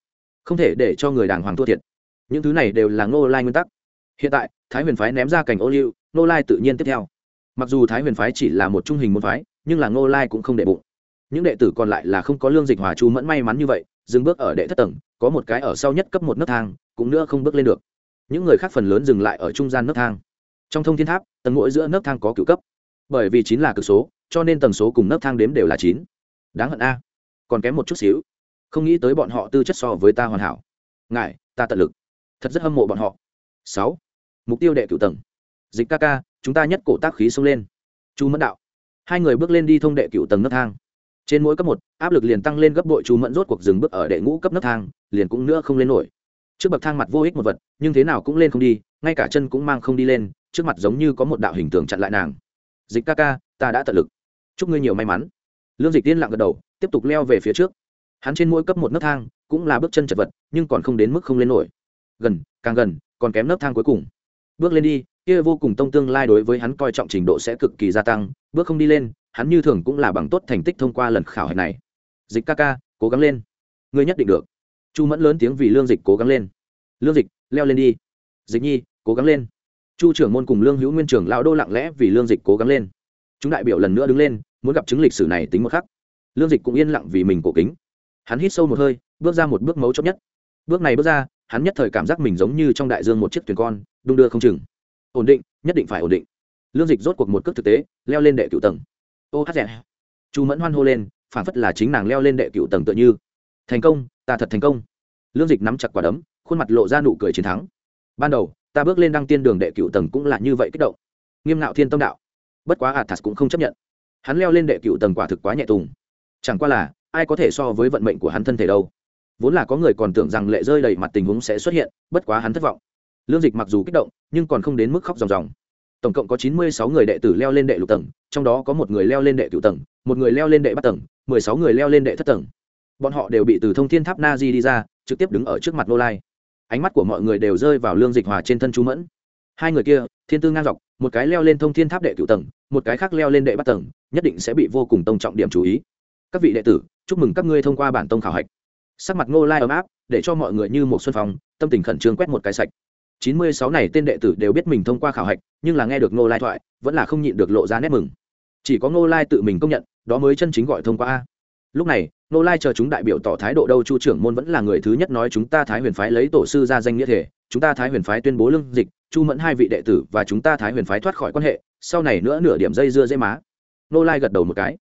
Không thể để cho người đàng hoàng thua thiệt. Những thứ này đều là nô lai nguyên tắc. Hiện tại, thái huyền phái ném ra cảnh ô liu nô lai tự nhiên tiếp theo. Mặc dù thái huyền phái chỉ là một trung hình môn phái, nhưng là nô lai cũng không để bụng. Những đệ tử còn lại là không có lương dịch hòa chu mẫn may mắn như vậy dừng bước ở đệ thất tầng, có một cái ở sau nhất cấp một nấc thang, cũng nữa không bước lên được. Những người khác phần lớn dừng lại ở trung gian nấc thang. Trong thông thiên tháp, tầng mỗi giữa nấc thang có cựu cấp. Bởi vì chín là cực số, cho nên tầng số cùng nấc thang đếm đều là chín. Đáng hận a. Còn kém một chút xíu. Không nghĩ tới bọn họ tư chất so với ta hoàn hảo. Ngại ta tận lực. Thật rất hâm mộ bọn họ. Sáu. Mục tiêu đệ cửu tầng. Dịch ca ca, chúng ta nhất cổ tác khí xông lên. Chu mẫn đạo. Hai người bước lên đi thông đệ cửu tầng nấc thang trên mỗi cấp một, áp lực liền tăng lên gấp bội chú mẫn rốt cuộc dừng bước ở đệ ngũ cấp nấc thang, liền cũng nữa không lên nổi. Trước bậc thang mặt vô ích một vật, nhưng thế nào cũng lên không đi, ngay cả chân cũng mang không đi lên, trước mặt giống như có một đạo hình tượng chặn lại nàng. Dịch ca ca, ta đã tận lực. Chúc ngươi nhiều may mắn. Lương dịch tiên lặng gật đầu, tiếp tục leo về phía trước. Hắn trên mỗi cấp một nấc thang cũng là bước chân chật vật, nhưng còn không đến mức không lên nổi. Gần, càng gần, còn kém nấc thang cuối cùng. Bước lên đi, kia vô cùng tông tương lai đối với hắn coi trọng trình độ sẽ cực kỳ gia tăng, bước không đi lên hắn như thường cũng là bằng tốt thành tích thông qua lần khảo hạch này. Dịch ca ca, cố gắng lên. Ngươi nhất định được. Chu mẫn lớn tiếng vì lương dịch cố gắng lên. Lương dịch, leo lên đi. Dịch nhi, cố gắng lên. Chu trưởng môn cùng lương hữu nguyên trưởng lão đô lặng lẽ vì lương dịch cố gắng lên. Chúng đại biểu lần nữa đứng lên, muốn gặp chứng lịch sử này tính một khắc. Lương dịch cũng yên lặng vì mình cổ kính. Hắn hít sâu một hơi, bước ra một bước mấu chốt nhất. Bước này bước ra, hắn nhất thời cảm giác mình giống như trong đại dương một chiếc thuyền con, đung đưa không chừng. Ổn định, nhất định phải ổn định. Lương dịch rốt cuộc một cước thực tế, leo lên đệ cựu tầng ô hát rẻ. Chu mẫn hoan hô lên phản phất là chính nàng leo lên đệ cựu tầng tựa như. Thành công, ta thật thành công. Lương dịch nắm chặt quả đấm, khuôn mặt lộ ra nụ cười chiến thắng. Ban đầu, ta bước lên đăng tiên đường đệ cựu tầng cũng là như vậy kích động. Nghiêm ngạo thiên tâm đạo. Bất quá athas cũng không chấp nhận. Hắn leo lên đệ cựu tầng quả thực quá nhẹ tùng. Chẳng qua là, ai có thể so với vận mệnh của hắn thân thể đâu. Vốn là có người còn tưởng rằng lệ rơi đầy mặt tình huống sẽ xuất hiện, bất quá hắn thất vọng. Lương dịch mặc dù kích động, nhưng còn không đến mức khóc ròng ròng tổng cộng có chín mươi sáu người đệ tử leo lên đệ lục tầng, trong đó có một người leo lên đệ cựu tầng, một người leo lên đệ bắt tầng, mười sáu người leo lên đệ thất tầng. Bọn họ đều bị từ thông thiên tháp na di đi ra, trực tiếp đứng ở trước mặt nô lai. Ánh mắt của mọi người đều rơi vào lương dịch hòa trên thân chú mẫn. Hai người kia, thiên tư ngang dọc, một cái leo lên thông thiên tháp đệ cựu tầng, một cái khác leo lên đệ bắt tầng, nhất định sẽ bị vô cùng tông trọng điểm chú ý. Các vị đệ tử, chúc mừng các ngươi thông qua bản tông khảo hạch. Sắc mặt ngô lai ấm áp, để cho mọi người như một xuân phòng tâm tình khẩn trương quét một cái sạch chín mươi sáu này tên đệ tử đều biết mình thông qua khảo hạch, nhưng là nghe được ngô lai thoại, vẫn là không nhịn được lộ ra nét mừng. Chỉ có ngô lai tự mình công nhận, đó mới chân chính gọi thông qua a. Lúc này, ngô lai chờ chúng đại biểu tỏ thái độ đâu chu trưởng môn vẫn là người thứ nhất nói chúng ta thái huyền phái lấy tổ sư ra danh nghĩa thể, chúng ta thái huyền phái tuyên bố lương dịch, chu mẫn hai vị đệ tử và chúng ta thái huyền phái thoát khỏi quan hệ, sau này nữa nửa điểm dây dưa dây má. Ngô lai gật đầu một cái.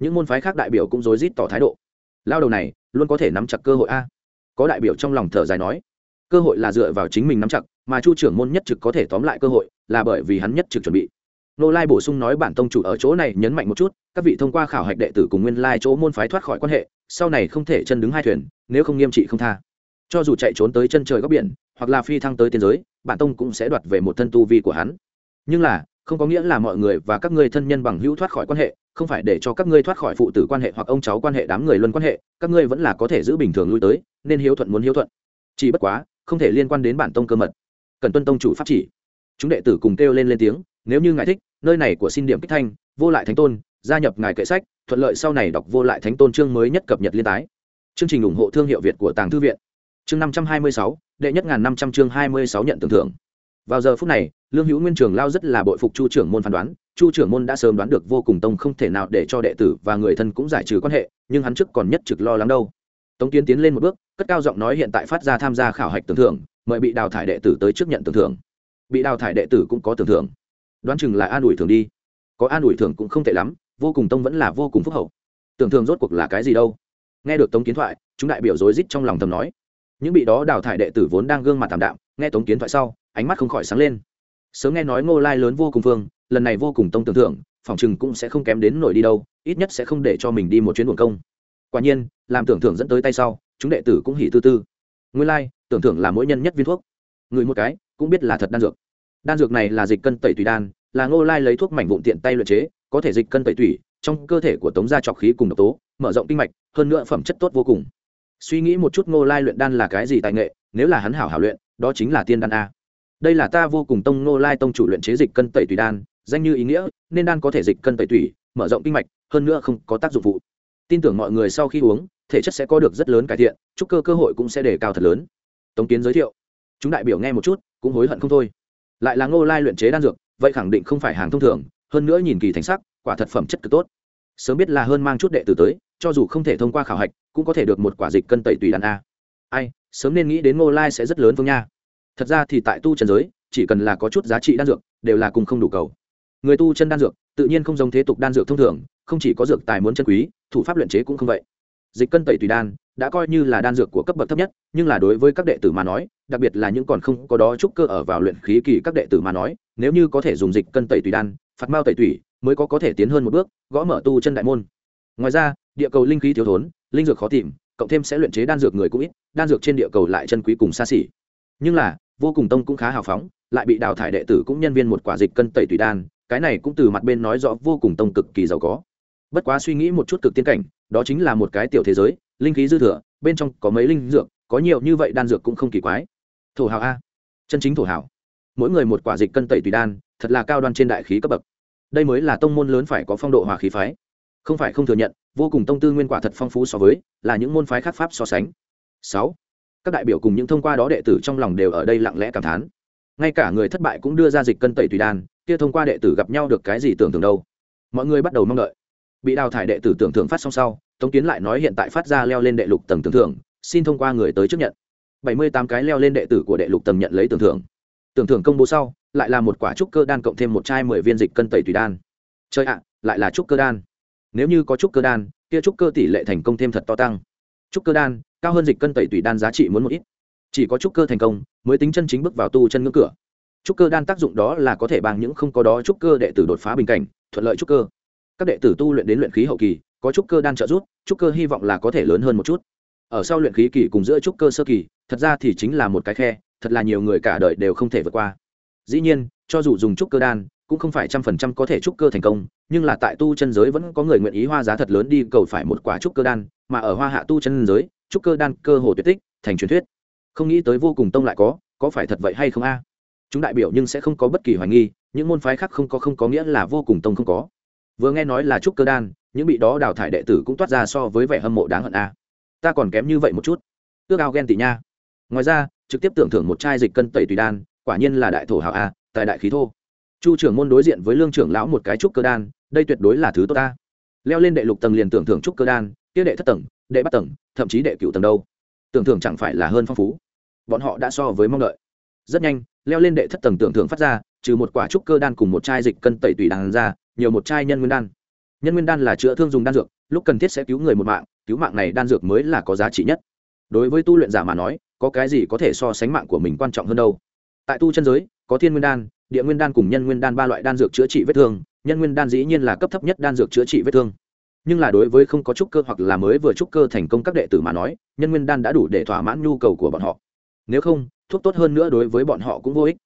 Những môn phái khác đại biểu cũng rối rít tỏ thái độ. Lao đầu này, luôn có thể nắm chặt cơ hội a. Có đại biểu trong lòng thở dài nói. Cơ hội là dựa vào chính mình nắm chặt mà chu trưởng môn nhất trực có thể tóm lại cơ hội là bởi vì hắn nhất trực chuẩn bị. Nô lai bổ sung nói bản tông chủ ở chỗ này nhấn mạnh một chút, các vị thông qua khảo hạch đệ tử cùng nguyên lai chỗ môn phái thoát khỏi quan hệ, sau này không thể chân đứng hai thuyền, nếu không nghiêm trị không tha. Cho dù chạy trốn tới chân trời góc biển, hoặc là phi thăng tới tiên giới, bản tông cũng sẽ đoạt về một thân tu vi của hắn. Nhưng là, không có nghĩa là mọi người và các ngươi thân nhân bằng hữu thoát khỏi quan hệ, không phải để cho các ngươi thoát khỏi phụ tử quan hệ hoặc ông cháu quan hệ đám người luân quan hệ, các ngươi vẫn là có thể giữ bình thường lui tới, nên hiếu thuận muốn hiếu thuận. Chỉ bất quá, không thể liên quan đến bản tông cơ mật cần tuân tông chủ pháp chỉ. Chúng đệ tử cùng kêu lên lên tiếng, nếu như ngài thích, nơi này của xin điểm kích thanh, vô lại thánh tôn, gia nhập ngài kệ sách, thuận lợi sau này đọc vô lại thánh tôn chương mới nhất cập nhật liên tái. Chương trình ủng hộ thương hiệu việt của tàng thư viện. Chương năm trăm hai mươi sáu, đệ nhất ngàn năm trăm chương hai mươi sáu nhận tưởng thưởng. Vào giờ phút này, lương hữu nguyên trường lao rất là bội phục chu trưởng môn phán đoán. Chu trưởng môn đã sớm đoán được vô cùng tông không thể nào để cho đệ tử và người thân cũng giải trừ quan hệ, nhưng hắn trước còn nhất trực lo lắng đâu. Tống kiến tiến lên một bước, cất cao giọng nói hiện tại phát ra tham gia khảo hạch tưởng thưởng mời bị đào thải đệ tử tới trước nhận tưởng thưởng. Bị đào thải đệ tử cũng có tưởng thưởng. Đoán chừng là an ủi thường đi. Có an ủi thường cũng không tệ lắm, vô cùng tông vẫn là vô cùng phúc hậu. Tưởng thưởng rốt cuộc là cái gì đâu? Nghe được tống kiến thoại, chúng đại biểu rối rít trong lòng thầm nói. Những bị đó đào thải đệ tử vốn đang gương mặt tạm đạm, nghe tống kiến thoại sau, ánh mắt không khỏi sáng lên. Sớm nghe nói ngô lai lớn vô cùng phương lần này vô cùng tông tưởng thưởng, phòng chừng cũng sẽ không kém đến nổi đi đâu, ít nhất sẽ không để cho mình đi một chuyến buồn công. Quả nhiên, làm tưởng thưởng dẫn tới tay sau, chúng đệ tử cũng hỉ tư tư. Nguyên lai tưởng thưởng là mỗi nhân nhất viên thuốc. Người một cái, cũng biết là thật đan dược. Đan dược này là dịch cân tẩy tùy đan, là ngô lai lấy thuốc mảnh vụn tiện tay luyện chế, có thể dịch cân tẩy tủy, trong cơ thể của tống gia trọc khí cùng độc tố, mở rộng kinh mạch, hơn nữa phẩm chất tốt vô cùng. Suy nghĩ một chút ngô lai luyện đan là cái gì tài nghệ, nếu là hắn hảo hảo luyện, đó chính là tiên đan a. Đây là ta vô cùng tông ngô lai tông chủ luyện chế dịch cân tẩy tùy đan, danh như ý nghĩa, nên đan có thể dịch cân tẩy tủy, mở rộng kinh mạch, hơn nữa không có tác dụng phụ. Tin tưởng mọi người sau khi uống, thể chất sẽ có được rất lớn cải thiện, chúc cơ cơ hội cũng sẽ đề cao thật lớn tống kiến giới thiệu. Chúng đại biểu nghe một chút, cũng hối hận không thôi. Lại là ngô lai luyện chế đan dược, vậy khẳng định không phải hàng thông thường, hơn nữa nhìn kỳ thành sắc, quả thật phẩm chất cực tốt. Sớm biết là hơn mang chút đệ tử tới, cho dù không thể thông qua khảo hạch, cũng có thể được một quả dịch cân tẩy tùy đàn a. Ai, sớm nên nghĩ đến ngô lai sẽ rất lớn phương nha. Thật ra thì tại tu trần giới, chỉ cần là có chút giá trị đan dược, đều là cùng không đủ cầu. Người tu chân đan dược, tự nhiên không giống thế tục đan dược thông thường, không chỉ có dược tài muốn chân quý, thủ pháp luyện chế cũng không vậy dịch cân tẩy tùy đan, đã coi như là đan dược của cấp bậc thấp nhất, nhưng là đối với các đệ tử mà nói, đặc biệt là những còn không có đó trúc cơ ở vào luyện khí kỳ các đệ tử mà nói, nếu như có thể dùng dịch cân tẩy tùy đan, phạt mao tẩy tủy, mới có có thể tiến hơn một bước, gõ mở tu chân đại môn. Ngoài ra, địa cầu linh khí thiếu thốn, linh dược khó tìm, cộng thêm sẽ luyện chế đan dược người cũng ít, đan dược trên địa cầu lại chân quý cùng xa xỉ. Nhưng là, vô cùng tông cũng khá hào phóng, lại bị đào thải đệ tử cũng nhân viên một quả dịch cân tẩy tùy đan, cái này cũng từ mặt bên nói rõ vô cùng tông cực kỳ giàu có bất quá suy nghĩ một chút cực tiên cảnh, đó chính là một cái tiểu thế giới, linh khí dư thừa, bên trong có mấy linh dược, có nhiều như vậy đan dược cũng không kỳ quái. Thổ hào a. Chân chính thổ hào. Mỗi người một quả dịch cân tẩy tùy đan, thật là cao đoan trên đại khí cấp bậc. Đây mới là tông môn lớn phải có phong độ hòa khí phái. Không phải không thừa nhận, vô cùng tông tư nguyên quả thật phong phú so với, là những môn phái khác pháp so sánh. Sáu. Các đại biểu cùng những thông qua đó đệ tử trong lòng đều ở đây lặng lẽ cảm thán. Ngay cả người thất bại cũng đưa ra dịch cân tẩy tùy đan, kia thông qua đệ tử gặp nhau được cái gì tưởng tượng đâu. Mọi người bắt đầu mong đợi bị đào thải đệ tử tưởng thưởng phát xong sau, tống kiến lại nói hiện tại phát ra leo lên đệ lục tầng tưởng thưởng, xin thông qua người tới chấp nhận. Bảy mươi tám cái leo lên đệ tử của đệ lục tầng nhận lấy tưởng thưởng. Tưởng thưởng công bố sau, lại là một quả trúc cơ đan cộng thêm một chai mười viên dịch cân tẩy tùy đan. Chơi ạ, lại là trúc cơ đan. Nếu như có trúc cơ đan, kia trúc cơ tỷ lệ thành công thêm thật to tăng. Trúc cơ đan, cao hơn dịch cân tẩy tùy đan giá trị muốn một ít. Chỉ có trúc cơ thành công, mới tính chân chính bước vào tu chân ngưỡng cửa. Trúc cơ đan tác dụng đó là có thể bằng những không có đó trúc cơ đệ tử đột phá bình cảnh, thuận lợi trúc cơ các đệ tử tu luyện đến luyện khí hậu kỳ, có trúc cơ đan trợ giúp, trúc cơ hy vọng là có thể lớn hơn một chút. Ở sau luyện khí kỳ cùng giữa trúc cơ sơ kỳ, thật ra thì chính là một cái khe, thật là nhiều người cả đời đều không thể vượt qua. Dĩ nhiên, cho dù dùng trúc cơ đan, cũng không phải trăm phần trăm có thể trúc cơ thành công, nhưng là tại tu chân giới vẫn có người nguyện ý hoa giá thật lớn đi cầu phải một quả trúc cơ đan, mà ở hoa hạ tu chân giới, trúc cơ đan cơ hồ tuyệt tích, thành truyền thuyết. Không nghĩ tới vô cùng tông lại có có phải thật vậy hay không a? Chúng đại biểu nhưng sẽ không có bất kỳ hoài nghi, những môn phái khác không có không có nghĩa là vô cùng tông không có vừa nghe nói là trúc cơ đan, những bị đó đào thải đệ tử cũng toát ra so với vẻ hâm mộ đáng hận a. Ta còn kém như vậy một chút. Ước ao ghen tị nha. Ngoài ra, trực tiếp tưởng thưởng một chai dịch cân tẩy tùy đan, quả nhiên là đại thổ hào a, tại đại khí thô. Chu trưởng môn đối diện với lương trưởng lão một cái trúc cơ đan, đây tuyệt đối là thứ tốt ta. Leo lên đệ lục tầng liền tưởng thưởng trúc cơ đan, kia đệ thất tầng, đệ bắt tầng, thậm chí đệ cựu tầng đâu. Tưởng thưởng chẳng phải là hơn phong phú. Bọn họ đã so với mong đợi. Rất nhanh, leo lên đệ thất tầng tưởng thưởng phát ra, trừ một quả trúc cơ đan cùng một chai dịch cân tẩy tùy đan ra nhiều một chai nhân nguyên đan. Nhân nguyên đan là chữa thương dùng đan dược, lúc cần thiết sẽ cứu người một mạng, cứu mạng này đan dược mới là có giá trị nhất. Đối với tu luyện giả mà nói, có cái gì có thể so sánh mạng của mình quan trọng hơn đâu? Tại tu chân giới, có thiên nguyên đan, địa nguyên đan cùng nhân nguyên đan ba loại đan dược chữa trị vết thương, nhân nguyên đan dĩ nhiên là cấp thấp nhất đan dược chữa trị vết thương. Nhưng là đối với không có trúc cơ hoặc là mới vừa trúc cơ thành công các đệ tử mà nói, nhân nguyên đan đã đủ để thỏa mãn nhu cầu của bọn họ. Nếu không, thuốc tốt hơn nữa đối với bọn họ cũng vô ích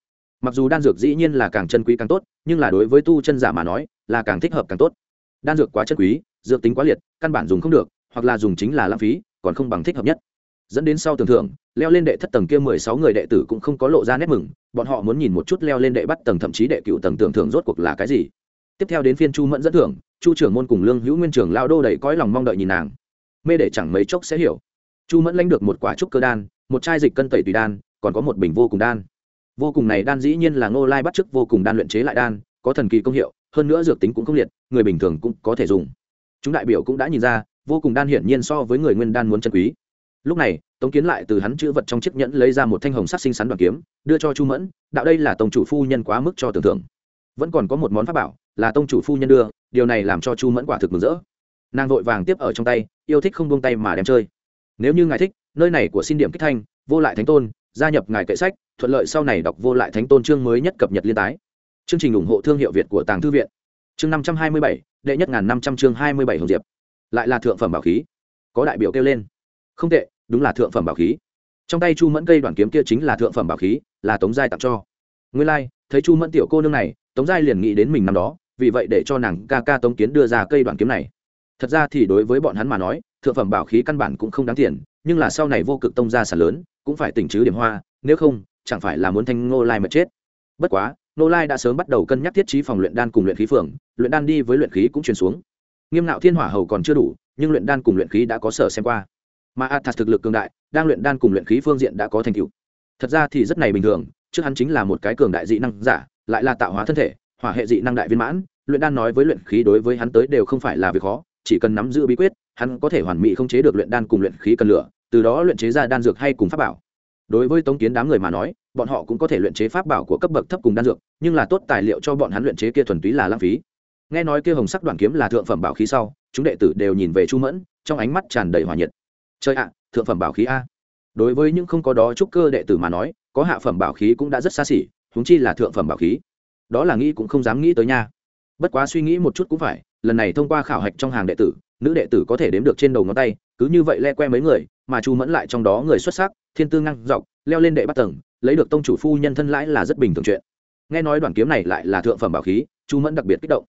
mặc dù đan dược dĩ nhiên là càng chân quý càng tốt, nhưng là đối với tu chân giả mà nói, là càng thích hợp càng tốt. Đan dược quá chân quý, dược tính quá liệt, căn bản dùng không được, hoặc là dùng chính là lãng phí, còn không bằng thích hợp nhất. Dẫn đến sau tưởng thưởng, leo lên đệ thất tầng kia mười sáu người đệ tử cũng không có lộ ra nét mừng, bọn họ muốn nhìn một chút leo lên đệ bắt tầng thậm chí đệ cựu tầng tưởng thưởng rốt cuộc là cái gì. Tiếp theo đến phiên chu mẫn dẫn thưởng, chu trưởng môn cùng lương hữu nguyên trưởng lao đô đầy cõi lòng mong đợi nhìn nàng. Mê để chẳng mấy chốc sẽ hiểu. Chu mẫn lãnh được một quả trúc cơ đan, một chai dịch cân tẩy tùy đan, còn có một bình vô cùng đan vô cùng này đan dĩ nhiên là ngô lai bắt chước vô cùng đan luyện chế lại đan, có thần kỳ công hiệu, hơn nữa dược tính cũng không liệt, người bình thường cũng có thể dùng. Chúng đại biểu cũng đã nhìn ra, vô cùng đan hiển nhiên so với người nguyên đan muốn chân quý. Lúc này, tống kiến lại từ hắn chữ vật trong chiếc nhẫn lấy ra một thanh hồng sắc xinh xắn đoàn kiếm, đưa cho chu mẫn, đạo đây là tông chủ phu nhân quá mức cho tưởng tượng vẫn còn có một món pháp bảo, là tông chủ phu nhân đưa, điều này làm cho chu mẫn quả thực mừng rỡ. Nàng vội vàng tiếp ở trong tay, yêu thích không buông tay mà đem chơi. Nếu như ngài thích, nơi này của xin điểm kích thanh, vô lại thánh tôn gia nhập ngài kệ sách thuận lợi sau này đọc vô lại thánh tôn chương mới nhất cập nhật liên tái. Chương trình ủng hộ thương hiệu việt của tàng thư viện. Chương năm trăm hai mươi bảy đệ nhất ngàn năm trăm chương hai mươi bảy hồng diệp. Lại là thượng phẩm bảo khí. Có đại biểu kêu lên. Không tệ đúng là thượng phẩm bảo khí. Trong tay chu mẫn cây đoàn kiếm kia chính là thượng phẩm bảo khí là tống giai tặng cho. Nguyên lai、like, thấy chu mẫn tiểu cô nương này tống giai liền nghĩ đến mình năm đó vì vậy để cho nàng ca ca tống kiến đưa ra cây đoàn kiếm này. Thật ra thì đối với bọn hắn mà nói thượng phẩm bảo khí căn bản cũng không đáng tiền, nhưng là sau này vô cực tông ra sản lớn, cũng phải tỉnh chứ điểm hoa, nếu không, chẳng phải là muốn thanh ngô lai mà chết. Bất quá, ngô lai đã sớm bắt đầu cân nhắc thiết trí phòng luyện đan cùng luyện khí phường, luyện đan đi với luyện khí cũng truyền xuống. Nghiêm nạo thiên hỏa hầu còn chưa đủ, nhưng luyện đan cùng luyện khí đã có sở xem qua. Mà athas thực lực cường đại, đang luyện đan cùng luyện khí phương diện đã có thành tựu. Thật ra thì rất này bình thường, trước hắn chính là một cái cường đại dị năng giả, lại là tạo hóa thân thể, hỏa hệ dị năng đại viên mãn, luyện đan nói với luyện khí đối với hắn tới đều không phải là việc khó, chỉ cần nắm giữ bí quyết hắn có thể hoàn mỹ không chế được luyện đan cùng luyện khí cần lửa, từ đó luyện chế ra đan dược hay cùng pháp bảo. Đối với tống kiến đám người mà nói, bọn họ cũng có thể luyện chế pháp bảo của cấp bậc thấp cùng đan dược, nhưng là tốt tài liệu cho bọn hắn luyện chế kia thuần túy là lãng phí. Nghe nói kia hồng sắc đoàn kiếm là thượng phẩm bảo khí sau, chúng đệ tử đều nhìn về chu mẫn, trong ánh mắt tràn đầy hòa nhiệt. Chơi ạ, thượng phẩm bảo khí a. Đối với những không có đó trúc cơ đệ tử mà nói, có hạ phẩm bảo khí cũng đã rất xa xỉ húng chi là thượng phẩm bảo khí. Đó là nghĩ cũng không dám nghĩ tới nha. Bất quá suy nghĩ một chút cũng phải, lần này thông qua khảo hạch trong hàng đệ tử nữ đệ tử có thể đếm được trên đầu ngón tay, cứ như vậy le que mấy người, mà chu mẫn lại trong đó người xuất sắc, thiên tư ngang dọc, leo lên đệ bắt tầng, lấy được tông chủ phu nhân thân lãi là rất bình thường chuyện. Nghe nói đoàn kiếm này lại là thượng phẩm bảo khí, chu mẫn đặc biệt kích động.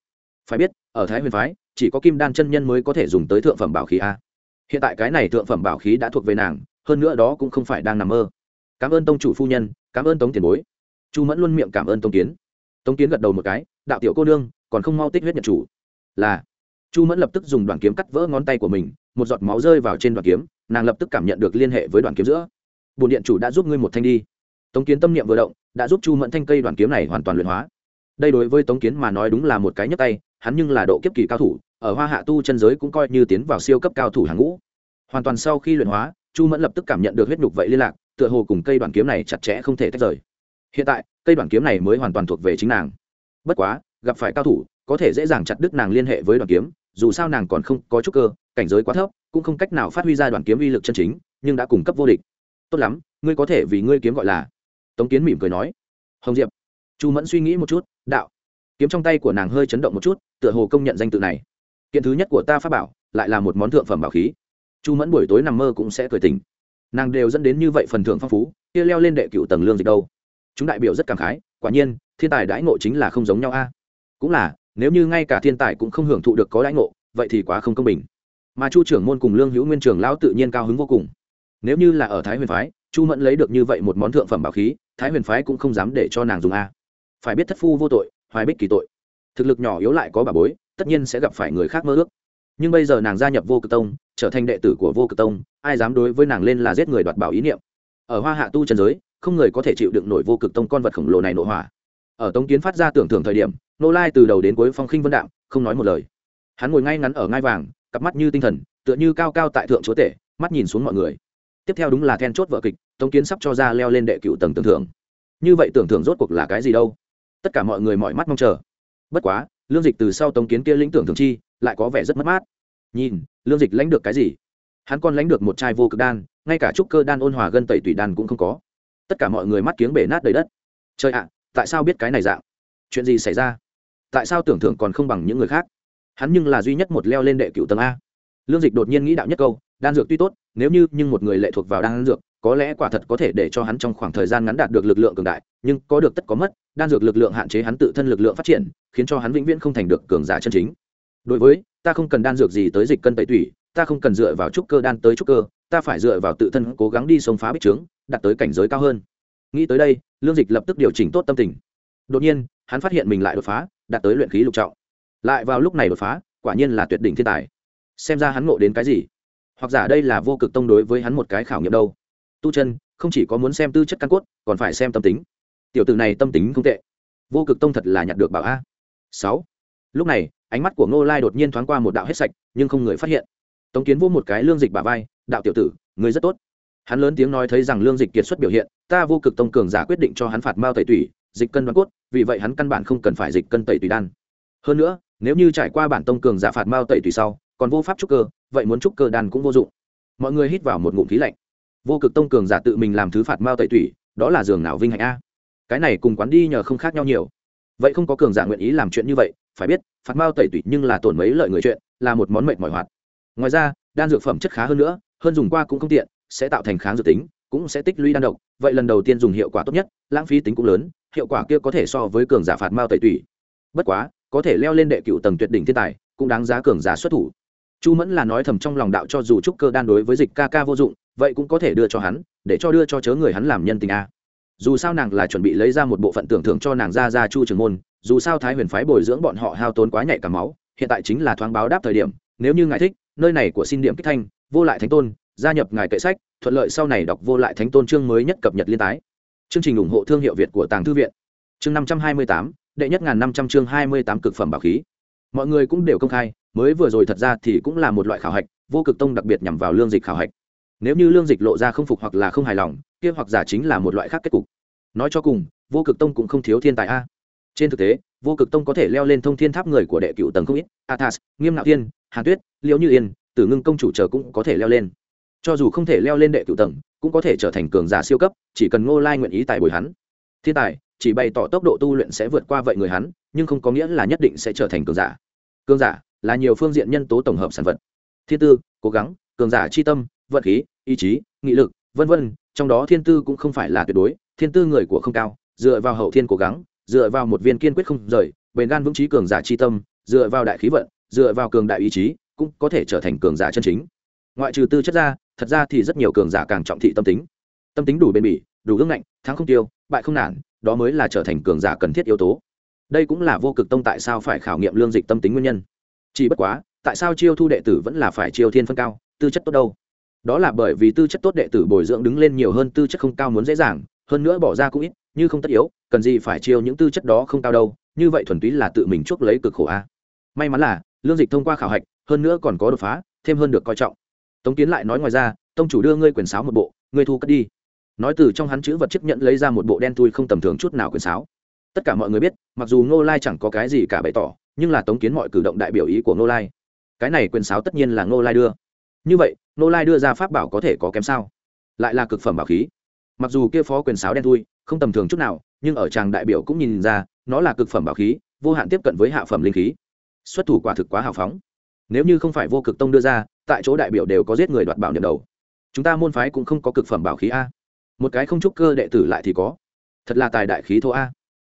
Phải biết, ở thái huyền phái, chỉ có kim đan chân nhân mới có thể dùng tới thượng phẩm bảo khí a. Hiện tại cái này thượng phẩm bảo khí đã thuộc về nàng, hơn nữa đó cũng không phải đang nằm mơ. Cảm ơn tông chủ phu nhân, cảm ơn tống tiền bối. Chu mẫn luôn miệng cảm ơn tống kiến. Tống kiến gật đầu một cái, đạo tiểu cô nương, còn không mau tích huyết nhận chủ. Là chu mẫn lập tức dùng đoàn kiếm cắt vỡ ngón tay của mình, một giọt máu rơi vào trên đoàn kiếm, nàng lập tức cảm nhận được liên hệ với đoàn kiếm giữa. Bồn điện chủ đã giúp ngươi một thanh đi. Tống kiến tâm niệm vừa động, đã giúp chu mẫn thanh cây đoàn kiếm này hoàn toàn luyện hóa. Đây đối với tống kiến mà nói đúng là một cái nhấp tay, hắn nhưng là độ kiếp kỳ cao thủ, ở hoa hạ tu chân giới cũng coi như tiến vào siêu cấp cao thủ hàng ngũ. Hoàn toàn sau khi luyện hóa, chu mẫn lập tức cảm nhận được huyết nhục vậy liên lạc, tựa hồ cùng cây đoàn kiếm này chặt chẽ không thể tách rời. Hiện tại, cây đoàn kiếm này mới hoàn toàn thuộc về chính nàng. Bất quá, gặp phải cao thủ có thể dễ dàng chặt đứt nàng liên hệ với đoàn kiếm, dù sao nàng còn không có chút cơ, cảnh giới quá thấp, cũng không cách nào phát huy ra đoàn kiếm uy lực chân chính, nhưng đã cung cấp vô địch. Tốt lắm, ngươi có thể vì ngươi kiếm gọi là tống kiến mỉm cười nói. Hồng diệp, chu mẫn suy nghĩ một chút, đạo. Kiếm trong tay của nàng hơi chấn động một chút, tựa hồ công nhận danh tự này. Kiện thứ nhất của ta pháp bảo, lại là một món thượng phẩm bảo khí. Chu mẫn buổi tối nằm mơ cũng sẽ cười tình nàng đều dẫn đến như vậy phần thưởng phong phú, kia leo lên đệ cựu tầng lương dịch đâu. Chúng đại biểu rất cảm khái, quả nhiên, thiên tài đãi ngộ chính là không giống nhau a. Cũng là nếu như ngay cả thiên tài cũng không hưởng thụ được có đãi ngộ, vậy thì quá không công bình. Mà chu trưởng môn cùng lương hữu nguyên trường lão tự nhiên cao hứng vô cùng. Nếu như là ở thái huyền phái, chu mẫn lấy được như vậy một món thượng phẩm bảo khí, thái huyền phái cũng không dám để cho nàng dùng a. Phải biết thất phu vô tội, hoài bích kỳ tội. Thực lực nhỏ yếu lại có bà bối, tất nhiên sẽ gặp phải người khác mơ ước. Nhưng bây giờ nàng gia nhập vô cực tông, trở thành đệ tử của vô cực tông, ai dám đối với nàng lên là giết người đoạt bảo ý niệm. Ở hoa hạ tu trần giới, không người có thể chịu đựng nổi vô cực tông con vật khổng lồ này nổ hỏa. Ở tống kiến phát ra tưởng thưởng thời điểm nô lai từ đầu đến cuối phong khinh vân đạm, không nói một lời. Hắn ngồi ngay ngắn ở ngai vàng, cặp mắt như tinh thần, tựa như cao cao tại thượng chúa tể, mắt nhìn xuống mọi người. Tiếp theo đúng là then chốt vợ kịch, tống kiến sắp cho ra leo lên đệ cựu tầng tưởng thưởng. Như vậy tưởng thưởng rốt cuộc là cái gì đâu? Tất cả mọi người mọi mắt mong chờ. Bất quá, lương dịch từ sau tống kiến kia lĩnh tưởng thường chi, lại có vẻ rất mất mát. Nhìn, lương dịch lãnh được cái gì? Hắn còn lãnh được một chai vô cực đan, ngay cả trúc cơ đan ôn hòa gân tẩy tủy đan cũng không có. Tất cả mọi người mắt kiếng bể nát đầy đất. Trời ạ, tại sao biết cái này dạng? Chuyện gì xảy ra? Tại sao tưởng thưởng còn không bằng những người khác? Hắn nhưng là duy nhất một leo lên đệ cựu tầng a. Lương dịch đột nhiên nghĩ đạo nhất câu, đan dược tuy tốt, nếu như nhưng một người lệ thuộc vào đan dược, có lẽ quả thật có thể để cho hắn trong khoảng thời gian ngắn đạt được lực lượng cường đại, nhưng có được tất có mất, đan dược lực lượng hạn chế hắn tự thân lực lượng phát triển, khiến cho hắn vĩnh viễn không thành được cường giả chân chính. Đối với, ta không cần đan dược gì tới dịch cân tẩy tủy, ta không cần dựa vào trúc cơ đan tới trúc cơ, ta phải dựa vào tự thân cố gắng đi sông phá bích trướng, đạt tới cảnh giới cao hơn. Nghĩ tới đây, lương dịch lập tức điều chỉnh tốt tâm tình. Đột nhiên, hắn phát hiện mình lại đột phá đạt tới luyện khí lục trọng. Lại vào lúc này đột phá, quả nhiên là tuyệt đỉnh thiên tài. Xem ra hắn ngộ đến cái gì? Hoặc giả đây là vô cực tông đối với hắn một cái khảo nghiệm đâu? Tu chân, không chỉ có muốn xem tư chất căn cốt, còn phải xem tâm tính. Tiểu tử này tâm tính không tệ. Vô cực tông thật là nhặt được bảo a. Sáu. Lúc này, ánh mắt của ngô lai đột nhiên thoáng qua một đạo hết sạch, nhưng không người phát hiện. Tống kiến vô một cái lương dịch bà vai, đạo tiểu tử người rất tốt. Hắn lớn tiếng nói thấy rằng lương dịch kiệt xuất biểu hiện, ta vô cực tông cường giả quyết định cho hắn phạt mao tẩy tủy dịch cân đoán cốt, vì vậy hắn căn bản không cần phải dịch cân tẩy tùy đan. Hơn nữa, nếu như trải qua bản tông cường giả phạt mao tẩy tùy sau, còn vô pháp trúc cơ, vậy muốn trúc cơ đan cũng vô dụng. Mọi người hít vào một ngụm khí lạnh. Vô cực tông cường giả tự mình làm thứ phạt mao tẩy tủy, đó là giường nào vinh hạnh a? Cái này cùng quán đi nhờ không khác nhau nhiều. Vậy không có cường giả nguyện ý làm chuyện như vậy, phải biết, phạt mao tẩy tủy nhưng là tổn mấy lợi người chuyện, là một món mệnh mỏi hoạt. Ngoài ra, đan dược phẩm chất khá hơn nữa, hơn dùng qua cũng không tiện, sẽ tạo thành kháng dược tính cũng sẽ tích lũy đan độc, vậy lần đầu tiên dùng hiệu quả tốt nhất, lãng phí tính cũng lớn, hiệu quả kia có thể so với cường giả phạt mao tẩy tủy. Bất quá, có thể leo lên đệ cựu tầng tuyệt đỉnh thiên tài, cũng đáng giá cường giả xuất thủ. Chu mẫn là nói thầm trong lòng đạo cho dù trúc cơ đan đối với dịch ca ca vô dụng, vậy cũng có thể đưa cho hắn, để cho đưa cho chớ người hắn làm nhân tình a. Dù sao nàng là chuẩn bị lấy ra một bộ phận tưởng thưởng cho nàng ra ra chu trường môn, dù sao thái huyền phái bồi dưỡng bọn họ hao tốn quá nhạy cả máu, hiện tại chính là thoáng báo đáp thời điểm, nếu như ngài thích, nơi này của xin điểm kích thanh, vô lại thánh tôn gia nhập ngài kệ sách, thuận lợi sau này đọc vô lại thánh tôn chương mới nhất cập nhật liên tái. Chương trình ủng hộ thương hiệu việt của tàng thư viện. Chương năm trăm hai mươi tám, đệ nhất ngàn năm trăm chương hai mươi tám cực phẩm bảo khí. Mọi người cũng đều công khai, mới vừa rồi thật ra thì cũng là một loại khảo hạch, vô cực tông đặc biệt nhằm vào lương dịch khảo hạch. Nếu như lương dịch lộ ra không phục hoặc là không hài lòng, kia hoặc giả chính là một loại khác kết cục. Nói cho cùng, vô cực tông cũng không thiếu thiên tài a. Trên thực tế, vô cực tông có thể leo lên thông thiên tháp người của đệ cựu tầng không ít, athas, nghiêm nạo thiên, hàn tuyết, liễu như yên, tử ngưng công chủ chờ cũng có thể leo lên cho dù không thể leo lên đệ cựu tầng, cũng có thể trở thành cường giả siêu cấp, chỉ cần ngô lai nguyện ý tài bồi hắn. Thiên tài, chỉ bày tỏ tốc độ tu luyện sẽ vượt qua vậy người hắn, nhưng không có nghĩa là nhất định sẽ trở thành cường giả. Cường giả là nhiều phương diện nhân tố tổng hợp sản vật. Thiên tư, cố gắng, cường giả chi tâm, vận khí, ý chí, nghị lực, vân vân, trong đó thiên tư cũng không phải là tuyệt đối, thiên tư người của không cao, dựa vào hậu thiên cố gắng, dựa vào một viên kiên quyết không rời, bền gan vững trí cường giả chi tâm, dựa vào đại khí vận, dựa vào cường đại ý chí, cũng có thể trở thành cường giả chân chính. Ngoại trừ tư chất ra thật ra thì rất nhiều cường giả càng trọng thị tâm tính. Tâm tính đủ bền bỉ, đủ ương ngạnh, thắng không tiêu, bại không nản, đó mới là trở thành cường giả cần thiết yếu tố. Đây cũng là vô cực tông tại sao phải khảo nghiệm lương dịch tâm tính nguyên nhân. Chỉ bất quá, tại sao chiêu thu đệ tử vẫn là phải chiêu thiên phân cao, tư chất tốt đâu? Đó là bởi vì tư chất tốt đệ tử bồi dưỡng đứng lên nhiều hơn tư chất không cao muốn dễ dàng, hơn nữa bỏ ra cũng ít, như không tất yếu, cần gì phải chiêu những tư chất đó không cao đâu, như vậy thuần túy là tự mình chuốc lấy cực khổ a. May mắn là, lương dịch thông qua khảo hạch, hơn nữa còn có đột phá, thêm hơn được coi trọng tống kiến lại nói ngoài ra, tông chủ đưa ngươi quyền sáo một bộ, ngươi thu cất đi. Nói từ trong hắn chữ vật chức nhận lấy ra một bộ đen thui không tầm thường chút nào quyền sáo. Tất cả mọi người biết, mặc dù ngô lai chẳng có cái gì cả bày tỏ, nhưng là tống kiến mọi cử động đại biểu ý của ngô lai. Cái này quyền sáo tất nhiên là ngô lai đưa. Như vậy, ngô lai đưa ra pháp bảo có thể có kém sao? Lại là cực phẩm bảo khí. Mặc dù kia phó quyền sáo đen thui, không tầm thường chút nào, nhưng ở tràng đại biểu cũng nhìn ra, nó là cực phẩm bảo khí, vô hạn tiếp cận với hạ phẩm linh khí. Xuất thủ quả thực quá hào phóng. Nếu như không phải vô cực tông đưa ra tại chỗ đại biểu đều có giết người đoạt bảo niệm đầu. Chúng ta môn phái cũng không có cực phẩm bảo khí a. Một cái không trúc cơ đệ tử lại thì có. Thật là tài đại khí thô a.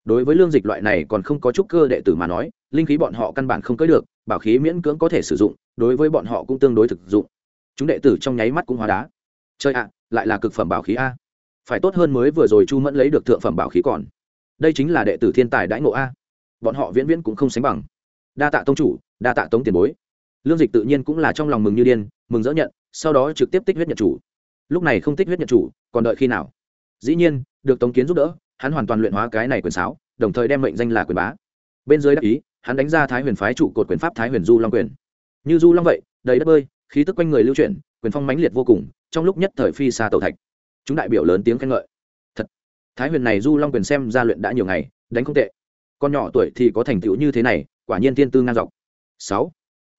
Đối với lương dịch loại này còn không có trúc cơ đệ tử mà nói, linh khí bọn họ căn bản không cưỡi được, bảo khí miễn cưỡng có thể sử dụng, đối với bọn họ cũng tương đối thực dụng. Chúng đệ tử trong nháy mắt cũng hóa đá. Chơi ạ, lại là cực phẩm bảo khí a. Phải tốt hơn mới vừa rồi chu mẫn lấy được thượng phẩm bảo khí còn. Đây chính là đệ tử thiên tài đãi ngộ a. Bọn họ viễn viễn cũng không sánh bằng. Đa tạ tông chủ, đa tạ tống tiền bối lương dịch tự nhiên cũng là trong lòng mừng như điên, mừng dỡ nhận, sau đó trực tiếp tích huyết nhận chủ. Lúc này không tích huyết nhận chủ, còn đợi khi nào? Dĩ nhiên, được tống kiến giúp đỡ, hắn hoàn toàn luyện hóa cái này quyền sáo, đồng thời đem mệnh danh là quyền bá. Bên dưới đắc ý, hắn đánh ra thái huyền phái trụ cột quyền pháp thái huyền du long quyền. Như du long vậy, đầy đất bơi, khí tức quanh người lưu chuyển, quyền phong mãnh liệt vô cùng, trong lúc nhất thời phi xa tàu thạch. Chúng đại biểu lớn tiếng khen ngợi. Thật, thái huyền này du long quyền xem ra luyện đã nhiều ngày, đánh không tệ. Con nhỏ tuổi thì có thành tựu như thế này, quả nhiên tiên tư ngang dọc. Sáu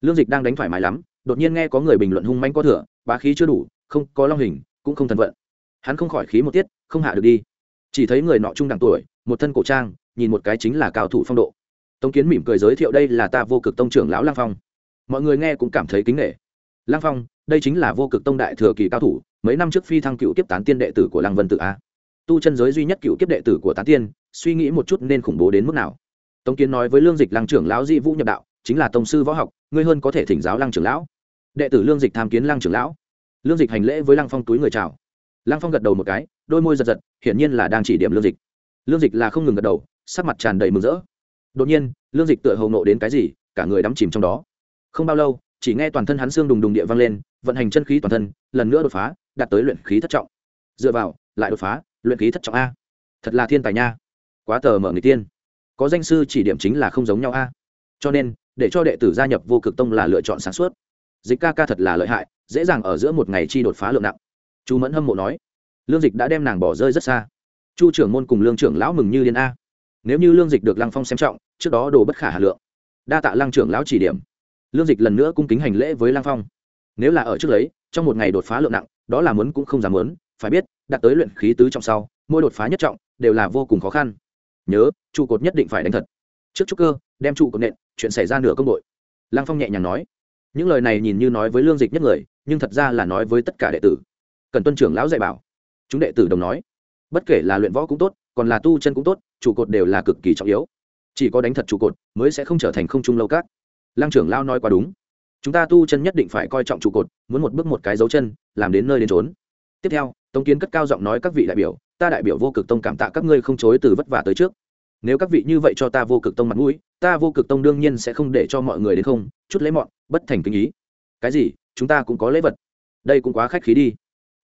lương dịch đang đánh thoải mái lắm, đột nhiên nghe có người bình luận hung manh có thừa, bá khí chưa đủ, không, có long hình, cũng không thần vận. Hắn không khỏi khí một tiết, không hạ được đi. Chỉ thấy người nọ trung đẳng tuổi, một thân cổ trang, nhìn một cái chính là cao thủ phong độ. Tống kiến mỉm cười giới thiệu đây là ta vô cực tông trưởng lão lang phong. Mọi người nghe cũng cảm thấy kính nghệ lang phong, đây chính là vô cực tông đại thừa kỳ cao thủ, mấy năm trước phi thăng cựu kiếp tán tiên đệ tử của lăng vân tự a. Tu chân giới duy nhất cựu kiếp đệ tử của tán tiên, suy nghĩ một chút nên khủng bố đến mức nào. Tống kiến nói với lương dịch lăng trưởng lão di vũ nhập đạo chính là tông sư võ học, ngươi hơn có thể thỉnh giáo lăng trưởng lão. Đệ tử lương dịch tham kiến lăng trưởng lão. Lương dịch hành lễ với lăng phong túi người chào. Lăng phong gật đầu một cái, đôi môi giật giật, hiển nhiên là đang chỉ điểm lương dịch. Lương dịch là không ngừng gật đầu, sắc mặt tràn đầy mừng rỡ. Đột nhiên, lương dịch tựa hầu nộ đến cái gì, cả người đắm chìm trong đó. Không bao lâu, chỉ nghe toàn thân hắn xương đùng đùng địa vang lên, vận hành chân khí toàn thân, lần nữa đột phá, đạt tới luyện khí thất trọng. Dựa vào, lại đột phá, luyện khí thất trọng a. Thật là thiên tài nha. Quá tờ mở người tiên. Có danh sư chỉ điểm chính là không giống nhau a. Cho nên để cho đệ tử gia nhập vô cực tông là lựa chọn sáng suốt. Dịch ca ca thật là lợi hại, dễ dàng ở giữa một ngày chi đột phá lượng nặng. Chú mẫn hâm mộ nói, lương dịch đã đem nàng bỏ rơi rất xa. Chu trưởng môn cùng lương trưởng lão mừng như liên a. Nếu như lương dịch được lăng phong xem trọng, trước đó đồ bất khả hà lượng. Đa tạ lăng trưởng lão chỉ điểm. Lương dịch lần nữa cung kính hành lễ với lăng phong. Nếu là ở trước lấy trong một ngày đột phá lượng nặng, đó là muốn cũng không dám muốn, phải biết, đạt tới luyện khí tứ trọng sau, mỗi đột phá nhất trọng, đều là vô cùng khó khăn. Nhớ, trụ cột nhất định phải đánh thật. Trước trúc cơ, đem trụ cột nện chuyện xảy ra nửa công đội. Lăng phong nhẹ nhàng nói, những lời này nhìn như nói với lương dịch nhất người, nhưng thật ra là nói với tất cả đệ tử. Cần tuân trưởng lão dạy bảo. Chúng đệ tử đồng nói, bất kể là luyện võ cũng tốt, còn là tu chân cũng tốt, trụ cột đều là cực kỳ trọng yếu. Chỉ có đánh thật trụ cột mới sẽ không trở thành không trung lâu cát. Lăng trưởng lao nói quá đúng. Chúng ta tu chân nhất định phải coi trọng trụ cột, muốn một bước một cái dấu chân, làm đến nơi đến trốn tiếp theo, tống kiến cất cao giọng nói các vị đại biểu, ta đại biểu vô cực tông cảm tạ các ngươi không chối từ vất vả tới trước nếu các vị như vậy cho ta vô cực tông mặt mũi, ta vô cực tông đương nhiên sẽ không để cho mọi người đến không, chút lấy mọn, bất thành kinh ý. Cái gì? Chúng ta cũng có lễ vật. Đây cũng quá khách khí đi.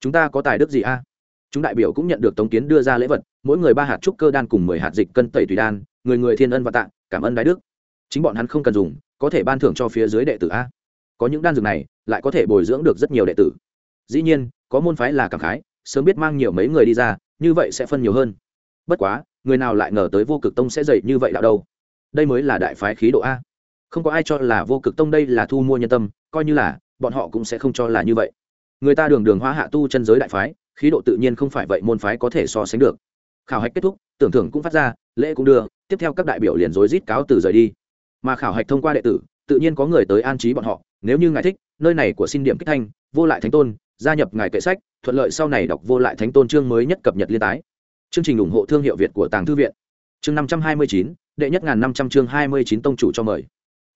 Chúng ta có tài đức gì a? Chúng đại biểu cũng nhận được tống kiến đưa ra lễ vật, mỗi người ba hạt trúc cơ đan cùng mười hạt dịch cân tẩy tùy đan, người người thiên ân và tạ, cảm ơn đái đức. Chính bọn hắn không cần dùng, có thể ban thưởng cho phía dưới đệ tử a. Có những đan dược này, lại có thể bồi dưỡng được rất nhiều đệ tử. Dĩ nhiên, có môn phái là cảm khái, sớm biết mang nhiều mấy người đi ra, như vậy sẽ phân nhiều hơn bất quá, người nào lại ngờ tới vô cực tông sẽ dậy như vậy đạo đâu? Đây mới là đại phái khí độ a. Không có ai cho là vô cực tông đây là thu mua nhân tâm, coi như là, bọn họ cũng sẽ không cho là như vậy. Người ta đường đường hóa hạ tu chân giới đại phái, khí độ tự nhiên không phải vậy môn phái có thể so sánh được. Khảo hạch kết thúc, tưởng thưởng cũng phát ra, lễ cũng đưa, tiếp theo các đại biểu liền rối rít cáo từ rời đi. Mà khảo hạch thông qua đệ tử, tự nhiên có người tới an trí bọn họ, nếu như ngài thích, nơi này của xin điểm kích thanh, vô lại thánh tôn, gia nhập ngài kệ sách, thuận lợi sau này đọc vô lại thánh tôn chương mới nhất cập nhật liên tái chương trình ủng hộ thương hiệu việt của tàng thư viện. Chương năm trăm hai mươi chín, đệ nhất ngàn năm trăm chương hai mươi chín tông chủ cho mời.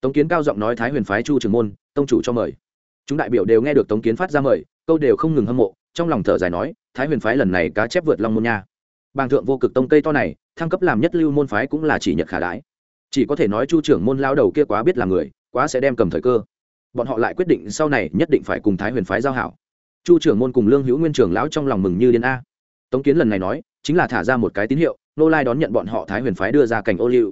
Tống kiến cao giọng nói thái huyền phái chu trường môn, tông chủ cho mời. Chúng đại biểu đều nghe được tống kiến phát ra mời, câu đều không ngừng hâm mộ, trong lòng thở dài nói, thái huyền phái lần này cá chép vượt long môn nha. Bàng thượng vô cực tông cây to này, thăng cấp làm nhất lưu môn phái cũng là chỉ nhật khả đái chỉ có thể nói chu trưởng môn lao đầu kia quá biết là người, quá sẽ đem cầm thời cơ. Bọn họ lại quyết định sau này nhất định phải cùng thái huyền phái giao hảo. Chu trưởng môn cùng lương hữu nguyên trưởng lão trong lòng mừng như điên a. Tống kiến lần này nói chính là thả ra một cái tín hiệu nô lai đón nhận bọn họ thái huyền phái đưa ra cảnh ô liu.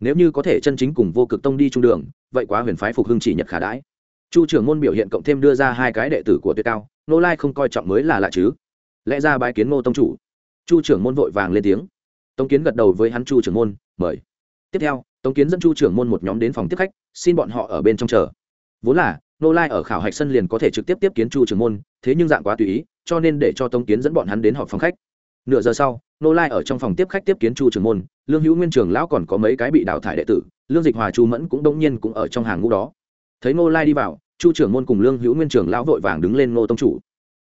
Nếu như có thể chân chính cùng vô cực tông đi trung đường, vậy quá huyền phái phục hưng chỉ nhật khả đãi. Chu trưởng môn biểu hiện cộng thêm đưa ra hai cái đệ tử của tuyệt cao nô lai không coi trọng mới là lạ chứ. Lẽ ra bái kiến ngô tông chủ. Chu trưởng môn vội vàng lên tiếng. Tống kiến gật đầu với hắn chu trưởng môn, mời. Tiếp theo, tống kiến dẫn chu trưởng môn một nhóm đến phòng tiếp khách, xin bọn họ ở bên trong chờ. Vốn là nô lai ở khảo hạch sân liền có thể trực tiếp tiếp kiến chu trưởng môn, thế nhưng dạng quá tùy ý, cho nên để cho tống kiến dẫn bọn hắn đến họp phòng khách nửa giờ sau, nô lai ở trong phòng tiếp khách tiếp kiến chu Trường môn, lương hữu nguyên trường lão còn có mấy cái bị đào thải đệ tử, lương dịch hòa chu mẫn cũng đông nhiên cũng ở trong hàng ngũ đó. Thấy nô lai đi vào, chu trưởng môn cùng lương hữu nguyên trường lão vội vàng đứng lên nô tông chủ.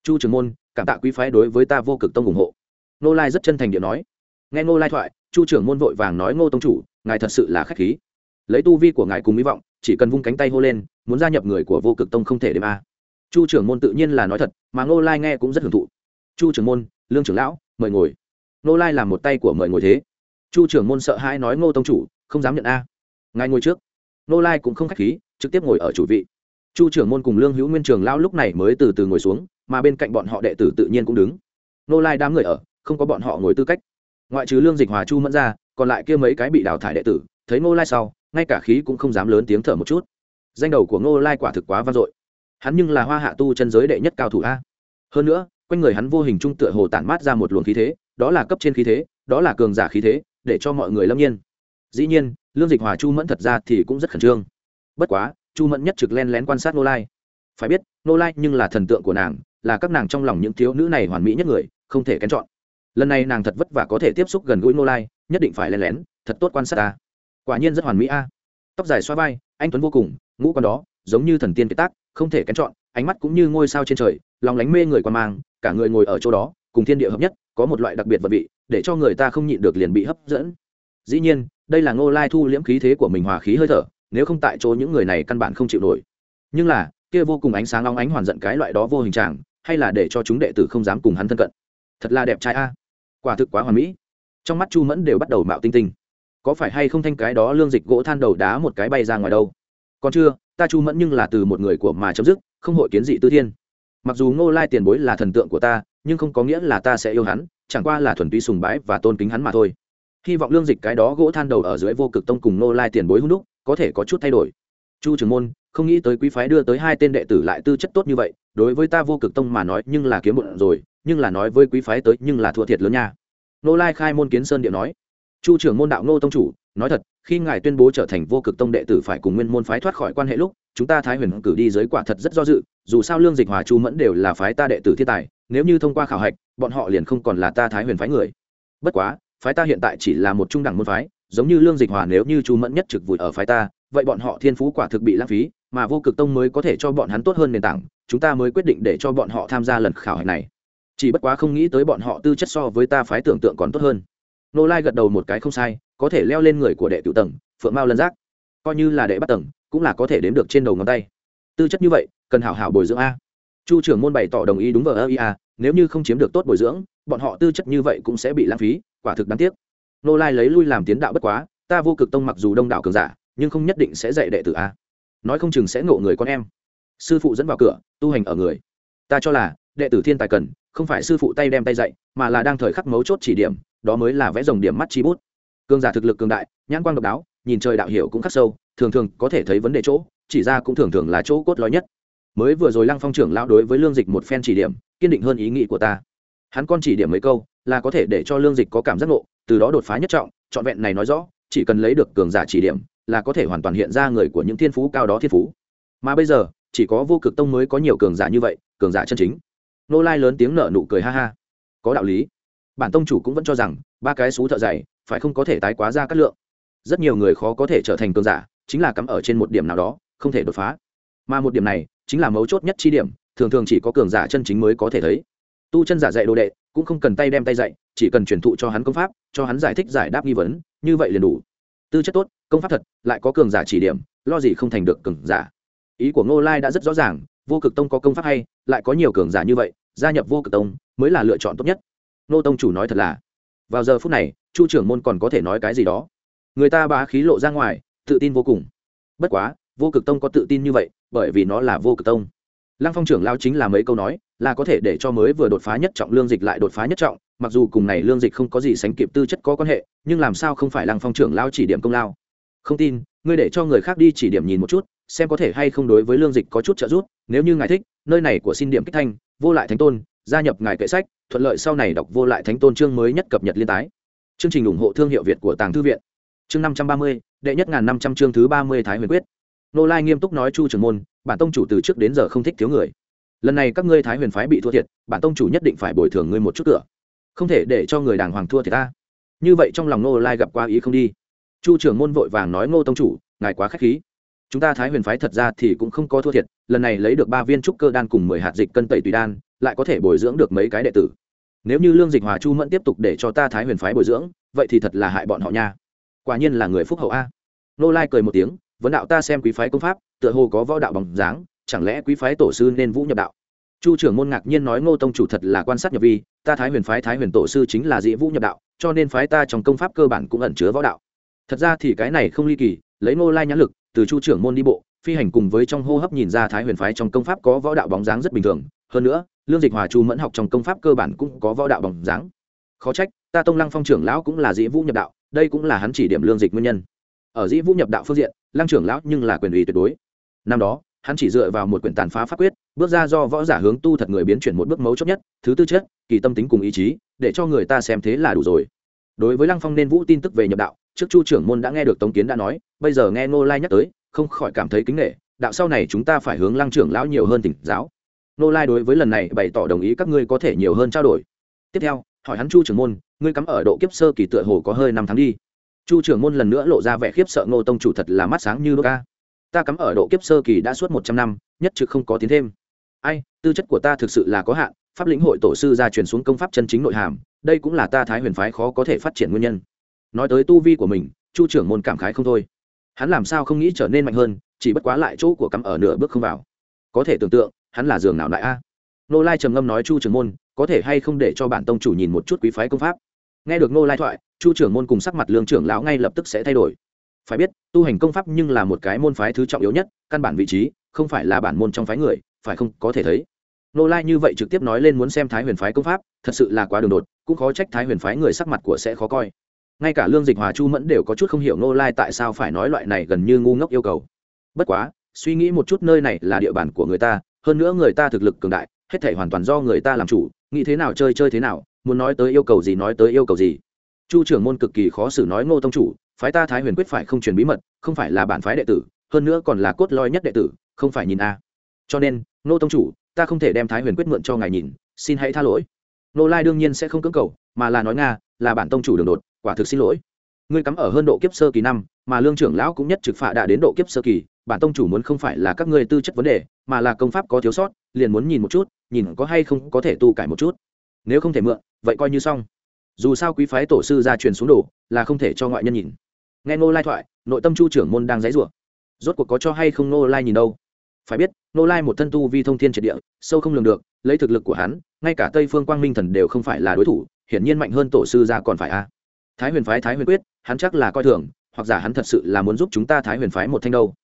Chu trưởng môn, cảm tạ quý phái đối với ta vô cực tông ủng hộ. Nô lai rất chân thành điện nói. Nghe nô lai thoại, chu trưởng môn vội vàng nói, ngô tông chủ, ngài thật sự là k h á c h khí. Lấy tu vi của ngài cùng hy vọng, chỉ cần vung cánh tay hô lên, muốn gia nhập người của vô cực tông không thể đêm a. Chu trưởng môn tự nhiên là nói thật, mà ngô lai nghe cũng rất hưởng thụ. Chu trưởng môn, lương trưởng lão mời ngồi. Ngô lai làm một tay của mời ngồi thế. Chu trưởng môn sợ hãi nói, ngô tông chủ, không dám nhận a. Ngài ngồi trước. Ngô lai cũng không k h á c h khí, trực tiếp ngồi ở chủ vị. Chu trưởng môn cùng lương hữu nguyên trường lao lúc này mới từ từ ngồi xuống, mà bên cạnh bọn họ đệ tử tự nhiên cũng đứng. Nô lai đám người ở, không có bọn họ ngồi tư cách. Ngoại trừ lương dịch hòa chu mẫn ra, còn lại kia mấy cái bị đào thải đệ tử, thấy nô lai sau, ngay cả khí cũng không dám lớn tiếng thở một chút. Danh đầu của ngô lai quả thực quá vang dội. Hắn nhưng là hoa hạ tu chân giới đệ nhất cao thủ a. Hơn nữa quanh người hắn vô hình trung tựa hồ tản mát ra một luồng khí thế, đó là cấp trên khí thế, đó là cường giả khí thế, để cho mọi người lâm nhiên. Dĩ nhiên, lương dịch hòa chu mẫn thật ra thì cũng rất khẩn trương. Bất quá, chu mẫn nhất trực len lén quan sát nô lai. Phải biết nô lai nhưng là thần tượng của nàng, là các nàng trong lòng những thiếu nữ này hoàn mỹ nhất người, không thể kén chọn. Lần này nàng thật vất vả có thể tiếp xúc gần gũi nô lai, nhất định phải len lén, thật tốt quan sát ta. Quả nhiên rất hoàn mỹ a. Tóc dài xoa vai, anh tuấn vô cùng, ngũ con đó, giống như thần tiên kiệt tác, không thể kén chọn, ánh mắt cũng như ngôi sao trên trời, lòng lánh mê người quan mang cả người ngồi ở chỗ đó, cùng thiên địa hợp nhất, có một loại đặc biệt vật vị, để cho người ta không nhịn được liền bị hấp dẫn. Dĩ nhiên, đây là ngô lai thu liễm khí thế của mình hòa khí hơi thở, nếu không tại chỗ những người này căn bản không chịu nổi. Nhưng là, kia vô cùng ánh sáng long ánh hoàn giận cái loại đó vô hình trạng, hay là để cho chúng đệ tử không dám cùng hắn thân cận? Thật là đẹp trai a. Quả thực quá hoàn mỹ. Trong mắt chu mẫn đều bắt đầu mạo tinh tinh. Có phải hay không thanh cái đó lương dịch gỗ than đầu đá một cái bay ra ngoài đâu? Còn chưa, ta chu mẫn nhưng là từ một người của mà chấm dứt, không hội kiến dị tư thiên mặc dù ngô lai tiền bối là thần tượng của ta, nhưng không có nghĩa là ta sẽ yêu hắn, chẳng qua là thuần túy sùng bái và tôn kính hắn mà thôi. Hy vọng lương dịch cái đó gỗ than đầu ở dưới vô cực tông cùng ngô lai tiền bối hung đúc, có thể có chút thay đổi. Chu trường môn, không nghĩ tới quý phái đưa tới hai tên đệ tử lại tư chất tốt như vậy, đối với ta vô cực tông mà nói nhưng là kiếm một rồi, nhưng là nói với quý phái tới nhưng là thua thiệt lớn nha. Nô lai khai môn kiến sơn điệu nói. Chu trưởng môn đạo nô tông chủ, nói thật, khi ngài tuyên bố trở thành vô cực tông đệ tử phải cùng nguyên môn phái thoát khỏi quan hệ lúc chúng ta thái huyền cử đi giới quả thật rất do dự, dù sao lương dịch hòa chu mẫn đều là phái ta đệ tử thiên tài, nếu như thông qua khảo hạch, bọn họ liền không còn là ta thái huyền phái người. Bất quá, phái ta hiện tại chỉ là một trung đẳng môn phái, giống như lương dịch hòa nếu như chu mẫn nhất trực vùi ở phái ta, vậy bọn họ thiên phú quả thực bị lãng phí, mà vô cực tông mới có thể cho bọn hắn tốt hơn nền tảng, chúng ta mới quyết định để cho bọn họ tham gia lần khảo hạch này. Chỉ bất quá không nghĩ tới bọn họ tư chất so với ta phái tưởng tượng còn tốt hơn. Nô lai gật đầu một cái không sai, có thể leo lên người của đệ cựu tầng, phượng mao lân giác. Coi như là đệ bắt tầng cũng là có thể đếm được trên đầu ngón tay. Tư chất như vậy, cần hảo hảo bồi dưỡng a. Chu trưởng môn bày tỏ đồng ý đúng vờ ơ ia nếu như không chiếm được tốt bồi dưỡng, bọn họ tư chất như vậy cũng sẽ bị lãng phí, quả thực đáng tiếc. Nô lai lấy lui làm tiến đạo bất quá, ta vô cực tông mặc dù đông đảo cường giả, nhưng không nhất định sẽ dạy đệ tử a. Nói không chừng sẽ ngộ người con em. Sư phụ dẫn vào cửa, tu hành ở người. Ta cho là, đệ tử thiên tài cần, không phải sư phụ tay đem tay dạy, mà là đang thời khắc mấu chốt chỉ điểm, đó mới là vẽ dòng điểm mắt chi bút. Cường giả thực lực cường đại, nhãn quang độc đáo nhìn trời đạo hiểu cũng khắc sâu, thường thường có thể thấy vấn đề chỗ, chỉ ra cũng thường thường là chỗ cốt lõi nhất. Mới vừa rồi lăng phong trưởng lao đối với lương dịch một phen chỉ điểm, kiên định hơn ý nghĩ của ta. Hắn con chỉ điểm mấy câu, là có thể để cho lương dịch có cảm giác ngộ, từ đó đột phá nhất trọng, trọn vẹn này nói rõ, chỉ cần lấy được cường giả chỉ điểm, là có thể hoàn toàn hiện ra người của những thiên phú cao đó thiên phú. Mà bây giờ, chỉ có vô cực tông mới có nhiều cường giả như vậy, cường giả chân chính. Nô lai lớn tiếng nở nụ cười ha ha. Có đạo lý. Bản tông chủ cũng vẫn cho rằng, ba cái xú thợ dày, phải không có thể tái quá ra cát lượng rất nhiều người khó có thể trở thành cường giả, chính là cắm ở trên một điểm nào đó, không thể đột phá. Mà một điểm này, chính là mấu chốt nhất chi điểm, thường thường chỉ có cường giả chân chính mới có thể thấy. Tu chân giả dạy đồ đệ, cũng không cần tay đem tay dạy, chỉ cần truyền thụ cho hắn công pháp, cho hắn giải thích giải đáp nghi vấn, như vậy liền đủ. Tư chất tốt, công pháp thật, lại có cường giả chỉ điểm, lo gì không thành được cường giả. Ý của ngô lai đã rất rõ ràng, vô cực tông có công pháp hay, lại có nhiều cường giả như vậy, gia nhập vô cực tông mới là lựa chọn tốt nhất. Nô tông chủ nói thật là, vào giờ phút này, chu trưởng môn còn có thể nói cái gì đó? Người ta bá khí lộ ra ngoài, tự tin vô cùng. Bất quá, vô cực tông có tự tin như vậy, bởi vì nó là vô cực tông. Lăng phong trưởng lao chính là mấy câu nói, là có thể để cho mới vừa đột phá nhất trọng lương dịch lại đột phá nhất trọng, mặc dù cùng này lương dịch không có gì sánh kịp tư chất có quan hệ, nhưng làm sao không phải lăng phong trưởng lao chỉ điểm công lao? Không tin, ngươi để cho người khác đi chỉ điểm nhìn một chút, xem có thể hay không đối với lương dịch có chút trợ giúp, nếu như ngài thích, nơi này của xin điểm kích thanh, vô lại thánh tôn, gia nhập ngài kệ sách, thuận lợi sau này đọc vô lại thánh tôn chương mới nhất cập nhật liên tái. Chương trình ủng hộ thương hiệu việt của tàng thư viện chương năm trăm ba mươi, đệ nhất ngàn năm trăm chương thứ ba mươi thái huyền quyết. Nô lai nghiêm túc nói chu trưởng môn, bản tông chủ từ trước đến giờ không thích thiếu người. Lần này các ngươi thái huyền phái bị thua thiệt, bản tông chủ nhất định phải bồi thường ngươi một chút cửa. Không thể để cho người đàng hoàng thua thiệt ta. Như vậy trong lòng nô lai gặp qua ý không đi. Chu trưởng môn vội vàng nói, ngô tông chủ, ngài quá k h á c h khí. Chúng ta thái huyền phái thật ra thì cũng không có thua thiệt, lần này lấy được ba viên trúc cơ đan cùng mười hạt dịch cân tẩy tùy đan, lại có thể bồi dưỡng được mấy cái đệ tử. Nếu như lương dịch hòa chu mẫn tiếp tục để cho ta thái huyền phái bồi dưỡng, vậy thì thật là hại bọn họ nha quả nhiên là người phúc hậu a. Nô lai cười một tiếng, vấn đạo ta xem quý phái công pháp, tựa hồ có võ đạo bằng dáng, chẳng lẽ quý phái tổ sư nên vũ nhập đạo? Chu trưởng môn ngạc nhiên nói, ngô tông chủ thật là quan sát nhập vi, ta thái huyền phái thái huyền tổ sư chính là dị vũ nhập đạo, cho nên phái ta trong công pháp cơ bản cũng ẩn chứa võ đạo. Thật ra thì cái này không ly kỳ, lấy ngô lai nhãn lực, từ chu trưởng môn đi bộ, phi hành cùng với trong hô hấp nhìn ra thái huyền phái trong công pháp có võ đạo bóng dáng rất bình thường. Hơn nữa, lương dịch hòa chu mẫn học trong công pháp cơ bản cũng có võ đạo bóng dáng. Khó trách, ta tông lăng phong trưởng lão cũng là dĩ vũ nhập đạo đây cũng là hắn chỉ điểm lương dịch nguyên nhân. Ở dĩ vũ nhập đạo phương diện, lăng trưởng lão nhưng là quyền ủy tuyệt đối. Năm đó, hắn chỉ dựa vào một quyển tàn phá pháp quyết, bước ra do võ giả hướng tu thật người biến chuyển một bước mấu chốt nhất, thứ tư chất, kỳ tâm tính cùng ý chí, để cho người ta xem thế là đủ rồi. Đối với lăng phong nên vũ tin tức về nhập đạo, trước chu trưởng môn đã nghe được tống kiến đã nói, bây giờ nghe ngô lai nhắc tới, không khỏi cảm thấy kính nghệ đạo sau này chúng ta phải hướng lăng trưởng lão nhiều hơn tỉnh giáo. Ngô lai đối với lần này bày tỏ đồng ý các ngươi có thể nhiều hơn trao đổi. Tiếp theo hỏi hắn chu trưởng môn, ngươi cắm ở độ kiếp sơ kỳ tựa hồ có hơi năm tháng đi. Chu trưởng môn lần nữa lộ ra vẻ khiếp sợ, ngô tông chủ thật là mắt sáng như đô ca ta cắm ở độ kiếp sơ kỳ đã suốt một trăm năm, nhất trực không có tiến thêm. Ai, tư chất của ta thực sự là có hạn, pháp lĩnh hội tổ sư ra truyền xuống công pháp chân chính nội hàm, đây cũng là ta thái huyền phái khó có thể phát triển nguyên nhân. Nói tới tu vi của mình, chu trưởng môn cảm khái không thôi. Hắn làm sao không nghĩ trở nên mạnh hơn, chỉ bất quá lại chỗ của cắm ở nửa bước không vào. Có thể tưởng tượng, hắn là giường nào đại a. Nô lai trầm ngâm nói chu trưởng môn có thể hay không để cho bản tông chủ nhìn một chút quý phái công pháp. Nghe được Ngô lai thoại, chu trưởng môn cùng sắc mặt lương trưởng lão ngay lập tức sẽ thay đổi. Phải biết, tu hành công pháp nhưng là một cái môn phái thứ trọng yếu nhất, căn bản vị trí, không phải là bản môn trong phái người, phải không, có thể thấy. Nô lai như vậy trực tiếp nói lên muốn xem thái huyền phái công pháp, thật sự là quá đường đột, cũng khó trách thái huyền phái người sắc mặt của sẽ khó coi. Ngay cả lương dịch hòa chu mẫn đều có chút không hiểu nô lai tại sao phải nói loại này gần như ngu ngốc yêu cầu. Bất quá, suy nghĩ một chút nơi này là địa bàn của người ta, hơn nữa người ta thực lực cường đại, hết thể hoàn toàn do người ta làm chủ nghĩ thế nào chơi chơi thế nào, muốn nói tới yêu cầu gì nói tới yêu cầu gì. Chu trưởng môn cực kỳ khó xử nói ngô tông chủ, phái ta thái huyền quyết phải không truyền bí mật, không phải là bản phái đệ tử, hơn nữa còn là cốt lõi nhất đệ tử, không phải nhìn a. Cho nên, ngô tông chủ, ta không thể đem thái huyền quyết mượn cho ngài nhìn, xin hãy tha lỗi. Nô lai đương nhiên sẽ không cưỡng cầu, mà là nói nga, là bản tông chủ đường đột, quả thực xin lỗi. Ngươi cắm ở hơn độ kiếp sơ kỳ năm, mà lương trưởng lão cũng nhất trực phạ đã đến độ kiếp sơ kỳ bản tông chủ muốn không phải là các ngươi tư chất vấn đề, mà là công pháp có thiếu sót, liền muốn nhìn một chút, nhìn có hay không có thể tu cải một chút. Nếu không thể mượn, vậy coi như xong. Dù sao quý phái tổ sư ra truyền xuống đồ, là không thể cho ngoại nhân nhìn. Nghe ngô lai thoại, nội tâm chu trưởng môn đang dãy rủa. Rốt cuộc có cho hay không ngô lai nhìn đâu? Phải biết, ngô lai một thân tu vi thông thiên triệt địa, sâu không lường được, lấy thực lực của hắn, ngay cả tây phương quang minh thần đều không phải là đối thủ, hiển nhiên mạnh hơn tổ sư ra còn phải a. Thái huyền phái thái huyền quyết, hắn chắc là coi thường, hoặc giả hắn thật sự là muốn giúp chúng ta thái huyền phái một thanh đâu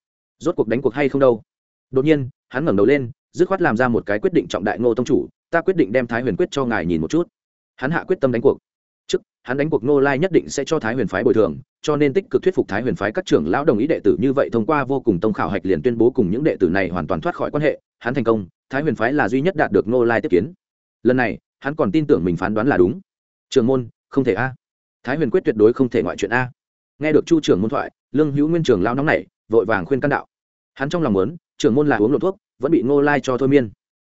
rốt cuộc đánh cuộc hay không đâu. Đột nhiên, hắn ngẩng đầu lên, dứt khoát làm ra một cái quyết định trọng đại ngô tông chủ, ta quyết định đem thái huyền quyết cho ngài nhìn một chút. Hắn hạ quyết tâm đánh cuộc. Trước, hắn đánh cuộc ngô lai nhất định sẽ cho thái huyền phái bồi thường, cho nên tích cực thuyết phục thái huyền phái các trưởng lão đồng ý đệ tử như vậy thông qua vô cùng tông khảo hạch liền tuyên bố cùng những đệ tử này hoàn toàn thoát khỏi quan hệ, hắn thành công, thái huyền phái là duy nhất đạt được ngô lai tiếp kiến. Lần này, hắn còn tin tưởng mình phán đoán là đúng. Trường môn, không thể a. Thái huyền quyết tuyệt đối không thể ngoại chuyện a. Nghe được chu trưởng môn thoại, lương hữu nguyên trường lao nóng này vội vàng khuyên can đạo hắn trong lòng muốn, trưởng môn là uống lộ thuốc, vẫn bị ngô lai cho thôi miên.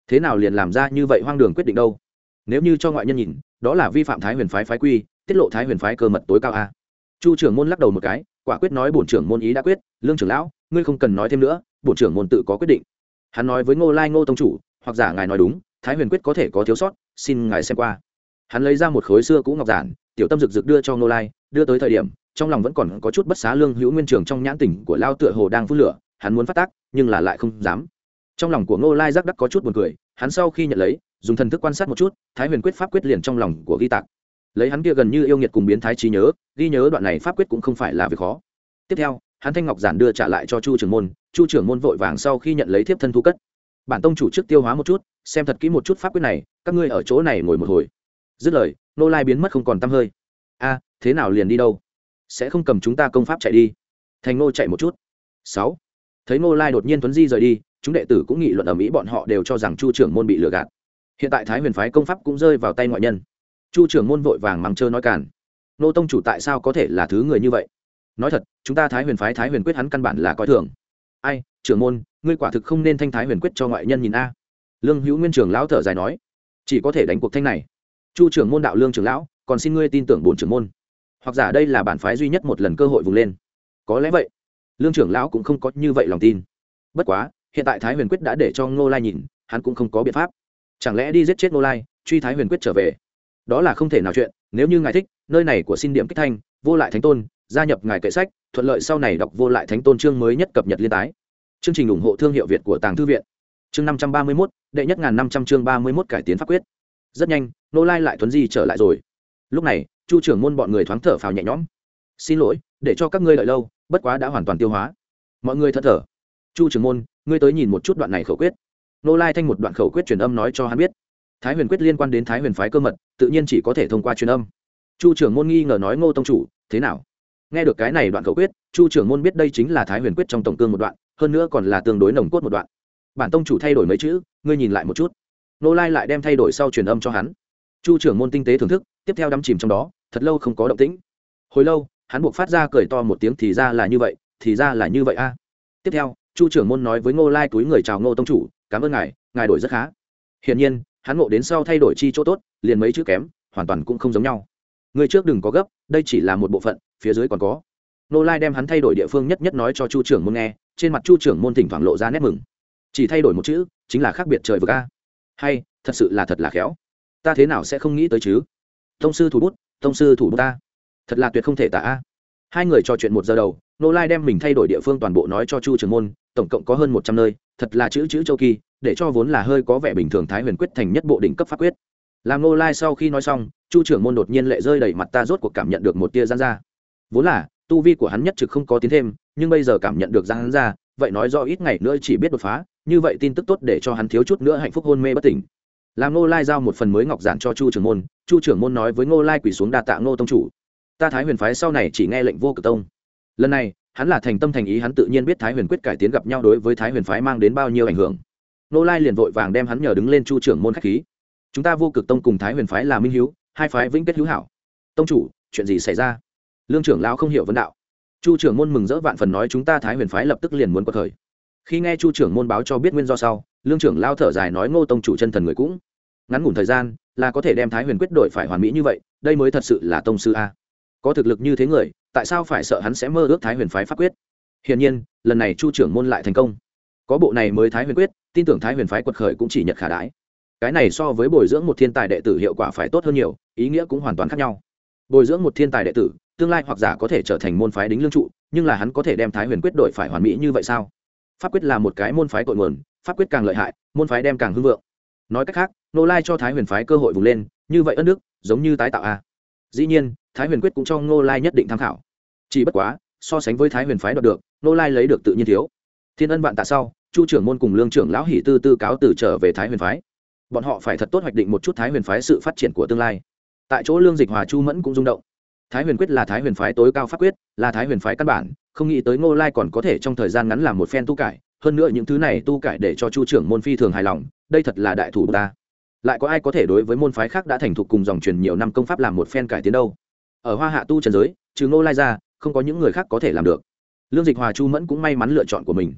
Thế nào liền làm ra như vậy hoang đường quyết định đâu? Nếu như cho ngoại nhân nhìn, đó là vi phạm thái huyền phái phái quy, tiết lộ thái huyền phái cơ mật tối cao a. Chu trưởng môn lắc đầu một cái, quả quyết nói bổn trưởng môn ý đã quyết, lương trưởng lão, ngươi không cần nói thêm nữa, bổn trưởng môn tự có quyết định. Hắn nói với ngô lai ngô tông chủ, hoặc giả ngài nói đúng, thái huyền quyết có thể có thiếu sót, xin ngài xem qua. Hắn lấy ra một khối xưa cũ ngọc giản, tiểu tâm rực rực đưa cho ngô lai, đưa tới thời điểm, trong lòng vẫn còn có chút bất xá lương hữu nguyên trường trong nhãn tỉnh của lao tựa hồ đang phun lửa hắn muốn phát tác, nhưng là lại không dám. Trong lòng của ngô lai giác đắc có chút buồn cười, hắn sau khi nhận lấy, dùng thần thức quan sát một chút, thái huyền quyết pháp quyết liền trong lòng của ghi tạc. Lấy hắn kia gần như yêu nghiệt cùng biến thái trí nhớ, ghi nhớ đoạn này pháp quyết cũng không phải là việc khó. Tiếp theo, hắn thanh ngọc giản đưa trả lại cho chu trưởng môn, chu trưởng môn vội vàng sau khi nhận lấy thiếp thân thu cất. Bản tông chủ trước tiêu hóa một chút, xem thật kỹ một chút pháp quyết này, các ngươi ở chỗ này ngồi một hồi. Dứt lời nô lai biến mất không còn t hơi. A, thế nào liền đi đâu? Sẽ không cầm chúng ta công pháp chạy đi. Thành nô chạy một chút. Sáu thấy Ngô lai đột nhiên tuấn di rời đi, chúng đệ tử cũng nghị luận ở mỹ bọn họ đều cho rằng chu trưởng môn bị lừa gạt. Hiện tại thái huyền phái công pháp cũng rơi vào tay ngoại nhân. Chu trưởng môn vội vàng mắng trơ nói càn. Nô tông chủ tại sao có thể là thứ người như vậy? Nói thật, chúng ta thái huyền phái thái huyền quyết hắn căn bản là coi thường. Ai, trưởng môn, ngươi quả thực không nên thanh thái huyền quyết cho ngoại nhân nhìn a. Lương hữu nguyên trưởng lão thở dài nói, chỉ có thể đánh cuộc thanh này. Chu trưởng môn đạo lương trưởng lão, còn xin ngươi tin tưởng bổn trưởng môn. Hoặc giả đây là bản phái duy nhất một lần cơ hội vùng lên. Có lẽ vậy lương trưởng lão cũng không có như vậy lòng tin. Bất quá, hiện tại thái huyền quyết đã để cho ngô lai nhìn, hắn cũng không có biện pháp. Chẳng lẽ đi giết chết ngô lai, truy thái huyền quyết trở về? Đó là không thể nào chuyện, nếu như ngài thích, nơi này của xin điểm kích thanh, vô lại thánh tôn, gia nhập ngài kệ sách, thuận lợi sau này đọc vô lại thánh tôn chương mới nhất cập nhật liên tái. Chương trình ủng hộ thương hiệu việt của tàng thư viện. Chương năm trăm ba mươi mốt, đệ nhất ngàn năm trăm chương ba mươi mốt cải tiến pháp quyết. Rất nhanh nô lai lại thuấn di trở lại rồi. Lúc này, chu trưởng môn bọn người thoáng thở phào nhẹ nhõm. Xin lỗi để cho các ngươi đợi lâu, bất quá đã hoàn toàn tiêu hóa. Mọi người thở thở chu trưởng môn, ngươi tới nhìn một chút đoạn này khẩu quyết. Nô lai thanh một đoạn khẩu quyết truyền âm nói cho hắn biết. Thái huyền quyết liên quan đến thái huyền phái cơ mật, tự nhiên chỉ có thể thông qua truyền âm. Chu trưởng môn nghi ngờ nói, ngô tông chủ, thế nào? Nghe được cái này đoạn khẩu quyết, chu trưởng môn biết đây chính là thái huyền quyết trong tổng cương một đoạn, hơn nữa còn là tương đối nồng cốt một đoạn. Bản tông chủ thay đổi mấy chữ, ngươi nhìn lại một chút. Nô lai lại đem thay đổi sau truyền âm cho hắn. Chu trưởng môn tinh tế thưởng thức, tiếp theo đắm chìm trong đó, thật lâu không có động tĩnh. Hồi lâu hắn buộc phát ra cười to một tiếng thì ra là như vậy, thì ra là như vậy a. Tiếp theo, chu trưởng môn nói với ngô lai túi người chào ngô tông chủ, cảm ơn ngài ngài đổi rất khá. Hiển nhiên, hắn ngộ đến sau thay đổi chi chỗ tốt, liền mấy chữ kém, hoàn toàn cũng không giống nhau. Người trước đừng có gấp, đây chỉ là một bộ phận, phía dưới còn có. Ngô lai đem hắn thay đổi địa phương nhất nhất nói cho chu trưởng môn nghe, trên mặt chu trưởng môn thỉnh thoảng lộ ra nét mừng. Chỉ thay đổi một chữ, chính là khác biệt trời vực a. Hay, thật sự là thật là khéo. Ta thế nào sẽ không nghĩ tới chứ? Thông sư thủ bút thông sư thủ bút ta thật là tuyệt không thể tả a. Hai người trò chuyện một giờ đầu nô lai đem mình thay đổi địa phương toàn bộ nói cho chu Trường môn, tổng cộng có hơn một trăm nơi, thật là chữ chữ châu kỳ, để cho vốn là hơi có vẻ bình thường thái huyền quyết thành nhất bộ đỉnh cấp pháp quyết. Làm nô lai sau khi nói xong, chu trưởng môn đột nhiên lệ rơi đầy mặt ta rốt cuộc cảm nhận được một tia gian ra. Vốn là, tu vi của hắn nhất trực không có tiến thêm, nhưng bây giờ cảm nhận được gian ra, vậy nói do ít ngày nữa chỉ biết đột phá, như vậy tin tức tốt để cho hắn thiếu chút nữa hạnh phúc hôn mê bất tỉnh. Làm ngô lai giao một phần mới ngọc giản cho chu trưởng môn, chu trưởng môn nói với ngô lai quỳ xuống đà tạ ngô tông chủ ta thái huyền phái sau này chỉ nghe lệnh vô cực tông. Lần này, hắn là thành tâm thành ý, hắn tự nhiên biết thái huyền quyết cải tiến gặp nhau đối với thái huyền phái mang đến bao nhiêu ảnh hưởng. Ngô lai liền vội vàng đem hắn nhờ đứng lên chu trưởng môn khách khí. Chúng ta vô cực tông cùng thái huyền phái là minh hiếu, hai phái vĩnh kết hữu hảo. Tông chủ, chuyện gì xảy ra? Lương trưởng lão không hiểu vấn đạo. Chu trưởng môn mừng rỡ vạn phần nói chúng ta thái huyền phái lập tức liền muốn có thời khi nghe chu trưởng môn báo cho biết nguyên do sau, lương trưởng lao thở dài nói ngô tông chủ chân thần người cũng. Ngắn ngủn thời gian, là có thể đem thái huyền quyết đổi phải hoàn mỹ như vậy, đây mới thật sự là tông sư a có thực lực như thế người, tại sao phải sợ hắn sẽ mơ ước thái huyền phái pháp quyết? Hiển nhiên, lần này chu trưởng môn lại thành công. Có bộ này mới thái huyền quyết, tin tưởng thái huyền phái quật khởi cũng chỉ nhật khả đái cái này so với bồi dưỡng một thiên tài đệ tử hiệu quả phải tốt hơn nhiều, ý nghĩa cũng hoàn toàn khác nhau. Bồi dưỡng một thiên tài đệ tử, tương lai hoặc giả có thể trở thành môn phái đính lương trụ, nhưng là hắn có thể đem thái huyền quyết đổi phải hoàn mỹ như vậy sao? Pháp quyết là một cái môn phái cội nguồn, pháp quyết càng lợi hại, môn phái đem càng hưng vượng. Nói cách khác, nô lai cho thái huyền phái cơ hội vùng lên, như vậy ân nước giống như tái tạo a dĩ nhiên, thái huyền quyết cũng cho Ngô lai nhất định tham khảo. Chỉ bất quá, so sánh với thái huyền phái đoạt được, Ngô lai lấy được tự nhiên thiếu. Thiên ân vạn tạ sau, chu trưởng môn cùng lương trưởng lão hỷ tư tư cáo từ trở về thái huyền phái. Bọn họ phải thật tốt hoạch định một chút thái huyền phái sự phát triển của tương lai. Tại chỗ lương dịch hòa chu mẫn cũng rung động. Thái huyền quyết là thái huyền phái tối cao pháp quyết, là thái huyền phái căn bản, không nghĩ tới ngô lai còn có thể trong thời gian ngắn làm một phen tu cải. Hơn nữa những thứ này tu cải để cho chu trưởng môn phi thường hài lòng, đây thật là đại thủ ta lại có ai có thể đối với môn phái khác đã thành thục cùng dòng truyền nhiều năm công pháp làm một phen cải tiến đâu? Ở hoa hạ tu trần giới, trừ ngô lai ra, không có những người khác có thể làm được. Lương dịch hòa chu mẫn cũng may mắn lựa chọn của mình.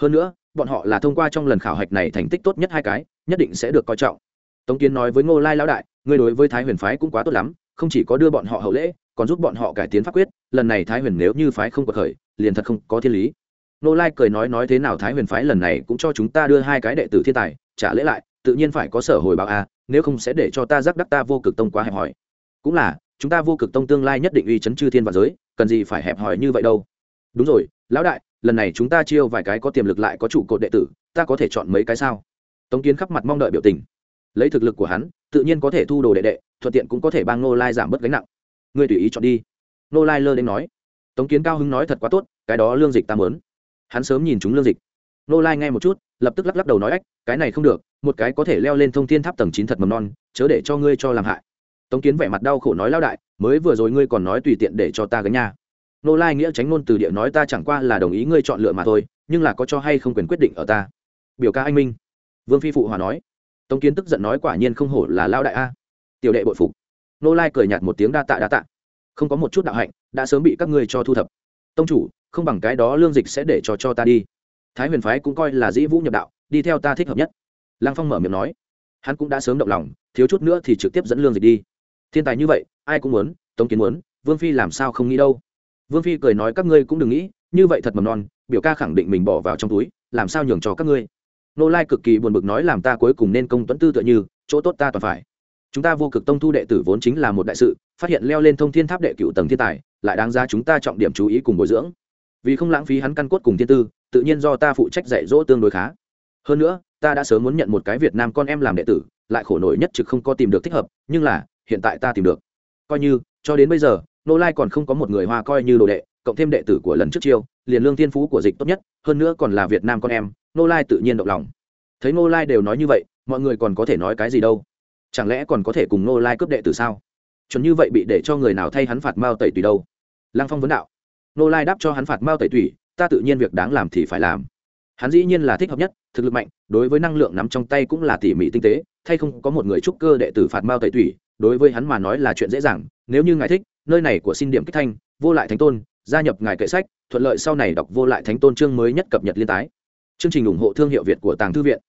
Hơn nữa, bọn họ là thông qua trong lần khảo hạch này thành tích tốt nhất hai cái, nhất định sẽ được coi trọng. Tống kiến nói với ngô lai lão đại, ngươi đối với thái huyền phái cũng quá tốt lắm, không chỉ có đưa bọn họ hậu lễ, còn giúp bọn họ cải tiến pháp quyết, lần này thái huyền nếu như phái không có khởi liền thật không có thiên lý. Ngô lai cười nói nói thế nào thái huyền phái lần này cũng cho chúng ta đưa hai cái đệ tử thiên tài, trả lễ lại tự nhiên phải có sở hồi báo a à, nếu không sẽ để cho ta giác đắc ta vô cực tông quá hẹp hòi. Cũng là chúng ta vô cực tông tương lai nhất định uy chấn chư thiên và giới cần gì phải hẹp hòi như vậy đâu? Đúng rồi lão đại lần này chúng ta chiêu vài cái có tiềm lực lại có trụ cột đệ tử ta có thể chọn mấy cái sao? Tống kiến khắp mặt mong đợi biểu tình. Lấy thực lực của hắn tự nhiên có thể thu đồ đệ đệ thuận tiện cũng có thể bang nô lai giảm bớt gánh nặng. Ngươi tùy ý chọn đi. Nô lai lơ đến nói. Tống kiến cao hứng nói thật quá tốt cái đó lương dịch ta mớn hắn sớm nhìn chúng lương dịch nô lai nghe một chút, lập tức lắc lắc đầu nói ách cái này không được, một cái có thể leo lên thông thiên tháp tầng chín thật mầm non, chớ để cho ngươi cho làm hại. Tống kiến vẻ mặt đau khổ nói lao đại, mới vừa rồi ngươi còn nói tùy tiện để cho ta gánh nha. Nô lai nghĩa tránh ngôn từ địa nói ta chẳng qua là đồng ý ngươi chọn lựa mà thôi, nhưng là có cho hay không quyền quyết định ở ta. Biểu ca anh minh. Vương phi phụ hòa nói. Tống kiến tức giận nói quả nhiên không hổ là lao đại a. Tiểu đệ bội phục. Nô lai cười nhạt một tiếng đa tạ đa tạ. Không có một chút đạo hạnh, đã sớm bị các ngươi cho thu thập. Tông chủ, không bằng cái đó lương dịch sẽ để cho cho ta đi thái huyền phái cũng coi là dĩ vũ nhập đạo, đi theo ta thích hợp nhất. Lăng phong mở miệng nói. Hắn cũng đã sớm động lòng, thiếu chút nữa thì trực tiếp dẫn lương dịch đi. Thiên tài như vậy, ai cũng muốn, tống kiến muốn, vương phi làm sao không nghĩ đâu. Vương phi cười nói các ngươi cũng đừng nghĩ, như vậy thật mầm non, biểu ca khẳng định mình bỏ vào trong túi, làm sao nhường cho các ngươi. Nô lai cực kỳ buồn bực nói làm ta cuối cùng nên công tuấn tư tựa như, chỗ tốt ta toàn phải. Chúng ta vô cực tông thu đệ tử vốn chính là một đại sự, phát hiện leo lên thông thiên tháp đệ cựu tầng thiên tài, lại đáng ra chúng ta trọng điểm chú ý cùng bồi dưỡng. Vì không lãng phí hắn căn cốt cùng thiên tư tự nhiên do ta phụ trách dạy dỗ tương đối khá. Hơn nữa, ta đã sớm muốn nhận một cái việt nam con em làm đệ tử, lại khổ nổi nhất trực không có tìm được thích hợp, nhưng là, hiện tại ta tìm được. Coi như, cho đến bây giờ, nô lai còn không có một người hoa coi như đồ đệ, cộng thêm đệ tử của lần trước chiêu, liền lương thiên phú của dịch tốt nhất, hơn nữa còn là việt nam con em, nô lai tự nhiên động lòng. Thấy nô lai đều nói như vậy, mọi người còn có thể nói cái gì đâu? Chẳng lẽ còn có thể cùng nô lai cướp đệ tử sao? Chuẩn như vậy bị để cho người nào thay hắn phạt mao tẩy tùy đâu? Lăng phong vấn đạo. Nô lai đáp cho hắn phạt mao tẩy tùy ta tự nhiên việc đáng làm thì phải làm. Hắn dĩ nhiên là thích hợp nhất, thực lực mạnh, đối với năng lượng nắm trong tay cũng là tỉ mỉ tinh tế, thay không có một người trúc cơ đệ tử phạt mao tẩy tủy, đối với hắn mà nói là chuyện dễ dàng, nếu như ngài thích, nơi này của xin điểm kích thanh, vô lại thánh tôn, gia nhập ngài kệ sách, thuận lợi sau này đọc vô lại thánh tôn chương mới nhất cập nhật liên tái. Chương trình ủng hộ thương hiệu việt của tàng thư viện.